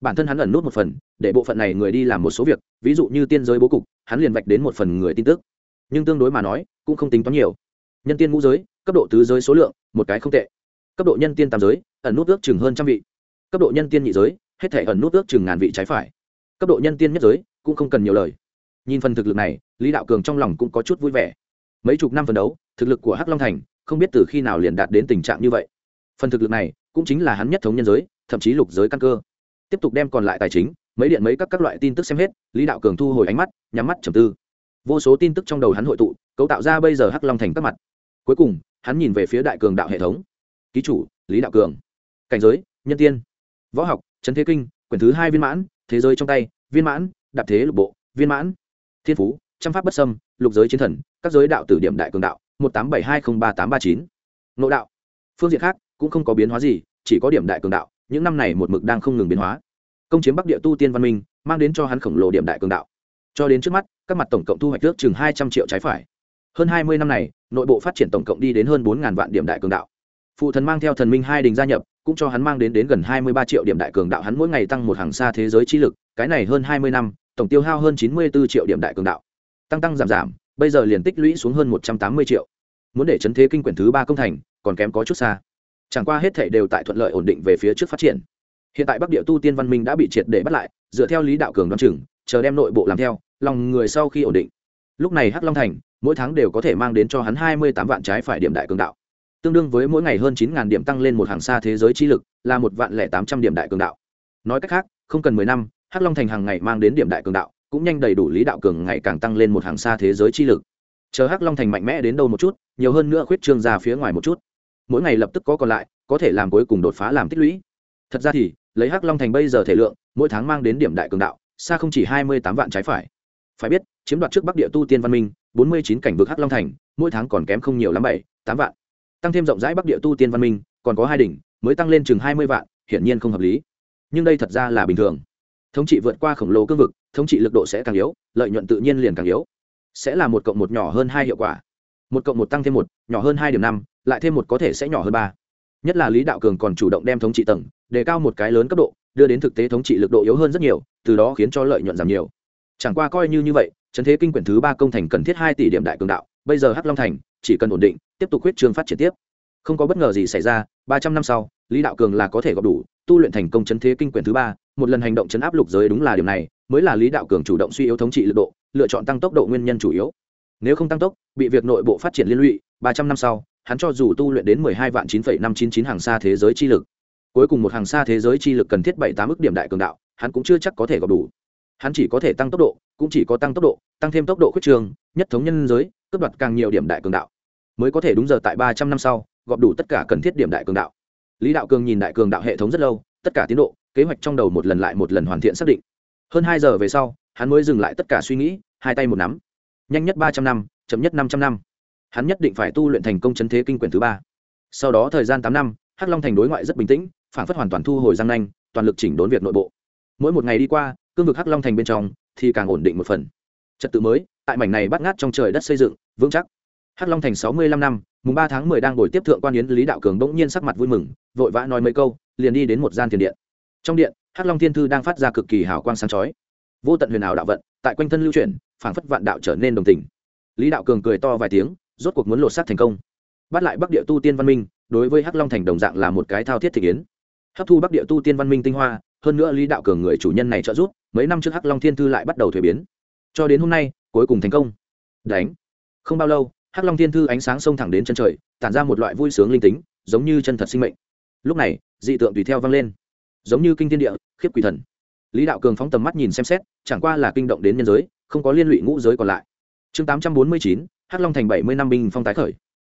Bản thân hắn ẩn nút một phần, để bộ phận này người đi làm một số việc, ví dụ như tiên giới bố cục, hắn liền vạch đến một phần người tin tức nhưng tương đối mà nói, cũng không tính toán nhiều. Nhân tiên ngũ giới, cấp độ tứ giới số lượng, một cái không tệ. Cấp độ nhân tiên tam giới, ẩn nút ước chừng hơn trăm vị. Cấp độ nhân tiên nhị giới, hết thể ẩn nút ước chừng ngàn vị trái phải. Cấp độ nhân tiên nhất giới, cũng không cần nhiều lời. Nhìn phần thực lực này, lý đạo cường trong lòng cũng có chút vui vẻ. Mấy chục năm phần đấu, thực lực của hắc long thành, không biết từ khi nào liền đạt đến tình trạng như vậy. Phần thực lực này, cũng chính là hắn nhất thống nhân giới, thậm chí lục giới căn cơ. Tiếp tục đem còn lại tài chính, mấy điện mấy các các loại tin tức xem hết, lý đạo cường thu hồi ánh mắt, nhắm mắt trầm tư vô số tin tức trong đầu hắn hội tụ, cấu tạo ra bây giờ hắc long thành các mặt. Cuối cùng, hắn nhìn về phía đại cường đạo hệ thống. Ký chủ, lý đạo cường. Cảnh giới, nhân tiên. Võ học trấn thế kinh, quyển thứ hai viên mãn, thế giới trong tay, viên mãn, đạp thế lục bộ, viên mãn. Thiên phú, trăm pháp bất sâm lục giới chiến thần, các giới đạo tử điểm đại cường đạo, một tám bảy hai không ba tám ba chín. Nội đạo. Phương diện khác, cũng không có biến hóa gì, chỉ có điểm đại cường đạo, những năm này một mực đang không ngừng biến hóa. Công chiếm bắc địa tu tiên văn minh, mang đến cho hắn khổng lồ điểm đại cường đạo cho đến trước mắt, các mặt tổng cộng thu hoạch ước chừng hai trăm triệu trái phải. Hơn hai mươi năm này, nội bộ phát triển tổng cộng đi đến hơn bốn vạn điểm đại cường đạo. Phụ thần mang theo thần minh hai đình gia nhập, cũng cho hắn mang đến đến gần hai mươi ba triệu điểm đại cường đạo. Hắn mỗi ngày tăng một hàng xa thế giới chi lực, cái này hơn hai mươi năm, tổng tiêu hao hơn chín mươi bốn triệu điểm đại cường đạo. Tăng tăng giảm giảm, bây giờ liền tích lũy xuống hơn một trăm tám mươi triệu. Muốn để chấn thế kinh quyển thứ ba công thành, còn kém có chút xa. Chẳng qua hết thể đều tại thuận lợi ổn định về phía trước phát triển. Hiện tại bắc địa tu tiên văn minh đã bị triệt để bắt lại, dựa theo lý đạo cường đoán chừng, chờ đem nội bộ làm theo lòng người sau khi ổn định. Lúc này hắc long thành, mỗi tháng đều có thể mang đến cho hắn hai mươi tám vạn trái phải điểm đại cường đạo. Tương đương với mỗi ngày hơn chín ngàn điểm tăng lên một hàng xa thế giới chi lực, là một vạn lẻ tám trăm điểm đại cường đạo. Nói cách khác, không cần mười năm, hắc long thành hàng ngày mang đến điểm đại cường đạo, cũng nhanh đầy đủ lý đạo cường ngày càng tăng lên một hàng xa thế giới chi lực. Chờ hắc long thành mạnh mẽ đến đâu một chút, nhiều hơn nữa khuyết trương ra phía ngoài một chút. Mỗi ngày lập tức có còn lại, có thể làm cuối cùng đột phá làm tích lũy. Thật ra thì, lấy hắc long thành bây giờ thể lượng, mỗi tháng mang đến điểm đại cường đạo, xa không chỉ hai mươi tám vạn trái phải phải biết, chiếm đoạt trước bắc địa tu tiên văn minh, bốn mươi chín cảnh vực hắc long thành, mỗi tháng còn kém không nhiều lắm bảy, tám vạn. Tăng thêm rộng rãi bắc địa tu tiên văn minh, còn có hai đỉnh, mới tăng lên chừng hai mươi vạn, hiển nhiên không hợp lý. Nhưng đây thật ra là bình thường. Thống trị vượt qua khổng lồ cương vực, thống trị lực độ sẽ càng yếu, lợi nhuận tự nhiên liền càng yếu. Sẽ là một cộng một nhỏ hơn hai hiệu quả. Một cộng một tăng thêm một, nhỏ hơn hai điểm năm, lại thêm một có thể sẽ nhỏ hơn ba. Nhất là lý đạo cường còn chủ động đem thống trị tầng, đề cao một cái lớn cấp độ, đưa đến thực tế thống trị lực độ yếu hơn rất nhiều, từ đó khiến cho lợi nhuận giảm nhiều chẳng qua coi như như vậy trấn thế kinh quyển thứ ba công thành cần thiết hai tỷ điểm đại cường đạo, bây giờ hắc long thành, chỉ cần ổn định, tiếp tục huyết trương phát triển tiếp. Không có bất ngờ gì xảy ra, ba trăm năm sau, lý đạo cường là có thể gặp đủ, tu luyện thành công chấn thế kinh quyển thứ ba, một lần hành động chấn áp lục giới đúng là điều này, mới là lý đạo cường chủ động suy yếu thống trị lực độ, lựa chọn tăng tốc độ nguyên nhân chủ yếu. Nếu không tăng tốc, bị việc nội bộ phát triển liên lụy, ba trăm năm sau, hắn cho dù tu luyện đến mười hai vạn chín phẩy năm chín chín hàng xa thế giới chi lực. Cuối cùng một hàng xa thế giới chi lực cần thiết bảy tám ước điểm đại cường đạo, hắn cũng chưa chắc có thể gặp đủ hắn chỉ có thể tăng tốc độ, cũng chỉ có tăng tốc độ, tăng thêm tốc độ khuyết trường, nhất thống nhân giới, cướp đoạt càng nhiều điểm đại cường đạo. Mới có thể đúng giờ tại ba trăm năm sau, gọp đủ tất cả cần thiết điểm đại cường đạo. Lý đạo cường nhìn đại cường đạo hệ thống rất lâu, tất cả tiến độ, kế hoạch trong đầu một lần lại một lần hoàn thiện xác định. Hơn hai giờ về sau, hắn mới dừng lại tất cả suy nghĩ, hai tay một nắm. Nhanh nhất ba trăm năm, chậm nhất năm trăm năm. Hắn nhất định phải tu luyện thành công chấn thế kinh quyển thứ ba. Sau đó thời gian tám năm, hắc long thành đối ngoại rất bình tĩnh phản phất hoàn toàn thu hồi giang nanh, toàn lực chỉnh đốn việc nội bộ. Mỗi một ngày đi qua cương vực hắc long thành bên trong thì càng ổn định một phần. Trật tự mới, tại mảnh này bắt ngát trong trời đất xây dựng, vững chắc. Hắc long thành sáu mươi lăm năm, mùng ba tháng mười đang ngồi tiếp thượng quan yến lý đạo cường bỗng nhiên sắc mặt vui mừng, vội vã nói mấy câu, liền đi đến một gian tiền điện. Trong điện, hắc long thiên thư đang phát ra cực kỳ hào quang sáng chói. Vô tận huyền ảo đạo vận, tại quanh thân lưu chuyển, phảng phất vạn đạo trở nên đồng tình. Lý đạo cường cười to vài tiếng, rốt cuộc muốn lột xác thành công. Bắt lại bắc địa tu tiên văn minh, đối với hắc long thành đồng dạng là một cái thao thiết thị kiến hấp thu bắc địa tu tiên văn minh tinh hoa hơn nữa lý đạo cường người chủ nhân này trợ giúp, mấy năm trước hắc long thiên thư lại bắt đầu thuế biến. Cho đến hôm nay, cuối cùng thành công. Đánh. Không bao lâu, hắc long thiên thư ánh sáng xông thẳng đến chân trời, tản ra một loại vui sướng linh tính, giống như chân thật sinh mệnh. Lúc này, dị tượng tùy theo vang lên. Giống như kinh thiên địa, khiếp quỷ thần. Lý đạo cường phóng tầm mắt nhìn xem xét, chẳng qua là kinh động đến nhân giới, không có liên lụy ngũ giới còn lại. Chương tám trăm bốn mươi chín, hắc long thành bảy mươi năm binh phong tái khởi.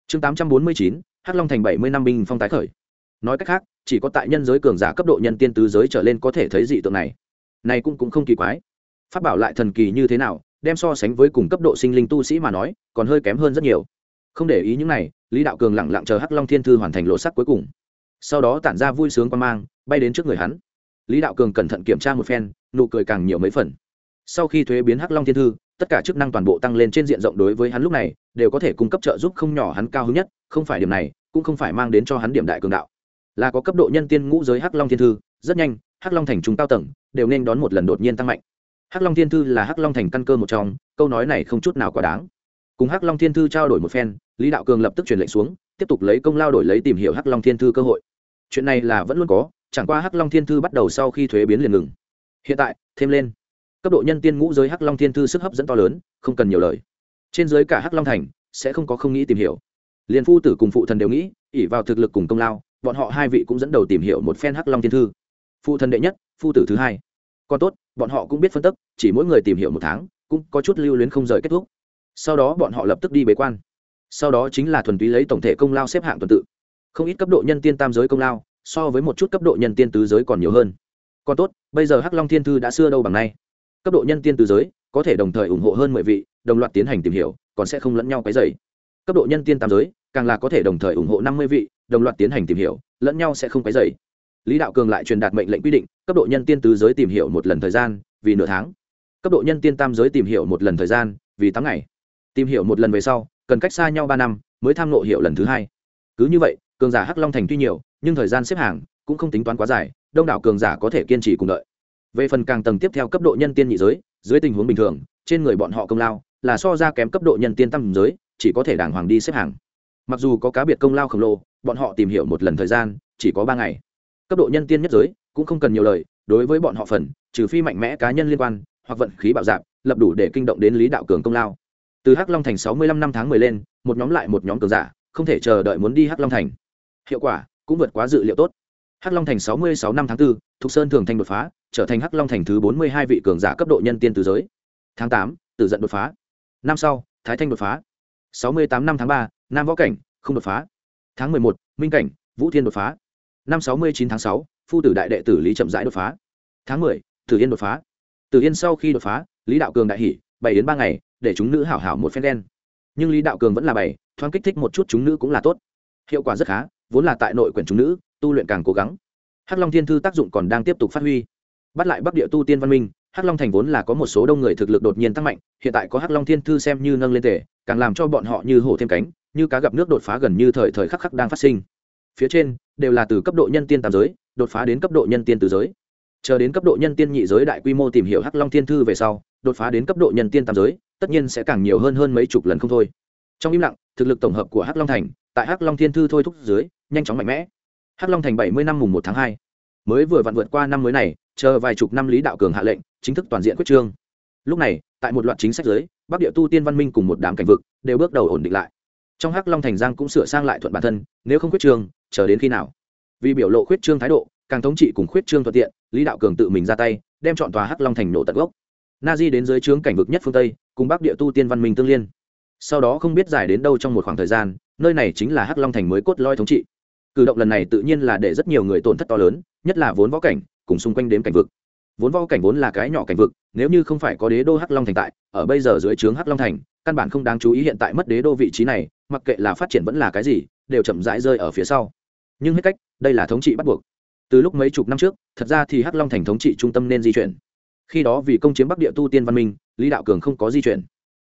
Chương tám trăm bốn mươi chín, hắc long thành bảy mươi năm binh phong tái khởi. Nói cách khác chỉ có tại nhân giới cường giả cấp độ nhân tiên tứ giới trở lên có thể thấy dị tượng này. Này cũng cũng không kỳ quái. Phát bảo lại thần kỳ như thế nào, đem so sánh với cùng cấp độ sinh linh tu sĩ mà nói, còn hơi kém hơn rất nhiều. Không để ý những này, lý đạo cường lẳng lặng chờ hắc long thiên thư hoàn thành lộ sắc cuối cùng. Sau đó tản ra vui sướng quan mang, bay đến trước người hắn. Lý đạo cường cẩn thận kiểm tra một phen, nụ cười càng nhiều mấy phần. Sau khi thuế biến hắc long thiên thư, tất cả chức năng toàn bộ tăng lên trên diện rộng đối với hắn lúc này, đều có thể cung cấp trợ giúp không nhỏ hắn cao hứng nhất, không phải điểm này, cũng không phải mang đến cho hắn điểm đại cường đạo là có cấp độ nhân tiên ngũ giới hắc long thiên thư, rất nhanh, hắc long thành trung cao tầng, đều nên đón một lần đột nhiên tăng mạnh. Hắc long thiên thư là hắc long thành căn cơ một trong, câu nói này không chút nào quá đáng. Cùng hắc long thiên thư trao đổi một phen, lý đạo cường lập tức truyền lệnh xuống, tiếp tục lấy công lao đổi lấy tìm hiểu hắc long thiên thư cơ hội. Chuyện này là vẫn luôn có, chẳng qua hắc long thiên thư bắt đầu sau khi thuế biến liền ngừng. Hiện tại, thêm lên. Cấp độ nhân tiên ngũ giới hắc long thiên thư sức hấp dẫn to lớn, không cần nhiều lời. Trên giới cả hắc long thành, sẽ không có không nghĩ tìm hiểu. Liền phu tử cùng phụ thần đều nghĩ ỉ vào thực lực cùng công lao bọn họ hai vị cũng dẫn đầu tìm hiểu một phen hắc long thiên thư. Phụ thần đệ nhất, phu tử thứ hai. Còn tốt, bọn họ cũng biết phân tích chỉ mỗi người tìm hiểu một tháng, cũng có chút lưu luyến không rời kết thúc. Sau đó bọn họ lập tức đi bế quan. Sau đó chính là thuần túy lấy tổng thể công lao xếp hạng tuần tự. Không ít cấp độ nhân tiên tam giới công lao, so với một chút cấp độ nhân tiên tứ giới còn nhiều hơn. Còn tốt, bây giờ hắc long thiên thư đã xưa đâu bằng nay. Cấp độ nhân tiên tứ giới, có thể đồng thời ủng hộ hơn mười vị, đồng loạt tiến hành tìm hiểu, còn sẽ không lẫn nhau cái dày cấp độ nhân tiên tam giới, càng là có thể đồng thời ủng hộ năm mươi vị đồng loạt tiến hành tìm hiểu, lẫn nhau sẽ không cái dày lý đạo cường lại truyền đạt mệnh lệnh quy định, cấp độ nhân tiên tứ giới tìm hiểu một lần thời gian, vì nửa tháng. Cấp độ nhân tiên tam giới tìm hiểu một lần thời gian, vì tám ngày. Tìm hiểu một lần về sau, cần cách xa nhau ba năm, mới tham nộ hiệu lần thứ hai. Cứ như vậy, cường giả hắc long thành tuy nhiều, nhưng thời gian xếp hàng cũng không tính toán quá dài, đông đảo cường giả có thể kiên trì cùng đợi. Về phần càng tầng tiếp theo cấp độ nhân tiên nhị giới, dưới tình huống bình thường, trên người bọn họ công lao là so ra kém cấp độ nhân tiên tam giới, chỉ có thể đàng hoàng đi xếp hàng mặc dù có cá biệt công lao khổng lồ bọn họ tìm hiểu một lần thời gian chỉ có ba ngày. Cấp độ nhân tiên nhất giới cũng không cần nhiều lời đối với bọn họ phần trừ phi mạnh mẽ cá nhân liên quan hoặc vận khí bạo dạp lập đủ để kinh động đến lý đạo cường công lao. Từ hắc long thành sáu mươi lăm năm tháng mười lên một nhóm lại một nhóm cường giả không thể chờ đợi muốn đi hắc long thành. Hiệu quả cũng vượt quá dự liệu tốt. Hắc long thành sáu mươi sáu năm tháng 4, thục sơn thường thanh đột phá trở thành hắc long thành thứ bốn mươi hai vị cường giả cấp độ nhân tiên từ giới. Tháng tám tử Dận đột phá. Năm sau thái thanh đột phá. sáu mươi tám năm tháng ba nam võ cảnh, không đột phá. Tháng mười một, minh cảnh, vũ thiên đột phá. Năm sáu mươi chín tháng sáu, phu tử đại đệ tử lý chậm rãi đột phá. Tháng mười, tử yên đột phá. Tử yên sau khi đột phá, lý đạo cường đại hỷ bảy đến ba ngày, để chúng nữ hảo hảo một phen đen. Nhưng lý đạo cường vẫn là bảy thoáng kích thích một chút chúng nữ cũng là tốt. Hiệu quả rất khá, vốn là tại nội quyển chúng nữ, tu luyện càng cố gắng. Hắc long thiên thư tác dụng còn đang tiếp tục phát huy. Bắt lại bắc địa tu tiên văn minh, hắc long thành vốn là có một số đông người thực lực đột nhiên tăng mạnh, hiện tại có hắc long thiên thư xem như nâng lên tể càng làm cho bọn họ như hổ thêm cánh như cá gặp nước đột phá gần như thời thời khắc khắc đang phát sinh. Phía trên, đều là từ cấp độ nhân tiên tam giới, đột phá đến cấp độ nhân tiên tứ giới. Chờ đến cấp độ nhân tiên nhị giới đại quy mô tìm hiểu hắc long thiên thư về sau, đột phá đến cấp độ nhân tiên tam giới, tất nhiên sẽ càng nhiều hơn hơn mấy chục lần không thôi. Trong im lặng, thực lực tổng hợp của hắc long thành, tại hắc long thiên thư thôi thúc dưới, nhanh chóng mạnh mẽ. Hắc long thành bảy mươi năm mùng một tháng hai. Mới vừa vặn vượt qua năm mới này, chờ vài chục năm lý đạo cường hạ lệnh, chính thức toàn diện quyết trương. Lúc này, tại một loạt chính sách giới, bắc địa tu tiên văn minh cùng một đám cảnh vực, đều bước đầu ổn định lại trong hắc long thành giang cũng sửa sang lại thuận bản thân, nếu không quyết trương, chờ đến khi nào? Vì biểu lộ khuyết trương thái độ, càng thống trị cùng khuyết trương thuận tiện, lý đạo cường tự mình ra tay, đem chọn tòa hắc long thành nổ tận gốc. Na di đến dưới trướng cảnh vực nhất phương tây, cùng bắc địa tu tiên văn minh tương liên. Sau đó không biết dài đến đâu trong một khoảng thời gian, nơi này chính là hắc long thành mới cốt loi thống trị. Cử động lần này tự nhiên là để rất nhiều người tổn thất to lớn, nhất là vốn võ cảnh, cùng xung quanh đếm cảnh vực. Vốn võ cảnh vốn là cái nhỏ cảnh vực, nếu như không phải có đế đô hắc long thành tại, ở bây giờ dưới trướng hắc long thành, căn bản không đáng chú ý hiện tại mất đế đô vị trí này mặc kệ là phát triển vẫn là cái gì, đều chậm rãi rơi ở phía sau. Nhưng hết cách, đây là thống trị bắt buộc. Từ lúc mấy chục năm trước, thật ra thì hắc long thành thống trị trung tâm nên di chuyển. Khi đó vì công chiếm bắc địa tu tiên văn minh, lý đạo cường không có di chuyển.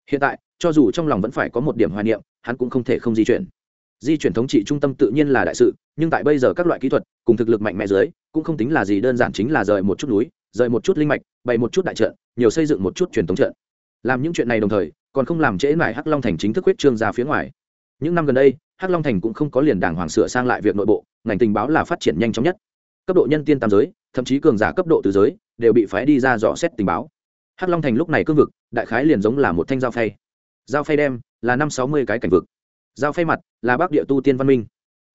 Hiện tại, cho dù trong lòng vẫn phải có một điểm hoài niệm, hắn cũng không thể không di chuyển. Di chuyển thống trị trung tâm tự nhiên là đại sự, nhưng tại bây giờ các loại kỹ thuật, cùng thực lực mạnh mẽ dưới, cũng không tính là gì đơn giản chính là rời một chút núi, rời một chút linh mạch, bày một chút đại trận, nhiều xây dựng một chút truyền thống trận. Làm những chuyện này đồng thời, còn không làm trễ mãi hắc long thành chính thức huyết trương ra phía ngoài những năm gần đây, hắc long thành cũng không có liền đảng hoàng sửa sang lại việc nội bộ, ngành tình báo là phát triển nhanh chóng nhất. Cấp độ nhân tiên tam giới, thậm chí cường giả cấp độ từ giới, đều bị phái đi ra dò xét tình báo. Hắc long thành lúc này cương vực, đại khái liền giống là một thanh dao phay. Dao phay đem là năm sáu mươi cái cảnh vực. Dao phay mặt là bắc địa tu tiên văn minh.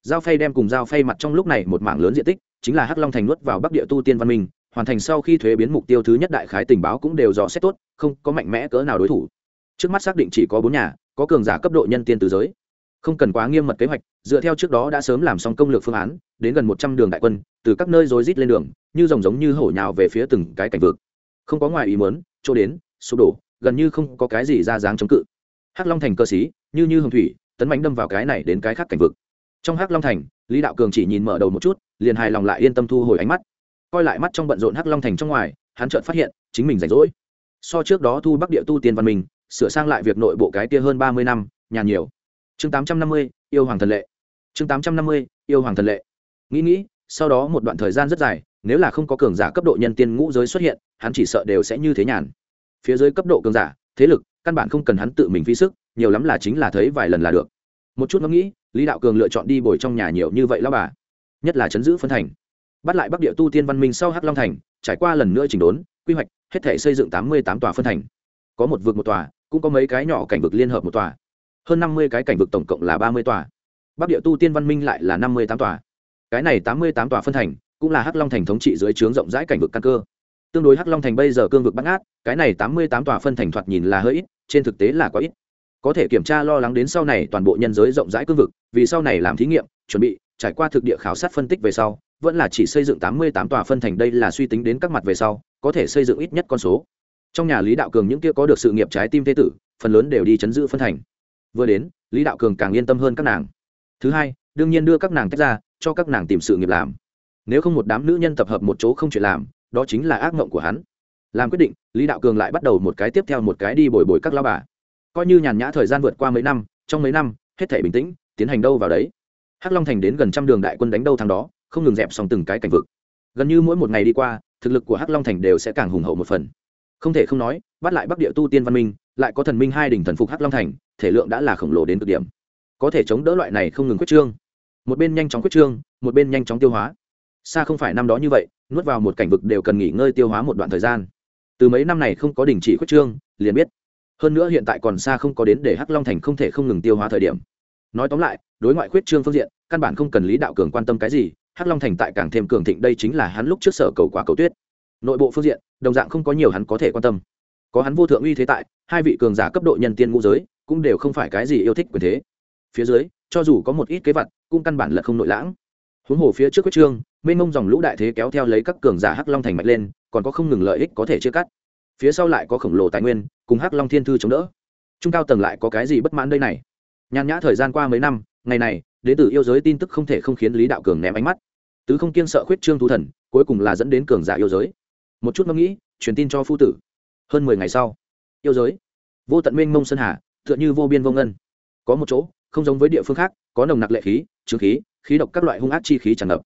Dao phay đem cùng dao phay mặt trong lúc này một mảng lớn diện tích, chính là hắc long thành nuốt vào bắc địa tu tiên văn minh, hoàn thành sau khi thuế biến mục tiêu thứ nhất đại khái tình báo cũng đều dò xét tốt, không có mạnh mẽ cỡ nào đối thủ. Trước mắt xác định chỉ có bốn nhà, có cường giả cấp độ nhân tiên từ giới không cần quá nghiêm mật kế hoạch, dựa theo trước đó đã sớm làm xong công lược phương án, đến gần một trăm đường đại quân, từ các nơi rối rít lên đường, như rồng giống như hổ nhào về phía từng cái cảnh vực. Không có ngoài ý muốn, chỗ đến, sụp đổ, gần như không có cái gì ra dáng chống cự. Hắc long thành cơ sĩ, như như hồng thủy, tấn bánh đâm vào cái này đến cái khác cảnh vực. Trong hắc long thành, lý đạo cường chỉ nhìn mở đầu một chút, liền hài lòng lại yên tâm thu hồi ánh mắt. Coi lại mắt trong bận rộn hắc long thành trong ngoài, hắn chợt phát hiện, chính mình rảnh rỗi. So trước đó thu bắc địa tu tiên văn minh, sửa sang lại việc nội bộ cái tia hơn ba mươi năm, nhà nhiều chương tám trăm năm mươi, yêu hoàng thần lệ. Chương tám trăm năm mươi, yêu hoàng thần lệ. Nghĩ nghĩ, sau đó một đoạn thời gian rất dài, nếu là không có cường giả cấp độ nhân tiên ngũ giới xuất hiện, hắn chỉ sợ đều sẽ như thế nhàn. Phía dưới cấp độ cường giả, thế lực, căn bản không cần hắn tự mình phí sức, nhiều lắm là chính là thấy vài lần là được. Một chút ngẫm nghĩ, lý đạo cường lựa chọn đi bồi trong nhà nhiều như vậy lao bà. Nhất là chấn giữ phân thành. Bắt lại bắc địa tu tiên văn minh sau hắc long thành, trải qua lần nữa chỉnh đốn, quy hoạch, hết thể xây dựng tám mươi tám tòa phân thành. Có một vực một tòa, cũng có mấy cái nhỏ cảnh vực liên hợp một tòa hơn năm mươi cái cảnh vực tổng cộng là ba mươi tòa. Bắc địa tu tiên văn minh lại là năm mươi tám tòa. Cái này tám mươi tám tòa phân thành, cũng là hắc long thành thống trị dưới trướng rộng rãi cảnh vực căn cơ. Tương đối hắc long thành bây giờ cương vực bắt ngát, cái này tám mươi tám tòa phân thành thoạt nhìn là hơi ít, trên thực tế là quá ít. Có thể kiểm tra lo lắng đến sau này toàn bộ nhân giới rộng rãi cương vực, vì sau này làm thí nghiệm, chuẩn bị, trải qua thực địa khảo sát phân tích về sau, vẫn là chỉ xây dựng tám mươi tám tòa phân thành đây là suy tính đến các mặt về sau, có thể xây dựng ít nhất con số. Trong nhà lý đạo cường những kia có được sự nghiệp trái tim thế tử, phần lớn đều đi chấn giữ phân thành vừa đến, lý đạo cường càng yên tâm hơn các nàng. Thứ hai, đương nhiên đưa các nàng tách ra, cho các nàng tìm sự nghiệp làm. Nếu không một đám nữ nhân tập hợp một chỗ không chuyện làm, đó chính là ác mộng của hắn. Làm quyết định, lý đạo cường lại bắt đầu một cái tiếp theo một cái đi bồi bồi các lao bà. Coi như nhàn nhã thời gian vượt qua mấy năm, trong mấy năm, hết thể bình tĩnh, tiến hành đâu vào đấy. Hắc long thành đến gần trăm đường đại quân đánh đâu thằng đó, không ngừng dẹp xong từng cái cảnh vực. Gần như mỗi một ngày đi qua, thực lực của hắc long thành đều sẽ càng hùng hậu một phần. Không thể không nói, bắt lại bắc địa tu tiên văn minh, lại có thần minh hai đỉnh thần phục hắc long thành thể lượng đã là khổng lồ đến cực điểm. Có thể chống đỡ loại này không ngừng quyết trương. Một bên nhanh chóng quyết trương, một bên nhanh chóng tiêu hóa. Xa không phải năm đó như vậy, nuốt vào một cảnh vực đều cần nghỉ ngơi tiêu hóa một đoạn thời gian. Từ mấy năm này không có đình chỉ quyết trương, liền biết. Hơn nữa hiện tại còn xa không có đến để hắc long thành không thể không ngừng tiêu hóa thời điểm. Nói tóm lại, đối ngoại quyết trương phương diện, căn bản không cần lý đạo cường quan tâm cái gì, hắc long thành tại càng thêm cường thịnh đây chính là hắn lúc trước sở cầu quả cầu tuyết. Nội bộ phương diện, đồng dạng không có nhiều hắn có thể quan tâm. Có hắn vô thượng uy thế tại, hai vị cường giả cấp độ nhân tiên ngũ giới cũng đều không phải cái gì yêu thích quyền thế. Phía dưới, cho dù có một ít kế vật, cũng căn bản là không nội lãng. Huống hồ phía trước quyết trương, mênh mông dòng lũ đại thế kéo theo lấy các cường giả hắc long thành mạnh lên, còn có không ngừng lợi ích có thể chia cắt. Phía sau lại có khổng lồ tài nguyên, cùng hắc long thiên thư chống đỡ. Trung cao tầng lại có cái gì bất mãn đây này? Nhàn nhã thời gian qua mấy năm, ngày này đến từ yêu giới tin tức không thể không khiến lý đạo cường ném ánh mắt. Tứ không kiên sợ khuyết trương thu thần, cuối cùng là dẫn đến cường giả yêu giới. Một chút ngẫm nghĩ, truyền tin cho phu tử. Hơn mười ngày sau, yêu giới, vô tận mênh mông sơn hà tựa như vô biên vô ngân. Có một chỗ không giống với địa phương khác có nồng nặc lệ khí trừ khí khí độc các loại hung ác chi khí tràn ngập.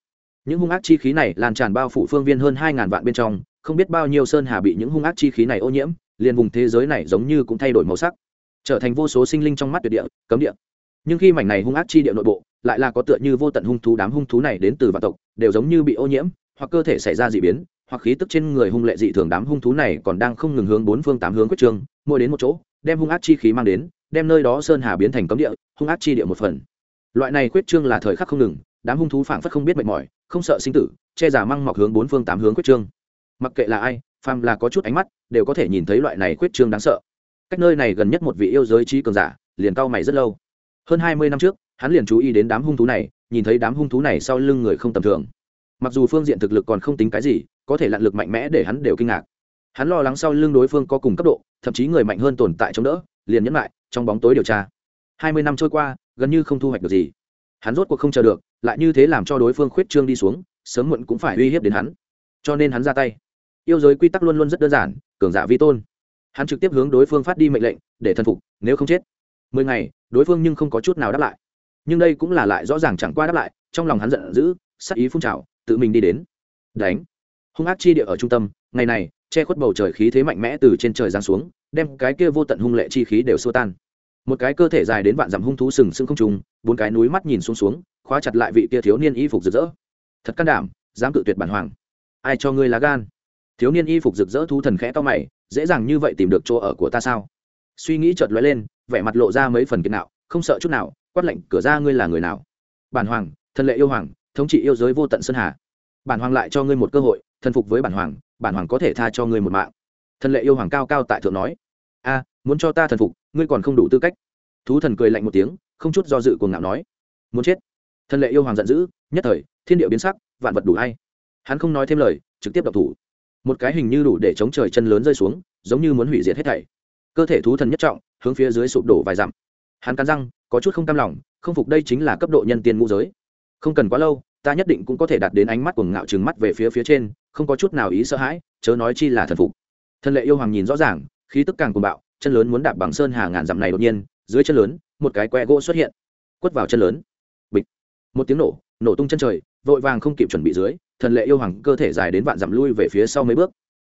Những hung ác chi khí này lan tràn bao phủ phương viên hơn hai ngàn vạn bên trong không biết bao nhiêu sơn hà bị những hung ác chi khí này ô nhiễm liền vùng thế giới này giống như cũng thay đổi màu sắc trở thành vô số sinh linh trong mắt tuyệt địa cấm địa. Nhưng khi mảnh này hung ác chi địa nội bộ lại là có tựa như vô tận hung thú đám hung thú này đến từ vạn tộc đều giống như bị ô nhiễm hoặc cơ thể xảy ra dị biến hoặc khí tức trên người hung lệ dị thường đám hung thú này còn đang không ngừng hướng bốn phương tám hướng quyết trường, mỗi đến một chỗ đem hung ác chi khí mang đến, đem nơi đó sơn hà biến thành cấm địa, hung ác chi địa một phần. Loại này quyết trương là thời khắc không ngừng, đám hung thú phảng phất không biết mệt mỏi, không sợ sinh tử, che giả măng mọc hướng bốn phương tám hướng quyết trương. Mặc kệ là ai, phàm là có chút ánh mắt, đều có thể nhìn thấy loại này quyết trương đáng sợ. Cách nơi này gần nhất một vị yêu giới trí cường giả, liền cau mày rất lâu. Hơn hai mươi năm trước, hắn liền chú ý đến đám hung thú này, nhìn thấy đám hung thú này sau lưng người không tầm thường. Mặc dù phương diện thực lực còn không tính cái gì, có thể lặn lực mạnh mẽ để hắn đều kinh ngạc hắn lo lắng sau lưng đối phương có cùng cấp độ, thậm chí người mạnh hơn tồn tại chống đỡ, liền nhẫn lại, trong bóng tối điều tra. Hai mươi năm trôi qua, gần như không thu hoạch được gì. Hắn rốt cuộc không chờ được, lại như thế làm cho đối phương khuyết trương đi xuống, sớm muộn cũng phải uy hiếp đến hắn. Cho nên hắn ra tay. Yêu giới quy tắc luôn luôn rất đơn giản, cường giả vi tôn. Hắn trực tiếp hướng đối phương phát đi mệnh lệnh, để thân phục, nếu không chết. Mười ngày, đối phương nhưng không có chút nào đáp lại. Nhưng đây cũng là lại rõ ràng chẳng qua đáp lại, trong lòng hắn giận dữ sắc ý phun trào, tự mình đi đến. Đánh. Hung ác chi địa ở trung tâm, ngày này che khuất bầu trời khí thế mạnh mẽ từ trên trời giáng xuống, đem cái kia vô tận hung lệ chi khí đều xua tan. Một cái cơ thể dài đến vạn dặm hung thú sừng sững không trùng bốn cái núi mắt nhìn xuống xuống, khóa chặt lại vị kia thiếu niên y phục rực rỡ. Thật can đảm, dám cự tuyệt bản hoàng. Ai cho ngươi lá gan? Thiếu niên y phục rực rỡ thú thần khẽ to mày, dễ dàng như vậy tìm được chỗ ở của ta sao? Suy nghĩ chợt lóe lên, vẻ mặt lộ ra mấy phần kiệt nạo, không sợ chút nào, quát lệnh cửa ra ngươi là người nào? Bản hoàng, thần lệ yêu hoàng, thống trị yêu giới vô tận sơn hà. Bản hoàng lại cho ngươi một cơ hội, thần phục với bản hoàng bản hoàng có thể tha cho ngươi một mạng. Thần lệ yêu hoàng cao cao tại thượng nói, a, muốn cho ta thần phục, ngươi còn không đủ tư cách. Thú thần cười lạnh một tiếng, không chút do dự cuồng ngạo nói, muốn chết. Thần lệ yêu hoàng giận dữ, nhất thời, thiên địa biến sắc, vạn vật đủ hay. Hắn không nói thêm lời, trực tiếp đập thủ. Một cái hình như đủ để chống trời chân lớn rơi xuống, giống như muốn hủy diệt hết thảy. Cơ thể thú thần nhất trọng, hướng phía dưới sụp đổ vài dặm. Hắn cắn răng, có chút không cam lòng, không phục đây chính là cấp độ nhân tiên ngũ giới. Không cần quá lâu ta nhất định cũng có thể đạt đến ánh mắt của ngạo trừng mắt về phía phía trên, không có chút nào ý sợ hãi, chớ nói chi là thần phục. Thần lệ yêu hoàng nhìn rõ ràng, khí tức càng cuồng bạo, chân lớn muốn đạp bằng sơn hà ngàn dặm này đột nhiên, dưới chân lớn, một cái que gỗ xuất hiện, quất vào chân lớn. Bịch. Một tiếng nổ nổ tung chân trời, vội vàng không kịp chuẩn bị dưới thần lệ yêu hoàng cơ thể dài đến vạn dặm lui về phía sau mấy bước.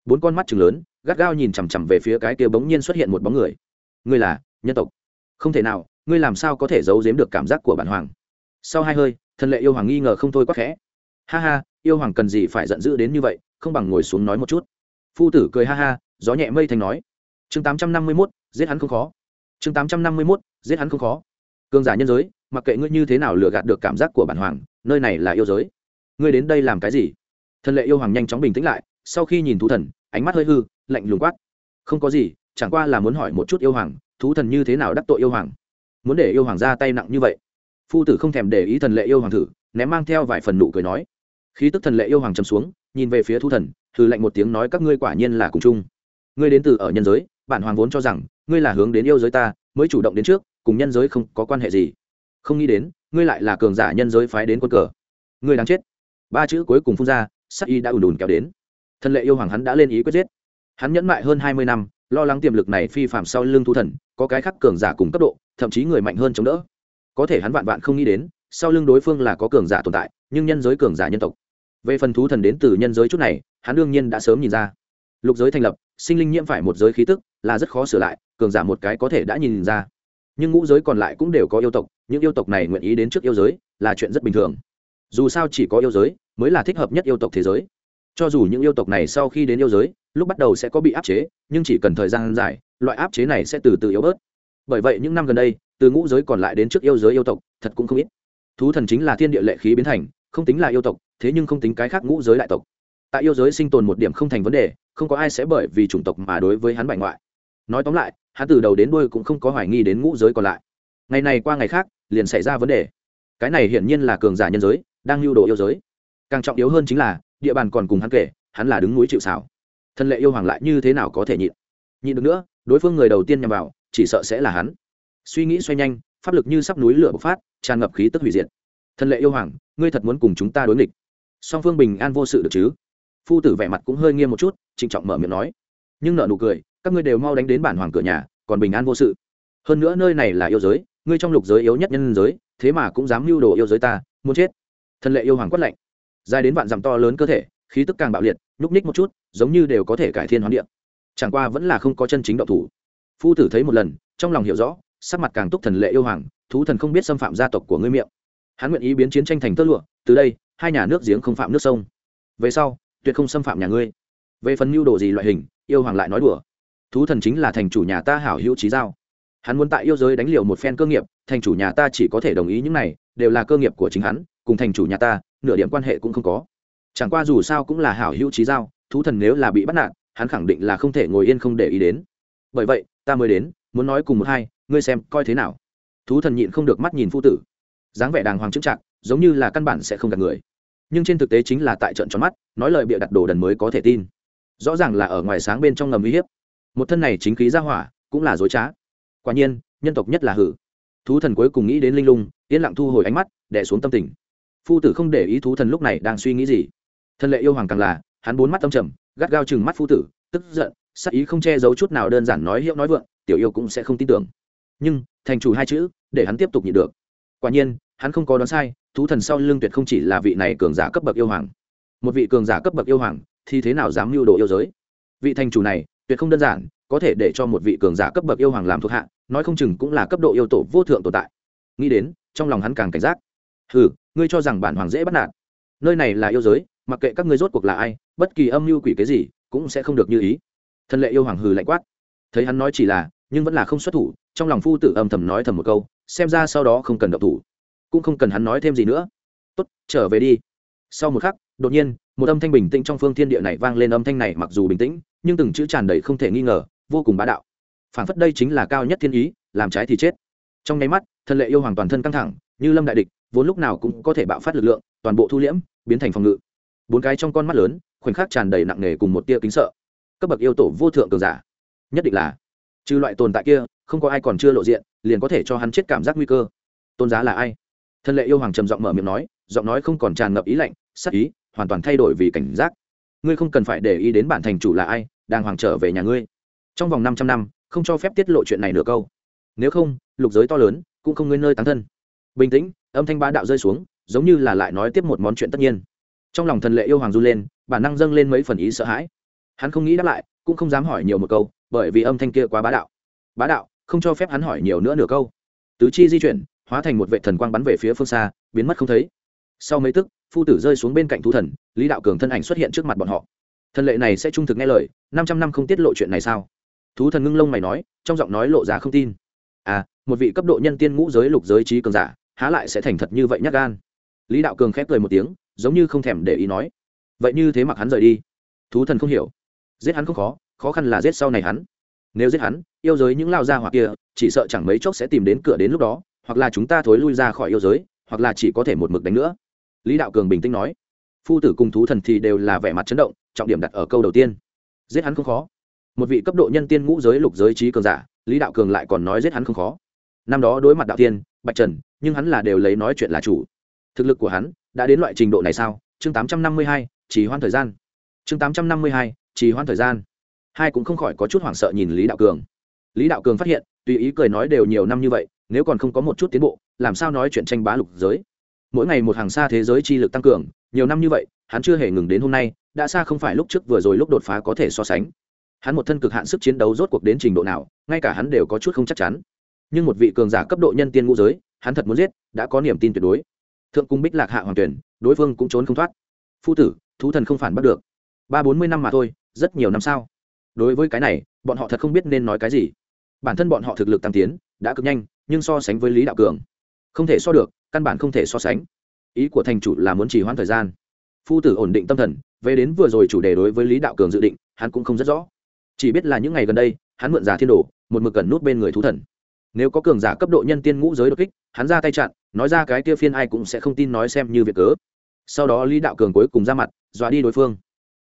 Bốn con mắt trừng lớn, gắt gao nhìn chằm chằm về phía cái kia bỗng nhiên xuất hiện một bóng người. Ngươi là nhân tộc. Không thể nào, ngươi làm sao có thể giấu giếm được cảm giác của bản hoàng? Sau hai hơi thần lệ yêu hoàng nghi ngờ không thôi quá khẽ. Ha ha, yêu hoàng cần gì phải giận dữ đến như vậy, không bằng ngồi xuống nói một chút. Phu tử cười ha ha, gió nhẹ mây thành nói. Chương tám trăm năm mươi mốt, giết hắn không khó. Chương tám trăm năm mươi mốt, giết hắn không khó. Cường giả nhân giới, mặc kệ ngươi như thế nào lừa gạt được cảm giác của bản hoàng, nơi này là yêu giới. Ngươi đến đây làm cái gì? Thần lệ yêu hoàng nhanh chóng bình tĩnh lại, sau khi nhìn thú thần, ánh mắt hơi hư, lạnh lùng quát. Không có gì, chẳng qua là muốn hỏi một chút yêu hoàng, thú thần như thế nào đắc tội yêu hoàng? Muốn để yêu hoàng ra tay nặng như vậy? Phu tử không thèm để ý thần lệ yêu hoàng thử, ném mang theo vài phần nụ cười nói. Khí tức thần lệ yêu hoàng trầm xuống, nhìn về phía thu thần thử lạnh một tiếng nói các ngươi quả nhiên là cùng chung. Ngươi đến từ ở nhân giới, bản hoàng vốn cho rằng, ngươi là hướng đến yêu giới ta, mới chủ động đến trước, cùng nhân giới không có quan hệ gì. Không nghĩ đến, ngươi lại là cường giả nhân giới phái đến quân cờ. Ngươi đang chết. Ba chữ cuối cùng phun ra, sắc y đã ùn ùn kéo đến. Thần lệ yêu hoàng hắn đã lên ý quyết giết. Hắn nhẫn mại hơn hai mươi năm, lo lắng tiềm lực này phi phạm sau lưng thu thần, có cái khắc cường giả cùng cấp độ, thậm chí người mạnh hơn chống đỡ có thể hắn vạn vạn không nghĩ đến, sau lưng đối phương là có cường giả tồn tại, nhưng nhân giới cường giả nhân tộc. Về phần thú thần đến từ nhân giới chút này, hắn đương nhiên đã sớm nhìn ra. Lục giới thành lập, sinh linh nhiễm phải một giới khí tức, là rất khó sửa lại, cường giả một cái có thể đã nhìn ra. Nhưng ngũ giới còn lại cũng đều có yêu tộc, những yêu tộc này nguyện ý đến trước yêu giới, là chuyện rất bình thường. Dù sao chỉ có yêu giới, mới là thích hợp nhất yêu tộc thế giới. Cho dù những yêu tộc này sau khi đến yêu giới, lúc bắt đầu sẽ có bị áp chế, nhưng chỉ cần thời gian dài, loại áp chế này sẽ từ từ yếu bớt. Bởi vậy những năm gần đây từ ngũ giới còn lại đến trước yêu giới yêu tộc, thật cũng không ít. Thú thần chính là thiên địa lệ khí biến thành, không tính là yêu tộc, thế nhưng không tính cái khác ngũ giới đại tộc. Tại yêu giới sinh tồn một điểm không thành vấn đề, không có ai sẽ bởi vì chủng tộc mà đối với hắn bại ngoại. Nói tóm lại, hắn từ đầu đến đuôi cũng không có hoài nghi đến ngũ giới còn lại. Ngày này qua ngày khác, liền xảy ra vấn đề. Cái này hiển nhiên là cường giả nhân giới, đang lưu đồ yêu giới. Càng trọng yếu hơn chính là, địa bàn còn cùng hắn kể, hắn là đứng núi chịu xảo thân lệ yêu hoàng lại như thế nào có thể nhịn? Nhịn được nữa, đối phương người đầu tiên nhằm vào, chỉ sợ sẽ là hắn suy nghĩ xoay nhanh, pháp lực như sắp núi lửa bộc phát, tràn ngập khí tức hủy diệt. Thân lệ yêu hoàng, ngươi thật muốn cùng chúng ta đối nghịch. Song phương bình an vô sự được chứ? Phu tử vẻ mặt cũng hơi nghiêm một chút, trịnh trọng mở miệng nói. Nhưng nợ nụ cười, các ngươi đều mau đánh đến bản hoàng cửa nhà, còn bình an vô sự. Hơn nữa nơi này là yêu giới, ngươi trong lục giới yếu nhất nhân giới, thế mà cũng dám mưu đồ yêu giới ta, muốn chết. Thân lệ yêu hoàng quất lạnh. Dài đến vạn dặm to lớn cơ thể, khí tức càng bạo liệt, nhúc ních một chút, giống như đều có thể cải thiên hoán điện chẳng qua vẫn là không có chân chính động thủ. Phu tử thấy một lần, trong lòng hiểu rõ sắc mặt càng túc thần lệ yêu hoàng, thú thần không biết xâm phạm gia tộc của ngươi miệng. Hắn nguyện ý biến chiến tranh thành tơ lụa, từ đây, hai nhà nước giếng không phạm nước sông. Về sau, tuyệt không xâm phạm nhà ngươi. Về phần mưu đồ gì loại hình, yêu hoàng lại nói đùa. Thú thần chính là thành chủ nhà ta hảo hữu trí giao. Hắn muốn tại yêu giới đánh liều một phen cơ nghiệp, thành chủ nhà ta chỉ có thể đồng ý những này, đều là cơ nghiệp của chính hắn, cùng thành chủ nhà ta, nửa điểm quan hệ cũng không có. Chẳng qua dù sao cũng là hảo hữu trí giao, thú thần nếu là bị bắt nạt, hắn khẳng định là không thể ngồi yên không để ý đến. Bởi vậy, ta mới đến, muốn nói cùng một hai ngươi xem, coi thế nào? Thú thần nhịn không được mắt nhìn phu tử. Dáng vẻ đàng hoàng trưng trạng giống như là căn bản sẽ không gạt người. Nhưng trên thực tế chính là tại trận tròn mắt, nói lời bịa đặt đồ đần mới có thể tin. Rõ ràng là ở ngoài sáng bên trong ngầm uy hiếp. Một thân này chính khí ra hỏa, cũng là dối trá. Quả nhiên, nhân tộc nhất là hử. Thú thần cuối cùng nghĩ đến linh lung, yên lặng thu hồi ánh mắt đẻ xuống tâm tình. Phu tử không để ý thú thần lúc này đang suy nghĩ gì. Thân lệ yêu hoàng càng là, hắn bốn mắt tâm trầm, gắt gao chừng mắt phu tử, tức giận, sắc ý không che giấu chút nào đơn giản nói hiệu nói vượng, tiểu yêu cũng sẽ không tin tưởng nhưng thành chủ hai chữ để hắn tiếp tục nhịn được. Quả nhiên, hắn không có đoán sai, thú thần sau lưng tuyệt không chỉ là vị này cường giả cấp bậc yêu hoàng. Một vị cường giả cấp bậc yêu hoàng thì thế nào dám mưu đồ yêu giới? Vị thành chủ này tuyệt không đơn giản, có thể để cho một vị cường giả cấp bậc yêu hoàng làm thuộc hạ, nói không chừng cũng là cấp độ yêu tổ vô thượng tồn tại. Nghĩ đến, trong lòng hắn càng cảnh giác. Hừ, ngươi cho rằng bản hoàng dễ bắt nạt. Nơi này là yêu giới, mặc kệ các ngươi rốt cuộc là ai, bất kỳ âm mưu quỷ cái gì cũng sẽ không được như ý. Thân lệ yêu hoàng hừ lạnh quát. Thấy hắn nói chỉ là nhưng vẫn là không xuất thủ, trong lòng phu tử âm thầm nói thầm một câu, xem ra sau đó không cần động thủ, cũng không cần hắn nói thêm gì nữa. Tốt, trở về đi. Sau một khắc, đột nhiên, một âm thanh bình tĩnh trong phương thiên địa này vang lên âm thanh này mặc dù bình tĩnh, nhưng từng chữ tràn đầy không thể nghi ngờ, vô cùng bá đạo. Phản phất đây chính là cao nhất thiên ý, làm trái thì chết. Trong nháy mắt, thân lệ yêu hoàng toàn thân căng thẳng, như lâm đại địch, vốn lúc nào cũng có thể bạo phát lực lượng, toàn bộ thu liễm, biến thành phòng ngự. Bốn cái trong con mắt lớn, khoảnh khắc tràn đầy nặng nề cùng một tia kính sợ. Cấp bậc yêu tổ vô thượng cường giả, nhất định là trừ loại tồn tại kia, không có ai còn chưa lộ diện, liền có thể cho hắn chết cảm giác nguy cơ. Tôn giá là ai? Thân lệ yêu hoàng trầm giọng mở miệng nói, giọng nói không còn tràn ngập ý lạnh, sắc ý, hoàn toàn thay đổi vì cảnh giác. Ngươi không cần phải để ý đến bản thành chủ là ai đang hoàng trở về nhà ngươi. Trong vòng 500 năm, không cho phép tiết lộ chuyện này nửa câu. Nếu không, lục giới to lớn, cũng không ngươi nơi tán thân. Bình tĩnh, âm thanh bá đạo rơi xuống, giống như là lại nói tiếp một món chuyện tất nhiên. Trong lòng thần lệ yêu hoàng du lên, bản năng dâng lên mấy phần ý sợ hãi. Hắn không nghĩ đáp lại, cũng không dám hỏi nhiều một câu bởi vì âm thanh kia quá bá đạo. Bá đạo, không cho phép hắn hỏi nhiều nữa nửa câu. Tứ chi di chuyển, hóa thành một vệ thần quang bắn về phía phương xa, biến mất không thấy. Sau mấy tức, phu tử rơi xuống bên cạnh thú thần, lý đạo cường thân ảnh xuất hiện trước mặt bọn họ. Thần lệ này sẽ trung thực nghe lời, năm trăm năm không tiết lộ chuyện này sao? Thú thần ngưng lông mày nói, trong giọng nói lộ ra không tin. À một vị cấp độ nhân tiên ngũ giới lục giới trí cường giả, há lại sẽ thành thật như vậy nhắc gan? Lý đạo cường khép cười một tiếng, giống như không thèm để ý nói, vậy như thế mặc hắn rời đi. Thú thần không hiểu. Giết hắn không khó khó khăn là giết sau này hắn. Nếu giết hắn, yêu giới những lao ra hoặc kia, chỉ sợ chẳng mấy chốc sẽ tìm đến cửa đến lúc đó, hoặc là chúng ta thối lui ra khỏi yêu giới, hoặc là chỉ có thể một mực đánh nữa. Lý đạo cường bình tĩnh nói. Phu tử cùng thú thần thì đều là vẻ mặt chấn động, trọng điểm đặt ở câu đầu tiên. Giết hắn không khó. Một vị cấp độ nhân tiên ngũ giới lục giới trí cường giả, lý đạo cường lại còn nói giết hắn không khó. Năm đó đối mặt đạo tiên, bạch trần, nhưng hắn là đều lấy nói chuyện là chủ. Thực lực của hắn đã đến loại trình độ này sao? Chương tám trăm năm mươi hai chỉ hoan thời gian. Chương tám trăm năm mươi hai chỉ hoan thời gian hai cũng không khỏi có chút hoảng sợ nhìn lý đạo cường. Lý đạo cường phát hiện, tùy ý cười nói đều nhiều năm như vậy, nếu còn không có một chút tiến bộ, làm sao nói chuyện tranh bá lục giới? Mỗi ngày một hàng xa thế giới chi lực tăng cường, nhiều năm như vậy, hắn chưa hề ngừng đến hôm nay, đã xa không phải lúc trước vừa rồi lúc đột phá có thể so sánh. Hắn một thân cực hạn sức chiến đấu rốt cuộc đến trình độ nào, ngay cả hắn đều có chút không chắc chắn. Nhưng một vị cường giả cấp độ nhân tiên ngũ giới, hắn thật muốn giết, đã có niềm tin tuyệt đối. Thượng cung bích lạc hạ hoàng tuyển, đối phương cũng trốn không thoát. Phu tử, thú thần không phản bắt được. Ba bốn mươi năm mà thôi, rất nhiều năm sao đối với cái này, bọn họ thật không biết nên nói cái gì. Bản thân bọn họ thực lực tăng tiến, đã cực nhanh, nhưng so sánh với lý đạo cường, không thể so được, căn bản không thể so sánh. Ý của thành chủ là muốn trì hoãn thời gian. Phu tử ổn định tâm thần, về đến vừa rồi chủ đề đối với lý đạo cường dự định, hắn cũng không rất rõ. Chỉ biết là những ngày gần đây, hắn mượn giả thiên đồ, một mực cần nút bên người thú thần. Nếu có cường giả cấp độ nhân tiên ngũ giới đột kích, hắn ra tay chặn, nói ra cái kia phiên ai cũng sẽ không tin nói xem như việc cớ. Sau đó lý đạo cường cuối cùng ra mặt, dọa đi đối phương.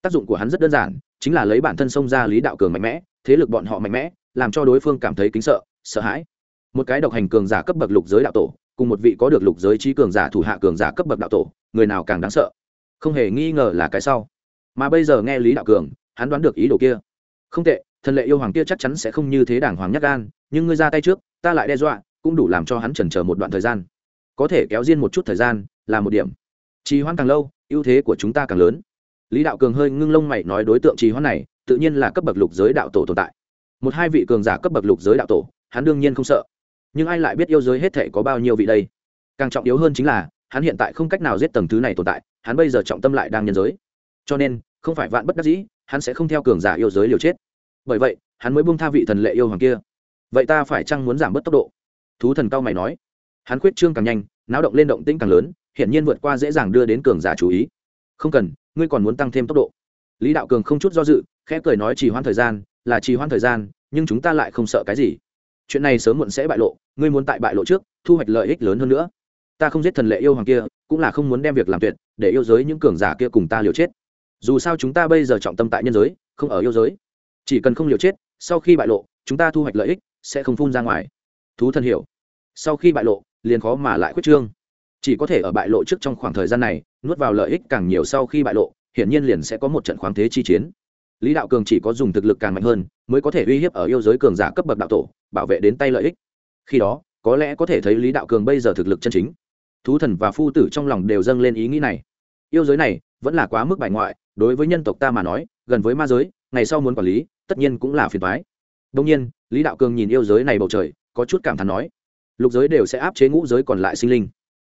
Tác dụng của hắn rất đơn giản chính là lấy bản thân xông ra lý đạo cường mạnh mẽ, thế lực bọn họ mạnh mẽ, làm cho đối phương cảm thấy kính sợ sợ hãi. Một cái độc hành cường giả cấp bậc lục giới đạo tổ, cùng một vị có được lục giới trí cường giả thủ hạ cường giả cấp bậc đạo tổ, người nào càng đáng sợ? Không hề nghi ngờ là cái sau. Mà bây giờ nghe lý đạo cường, hắn đoán được ý đồ kia. Không tệ, thần lệ yêu hoàng kia chắc chắn sẽ không như thế đảng hoàng nhắc gan, nhưng ngươi ra tay trước, ta lại đe dọa, cũng đủ làm cho hắn chần chờ một đoạn thời gian. Có thể kéo riêng một chút thời gian là một điểm. Trì hoãn càng lâu, ưu thế của chúng ta càng lớn lý đạo cường hơi ngưng lông mày nói đối tượng trì hoãn này, tự nhiên là cấp bậc lục giới đạo tổ tồn tại. Một hai vị cường giả cấp bậc lục giới đạo tổ, hắn đương nhiên không sợ. Nhưng ai lại biết yêu giới hết thể có bao nhiêu vị đây? Càng trọng yếu hơn chính là, hắn hiện tại không cách nào giết tầng thứ này tồn tại, hắn bây giờ trọng tâm lại đang nhân giới. Cho nên, không phải vạn bất đắc dĩ, hắn sẽ không theo cường giả yêu giới liều chết. Bởi vậy, hắn mới buông tha vị thần lệ yêu hoàng kia. Vậy ta phải chăng muốn giảm bớt tốc độ? Thú thần cao mày nói. Hắn khuyết trương càng nhanh, náo động lên động tĩnh càng lớn, hiển nhiên vượt qua dễ dàng đưa đến cường giả chú ý. Không cần ngươi còn muốn tăng thêm tốc độ. Lý đạo cường không chút do dự, khẽ cười nói chỉ hoãn thời gian, là trì hoãn thời gian, nhưng chúng ta lại không sợ cái gì. Chuyện này sớm muộn sẽ bại lộ, ngươi muốn tại bại lộ trước, thu hoạch lợi ích lớn hơn nữa. Ta không giết thần lệ yêu hoàng kia, cũng là không muốn đem việc làm tuyệt, để yêu giới những cường giả kia cùng ta liều chết. Dù sao chúng ta bây giờ trọng tâm tại nhân giới, không ở yêu giới. Chỉ cần không liều chết, sau khi bại lộ, chúng ta thu hoạch lợi ích sẽ không phun ra ngoài. Thú thân hiểu. Sau khi bại lộ, liền khó mà lại khuyết trương chỉ có thể ở bại lộ trước trong khoảng thời gian này, nuốt vào lợi ích càng nhiều sau khi bại lộ, hiển nhiên liền sẽ có một trận khoáng thế chi chiến. Lý đạo cường chỉ có dùng thực lực càng mạnh hơn, mới có thể uy hiếp ở yêu giới cường giả cấp bậc đạo tổ, bảo vệ đến tay lợi ích. Khi đó, có lẽ có thể thấy lý đạo cường bây giờ thực lực chân chính. Thú thần và phu tử trong lòng đều dâng lên ý nghĩ này. Yêu giới này vẫn là quá mức bài ngoại, đối với nhân tộc ta mà nói, gần với ma giới, ngày sau muốn quản lý, tất nhiên cũng là phiền thoái đông nhiên, lý đạo cường nhìn yêu giới này bầu trời, có chút cảm thán nói, lục giới đều sẽ áp chế ngũ giới còn lại sinh linh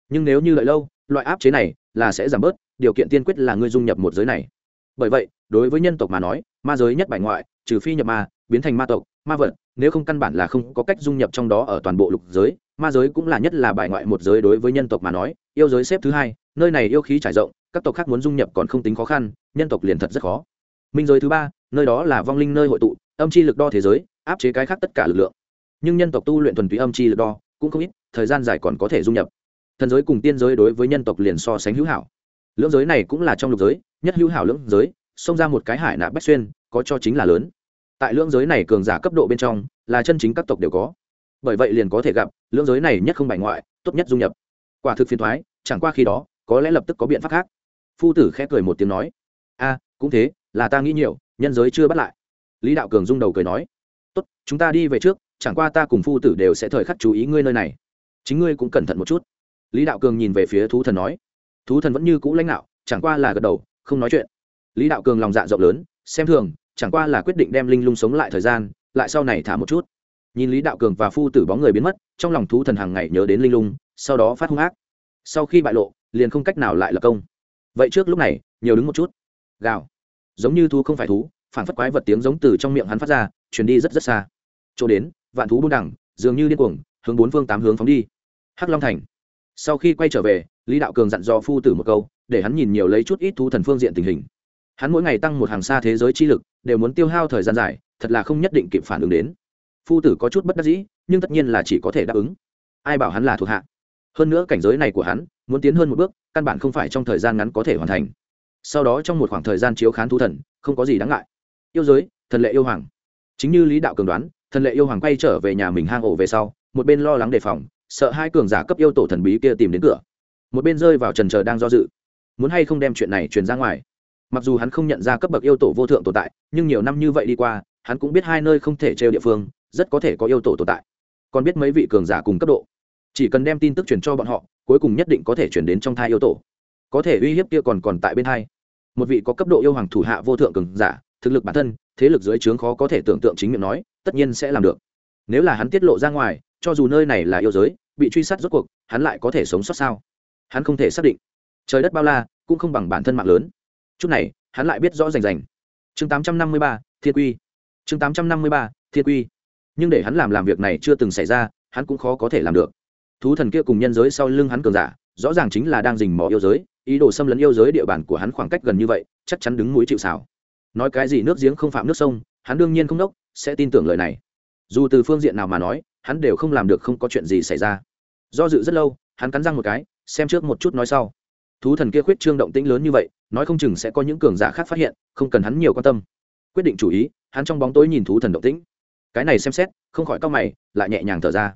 nhưng nếu như lợi lâu, loại áp chế này là sẽ giảm bớt, điều kiện tiên quyết là ngươi dung nhập một giới này. Bởi vậy, đối với nhân tộc mà nói, ma giới nhất bài ngoại, trừ phi nhập ma, biến thành ma tộc, ma vật, nếu không căn bản là không có cách dung nhập trong đó ở toàn bộ lục giới, ma giới cũng là nhất là bài ngoại một giới đối với nhân tộc mà nói, yêu giới xếp thứ hai, nơi này yêu khí trải rộng, các tộc khác muốn dung nhập còn không tính khó khăn, nhân tộc liền thật rất khó. Minh giới thứ ba, nơi đó là vong linh nơi hội tụ, âm chi lực đo thế giới, áp chế cái khác tất cả lực lượng. Nhưng nhân tộc tu luyện thuần túy âm chi lực đo, cũng không ít, thời gian dài còn có thể dung nhập thần giới cùng tiên giới đối với nhân tộc liền so sánh hữu hảo. Lưỡng giới này cũng là trong lục giới, nhất hữu hảo lưỡng giới, xông ra một cái hải nạ bách xuyên, có cho chính là lớn. Tại lưỡng giới này cường giả cấp độ bên trong, là chân chính các tộc đều có. Bởi vậy liền có thể gặp, lưỡng giới này nhất không bại ngoại, tốt nhất dung nhập. Quả thực phiền thoái chẳng qua khi đó, có lẽ lập tức có biện pháp khác. Phu tử khẽ cười một tiếng nói, a, cũng thế, là ta nghĩ nhiều, nhân giới chưa bắt lại. Lý đạo cường rung đầu cười nói, tốt, chúng ta đi về trước, chẳng qua ta cùng phu tử đều sẽ thời khắc chú ý ngươi nơi này. Chính ngươi cũng cẩn thận một chút lý đạo cường nhìn về phía thú thần nói. Thú thần vẫn như cũ lãnh đạo, chẳng qua là gật đầu, không nói chuyện. Lý đạo cường lòng dạ rộng lớn, xem thường, chẳng qua là quyết định đem linh lung sống lại thời gian, lại sau này thả một chút. Nhìn lý đạo cường và phu tử bóng người biến mất, trong lòng thú thần hàng ngày nhớ đến linh lung, sau đó phát hung ác. Sau khi bại lộ, liền không cách nào lại lập công. Vậy trước lúc này, nhiều đứng một chút. Gào. Giống như thú không phải thú phản phất quái vật tiếng giống từ trong miệng hắn phát ra chuyển đi rất rất xa. Chỗ đến, vạn thú buôn đẳng dường như điên cuồng, hướng bốn phương tám hướng phóng đi. Hắc long thành sau khi quay trở về, lý đạo cường dặn dò phu tử một câu, để hắn nhìn nhiều lấy chút ít thú thần phương diện tình hình. Hắn mỗi ngày tăng một hàng xa thế giới chi lực, đều muốn tiêu hao thời gian dài, thật là không nhất định kịp phản ứng đến. Phu tử có chút bất đắc dĩ, nhưng tất nhiên là chỉ có thể đáp ứng. Ai bảo hắn là thuộc hạ? Hơn nữa cảnh giới này của hắn, muốn tiến hơn một bước, căn bản không phải trong thời gian ngắn có thể hoàn thành. Sau đó trong một khoảng thời gian chiếu khán thú thần, không có gì đáng ngại. Yêu giới, thần lệ yêu hoàng. Chính như lý đạo cường đoán, thần lệ yêu hoàng quay trở về nhà mình hang ổ về sau, một bên lo lắng đề phòng sợ hai cường giả cấp yêu tổ thần bí kia tìm đến cửa. Một bên rơi vào trần trờ đang do dự. Muốn hay không đem chuyện này truyền ra ngoài? Mặc dù hắn không nhận ra cấp bậc yêu tổ vô thượng tồn tại, nhưng nhiều năm như vậy đi qua, hắn cũng biết hai nơi không thể trêu địa phương, rất có thể có yêu tổ tồn tại. Còn biết mấy vị cường giả cùng cấp độ. Chỉ cần đem tin tức truyền cho bọn họ, cuối cùng nhất định có thể chuyển đến trong thai yêu tổ. Có thể uy hiếp kia còn còn tại bên hai. Một vị có cấp độ yêu hoàng thủ hạ vô thượng cường giả, thực lực bản thân, thế lực dưới trướng khó có thể tưởng tượng chính miệng nói, tất nhiên sẽ làm được. Nếu là hắn tiết lộ ra ngoài, cho dù nơi này là yêu giới bị truy sát rốt cuộc, hắn lại có thể sống sót sao? Hắn không thể xác định. Trời đất bao la, cũng không bằng bản thân mạng lớn. Chút này, hắn lại biết rõ rành rành. Chương tám trăm năm mươi ba, thiên quy. Chương tám trăm năm mươi ba, thiên quy. Nhưng để hắn làm làm việc này chưa từng xảy ra, hắn cũng khó có thể làm được. Thú thần kia cùng nhân giới sau lưng hắn cường giả, rõ ràng chính là đang dình mò yêu giới, ý đồ xâm lấn yêu giới địa bàn của hắn khoảng cách gần như vậy, chắc chắn đứng núi chịu xảo nói cái gì nước giếng không phạm nước sông, hắn đương nhiên không đốc, sẽ tin tưởng lời này dù từ phương diện nào mà nói, hắn đều không làm được không có chuyện gì xảy ra. Do dự rất lâu, hắn cắn răng một cái, xem trước một chút nói sau. Thú thần kia khuyết trương động tĩnh lớn như vậy, nói không chừng sẽ có những cường giả khác phát hiện, không cần hắn nhiều quan tâm. Quyết định chủ ý, hắn trong bóng tối nhìn thú thần động tĩnh. Cái này xem xét, không khỏi cao mày, lại nhẹ nhàng thở ra.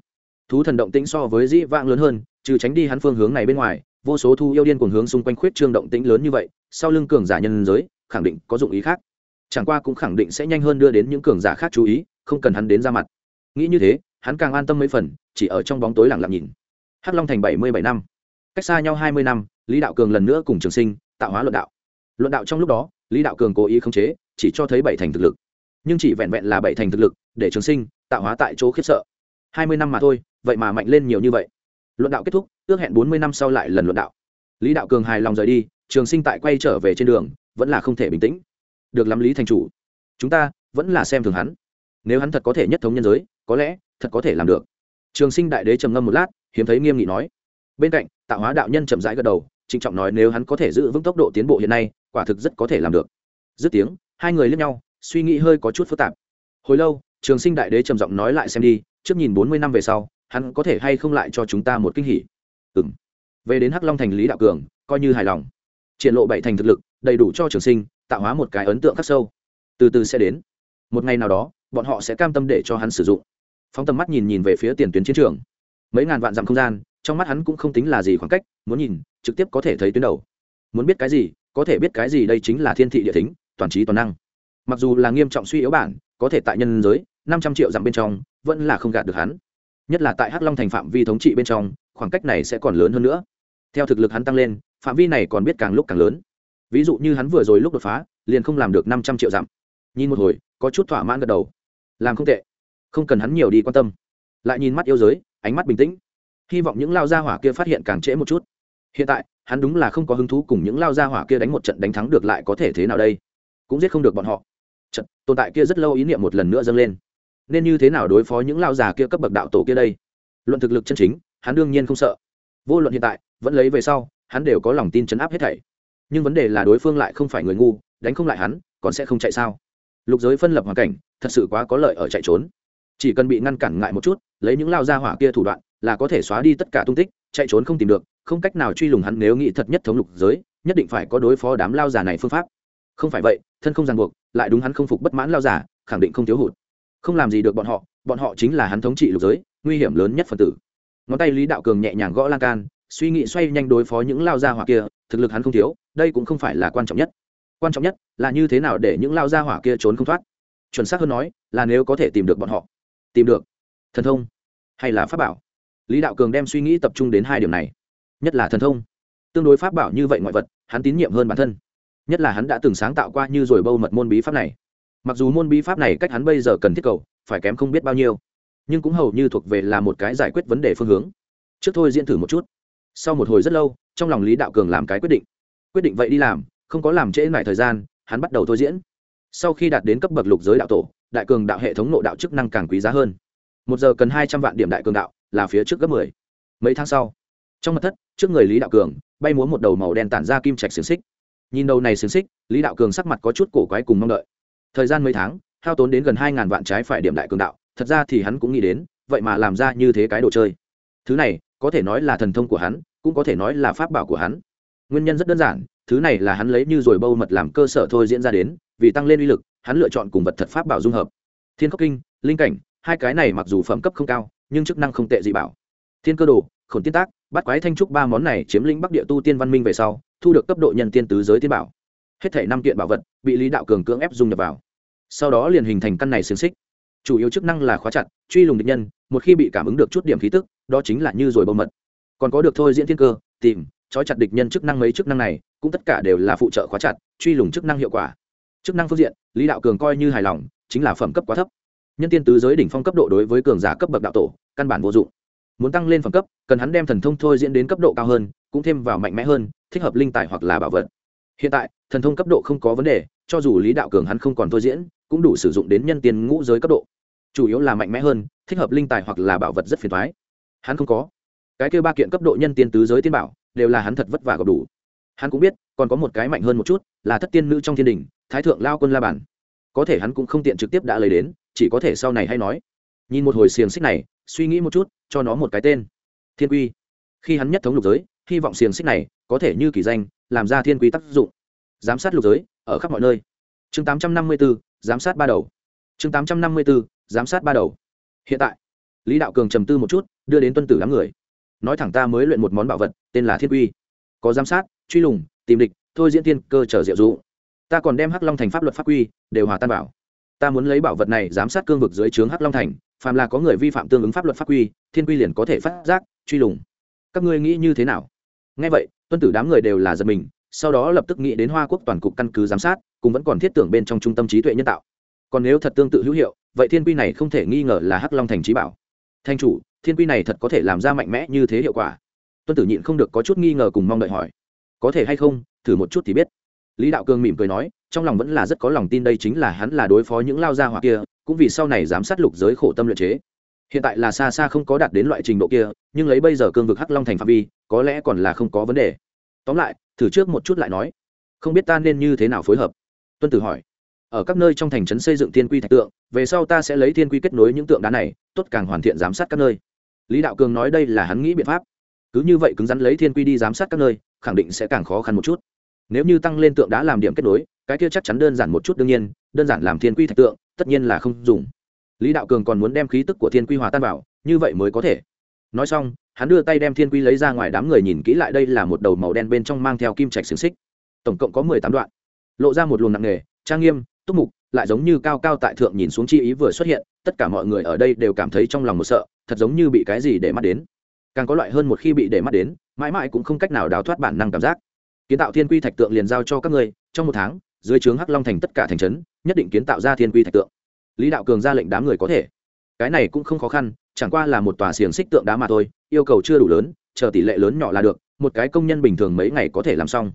Thú thần động tĩnh so với dĩ vãng lớn hơn, trừ tránh đi hắn phương hướng này bên ngoài, vô số thu yêu điên cuồng hướng xung quanh khuyết trương động tĩnh lớn như vậy, sau lưng cường giả nhân giới, khẳng định có dụng ý khác. Chẳng qua cũng khẳng định sẽ nhanh hơn đưa đến những cường giả khác chú ý không cần hắn đến ra mặt. Nghĩ như thế, hắn càng an tâm mấy phần, chỉ ở trong bóng tối lặng lặng nhìn. Hắc long thành bảy mươi bảy năm. Cách xa nhau hai mươi năm, lý đạo cường lần nữa cùng trường sinh tạo hóa luận đạo. Luận đạo trong lúc đó, lý đạo cường cố ý khống chế, chỉ cho thấy bảy thành thực lực. Nhưng chỉ vẹn vẹn là bảy thành thực lực, để trường sinh tạo hóa tại chỗ khiếp sợ. hai mươi năm mà thôi, vậy mà mạnh lên nhiều như vậy. Luận đạo kết thúc, ước hẹn bốn mươi năm sau lại lần luận đạo. Lý đạo cường hài lòng rời đi, trường sinh tại quay trở về trên đường, vẫn là không thể bình tĩnh. Được lắm lý thành chủ. Chúng ta vẫn là xem thường hắn nếu hắn thật có thể nhất thống nhân giới, có lẽ thật có thể làm được. Trường sinh đại đế trầm ngâm một lát, hiếm thấy nghiêm nghị nói. Bên cạnh, tạo hóa đạo nhân chậm rãi gật đầu, trịnh trọng nói nếu hắn có thể giữ vững tốc độ tiến bộ hiện nay, quả thực rất có thể làm được. Dứt tiếng, hai người lướt nhau, suy nghĩ hơi có chút phức tạp. Hồi lâu, trường sinh đại đế trầm giọng nói lại xem đi, trước nhìn bốn mươi năm về sau, hắn có thể hay không lại cho chúng ta một kinh hỉ? Ừ m về đến hắc long thành lý đạo cường, coi như hài lòng. Triển lộ bảy thành thực lực, đầy đủ cho trường sinh, tạo hóa một cái ấn tượng khắc sâu. Từ từ sẽ đến. Một ngày nào đó bọn họ sẽ cam tâm để cho hắn sử dụng. Phóng tầm mắt nhìn nhìn về phía tiền tuyến chiến trường. Mấy ngàn vạn dặm không gian, trong mắt hắn cũng không tính là gì khoảng cách, muốn nhìn, trực tiếp có thể thấy tuyến đầu. Muốn biết cái gì, có thể biết cái gì đây chính là thiên thị địa thính, toàn trí toàn năng. Mặc dù là nghiêm trọng suy yếu bản, có thể tại nhân giới, năm trăm triệu dặm bên trong, vẫn là không gạt được hắn. Nhất là tại hắc long thành phạm vi thống trị bên trong, khoảng cách này sẽ còn lớn hơn nữa. Theo thực lực hắn tăng lên, phạm vi này còn biết càng lúc càng lớn. Ví dụ như hắn vừa rồi lúc đột phá, liền không làm được năm trăm triệu dặm. Nhìn một hồi, có chút thỏa mãn gật đầu làm không tệ. Không cần hắn nhiều đi quan tâm. Lại nhìn mắt yêu giới, ánh mắt bình tĩnh. Hy vọng những lao gia hỏa kia phát hiện càng trễ một chút. Hiện tại, hắn đúng là không có hứng thú cùng những lao gia hỏa kia đánh một trận đánh thắng được lại có thể thế nào đây. Cũng giết không được bọn họ. Trận tồn tại kia rất lâu ý niệm một lần nữa dâng lên. Nên như thế nào đối phó những lao già kia cấp bậc đạo tổ kia đây? Luận thực lực chân chính, hắn đương nhiên không sợ. Vô luận hiện tại, vẫn lấy về sau, hắn đều có lòng tin chấn áp hết thảy. Nhưng vấn đề là đối phương lại không phải người ngu, đánh không lại hắn, còn sẽ không chạy sao? Lục giới phân lập hoàn cảnh thật sự quá có lợi ở chạy trốn. Chỉ cần bị ngăn cản ngại một chút, lấy những lao ra hỏa kia thủ đoạn, là có thể xóa đi tất cả tung tích, chạy trốn không tìm được, không cách nào truy lùng hắn nếu nghĩ thật nhất thống lục giới, nhất định phải có đối phó đám lao giả này phương pháp. Không phải vậy, thân không ràng buộc, lại đúng hắn không phục bất mãn lao giả khẳng định không thiếu hụt. Không làm gì được bọn họ bọn họ chính là hắn thống trị lục giới, nguy hiểm lớn nhất phần tử. Ngón tay lý đạo cường nhẹ nhàng gõ lan can, suy nghĩ xoay nhanh đối phó những lao gia hỏa kia, thực lực hắn không thiếu, đây cũng không phải là quan trọng nhất. Quan trọng nhất là như thế nào để những lao gia hỏa kia trốn không thoát chuẩn xác hơn nói là nếu có thể tìm được bọn họ. Tìm được. Thần thông hay là pháp bảo? Lý đạo cường đem suy nghĩ tập trung đến hai điểm này. Nhất là thần thông. Tương đối pháp bảo như vậy ngoại vật, hắn tín nhiệm hơn bản thân. Nhất là hắn đã từng sáng tạo qua như rồi bâu mật môn bí pháp này. Mặc dù môn bí pháp này cách hắn bây giờ cần thiết cầu, phải kém không biết bao nhiêu. Nhưng cũng hầu như thuộc về là một cái giải quyết vấn đề phương hướng. Trước thôi diễn thử một chút. Sau một hồi rất lâu, trong lòng lý đạo cường làm cái quyết định. Quyết định vậy đi làm, không có làm trễ lại thời gian, hắn bắt đầu thôi diễn sau khi đạt đến cấp bậc lục giới đạo tổ, đại cường đạo hệ thống nộ đạo chức năng càng quý giá hơn. Một giờ cần hai trăm vạn điểm đại cường đạo, là phía trước gấp mười. Mấy tháng sau, trong mặt thất, trước người lý đạo cường, bay múa một đầu màu đen tản ra kim trạch xiềng xích. Nhìn đầu này xiềng xích, lý đạo cường sắc mặt có chút cổ quái cùng mong đợi. Thời gian mấy tháng, hao tốn đến gần hai ngàn vạn trái phải điểm đại cường đạo, thật ra thì hắn cũng nghĩ đến, vậy mà làm ra như thế cái đồ chơi. Thứ này, có thể nói là thần thông của hắn, cũng có thể nói là pháp bảo của hắn nguyên nhân rất đơn giản, thứ này là hắn lấy như rồi bâu mật làm cơ sở thôi diễn ra đến, vì tăng lên uy lực, hắn lựa chọn cùng vật thật pháp bảo dung hợp. Thiên khốc kinh, linh cảnh, hai cái này mặc dù phẩm cấp không cao, nhưng chức năng không tệ gì bảo. Thiên cơ đồ, khổn tiên tác, bắt quái thanh trúc ba món này chiếm lĩnh bắc địa tu tiên văn minh về sau, thu được cấp độ nhân tiên tứ giới tiên bảo. Hết thể năm kiện bảo vật, bị lý đạo cường cưỡng ép dung nhập vào. Sau đó liền hình thành căn này xiềng xích. Chủ yếu chức năng là khóa chặt, truy lùng địch nhân, một khi bị cảm ứng được chút điểm khí tức, đó chính là như rồi bầu mật. Còn có được thôi diễn thiên cơ, tìm trói chặt địch nhân chức năng mấy chức năng này, cũng tất cả đều là phụ trợ khóa chặt, truy lùng chức năng hiệu quả. Chức năng phương diện, lý đạo cường coi như hài lòng, chính là phẩm cấp quá thấp. Nhân tiên tứ giới đỉnh phong cấp độ đối với cường giả cấp bậc đạo tổ, căn bản vô dụng. Muốn tăng lên phẩm cấp, cần hắn đem thần thông thôi diễn đến cấp độ cao hơn, cũng thêm vào mạnh mẽ hơn, thích hợp linh tài hoặc là bảo vật. Hiện tại, thần thông cấp độ không có vấn đề, cho dù lý đạo cường hắn không còn thôi diễn, cũng đủ sử dụng đến nhân tiên ngũ giới cấp độ. Chủ yếu là mạnh mẽ hơn, thích hợp linh tài hoặc là bảo vật rất phiền thoái hắn không có. Cái kêu ba kiện cấp độ nhân tiên tứ giới tiên bảo đều là hắn thật vất vả gặp đủ. Hắn cũng biết còn có một cái mạnh hơn một chút là thất tiên nữ trong thiên đình thái thượng lao quân la bản. Có thể hắn cũng không tiện trực tiếp đã lấy đến chỉ có thể sau này hay nói. Nhìn một hồi xiềng xích này suy nghĩ một chút cho nó một cái tên. Thiên quy. Khi hắn nhất thống lục giới hy vọng xiềng xích này có thể như kỳ danh làm ra thiên quy tác dụng. Giám sát lục giới ở khắp mọi nơi. Chương tám trăm năm mươi 854, giám sát ba đầu. Chương tám trăm năm mươi 854, giám sát ba đầu. Hiện tại lý đạo cường trầm tư một chút đưa đến tuân tử đám người nói thẳng ta mới luyện một món bảo vật, tên là thiên quy. Có giám sát, truy lùng, tìm địch, thôi diễn tiên cơ trở diệu dụ. Ta còn đem hắc long thành pháp luật, pháp quy, đều hòa tan bảo ta muốn lấy bảo vật này giám sát cương vực dưới trướng hắc long thành, phàm là có người vi phạm tương ứng pháp luật, pháp quy, thiên quy liền có thể phát giác, truy lùng. Các ngươi nghĩ như thế nào? Ngay vậy, tuân tử đám người đều là giật mình, sau đó lập tức nghĩ đến hoa quốc toàn cục căn cứ giám sát, cùng vẫn còn thiết tưởng bên trong trung tâm trí tuệ nhân tạo. Còn nếu thật tương tự hữu hiệu, vậy thiên quy này không thể nghi ngờ là hắc long thành trí bảo. Thanh chủ thiên quy này thật có thể làm ra mạnh mẽ như thế hiệu quả. Tuân tử nhịn không được có chút nghi ngờ cùng mong đợi hỏi. Có thể hay không? Thử một chút thì biết. Lý đạo cương mỉm cười nói, trong lòng vẫn là rất có lòng tin đây chính là hắn là đối phó những lao gia hỏa kia, cũng vì sau này giám sát lục giới khổ tâm luyện chế. Hiện tại là xa xa không có đạt đến loại trình độ kia, nhưng lấy bây giờ cương vực hắc long thành phạm vi, có lẽ còn là không có vấn đề. Tóm lại, thử trước một chút lại nói. Không biết ta nên như thế nào phối hợp? Tuân tử hỏi. Ở các nơi trong thành trấn xây dựng thiên quy thạch tượng, về sau ta sẽ lấy thiên quy kết nối những tượng đá này, tốt càng hoàn thiện giám sát các nơi lý đạo cường nói đây là hắn nghĩ biện pháp. Cứ như vậy cứng rắn lấy thiên quy đi giám sát các nơi, khẳng định sẽ càng khó khăn một chút. Nếu như tăng lên tượng đã làm điểm kết nối, cái kia chắc chắn đơn giản một chút đương nhiên, đơn giản làm thiên quy thạch tượng, tất nhiên là không dùng. Lý đạo cường còn muốn đem khí tức của thiên quy hòa tan vào, như vậy mới có thể. Nói xong, hắn đưa tay đem thiên quy lấy ra ngoài đám người nhìn kỹ lại đây là một đầu màu đen bên trong mang theo kim trạch xiềng xích. Tổng cộng có mười tám đoạn. Lộ ra một luồng nặng nghề trang nghiêm, túc mục, lại giống như cao cao tại thượng nhìn xuống chi ý vừa xuất hiện, tất cả mọi người ở đây đều cảm thấy trong lòng một sợ thật giống như bị cái gì để mắt đến. Càng có loại hơn một khi bị để mắt đến, mãi mãi cũng không cách nào đào thoát bản năng cảm giác. Kiến tạo thiên quy thạch tượng liền giao cho các ngươi, trong một tháng, dưới trướng hắc long thành tất cả thành trấn, nhất định kiến tạo ra thiên quy thạch tượng. Lý đạo cường ra lệnh đám người có thể. Cái này cũng không khó khăn, chẳng qua là một tòa xiềng xích tượng đá mà thôi, yêu cầu chưa đủ lớn, chờ tỷ lệ lớn nhỏ là được, một cái công nhân bình thường mấy ngày có thể làm xong.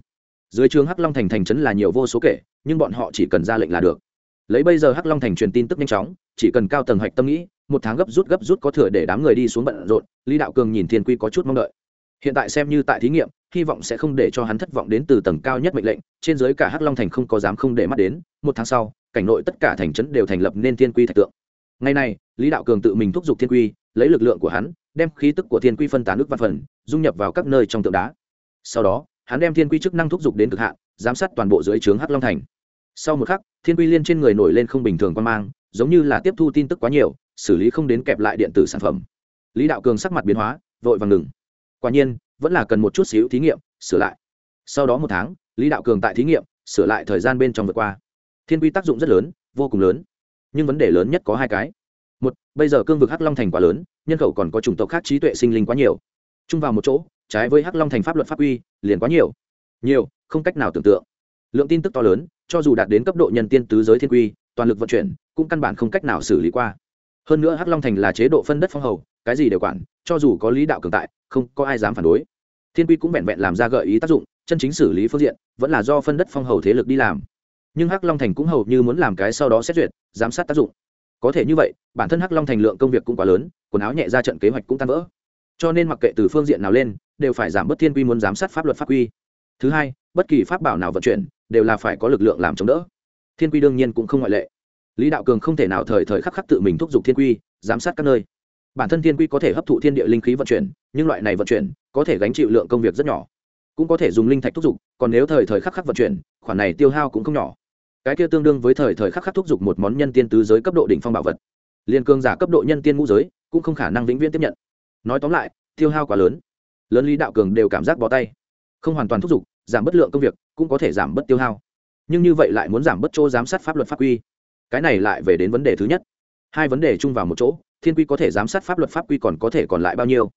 Dưới trường hắc long thành thành trấn là nhiều vô số kể, nhưng bọn họ chỉ cần ra lệnh là được. Lấy bây giờ hắc long thành truyền tin tức nhanh chóng, chỉ cần cao tầng hạch tâm nghĩ một tháng gấp rút gấp rút có thừa để đám người đi xuống bận rộn, lý đạo cường nhìn thiên quy có chút mong đợi. Hiện tại xem như tại thí nghiệm, hy vọng sẽ không để cho hắn thất vọng đến từ tầng cao nhất mệnh lệnh, trên dưới cả hắc long thành không có dám không để mắt đến, một tháng sau, cảnh nội tất cả thành trấn đều thành lập nên thiên quy thạch tượng. Ngày nay, lý đạo cường tự mình thúc giục thiên quy, lấy lực lượng của hắn, đem khí tức của thiên quy phân tán ước văn phần, dung nhập vào các nơi trong tượng đá. Sau đó, hắn đem thiên quy chức năng thúc giục đến cực hạn, giám sát toàn bộ dưới trướng hắc long thành. Sau một khắc, thiên quy liên trên người nổi lên không bình thường quan mang, giống như là tiếp thu tin tức quá nhiều xử lý không đến kẹp lại điện tử sản phẩm. Lý đạo cường sắc mặt biến hóa, vội vàng ngừng. Quả nhiên, vẫn là cần một chút xíu thí nghiệm, sửa lại. Sau đó một tháng, lý đạo cường tại thí nghiệm, sửa lại thời gian bên trong vượt qua. Thiên quy tác dụng rất lớn, vô cùng lớn. Nhưng vấn đề lớn nhất có hai cái. Một, bây giờ cương vực hắc long thành quá lớn, nhân khẩu còn có chủng tộc khác trí tuệ sinh linh quá nhiều. Chung vào một chỗ, trái với hắc long thành pháp luật pháp quy, liền quá nhiều. Nhiều, không cách nào tưởng tượng. Lượng tin tức to lớn, cho dù đạt đến cấp độ nhân tiên tứ giới thiên quy, toàn lực vận chuyển, cũng căn bản không cách nào xử lý qua hơn nữa hắc long thành là chế độ phân đất phong hầu, cái gì đều quản, cho dù có lý đạo cường tại, không có ai dám phản đối. Thiên quy cũng vẹn vẹn làm ra gợi ý tác dụng, chân chính xử lý phương diện, vẫn là do phân đất phong hầu thế lực đi làm. Nhưng hắc long thành cũng hầu như muốn làm cái sau đó xét duyệt, giám sát tác dụng. Có thể như vậy, bản thân hắc long thành lượng công việc cũng quá lớn, quần áo nhẹ ra trận kế hoạch cũng tan vỡ. Cho nên mặc kệ từ phương diện nào lên, đều phải giảm bớt thiên quy muốn giám sát pháp luật pháp quy. Thứ hai, bất kỳ pháp bảo nào vận chuyển, đều là phải có lực lượng làm chống đỡ. Thiên quy đương nhiên cũng không ngoại lệ lý đạo cường không thể nào thời thời khắc khắc tự mình thúc giục thiên quy, giám sát các nơi. Bản thân thiên quy có thể hấp thụ thiên địa linh khí vận chuyển, nhưng loại này vận chuyển có thể gánh chịu lượng công việc rất nhỏ. Cũng có thể dùng linh thạch thúc giục, còn nếu thời thời khắc khắc vận chuyển, khoản này tiêu hao cũng không nhỏ. Cái kia tương đương với thời thời khắc khắc thúc giục một món nhân tiên tứ giới cấp độ đỉnh phong bảo vật. Liên cương giả cấp độ nhân tiên ngũ giới, cũng không khả năng vĩnh viễn tiếp nhận. Nói tóm lại, tiêu hao quá lớn. Lớn lý đạo cường đều cảm giác bó tay. Không hoàn toàn thúc giục, giảm bất lượng công việc, cũng có thể giảm bớt tiêu hao. Nhưng như vậy lại muốn giảm bớt chỗ giám sát pháp luật pháp quy cái này lại về đến vấn đề thứ nhất. Hai vấn đề chung vào một chỗ, thiên quy có thể giám sát pháp luật pháp quy còn có thể còn lại bao nhiêu?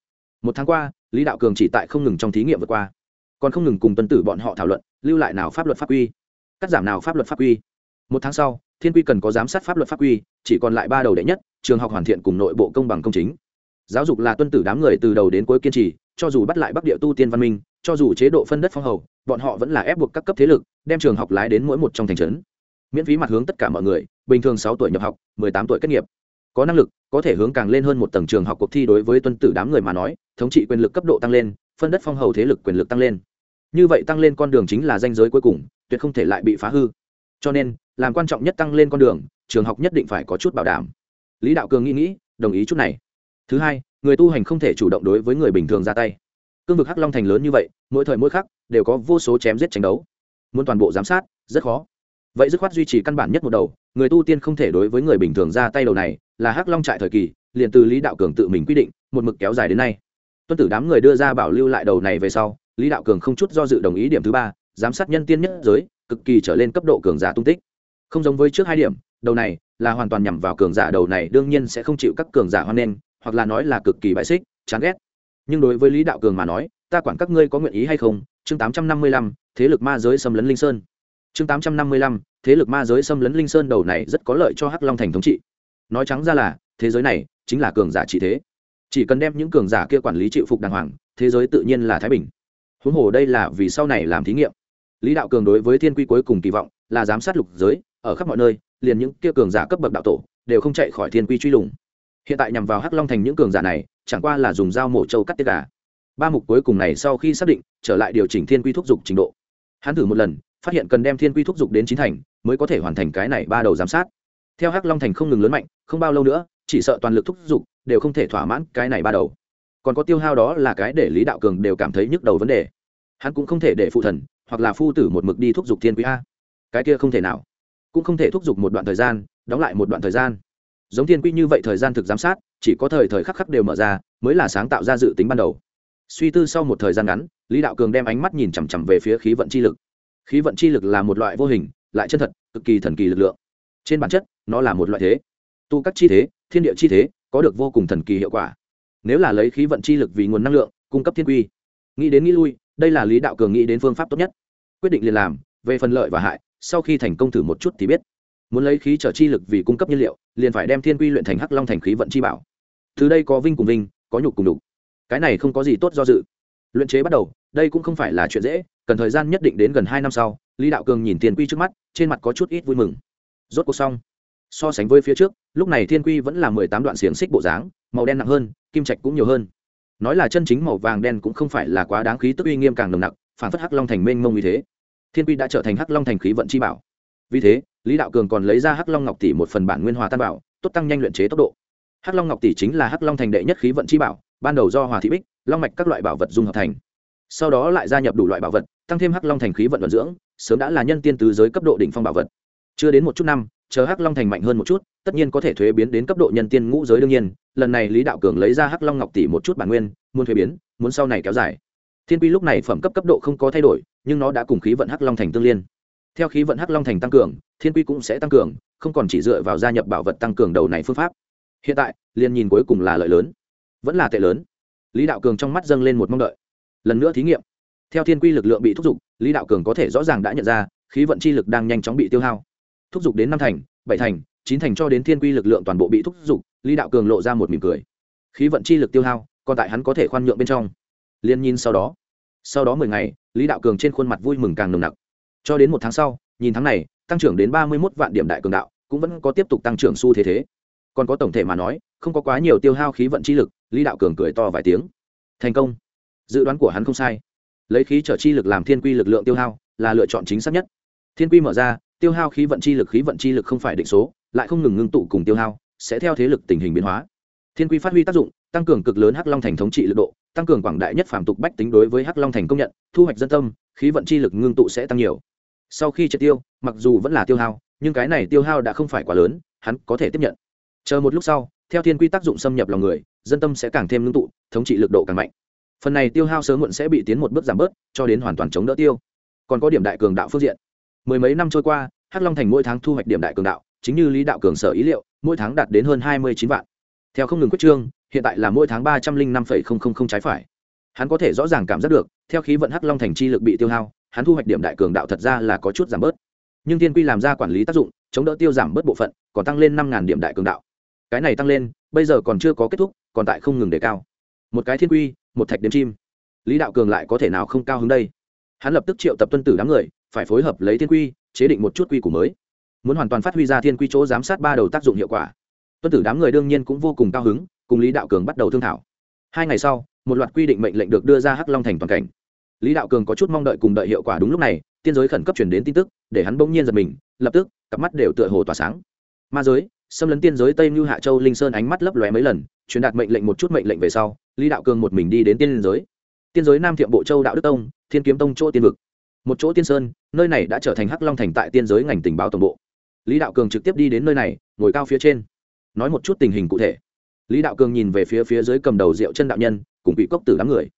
Một tháng qua, lý đạo cường chỉ tại không ngừng trong thí nghiệm vượt qua. Còn không ngừng cùng tuân tử bọn họ thảo luận, lưu lại nào pháp luật pháp quy, cắt giảm nào pháp luật pháp quy. Một tháng sau, thiên quy cần có giám sát pháp luật pháp quy, chỉ còn lại ba đầu đệ nhất, trường học hoàn thiện cùng nội bộ công bằng công chính. Giáo dục là tuân tử đám người từ đầu đến cuối kiên trì, cho dù bắt lại bắc địa tu tiên văn minh, cho dù chế độ phân đất phong hầu, bọn họ vẫn là ép buộc các cấp thế lực, đem trường học lái đến mỗi một trong thành trấn miễn phí mặt hướng tất cả mọi người, bình thường sáu tuổi nhập học, mười tám tuổi kết nghiệp. Có năng lực, có thể hướng càng lên hơn một tầng trường học cuộc thi đối với tuân tử đám người mà nói, thống trị quyền lực cấp độ tăng lên, phân đất phong hầu thế lực quyền lực tăng lên. Như vậy tăng lên con đường chính là danh giới cuối cùng, tuyệt không thể lại bị phá hư. Cho nên, làm quan trọng nhất tăng lên con đường, trường học nhất định phải có chút bảo đảm. Lý đạo cường nghĩ nghĩ, đồng ý chút này. Thứ hai, người tu hành không thể chủ động đối với người bình thường ra tay. Cương vực hắc long thành lớn như vậy, mỗi thời mỗi khắc, đều có vô số chém giết tranh đấu. Muốn toàn bộ giám sát, rất khó vậy dứt khoát duy trì căn bản nhất một đầu, người tu tiên không thể đối với người bình thường ra tay đầu này là hắc long trại thời kỳ, liền từ lý đạo cường tự mình quy định, một mực kéo dài đến nay. Tuân tử đám người đưa ra bảo lưu lại đầu này về sau, lý đạo cường không chút do dự đồng ý điểm thứ ba, giám sát nhân tiên nhất giới, cực kỳ trở lên cấp độ cường giả tung tích. Không giống với trước hai điểm, đầu này là hoàn toàn nhằm vào cường giả đầu này đương nhiên sẽ không chịu các cường giả hoan nghênh, hoặc là nói là cực kỳ bại xích, chán ghét. Nhưng đối với lý đạo cường mà nói, ta quản các ngươi có nguyện ý hay không? Chương tám trăm năm mươi lăm, thế lực ma giới xâm lấn linh sơn chương tám trăm năm mươi lăm, thế lực ma giới xâm lấn linh sơn đầu này rất có lợi cho hắc long thành thống trị. Nói trắng ra là, thế giới này chính là cường giả trị thế. Chỉ cần đem những cường giả kia quản lý chịu phục đàng hoàng, thế giới tự nhiên là thái bình. Huống hồ đây là vì sau này làm thí nghiệm. Lý đạo cường đối với thiên quy cuối cùng kỳ vọng là giám sát lục giới, ở khắp mọi nơi, liền những kia cường giả cấp bậc đạo tổ đều không chạy khỏi thiên quy truy lùng. Hiện tại nhằm vào hắc long thành những cường giả này, chẳng qua là dùng dao mổ trâu cắt tiết gà. Ba mục cuối cùng này sau khi xác định, trở lại điều chỉnh thiên quy thúc giục trình độ. Hắn thử một lần phát hiện cần đem thiên quy thúc giục đến chín thành, mới có thể hoàn thành cái này ba đầu giám sát. Theo hắc long thành không ngừng lớn mạnh, không bao lâu nữa, chỉ sợ toàn lực thúc giục, đều không thể thỏa mãn cái này ba đầu. Còn có tiêu hao đó là cái để lý đạo cường đều cảm thấy nhức đầu vấn đề. Hắn cũng không thể để phụ thần, hoặc là phu tử một mực đi thúc giục thiên quý a. Cái kia không thể nào. Cũng không thể thúc giục một đoạn thời gian, đóng lại một đoạn thời gian. Giống thiên quy như vậy thời gian thực giám sát, chỉ có thời thời khắc khắc đều mở ra, mới là sáng tạo ra dự tính ban đầu. Suy tư sau một thời gian ngắn, lý đạo cường đem ánh mắt nhìn chằm chằm về phía khí vận chi lực khí vận chi lực là một loại vô hình, lại chân thật, cực kỳ thần kỳ lực lượng. Trên bản chất, nó là một loại thế. Tu các chi thế, thiên địa chi thế, có được vô cùng thần kỳ hiệu quả. Nếu là lấy khí vận chi lực vì nguồn năng lượng, cung cấp thiên quy. Nghĩ đến nghĩ lui, đây là lý đạo cường nghĩ đến phương pháp tốt nhất. Quyết định liền làm, về phần lợi và hại, sau khi thành công thử một chút thì biết. Muốn lấy khí trở chi lực vì cung cấp nhiên liệu, liền phải đem thiên quy luyện thành hắc long thành khí vận chi bảo. Từ đây có vinh cùng vinh, có nhục cùng đục cái này không có gì tốt do dự. Luyện chế bắt đầu, đây cũng không phải là chuyện dễ cần thời gian nhất định đến gần hai năm sau, lý đạo cường nhìn thiên quy trước mắt, trên mặt có chút ít vui mừng. Rốt cuộc xong. So sánh với phía trước, lúc này thiên quy vẫn là mười tám đoạn xiềng xích bộ dáng, màu đen nặng hơn, kim trạch cũng nhiều hơn. Nói là chân chính màu vàng đen cũng không phải là quá đáng khí tức uy nghiêm càng nồng nặc, phản phất hắc long thành mênh mông như thế. Thiên quy đã trở thành hắc long thành khí vận chi bảo. Vì thế, lý đạo cường còn lấy ra hắc long ngọc tỷ một phần bản nguyên hòa tan bảo, tốt tăng nhanh luyện chế tốc độ. Hắc long ngọc tỷ chính là hắc long thành đệ nhất khí vận chi bảo, ban đầu do hòa thị bích, long mạch các loại bảo vật dung hợp thành. Sau đó lại gia nhập đủ loại bảo vật tăng thêm hắc long thành khí vận vận dưỡng, sớm đã là nhân tiên tứ giới cấp độ đỉnh phong bảo vật. Chưa đến một chút năm, chờ hắc long thành mạnh hơn một chút, tất nhiên có thể thuế biến đến cấp độ nhân tiên ngũ giới đương nhiên, lần này lý đạo cường lấy ra hắc long ngọc tỷ một chút bản nguyên, muốn thuế biến, muốn sau này kéo dài. Thiên quy lúc này phẩm cấp cấp độ không có thay đổi, nhưng nó đã cùng khí vận hắc long thành tương liên. Theo khí vận hắc long thành tăng cường, thiên quy cũng sẽ tăng cường, không còn chỉ dựa vào gia nhập bảo vật tăng cường đầu này phương pháp. Hiện tại, liền nhìn cuối cùng là lợi lớn. Vẫn là tệ lớn. Lý đạo cường trong mắt dâng lên một mong đợi. Lần nữa thí nghiệm theo thiên quy lực lượng bị thúc giục, lý đạo cường có thể rõ ràng đã nhận ra, khí vận chi lực đang nhanh chóng bị tiêu hao. Thúc giục đến năm thành, bảy thành, chín thành cho đến thiên quy lực lượng toàn bộ bị thúc giục, lý đạo cường lộ ra một mỉm cười. Khí vận chi lực tiêu hao, còn tại hắn có thể khoan nhượng bên trong. Liên nhìn sau đó sau đó mười ngày, lý đạo cường trên khuôn mặt vui mừng càng nồng nặc. Cho đến một tháng sau, nhìn tháng này, tăng trưởng đến ba mươi một vạn điểm đại cường đạo, cũng vẫn có tiếp tục tăng trưởng xu thế thế. Còn có tổng thể mà nói, không có quá nhiều tiêu hao khí vận chi lực, lý đạo cường cười to vài tiếng. Thành công. Dự đoán của hắn không sai lấy khí trở chi lực làm thiên quy lực lượng tiêu hao, là lựa chọn chính xác nhất. Thiên quy mở ra, tiêu hao khí vận chi lực, khí vận chi lực không phải định số, lại không ngừng ngưng tụ cùng tiêu hao, sẽ theo thế lực tình hình biến hóa. Thiên quy phát huy tác dụng, tăng cường cực lớn hắc long thành thống trị lực độ, tăng cường quảng đại nhất phạm tục bách tính đối với hắc long thành công nhận, thu hoạch dân tâm, khí vận chi lực ngưng tụ sẽ tăng nhiều. Sau khi triệt tiêu, mặc dù vẫn là tiêu hao, nhưng cái này tiêu hao đã không phải quá lớn, hắn có thể tiếp nhận. Chờ một lúc sau, theo thiên quy tác dụng xâm nhập lòng người, dân tâm sẽ càng thêm ngưng tụ, thống trị lực độ càng mạnh phần này tiêu hao sớm muộn sẽ bị tiến một bước giảm bớt, cho đến hoàn toàn chống đỡ tiêu. Còn có điểm đại cường đạo phương diện. Mười mấy năm trôi qua, hắc long thành mỗi tháng thu hoạch điểm đại cường đạo, chính như lý đạo cường sở ý liệu, mỗi tháng đạt đến hơn hai mươi chín vạn. Theo không ngừng quyết trương, hiện tại là mỗi tháng ba trăm linh năm trái phải. Hắn có thể rõ ràng cảm giác được, theo khí vận hắc long thành chi lực bị tiêu hao, hắn thu hoạch điểm đại cường đạo thật ra là có chút giảm bớt. Nhưng tiên quy làm ra quản lý tác dụng, chống đỡ tiêu giảm bớt bộ phận, còn tăng lên năm điểm đại cường đạo. Cái này tăng lên, bây giờ còn chưa có kết thúc, còn tại không ngừng đề cao một cái thiên quy, một thạch đếm chim. Lý đạo cường lại có thể nào không cao hứng đây? Hắn lập tức triệu tập tuân tử đám người, phải phối hợp lấy thiên quy, chế định một chút quy củ mới. Muốn hoàn toàn phát huy ra thiên quy chỗ giám sát ba đầu tác dụng hiệu quả. Tuân tử đám người đương nhiên cũng vô cùng cao hứng, cùng lý đạo cường bắt đầu thương thảo. Hai ngày sau, một loạt quy định mệnh lệnh được đưa ra hắc long thành toàn cảnh. Lý đạo cường có chút mong đợi cùng đợi hiệu quả đúng lúc này, tiên giới khẩn cấp chuyển đến tin tức, để hắn bỗng nhiên giật mình, lập tức, cặp mắt đều tựa hồ tỏa sáng. Ma giới xâm lấn tiên giới tây như hạ châu linh sơn ánh mắt lấp lóe mấy lần truyền đạt mệnh lệnh một chút mệnh lệnh về sau lý đạo cường một mình đi đến tiên giới tiên giới nam thiệm bộ châu đạo đức tông thiên kiếm tông chỗ tiên vực một chỗ tiên sơn nơi này đã trở thành hắc long thành tại tiên giới ngành tình báo tổng bộ lý đạo cường trực tiếp đi đến nơi này ngồi cao phía trên nói một chút tình hình cụ thể lý đạo cường nhìn về phía phía dưới cầm đầu Diệu chân đạo nhân cùng bị cốc tử đám người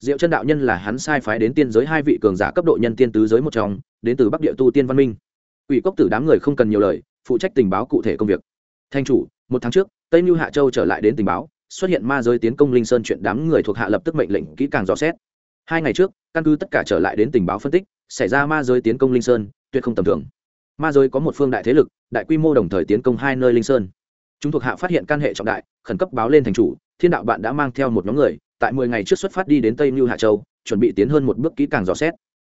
diệu chân đạo nhân là hắn sai phái đến tiên giới hai vị cường giả cấp độ nhân tiên tứ giới một trong đến từ bắc địa tu tiên văn minh ủy cốc tử đám người không cần nhiều lời phụ trách tình báo cụ thể công việc thanh chủ, một tháng trước, tây mưu hạ châu trở lại đến tình báo, xuất hiện ma giới tiến công linh sơn chuyện đám người thuộc hạ lập tức mệnh lệnh kỹ càng rõ xét. Hai ngày trước, căn cứ tất cả trở lại đến tình báo phân tích, xảy ra ma giới tiến công linh sơn, tuyệt không tầm thường. Ma giới có một phương đại thế lực, đại quy mô đồng thời tiến công hai nơi linh sơn. Chúng thuộc hạ phát hiện căn hệ trọng đại, khẩn cấp báo lên thành chủ, thiên đạo bạn đã mang theo một nhóm người, tại mười ngày trước xuất phát đi đến tây mưu hạ châu, chuẩn bị tiến hơn một bước kỹ càng dò xét.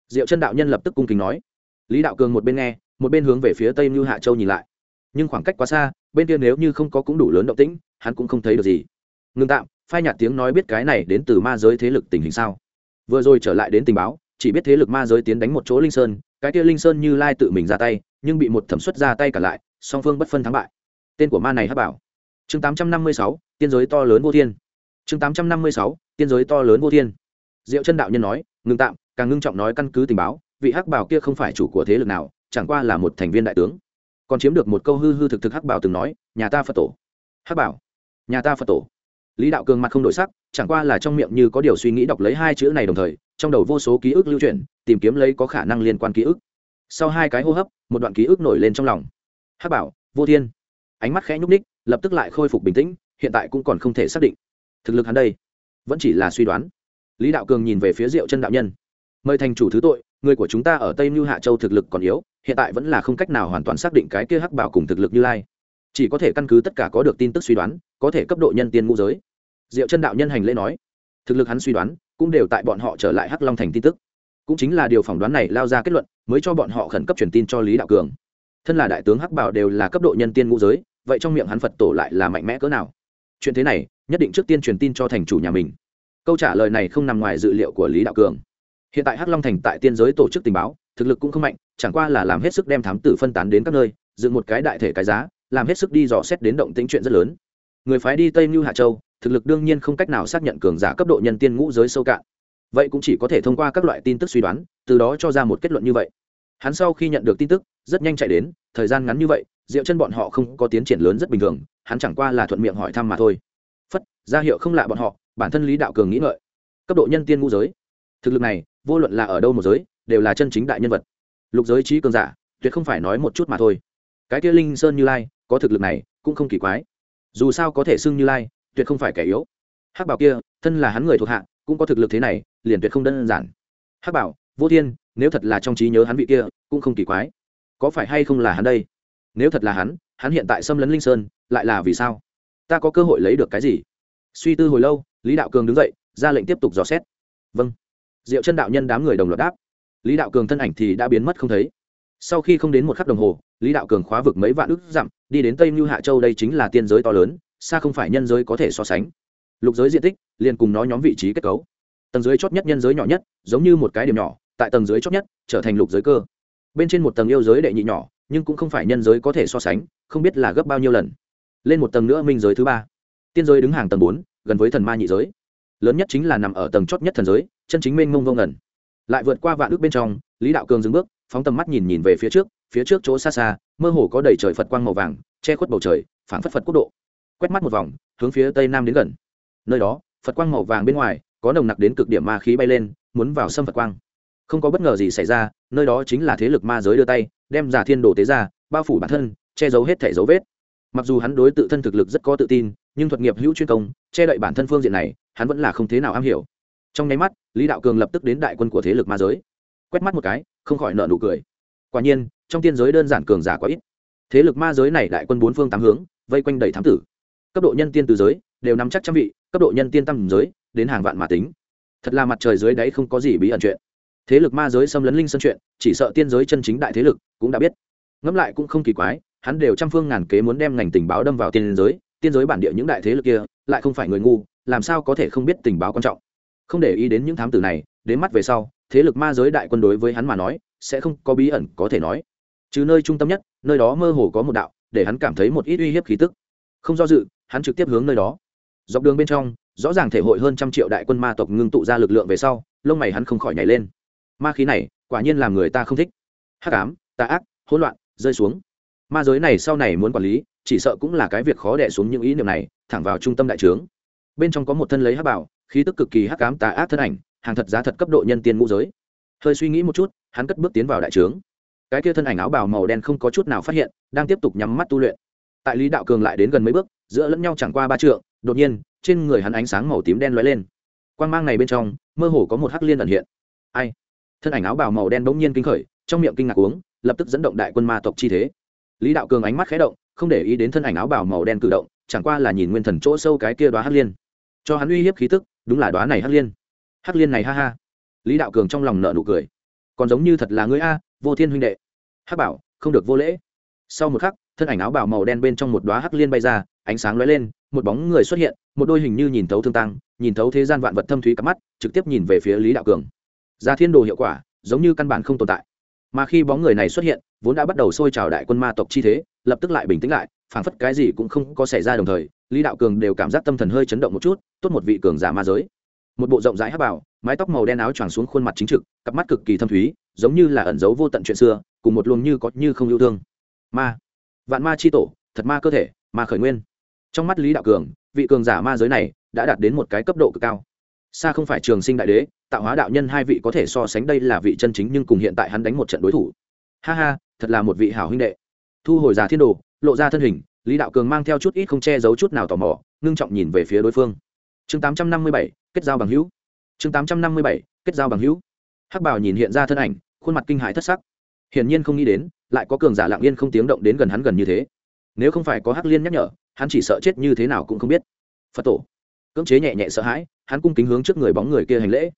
Diệu chân đạo nhân lập tức cung kính nói. Lý đạo cường một bên nghe, một bên hướng về phía tây mưu hạ châu nhìn lại. Nhưng khoảng cách quá xa bên kia nếu như không có cũng đủ lớn động tĩnh, hắn cũng không thấy được gì. Ngưng tạm, phai nhạt tiếng nói biết cái này đến từ ma giới thế lực tình hình sao? Vừa rồi trở lại đến tình báo, chỉ biết thế lực ma giới tiến đánh một chỗ linh sơn, cái kia linh sơn như lai tự mình ra tay, nhưng bị một thẩm xuất ra tay cả lại, song phương bất phân thắng bại. Tên của ma này hắc bảo. Chương tám trăm năm mươi sáu, tiên giới to lớn vô thiên. Chương tám trăm năm mươi sáu, tiên giới to lớn vô thiên. Diệu chân đạo nhân nói, ngưng tạm, càng ngưng trọng nói căn cứ tình báo, vị hắc bảo kia không phải chủ của thế lực nào, chẳng qua là một thành viên đại tướng còn chiếm được một câu hư hư thực thực hắc bảo từng nói, nhà ta phật tổ. Hắc bảo? Nhà ta phật tổ. Lý đạo cường mặt không đổi sắc, chẳng qua là trong miệng như có điều suy nghĩ đọc lấy hai chữ này đồng thời, trong đầu vô số ký ức lưu chuyển, tìm kiếm lấy có khả năng liên quan ký ức. Sau hai cái hô hấp, một đoạn ký ức nổi lên trong lòng. Hắc bảo, vô thiên. Ánh mắt khẽ nhúc ních lập tức lại khôi phục bình tĩnh, hiện tại cũng còn không thể xác định. Thực lực hắn đây, vẫn chỉ là suy đoán. Lý đạo cường nhìn về phía diệu chân đạo nhân. Mời thành chủ thứ tội người của chúng ta ở tây mưu hạ châu thực lực còn yếu, hiện tại vẫn là không cách nào hoàn toàn xác định cái kia hắc bảo cùng thực lực như lai. Chỉ có thể căn cứ tất cả có được tin tức suy đoán, có thể cấp độ nhân tiên ngũ giới. Diệu chân đạo nhân hành lễ nói. Thực lực hắn suy đoán, cũng đều tại bọn họ trở lại hắc long thành tin tức. Cũng chính là điều phỏng đoán này lao ra kết luận, mới cho bọn họ khẩn cấp truyền tin cho lý đạo cường. Thân là đại tướng hắc bảo đều là cấp độ nhân tiên ngũ giới, vậy trong miệng hắn phật tổ lại là mạnh mẽ cỡ nào? Chuyện thế này, nhất định trước tiên truyền tin cho thành chủ nhà mình. Câu trả lời này không nằm ngoài dự liệu của lý đạo cường hiện tại hắc long thành tại tiên giới tổ chức tình báo, thực lực cũng không mạnh, chẳng qua là làm hết sức đem thám tử phân tán đến các nơi, dựng một cái đại thể cái giá, làm hết sức đi dò xét đến động tính chuyện rất lớn. Người phái đi tây mưu hạ châu, thực lực đương nhiên không cách nào xác nhận cường giả cấp độ nhân tiên ngũ giới sâu cạn. Vậy cũng chỉ có thể thông qua các loại tin tức suy đoán, từ đó cho ra một kết luận như vậy. Hắn sau khi nhận được tin tức, rất nhanh chạy đến, thời gian ngắn như vậy, diệu chân bọn họ không có tiến triển lớn rất bình thường, hắn chẳng qua là thuận miệng hỏi thăm mà thôi. Phất, ra hiệu không lạ bọn họ, bản thân lý đạo cường nghĩ ngợi. Cấp độ nhân tiên ngũ giới. Thực lực này vô luận là ở đâu một giới, đều là chân chính đại nhân vật. Lục giới trí cường giả, tuyệt không phải nói một chút mà thôi. Cái kia linh sơn như lai, có thực lực này, cũng không kỳ quái. Dù sao có thể xưng như lai, tuyệt không phải kẻ yếu. Hắc bảo kia, thân là hắn người thuộc hạ, cũng có thực lực thế này, liền tuyệt không đơn giản. Hắc bảo, vô thiên, nếu thật là trong trí nhớ hắn vị kia, cũng không kỳ quái. Có phải hay không là hắn đây? Nếu thật là hắn hắn hiện tại xâm lấn linh sơn, lại là vì sao? Ta có cơ hội lấy được cái gì? Suy tư hồi lâu, lý đạo cường đứng dậy, ra lệnh tiếp tục dò xét. Vâng diệu chân đạo nhân đám người đồng loạt đáp. Lý đạo cường thân ảnh thì đã biến mất không thấy. Sau khi không đến một khắc đồng hồ, lý đạo cường khóa vực mấy vạn ước dặm, đi đến tây mưu hạ châu đây chính là tiên giới to lớn, xa không phải nhân giới có thể so sánh. Lục giới diện tích, liền cùng nó nhóm vị trí kết cấu. Tầng dưới chót nhất nhân giới nhỏ nhất, giống như một cái điểm nhỏ, tại tầng dưới chót nhất, trở thành lục giới cơ. Bên trên một tầng yêu giới đệ nhị nhỏ, nhưng cũng không phải nhân giới có thể so sánh, không biết là gấp bao nhiêu lần. Lên một tầng nữa minh giới thứ ba. Tiên giới đứng hàng tầng bốn, gần với thần ma nhị giới lớn nhất chính là nằm ở tầng chót nhất thần giới, chân chính mênh mông vô ngẩn lại vượt qua vạn ước bên trong, lý đạo cường dừng bước, phóng tầm mắt nhìn nhìn về phía trước phía trước chỗ xa xa, mơ hồ có đầy trời phật quang màu vàng, che khuất bầu trời, phảng phất phật quốc độ. Quét mắt một vòng, hướng phía tây nam đến gần. Nơi đó, phật quang màu vàng bên ngoài, có nồng nặc đến cực điểm ma khí bay lên, muốn vào xâm phật quang. Không có bất ngờ gì xảy ra, nơi đó chính là thế lực ma giới đưa tay, đem giả thiên đồ tế ra, bao phủ bản thân, che giấu hết thẻ dấu vết mặc dù hắn đối tự thân thực lực rất có tự tin, nhưng thuật nghiệp hữu chuyên công, che đậy bản thân phương diện này, hắn vẫn là không thế nào am hiểu. Trong nháy mắt, lý đạo cường lập tức đến đại quân của thế lực ma giới. Quét mắt một cái, không khỏi nợ nụ cười. Quả nhiên, trong tiên giới đơn giản cường giả quá ít. Thế lực ma giới này đại quân bốn phương tám hướng, vây quanh đầy thám tử. Cấp độ nhân tiên từ giới, đều nắm chắc trăm vị, cấp độ nhân tiên tăng giới, đến hàng vạn mà tính. Thật là mặt trời dưới đáy không có gì bí ẩn chuyện. Thế lực ma giới xâm lấn linh sân chuyện, chỉ sợ tiên giới chân chính đại thế lực cũng đã biết. Ngẫm lại cũng không kỳ quái hắn đều trăm phương ngàn kế muốn đem ngành tình báo đâm vào tiên giới tiên giới bản địa những đại thế lực kia, lại không phải người ngu, làm sao có thể không biết tình báo quan trọng? Không để ý đến những thám tử này, đến mắt về sau, thế lực ma giới đại quân đối với hắn mà nói, sẽ không có bí ẩn có thể nói. Chứ nơi trung tâm nhất, nơi đó mơ hồ có một đạo, để hắn cảm thấy một ít uy hiếp khí tức. Không do dự, hắn trực tiếp hướng nơi đó. Dọc đường bên trong, rõ ràng thể hội hơn trăm triệu đại quân ma tộc ngưng tụ ra lực lượng về sau, lông mày hắn không khỏi nhảy lên. Ma khí này, quả nhiên làm người ta không thích. Hắc ám, tà ác, hỗn loạn, rơi xuống ma giới này sau này muốn quản lý, chỉ sợ cũng là cái việc khó đẻ xuống những ý niệm này, thẳng vào trung tâm đại trướng. Bên trong có một thân lấy hắc bảo, khí tức cực kỳ hắc ám tà ác thân ảnh, hàng thật giá thật cấp độ nhân tiên ngũ giới. Hơi suy nghĩ một chút, hắn cất bước tiến vào đại trướng. Cái kia thân ảnh áo bào màu đen không có chút nào phát hiện, đang tiếp tục nhắm mắt tu luyện. Tại lý đạo cường lại đến gần mấy bước, giữa lẫn nhau chẳng qua ba trượng, đột nhiên, trên người hắn ánh sáng màu tím đen lóe lên. Quan g mang này bên trong, mơ hồ có một hắc liên ẩn hiện. Ai? Thân ảnh áo bào màu đen bỗng nhiên kinh khởi, trong miệng kinh ngạc uống, lập tức dẫn động đại quân ma tộc chi thế lý đạo cường ánh mắt khé động, không để ý đến thân ảnh áo bào màu đen cử động, chẳng qua là nhìn nguyên thần chỗ sâu cái kia đoá hắc liên. Cho hắn uy hiếp khí tức, đúng là đoá này hắc liên. Hắc liên này ha ha. Lý đạo cường trong lòng nợ nụ cười. Còn giống như thật là ngươi a, vô thiên huynh đệ. Hắc bảo, không được vô lễ. Sau một khắc, thân ảnh áo bào màu đen bên trong một đoá hắc liên bay ra, ánh sáng lóe lên, một bóng người xuất hiện, một đôi hình như nhìn thấu thương tăng, nhìn thấu thế gian vạn vật thâm thúy cắm mắt, trực tiếp nhìn về phía lý đạo cường. Ra thiên đồ hiệu quả, giống như căn bản không tồn tại mà khi bóng người này xuất hiện, vốn đã bắt đầu sôi trào đại quân ma tộc chi thế, lập tức lại bình tĩnh lại, phảng phất cái gì cũng không có xảy ra đồng thời, lý đạo cường đều cảm giác tâm thần hơi chấn động một chút, tốt một vị cường giả ma giới. Một bộ rộng rãi hát bảo mái tóc màu đen áo choàng xuống khuôn mặt chính trực, cặp mắt cực kỳ thâm thúy, giống như là ẩn giấu vô tận chuyện xưa, cùng một luồng như có như không yêu thương. Ma, vạn ma chi tổ, thật ma cơ thể, ma khởi nguyên. Trong mắt lý đạo cường, vị cường giả ma giới này đã đạt đến một cái cấp độ cực cao xa không phải trường sinh đại đế, tạo hóa đạo nhân hai vị có thể so sánh đây là vị chân chính nhưng cùng hiện tại hắn đánh một trận đối thủ. Ha ha, thật là một vị hảo huynh đệ. Thu hồi già thiên đồ, lộ ra thân hình, lý đạo cường mang theo chút ít không che giấu chút nào tò mò, ngưng trọng nhìn về phía đối phương. Chương tám trăm năm mươi bảy, kết giao bằng hữu. Chương tám trăm năm mươi bảy, kết giao bằng hữu. Hắc bảo nhìn hiện ra thân ảnh, khuôn mặt kinh hãi thất sắc. Hiển nhiên không nghĩ đến, lại có cường giả lạng yên không tiếng động đến gần hắn gần như thế. Nếu không phải có hắc liên nhắc nhở, hắn chỉ sợ chết như thế nào cũng không biết. Phật tổ cưỡng chế nhẹ nhẹ sợ hãi, hắn cung kính hướng trước người bóng người kia hành lễ.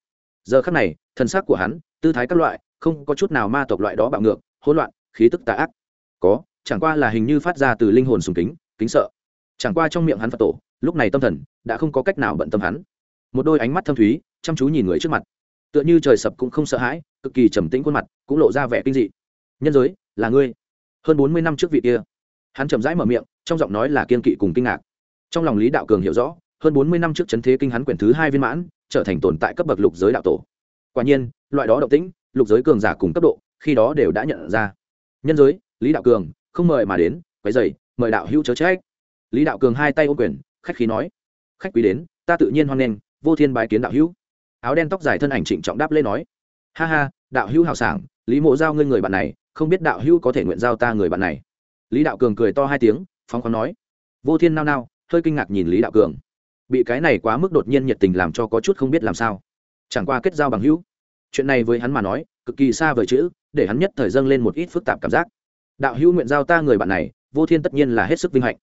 Giờ khắc này, thần sắc của hắn, tư thái các loại, không có chút nào ma tộc loại đó bạo ngược, hỗn loạn, khí tức tà ác. Có, chẳng qua là hình như phát ra từ linh hồn sùng kính kính sợ. Chẳng qua trong miệng hắn phật tổ, lúc này tâm thần đã không có cách nào bận tâm hắn. Một đôi ánh mắt thâm thúy, chăm chú nhìn người trước mặt. Tựa như trời sập cũng không sợ hãi, cực kỳ trầm tĩnh khuôn mặt, cũng lộ ra vẻ kinh dị. Nhân giới, là ngươi? Hơn bốn mươi năm trước vị kia. Hắn chậm rãi mở miệng, trong giọng nói là kiên kỵ cùng kinh ngạc. Trong lòng lý đạo cường hiểu rõ hơn bốn mươi năm trước chấn thế kinh hắn quyển thứ hai viên mãn, trở thành tồn tại cấp bậc lục giới đạo tổ. Quả nhiên, loại đó động tĩnh, lục giới cường giả cùng cấp độ, khi đó đều đã nhận ra. Nhân giới, lý đạo cường, không mời mà đến, quấy dày mời đạo hữu chớ trách. Lý đạo cường hai tay ô quyền, khách khí nói, khách quý đến, ta tự nhiên hoan nghênh, vô thiên bái kiến đạo hữu. Áo đen tóc dài thân ảnh trịnh trọng đáp lên nói, ha ha, đạo hữu hào sảng, lý mộ giao ngươi người bạn này, không biết đạo hữu có thể nguyện giao ta người bạn này. Lý đạo cường cười to hai tiếng, phóng khoáng nói, vô thiên nao nao, hơi kinh ngạc nhìn lý đạo cường bị cái này quá mức đột nhiên nhiệt tình làm cho có chút không biết làm sao. Chẳng qua kết giao bằng hữu. Chuyện này với hắn mà nói, cực kỳ xa vời chữ, để hắn nhất thời dâng lên một ít phức tạp cảm giác. Đạo hữu nguyện giao ta người bạn này, vô thiên tất nhiên là hết sức vinh hạnh.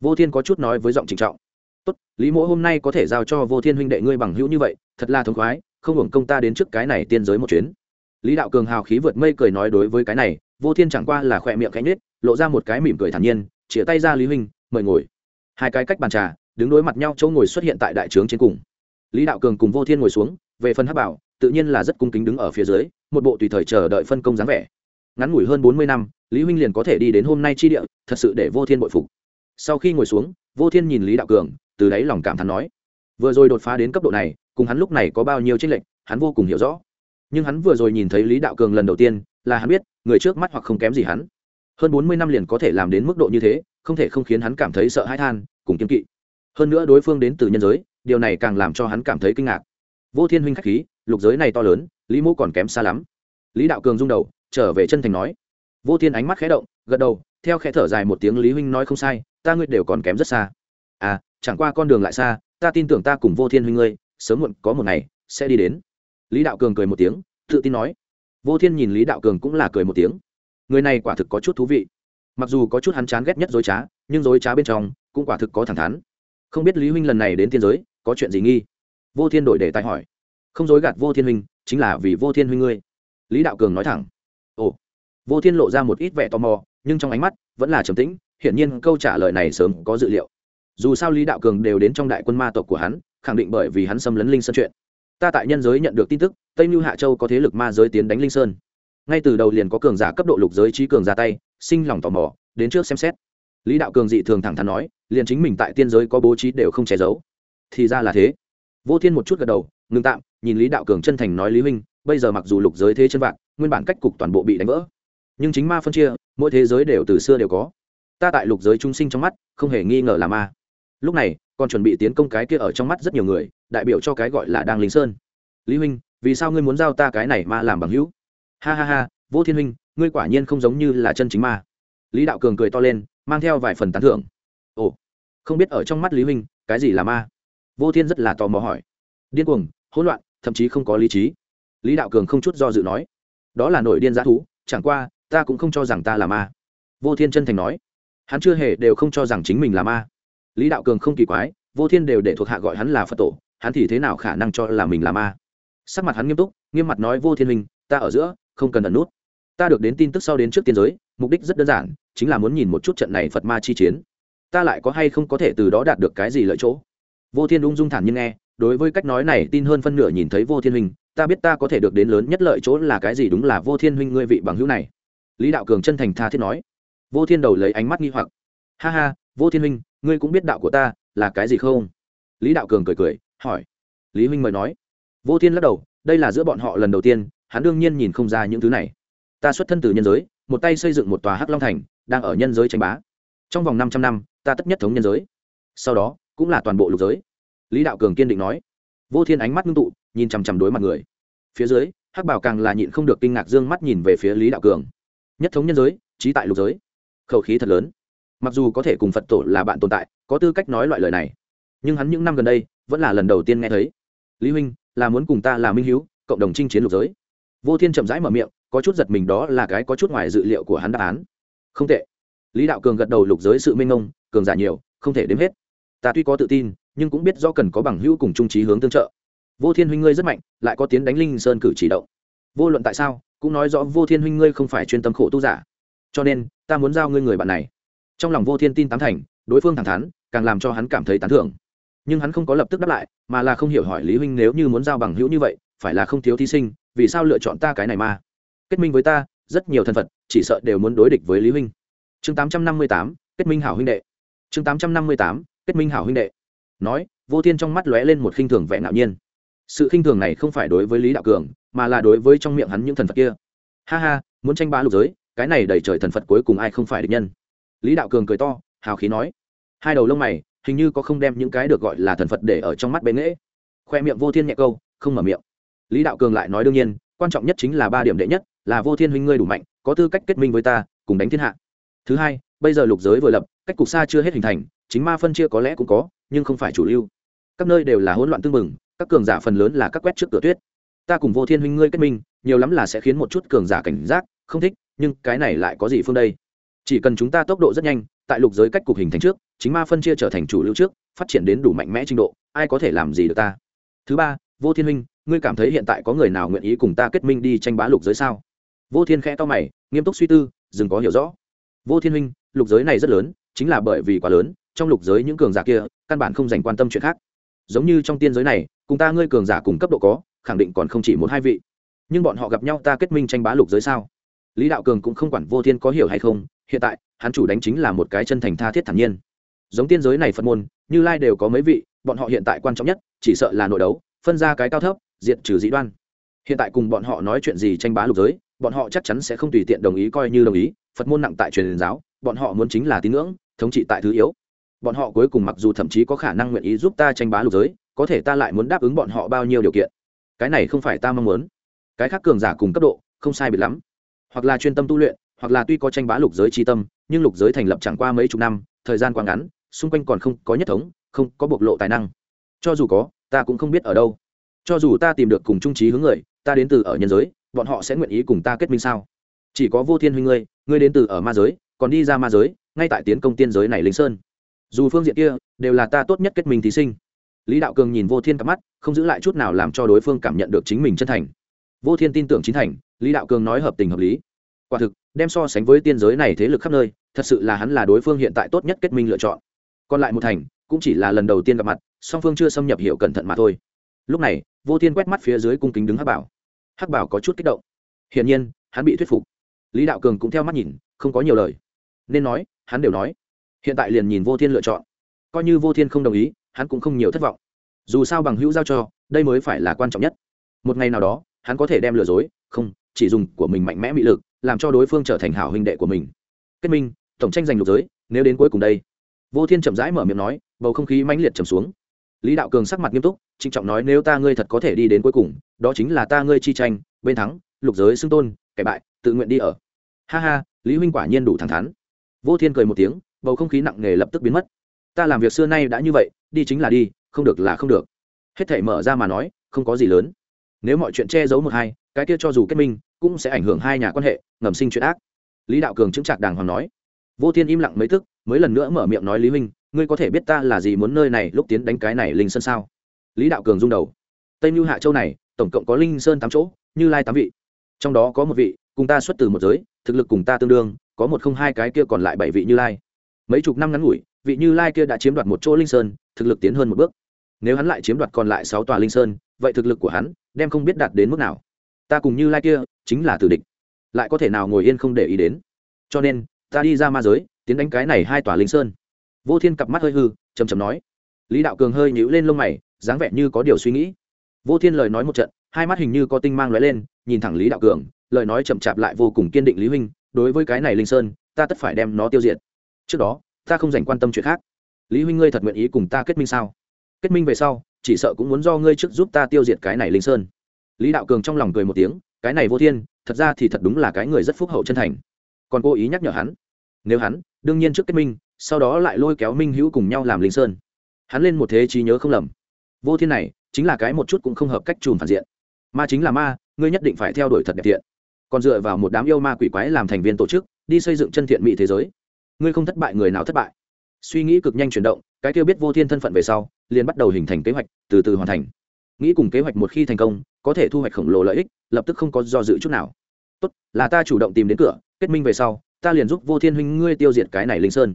Vô thiên có chút nói với giọng trịnh trọng. Tốt, lý mỗ hôm nay có thể giao cho vô thiên huynh đệ ngươi bằng hữu như vậy, thật là thống khoái, không hưởng công ta đến trước cái này tiên giới một chuyến. Lý đạo cường hào khí vượt mây cười nói đối với cái này, vô thiên chẳng qua là khỏe miệng cánh nết lộ ra một cái mỉm cười thản nhiên, chĩa tay ra lý huynh, mời ngồi. Hai cái cách bàn trà đứng đối mặt nhau, chỗ ngồi xuất hiện tại đại trướng trên cùng. Lý đạo cường cùng vô thiên ngồi xuống, về phần hắc bảo, tự nhiên là rất cung kính đứng ở phía dưới, một bộ tùy thời chờ đợi phân công dáng vẻ. Ngắn ngủi hơn bốn mươi năm, lý huynh liền có thể đi đến hôm nay chi địa, thật sự để vô thiên bội phục. Sau khi ngồi xuống, vô thiên nhìn lý đạo cường, từ đáy lòng cảm thán nói, vừa rồi đột phá đến cấp độ này, cùng hắn lúc này có bao nhiêu tranh lệch, hắn vô cùng hiểu rõ. Nhưng hắn vừa rồi nhìn thấy lý đạo cường lần đầu tiên, là hắn biết, người trước mắt hoặc không kém gì hắn. Hơn bốn mươi năm liền có thể làm đến mức độ như thế, không thể không khiến hắn cảm thấy sợ hãi than, cùng kiên kỵ hơn nữa đối phương đến từ nhân giới, điều này càng làm cho hắn cảm thấy kinh ngạc. Vô thiên huynh k h á c h khí, lục giới này to lớn, lý mô còn kém xa lắm. Lý đạo cường rung đầu, trở về chân thành nói. Vô thiên ánh mắt khẽ động, gật đầu, theo khẽ thở dài một tiếng lý huynh nói không sai, ta ngươi đều còn kém rất xa. À chẳng qua con đường lại xa, ta tin tưởng ta cùng vô thiên huynh ngươi, sớm muộn có một ngày, sẽ đi đến. Lý đạo cường cười một tiếng, tự tin nói. Vô thiên nhìn lý đạo cường cũng là cười một tiếng. Người này quả thực có chút thú vị. Mặc dù có chút hắn chán ghét nhất dối trá, nhưng dối trá bên trong cũng quả thực có thẳng thắn không biết lý huynh lần này đến thiên giới, có chuyện gì nghi? Vô thiên đổi để tài hỏi. Không dối gạt vô thiên huynh, chính là vì vô thiên huynh ngươi. Lý đạo cường nói thẳng. Ồ. Vô thiên lộ ra một ít vẻ tò mò, nhưng trong ánh mắt vẫn là trầm tĩnh, hiển nhiên câu trả lời này sớm có dự liệu. Dù sao lý đạo cường đều đến trong đại quân ma tộc của hắn, khẳng định bởi vì hắn xâm lấn linh sơn chuyện. Ta tại nhân giới nhận được tin tức, tây mưu hạ châu có thế lực ma giới tiến đánh linh sơn. Ngay từ đầu liền có cường giả cấp độ lục giới trí cường ra tay, sinh lòng tò mò, đến trước xem xét lý đạo cường dị thường thẳng thắn nói, liền chính mình tại tiên giới có bố trí đều không che giấu. Thì ra là thế. Vô thiên một chút gật đầu ngừng tạm, nhìn lý đạo cường chân thành nói lý huynh, bây giờ mặc dù lục giới thế chân vạn, nguyên bản cách cục toàn bộ bị đánh vỡ. Nhưng chính ma phân chia, mỗi thế giới đều từ xưa đều có. Ta tại lục giới trung sinh trong mắt, không hề nghi ngờ là ma. Lúc này, còn chuẩn bị tiến công cái kia ở trong mắt rất nhiều người, đại biểu cho cái gọi là đang linh sơn. Lý huynh, vì sao ngươi muốn giao ta cái này ma làm bằng hữu? Ha ha ha, vô thiên huynh, ngươi quả nhiên không giống như là chân chính ma. Lý đạo cường cười to lên mang theo vài phần tán thưởng. Ồ, không biết ở trong mắt lý huynh, cái gì là ma? Vô thiên rất là tò mò hỏi. Điên cuồng, hỗn loạn, thậm chí không có lý trí. Lý đạo cường không chút do dự nói. Đó là nổi điên g thú, chẳng qua, ta cũng không cho rằng ta là ma. Vô thiên chân thành nói. Hắn chưa hề đều không cho rằng chính mình là ma. Lý đạo cường không kỳ quái, vô thiên đều để thuộc hạ gọi hắn là phật tổ, hắn thì thế nào khả năng cho là mình là ma? Sắc mặt hắn nghiêm túc, nghiêm mặt nói, vô thiên huynh, ta ở giữa, không cần ẩn nút. Ta được đến tin tức sau đến trước tiên giới mục đích rất đơn giản, chính là muốn nhìn một chút trận này phật ma chi chiến. Ta lại có hay không có thể từ đó đạt được cái gì lợi chỗ? Vô thiên ung dung thản nhiên nghe, đối với cách nói này tin hơn phân nửa nhìn thấy vô thiên huynh, ta biết ta có thể được đến lớn nhất lợi chỗ là cái gì đúng là vô thiên huynh ngươi vị bằng hữu này. Lý đạo cường chân thành tha thiết nói. Vô thiên đầu lấy ánh mắt nghi hoặc. Ha ha, vô thiên huynh, ngươi cũng biết đạo của ta là cái gì không? Lý đạo cường cười cười, hỏi. Lý huynh mời nói. Vô thiên lắc đầu, đây là giữa bọn họ lần đầu tiên, hắn đương nhiên nhìn không ra những thứ này. Ta xuất thân từ nhân giới một tay xây dựng một tòa hắc long thành, đang ở nhân giới tranh bá. Trong vòng 500 năm, ta tất nhất thống nhân giới. Sau đó, cũng là toàn bộ lục giới. Lý đạo cường kiên định nói. Vô thiên ánh mắt ngưng tụ, nhìn chằm chằm đối mặt người. Phía dưới, hắc bảo càng là nhịn không được kinh ngạc dương mắt nhìn về phía lý đạo cường. Nhất thống nhân giới, trí tại lục giới. Khẩu khí thật lớn. Mặc dù có thể cùng phật tổ là bạn tồn tại, có tư cách nói loại lời này. Nhưng hắn những năm gần đây, vẫn là lần đầu tiên nghe thấy. Lý huynh, là muốn cùng ta là minh hiếu, cộng đồng chinh chiến lục giới. Vô thiên chậm rãi mở miệng có chút giật mình đó là cái có chút ngoài dự liệu của hắn đáp án. Không tệ. Lý đạo cường gật đầu lục giới sự minh ông, cường giả nhiều, không thể đếm hết. Ta tuy có tự tin, nhưng cũng biết do cần có bằng hữu cùng trung trí hướng tương trợ. Vô thiên huynh ngươi rất mạnh, lại có tiến đánh linh sơn cử chỉ động. Vô luận tại sao, cũng nói rõ vô thiên huynh ngươi không phải chuyên tâm khổ tu giả. Cho nên, ta muốn giao ngươi người bạn này. Trong lòng vô thiên tin tán thành, đối phương thẳng thắn, càng làm cho hắn cảm thấy tán thưởng. Nhưng hắn không có lập tức đáp lại, mà là không hiểu hỏi lý huynh nếu như muốn giao bằng hữu như vậy, phải là không thiếu thí sinh, vì sao lựa chọn ta cái này mà? Kết minh với ta, rất nhiều thân phận chỉ sợ đều muốn đối địch với lý huynh. Chương tám trăm năm mươi tám, kết minh hảo huynh đệ. Chương tám trăm năm mươi tám, kết minh hảo huynh đệ. Nói, vô thiên trong mắt lóe lên một khinh thường vẻ ngạo nhiên. Sự khinh thường này không phải đối với lý đạo cường, mà là đối với trong miệng hắn những thần phật kia. Ha ha, muốn tranh ba lục giới, cái này đầy trời thần phật cuối cùng ai không phải địch nhân? Lý đạo cường cười to, hào khí nói. Hai đầu lông mày, hình như có không đem những cái được gọi là thần phật để ở trong mắt bệ nghễ khoe miệng vô thiên nhẹ câu, không mở miệng. Lý đạo cường lại nói đương nhiên, quan trọng nhất chính là ba điểm đệ nhất là vô thiên huynh ngươi đủ mạnh, có tư cách kết minh với ta, cùng đánh thiên hạ. Thứ hai, bây giờ lục giới vừa lập, cách cục xa chưa hết hình thành, chính ma phân chia có lẽ cũng có, nhưng không phải chủ lưu. Các nơi đều là hỗn loạn tương mừng, các cường giả phần lớn là các quét trước cửa tuyết. Ta cùng vô thiên huynh ngươi kết minh, nhiều lắm là sẽ khiến một chút cường giả cảnh giác, không thích, nhưng cái này lại có gì phương đây? Chỉ cần chúng ta tốc độ rất nhanh, tại lục giới cách cục hình thành trước, chính ma phân chia trở thành chủ lưu trước, phát triển đến đủ mạnh mẽ trình độ, ai có thể làm gì được ta? Thứ ba, vô thiên huynh, ngươi cảm thấy hiện tại có người nào nguyện ý cùng ta kết minh đi tranh bá lục giới sao? Vô thiên khẽ to mày, nghiêm túc suy tư, dừng có hiểu rõ. Vô thiên huynh, lục giới này rất lớn, chính là bởi vì quá lớn, trong lục giới những cường giả kia, căn bản không dành quan tâm chuyện khác. Giống như trong tiên giới này, cùng ta ngươi cường giả cùng cấp độ có, khẳng định còn không chỉ một hai vị. Nhưng bọn họ gặp nhau ta kết minh tranh bá lục giới sao? Lý đạo cường cũng không quản vô thiên có hiểu hay không, hiện tại, hắn chủ đánh chính là một cái chân thành tha thiết thản nhiên. Giống tiên giới này phật môn, như lai đều có mấy vị, bọn họ hiện tại quan trọng nhất, chỉ sợ là nội đấu, phân ra cái cao thấp, diệt trừ dĩ đoan. Hiện tại cùng bọn họ nói chuyện gì tranh bá lục giới bọn họ chắc chắn sẽ không tùy tiện đồng ý coi như đồng ý, phật môn nặng tại truyền giáo, bọn họ muốn chính là tín ngưỡng, thống trị tại thứ yếu. Bọn họ cuối cùng mặc dù thậm chí có khả năng nguyện ý giúp ta tranh bá lục giới, có thể ta lại muốn đáp ứng bọn họ bao nhiêu điều kiện. Cái này không phải ta mong muốn. Cái khác cường giả cùng cấp độ, không sai biệt lắm. Hoặc là chuyên tâm tu luyện, hoặc là tuy có tranh bá lục giới tri tâm, nhưng lục giới thành lập chẳng qua mấy chục năm, thời gian quá ngắn, xung quanh còn không có nhất thống, không có bộc lộ tài năng. Cho dù có, ta cũng không biết ở đâu. Cho dù ta tìm được cùng trung trí hướng người, ta đến từ ở nhân giới bọn họ sẽ nguyện ý cùng ta kết minh sao? Chỉ có vô thiên huynh ngươi ngươi đến từ ở ma giới, còn đi ra ma giới, ngay tại tiến công tiên giới này linh sơn. Dù phương diện kia, đều là ta tốt nhất kết minh thí sinh. Lý đạo cường nhìn vô thiên cặp mắt, không giữ lại chút nào làm cho đối phương cảm nhận được chính mình chân thành. Vô thiên tin tưởng chính thành, lý đạo cường nói hợp tình hợp lý. Quả thực, đem so sánh với tiên giới này thế lực khắp nơi, thật sự là hắn là đối phương hiện tại tốt nhất kết minh lựa chọn. Còn lại một thành, cũng chỉ là lần đầu tiên gặp mặt, song phương chưa xâm nhập hiểu cẩn thận mà thôi. Lúc này, vô thiên quét mắt phía dưới cung kính đứng hắc bảo hắc bảo có chút kích động. Hiển nhiên, hắn bị thuyết phục. Lý đạo cường cũng theo mắt nhìn, không có nhiều lời. Nên nói, hắn đều nói. Hiện tại liền nhìn vô thiên lựa chọn. Coi như vô thiên không đồng ý, hắn cũng không nhiều thất vọng. Dù sao bằng hữu giao cho, đây mới phải là quan trọng nhất. Một ngày nào đó, hắn có thể đem lừa dối, không, chỉ dùng của mình mạnh mẽ mị lực, làm cho đối phương trở thành hảo huynh đệ của mình. Kết minh, tổng tranh giành lục giới, nếu đến cuối cùng đây. Vô thiên chậm rãi mở miệng nói, bầu không khí mãnh liệt trầm xuống lý đạo cường sắc mặt nghiêm túc, trịnh trọng nói, nếu ta ngươi thật có thể đi đến cuối cùng, đó chính là ta ngươi chi tranh, bên thắng, lục giới xưng tôn, kẻ bại, tự nguyện đi ở. Ha ha, lý huynh quả nhiên đủ thẳng thắn. Vô thiên cười một tiếng, bầu không khí nặng nề lập tức biến mất. Ta làm việc xưa nay đã như vậy, đi chính là đi, không được là không được. Hết thể mở ra mà nói, không có gì lớn. Nếu mọi chuyện che giấu một hai, cái kia cho dù kết minh, cũng sẽ ảnh hưởng hai nhà quan hệ, ngầm sinh chuyện ác. Lý đạo cường chứng trạc đàng hoàng nói. Vô thiên im lặng mấy thức mới lần nữa mở miệng nói, lý huynh ngươi có thể biết ta là gì muốn nơi này lúc tiến đánh cái này linh sơn sao? Lý đạo cường rung đầu. Tây mưu hạ châu này, tổng cộng có linh sơn tám chỗ, như lai tám vị. Trong đó có một vị, cùng ta xuất từ một giới, thực lực cùng ta tương đương, có một không hai cái kia còn lại bảy vị như lai. Mấy chục năm ngắn ngủi, vị như lai kia đã chiếm đoạt một chỗ linh sơn, thực lực tiến hơn một bước. Nếu hắn lại chiếm đoạt còn lại sáu tòa linh sơn, vậy thực lực của hắn đem không biết đạt đến mức nào. Ta cùng như lai kia, chính là tử địch. Lại có thể nào ngồi yên không để ý đến? Cho nên, ta đi ra ma giới, tiến đánh cái này hai tòa linh sơn vô thiên cặp mắt hơi hư chầm chầm nói. Lý đạo cường hơi nhíu lên lông mày, dáng vẻ như có điều suy nghĩ. Vô thiên lời nói một trận, hai mắt hình như có tinh mang lóe lên, nhìn thẳng lý đạo cường, lời nói chậm chạp lại vô cùng kiên định lý huynh, đối với cái này linh sơn, ta tất phải đem nó tiêu diệt. Trước đó, ta không dành quan tâm chuyện khác. Lý huynh ngươi thật nguyện ý cùng ta kết minh sao? Kết minh về sau, chỉ sợ cũng muốn do ngươi trước giúp ta tiêu diệt cái này linh sơn. Lý đạo cường trong lòng cười một tiếng, cái này vô thiên, thật ra thì thật đúng là cái người rất phúc hậu chân thành. Còn cố ý nhắc nhở hắn. Nếu hắn, đương nhiên trước kết minh sau đó lại lôi kéo minh hữu cùng nhau làm linh sơn. Hắn lên một thế trí nhớ không lầm. Vô thiên này, chính là cái một chút cũng không hợp cách chùm phản diện. Ma chính là ma, ngươi nhất định phải theo đuổi thật đẹp thiện. Còn dựa vào một đám yêu ma quỷ quái làm thành viên tổ chức, đi xây dựng chân thiện mỹ thế giới. Ngươi không thất bại, người nào thất bại? Suy nghĩ cực nhanh chuyển động, cái kêu biết vô thiên thân phận về sau, liền bắt đầu hình thành kế hoạch, từ từ hoàn thành. Nghĩ cùng kế hoạch một khi thành công, có thể thu hoạch khổng lồ lợi ích, lập tức không có do dự chút nào. Tốt, là ta chủ động tìm đến cửa, kết minh về sau, ta liền giúp vô thiên huynh ngươi tiêu diệt cái này linh sơn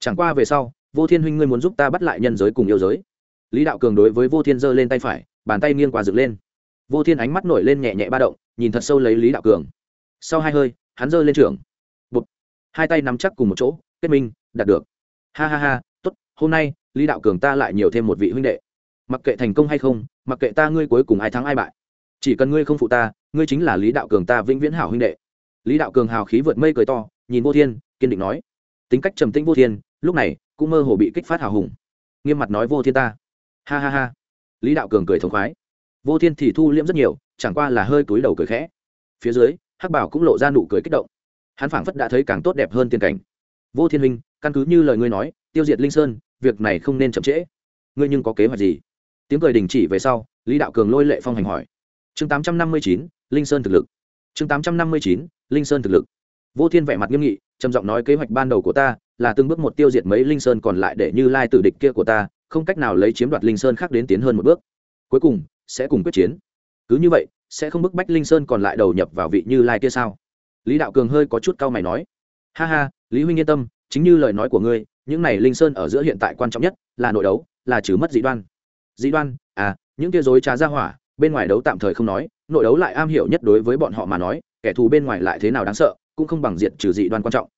chẳng qua về sau, vô thiên huynh ngươi muốn giúp ta bắt lại nhân giới cùng yêu giới. Lý đạo cường đối với vô thiên giơ lên tay phải, bàn tay nghiêng qua dựng lên. Vô thiên ánh mắt nổi lên nhẹ nhẹ ba động, nhìn thật sâu lấy lý đạo cường. Sau hai hơi, hắn giơ lên trường Bụt. hai tay nắm chắc cùng một chỗ, kết minh, đạt được. Ha ha ha, tốt, hôm nay, lý đạo cường ta lại nhiều thêm một vị huynh đệ. Mặc kệ thành công hay không, mặc kệ ta ngươi cuối cùng ai thắng ai bại. Chỉ cần ngươi không phụ ta, ngươi chính là lý đạo cường ta vĩnh viễn hảo huynh đệ. Lý đạo cường hào khí vượt mây cười to, nhìn vô thiên, kiên định nói tính cách trầm tĩnh vô thiên, lúc này, cũng mơ hồ bị kích phát hào hùng. Nghiêm mặt nói, vô thiên ta. Ha ha ha. Lý đạo cường cười thống khoái. Vô thiên thì thu liễm rất nhiều, chẳng qua là hơi túi đầu cười khẽ. Phía dưới, hắc bảo cũng lộ ra nụ cười kích động. Hắn phảng phất đã thấy càng tốt đẹp hơn tiên cảnh. Vô thiên huynh, căn cứ như lời ngươi nói, tiêu diệt linh sơn, việc này không nên chậm trễ. Ngươi nhưng có kế hoạch gì? Tiếng cười đình chỉ về sau, lý đạo cường lôi lệ phong hành hỏi. Chương tám trăm năm mươi chín, linh sơn thực lực. Chương tám trăm năm mươi chín, linh sơn thực lực vô thiên vẻ mặt nghiêm nghị, trầm giọng nói kế hoạch ban đầu của ta là từng bước một tiêu diệt mấy linh sơn còn lại để như lai tử địch kia của ta, không cách nào lấy chiếm đoạt linh sơn khác đến tiến hơn một bước. Cuối cùng, sẽ cùng quyết chiến. Cứ như vậy, sẽ không bức bách linh sơn còn lại đầu nhập vào vị như lai kia sao? Lý đạo cường hơi có chút cau mày nói. Ha ha, lý huynh yên tâm, chính như lời nói của ngươi, những này linh sơn ở giữa hiện tại quan trọng nhất là nội đấu, là trừ mất dị đoan. Dị đoan? À những kia dối trá ra hỏa, bên ngoài đấu tạm thời không nói, nội đấu lại am hiểu nhất đối với bọn họ mà nói, kẻ thù bên ngoài lại thế nào đáng sợ? Cũng không bằng diện trừ dị đoan quan trọng.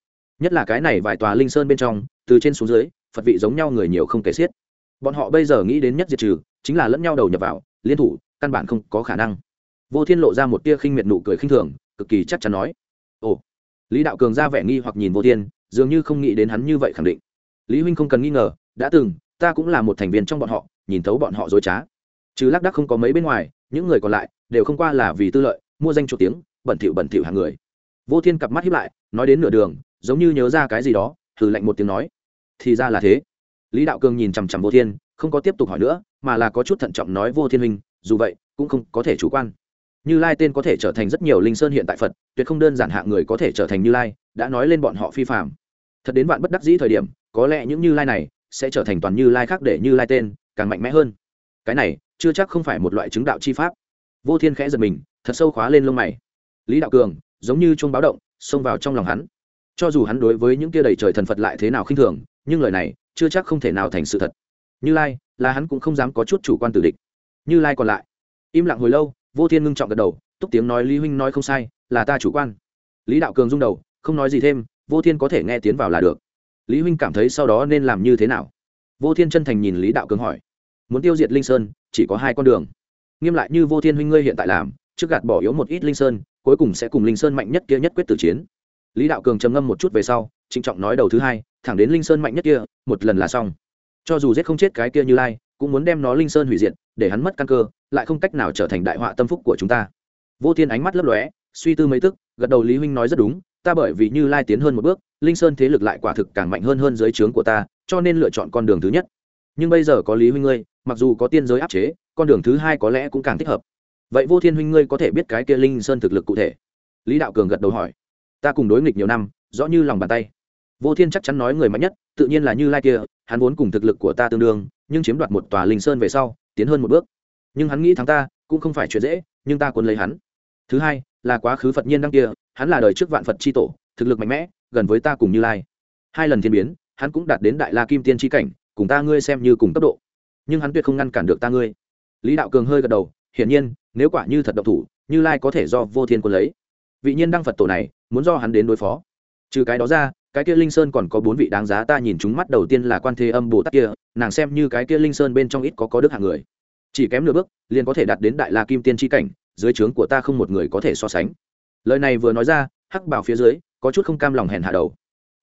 Nhất là cái này vài tòa linh sơn bên trong, từ trên xuống dưới, phật vị giống nhau người nhiều không kể xiết. Bọn họ bây giờ nghĩ đến nhất diệt trừ, chính là lẫn nhau đầu nhập vào, liên thủ, căn bản không có khả năng. Vô thiên lộ ra một tia khinh miệt nụ cười khinh thường, cực kỳ chắc chắn nói, ồ. Lý đạo cường ra vẻ nghi hoặc nhìn vô thiên, dường như không nghĩ đến hắn như vậy khẳng định. Lý huynh không cần nghi ngờ, đã từng, ta cũng là một thành viên trong bọn họ, nhìn thấu bọn họ dối trá. Chứ lác đắc không có mấy bên ngoài, những người còn lại, đều không qua là vì tư lợi, mua danh chuột tiếng, bẩn thỉu bẩn thỉu hàng người vô thiên cặp mắt hiếp lại, nói đến nửa đường, giống như nhớ ra cái gì đó thử lạnh một tiếng nói. Thì ra là thế. Lý đạo cường nhìn chằm chằm vô thiên, không có tiếp tục hỏi nữa, mà là có chút thận trọng nói, vô thiên huynh, dù vậy, cũng không có thể chủ quan. Như lai tên có thể trở thành rất nhiều linh sơn hiện tại phật, tuyệt không đơn giản hạng người có thể trở thành như lai, đã nói lên bọn họ phi phạm thật đến bạn bất đắc dĩ thời điểm, có lẽ những như lai này sẽ trở thành toàn như lai khác để như lai tên càng mạnh mẽ hơn. Cái này, chưa chắc không phải một loại chứng đạo chi pháp. Vô thiên khẽ giật mình, thật sâu khóa lên lông mày. Lý đạo cường giống như chuông báo động, xông vào trong lòng hắn. Cho dù hắn đối với những kia đầy trời thần phật lại thế nào khinh thường, nhưng lời này chưa chắc không thể nào thành sự thật. Như lai là hắn cũng không dám có chút chủ quan tử địch. Như lai còn lại, im lặng hồi lâu, vô thiên ngưng trọng gật đầu, túc tiếng nói lý huynh nói không sai, là ta chủ quan. Lý đạo cường rung đầu, không nói gì thêm, vô thiên có thể nghe tiến vào là được. Lý huynh cảm thấy sau đó nên làm như thế nào? Vô thiên chân thành nhìn lý đạo cường hỏi. Muốn tiêu diệt linh sơn, chỉ có hai con đường. Nghiêm lại như vô thiên huynh ngươi hiện tại làm, trước gạt bỏ yếu một ít linh sơn cuối cùng sẽ cùng linh sơn mạnh nhất kia nhất quyết tử chiến. Lý đạo cường trầm ngâm một chút về sau, trịnh trọng nói đầu thứ hai, thẳng đến linh sơn mạnh nhất kia, một lần là xong. Cho dù giết không chết cái kia như lai, cũng muốn đem nó linh sơn hủy diệt, để hắn mất căn cơ, lại không cách nào trở thành đại họa tâm phúc của chúng ta. Vô thiên ánh mắt lấp lóe, suy tư mấy tức, gật đầu lý huynh nói rất đúng, ta bởi vì như lai tiến hơn một bước, linh sơn thế lực lại quả thực càng mạnh hơn hơn dưới trướng của ta, cho nên lựa chọn con đường thứ nhất. Nhưng bây giờ có lý huynh ngươi, mặc dù có tiên giới áp chế, con đường thứ hai có lẽ cũng càng thích hợp vậy vô thiên huynh ngươi có thể biết cái kia linh sơn thực lực cụ thể? Lý đạo cường gật đầu hỏi. Ta cùng đối nghịch nhiều năm, rõ như lòng bàn tay. Vô thiên chắc chắn nói người mạnh nhất, tự nhiên là như lai kia, hắn vốn cùng thực lực của ta tương đương, nhưng chiếm đoạt một tòa linh sơn về sau, tiến hơn một bước. Nhưng hắn nghĩ thắng ta, cũng không phải chuyện dễ, nhưng ta cuốn lấy hắn. Thứ hai, là quá khứ phật nhiên đăng kia, hắn là đời trước vạn phật c h i tổ, thực lực mạnh mẽ, gần với ta cùng như lai. Hai lần thiên biến, hắn cũng đạt đến đại la kim tiên tri cảnh, cùng ta ngươi xem như cùng tốc độ. Nhưng hắn tuyệt không ngăn cản được ta ngươi. Lý đạo cường hơi gật đầu, hiển nhiên nếu quả như thật độc thủ, như lai có thể do vô thiên quân lấy. Vị nhiên đăng phật tổ này, muốn do hắn đến đối phó. Trừ cái đó ra, cái kia linh sơn còn có bốn vị đáng giá ta nhìn chúng mắt đầu tiên là quan thế âm bồ tát kia, nàng xem như cái kia linh sơn bên trong ít có có đức hạng người. Chỉ kém nửa bước, liền có thể đạt đến đại la kim tiên tri cảnh, dưới trướng của ta không một người có thể so sánh. Lời này vừa nói ra, hắc bảo phía dưới, có chút không cam lòng hèn hạ đầu.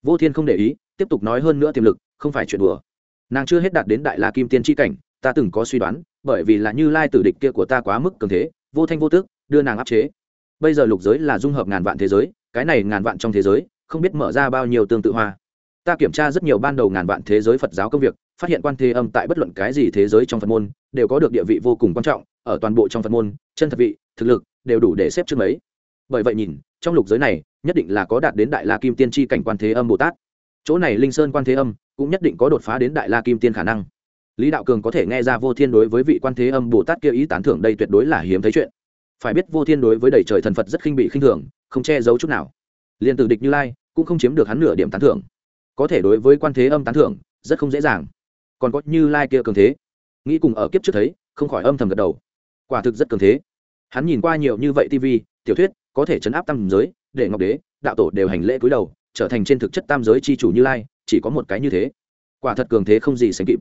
Vô thiên không để ý, tiếp tục nói hơn nữa tiềm lực, không phải chuyện đùa. Nàng chưa hết đạt đến đại la kim tiên tri cảnh, ta từng có suy đoán bởi vì là như lai tử địch kia của ta quá mức cường thế, vô thanh vô tước đưa nàng áp chế. Bây giờ lục giới là dung hợp ngàn vạn thế giới, cái này ngàn vạn trong thế giới, không biết mở ra bao nhiêu tương tự hoa. Ta kiểm tra rất nhiều ban đầu ngàn vạn thế giới phật giáo công việc, phát hiện quan thế âm tại bất luận cái gì thế giới trong phật môn, đều có được địa vị vô cùng quan trọng, ở toàn bộ trong phật môn, chân thật vị, thực lực, đều đủ để xếp trước mấy. Bởi vậy nhìn, trong lục giới này, nhất định là có đạt đến đại la kim tiên tri cảnh quan thế âm bồ tát. Chỗ này linh sơn quan thế âm, cũng nhất định có đột phá đến đại la kim tiên khả năng lý đạo cường có thể nghe ra vô thiên đối với vị quan thế âm bồ tát kia ý tán thưởng đây tuyệt đối là hiếm thấy chuyện. Phải biết vô thiên đối với đầy trời thần phật rất khinh bị khinh thường, không che giấu chút nào. Liền từ địch như lai cũng không chiếm được hắn nửa điểm tán thưởng. Có thể đối với quan thế âm tán thưởng, rất không dễ dàng. Còn có như lai kia cường thế. Nghĩ cùng ở kiếp trước thấy, không khỏi âm thầm gật đầu. Quả thực rất cường thế. Hắn nhìn qua nhiều như vậy tv tiểu thuyết, có thể chấn áp tam giới, để ngọc đế, đạo tổ đều hành lễ cúi đầu, trở thành trên thực chất tam giới c h i chủ như lai, chỉ có một cái như thế. Quả thật cường thế không gì sánh kịp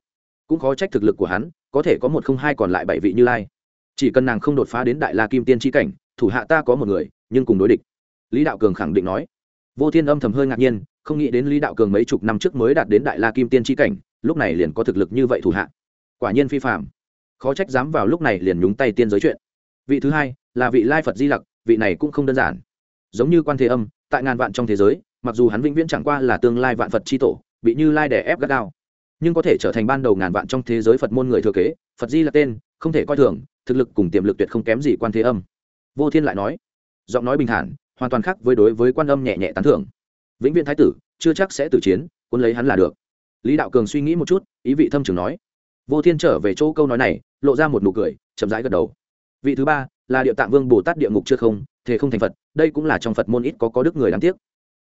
cũng khó trách thực lực của hắn, có thể có một không hai còn lại bảy vị như lai. Chỉ cần nàng không đột phá đến đại la kim tiên tri cảnh, thủ hạ ta có một người, nhưng cùng đối địch. Lý đạo cường khẳng định nói. Vô thiên âm thầm hơi ngạc nhiên, không nghĩ đến lý đạo cường mấy chục năm trước mới đạt đến đại la kim tiên tri cảnh, lúc này liền có thực lực như vậy thủ hạ. Quả nhiên phi phạm khó trách dám vào lúc này liền nhúng tay tiên giới chuyện. Vị thứ hai, là vị lai phật di lặc, vị này cũng không đơn giản. Giống như quan thế âm, tại ngàn vạn trong thế giới, mặc dù hắn vĩnh viễn chẳng qua là tương lai vạn phật c tổ, bị như lai đè ép gắt gao nhưng có thể trở thành ban đầu ngàn vạn trong thế giới phật môn người thừa kế, phật di là tên, không thể coi thường, thực lực cùng tiềm lực tuyệt không kém gì quan thế âm. Vô thiên lại nói, giọng nói bình thản, hoàn toàn khác với đối với quan âm nhẹ nhẹ tán thưởng. Vĩnh viễn thái tử, chưa chắc sẽ tử chiến quân lấy hắn là được. Lý đạo cường suy nghĩ một chút, ý vị thâm trường nói. Vô thiên trở về chỗ câu nói này, lộ ra một nụ cười, chậm rãi gật đầu. Vị thứ ba, là địa tạng vương bồ tát địa ngục chưa không thể không thành phật, đây cũng là trong phật môn ít có có đức người đáng tiếc.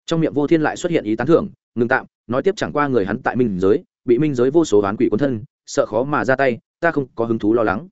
Trong miệng vô thiên lại xuất hiện ý tán thưởng, ngừng tạm, nói tiếp chẳng qua người hắn tại minh giới bị minh giới vô số đoán quỷ quân thân, sợ khó mà ra tay, ta không có hứng thú lo lắng.